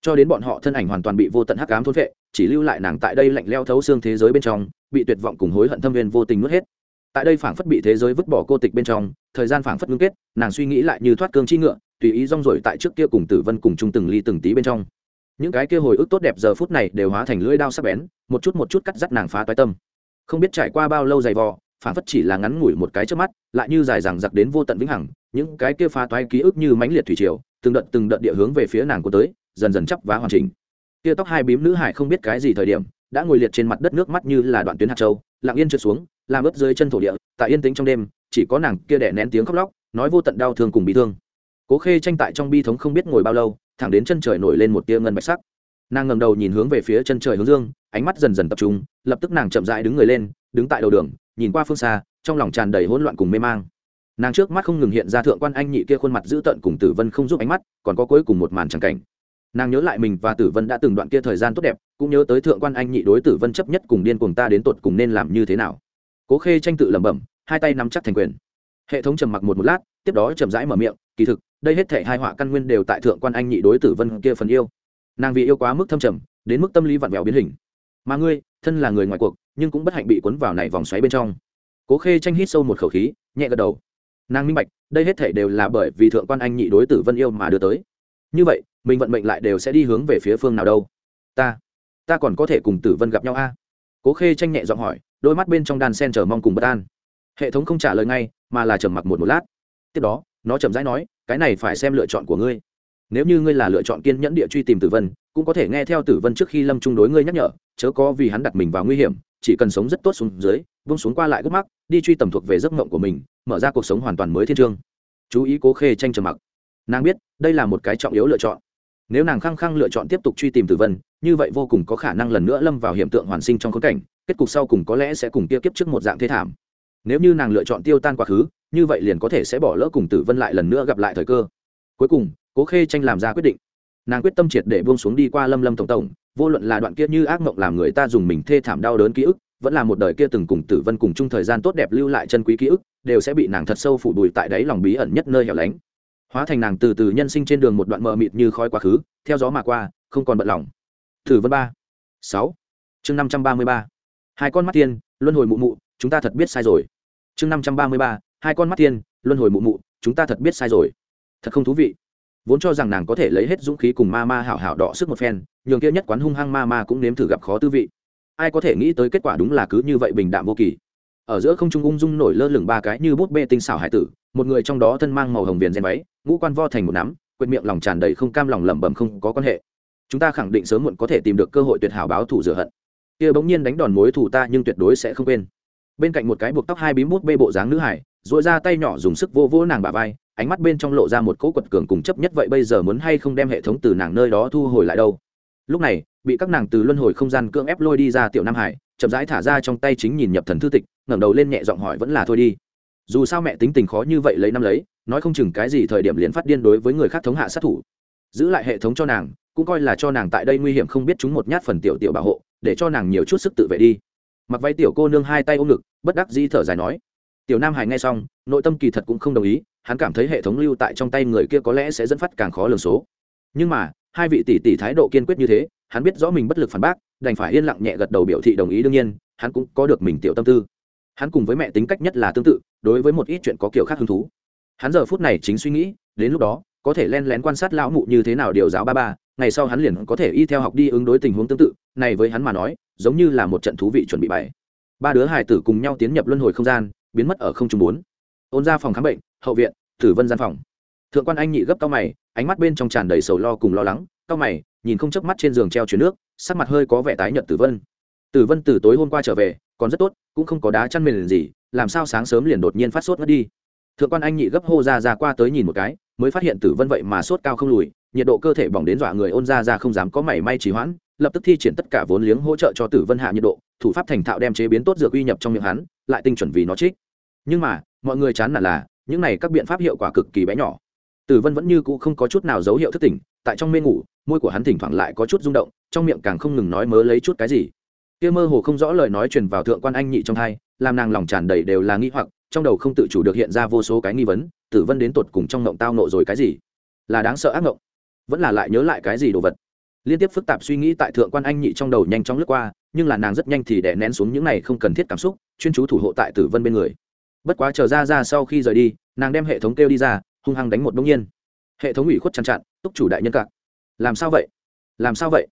Cho đến bọn họ thân ảnh hoàn toàn bị vô tận hắc ám thôn vệ chỉ lưu lại nàng tại đây lạnh leo thấu xương thế giới bên trong, bị tuyệt vọng cùng hối hận thâm viên vô tình nuốt hết. Tại đây phảng phất bị thế giới vứt bỏ cô tịch bên trong, thời gian phảng phất ngưng kết, nàng suy nghĩ lại như thoát cương chi ngựa, tùy ý rong rổi tại trước kia cùng tử vân cùng chung từng ly từng tí bên trong. Những cái kia hồi ức tốt đẹp giờ phút này đều hóa thành lưỡi đao sắc bén, một chút một chút cắt dắt nàng phá toái tâm. Không biết trải qua bao lâu dày vò, phảng phất chỉ là ngắn ngủi một cái trước mắt, lại như dài dằng dặc đến vô tận vĩnh hằng những cái kia phá toái ký ức như mãnh liệt thủy triều, từng đợt từng đợt địa hướng về phía nàng của tới, dần dần chấp vá hoàn chỉnh. Kia tóc hai bím nữ hải không biết cái gì thời điểm, đã ngồi liệt trên mặt đất nước mắt như là đoạn tuyến hạt châu, lặng yên trượt xuống, làm ướt dưới chân thổ địa, tại yên tĩnh trong đêm, chỉ có nàng kia đẻ nén tiếng khóc lóc, nói vô tận đau thương cùng bị thương. Cố khê tranh tại trong bi thống không biết ngồi bao lâu, thẳng đến chân trời nổi lên một tia ngân bạch sắc. Nàng ngẩng đầu nhìn hướng về phía chân trời hướng dương, ánh mắt dần dần tập trung, lập tức nàng chậm rãi đứng người lên, đứng tại đầu đường, nhìn qua phương xa, trong lòng tràn đầy hỗn loạn cùng mê mang nàng trước mắt không ngừng hiện ra thượng quan anh nhị kia khuôn mặt dữ tợn cùng tử vân không giúp ánh mắt, còn có cuối cùng một màn tràng cảnh. Nàng nhớ lại mình và tử vân đã từng đoạn kia thời gian tốt đẹp, cũng nhớ tới thượng quan anh nhị đối tử vân chấp nhất cùng điên cùng ta đến tột cùng nên làm như thế nào. Cố khê tranh tự lẩm bẩm, hai tay nắm chắc thành quyền. Hệ thống trầm mặc một một lát, tiếp đó chậm rãi mở miệng, kỳ thực, đây hết thể hai họa căn nguyên đều tại thượng quan anh nhị đối tử vân kia phần yêu. Nàng vì yêu quá mức thâm trầm, đến mức tâm lý vặn vẹo biến hình. Mà ngươi, thân là người ngoài cuộc, nhưng cũng bất hạnh bị cuốn vào này vòng xoáy bên trong. Cố khê tranh hít sâu một khẩu khí, nhẹ gật đầu nàng minh bạch, đây hết thể đều là bởi vì thượng quan anh nhị đối tử vân yêu mà đưa tới. Như vậy, mình vận mệnh lại đều sẽ đi hướng về phía phương nào đâu? Ta ta còn có thể cùng tử vân gặp nhau a? Cố khê tranh nhẹ giọng hỏi, đôi mắt bên trong đàn sen chờ mong cùng bất an. Hệ thống không trả lời ngay, mà là trầm mặc một một lát. Tiếp đó, nó chậm rãi nói, cái này phải xem lựa chọn của ngươi. Nếu như ngươi là lựa chọn kiên nhẫn địa truy tìm tử vân, cũng có thể nghe theo tử vân trước khi lâm trung đối ngươi nhắc nhở chớ có vì hắn đặt mình vào nguy hiểm, chỉ cần sống rất tốt xuống dưới vung xuống qua lại gốc mắc, đi truy tầm thuộc về giấc mộng của mình, mở ra cuộc sống hoàn toàn mới thiên trương. Chú ý cố khê tranh trầm mặc. Nàng biết, đây là một cái trọng yếu lựa chọn. Nếu nàng khăng khăng lựa chọn tiếp tục truy tìm tử vân, như vậy vô cùng có khả năng lần nữa lâm vào hiện tượng hoàn sinh trong khốn cảnh, kết cục sau cùng có lẽ sẽ cùng kia kiếp trước một dạng thế thảm. Nếu như nàng lựa chọn tiêu tan quá khứ, như vậy liền có thể sẽ bỏ lỡ cùng tử vân lại lần nữa gặp lại thời cơ. Cuối cùng, cố khê tranh làm ra quyết định. Nàng quyết tâm triệt để buông xuống đi qua lâm lâm tổng tổng vô luận là đoạn kia như ác mộng làm người ta dùng mình thê thảm đau đớn ký ức, vẫn là một đời kia từng cùng tử vân cùng chung thời gian tốt đẹp lưu lại chân quý ký ức, đều sẽ bị nàng thật sâu phủ bùi tại đáy lòng bí ẩn nhất nơi hẻo lánh. Hóa thành nàng từ từ nhân sinh trên đường một đoạn mờ mịt như khói quá khứ, theo gió mà qua, không còn bận lòng. Thử vân ba, sáu. Chương năm trăm ba mươi ba. Hai con mắt tiên, luân hồi mụ mụ, chúng ta thật biết sai rồi. Chương năm trăm ba mươi ba. Hai con mắt tiên, luân hồi mụ mụ, chúng ta thật biết sai rồi. Thật không thú vị. Vốn cho rằng nàng có thể lấy hết dũng khí cùng ma ma hảo hảo đọ sức một phen nhường kia nhất quán hung hăng ma ma cũng nếm thử gặp khó tư vị. Ai có thể nghĩ tới kết quả đúng là cứ như vậy bình đạm vô kỳ. Ở giữa không trung ung dung nổi lơ lửng ba cái như bút bê tinh xảo hải tử, một người trong đó thân mang màu hồng viền gen váy, ngũ quan vo thành một nắm quyệt miệng lòng tràn đầy không cam lòng lẩm bẩm không có quan hệ. Chúng ta khẳng định sớm muộn có thể tìm được cơ hội tuyệt hảo báo thù rửa hận. Kia bỗng nhiên đánh đòn mối thủ ta nhưng tuyệt đối sẽ không quên. Bên cạnh một cái buộc tóc hai bím bút bê bộ dáng nữ hải dội ra tay nhỏ dùng sức vô vô nàng bà vai, ánh mắt bên trong lộ ra một cỗ quật cường cùng chấp nhất vậy bây giờ muốn hay không đem hệ thống từ nàng nơi đó thu hồi lại đâu lúc này, bị các nàng từ luân hồi không gian cưỡng ép lôi đi ra tiểu nam hải, chậm rãi thả ra trong tay chính nhìn nhập thần thư tịch, ngẩng đầu lên nhẹ giọng hỏi vẫn là thôi đi. Dù sao mẹ tính tình khó như vậy lấy năm lấy, nói không chừng cái gì thời điểm liền phát điên đối với người khác thống hạ sát thủ. Giữ lại hệ thống cho nàng, cũng coi là cho nàng tại đây nguy hiểm không biết chúng một nhát phần tiểu tiểu bảo hộ, để cho nàng nhiều chút sức tự vệ đi. Mặc váy tiểu cô nương hai tay ôm ngực, bất đắc dĩ thở dài nói. Tiểu nam hải nghe xong, nội tâm kỳ thật cũng không đồng ý, hắn cảm thấy hệ thống lưu tại trong tay người kia có lẽ sẽ dẫn phát càng khó lường số. Nhưng mà hai vị tỷ tỷ thái độ kiên quyết như thế, hắn biết rõ mình bất lực phản bác, đành phải yên lặng nhẹ gật đầu biểu thị đồng ý đương nhiên, hắn cũng có được mình tiểu tâm tư. Hắn cùng với mẹ tính cách nhất là tương tự, đối với một ít chuyện có kiểu khác hứng thú. Hắn giờ phút này chính suy nghĩ, đến lúc đó, có thể len lén quan sát lão mụ như thế nào điều giáo ba ba, ngày sau hắn liền có thể y theo học đi ứng đối tình huống tương tự, này với hắn mà nói, giống như là một trận thú vị chuẩn bị bài. ba đứa hài tử cùng nhau tiến nhập luân hồi không gian, biến mất ở không trung bốn. Ôn ra phòng khám bệnh, hậu viện, tử vân gian phòng thượng quan anh nhị gấp cao mày, ánh mắt bên trong tràn đầy sầu lo cùng lo lắng, cao mày, nhìn không chớp mắt trên giường treo chuyển nước, sắc mặt hơi có vẻ tái nhợt tử vân. Tử vân từ tối hôm qua trở về, còn rất tốt, cũng không có đá chăn mền gì, làm sao sáng sớm liền đột nhiên phát sốt ngất đi. Thượng quan anh nhị gấp hô ra ra qua tới nhìn một cái, mới phát hiện tử vân vậy mà sốt cao không lùi, nhiệt độ cơ thể bỏng đến dọa người ôn ra ra không dám có mảy may trì hoãn, lập tức thi triển tất cả vốn liếng hỗ trợ cho tử vân hạ nhiệt độ, thủ pháp thành thạo đem chế biến tốt dược uy nhập trong miệng hắn, lại tinh chuẩn vì nó trích. Nhưng mà, mọi người chán nản là, những này các biện pháp hiệu quả cực kỳ bé nhỏ tử vân vẫn như cũ không có chút nào dấu hiệu thức tỉnh, tại trong mê ngủ, môi của hắn thỉnh thoảng lại có chút rung động, trong miệng càng không ngừng nói mớ lấy chút cái gì. Kia mơ hồ không rõ lời nói truyền vào thượng quan anh nhị trong hai làm nàng lòng tràn đầy đều là nghi hoặc, trong đầu không tự chủ được hiện ra vô số cái nghi vấn, tử vân đến tột cùng trong ngộng tao nộ rồi cái gì? Là đáng sợ ác ngộng? Vẫn là lại nhớ lại cái gì đồ vật? Liên tiếp phức tạp suy nghĩ tại thượng quan anh nhị trong đầu nhanh chóng lướt qua, nhưng là nàng rất nhanh thì đè nén xuống những này không cần thiết cảm xúc, chuyên chú thủ hộ tại tử vân bên người. Bất quá chờ ra ra sau khi rời đi, nàng đem hệ thống kêu đi ra hung hăng đánh một đông nhiên. Hệ thống ủy khuất chăn chặn, túc chủ đại nhân cạn làm sao vậy? Làm sao vậy?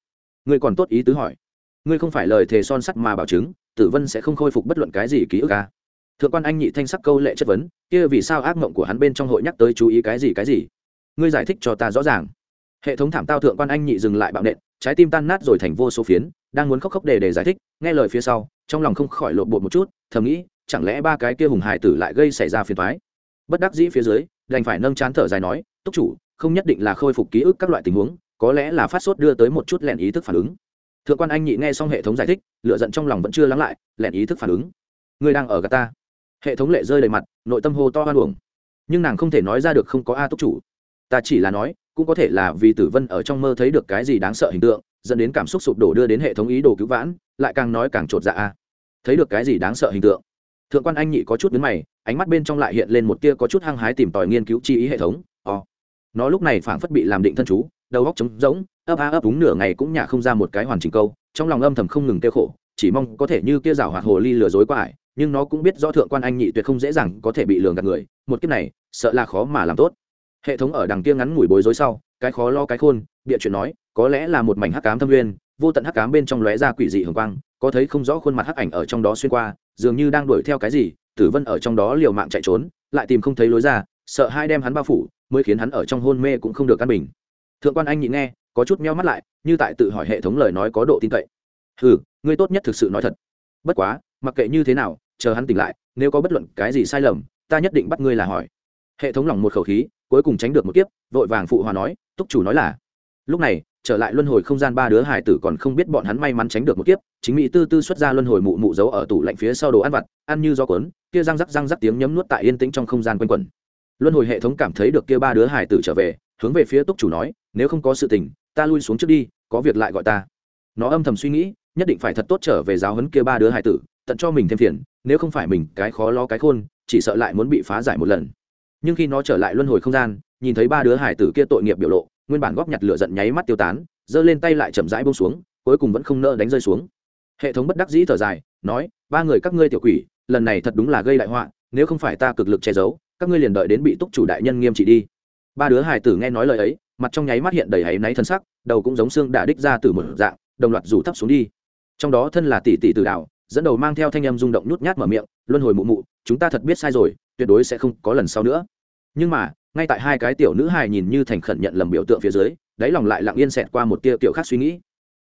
Ngươi còn tốt ý tứ hỏi. Ngươi không phải lời thề son sắt mà bảo chứng, tử vân sẽ không khôi phục bất luận cái gì ký ức à. thượng quan anh nhị thanh sắc câu lệ chất vấn, kia vì sao ác mộng của hắn bên trong hội nhắc tới chú ý cái gì cái gì? Ngươi giải thích cho ta rõ ràng. Hệ thống thảm tao thượng quan anh nhị dừng lại bạo nện, trái tim tan nát rồi thành vô số phiến, đang muốn khóc khóc để để giải thích, nghe lời phía sau, trong lòng không khỏi lộn bột một chút, thầm nghĩ, chẳng lẽ ba cái kia hùng hải tử lại gây xảy ra phiền thoái bất đắc dĩ phía dưới đành phải nâng chán thở dài nói, túc chủ, không nhất định là khôi phục ký ức các loại tình huống, có lẽ là phát sốt đưa tới một chút lẹn ý thức phản ứng. Thượng quan anh nhị nghe xong hệ thống giải thích lựa giận trong lòng vẫn chưa lắng lại, lẹn ý thức phản ứng. Ngươi đang ở gà ta. Hệ thống lệ rơi đầy mặt, nội tâm hô to hoan uổng. Nhưng nàng không thể nói ra được không có a túc chủ. Ta chỉ là nói, cũng có thể là vì tử vân ở trong mơ thấy được cái gì đáng sợ hình tượng, dẫn đến cảm xúc sụp đổ đưa đến hệ thống ý đồ cứu vãn, lại càng nói càng chột dạ a. Thấy được cái gì đáng sợ hình tượng. Thượng quan anh nhị có chút biến mày ánh mắt bên trong lại hiện lên một tia có chút hăng hái tìm tòi nghiên cứu chi ý hệ thống ò、oh. nó lúc này phảng phất bị làm định thân chú, đầu góc trống rỗng, ấp a ấp đúng nửa ngày cũng nhả không ra một cái hoàn chỉnh câu, trong lòng âm thầm không ngừng tiêu khổ, chỉ mong có thể như kia rào hoạt hồ ly lừa dối qua ải, nhưng nó cũng biết rõ thượng quan anh nhị tuyệt không dễ dàng có thể bị lường gạt người, một kiếp này, sợ là khó mà làm tốt hệ thống ở đằng kia ngắn ngủi bối rối sau, cái khó lo cái khôn, bịa chuyện nói, có lẽ là một mảnh hắc cám thâm nguyên, vô tận hắc cám bên trong lóe ra quỷ dị hồng quang, có thấy không rõ khuôn mặt hắc ảnh ở trong đó xuyên qua, dường như đang đuổi theo cái gì tử vân ở trong đó liều mạng chạy trốn, lại tìm không thấy lối ra, sợ hai đem hắn bao phủ, mới khiến hắn ở trong hôn mê cũng không được căn bình. Thượng quan anh nhịn nghe, có chút meo mắt lại, như tại tự hỏi hệ thống lời nói có độ tin cậy. Ừ ngươi tốt nhất thực sự nói thật. Bất quá, mặc kệ như thế nào, chờ hắn tỉnh lại, nếu có bất luận cái gì sai lầm, ta nhất định bắt ngươi là hỏi. Hệ thống lỏng một khẩu khí, cuối cùng tránh được một kiếp, vội vàng phụ hòa nói, túc chủ nói là. Lúc này, trở lại luân hồi không gian ba đứa hải tử còn không biết bọn hắn may mắn tránh được một kiếp, chính mỹ tư tư xuất ra luân hồi mụ mụ giấu ở tủ lạnh phía sau đồ ăn vặt, ăn như do cuốn kia răng rắc răng rắc tiếng nhấm nuốt tại yên tĩnh trong không gian quanh quẩn. Luân hồi hệ thống cảm thấy được kia ba đứa hải tử trở về, hướng về phía túc chủ nói, nếu không có sự tình, ta lui xuống trước đi, có việc lại gọi ta. Nó âm thầm suy nghĩ, nhất định phải thật tốt trở về giáo huấn kia ba đứa hải tử, tận cho mình thêm phiền, nếu không phải mình cái khó lo cái khôn, chỉ sợ lại muốn bị phá giải một lần. Nhưng khi nó trở lại luân hồi không gian, nhìn thấy ba đứa hải tử kia tội nghiệp biểu lộ, nguyên bản góp nhặt lửa giận nháy mắt tiêu tán, giơ lên tay lại chậm rãi bông xuống, cuối cùng vẫn không nỡ đánh rơi xuống. Hệ thống bất đắc dĩ thở dài, nói, ba người các ngươi tiểu quỷ lần này thật đúng là gây đại họa, nếu không phải ta cực lực che giấu, các ngươi liền đợi đến bị túc chủ đại nhân nghiêm trị đi. Ba đứa hải tử nghe nói lời ấy, mặt trong nháy mắt hiện đầy áy náy thân sắc, đầu cũng giống xương đả đích ra từ một dạng, đồng loạt rủ thấp xuống đi. Trong đó thân là tỷ tỷ từ đạo, dẫn đầu mang theo thanh âm rung động nhút nhát mở miệng, luân hồi mụ mụ, chúng ta thật biết sai rồi, tuyệt đối sẽ không có lần sau nữa. Nhưng mà, ngay tại hai cái tiểu nữ hài nhìn như thành khẩn nhận lầm biểu tượng phía dưới, đáy lòng lại lặng yên xẹt qua một tia tiểu khác suy nghĩ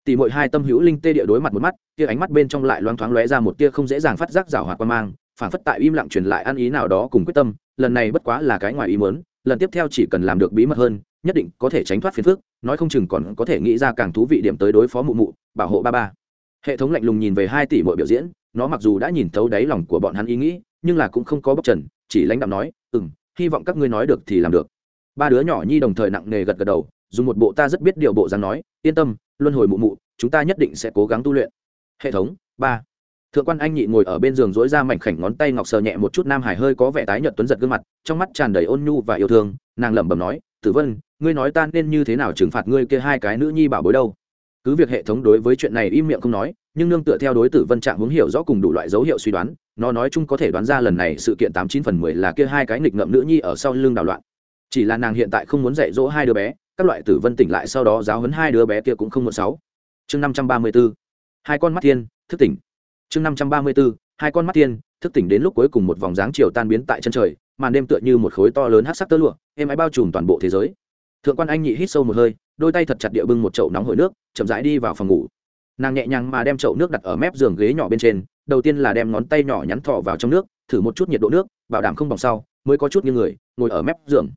tỷ mỗi hai tâm hữu linh tê địa đối mặt một mắt tia ánh mắt bên trong lại loáng thoáng lóe ra một tia không dễ dàng phát giác rào hoạt qua mang phản phất tại im lặng truyền lại ăn ý nào đó cùng quyết tâm, lần này bất quá là cái ngoài ý muốn, lần tiếp theo chỉ cần làm được bí mật hơn, nhất định có thể tránh thoát phiền phức, nói không chừng còn có thể nghĩ ra càng thú vị điểm tới đối phó mụ mụ, bảo hộ ba ba. Hệ thống lạnh lùng nhìn về hai tỷ mọi biểu diễn, nó mặc dù đã nhìn thấu đáy lòng của bọn hắn ý nghĩ, nhưng là cũng không có bốc trần, chỉ lãnh đạo nói ừ m hy vọng các ngươi nói được thì làm được. Ba đứa nhỏ nhi đồng thời nặng nề gật gật đầu dùng một bộ ta rất biết điều bộ dáng nói, yên tâm, luân hồi mụ mụ, chúng ta nhất định sẽ cố gắng tu luyện. Hệ thống, ba. Thượng quan anh nhị ngồi ở bên giường dối ra mảnh khảnh ngón tay ngọc sờ nhẹ một chút nam hải hơi có vẻ tái nhợt tuấn giật gương mặt, trong mắt tràn đầy ôn nhu và yêu thương, nàng lẩm bẩm nói, tử vân, ngươi nói ta nên như thế nào trừng phạt ngươi kia hai cái nữ nhi bảo bối đâu? Cứ việc hệ thống đối với chuyện này im miệng không nói, nhưng nương tựa theo đối tử vân trạng hướng hiểu rõ cùng đủ loại dấu hiệu suy đoán, nó nói chung có thể đoán ra lần này sự kiện tám chín phần mười là kia hai cái nghịch ngợm nữ nhi ở sau lưng đảo loạn. Chỉ là nàng hiện tại không muốn dạy dỗ hai đứa bé các loại tử vân tỉnh lại sau đó giáo hấn hai đứa bé kia cũng không một sáu. Chương năm trăm ba mươi b ố hai con mắt thiên, thức tỉnh. Chương năm trăm ba mươi b ố hai con mắt thiên, thức tỉnh đến lúc cuối cùng một vòng dáng chiều tan biến tại chân trời, màn đêm tựa như một khối to lớn hát sắc tơ lụa, êm ái bao trùm toàn bộ thế giới. Thượng quan anh nhị hít sâu một hơi, đôi tay thật chặt địa bưng một chậu nóng hổi nước, chậm rãi đi vào phòng ngủ. Nàng nhẹ nhàng mà đem chậu nước đặt ở mép giường ghế nhỏ bên trên, đầu tiên là đem ngón tay nhỏ nhắn thọ vào trong nước, thử một chút nhiệt độ nước, bảo đảm không bỏng sau, mới có chút như người, ngồi ở mép giường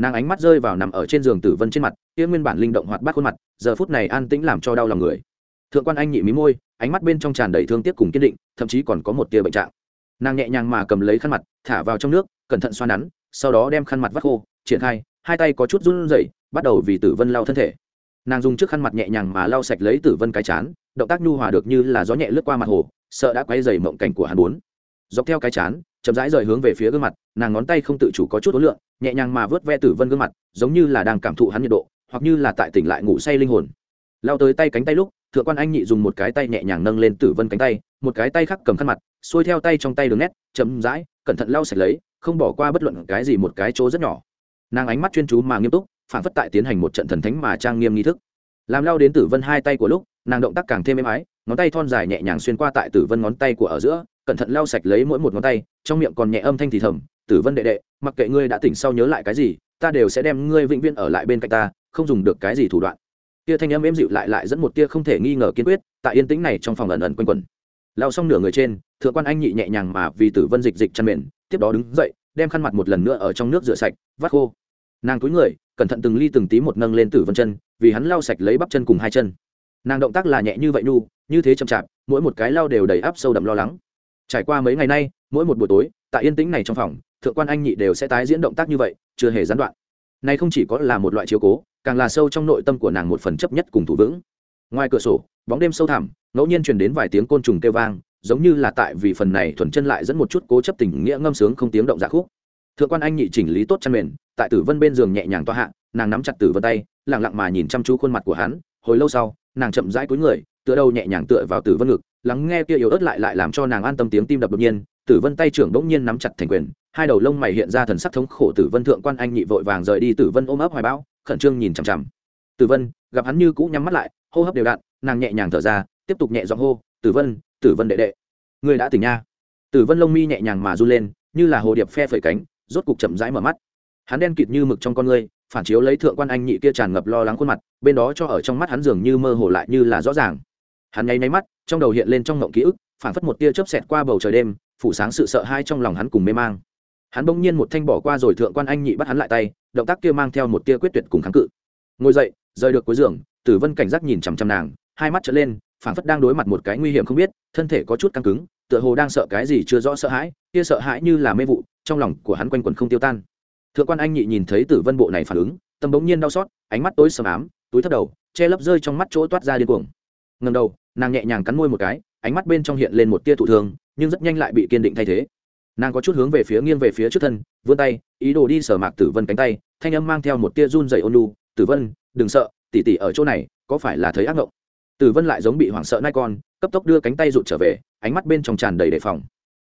nàng ánh mắt rơi vào nằm ở trên giường tử vân trên mặt, kia nguyên bản linh động hoạt bát khuôn mặt, giờ phút này an tĩnh làm cho đau lòng người. Thượng quan anh nhị mí môi, ánh mắt bên trong tràn đầy thương tiếc cùng kiên định, thậm chí còn có một tia bệnh trạng. Nàng nhẹ nhàng mà cầm lấy khăn mặt, thả vào trong nước, cẩn thận xoa nắn, sau đó đem khăn mặt vắt khô, triển khai, hai tay có chút run rẩy, bắt đầu vì tử vân lau thân thể. Nàng dùng trước khăn mặt nhẹ nhàng mà lau sạch lấy tử vân cái chán, động tác nhu hòa được như là gió nhẹ lướt qua mặt hồ, sợ đã quay dày mộng cảnh của hắn bốn dọc theo cái chán, chậm rãi rời hướng về phía gương mặt, nàng ngón tay không tự chủ có chút ối lượng nhẹ nhàng mà vớt ve tử vân gương mặt, giống như là đang cảm thụ hắn nhiệt độ, hoặc như là tại tỉnh lại ngủ say linh hồn. Lao tới tay cánh tay lúc, thượng quan anh nhị dùng một cái tay nhẹ nhàng nâng lên tử vân cánh tay, một cái tay khác cầm khăn mặt, xuôi theo tay trong tay đường nét, chậm rãi, cẩn thận lau sạch lấy, không bỏ qua bất luận cái gì một cái chỗ rất nhỏ. Nàng ánh mắt chuyên chú mà nghiêm túc, phản phất tại tiến hành một trận thần thánh mà trang nghiêm nghi thức. Làm lao đến tử vân hai tay của lúc, nàng động tác càng thêm êm ái ngón tay thon dài nhẹ nhàng xuyên qua tại tử vân ngón tay của ở giữa, cẩn thận lau sạch lấy mỗi một ngón tay, trong miệng còn nhẹ âm thanh thì thầm, tử vân đệ đệ, mặc kệ ngươi đã tỉnh sau nhớ lại cái gì, ta đều sẽ đem ngươi vĩnh viễn ở lại bên cạnh ta, không dùng được cái gì thủ đoạn. Tia thanh âm êm dịu lại lại dẫn một tia không thể nghi ngờ kiên quyết, tại yên tĩnh này trong phòng ẩn ẩn quanh quẩn. Lao xong nửa người trên, thượng quan anh nhị nhẹ nhàng mà vì tử vân dịch dịch chăn mền, tiếp đó đứng dậy, đem khăn mặt một lần nữa ở trong nước rửa sạch, vắt khô. Nàng túi người, cẩn thận từng ly từng tí một nâng lên tử vân chân, vì hắn lau sạch lấy bắp chân cùng hai chân. Nàng động tác là nhẹ như vậy nu như thế chậm chạp, mỗi một cái lao đều đầy áp sâu đậm lo lắng. Trải qua mấy ngày nay, mỗi một buổi tối, tại yên tĩnh này trong phòng, thượng quan anh nhị đều sẽ tái diễn động tác như vậy, chưa hề gián đoạn. Nay không chỉ có là một loại chiếu cố, càng là sâu trong nội tâm của nàng một phần chấp nhất cùng thủ vững. Ngoài cửa sổ, bóng đêm sâu thẳm, ngẫu nhiên truyền đến vài tiếng côn trùng kêu vang, giống như là tại vì phần này thuần chân lại dẫn một chút cố chấp tình nghĩa ngâm sướng không tiếng động giả khúc. Thượng quan anh nhị chỉnh lý tốt chăn mền, tại tử vân bên giường nhẹ nhàng toa hạ, nàng nắm chặt tử vân tay lẳng lặng mà nhìn chăm chú khuôn mặt của hắn, hồi lâu sau, nàng chậm rãi cúi người tựa đầu nhẹ nhàng tựa vào tử vân ngực, lắng nghe kia yếu ớt lại lại làm cho nàng an tâm tiếng tim đập đột nhiên, tử vân tay trưởng bỗng nhiên nắm chặt thành quyền, hai đầu lông mày hiện ra thần sắc thống khổ tử vân thượng quan anh nhị vội vàng rời đi, tử vân ôm ấp hoài bão, khẩn trương nhìn chằm chằm. Tử vân, gặp hắn như cũ nhắm mắt lại, hô hấp đều đặn, nàng nhẹ nhàng thở ra, tiếp tục nhẹ giọng hô, tử vân tử vân đệ đệ người đã tỉnh nha. Tử vân lông mi nhẹ nhàng mà run lên, như là hồ điệp phe phẩy cánh, rốt cục chậm rãi mở mắt. Hắn đen kịt như mực trong con ngươi, phản chiếu lấy thượng quan anh nhị kia tràn ngập lo lắng khuôn mặt, bên đó cho ở trong mắt hắn dường như mơ hồ lại như là rõ ràng hắn nháy nháy mắt, trong đầu hiện lên trong ngộng ký ức phản phất một tia chớp xẹt qua bầu trời đêm, phủ sáng sự sợ hai trong lòng hắn cùng mê mang. Hắn bỗng nhiên một thanh bỏ qua rồi thượng quan anh nhị bắt hắn lại tay, động tác kia mang theo một tia quyết tuyệt cùng kháng cự. Ngồi dậy, rời được cuối giường, tử vân cảnh giác nhìn chằm chằm nàng, hai mắt trở lên phản phất đang đối mặt một cái nguy hiểm không biết, thân thể có chút căng cứng, tựa hồ đang sợ cái gì chưa rõ sợ hãi, kia sợ hãi như là mê vụ, trong lòng của hắn quanh quẩn không tiêu tan. Thượng quan anh nhị nhìn thấy tử vân bộ này phản ứng, tâm bỗng nhiên đau xót, ánh mắt tối sầm ám, túi thấp đầu, che lấp rơi trong mắt chỗ toát ra điên cuồng. Ngầm đầu nàng nhẹ nhàng cắn môi một cái, ánh mắt bên trong hiện lên một tia thụ thương, nhưng rất nhanh lại bị kiên định thay thế. Nàng có chút hướng về phía nghiêng về phía trước thân, vươn tay, ý đồ đi sở mạc tử vân cánh tay, thanh âm mang theo một tia run dày ôn lu tử vân, đừng sợ tỉ tỉ ở chỗ này, có phải là thấy ác ngộng? Tử vân lại giống bị hoảng sợ nai con, cấp tốc đưa cánh tay rụt trở về, ánh mắt bên trong tràn đầy đề phòng.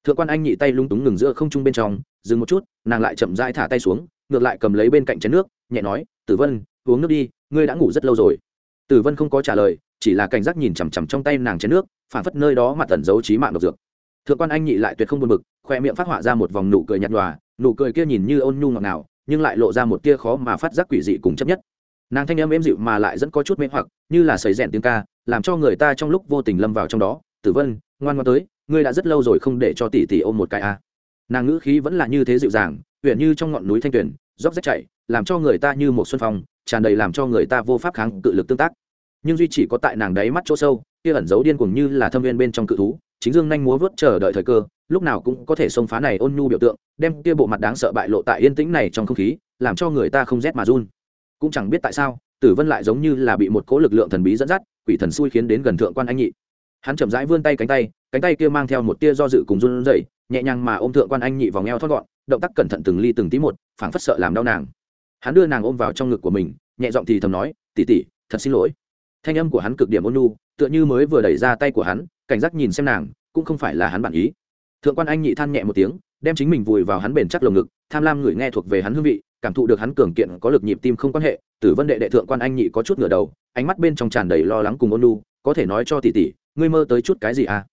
Thượng quan anh nhị tay lung túng ngừng giữa không trung bên trong, dừng một chút, nàng lại chậm rãi thả tay xuống, ngược lại cầm lấy bên cạnh chén nước, nhẹ nói, tử vân, uống nước đi, ngươi đã ngủ rất lâu rồi. Tử vân không có trả lời chỉ là cảnh giác nhìn chằm chằm trong tay nàng chén nước, phản phất nơi đó mà tẩn giấu trí mạng độc dược. Thượng quan anh nhị lại tuyệt không buồn bực, khoe miệng phát họa ra một vòng nụ cười nhạt nhòa, nụ cười kia nhìn như ôn nhu ngọt ngào, nhưng lại lộ ra một tia khó mà phát giác quỷ dị cùng chấp nhất. Nàng thanh âm êm dịu mà lại dẫn có chút mê hoặc, như là sấy rèn tiếng ca, làm cho người ta trong lúc vô tình lâm vào trong đó. Tử vân, ngoan ngoan tới, ngươi đã rất lâu rồi không để cho tỷ tỷ ôm một cái a nàng ngữ khí vẫn là như thế dịu dàng huyện như trong ngọn núi thanh tuyển róc rách chảy làm cho người ta như một xuân phong, tràn đầy làm cho người ta vô pháp kháng cự lực tương tác nhưng duy chỉ có tại nàng đáy mắt chỗ sâu, kia ẩn giấu điên cuồng như là thâm viên bên trong cự thú, chính dương nhanh múa vớt chờ đợi thời cơ, lúc nào cũng có thể xông phá này ôn nhu biểu tượng, đem kia bộ mặt đáng sợ bại lộ tại yên tĩnh này trong không khí, làm cho người ta không rét mà run. Cũng chẳng biết tại sao, tử vân lại giống như là bị một cỗ lực lượng thần bí dẫn dắt, quỷ thần xui khiến đến gần thượng quan anh nhị. Hắn chậm rãi vươn tay cánh tay cánh tay kia mang theo một tia do dự cùng run rẩy, nhẹ nhàng mà ôm thượng quan anh nhị vòng eo thoát gọn, động tác cẩn thận từng ly từng tí một, phảng phất sợ làm đau nàng. Hắn đưa nàng ôm vào trong ngực của mình, nhẹ giọng thì thầm nói tỉ tỉ thật xin lỗi thanh âm của hắn cực điểm ôn nhu tựa như mới vừa đẩy ra tay của hắn cảnh giác nhìn xem nàng cũng không phải là hắn bản ý. Thượng quan anh nhị than nhẹ một tiếng đem chính mình vùi vào hắn bền chắc lồng ngực tham lam người nghe thuộc về hắn hương vị cảm thụ được hắn cường kiện có lực nhịp tim không quan hệ tử vân đệ đệ thượng quan anh nhị có chút ngửa đầu ánh mắt bên trong tràn đầy lo lắng cùng ôn nhu, có thể nói cho tỷ tỷ ngươi mơ tới chút cái gì à?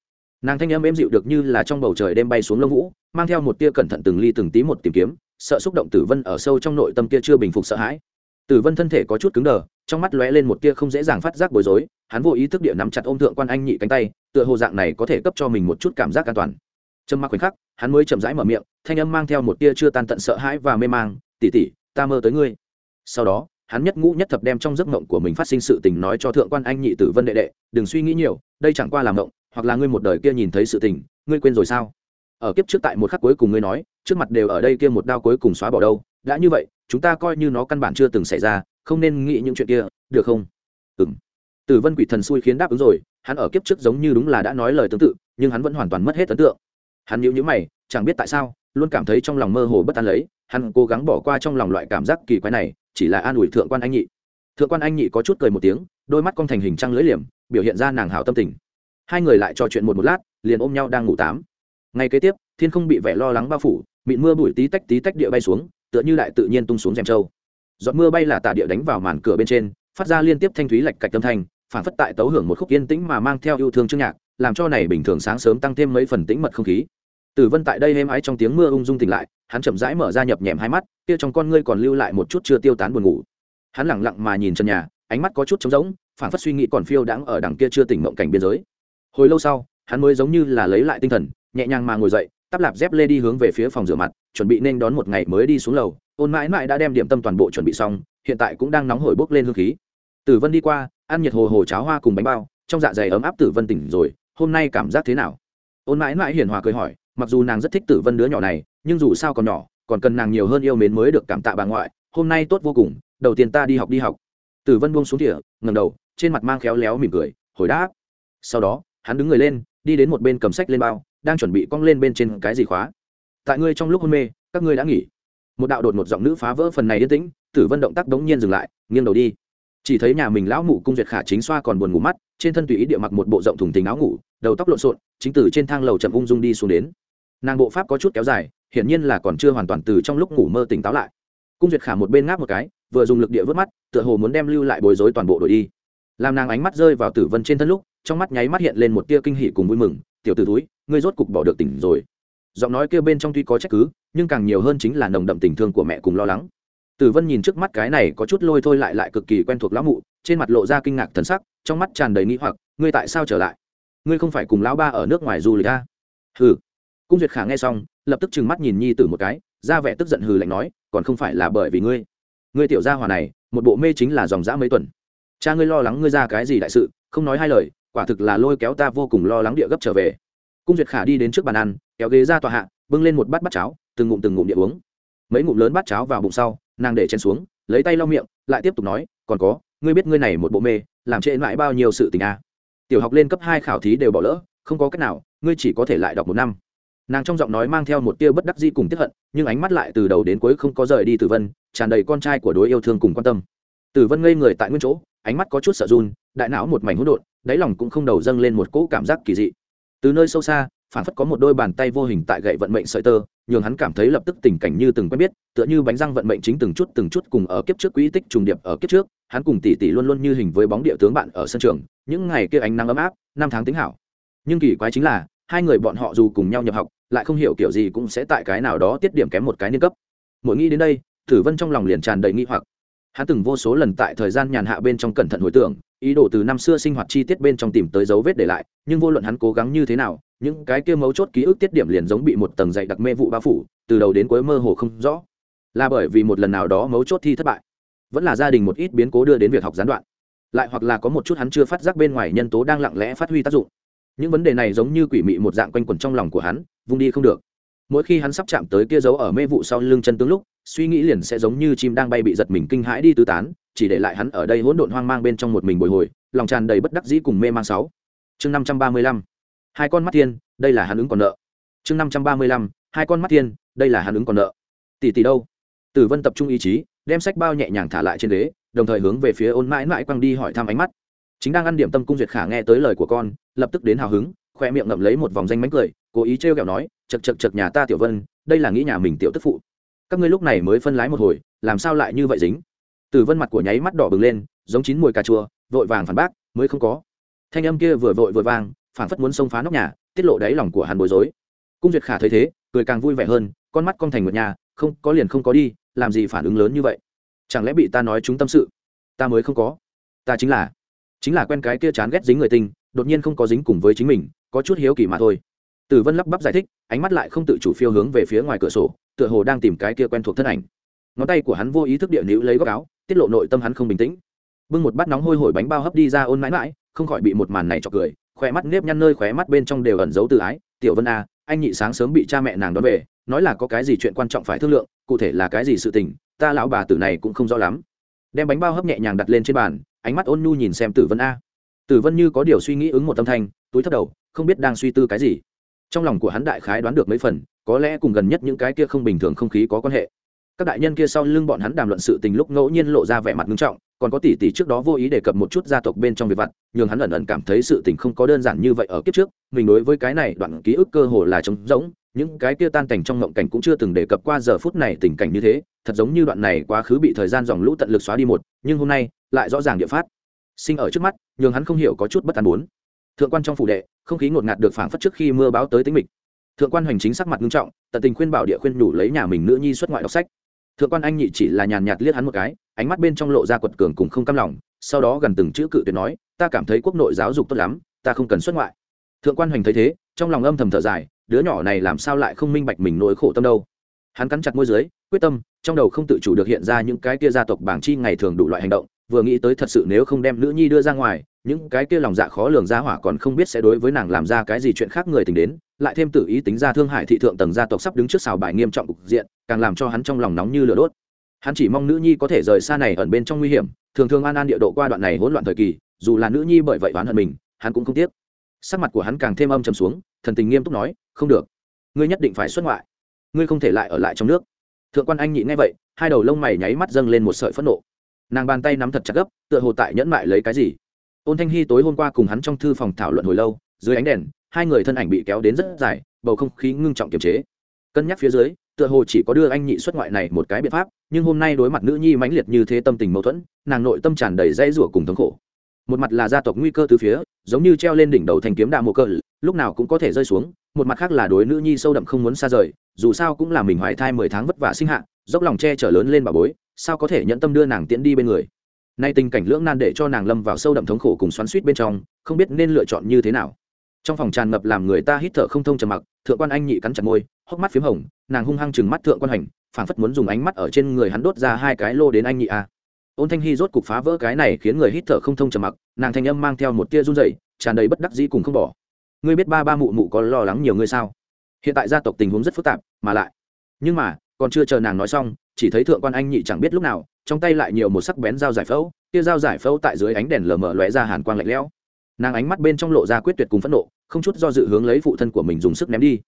Nàng thanh âm êm dịu được như là trong bầu trời đêm bay xuống lông vũ mang theo một tia cẩn thận từng ly từng tí một tìm kiếm sợ xúc động tử vân ở sâu trong nội tâm kia chưa bình phục sợ hãi tử vân thân thể có chút cứng đờ, trong mắt lóe lên một tia không dễ dàng phát giác bối rối, hắn vô ý thức địa nắm chặt ôm thượng quan anh nhị cánh tay, tựa hồ dạng này có thể cấp cho mình một chút cảm giác an toàn. Trâm mặc khoảnh khắc, hắn mới chậm rãi mở miệng, thanh âm mang theo một tia chưa tan tận sợ hãi và mê mang tỉ tỉ ta mơ tới ngươi. Sau đó, hắn nhất ngũ nhất thập đem trong giấc mộng của mình phát sinh sự tình nói cho thượng quan anh nhị tử vân đệ đệ, đừng suy nghĩ nhiều, đây chẳng qua là mộng, hoặc là ngươi một đời kia nhìn thấy sự tình, ngươi quên rồi sao? Ở kiếp trước tại một khắc cuối cùng ngươi nói, trước mặt đều ở đây kia một đao cuối cùng xóa bỏ đâu đã như vậy, chúng ta coi như nó căn bản chưa từng xảy ra, không nên nghĩ những chuyện kia, được không? Ừ m tử vân quỷ thần xui khiến đáp ứng rồi, hắn ở kiếp trước giống như đúng là đã nói lời tương tự, nhưng hắn vẫn hoàn toàn mất hết ấn tượng. Hắn nhíu nhíu mày, chẳng biết tại sao, luôn cảm thấy trong lòng mơ hồ bất an lấy, hắn cố gắng bỏ qua trong lòng loại cảm giác kỳ quái này, chỉ là an ủi thượng quan anh nhị. Thượng quan anh nhị có chút cười một tiếng, đôi mắt con thành hình trăng lưỡi liềm, biểu hiện ra nàng hảo tâm tình. Hai người lại trò chuyện một một lát, liền ôm nhau đang ngủ tám. Ngay kế tiếp, thiên không bị vẻ lo lắng bao phủ bị mưa bụi tí tách tí tách địa bay xuống tựa như đại tự nhiên tung xuống rèm trâu. Giọt mưa bay là tà địa đánh vào màn cửa bên trên, phát ra liên tiếp thanh thúy lạch cạch âm thanh, phản phất tại tấu hưởng một khúc yên tĩnh mà mang theo yêu thương chương nhạc, làm cho này bình thường sáng sớm tăng thêm mấy phần tĩnh mật không khí. Tử vân tại đây êm ái trong tiếng mưa ung dung tỉnh lại, hắn chậm rãi mở ra nhập nhèm hai mắt, kia trong con ngươi còn lưu lại một chút chưa tiêu tán buồn ngủ. Hắn lẳng lặng mà nhìn trần nhà, ánh mắt có chút trống rỗng, phản phất suy nghĩ còn phiêu đãng ở đằng kia chưa tỉnh mộng cảnh biên giới. Hồi lâu sau, hắn mới giống như là lấy lại tinh thần, nhẹ nhàng mà ngồi dậy tắp lạp dép lê đi hướng về phía phòng rửa mặt, chuẩn bị nên đón một ngày mới đi xuống lầu. Ôn mãi mãi đã đem điểm tâm toàn bộ chuẩn bị xong, hiện tại cũng đang nóng hổi bốc lên hương khí. Tử vân đi qua, ăn nhiệt hồ hồ cháo hoa cùng bánh bao, trong dạ dày ấm áp tử vân tỉnh rồi, hôm nay cảm giác thế nào? Ôn mãi mãi hiền hòa cười hỏi, mặc dù nàng rất thích tử vân đứa nhỏ này, nhưng dù sao còn nhỏ, còn cần nàng nhiều hơn yêu mến mới được cảm tạ bà ngoại, hôm nay tốt vô cùng, đầu tiên ta đi học đi học. Tử vân buông xuống thỉa ngầm đầu, trên mặt mang khéo léo mỉm cười, hồi đáp. Sau đó, hắn đứng người lên, đi đến một bên cầm sách lên bao đang chuẩn bị cong lên bên trên cái gì khóa. Tại ngươi trong lúc hôn mê, các ngươi đã nghỉ. Một đạo đột một giọng nữ phá vỡ phần này yên tĩnh, tử vân động tác đống nhiên dừng lại, nghiêng đầu đi. Chỉ thấy nhà mình lão mụ cung duyệt khả chính xoa còn buồn ngủ mắt, trên thân tùy ý địa mặc một bộ rộng thùng tình áo ngủ, đầu tóc lộn xộn, chính từ trên thang lầu chậm ung dung đi xuống đến. Nàng bộ pháp có chút kéo dài, hiển nhiên là còn chưa hoàn toàn từ trong lúc ngủ mơ tỉnh táo lại. Cung duyệt khả một bên ngáp một cái, vừa dùng lực địa vớt mắt, tựa hồ muốn đem lưu lại bối rối toàn bộ đổi đi. Làm nàng ánh mắt rơi vào tử vân trên thân lúc, trong mắt nháy mắt hiện lên một tia kinh hỉ cùng vui mừng tiểu t ử túi ngươi rốt cục bỏ được tỉnh rồi. Giọng nói kêu bên trong tuy có trách cứ, nhưng càng nhiều hơn chính là nồng đậm tình thương của mẹ cùng lo lắng. Tử vân nhìn trước mắt cái này có chút lôi thôi lại lại cực kỳ quen thuộc lão mụ, trên mặt lộ ra kinh ngạc thần sắc, trong mắt tràn đầy nghĩ hoặc, ngươi tại sao trở lại? Ngươi không phải cùng lão ba ở nước ngoài du lịch à? hừ. Cung duyệt khả nghe xong, lập tức trừng mắt nhìn nhi tử một cái, ra vẻ tức giận hừ lạnh nói, còn không phải là bởi vì ngươi? Ngươi tiểu gia hỏa này, một bộ mê chính là dòng dã mấy tuần. Cha ngươi lo lắng ngươi ra cái gì đại sự, không nói hai lời quả thực là lôi kéo ta vô cùng lo lắng địa gấp trở về. Cung duyệt khả đi đến trước bàn ăn, kéo ghế ra tòa hạ, bưng lên một bát bát cháo, từng ngụm từng ngụm địa uống. Mấy ngụm lớn bát cháo vào bụng sau, nàng để chén xuống, lấy tay lau miệng, lại tiếp tục nói, còn có, ngươi biết ngươi này một bộ mê, làm trễ mãi bao nhiêu sự tình à. tiểu học lên cấp hai khảo thí đều bỏ lỡ, không có cách nào, ngươi chỉ có thể lại đọc một năm. Nàng trong giọng nói mang theo một tia bất đắc di cùng tiếp hận, nhưng ánh mắt lại từ đầu đến cuối không có rời đi tử vân, tràn đầy con trai của đối yêu thương cùng quan tâm. Tử vân ngây người tại nguyên chỗ, ánh mắt có chút sợ run, đại não một mảnh hỗn độn đáy lòng cũng không đầu dâng lên một cỗ cảm giác kỳ dị. Từ nơi sâu xa phản phất có một đôi bàn tay vô hình tại gậy vận mệnh sợi tơ, nhường hắn cảm thấy lập tức tình cảnh như từng quen biết, tựa như bánh răng vận mệnh chính từng chút từng chút cùng ở kiếp trước quỹ tích trùng điệp ở kiếp trước, hắn cùng tỷ tỷ luôn luôn như hình với bóng địa tướng bạn ở sân trường, những ngày kia ánh nắng ấm áp, năm tháng tính hảo. Nhưng kỳ quái chính là, hai người bọn họ dù cùng nhau nhập học, lại không hiểu kiểu gì cũng sẽ tại cái nào đó tiết điểm kém một cái niên cấp. Mỗi nghĩ đến đây, tử vân trong lòng liền tràn đầy nghi hoặc. Hắn từng vô số lần tại thời gian nhàn hạ bên trong cẩn thận hồi tưởng ý đồ từ năm xưa sinh hoạt chi tiết bên trong tìm tới dấu vết để lại, nhưng vô luận hắn cố gắng như thế nào, những cái kia mấu chốt ký ức tiết điểm liền giống bị một tầng dày đặc mê vụ bao phủ, từ đầu đến cuối mơ hồ không rõ. Là bởi vì một lần nào đó mấu chốt thi thất bại, vẫn là gia đình một ít biến cố đưa đến việc học gián đoạn. Lại hoặc là có một chút hắn chưa phát giác bên ngoài nhân tố đang lặng lẽ phát huy tác dụng. Những vấn đề này giống như quỷ mị một dạng quanh quẩn trong lòng của hắn, vung đi không được. Mỗi khi hắn sắp chạm tới kia dấu ở mê vụ sau lưng chân tướng lúc, suy nghĩ liền sẽ giống như chim đang bay bị giật mình kinh hãi đi tứ tán chỉ để lại hắn ở đây hỗn độn hoang mang bên trong một mình bồi hồi, lòng tràn đầy bất đắc dĩ cùng mê mang sáu. Chương năm trăm ba mươi lăm. Hai con mắt thiên, đây là hắn ứng còn nợ. Chương năm trăm ba mươi lăm, hai con mắt thiên, đây là hắn ứng còn nợ. Tỷ tỷ đâu? Tử vân tập trung ý chí, đem sách bao nhẹ nhàng thả lại trên ghế, đồng thời hướng về phía ôn mãi mãi quăng đi hỏi thăm ánh mắt. Chính đang ăn điểm tâm cung duyệt khả nghe tới lời của con, lập tức đến hào hứng, khoe miệng ngậm lấy một vòng danh mánh cười, cố ý trêu kẹo nói chật chật chật nhà ta tiểu vân, đây là nghĩ nhà mình tiểu tức phụ. Các ngươi lúc này mới phân lái một hồi, làm sao lại như vậy dính? Tử vân mặt của nháy mắt đỏ bừng lên giống chín mùi cà chua vội vàng phản bác mới không có. Thanh âm kia vừa vội vừa vàng phản phất muốn xông phá nóc nhà tiết lộ đáy lòng của hắn bối rối. Cung duyệt khả thấy thế cười càng vui vẻ hơn con mắt con thành một nhà không có liền không có đi làm gì phản ứng lớn như vậy? Chẳng lẽ bị ta nói chúng tâm sự? Ta mới không có. Ta chính là chính là quen cái kia chán ghét dính người tình, đột nhiên không có dính cùng với chính mình có chút hiếu kỳ mà thôi. Tử vân lắp bắp giải thích ánh mắt lại không tự chủ phiêu hướng về phía ngoài cửa sổ tựa hồ đang tìm cái kia quen thuộc thân ảnh ngón tay của hắn vô ý thức địa nữ lấy góc áo tiết lộ nội tâm hắn không bình tĩnh. Bưng một bát nóng hôi hổi bánh bao hấp đi ra ôn mãi mãi không khỏi bị một màn này chọc cười khỏe mắt nếp nhăn nơi khóe mắt bên trong đều ẩn giấu từ ái. Tiểu vân a à, anh nhị sáng sớm bị cha mẹ nàng đón về nói là có cái gì chuyện quan trọng phải thương lượng cụ thể là cái gì sự tình ta lão bà tử này cũng không rõ lắm. Đem bánh bao hấp nhẹ nhàng đặt lên trên bàn ánh mắt ôn nhu nhìn xem tử vân a. Tử vân như có điều suy nghĩ ứng một tâm thanh túi thấp đầu không biết đang suy tư cái gì. Trong lòng của hắn đại khái đoán được mấy phần có lẽ cùng gần nhất những cái kia không bình thường không khí có quan hệ các đại nhân kia sau lưng bọn hắn đàm luận sự tình lúc ngẫu nhiên lộ ra vẻ mặt nghiêm trọng, còn có tỷ tỷ trước đó vô ý đề cập một chút gia tộc bên trong việc vặt, nhường hắn ẩn ẩn cảm thấy sự tình không có đơn giản như vậy ở kiếp trước, mình đối với cái này đoạn ký ức cơ hồ là trống rỗng, những cái kia tan cảnh trong ngộng cảnh cũng chưa từng đề cập qua giờ phút này tình cảnh như thế, thật giống như đoạn này quá khứ bị thời gian dòng lũ tận lực xóa đi một, nhưng hôm nay lại rõ ràng địa phát. Sinh ở trước mắt, nhường hắn không hiểu có chút bất an muốn thượng quan trong phủ đệ, không khí ngột ngạt được phảng phất trước khi mưa báo tới tính mịch. Thượng quan hoành chính sắc mặt nghiêm trọng, tận tình khuyên bảo địa khuyên đủ lấy nhà mình nữ nhi xuất ngoại đọc sách thượng quan anh nhị chỉ là nhàn nhạt liếc hắn một cái, ánh mắt bên trong lộ ra quật cường cùng không cam lòng, sau đó gần từng chữ cự tuyệt nói, ta cảm thấy quốc nội giáo dục tốt lắm, ta không cần xuất ngoại. Thượng quan hoành thấy thế, trong lòng âm thầm thở dài, đứa nhỏ này làm sao lại không minh bạch mình nỗi khổ tâm đâu? Hắn cắn chặt môi dưới, quyết tâm, trong đầu không tự chủ được hiện ra những cái kia gia tộc bảng chi ngày thường đủ loại hành động vừa nghĩ tới thật sự nếu không đem nữ nhi đưa ra ngoài, những cái kia lòng dạ khó lường ra hỏa còn không biết sẽ đối với nàng làm ra cái gì chuyện khác người tình đến, lại thêm tự ý tính ra thương hại thị thượng tầng gia tộc sắp đứng trước xào bài nghiêm trọng cục diện, càng làm cho hắn trong lòng nóng như lửa đốt. Hắn chỉ mong nữ nhi có thể rời xa này ẩn bên trong nguy hiểm, thường thường an an địa độ qua đoạn này hỗn loạn thời kỳ, dù là nữ nhi bởi vậy oán hận mình, hắn cũng không tiếc. Sắc mặt của hắn càng thêm âm trầm xuống, thần tình nghiêm túc nói, không được, ngươi nhất định phải xuất ngoại. Ngươi không thể lại ở lại trong nước. Thượng quan anh nhị nghe vậy, hai đầu lông mày nháy mắt dâng lên một sợi phẫn nộ nàng bàn tay nắm thật chặt gấp, tựa hồ tại nhẫn mại lấy cái gì. Ôn thanh hy tối hôm qua cùng hắn trong thư phòng thảo luận hồi lâu, dưới ánh đèn, hai người thân ảnh bị kéo đến rất dài, bầu không khí ngưng trọng kiềm chế. Cân nhắc phía dưới, tựa hồ chỉ có đưa anh nhị xuất ngoại này một cái biện pháp, nhưng hôm nay đối mặt nữ nhi mãnh liệt như thế tâm tình mâu thuẫn, nàng nội tâm tràn đầy dây rủa cùng thống khổ. Một mặt là gia tộc nguy cơ từ phía, giống như treo lên đỉnh đầu thanh kiếm đạ mộ cơ lúc nào cũng có thể rơi xuống, một mặt khác là đối nữ nhi sâu đậm không muốn xa rời, dù sao cũng là mình hoài thai mười tháng vất vả sinh hạ dốc lòng che chở lớn lên bà bối, sao có thể nhận tâm đưa nàng tiễn đi bên người? Nay tình cảnh lưỡng nan để cho nàng lâm vào sâu đậm thống khổ cùng xoắn suýt bên trong, không biết nên lựa chọn như thế nào. Trong phòng tràn ngập làm người ta hít thở không thông trầm mặc, thượng quan anh nhị cắn chặt môi, hốc mắt p h í m hồng, nàng hung hăng chừng mắt thượng quan hành phảng phất muốn dùng ánh mắt ở trên người hắn đốt ra hai cái lô đến anh nhị a. Ôn thanh hy rốt cục phá vỡ cái này khiến người hít thở không thông trầm mặc, nàng thanh âm mang theo một tia run dày tràn đầy bất đắc dĩ cùng không bỏ. Ngươi biết ba ba mụ mụ có lo lắng nhiều ngươi sao? Hiện tại gia tộc tình huống rất phức tạp, mà lại. Nhưng mà còn chưa chờ nàng nói xong, chỉ thấy thượng quan anh nhị chẳng biết lúc nào, trong tay lại nhiều một sắc bén dao giải phẫu, kia dao giải phẫu tại dưới ánh đèn lờ mờ lóe ra hàn quang lạnh lẽo. Nàng ánh mắt bên trong lộ ra quyết tuyệt cùng phẫn nộ, không chút do dự hướng lấy phụ thân của mình dùng sức ném đi.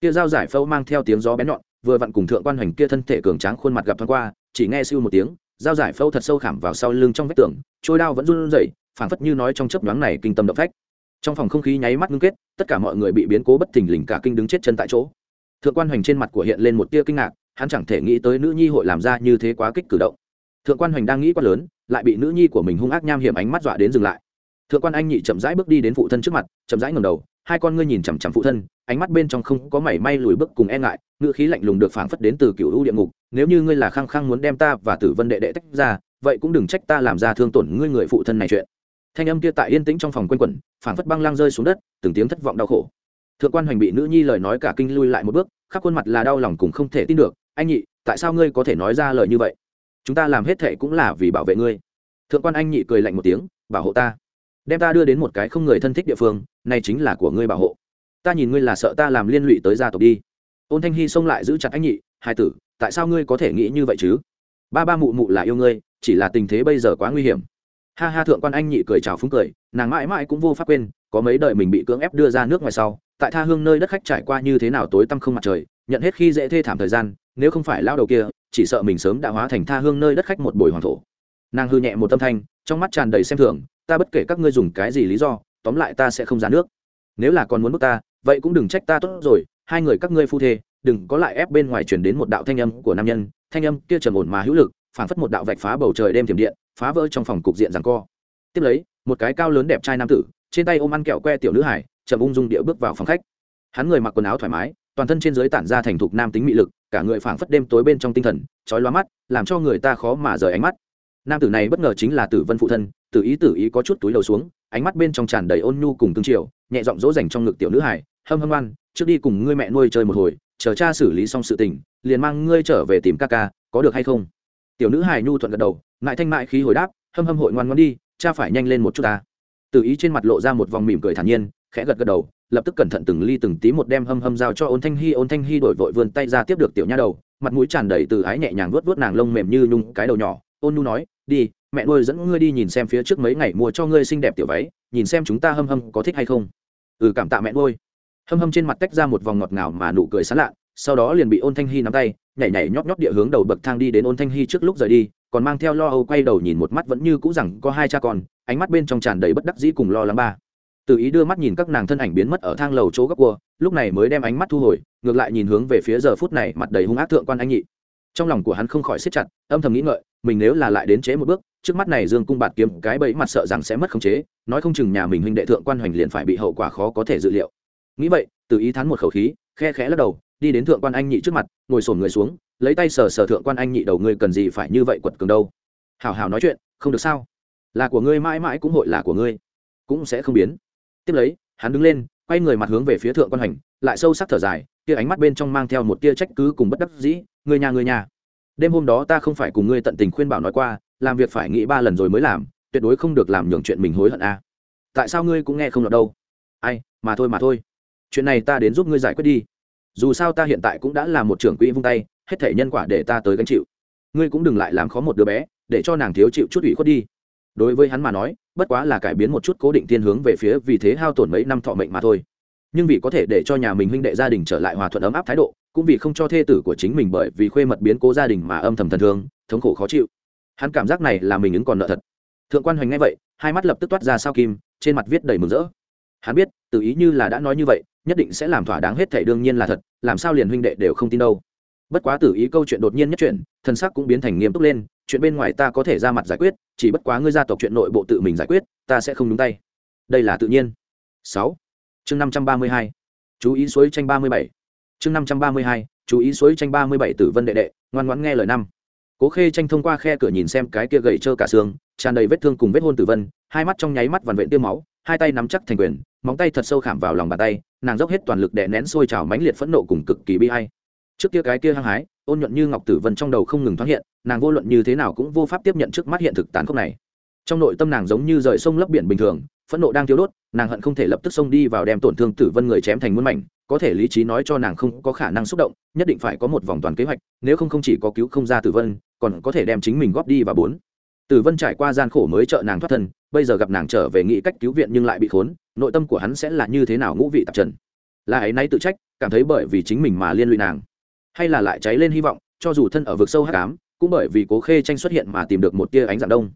Kia dao giải phẫu mang theo tiếng gió bén nhọn, vừa vặn cùng thượng quan hoành kia thân thể cường tráng khuôn mặt gặp thoáng qua, chỉ nghe siêu một tiếng, dao giải phẫu thật sâu khảm vào sau lưng trong vách tường, trôi đao vẫn run rẩy, phảng phất như nói trong chớp nhoáng này kinh tâm động phách. Trong phòng không khí nháy mắt ngưng kết, tất cả mọi người bị biến cố bất thình lình cả kinh đứng chết chân tại chỗ. Thượng quan hoành trên mặt của hiện lên một tia kinh ngạc hắn chẳng thể nghĩ tới nữ nhi hội làm ra như thế quá kích cử động. Thượng quan hoành đang nghĩ quá lớn, lại bị nữ nhi của mình hung ác nham hiểm ánh mắt dọa đến dừng lại. Thượng quan anh nhị chậm rãi bước đi đến phụ thân trước mặt, chậm rãi ngầm đầu, hai con ngươi nhìn chằm chằm phụ thân, ánh mắt bên trong không có mảy may lùi bước cùng e ngại, ngữ khí lạnh lùng được phảng phất đến từ cựu u địa ngục, nếu như ngươi là khăng khăng muốn đem ta và tử vân đệ đệ tách ra, vậy cũng đừng trách ta làm ra thương tổn ngươi người phụ thân này chuyện. Thanh âm kia tại yên tĩnh trong phòng quanh quẩn, phảng phất băng lang rơi xuống đất, từng tiếng thất vọng đau khổ. Thượng quan hoành bị nữ nhi lời nói cả kinh lui lại một bước, khắp khuôn mặt là đau lòng cùng không thể tin được anh nhị, tại sao ngươi có thể nói ra lời như vậy? Chúng ta làm hết thệ cũng là vì bảo vệ ngươi. Thượng quan anh nhị cười lạnh một tiếng, bảo hộ ta. Đem ta đưa đến một cái không người thân thích địa phương, này chính là của ngươi bảo hộ. Ta nhìn ngươi là sợ ta làm liên lụy tới gia tộc đi. Ôn thanh hy xông lại giữ chặt anh nhị, hai tử, tại sao ngươi có thể nghĩ như vậy chứ? Ba ba mụ mụ là yêu ngươi, chỉ là tình thế bây giờ quá nguy hiểm. Ha ha, thượng quan anh nhị cười chào phúng cười, nàng mãi mãi cũng vô pháp quên, có mấy đời mình bị cưỡng ép đưa ra nước ngoài sau, tại tha hương nơi đất khách trải qua như thế nào tối tăm không mặt trời, nhận hết khi dễ thê thảm thời gian nếu không phải lao đầu kia, chỉ sợ mình sớm đã hóa thành tha hương nơi đất khách một bồi hoàng thổ. Nàng hư nhẹ một tâm thanh, trong mắt tràn đầy xem thường, ta bất kể các ngươi dùng cái gì lý do, tóm lại ta sẽ không ra nước. Nếu là còn muốn bước ta, vậy cũng đừng trách ta tốt rồi, hai người các ngươi phu thê, đừng có lại ép bên ngoài chuyển đến một đạo thanh âm của nam nhân, thanh âm kia trầm ổn mà hữu lực, phảng phất một đạo vạch phá bầu trời đêm thiểm điện, phá vỡ trong phòng cục diện rằng co. Tiếp lấy, một cái cao lớn đẹp trai nam tử, trên tay ôm ăn kẹo que tiểu nữ hải, chậm ung dung địa bước vào phòng khách. Hắn người mặc quần áo thoải mái toàn thân trên dưới tản ra thành thục nam tính mị lực, cả người phảng phất đêm tối bên trong tinh thần, chói lóa mắt, làm cho người ta khó mà rời ánh mắt. Nam tử này bất ngờ chính là tử vân phụ thân, tử ý tử ý có chút túi đầu xuống, ánh mắt bên trong tràn đầy ôn nhu cùng tương triều, nhẹ giọng dỗ dành trong ngực tiểu nữ hải hâm hâm ăn trước đi cùng ngươi mẹ nuôi chơi một hồi, chờ cha xử lý xong sự tình, liền mang ngươi trở về tìm ca ca, có được hay không? Tiểu nữ hải nhu thuận gật đầu, ngại thanh mại khí hồi đáp, hâm hâm hội ngoan ngoan đi, cha phải nhanh lên một chút ta. Tử ý trên mặt lộ ra một vòng mỉm cười thản nhiên, khẽ gật gật đầu lập tức cẩn thận từng ly từng tí một đem hâm hâm giao cho ôn thanh hy, ôn thanh hy đổi vội vươn tay ra tiếp được tiểu nha đầu, mặt mũi tràn đầy từ ái nhẹ nhàng vuốt vuốt nàng lông mềm như nhung cái đầu nhỏ. Ôn nu nói, đi, mẹ nuôi dẫn ngươi đi nhìn xem phía trước mấy ngày mua cho ngươi xinh đẹp tiểu váy, nhìn xem chúng ta hâm hâm có thích hay không. Ừ cảm tạ mẹ nuôi. Hâm hâm trên mặt tách ra một vòng ngọt ngào mà nụ cười sán lạ, sau đó liền bị ôn thanh hy nắm tay, nhảy nhảy nhóp nhóp địa hướng đầu bậc thang đi đến ôn thanh hy trước lúc rời đi, còn mang theo lo âu quay đầu nhìn một mắt vẫn như cũ rằng có hai cha con, ánh mắt bên trong tràn đầy bất đắc dĩ cùng lo lắng ba tự ý đưa mắt nhìn các nàng thân ảnh biến mất ở thang lầu chỗ góc cua, lúc này mới đem ánh mắt thu hồi, ngược lại nhìn hướng về phía giờ phút này mặt đầy hung ác thượng quan anh nhị. Trong lòng của hắn không khỏi siết chặt, âm thầm nghĩ ngợi, mình nếu là lại đến chế một bước, trước mắt này dương cung bạt kiếm cái bẫy mặt sợ rằng sẽ mất khống chế, nói không chừng nhà mình huynh đệ thượng quan hoành liền phải bị hậu quả khó có thể dự liệu. Nghĩ vậy tự ý thán một khẩu khí, khe khẽ lắc đầu, đi đến thượng quan anh nhị trước mặt, ngồi xổm người xuống, lấy tay sờ sờ thượng quan anh nhị đầu, ngươi cần gì phải như vậy quật cường đâu? Hào hào nói chuyện, không được sao? Là của ngươi mãi mãi cũng hội là của ngươi, cũng sẽ không biến tiếp lấy, hắn đứng lên, quay người mặt hướng về phía thượng quan hành, lại sâu sắc thở dài tia ánh mắt bên trong mang theo một tia trách cứ cùng bất đắc dĩ người nhà người nhà. Đêm hôm đó ta không phải cùng ngươi tận tình khuyên bảo nói qua, làm việc phải nghĩ ba lần rồi mới làm, tuyệt đối không được làm nhường chuyện mình hối hận a tại sao ngươi cũng nghe không lọt đâu? Ai, mà thôi mà thôi. Chuyện này ta đến giúp ngươi giải quyết đi. Dù sao ta hiện tại cũng đã là một trưởng quỹ vung tay, hết thể nhân quả để ta tới gánh chịu. Ngươi cũng đừng lại làm khó một đứa bé, để cho nàng thiếu chịu chút ủy khuất đi đối với hắn mà nói, bất quá là cải biến một chút cố định thiên hướng về phía vì thế hao tổn mấy năm thọ mệnh mà thôi. Nhưng vì có thể để cho nhà mình huynh đệ gia đình trở lại hòa thuận ấm áp thái độ, cũng vì không cho thê tử của chính mình bởi vì khuê mật biến cố gia đình mà âm thầm thần thương, thống khổ khó chịu. Hắn cảm giác này là mình ứng còn nợ thật. Thượng quan hoành ngay vậy, hai mắt lập tức toát ra sao kim, trên mặt viết đầy mừng rỡ. Hắn biết, tự ý như là đã nói như vậy, nhất định sẽ làm thỏa đáng hết thể đương nhiên là thật, làm sao liền huynh đệ đều không tin đâu. Bất quá tự ý câu chuyện đột nhiên nhất chuyện thân sắc cũng biến thành nghiêm túc lên chuyện bên ngoài ta có thể ra mặt giải quyết, chỉ bất quá ngươi gia tộc chuyện nội bộ tự mình giải quyết, ta sẽ không đúng tay. Đây là tự nhiên. Sáu. Chương năm trăm ba mươi hai. Chú ý suối tranh ba mươi bảy. Chương năm trăm ba mươi hai. Chú ý suối tranh ba mươi bảy tử vân đệ đệ, ngoan ngoãn nghe lời năm. Cố khê tranh thông qua khe cửa nhìn xem cái kia gầy trơ cả xương, tràn đầy vết thương cùng vết hôn tử vân, hai mắt trong nháy mắt vằn vện tiêu máu, hai tay nắm chắc thành quyền, móng tay thật sâu khảm vào lòng bàn tay, nàng dốc hết toàn lực đè nén sôi trào mãnh liệt phẫn nộ cùng cực kỳ bi hay trước kia cái kia hăng hái, ôn nhuận như ngọc tử vân trong đầu không ngừng thoáng hiện, nàng vô luận như thế nào cũng vô pháp tiếp nhận trước mắt hiện thực tán khốc này. Trong nội tâm nàng giống như rời sông lấp biển bình thường, phẫn nộ đang thiếu đốt, nàng hận không thể lập tức xông đi vào đem tổn thương tử vân người chém thành muôn mảnh, có thể lý trí nói cho nàng không có khả năng xúc động, nhất định phải có một vòng toàn kế hoạch, nếu không không chỉ có cứu không ra tử vân, còn có thể đem chính mình góp đi và bốn. Tử vân trải qua gian khổ mới trợ nàng thoát thân, bây giờ gặp nàng trở về nghĩ cách cứu viện nhưng lại bị khốn, nội tâm của hắn sẽ là như thế nào ngũ vị tạp trần. Là ấy nay tự trách, cảm thấy bởi vì chính mình mà liên lụy nàng hay là lại cháy lên hy vọng, cho dù thân ở vực sâu hát cám cũng bởi vì cố khê tranh xuất hiện mà tìm được một tia ánh dạng đông.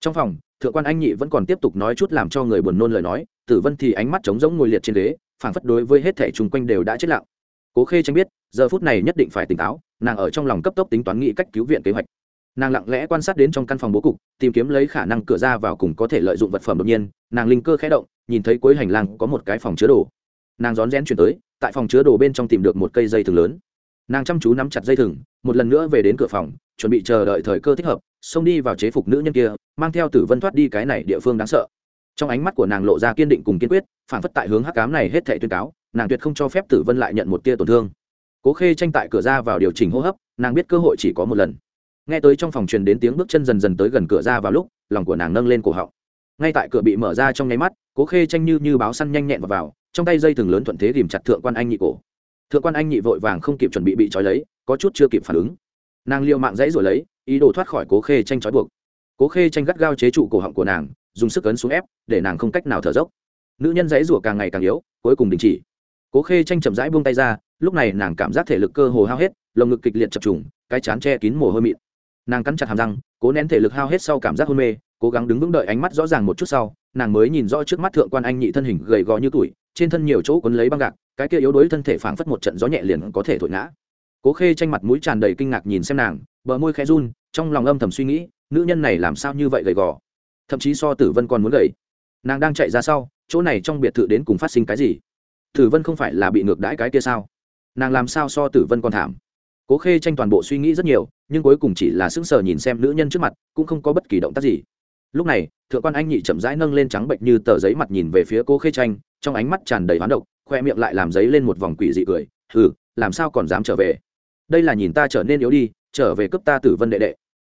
Trong phòng, thượng quan anh nhị vẫn còn tiếp tục nói chút làm cho người buồn nôn lời nói, tử vân thì ánh mắt trống rỗng ngồi liệt trên ghế, phảng phất đối với hết thể chung quanh đều đã chết lặng. Cố khê tranh biết, giờ phút này nhất định phải tỉnh táo, nàng ở trong lòng cấp tốc tính toán nghĩ cách cứu viện kế hoạch. Nàng lặng lẽ quan sát đến trong căn phòng bố cục, tìm kiếm lấy khả năng cửa ra vào cùng có thể lợi dụng vật phẩm đột nhiên, nàng linh cơ khẽ động, nhìn thấy cuối hành lang có một cái phòng chứa đồ. Nàng rón rén chuyển tới, tại phòng chứa đồ bên trong tìm được một cây dây thừng lớn nàng chăm chú nắm chặt dây thừng một lần nữa về đến cửa phòng chuẩn bị chờ đợi thời cơ thích hợp xông đi vào chế phục nữ nhân kia mang theo tử vân thoát đi cái này địa phương đáng sợ. Trong ánh mắt của nàng lộ ra kiên định cùng kiên quyết phản phất tại hướng hắc cám này hết thể tuyên cáo nàng tuyệt không cho phép tử vân lại nhận một tia tổn thương. Cố khê tranh tại cửa ra vào điều chỉnh hô hấp nàng biết cơ hội chỉ có một lần. Nghe tới trong phòng truyền đến tiếng bước chân dần dần tới gần cửa ra vào lúc lòng của nàng nâng lên cổ họng. Ngay tại cửa bị mở ra trong nháy mắt cố khê tranh như như báo săn nhanh nhẹn vào, vào trong tay dây thừng lớn thuận thế ghìm chặt thượng quan anh nhị cổ thượng quan anh nhị vội vàng không kịp chuẩn bị bị trói lấy, có chút chưa kịp phản ứng. Nàng liệu mạng dãy rồi lấy, ý đồ thoát khỏi cố khê tranh trói buộc. Cố khê tranh gắt gao chế trụ cổ họng của nàng, dùng sức ấn xuống ép, để nàng không cách nào thở dốc. Nữ nhân dãy rủa càng ngày càng yếu, cuối cùng đình chỉ. Cố khê tranh chậm rãi buông tay ra, lúc này nàng cảm giác thể lực cơ hồ hao hết, lồng ngực kịch liệt chập trùng, cái chán che kín mồ hôi mịn. Nàng cắn chặt hàm răng, cố nén thể lực hao hết sau cảm giác hôn mê, cố gắng đứng vững đợi ánh mắt rõ ràng một chút sau, nàng mới nhìn rõ trước mắt thượng quan anh nhị thân hình gầy gò như tuổi, trên thân nhiều chỗ quấn lấy băng gạc cái kia yếu đuối thân thể phảng phất một trận gió nhẹ liền có thể thổi ngã. Cố khê tranh mặt mũi tràn đầy kinh ngạc nhìn xem nàng, bờ môi khẽ run, trong lòng âm thầm suy nghĩ, nữ nhân này làm sao như vậy gầy gò? Thậm chí so tử vân còn muốn gầy. Nàng đang chạy ra sau, chỗ này trong biệt thự đến cùng phát sinh cái gì? Tử vân không phải là bị ngược đãi cái kia sao? Nàng làm sao so tử vân còn thảm? Cố khê tranh toàn bộ suy nghĩ rất nhiều, nhưng cuối cùng chỉ là sững sờ nhìn xem nữ nhân trước mặt, cũng không có bất kỳ động tác gì. Lúc này, thượng quan anh nhị chậm rãi nâng lên trắng bệnh như tờ giấy mặt nhìn về phía cố khê tranh, trong ánh mắt tràn đầy hoán độc khoe miệng lại làm giấy lên một vòng quỷ dị cười, hừ, làm sao còn dám trở về? Đây là nhìn ta trở nên yếu đi, trở về cấp ta tử vân đệ đệ.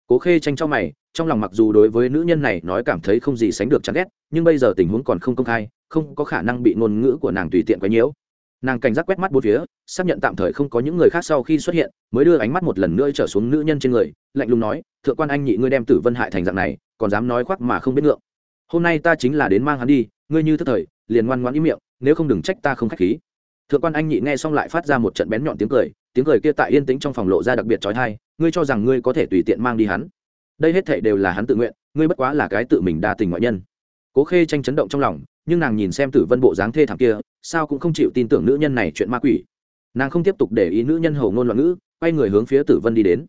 Cố khê tranh trong mày, trong lòng mặc dù đối với nữ nhân này nói cảm thấy không gì sánh được chán ghét, nhưng bây giờ tình huống còn không công khai, không có khả năng bị ngôn ngữ của nàng tùy tiện quấy nhiễu. Nàng cảnh giác quét mắt bốn phía, xác nhận tạm thời không có những người khác sau khi xuất hiện, mới đưa ánh mắt một lần nữa trở xuống nữ nhân trên người, lạnh lùng nói, thượng quan anh nhị ngươi đem tử vân hại thành dạng này, còn dám nói khoác mà không biết ngượng. Hôm nay ta chính là đến mang hắn đi ngươi như thức thời, liền ngoan ngoãn ý miệng, nếu không đừng trách ta không khách khí. Thượng quan anh nhị nghe xong lại phát ra một trận bén nhọn tiếng cười tiếng cười kia tại yên tĩnh trong phòng lộ ra đặc biệt trói thai ngươi cho rằng ngươi có thể tùy tiện mang đi hắn? Đây hết thảy đều là hắn tự nguyện, ngươi bất quá là cái tự mình đa tình ngoại nhân. Cố khê tranh chấn động trong lòng, nhưng nàng nhìn xem tử vân bộ dáng thê thảm kia, sao cũng không chịu tin tưởng nữ nhân này chuyện ma quỷ. Nàng không tiếp tục để ý nữ nhân hầu ngôn loạn ngữ, quay người hướng phía tử vân đi đến.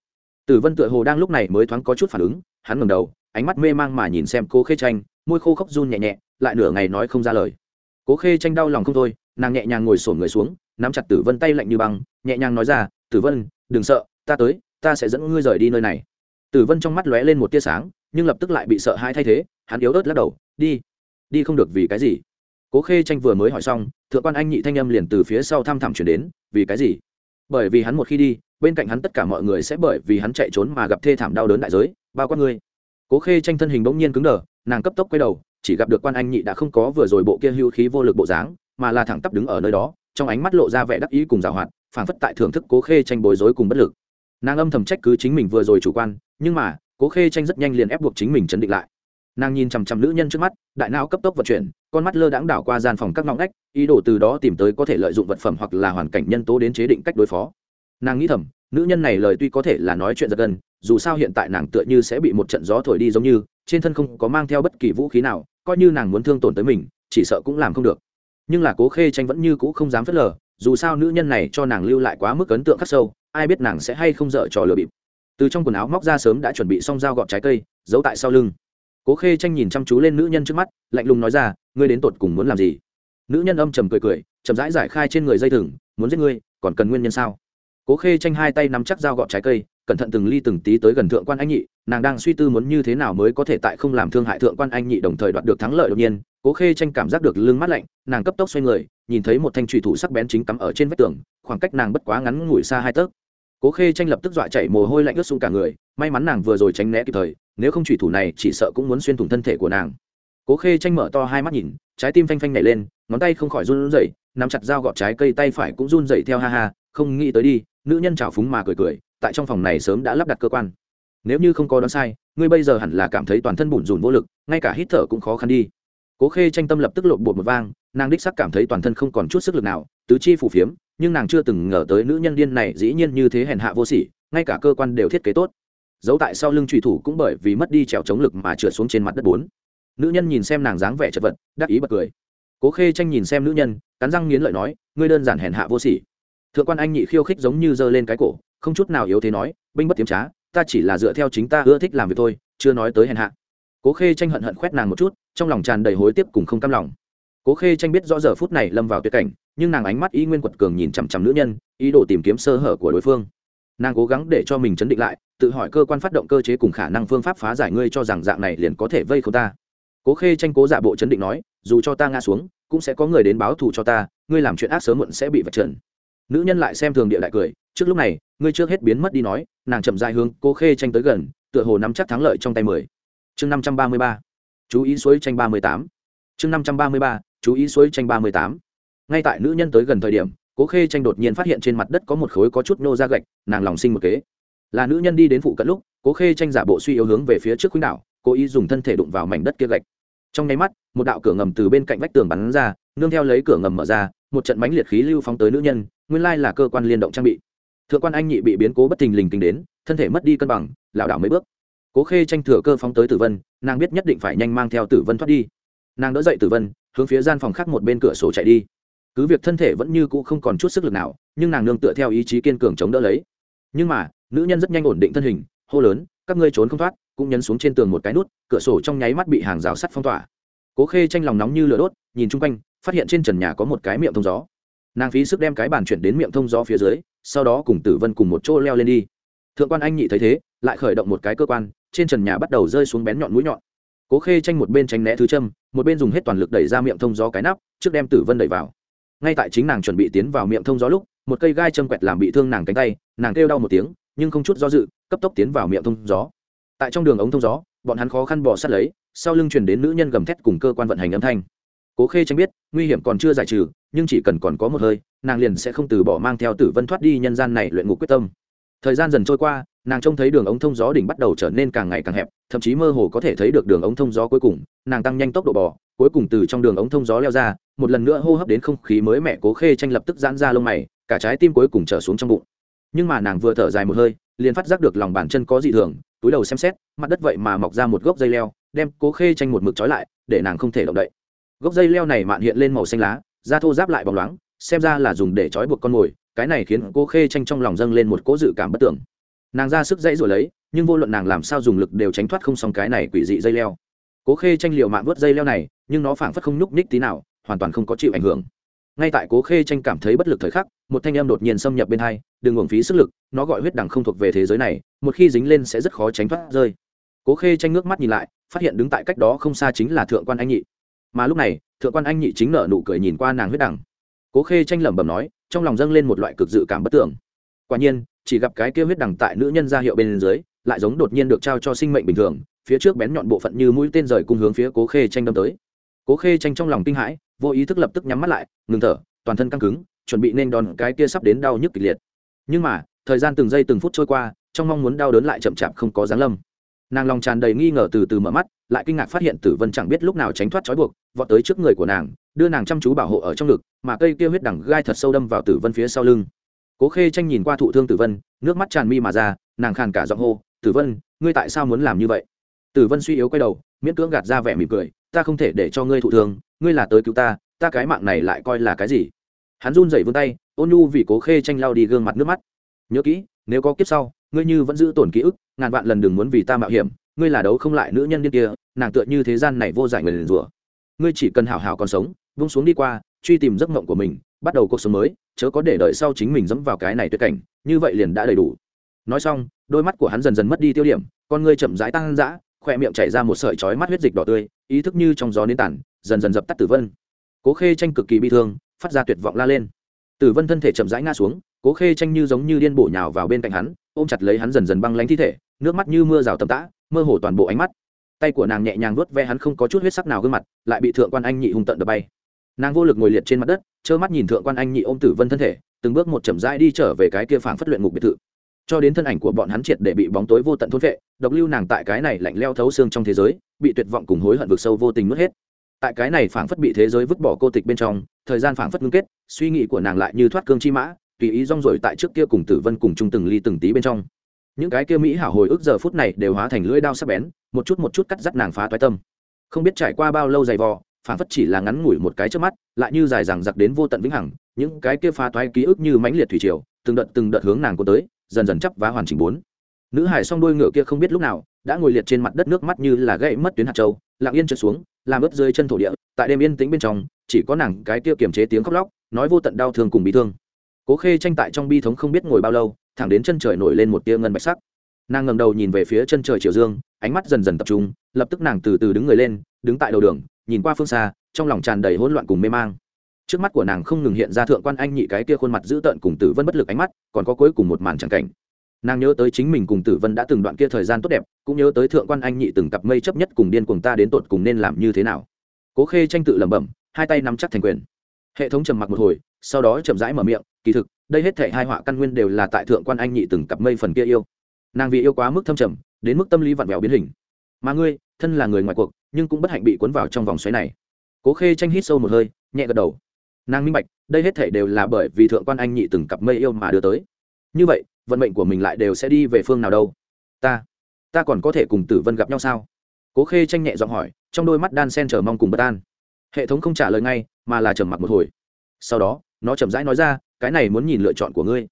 Tử vân tựa hồ đang lúc này mới thoáng có chút phản ứng, hắn ngẩng đầu, ánh mắt mê mang mà nhìn xem cố khê tranh, môi khô khốc run nhẹ nhẹ lại nửa ngày nói không ra lời. Cố khê tranh đau lòng không thôi, nàng nhẹ nhàng ngồi sổn người xuống, nắm chặt tử vân tay lạnh như băng, nhẹ nhàng nói ra, tử vân, đừng sợ, ta tới, ta sẽ dẫn ngươi rời đi nơi này. Tử vân trong mắt lóe lên một tia sáng, nhưng lập tức lại bị sợ hãi thay thế, hắn yếu ớt lắc đầu, đi đi không được vì cái gì? Cố khê tranh vừa mới hỏi xong, thượng quan anh nhị thanh âm liền từ phía sau thăm thẳm chuyển đến, vì cái gì? Bởi vì hắn một khi đi, bên cạnh hắn tất cả mọi người sẽ bởi vì hắn chạy trốn mà gặp thê thảm đau đớn đại giới, bao quát ngươi. Cố khê tranh thân hình bỗng nhiên cứng đờ, nàng cấp tốc quay đầu chỉ gặp được quan anh nhị đã không có vừa rồi bộ kia hưu khí vô lực bộ dáng, mà là thẳng tắp đứng ở nơi đó, trong ánh mắt lộ ra vẻ đắc ý cùng giảo hoạt, phảng phất tại thưởng thức cố khê tranh bối rối cùng bất lực. Nàng âm thầm trách cứ chính mình vừa rồi chủ quan, nhưng mà, cố khê tranh rất nhanh liền ép buộc chính mình chấn định lại. Nàng nhìn chằm chằm nữ nhân trước mắt, đại não cấp tốc vận chuyển, con mắt lơ đãng đảo qua gian phòng các ngõ ngách, ý đồ từ đó tìm tới có thể lợi dụng vật phẩm hoặc là hoàn cảnh nhân tố đến chế định cách đối phó. Nàng nghĩ thầm, nữ nhân này lời tuy có thể là nói chuyện giật gần dù sao hiện tại nàng tựa như sẽ bị một trận gió thổi đi giống như, trên thân không có mang theo bất kỳ vũ khí nào coi như nàng muốn thương tổn tới mình, chỉ sợ cũng làm không được. Nhưng là cố khê tranh vẫn như cũ không dám phớt lờ, dù sao nữ nhân này cho nàng lưu lại quá mức ấn tượng khắc sâu, ai biết nàng sẽ hay không dở trò lừa bịp. Từ trong quần áo móc ra sớm đã chuẩn bị xong dao gọt trái cây, giấu tại sau lưng. Cố khê tranh nhìn chăm chú lên nữ nhân trước mắt, lạnh lùng nói ra, ngươi đến tột cùng muốn làm gì? Nữ nhân âm trầm cười cười, chậm rãi giải khai trên người dây thừng, muốn giết ngươi, còn cần nguyên nhân sao? Cố khê tranh hai tay nắm chắc dao gọt trái cây cẩn thận từng ly từng tí tới gần thượng quan anh nhị, nàng đang suy tư muốn như thế nào mới có thể tại không làm thương hại thượng quan anh nhị đồng thời đoạt được thắng lợi đột nhiên, cố khê tranh cảm giác được lưng mát lạnh, nàng cấp tốc xoay người, nhìn thấy một thanh trùy thủ sắc bén chính cắm ở trên vách tường, khoảng cách nàng bất quá ngắn ngủi xa hai tấc. Cố khê tranh lập tức dọa chạy mồ hôi lạnh ướt sũng cả người, may mắn nàng vừa rồi tránh né kịp thời, nếu không trùy thủ này chỉ sợ cũng muốn xuyên thủng thân thể của nàng. Cố khê tranh mở to hai mắt nhìn, trái tim phanh phanh nảy lên, ngón tay không khỏi run rẩy, nắm chặt dao gọt trái cây tay phải cũng run rẩy theo ha ha, không nghĩ tới đi, nữ nhân trào phúng mà cười cười tại trong phòng này sớm đã lắp đặt cơ quan. Nếu như không có đoán sai, ngươi bây giờ hẳn là cảm thấy toàn thân bủn rủn vô lực, ngay cả hít thở cũng khó khăn đi. Cố khê tranh tâm lập tức lộn bột một vang, nàng đích sắc cảm thấy toàn thân không còn chút sức lực nào, tứ chi phủ phiếm, nhưng nàng chưa từng ngờ tới nữ nhân điên này dĩ nhiên như thế hèn hạ vô sỉ, ngay cả cơ quan đều thiết kế tốt. Giấu tại sau lưng trùy thủ cũng bởi vì mất đi trèo chống lực mà trượt xuống trên mặt đất bốn. Nữ nhân nhìn xem nàng dáng vẻ chật vật, đắc ý bật cười. Cố khê tranh nhìn xem nữ nhân, cắn răng nghiến lợi nói, ngươi đơn giản hèn hạ vô sỉ. Thượng quan anh nhị khiêu khích giống như giơ lên cái cổ không chút nào yếu thế nói, binh bất tiếm trá, ta chỉ là dựa theo chính ta ưa thích làm việc thôi, chưa nói tới hèn hạ. Cố khê tranh hận hận khoét nàng một chút, trong lòng tràn đầy hối tiếc cùng không cam lòng. Cố khê tranh biết rõ giờ phút này lâm vào tuyệt cảnh, nhưng nàng ánh mắt ý nguyên quật cường nhìn chằm chằm nữ nhân, ý đồ tìm kiếm sơ hở của đối phương. Nàng cố gắng để cho mình chấn định lại, tự hỏi cơ quan phát động cơ chế cùng khả năng phương pháp phá giải ngươi cho rằng dạng này liền có thể vây khốn ta. Cố khê tranh cố giả bộ chấn định nói, dù cho ta ngã xuống, cũng sẽ có người đến báo thù cho ta, ngươi làm chuyện ác sớm muộn sẽ bị vật trần nữ nhân lại xem thường địa đại cười, trước lúc này, ngươi trước hết biến mất đi nói, nàng chậm dài hướng cố khê tranh tới gần, tựa hồ nắm chắc thắng lợi trong tay mười. Chương năm trăm ba mươi ba. Chú ý suối tranh ba mươi tám. Chương năm trăm ba mươi ba. Chú ý suối tranh ba mươi tám. Ngay tại nữ nhân tới gần thời điểm, cố khê tranh đột nhiên phát hiện trên mặt đất có một khối có chút nô ra gạch, nàng lòng sinh một kế. Là nữ nhân đi đến phụ cận lúc, cố khê tranh giả bộ suy yếu hướng về phía trước khuynh đảo, cố ý dùng thân thể đụng vào mảnh đất kia gạch. Trong nháy mắt, một đạo cửa ngầm từ bên cạnh vách tường bắn ra, nương theo lấy cửa ngầm mở ra, một trận mãnh liệt khí lưu phóng tới nữ nhân nguyên lai là cơ quan liên động trang bị. Thượng quan anh nhị bị biến cố bất thình lình tính đến, thân thể mất đi cân bằng, lảo đảo mấy bước. Cố khê tranh thừa cơ phóng tới tử vân, nàng biết nhất định phải nhanh mang theo tử vân thoát đi. Nàng đỡ dậy tử vân, hướng phía gian phòng khác một bên cửa sổ chạy đi. Cứ việc thân thể vẫn như cũ không còn chút sức lực nào, nhưng nàng nương tựa theo ý chí kiên cường chống đỡ lấy. Nhưng mà, nữ nhân rất nhanh ổn định thân hình, hô lớn, các ngươi trốn không thoát, cũng nhấn xuống trên tường một cái nút, cửa sổ trong nháy mắt bị hàng rào sắt phong tỏa. Cố khê tranh lòng nóng như lửa đốt, nhìn chung quanh, phát hiện trên trần nhà có một cái miệng thông gió nàng phí sức đem cái bàn chuyển đến miệng thông gió phía dưới, sau đó cùng tử vân cùng một chỗ leo lên đi. Thượng quan anh nhị thấy thế, lại khởi động một cái cơ quan, trên trần nhà bắt đầu rơi xuống bén nhọn mũi nhọn. Cố khê tranh một bên tránh né thứ châm, một bên dùng hết toàn lực đẩy ra miệng thông gió cái nắp, trước đem tử vân đẩy vào. Ngay tại chính nàng chuẩn bị tiến vào miệng thông gió lúc, một cây gai châm quẹt làm bị thương nàng cánh tay, nàng kêu đau một tiếng, nhưng không chút do dự, cấp tốc tiến vào miệng thông gió. Tại trong đường ống thông gió, bọn hắn khó khăn bỏ sát lấy, sau lưng truyền đến nữ nhân gầm thét cùng cơ quan vận hành âm thanh cố khê tranh biết, nguy hiểm còn chưa giải trừ, nhưng chỉ cần còn có một hơi, nàng liền sẽ không từ bỏ mang theo tử vân thoát đi nhân gian này luyện ngục quyết tâm. Thời gian dần trôi qua, nàng trông thấy đường ống thông gió đỉnh bắt đầu trở nên càng ngày càng hẹp, thậm chí mơ hồ có thể thấy được đường ống thông gió cuối cùng, nàng tăng nhanh tốc độ bò, cuối cùng từ trong đường ống thông gió leo ra, một lần nữa hô hấp đến không khí mới mẹ cố khê tranh lập tức giãn ra lông mày, cả trái tim cuối cùng trở xuống trong bụng. Nhưng mà nàng vừa thở dài một hơi, liền phát giác được lòng bàn chân có dị thường, túi đầu xem xét, mặt đất vậy mà mọc ra một gốc dây leo, đem cố khê tranh một mực trói lại, để nàng không thể động đậy gốc dây leo này mạn hiện lên màu xanh lá, da thô giáp lại bóng loáng, xem ra là dùng để trói buộc con mồi, cái này khiến cô khê tranh trong lòng dâng lên một cỗ dự cảm bất tưởng. Nàng ra sức dãy rồi lấy, nhưng vô luận nàng làm sao dùng lực đều tránh thoát không xong cái này quỷ dị dây leo. Cố khê tranh liều mạng vớt dây leo này, nhưng nó phảng phất không nhúc nhích tí nào, hoàn toàn không có chịu ảnh hưởng. Ngay tại cố khê tranh cảm thấy bất lực thời khắc, một thanh âm đột nhiên xâm nhập bên hai, đừng uổng phí sức lực, nó gọi huyết đằng không thuộc về thế giới này, một khi dính lên sẽ rất khó tránh thoát rơi. Cố khê tranh nước mắt nhìn lại, phát hiện đứng tại cách đó không xa chính là thượng quan anh nhị mà lúc này, thượng quan anh nhị chính nở nụ cười nhìn qua nàng huyết đằng. Cố khê tranh lẩm bẩm nói, trong lòng dâng lên một loại cực dự cảm bất tưởng. Quả nhiên, chỉ gặp cái kia huyết đằng tại nữ nhân ra hiệu bên dưới, lại giống đột nhiên được trao cho sinh mệnh bình thường, phía trước bén nhọn bộ phận như mũi tên rời cung hướng phía cố khê tranh đâm tới. Cố khê tranh trong lòng kinh hãi, vô ý thức lập tức nhắm mắt lại, ngừng thở, toàn thân căng cứng, chuẩn bị nên đòn cái kia sắp đến đau nhức kịch liệt. Nhưng mà, thời gian từng giây từng phút trôi qua, trong mong muốn đau đớn lại chậm chạp không có dáng lâm nàng lòng tràn đầy nghi ngờ từ từ mở mắt, lại kinh ngạc phát hiện tử vân chẳng biết lúc nào tránh thoát trói buộc, vọt tới trước người của nàng, đưa nàng chăm chú bảo hộ ở trong ngực, mà cây kia huyết đằng gai thật sâu đâm vào tử vân phía sau lưng. Cố khê tranh nhìn qua thụ thương tử vân, nước mắt tràn mi mà ra, nàng khàn cả giọng hô, tử vân, ngươi tại sao muốn làm như vậy? Tử vân suy yếu quay đầu, miễn cưỡng gạt ra vẻ mỉm cười, ta không thể để cho ngươi thụ thương, ngươi là tới cứu ta ta cái mạng này lại coi là cái gì? Hắn run rẩy vươn tay, ôn nhu vì cố khê tranh lao đi gương mặt nước mắt. Nhớ kỹ, nếu có kiếp sau ngươi như vẫn giữ tổn ký ức, ngàn vạn lần đừng muốn vì ta mạo hiểm, ngươi là đấu không lại nữ nhân điên kia, nàng tựa như thế gian này vô giải người liền rủa. Ngươi chỉ cần hảo hảo còn sống, vung xuống đi qua, truy tìm giấc mộng của mình, bắt đầu cuộc sống mới, chớ có để đợi sau chính mình dẫm vào cái này tuyệt cảnh, như vậy liền đã đầy đủ. Nói xong, đôi mắt của hắn dần dần mất đi tiêu điểm, con ngươi chậm rãi tăng dã khoe miệng chảy ra một sợi chói mắt huyết dịch đỏ tươi, ý thức như trong gió nến tản, dần dần dập tắt tử vân. Cố khê tranh cực kỳ bi thương, phát ra tuyệt vọng la lên. Tử vân thân thể chậm rãi ngã xuống, cố khê tranh như giống như điên bổ nhào vào bên cạnh hắn ôm chặt lấy hắn dần dần băng lánh thi thể, nước mắt như mưa rào tầm tã, mơ hồ toàn bộ ánh mắt. Tay của nàng nhẹ nhàng vuốt ve hắn không có chút huyết sắc nào gương mặt, lại bị thượng quan anh nhị hung tận đập bay. Nàng vô lực ngồi liệt trên mặt đất, trơ mắt nhìn thượng quan anh nhị ôm tử vân thân thể, từng bước một chậm rãi đi trở về cái kia phảng phất luyện ngục biệt thự. Cho đến thân ảnh của bọn hắn triệt để bị bóng tối vô tận thôn vệ độc lưu nàng tại cái này lạnh leo thấu xương trong thế giới, bị tuyệt vọng cùng hối hận vực sâu vô tình mất hết. Tại cái này phảng phất bị thế giới vứt bỏ cô tịch bên trong, thời gian phảng phất ngưng kết, suy nghĩ của nàng lại như thoát cương chi mã tùy ý rong rổi tại trước kia cùng tử vân cùng chung từng ly từng tí bên trong. Những cái kia mỹ hảo hồi ức giờ phút này đều hóa thành lưỡi đao sắc bén, một chút một chút cắt dắt nàng phá toái tâm. Không biết trải qua bao lâu dày vò, phảng phất chỉ là ngắn ngủi một cái trước mắt, lại như dài dằng dặc đến vô tận vĩnh hằng, những cái kia phá toái ký ức như mãnh liệt thủy triều, từng đợt từng đợt hướng nàng của tới, dần dần chấp vá hoàn chỉnh bốn. Nữ hải song đôi ngựa kia không biết lúc nào, đã ngồi liệt trên mặt đất nước mắt như là gãy mất tuyến hạt châu, lặng yên trượt xuống, làm ướt rơi chân thổ địa, tại đêm yên tĩnh bên trong, chỉ có nàng cái kia kiềm chế tiếng khóc lóc, nói vô tận đau thương cùng bị thương cố khê tranh tại trong bi thống không biết ngồi bao lâu, thẳng đến chân trời nổi lên một tia ngân bạch sắc. Nàng ngẩng đầu nhìn về phía chân trời chiều dương, ánh mắt dần dần tập trung, lập tức nàng từ từ đứng người lên, đứng tại đầu đường, nhìn qua phương xa, trong lòng tràn đầy hỗn loạn cùng mê mang. Trước mắt của nàng không ngừng hiện ra thượng quan anh nhị cái kia khuôn mặt dữ tợn cùng tử vân bất lực ánh mắt, còn có cuối cùng một màn tràng cảnh. Nàng nhớ tới chính mình cùng tử vân đã từng đoạn kia thời gian tốt đẹp, cũng nhớ tới thượng quan anh nhị từng cặp mây chấp nhất cùng điên cùng ta đến tột cùng nên làm như thế nào. Cố khê tranh tự lẩm bẩm, hai tay nắm chắc thành quyền. Hệ thống trầm mặc một hồi sau đó chậm rãi mở miệng, kỳ thực, đây hết thể hai họa căn nguyên đều là tại thượng quan anh nhị từng cặp mây phần kia yêu. Nàng vì yêu quá mức thâm trầm, đến mức tâm lý vặn vẹo biến hình. Mà ngươi, thân là người ngoài cuộc, nhưng cũng bất hạnh bị cuốn vào trong vòng xoáy này. Cố khê tranh hít sâu một hơi, nhẹ gật đầu. Nàng minh bạch, đây hết thể đều là bởi vì thượng quan anh nhị từng cặp mây yêu mà đưa tới. Như vậy, vận mệnh của mình lại đều sẽ đi về phương nào đâu? Ta ta còn có thể cùng tử vân gặp nhau sao? Cố khê tranh nhẹ giọng hỏi, trong đôi mắt đan sen chờ mong cùng bất an. Hệ thống không trả lời ngay, mà là trầm mặc một hồi. Sau đó nó chậm rãi nói ra, cái này muốn nhìn lựa chọn của ngươi.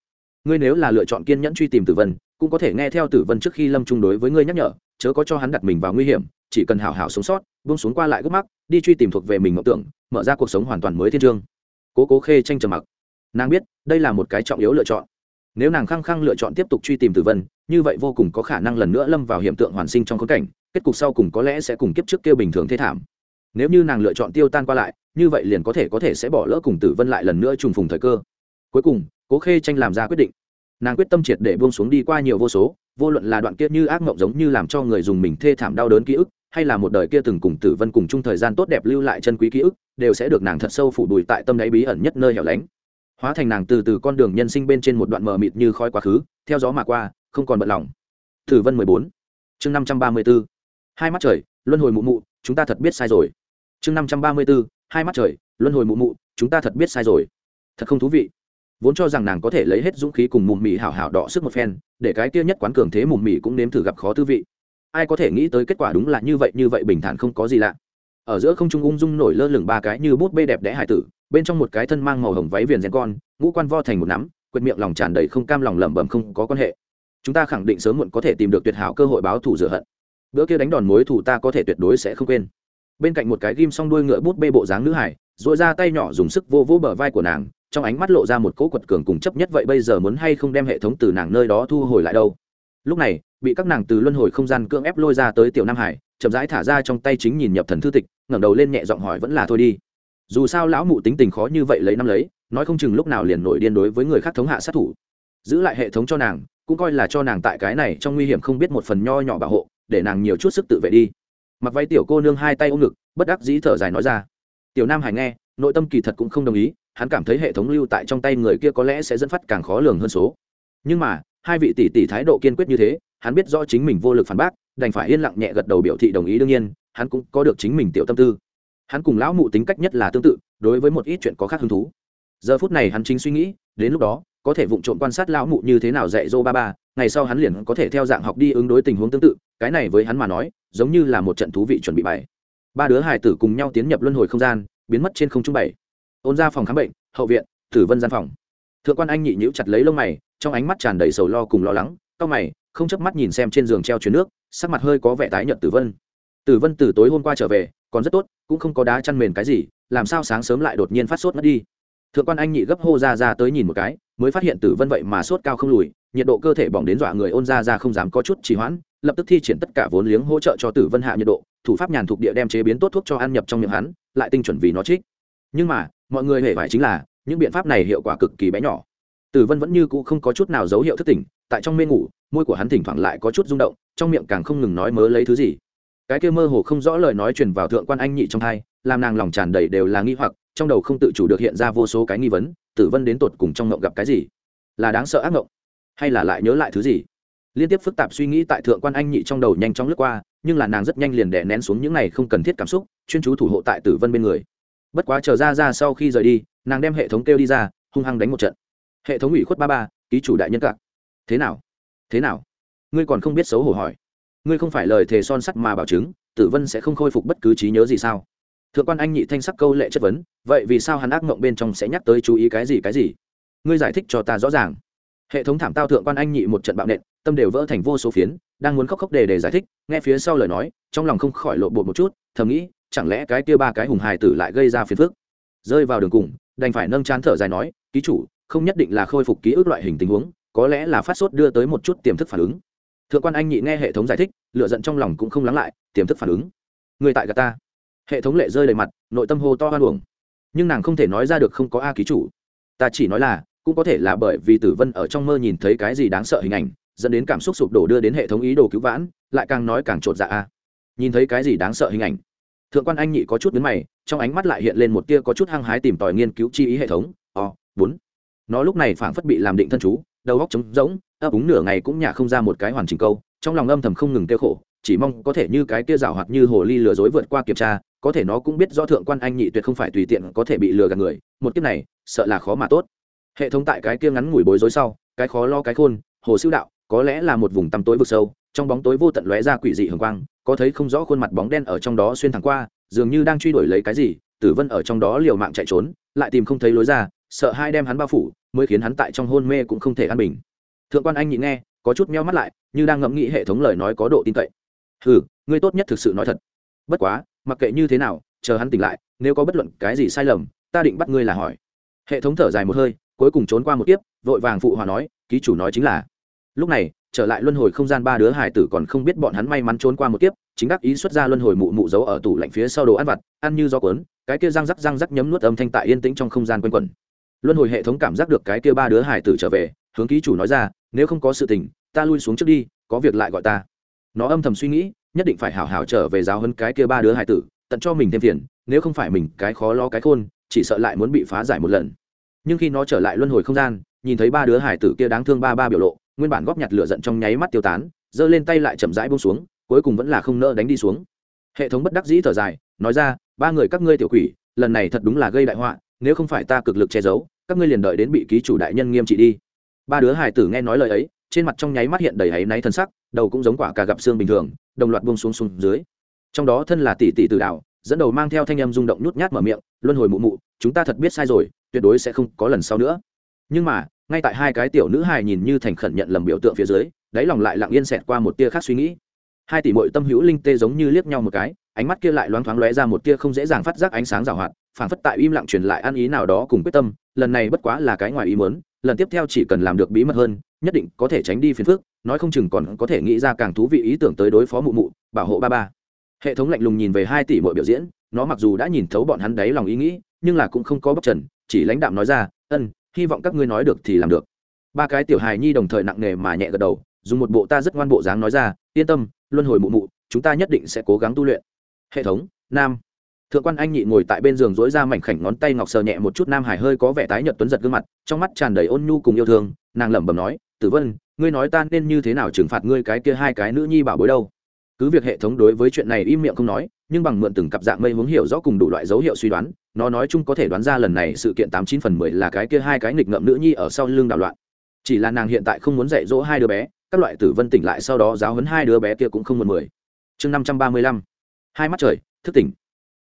Ngươi nếu là lựa chọn kiên nhẫn truy tìm tử vân, cũng có thể nghe theo tử vân trước khi lâm chung đối với ngươi nhắc nhở, chớ có cho hắn đặt mình vào nguy hiểm, chỉ cần hảo hảo sống sót, buông xuống qua lại gốc mắc, đi truy tìm thuộc về mình mộng tưởng, mở ra cuộc sống hoàn toàn mới thiên trương. Cố cố khê tranh trầm mặc. Nàng biết, đây là một cái trọng yếu lựa chọn. Nếu nàng khăng khăng lựa chọn tiếp tục truy tìm tử vân, như vậy vô cùng có khả năng lần nữa lâm vào hiện tượng hoàn sinh trong khốn cảnh, kết cục sau cùng có lẽ sẽ cùng kiếp trước kêu bình thường thế thảm. Nếu như nàng lựa chọn tiêu tan qua lại như vậy liền có thể có thể sẽ bỏ lỡ cùng tử vân lại lần nữa trùng phùng thời cơ. Cuối cùng, cố khê tranh làm ra quyết định. Nàng quyết tâm triệt để buông xuống đi qua nhiều vô số, vô luận là đoạn kia như ác mộng giống như làm cho người dùng mình thê thảm đau đớn ký ức, hay là một đời kia từng cùng tử vân cùng chung thời gian tốt đẹp lưu lại chân quý ký ức, đều sẽ được nàng thật sâu phủ đùi tại tâm đáy bí ẩn nhất nơi hẻo lánh. Hóa thành nàng từ từ con đường nhân sinh bên trên một đoạn mờ mịt như khói quá khứ, theo gió mà qua, không còn bận lòng. Tử vân mười bốn, chương năm trăm ba mươi b ố hai mắt trời, luân hồi mụ mụ, chúng ta thật biết sai rồi. Chương năm trăm ba mươi b ố hai mắt trời, luân hồi mụ mụ, chúng ta thật biết sai rồi. Thật không thú vị. Vốn cho rằng nàng có thể lấy hết dũng khí cùng mùm mị hảo hảo đọ sức một phen, để cái kia nhất quán cường thế mùm mị cũng nếm thử gặp khó tư vị. Ai có thể nghĩ tới kết quả đúng là như vậy như vậy bình thản không có gì lạ. Ở giữa không trung ung dung nổi lơ lửng ba cái như bút bê đẹp đẽ hải tử, bên trong một cái thân mang màu hồng váy viền rèn con, ngũ quan vo thành một nắm quyệt miệng lòng tràn đầy không cam lòng lẩm bẩm không có quan hệ. Chúng ta khẳng định sớm muộn có thể tìm được tuyệt hảo cơ hội báo thù rửa hận. Bữa kia đánh đòn mối thù ta có thể tuyệt đối sẽ không quên bên cạnh một cái ghim song đuôi ngựa bút bê bộ dáng nữ hải dội ra tay nhỏ dùng sức vô vỗ bờ vai của nàng, trong ánh mắt lộ ra một cỗ quật cường cùng chấp nhất vậy bây giờ muốn hay không đem hệ thống từ nàng nơi đó thu hồi lại đâu. Lúc này, bị các nàng từ luân hồi không gian cưỡng ép lôi ra tới tiểu nam hải, chậm rãi thả ra trong tay chính nhìn nhập thần thư tịch, ngẩng đầu lên nhẹ giọng hỏi vẫn là thôi đi. Dù sao lão mụ tính tình khó như vậy lấy năm lấy, nói không chừng lúc nào liền nổi điên đối với người khác thống hạ sát thủ. Giữ lại hệ thống cho nàng, cũng coi là cho nàng tại cái này trong nguy hiểm không biết một phần nho nhỏ bảo hộ, để nàng nhiều chút sức tự vệ đi mặc váy tiểu cô nương hai tay ôm ngực, bất đắc dĩ thở dài nói ra. Tiểu nam hải nghe, nội tâm kỳ thật cũng không đồng ý, hắn cảm thấy hệ thống lưu tại trong tay người kia có lẽ sẽ dẫn phát càng khó lường hơn số. Nhưng mà, hai vị tỷ tỷ thái độ kiên quyết như thế, hắn biết rõ chính mình vô lực phản bác, đành phải yên lặng nhẹ gật đầu biểu thị đồng ý đương nhiên, hắn cũng có được chính mình tiểu tâm tư. Hắn cùng lão mụ tính cách nhất là tương tự, đối với một ít chuyện có khác hứng thú. Giờ phút này hắn chính suy nghĩ, đến lúc đó, có thể vụng trộm quan sát lão mụ như thế nào dạy dô ba ba ngày sau hắn liền có thể theo dạng học đi ứng đối tình huống tương tự, cái này với hắn mà nói, giống như là một trận thú vị chuẩn bị bày ba đứa hài tử cùng nhau tiến nhập luân hồi không gian, biến mất trên không trung bảy. Ôn ra phòng khám bệnh, hậu viện, tử vân gian phòng. Thượng quan anh nhị nhữ chặt lấy lông mày, trong ánh mắt tràn đầy sầu lo cùng lo lắng, cau mày, không chớp mắt nhìn xem trên giường treo chuyến nước, sắc mặt hơi có vẻ tái nhợt tử vân. Tử vân từ tối hôm qua trở về, còn rất tốt, cũng không có đá chăn mền cái gì, làm sao sáng sớm lại đột nhiên phát sốt mất đi. Thượng quan anh nhị gấp hô ra ra tới nhìn một cái, mới phát hiện tử vân vậy mà sốt cao không lùi nhiệt độ cơ thể bỏng đến dọa người ôn ra ra không dám có chút trì hoãn, lập tức thi triển tất cả vốn liếng hỗ trợ cho tử vân hạ nhiệt độ, thủ pháp nhàn thuộc địa đem chế biến tốt thuốc cho ăn nhập trong miệng hắn, lại tinh chuẩn vì nó trích. Nhưng mà, mọi người hề phải chính là, những biện pháp này hiệu quả cực kỳ bé nhỏ. Tử vân vẫn như cũ không có chút nào dấu hiệu thức tỉnh, tại trong mê ngủ, môi của hắn thỉnh thoảng lại có chút rung động, trong miệng càng không ngừng nói mớ lấy thứ gì. Cái kia mơ hồ không rõ lời nói truyền vào thượng quan anh nhị trong thai, làm nàng lòng tràn đầy đều là nghi hoặc, trong đầu không tự chủ được hiện ra vô số cái nghi vấn, tử vân đến tột cùng trong ngộng gặp cái gì? Là đáng sợ ác ngộng hay là lại nhớ lại thứ gì? Liên tiếp phức tạp suy nghĩ tại thượng quan anh nhị trong đầu nhanh chóng lướt qua, nhưng là nàng rất nhanh liền đè nén xuống những này không cần thiết cảm xúc, chuyên chú thủ hộ tại tử vân bên người. Bất quá chờ ra ra sau khi rời đi, nàng đem hệ thống kêu đi ra, hung hăng đánh một trận. Hệ thống ủy khuất ba ba, ký chủ đại nhân cạc. Thế nào? Thế nào? Ngươi còn không biết xấu hổ hỏi. Ngươi không phải lời thề son sắt mà bảo chứng, tử vân sẽ không khôi phục bất cứ trí nhớ gì sao? Thượng quan anh nhị thanh sắc câu lệ chất vấn, vậy vì sao hắn ác mộng bên trong sẽ nhắc tới chú ý cái gì cái gì? Ngươi giải thích cho ta rõ ràng hệ thống thảm tao thượng quan anh nhị một trận bạo nện, tâm đều vỡ thành vô số phiến, đang muốn khóc khóc đề để giải thích, nghe phía sau lời nói, trong lòng không khỏi lộ bột một chút, thầm nghĩ, chẳng lẽ cái kia ba cái hùng hài tử lại gây ra phiền phức. Rơi vào đường cùng, đành phải nâng chán thở dài nói, ký chủ, không nhất định là khôi phục ký ức loại hình tình huống, có lẽ là phát sốt đưa tới một chút tiềm thức phản ứng. Thượng quan anh nhị nghe hệ thống giải thích lựa giận trong lòng cũng không lắng lại, tiềm thức phản ứng. Người tại gà ta. Hệ thống lệ rơi đầy mặt, nội tâm hô to hoan uổng. Nhưng nàng không thể nói ra được không có a ký chủ. Ta chỉ nói là cũng có thể là bởi vì tử vân ở trong mơ nhìn thấy cái gì đáng sợ hình ảnh, dẫn đến cảm xúc sụp đổ đưa đến hệ thống ý đồ cứu vãn, lại càng nói càng trột dạ a. Nhìn thấy cái gì đáng sợ hình ảnh? Thượng quan anh nhị có chút biến mày, trong ánh mắt lại hiện lên một tia có chút hăng hái tìm tòi nghiên cứu chi ý hệ thống. O, bốn. Nó lúc này phảng phất bị làm định thân chú, đầu góc trống rỗng, ấp úng nửa ngày cũng nhả không ra một cái hoàn chỉnh câu, trong lòng âm thầm không ngừng tiêu khổ, chỉ mong có thể như cái kia rào hoạt như hồ ly lừa dối vượt qua kiểm tra, có thể nó cũng biết do thượng quan anh nhị tuyệt không phải tùy tiện có thể bị lừa gạt người, một kiếp này, sợ là khó mà tốt hệ thống tại cái kia ngắn ngủi bối rối sau, cái khó lo cái khôn, hồ siêu đạo, có lẽ là một vùng tăm tối vực sâu, trong bóng tối vô tận lóe ra quỷ dị hường quang, có thấy không rõ khuôn mặt bóng đen ở trong đó xuyên thẳng qua, dường như đang truy đuổi lấy cái gì, tử vân ở trong đó liều mạng chạy trốn, lại tìm không thấy lối ra, sợ hai đem hắn bao phủ, mới khiến hắn tại trong hôn mê cũng không thể an bình. Thượng quan anh nhị nghe, có chút meo mắt lại, như đang ngẫm nghĩ hệ thống lời nói có độ tin cậy. Ừ ngươi tốt nhất thực sự nói thật. Bất quá, mặc kệ như thế nào, chờ hắn tỉnh lại, nếu có bất luận cái gì sai lầm, ta định bắt ngươi là hỏi. Hệ thống thở dài một hơi cuối cùng trốn qua một kiếp, vội vàng phụ hòa nói, ký chủ nói chính là. Lúc này, trở lại luân hồi không gian ba đứa hải tử còn không biết bọn hắn may mắn trốn qua một kiếp, chính đắc ý xuất ra luân hồi mụ mụ giấu ở tủ lạnh phía sau đồ ăn vặt, ăn như gió cuốn, cái kia răng rắc răng rắc nhấm nuốt âm thanh tại yên tĩnh trong không gian quanh quẩn. Luân hồi hệ thống cảm giác được cái kia ba đứa hải tử trở về, hướng ký chủ nói ra, nếu không có sự tình, ta lui xuống trước đi, có việc lại gọi ta. Nó âm thầm suy nghĩ, nhất định phải hảo hảo trở về giáo hơn cái kia ba đứa hải tử, tận cho mình thêm tiền. nếu không phải mình cái khó lo cái khôn, chỉ sợ lại muốn bị phá giải một lần nhưng khi nó trở lại luân hồi không gian, nhìn thấy ba đứa hải tử kia đáng thương ba ba biểu lộ, nguyên bản góp nhặt lửa giận trong nháy mắt tiêu tán, giơ lên tay lại chậm rãi bông xuống, cuối cùng vẫn là không nỡ đánh đi xuống. Hệ thống bất đắc dĩ thở dài, nói ra, ba người các ngươi tiểu quỷ, lần này thật đúng là gây đại họa, nếu không phải ta cực lực che giấu, các ngươi liền đợi đến bị ký chủ đại nhân nghiêm trị đi. Ba đứa hải tử nghe nói lời ấy, trên mặt trong nháy mắt hiện đầy áy náy thân sắc, đầu cũng giống quả cà gặp xương bình thường, đồng loạt buông xuống xuống dưới. Trong đó thân là tỷ tỷ tử đảo dẫn đầu mang theo thanh âm rung động nhút nhát mở miệng, luân hồi mụ mụ, chúng ta thật biết sai rồi, tuyệt đối sẽ không có lần sau nữa. Nhưng mà, ngay tại hai cái tiểu nữ hài nhìn như thành khẩn nhận lầm biểu tượng phía dưới, đáy lòng lại lặng yên xẹt qua một tia khác suy nghĩ. Hai tỷ mội tâm hữu linh tê giống như liếc nhau một cái, ánh mắt kia lại loáng thoáng lóe ra một tia không dễ dàng phát giác ánh sáng rào hoạt, phảng phất tại im lặng truyền lại ăn ý nào đó cùng quyết tâm, lần này bất quá là cái ngoài ý muốn, lần tiếp theo chỉ cần làm được bí mật hơn, nhất định có thể tránh đi phiền phức, nói không chừng còn có thể nghĩ ra càng thú vị ý tưởng tới đối phó mụ mụ, bảo hộ ba ba hệ thống lạnh lùng nhìn về hai tỷ mọi biểu diễn, nó mặc dù đã nhìn thấu bọn hắn đáy lòng ý nghĩ, nhưng là cũng không có bóc trần, chỉ lãnh đạm nói ra, ân, hy vọng các ngươi nói được thì làm được. Ba cái tiểu hài nhi đồng thời nặng nề mà nhẹ gật đầu, dùng một bộ ta rất ngoan bộ dáng nói ra, yên tâm, luân hồi mụ mụ, chúng ta nhất định sẽ cố gắng tu luyện. Hệ thống, nam. Thượng quan anh nhị ngồi tại bên giường dối ra mảnh khảnh ngón tay ngọc sờ nhẹ một chút, nam hải hơi có vẻ tái nhợt tuấn giật gương mặt, trong mắt tràn đầy ôn nhu cùng yêu thương, nàng lẩm bẩm nói, tử vân, ngươi nói ta nên như thế nào trừng phạt ngươi cái kia hai cái nữ nhi bảo bối đâu? Cứ việc hệ thống đối với chuyện này im miệng không nói, nhưng bằng mượn từng cặp dạng mây hướng hiểu rõ cùng đủ loại dấu hiệu suy đoán, nó nói chung có thể đoán ra lần này sự kiện tám chín phần mười là cái kia hai cái nghịch ngợm nữ nhi ở sau lưng đảo loạn. Chỉ là nàng hiện tại không muốn dạy dỗ hai đứa bé, các loại tử vân tỉnh lại sau đó giáo hấn hai đứa bé kia cũng không một mười. Chương năm trăm ba mươi lăm. Hai mắt trời, thức tỉnh.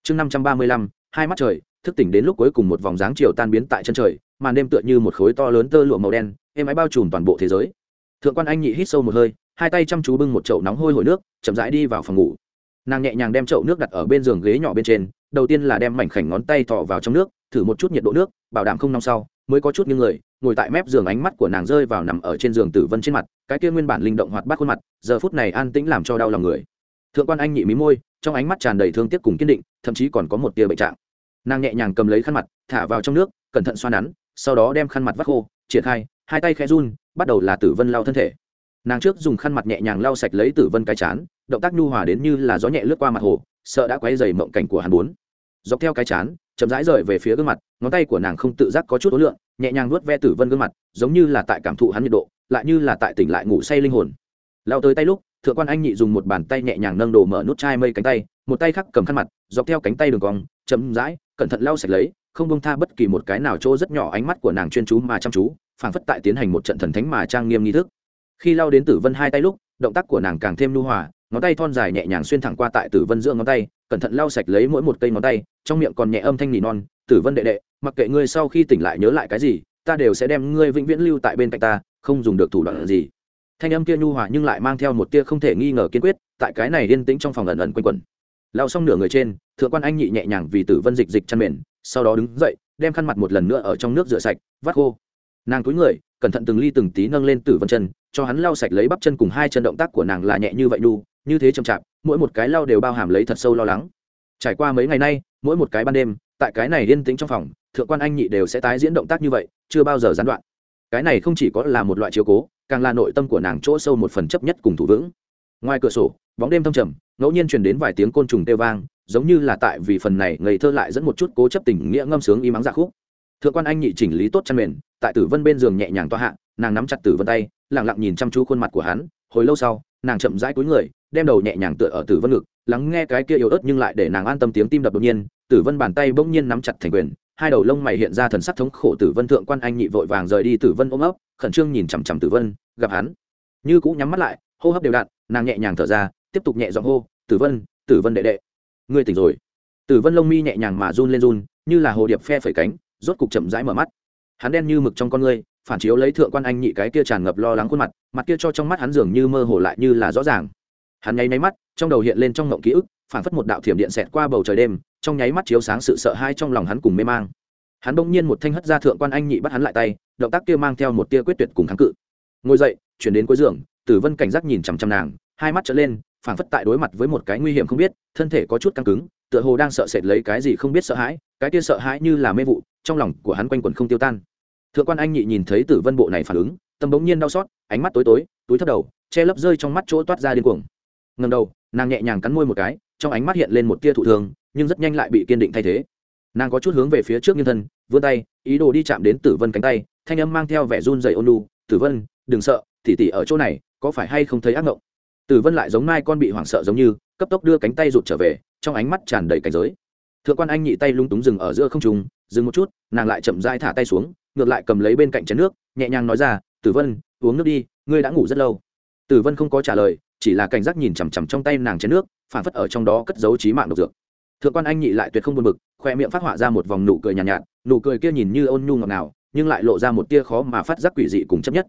Chương năm trăm ba mươi lăm. Hai mắt trời, thức tỉnh đến lúc cuối cùng một vòng dáng chiều tan biến tại chân trời, màn đêm tựa như một khối to lớn tơ lụa màu đen, êm ái bao trùm toàn bộ thế giới. Thượng quan anh nhị hít sâu một hơi hai tay chăm chú bưng một chậu nóng hôi hổi nước, chậm rãi đi vào phòng ngủ. Nàng nhẹ nhàng đem chậu nước đặt ở bên giường ghế nhỏ bên trên, đầu tiên là đem mảnh khảnh ngón tay thọ vào trong nước, thử một chút nhiệt độ nước, bảo đảm không nóng sau, mới có chút như người, ngồi tại mép giường ánh mắt của nàng rơi vào nằm ở trên giường tử vân trên mặt, cái kia nguyên bản linh động hoạt bát khuôn mặt, giờ phút này an tĩnh làm cho đau lòng người. Thượng quan anh nhị mí môi, trong ánh mắt tràn đầy thương tiếc cùng kiên định, thậm chí còn có một tia bệnh trạng. Nàng nhẹ nhàng cầm lấy khăn mặt, thả vào trong nước, cẩn thận xoa nắn, sau đó đem khăn mặt vắt khô, triển khai, hai tay khẽ run, bắt đầu là tử vân lau thân thể nàng trước dùng khăn mặt nhẹ nhàng lau sạch lấy tử vân cái chán, động tác nhu hòa đến như là gió nhẹ lướt qua mặt hồ, sợ đã quay dày mộng cảnh của hắn bốn dọc theo cái chán, chậm rãi rời về phía gương mặt, ngón tay của nàng không tự giác có chút ối lượng, nhẹ nhàng nuốt ve tử vân gương mặt, giống như là tại cảm thụ hắn nhiệt độ, lại như là tại tỉnh lại ngủ say linh hồn. Lao tới tay lúc, thượng quan anh nhị dùng một bàn tay nhẹ nhàng nâng đổ mở nút chai mây cánh tay, một tay khác cầm khăn mặt, dọc theo cánh tay đường cong, chậm rãi, cẩn thận lau sạch lấy, không bông tha bất kỳ một cái nào chỗ rất nhỏ ánh mắt của nàng chuyên chú mà chăm chú, phảng phất tại tiến hành một trận thần thánh mà trang nghiêm nghi thức khi lao đến tử vân hai tay lúc, động tác của nàng càng thêm lưu hòa, ngón tay thon dài nhẹ nhàng xuyên thẳng qua tại tử vân giữa ngón tay, cẩn thận lau sạch lấy mỗi một cây ngón tay, trong miệng còn nhẹ âm thanh nỉ non, tử vân đệ đệ, mặc kệ ngươi sau khi tỉnh lại nhớ lại cái gì, ta đều sẽ đem ngươi vĩnh viễn lưu tại bên cạnh ta, không dùng được thủ đoạn gì. Thanh âm kia nhu hòa nhưng lại mang theo một tia không thể nghi ngờ kiên quyết, tại cái này yên tĩnh trong phòng ẩn ẩn quanh quẩn. Lao xong nửa người trên, thượng quan anh nhị nhẹ nhàng vì tử vân dịch dịch chăn mền, sau đó đứng dậy, đem khăn mặt một lần nữa ở trong nước rửa sạch, vắt khô. Nàng túi người, cẩn thận từng ly từng tí nâng lên tử vân chân cho hắn lau sạch lấy bắp chân cùng hai chân động tác của nàng là nhẹ như vậy đu, như thế chậm chạp, mỗi một cái lau đều bao hàm lấy thật sâu lo lắng. Trải qua mấy ngày nay, mỗi một cái ban đêm, tại cái này yên tĩnh trong phòng, thượng quan anh nhị đều sẽ tái diễn động tác như vậy, chưa bao giờ gián đoạn. Cái này không chỉ có là một loại chiếu cố, càng là nội tâm của nàng chỗ sâu một phần chấp nhất cùng thủ vững. Ngoài cửa sổ, bóng đêm thâm trầm, ngẫu nhiên truyền đến vài tiếng côn trùng kêu vang, giống như là tại vì phần này ngây thơ lại dẫn một chút cố chấp tình nghĩa ngâm sướng y mắng dạ khúc. Thượng quan anh nhị chỉnh lý tốt chăn mền, tại tử vân bên giường nhẹ nhàng toa hạ, nàng nắm chặt tử vân tay lẳng lặng nhìn chăm chú khuôn mặt của hắn, hồi lâu sau, nàng chậm rãi cúi người, đem đầu nhẹ nhàng tựa ở tử vân ngực, lắng nghe cái kia yếu ớt nhưng lại để nàng an tâm tiếng tim đập đột nhiên, tử vân bàn tay bỗng nhiên nắm chặt thành quyền, hai đầu lông mày hiện ra thần sắc thống khổ tử vân thượng quan anh nhị vội vàng rời đi tử vân ôm ấp, khẩn trương nhìn chằm chằm tử vân, gặp hắn. Như cũ nhắm mắt lại, hô hấp đều đặn, nàng nhẹ nhàng thở ra, tiếp tục nhẹ giọng hô, tử vân tử vân đệ đệ, ngươi tỉnh rồi. Tử vân lông mi nhẹ nhàng mà run lên run, như là hồ điệp phe phẩy cánh, rốt cục chậm rãi mở mắt. Hắn đen như mực trong con ngươi phản chiếu lấy thượng quan anh nhị cái kia tràn ngập lo lắng khuôn mặt mặt kia cho trong mắt hắn dường như mơ hồ lại như là rõ ràng. Hắn nháy máy mắt, trong đầu hiện lên trong ngộng ký ức phản phất một đạo thiểm điện xẹt qua bầu trời đêm, trong nháy mắt chiếu sáng sự sợ hãi trong lòng hắn cùng mê mang. Hắn bỗng nhiên một thanh hất ra thượng quan anh nhị bắt hắn lại tay, động tác kia mang theo một tia quyết tuyệt cùng kháng cự. Ngồi dậy, chuyển đến cuối giường, tử vân cảnh giác nhìn chằm chằm nàng, hai mắt trở lên, phảng phất tại đối mặt với một cái nguy hiểm không biết, thân thể có chút căng cứng, tựa hồ đang sợ sệt lấy cái gì không biết sợ hãi, cái kia sợ hãi như là mê vụ, trong lòng của hắn quanh quẩn không tiêu tan thượng quan anh nhị nhìn thấy tử vân bộ này phản ứng, tâm bỗng nhiên đau xót, ánh mắt tối tối, túi thấp đầu, che lấp rơi trong mắt chỗ toát ra điên cuồng. Ngầm đầu, nàng nhẹ nhàng cắn môi một cái, trong ánh mắt hiện lên một tia thụ thường, nhưng rất nhanh lại bị kiên định thay thế. Nàng có chút hướng về phía trước nhân thân, vươn tay, ý đồ đi chạm đến tử vân cánh tay, thanh âm mang theo vẻ run dày ôn lu tử vân, đừng sợ tỉ tỉ ở chỗ này, có phải hay không thấy ác mộng tử vân lại giống mai con bị hoảng sợ giống như, cấp tốc đưa cánh tay rụt trở về, trong ánh mắt tràn đầy cảnh giới. Thượng quan anh nhị tay lung túng dừng ở giữa không trùng dừng một chút, nàng lại chậm dai thả tay xuống ngược lại cầm lấy bên cạnh chén nước nhẹ nhàng nói ra tử vân uống nước đi ngươi đã ngủ rất lâu. Tử vân không có trả lời chỉ là cảnh giác nhìn chằm chằm trong tay nàng chén nước phản phất ở trong đó cất giấu trí mạng độc dược. Thượng quan anh nhị lại tuyệt không buồn bực khoe miệng phát họa ra một vòng nụ cười nhàn nhạt, nhạt nụ cười kia nhìn như ôn nhu ngọt ngào nhưng lại lộ ra một tia khó mà phát giác quỷ dị cùng chấp nhất.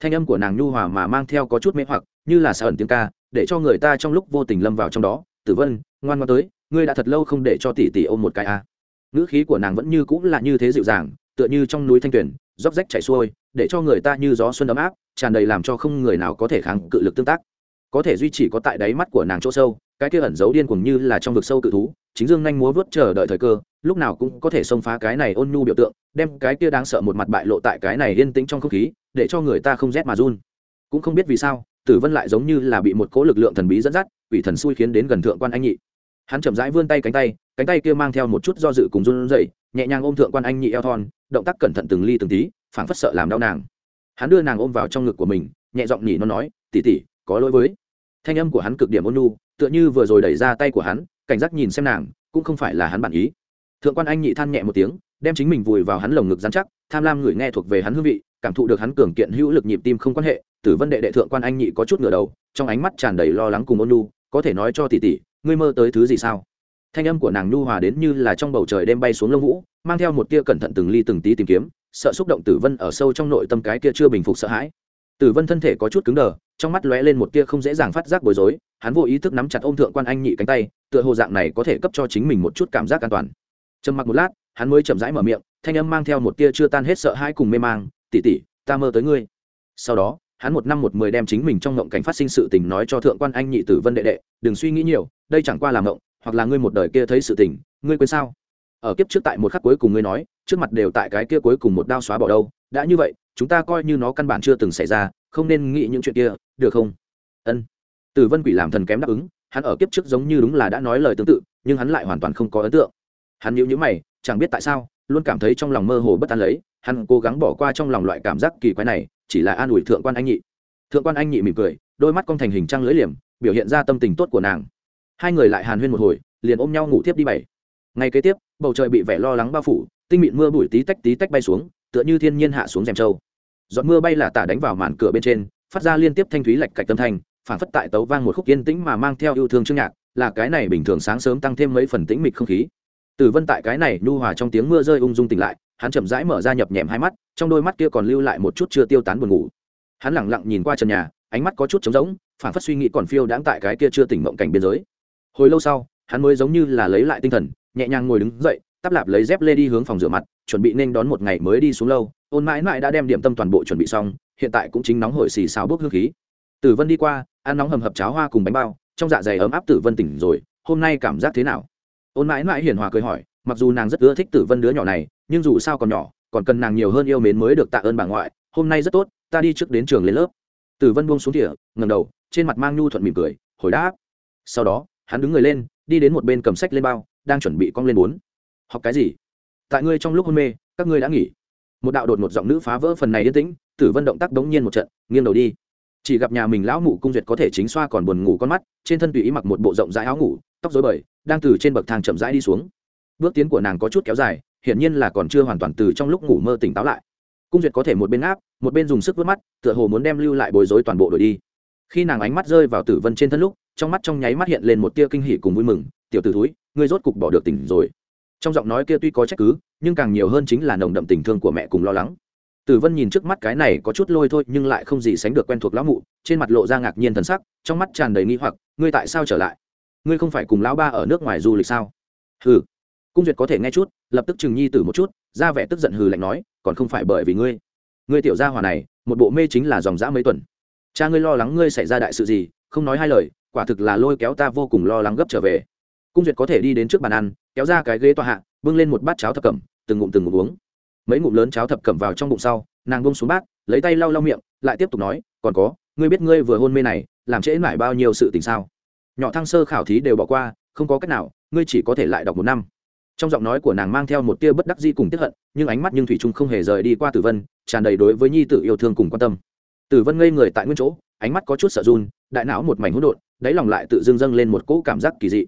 Thanh âm của nàng nhu hòa mà mang theo có chút mê hoặc như là sợ ẩn tiếng ca để cho người ta trong lúc vô tình lâm vào trong đó. Tử vân ngoan ngoan tới ngươi đã thật lâu không để cho tỷ tỷ ôm một cái a à. ngữ khí của nàng vẫn như cũng là như thế dịu dàng tựa như trong núi thanh tuyển róc rách chảy xuôi, để cho người ta như gió xuân ấm áp, tràn đầy làm cho không người nào có thể kháng cự lực tương tác. Có thể duy trì có tại đáy mắt của nàng chỗ sâu, cái kia ẩn giấu điên cuồng như là trong vực sâu cự thú, chính dương nhanh múa vớt chờ đợi thời cơ, lúc nào cũng có thể xông phá cái này ôn nhu biểu tượng, đem cái kia đáng sợ một mặt bại lộ tại cái này yên tĩnh trong không khí, để cho người ta không rét mà run. Cũng không biết vì sao, tử vân lại giống như là bị một cỗ lực lượng thần bí dẫn dắt ủy thần xui khiến đến gần thượng quan anh nhị. Hắn chậm rãi vươn tay cánh tay cánh tay kia mang theo một chút do dự cùng run rẩy nhẹ nhàng ôm thượng quan anh nhị eo thon động tác cẩn thận từng ly từng tí, phảng phất sợ làm đau nàng. Hắn đưa nàng ôm vào trong ngực của mình, nhẹ giọng nhỉ nó nói tỉ tỉ có lỗi với. Thanh âm của hắn cực điểm ôn nhu, tựa như vừa rồi đẩy ra tay của hắn, cảnh giác nhìn xem nàng, cũng không phải là hắn bản ý. Thượng quan anh nhị than nhẹ một tiếng, đem chính mình vùi vào hắn lồng ngực dán chắc, tham lam người nghe thuộc về hắn hương vị, cảm thụ được hắn cường kiện hữu lực nhịp tim không quan hệ, tử vân đệ đệ thượng quan anh nhị có chút ngửa đầu, trong ánh mắt tràn đầy lo lắng cùng ôn nhu, có thể nói cho tỷ tỷ, ngươi mơ tới thứ gì sao? Thanh âm của nàng nhu hòa đến như là trong bầu trời đêm bay xuống lông vũ, mang theo một tia cẩn thận từng ly từng tí tìm kiếm, sợ xúc động tử vân ở sâu trong nội tâm cái kia chưa bình phục sợ hãi. Tử vân thân thể có chút cứng đờ, trong mắt lóe lên một tia không dễ dàng phát giác bối rối, hắn vô ý thức nắm chặt ôm thượng quan anh nhị cánh tay, tựa hồ dạng này có thể cấp cho chính mình một chút cảm giác an toàn. Trầm mặc một lát, hắn mới chậm rãi mở miệng, thanh âm mang theo một tia chưa tan hết sợ hãi cùng mê mang tỉ tỉ ta mơ tới ngươi. Sau đó, hắn một năm một mười đem chính mình trong ngộng cảnh phát sinh sự tình nói cho thượng quan anh nhị tử vân đệ đệ, đừng suy nghĩ nhiều, đây chẳng qua là ngộng hoặc là ngươi một đời kia thấy sự tình, ngươi quên sao? Ở kiếp trước tại một khắc cuối cùng ngươi nói, trước mặt đều tại cái kia cuối cùng một đao xóa bỏ đâu, đã như vậy, chúng ta coi như nó căn bản chưa từng xảy ra, không nên nghĩ những chuyện kia, được không? Ân. Tử vân quỷ làm thần kém đáp ứng, hắn ở kiếp trước giống như đúng là đã nói lời tương tự, nhưng hắn lại hoàn toàn không có ấn tượng. Hắn nhíu nhíu mày, chẳng biết tại sao, luôn cảm thấy trong lòng mơ hồ bất an lấy, hắn cố gắng bỏ qua trong lòng loại cảm giác kỳ quái này, chỉ là an ủi thượng quan anh nhị. Thượng quan anh nhị mỉm cười, đôi mắt cong thành hình trăng lưỡi liềm, biểu hiện ra tâm tình tốt của nàng hai người lại hàn huyên một hồi, liền ôm nhau ngủ tiếp đi bảy. Ngày kế tiếp, bầu trời bị vẻ lo lắng bao phủ, tinh mịn mưa bụi tí tách tí tách bay xuống, tựa như thiên nhiên hạ xuống rèm trâu. Giọt mưa bay là tả đánh vào màn cửa bên trên, phát ra liên tiếp thanh thúy lạch cạch tâm thanh, phản phất tại tấu vang một khúc yên tĩnh mà mang theo yêu thương chương nhạc, là cái này bình thường sáng sớm tăng thêm mấy phần tĩnh mịch không khí. Tử vân tại cái này nhu hòa trong tiếng mưa rơi ung dung tỉnh lại, hắn chậm rãi mở ra nhập nhèm hai mắt, trong đôi mắt kia còn lưu lại một chút chưa tiêu tán buồn ngủ. Hắn lẳng lặng nhìn qua trần nhà, ánh mắt có chút trống rỗng, phản phất suy nghĩ còn phiêu đãng tại cái kia chưa tỉnh mộng cảnh biên giới hồi lâu sau, hắn mới giống như là lấy lại tinh thần, nhẹ nhàng ngồi đứng dậy, tắp lạp lấy dép lê đi hướng phòng rửa mặt, chuẩn bị nên đón một ngày mới đi xuống lâu. Ôn mãi mãi đã đem điểm tâm toàn bộ chuẩn bị xong, hiện tại cũng chính nóng hổi xì xào bốc hương khí. Tử vân đi qua, ăn nóng hầm hập cháo hoa cùng bánh bao, trong dạ dày ấm áp tử vân tỉnh rồi, hôm nay cảm giác thế nào? Ôn mãi mãi hiền hòa cười hỏi, mặc dù nàng rất ưa thích tử vân đứa nhỏ này, nhưng dù sao còn nhỏ, còn cần nàng nhiều hơn yêu mến mới được tạ ơn bà ngoại, hôm nay rất tốt, ta đi trước đến trường lên lớp. Tử vân buông xuống thỉa ngầm đầu, trên mặt mang nhu thuận mỉm cười, hồi đáp. Sau đó hắn đứng người lên, đi đến một bên cầm sách lên bao, đang chuẩn bị cong lên bốn. Học cái gì? Tại ngươi trong lúc hôn mê, các ngươi đã nghỉ. Một đạo đột một giọng nữ phá vỡ phần này yên tĩnh, tử vân động tác đống nhiên một trận, nghiêng đầu đi. Chỉ gặp nhà mình lão mụ cung duyệt có thể chính xoa còn buồn ngủ con mắt, trên thân tùy ý mặc một bộ rộng rãi áo ngủ, tóc dối bời, đang từ trên bậc thang chậm rãi đi xuống. Bước tiến của nàng có chút kéo dài, hiển nhiên là còn chưa hoàn toàn từ trong lúc ngủ mơ tỉnh táo lại. Cung duyệt có thể một bên áp một bên dùng sức vớt mắt, tựa hồ muốn đem lưu lại bối rối toàn bộ đổi đi. Khi nàng ánh mắt rơi vào tử vân trên thân lúc trong mắt trong nháy mắt hiện lên một tia kinh hỉ cùng vui mừng, tiểu t ử thúi, ngươi rốt cục bỏ được tỉnh rồi. Trong giọng nói kia tuy có trách cứ, nhưng càng nhiều hơn chính là nồng đậm tình thương của mẹ cùng lo lắng. Tử vân nhìn trước mắt cái này có chút lôi thôi nhưng lại không gì sánh được quen thuộc lão mụ, trên mặt lộ ra ngạc nhiên thần sắc, trong mắt tràn đầy nghi hoặc, ngươi tại sao trở lại? Ngươi không phải cùng lão ba ở nước ngoài du lịch sao? Hừ. Cung duyệt có thể nghe chút, lập tức chừng nhi tử một chút, ra vẻ tức giận hừ lạnh nói, còn không phải bởi vì ngươi. Ngươi tiểu gia hòa này, một bộ mê chính là dòng dã mấy tuần. Cha ngươi lo lắng ngươi xảy ra đại sự gì, không nói hai lời quả thực là lôi kéo ta vô cùng lo lắng gấp trở về. Cung duyệt có thể đi đến trước bàn ăn, kéo ra cái ghế tòa hạ, bưng lên một bát cháo thập cẩm, từng ngụm từng ngụm uống. Mấy ngụm lớn cháo thập cẩm vào trong bụng sau, nàng bông xuống bát, lấy tay lau lau miệng, lại tiếp tục nói, còn có, ngươi biết ngươi vừa hôn mê này, làm trễ mãi bao nhiêu sự tình sao? Nhỏ thăng sơ khảo thí đều bỏ qua, không có cách nào, ngươi chỉ có thể lại đọc một năm. Trong giọng nói của nàng mang theo một tia bất đắc di cùng tiếp hận, nhưng ánh mắt nhưng thủy trung không hề rời đi qua tử vân, tràn đầy đối với nhi tử yêu thương cùng quan tâm. Tử vân ngây người tại nguyên chỗ ánh mắt có chút sợ run, đại não một mảnh hỗn độn, đáy lòng lại tự dưng dâng lên một cỗ cảm giác kỳ dị.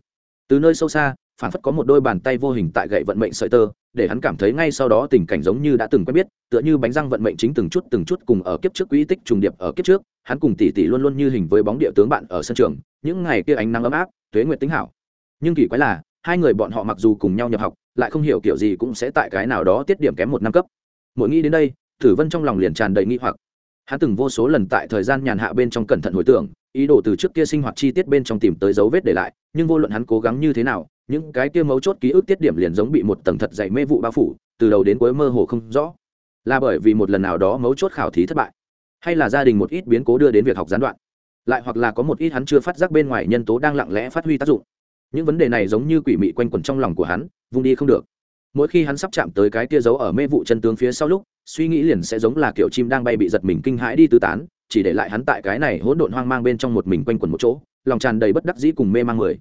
Từ nơi sâu xa phản phất có một đôi bàn tay vô hình tại gậy vận mệnh sợi tơ, để hắn cảm thấy ngay sau đó tình cảnh giống như đã từng quen biết, tựa như bánh răng vận mệnh chính từng chút từng chút cùng ở kiếp trước quỹ tích trùng điệp ở kiếp trước, hắn cùng tỷ tỷ luôn luôn như hình với bóng địa tướng bạn ở sân trường, những ngày kia ánh nắng ấm áp, tuế nguyệt tính hảo. Nhưng kỳ quái là, hai người bọn họ mặc dù cùng nhau nhập học, lại không hiểu kiểu gì cũng sẽ tại cái nào đó tiết điểm kém một năm cấp. Mỗi nghĩ đến đây, tử vân trong lòng liền tràn đầy nghi hoặc hắn từng vô số lần tại thời gian nhàn hạ bên trong cẩn thận hồi tưởng, ý đồ từ trước kia sinh hoạt chi tiết bên trong tìm tới dấu vết để lại, nhưng vô luận hắn cố gắng như thế nào, những cái kia mấu chốt ký ức tiết điểm liền giống bị một tầng thật dày mê vụ bao phủ, từ đầu đến cuối mơ hồ không rõ. Là bởi vì một lần nào đó mấu chốt khảo thí thất bại, hay là gia đình một ít biến cố đưa đến việc học gián đoạn, lại hoặc là có một ít hắn chưa phát giác bên ngoài nhân tố đang lặng lẽ phát huy tác dụng. Những vấn đề này giống như quỷ mị quanh quẩn trong lòng của hắn, vung đi không được. Mỗi khi hắn sắp chạm tới cái kia giấu ở mê vụ chân tướng phía sau lúc suy nghĩ liền sẽ giống là kiểu chim đang bay bị giật mình kinh hãi đi tứ tán, chỉ để lại hắn tại cái này hỗn độn hoang mang bên trong một mình quanh quẩn một chỗ, lòng tràn đầy bất đắc dĩ cùng mê mang người.